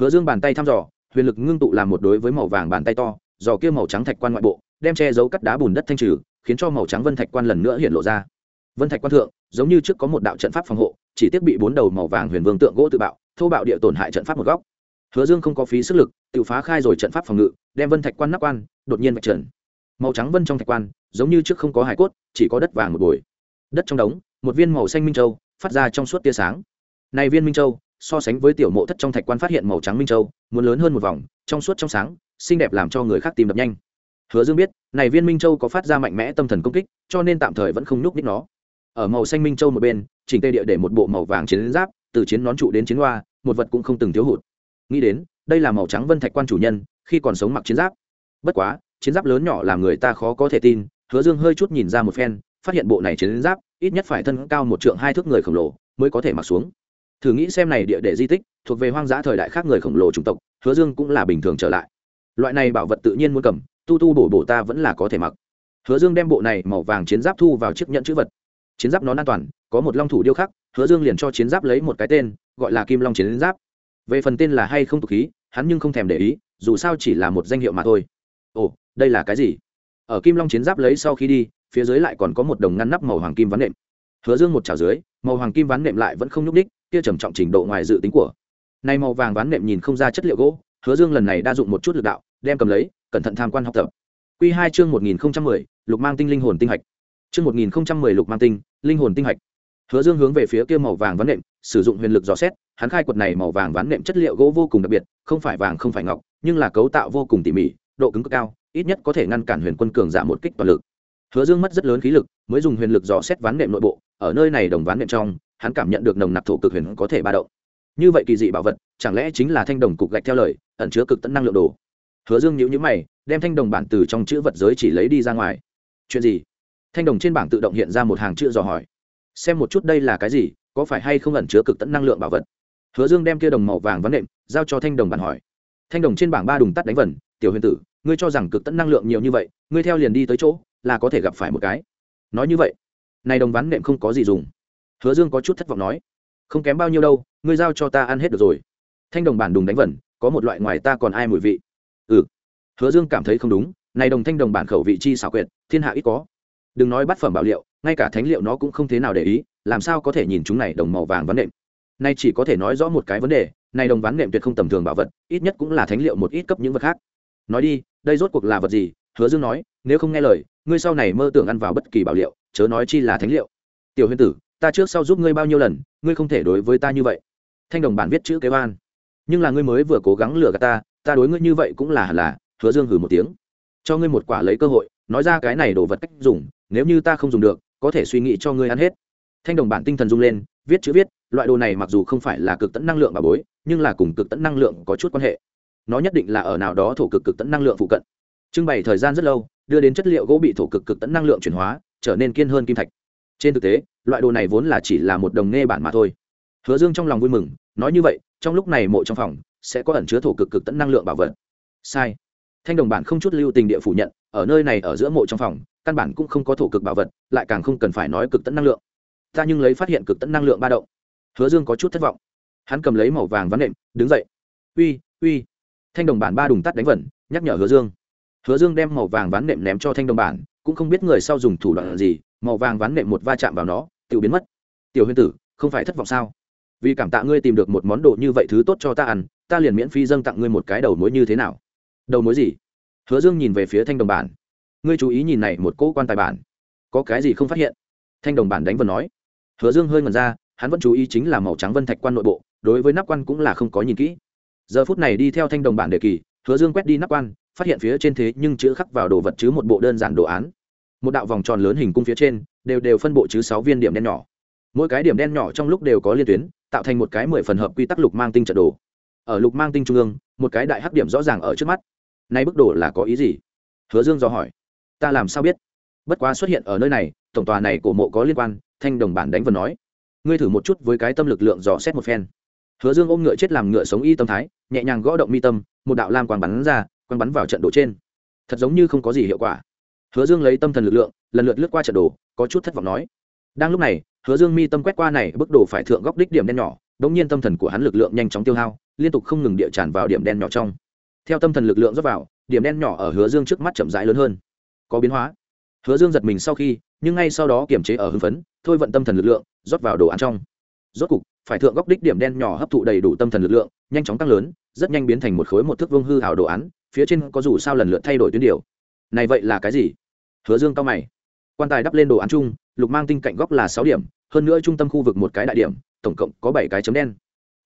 Hứa dương bàn tay thăm dò, huyền lực ngưng tụ làm một đối với màu vàng bàn tay to, dò kia màu trắng thạch quan ngoại bộ, đem che giấu cắt đá bùn đất thanh trừ, khiến cho màu trắng vân thạch quan lần nữa hiện lộ ra. Vân thạch quan thượng, giống như trước có một đạo trận pháp phòng hộ, chỉ tiếc bị bốn đầu màu vàng huyền vương tượng gỗ tự bạo, thô bạo địa tổn hại trận pháp một góc. Hứa dương không có phí sức lực, tự phá khai rồi trận pháp phòng ngự, đem vân thạch quan nắp quan, đột nhiên vạch trần. Màu trắng vân trong thạch quan giống như trước không có hải cốt, chỉ có đất vàng một bồi. Đất trong đống, một viên màu xanh minh châu phát ra trong suốt tia sáng. Này viên minh châu, so sánh với tiểu mộ thất trong thạch quan phát hiện màu trắng minh châu, muốn lớn hơn một vòng, trong suốt trong sáng, xinh đẹp làm cho người khác tìm đập nhanh. Hứa dương biết, này viên minh châu có phát ra mạnh mẽ tâm thần công kích, cho nên tạm thời vẫn không nhúc nhích nó. Ở màu xanh minh châu một bên, chỉnh tê địa để một bộ màu vàng chiến giáp, từ chiến nón trụ đến chiến hoa, một vật cũng không từng thiếu hụt. Nghĩ đến, đây là màu trắng vân thạch quan chủ nhân, khi còn sống mặc chiến giáp. Bất quá, chiến giáp lớn nhỏ làm người ta khó có thể tin hứa dương hơi chút nhìn ra một phen, phát hiện bộ này chiến giáp, ít nhất phải thân cao một trượng hai thước người khổng lồ, mới có thể mặc xuống. Thử nghĩ xem này địa để di tích, thuộc về hoang dã thời đại khác người khổng lồ chủng tộc, hứa dương cũng là bình thường trở lại. Loại này bảo vật tự nhiên muốn cầm, tu tu bổ bổ ta vẫn là có thể mặc. Hứa dương đem bộ này màu vàng chiến giáp thu vào chiếc nhận chữ vật. Chiến giáp nó an toàn, có một long thủ điêu khắc, hứa dương liền cho chiến giáp lấy một cái tên, gọi là kim long chiến giáp. Về phần tên là hay không tục khí, hắn nhưng không thèm để ý, dù sao chỉ là một danh hiệu mà thôi. Ồ, đây là cái gì? Ở kim long chiến giáp lấy sau khi đi, phía dưới lại còn có một đồng ngăn nắp màu hoàng kim ván nệm. Hứa dương một chảo dưới, màu hoàng kim ván nệm lại vẫn không nhúc ních kia trầm trọng trình độ ngoài dự tính của. Nay màu vàng ván nệm nhìn không ra chất liệu gỗ, hứa dương lần này đa dụng một chút lực đạo, đem cầm lấy, cẩn thận tham quan học tập. Q hai chương một nghìn mười, lục mang tinh linh hồn tinh hạch. Chương một nghìn mười, lục mang tinh linh hồn tinh hạch. Hứa dương hướng về phía kia màu vàng ván nệm, sử dụng huyền lực dò xét, hắn khai quật này màu vàng ván nệm chất liệu gỗ vô cùng đặc biệt, không phải vàng không phải ngọc, nhưng là cấu tạo vô cùng tỉ mỉ, độ cứng cực cao ít nhất có thể ngăn cản huyền quân cường giảm một kích toàn lực. Hứa dương mất rất lớn khí lực, mới dùng huyền lực dò xét ván nệm nội bộ, ở nơi này đồng ván nệm trong, hắn cảm nhận được nồng nặc thổ cực huyền có thể ba động. Như vậy kỳ dị bảo vật, chẳng lẽ chính là thanh đồng cục gạch theo lời, ẩn chứa cực tận năng lượng đồ? Hứa dương nhữ nhữ mày, đem thanh đồng bản từ trong chữ vật giới chỉ lấy đi ra ngoài. Chuyện gì? Thanh đồng trên bảng tự động hiện ra một hàng chữ dò hỏi. Xem một chút đây là cái gì, có phải hay không ẩn chứa cực tận năng lượng bảo vật? Hứa dương đem kia đồng màu vàng ván nệm giao cho thanh đồng bản hỏi. Thanh đồng trên bảng ba đùng tắt đánh vần, tiểu huyền tử ngươi cho rằng cực tận năng lượng nhiều như vậy, ngươi theo liền đi tới chỗ là có thể gặp phải một cái. Nói như vậy, này đồng ván nệm không có gì dùng. Hứa dương có chút thất vọng nói, không kém bao nhiêu đâu, ngươi giao cho ta ăn hết được rồi. Thanh đồng bản đùng đánh vần có một loại ngoài ta còn ai mùi vị. Ừ. Hứa dương cảm thấy không đúng, này đồng thanh đồng bản khẩu vị chi xảo quyệt, thiên hạ ít có. Đừng nói bắt phẩm bảo liệu, ngay cả thánh liệu nó cũng không thế nào để ý, làm sao có thể nhìn chúng này đồng màu vàng ván nệm. Nay chỉ có thể nói rõ một cái vấn đề, này đồng ván nệm tuyệt không tầm thường bảo vật, ít nhất cũng là thánh liệu một ít cấp những vật khác. Nói đi đây rốt cuộc là vật gì? Hứa dương nói, nếu không nghe lời, ngươi sau này mơ tưởng ăn vào bất kỳ bảo liệu, chớ nói chi là thánh liệu. Tiểu huyền tử, ta trước sau giúp ngươi bao nhiêu lần, ngươi không thể đối với ta như vậy. Thanh đồng bản viết chữ kế oan nhưng là ngươi mới vừa cố gắng lừa gạt ta ta đối ngươi như vậy cũng là hẳn là, hứa dương hử một tiếng. Cho ngươi một quả lấy cơ hội, nói ra cái này đồ vật cách dùng, nếu như ta không dùng được, có thể suy nghĩ cho ngươi ăn hết. Thanh đồng bản tinh thần rung lên, viết chữ viết, loại đồ này mặc dù không phải là cực tẫn năng lượng bà bối, nhưng là cùng cực tẫn năng lượng có chút quan hệ nó nhất định là ở nào đó thổ cực cực tẫn năng lượng phụ cận. Trưng bày thời gian rất lâu, đưa đến chất liệu gỗ bị thổ cực cực tẫn năng lượng chuyển hóa, trở nên kiên hơn kim thạch. Trên thực tế, loại đồ này vốn là chỉ là một đồng nghe bản mà thôi. Hứa dương trong lòng vui mừng, nói như vậy, trong lúc này mộ trong phòng, sẽ có ẩn chứa thổ cực cực tẫn năng lượng bảo vật. Sai. Thanh đồng bản không chút lưu tình địa phủ nhận, ở nơi này ở giữa mộ trong phòng, căn bản cũng không có thổ cực bảo vật, lại càng không cần phải nói cực tẫn năng lượng. Ta nhưng lấy phát hiện cực tẫn năng lượng ba động. Hứa dương có chút thất vọng. Hắn cầm lấy màu vàng ván nệm, đứng dậy. Uy uy thanh đồng bản ba đùng tắt đánh vẩn, nhắc nhở hứa dương. Hứa dương đem màu vàng ván nệm ném cho thanh đồng bản, cũng không biết người sau dùng thủ đoạn gì, màu vàng ván nệm một va chạm vào nó tự biến mất. Tiểu Huyên tử, không phải thất vọng sao? Vì cảm tạ ngươi tìm được một món đồ như vậy thứ tốt cho ta ăn, ta liền miễn phí dâng tặng ngươi một cái đầu mối như thế nào? Đầu mối gì? Hứa dương nhìn về phía thanh đồng bản. Ngươi chú ý nhìn này một cỗ quan tài bản. Có cái gì không phát hiện? Thanh đồng bản đánh vần nói. Hứa dương hơi ngần ra, hắn vẫn chú ý chính là màu trắng vân thạch quan nội bộ, đối với nắp quan cũng là không có nhìn kỹ giờ phút này đi theo thanh đồng bản đề kỳ, hứa dương quét đi nắp quan, phát hiện phía trên thế nhưng chữ khắc vào đồ vật chứ một bộ đơn giản đồ án. Một đạo vòng tròn lớn hình cung phía trên, đều đều phân bộ chứ sáu viên điểm đen nhỏ. Mỗi cái điểm đen nhỏ trong lúc đều có liên tuyến, tạo thành một cái mười phần hợp quy tắc lục mang tinh trận đồ. Ở lục mang tinh trung ương, một cái đại hắc điểm rõ ràng ở trước mắt. Nay bức đồ là có ý gì? Hứa dương dò hỏi. Ta làm sao biết? Bất quá xuất hiện ở nơi này, tổng tòa này của mộ có liên quan, thanh đồng bản đánh vần nói. Ngươi thử một chút với cái tâm lực lượng dò xét một phen. Hứa dương ôm ngựa chết làm ngựa sống y tâm thái nhẹ nhàng gõ động mi tâm, một đạo lam quang bắn ra, quang bắn vào trận đồ trên. Thật giống như không có gì hiệu quả. Hứa dương lấy tâm thần lực lượng, lần lượt lướt qua trận đồ, có chút thất vọng nói. Đang lúc này, hứa dương mi tâm quét qua này bức đồ phải thượng góc đích điểm đen nhỏ đ ỗ n g nhiên tâm thần của hắn lực lượng nhanh chóng tiêu hao, liên tục không ngừng địa tràn vào điểm đen nhỏ trong. Theo tâm thần lực lượng rớt vào, điểm đen nhỏ ở hứa dương trước mắt chậm rãi lớn hơn. Có biến hóa. Hứa dương giật mình sau khi, nhưng ngay sau đó kiềm chế ở hưng phấn, thôi vận tâm thần lực lượng, rót vào đồ ăn trong. Rốt cục, phải thượng góc đích điểm đen nhỏ hấp thụ đầy đủ tâm thần lực lượng, nhanh chóng tăng lớn rất nhanh biến thành một khối một thước vương hư hào đồ án, phía trên có dù sao lần lượt thay đổi tuyến điều. Này vậy là cái gì? Hứa dương cao mày. Quan tài đắp lên đồ án chung, lục mang tinh cạnh góc là sáu điểm, hơn nữa trung tâm khu vực một cái đại điểm, tổng cộng có bảy cái chấm đen.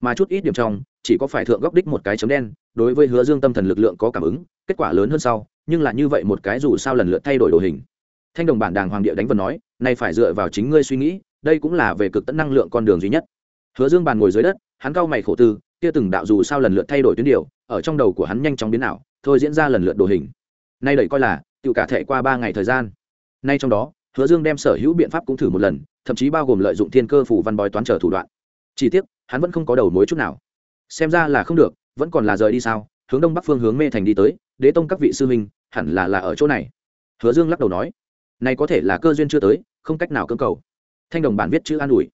Mà chút ít điểm trong, chỉ có phải thượng góc đích một cái chấm đen, đối với hứa dương tâm thần lực lượng có cảm ứng, kết quả lớn hơn sau, nhưng là như vậy một cái dù sao lần lượt thay đổi đồ hình. Thanh đồng bản đàng hoàng địa đánh vần nói, này phải dựa vào chính ngươi suy nghĩ, đây cũng là về cực tận năng lượng con đường duy nhất. Hứa dương bàn ngồi dưới đất, hắn cao mày khổ tư kia từng đạo dù sao lần lượt thay đổi tuyến điều, ở trong đầu của hắn nhanh chóng biến ảo, thôi diễn ra lần lượt đồ hình. Nay đẩy coi là tự cả thể qua ba ngày thời gian. Nay trong đó, hứa dương đem sở hữu biện pháp cũng thử một lần, thậm chí bao gồm lợi dụng thiên cơ phủ văn bói toán trở thủ đoạn. Chỉ tiếc, hắn vẫn không có đầu mối chút nào. Xem ra là không được, vẫn còn là rời đi sao, hướng đông bắc phương hướng mê thành đi tới, đế tông các vị sư huynh, hẳn là là ở chỗ này. Hứa dương lắc đầu nói, này có thể là cơ duyên chưa tới, không cách nào cưỡng cầu. Thanh đồng bản viết chữ an ủi.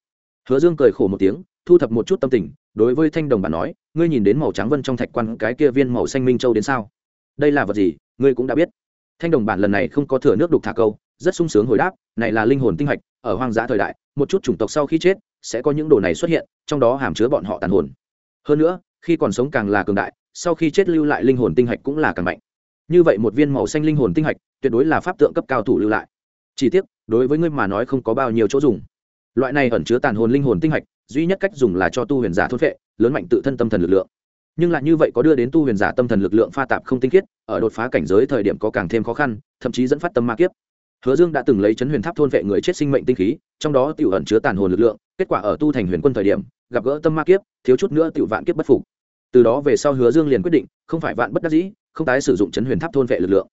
Hứa dương cười khổ một tiếng, thu thập một chút tâm tình đối với thanh đồng bản nói, ngươi nhìn đến màu trắng vân trong thạch quan cái kia viên màu xanh minh châu đến sao? Đây là vật gì? Ngươi cũng đã biết. Thanh đồng bản lần này không có thừa nước đục thả câu, rất sung sướng hồi đáp, này là linh hồn tinh hạch, ở hoang dã thời đại, một chút chủng tộc sau khi chết, sẽ có những đồ này xuất hiện, trong đó hàm chứa bọn họ tàn hồn. Hơn nữa, khi còn sống càng là cường đại, sau khi chết lưu lại linh hồn tinh hạch cũng là càng mạnh. Như vậy một viên màu xanh linh hồn tinh hạch, tuyệt đối là pháp tượng cấp cao thủ lưu lại. Chỉ tiếc, đối với ngươi mà nói không có bao nhiêu chỗ dùng. Loại này ẩn chứa tàn hồn linh hồn tinh hạch duy nhất cách dùng là cho tu huyền giả thôn vệ lớn mạnh tự thân tâm thần lực lượng. Nhưng lại như vậy có đưa đến tu huyền giả tâm thần lực lượng pha tạp không tinh khiết, ở đột phá cảnh giới thời điểm có càng thêm khó khăn, thậm chí dẫn phát tâm ma kiếp. Hứa dương đã từng lấy chấn huyền tháp thôn vệ người chết sinh mệnh tinh khí, trong đó tiểu ẩn chứa tàn hồn lực lượng, kết quả ở tu thành huyền quân thời điểm, gặp gỡ tâm ma kiếp, thiếu chút nữa tiểu vạn kiếp bất phục. Từ đó về sau hứa dương liền quyết định, không phải vạn bất đắc dĩ, không tái sử dụng chấn huyền tháp thôn vệ lực lượng.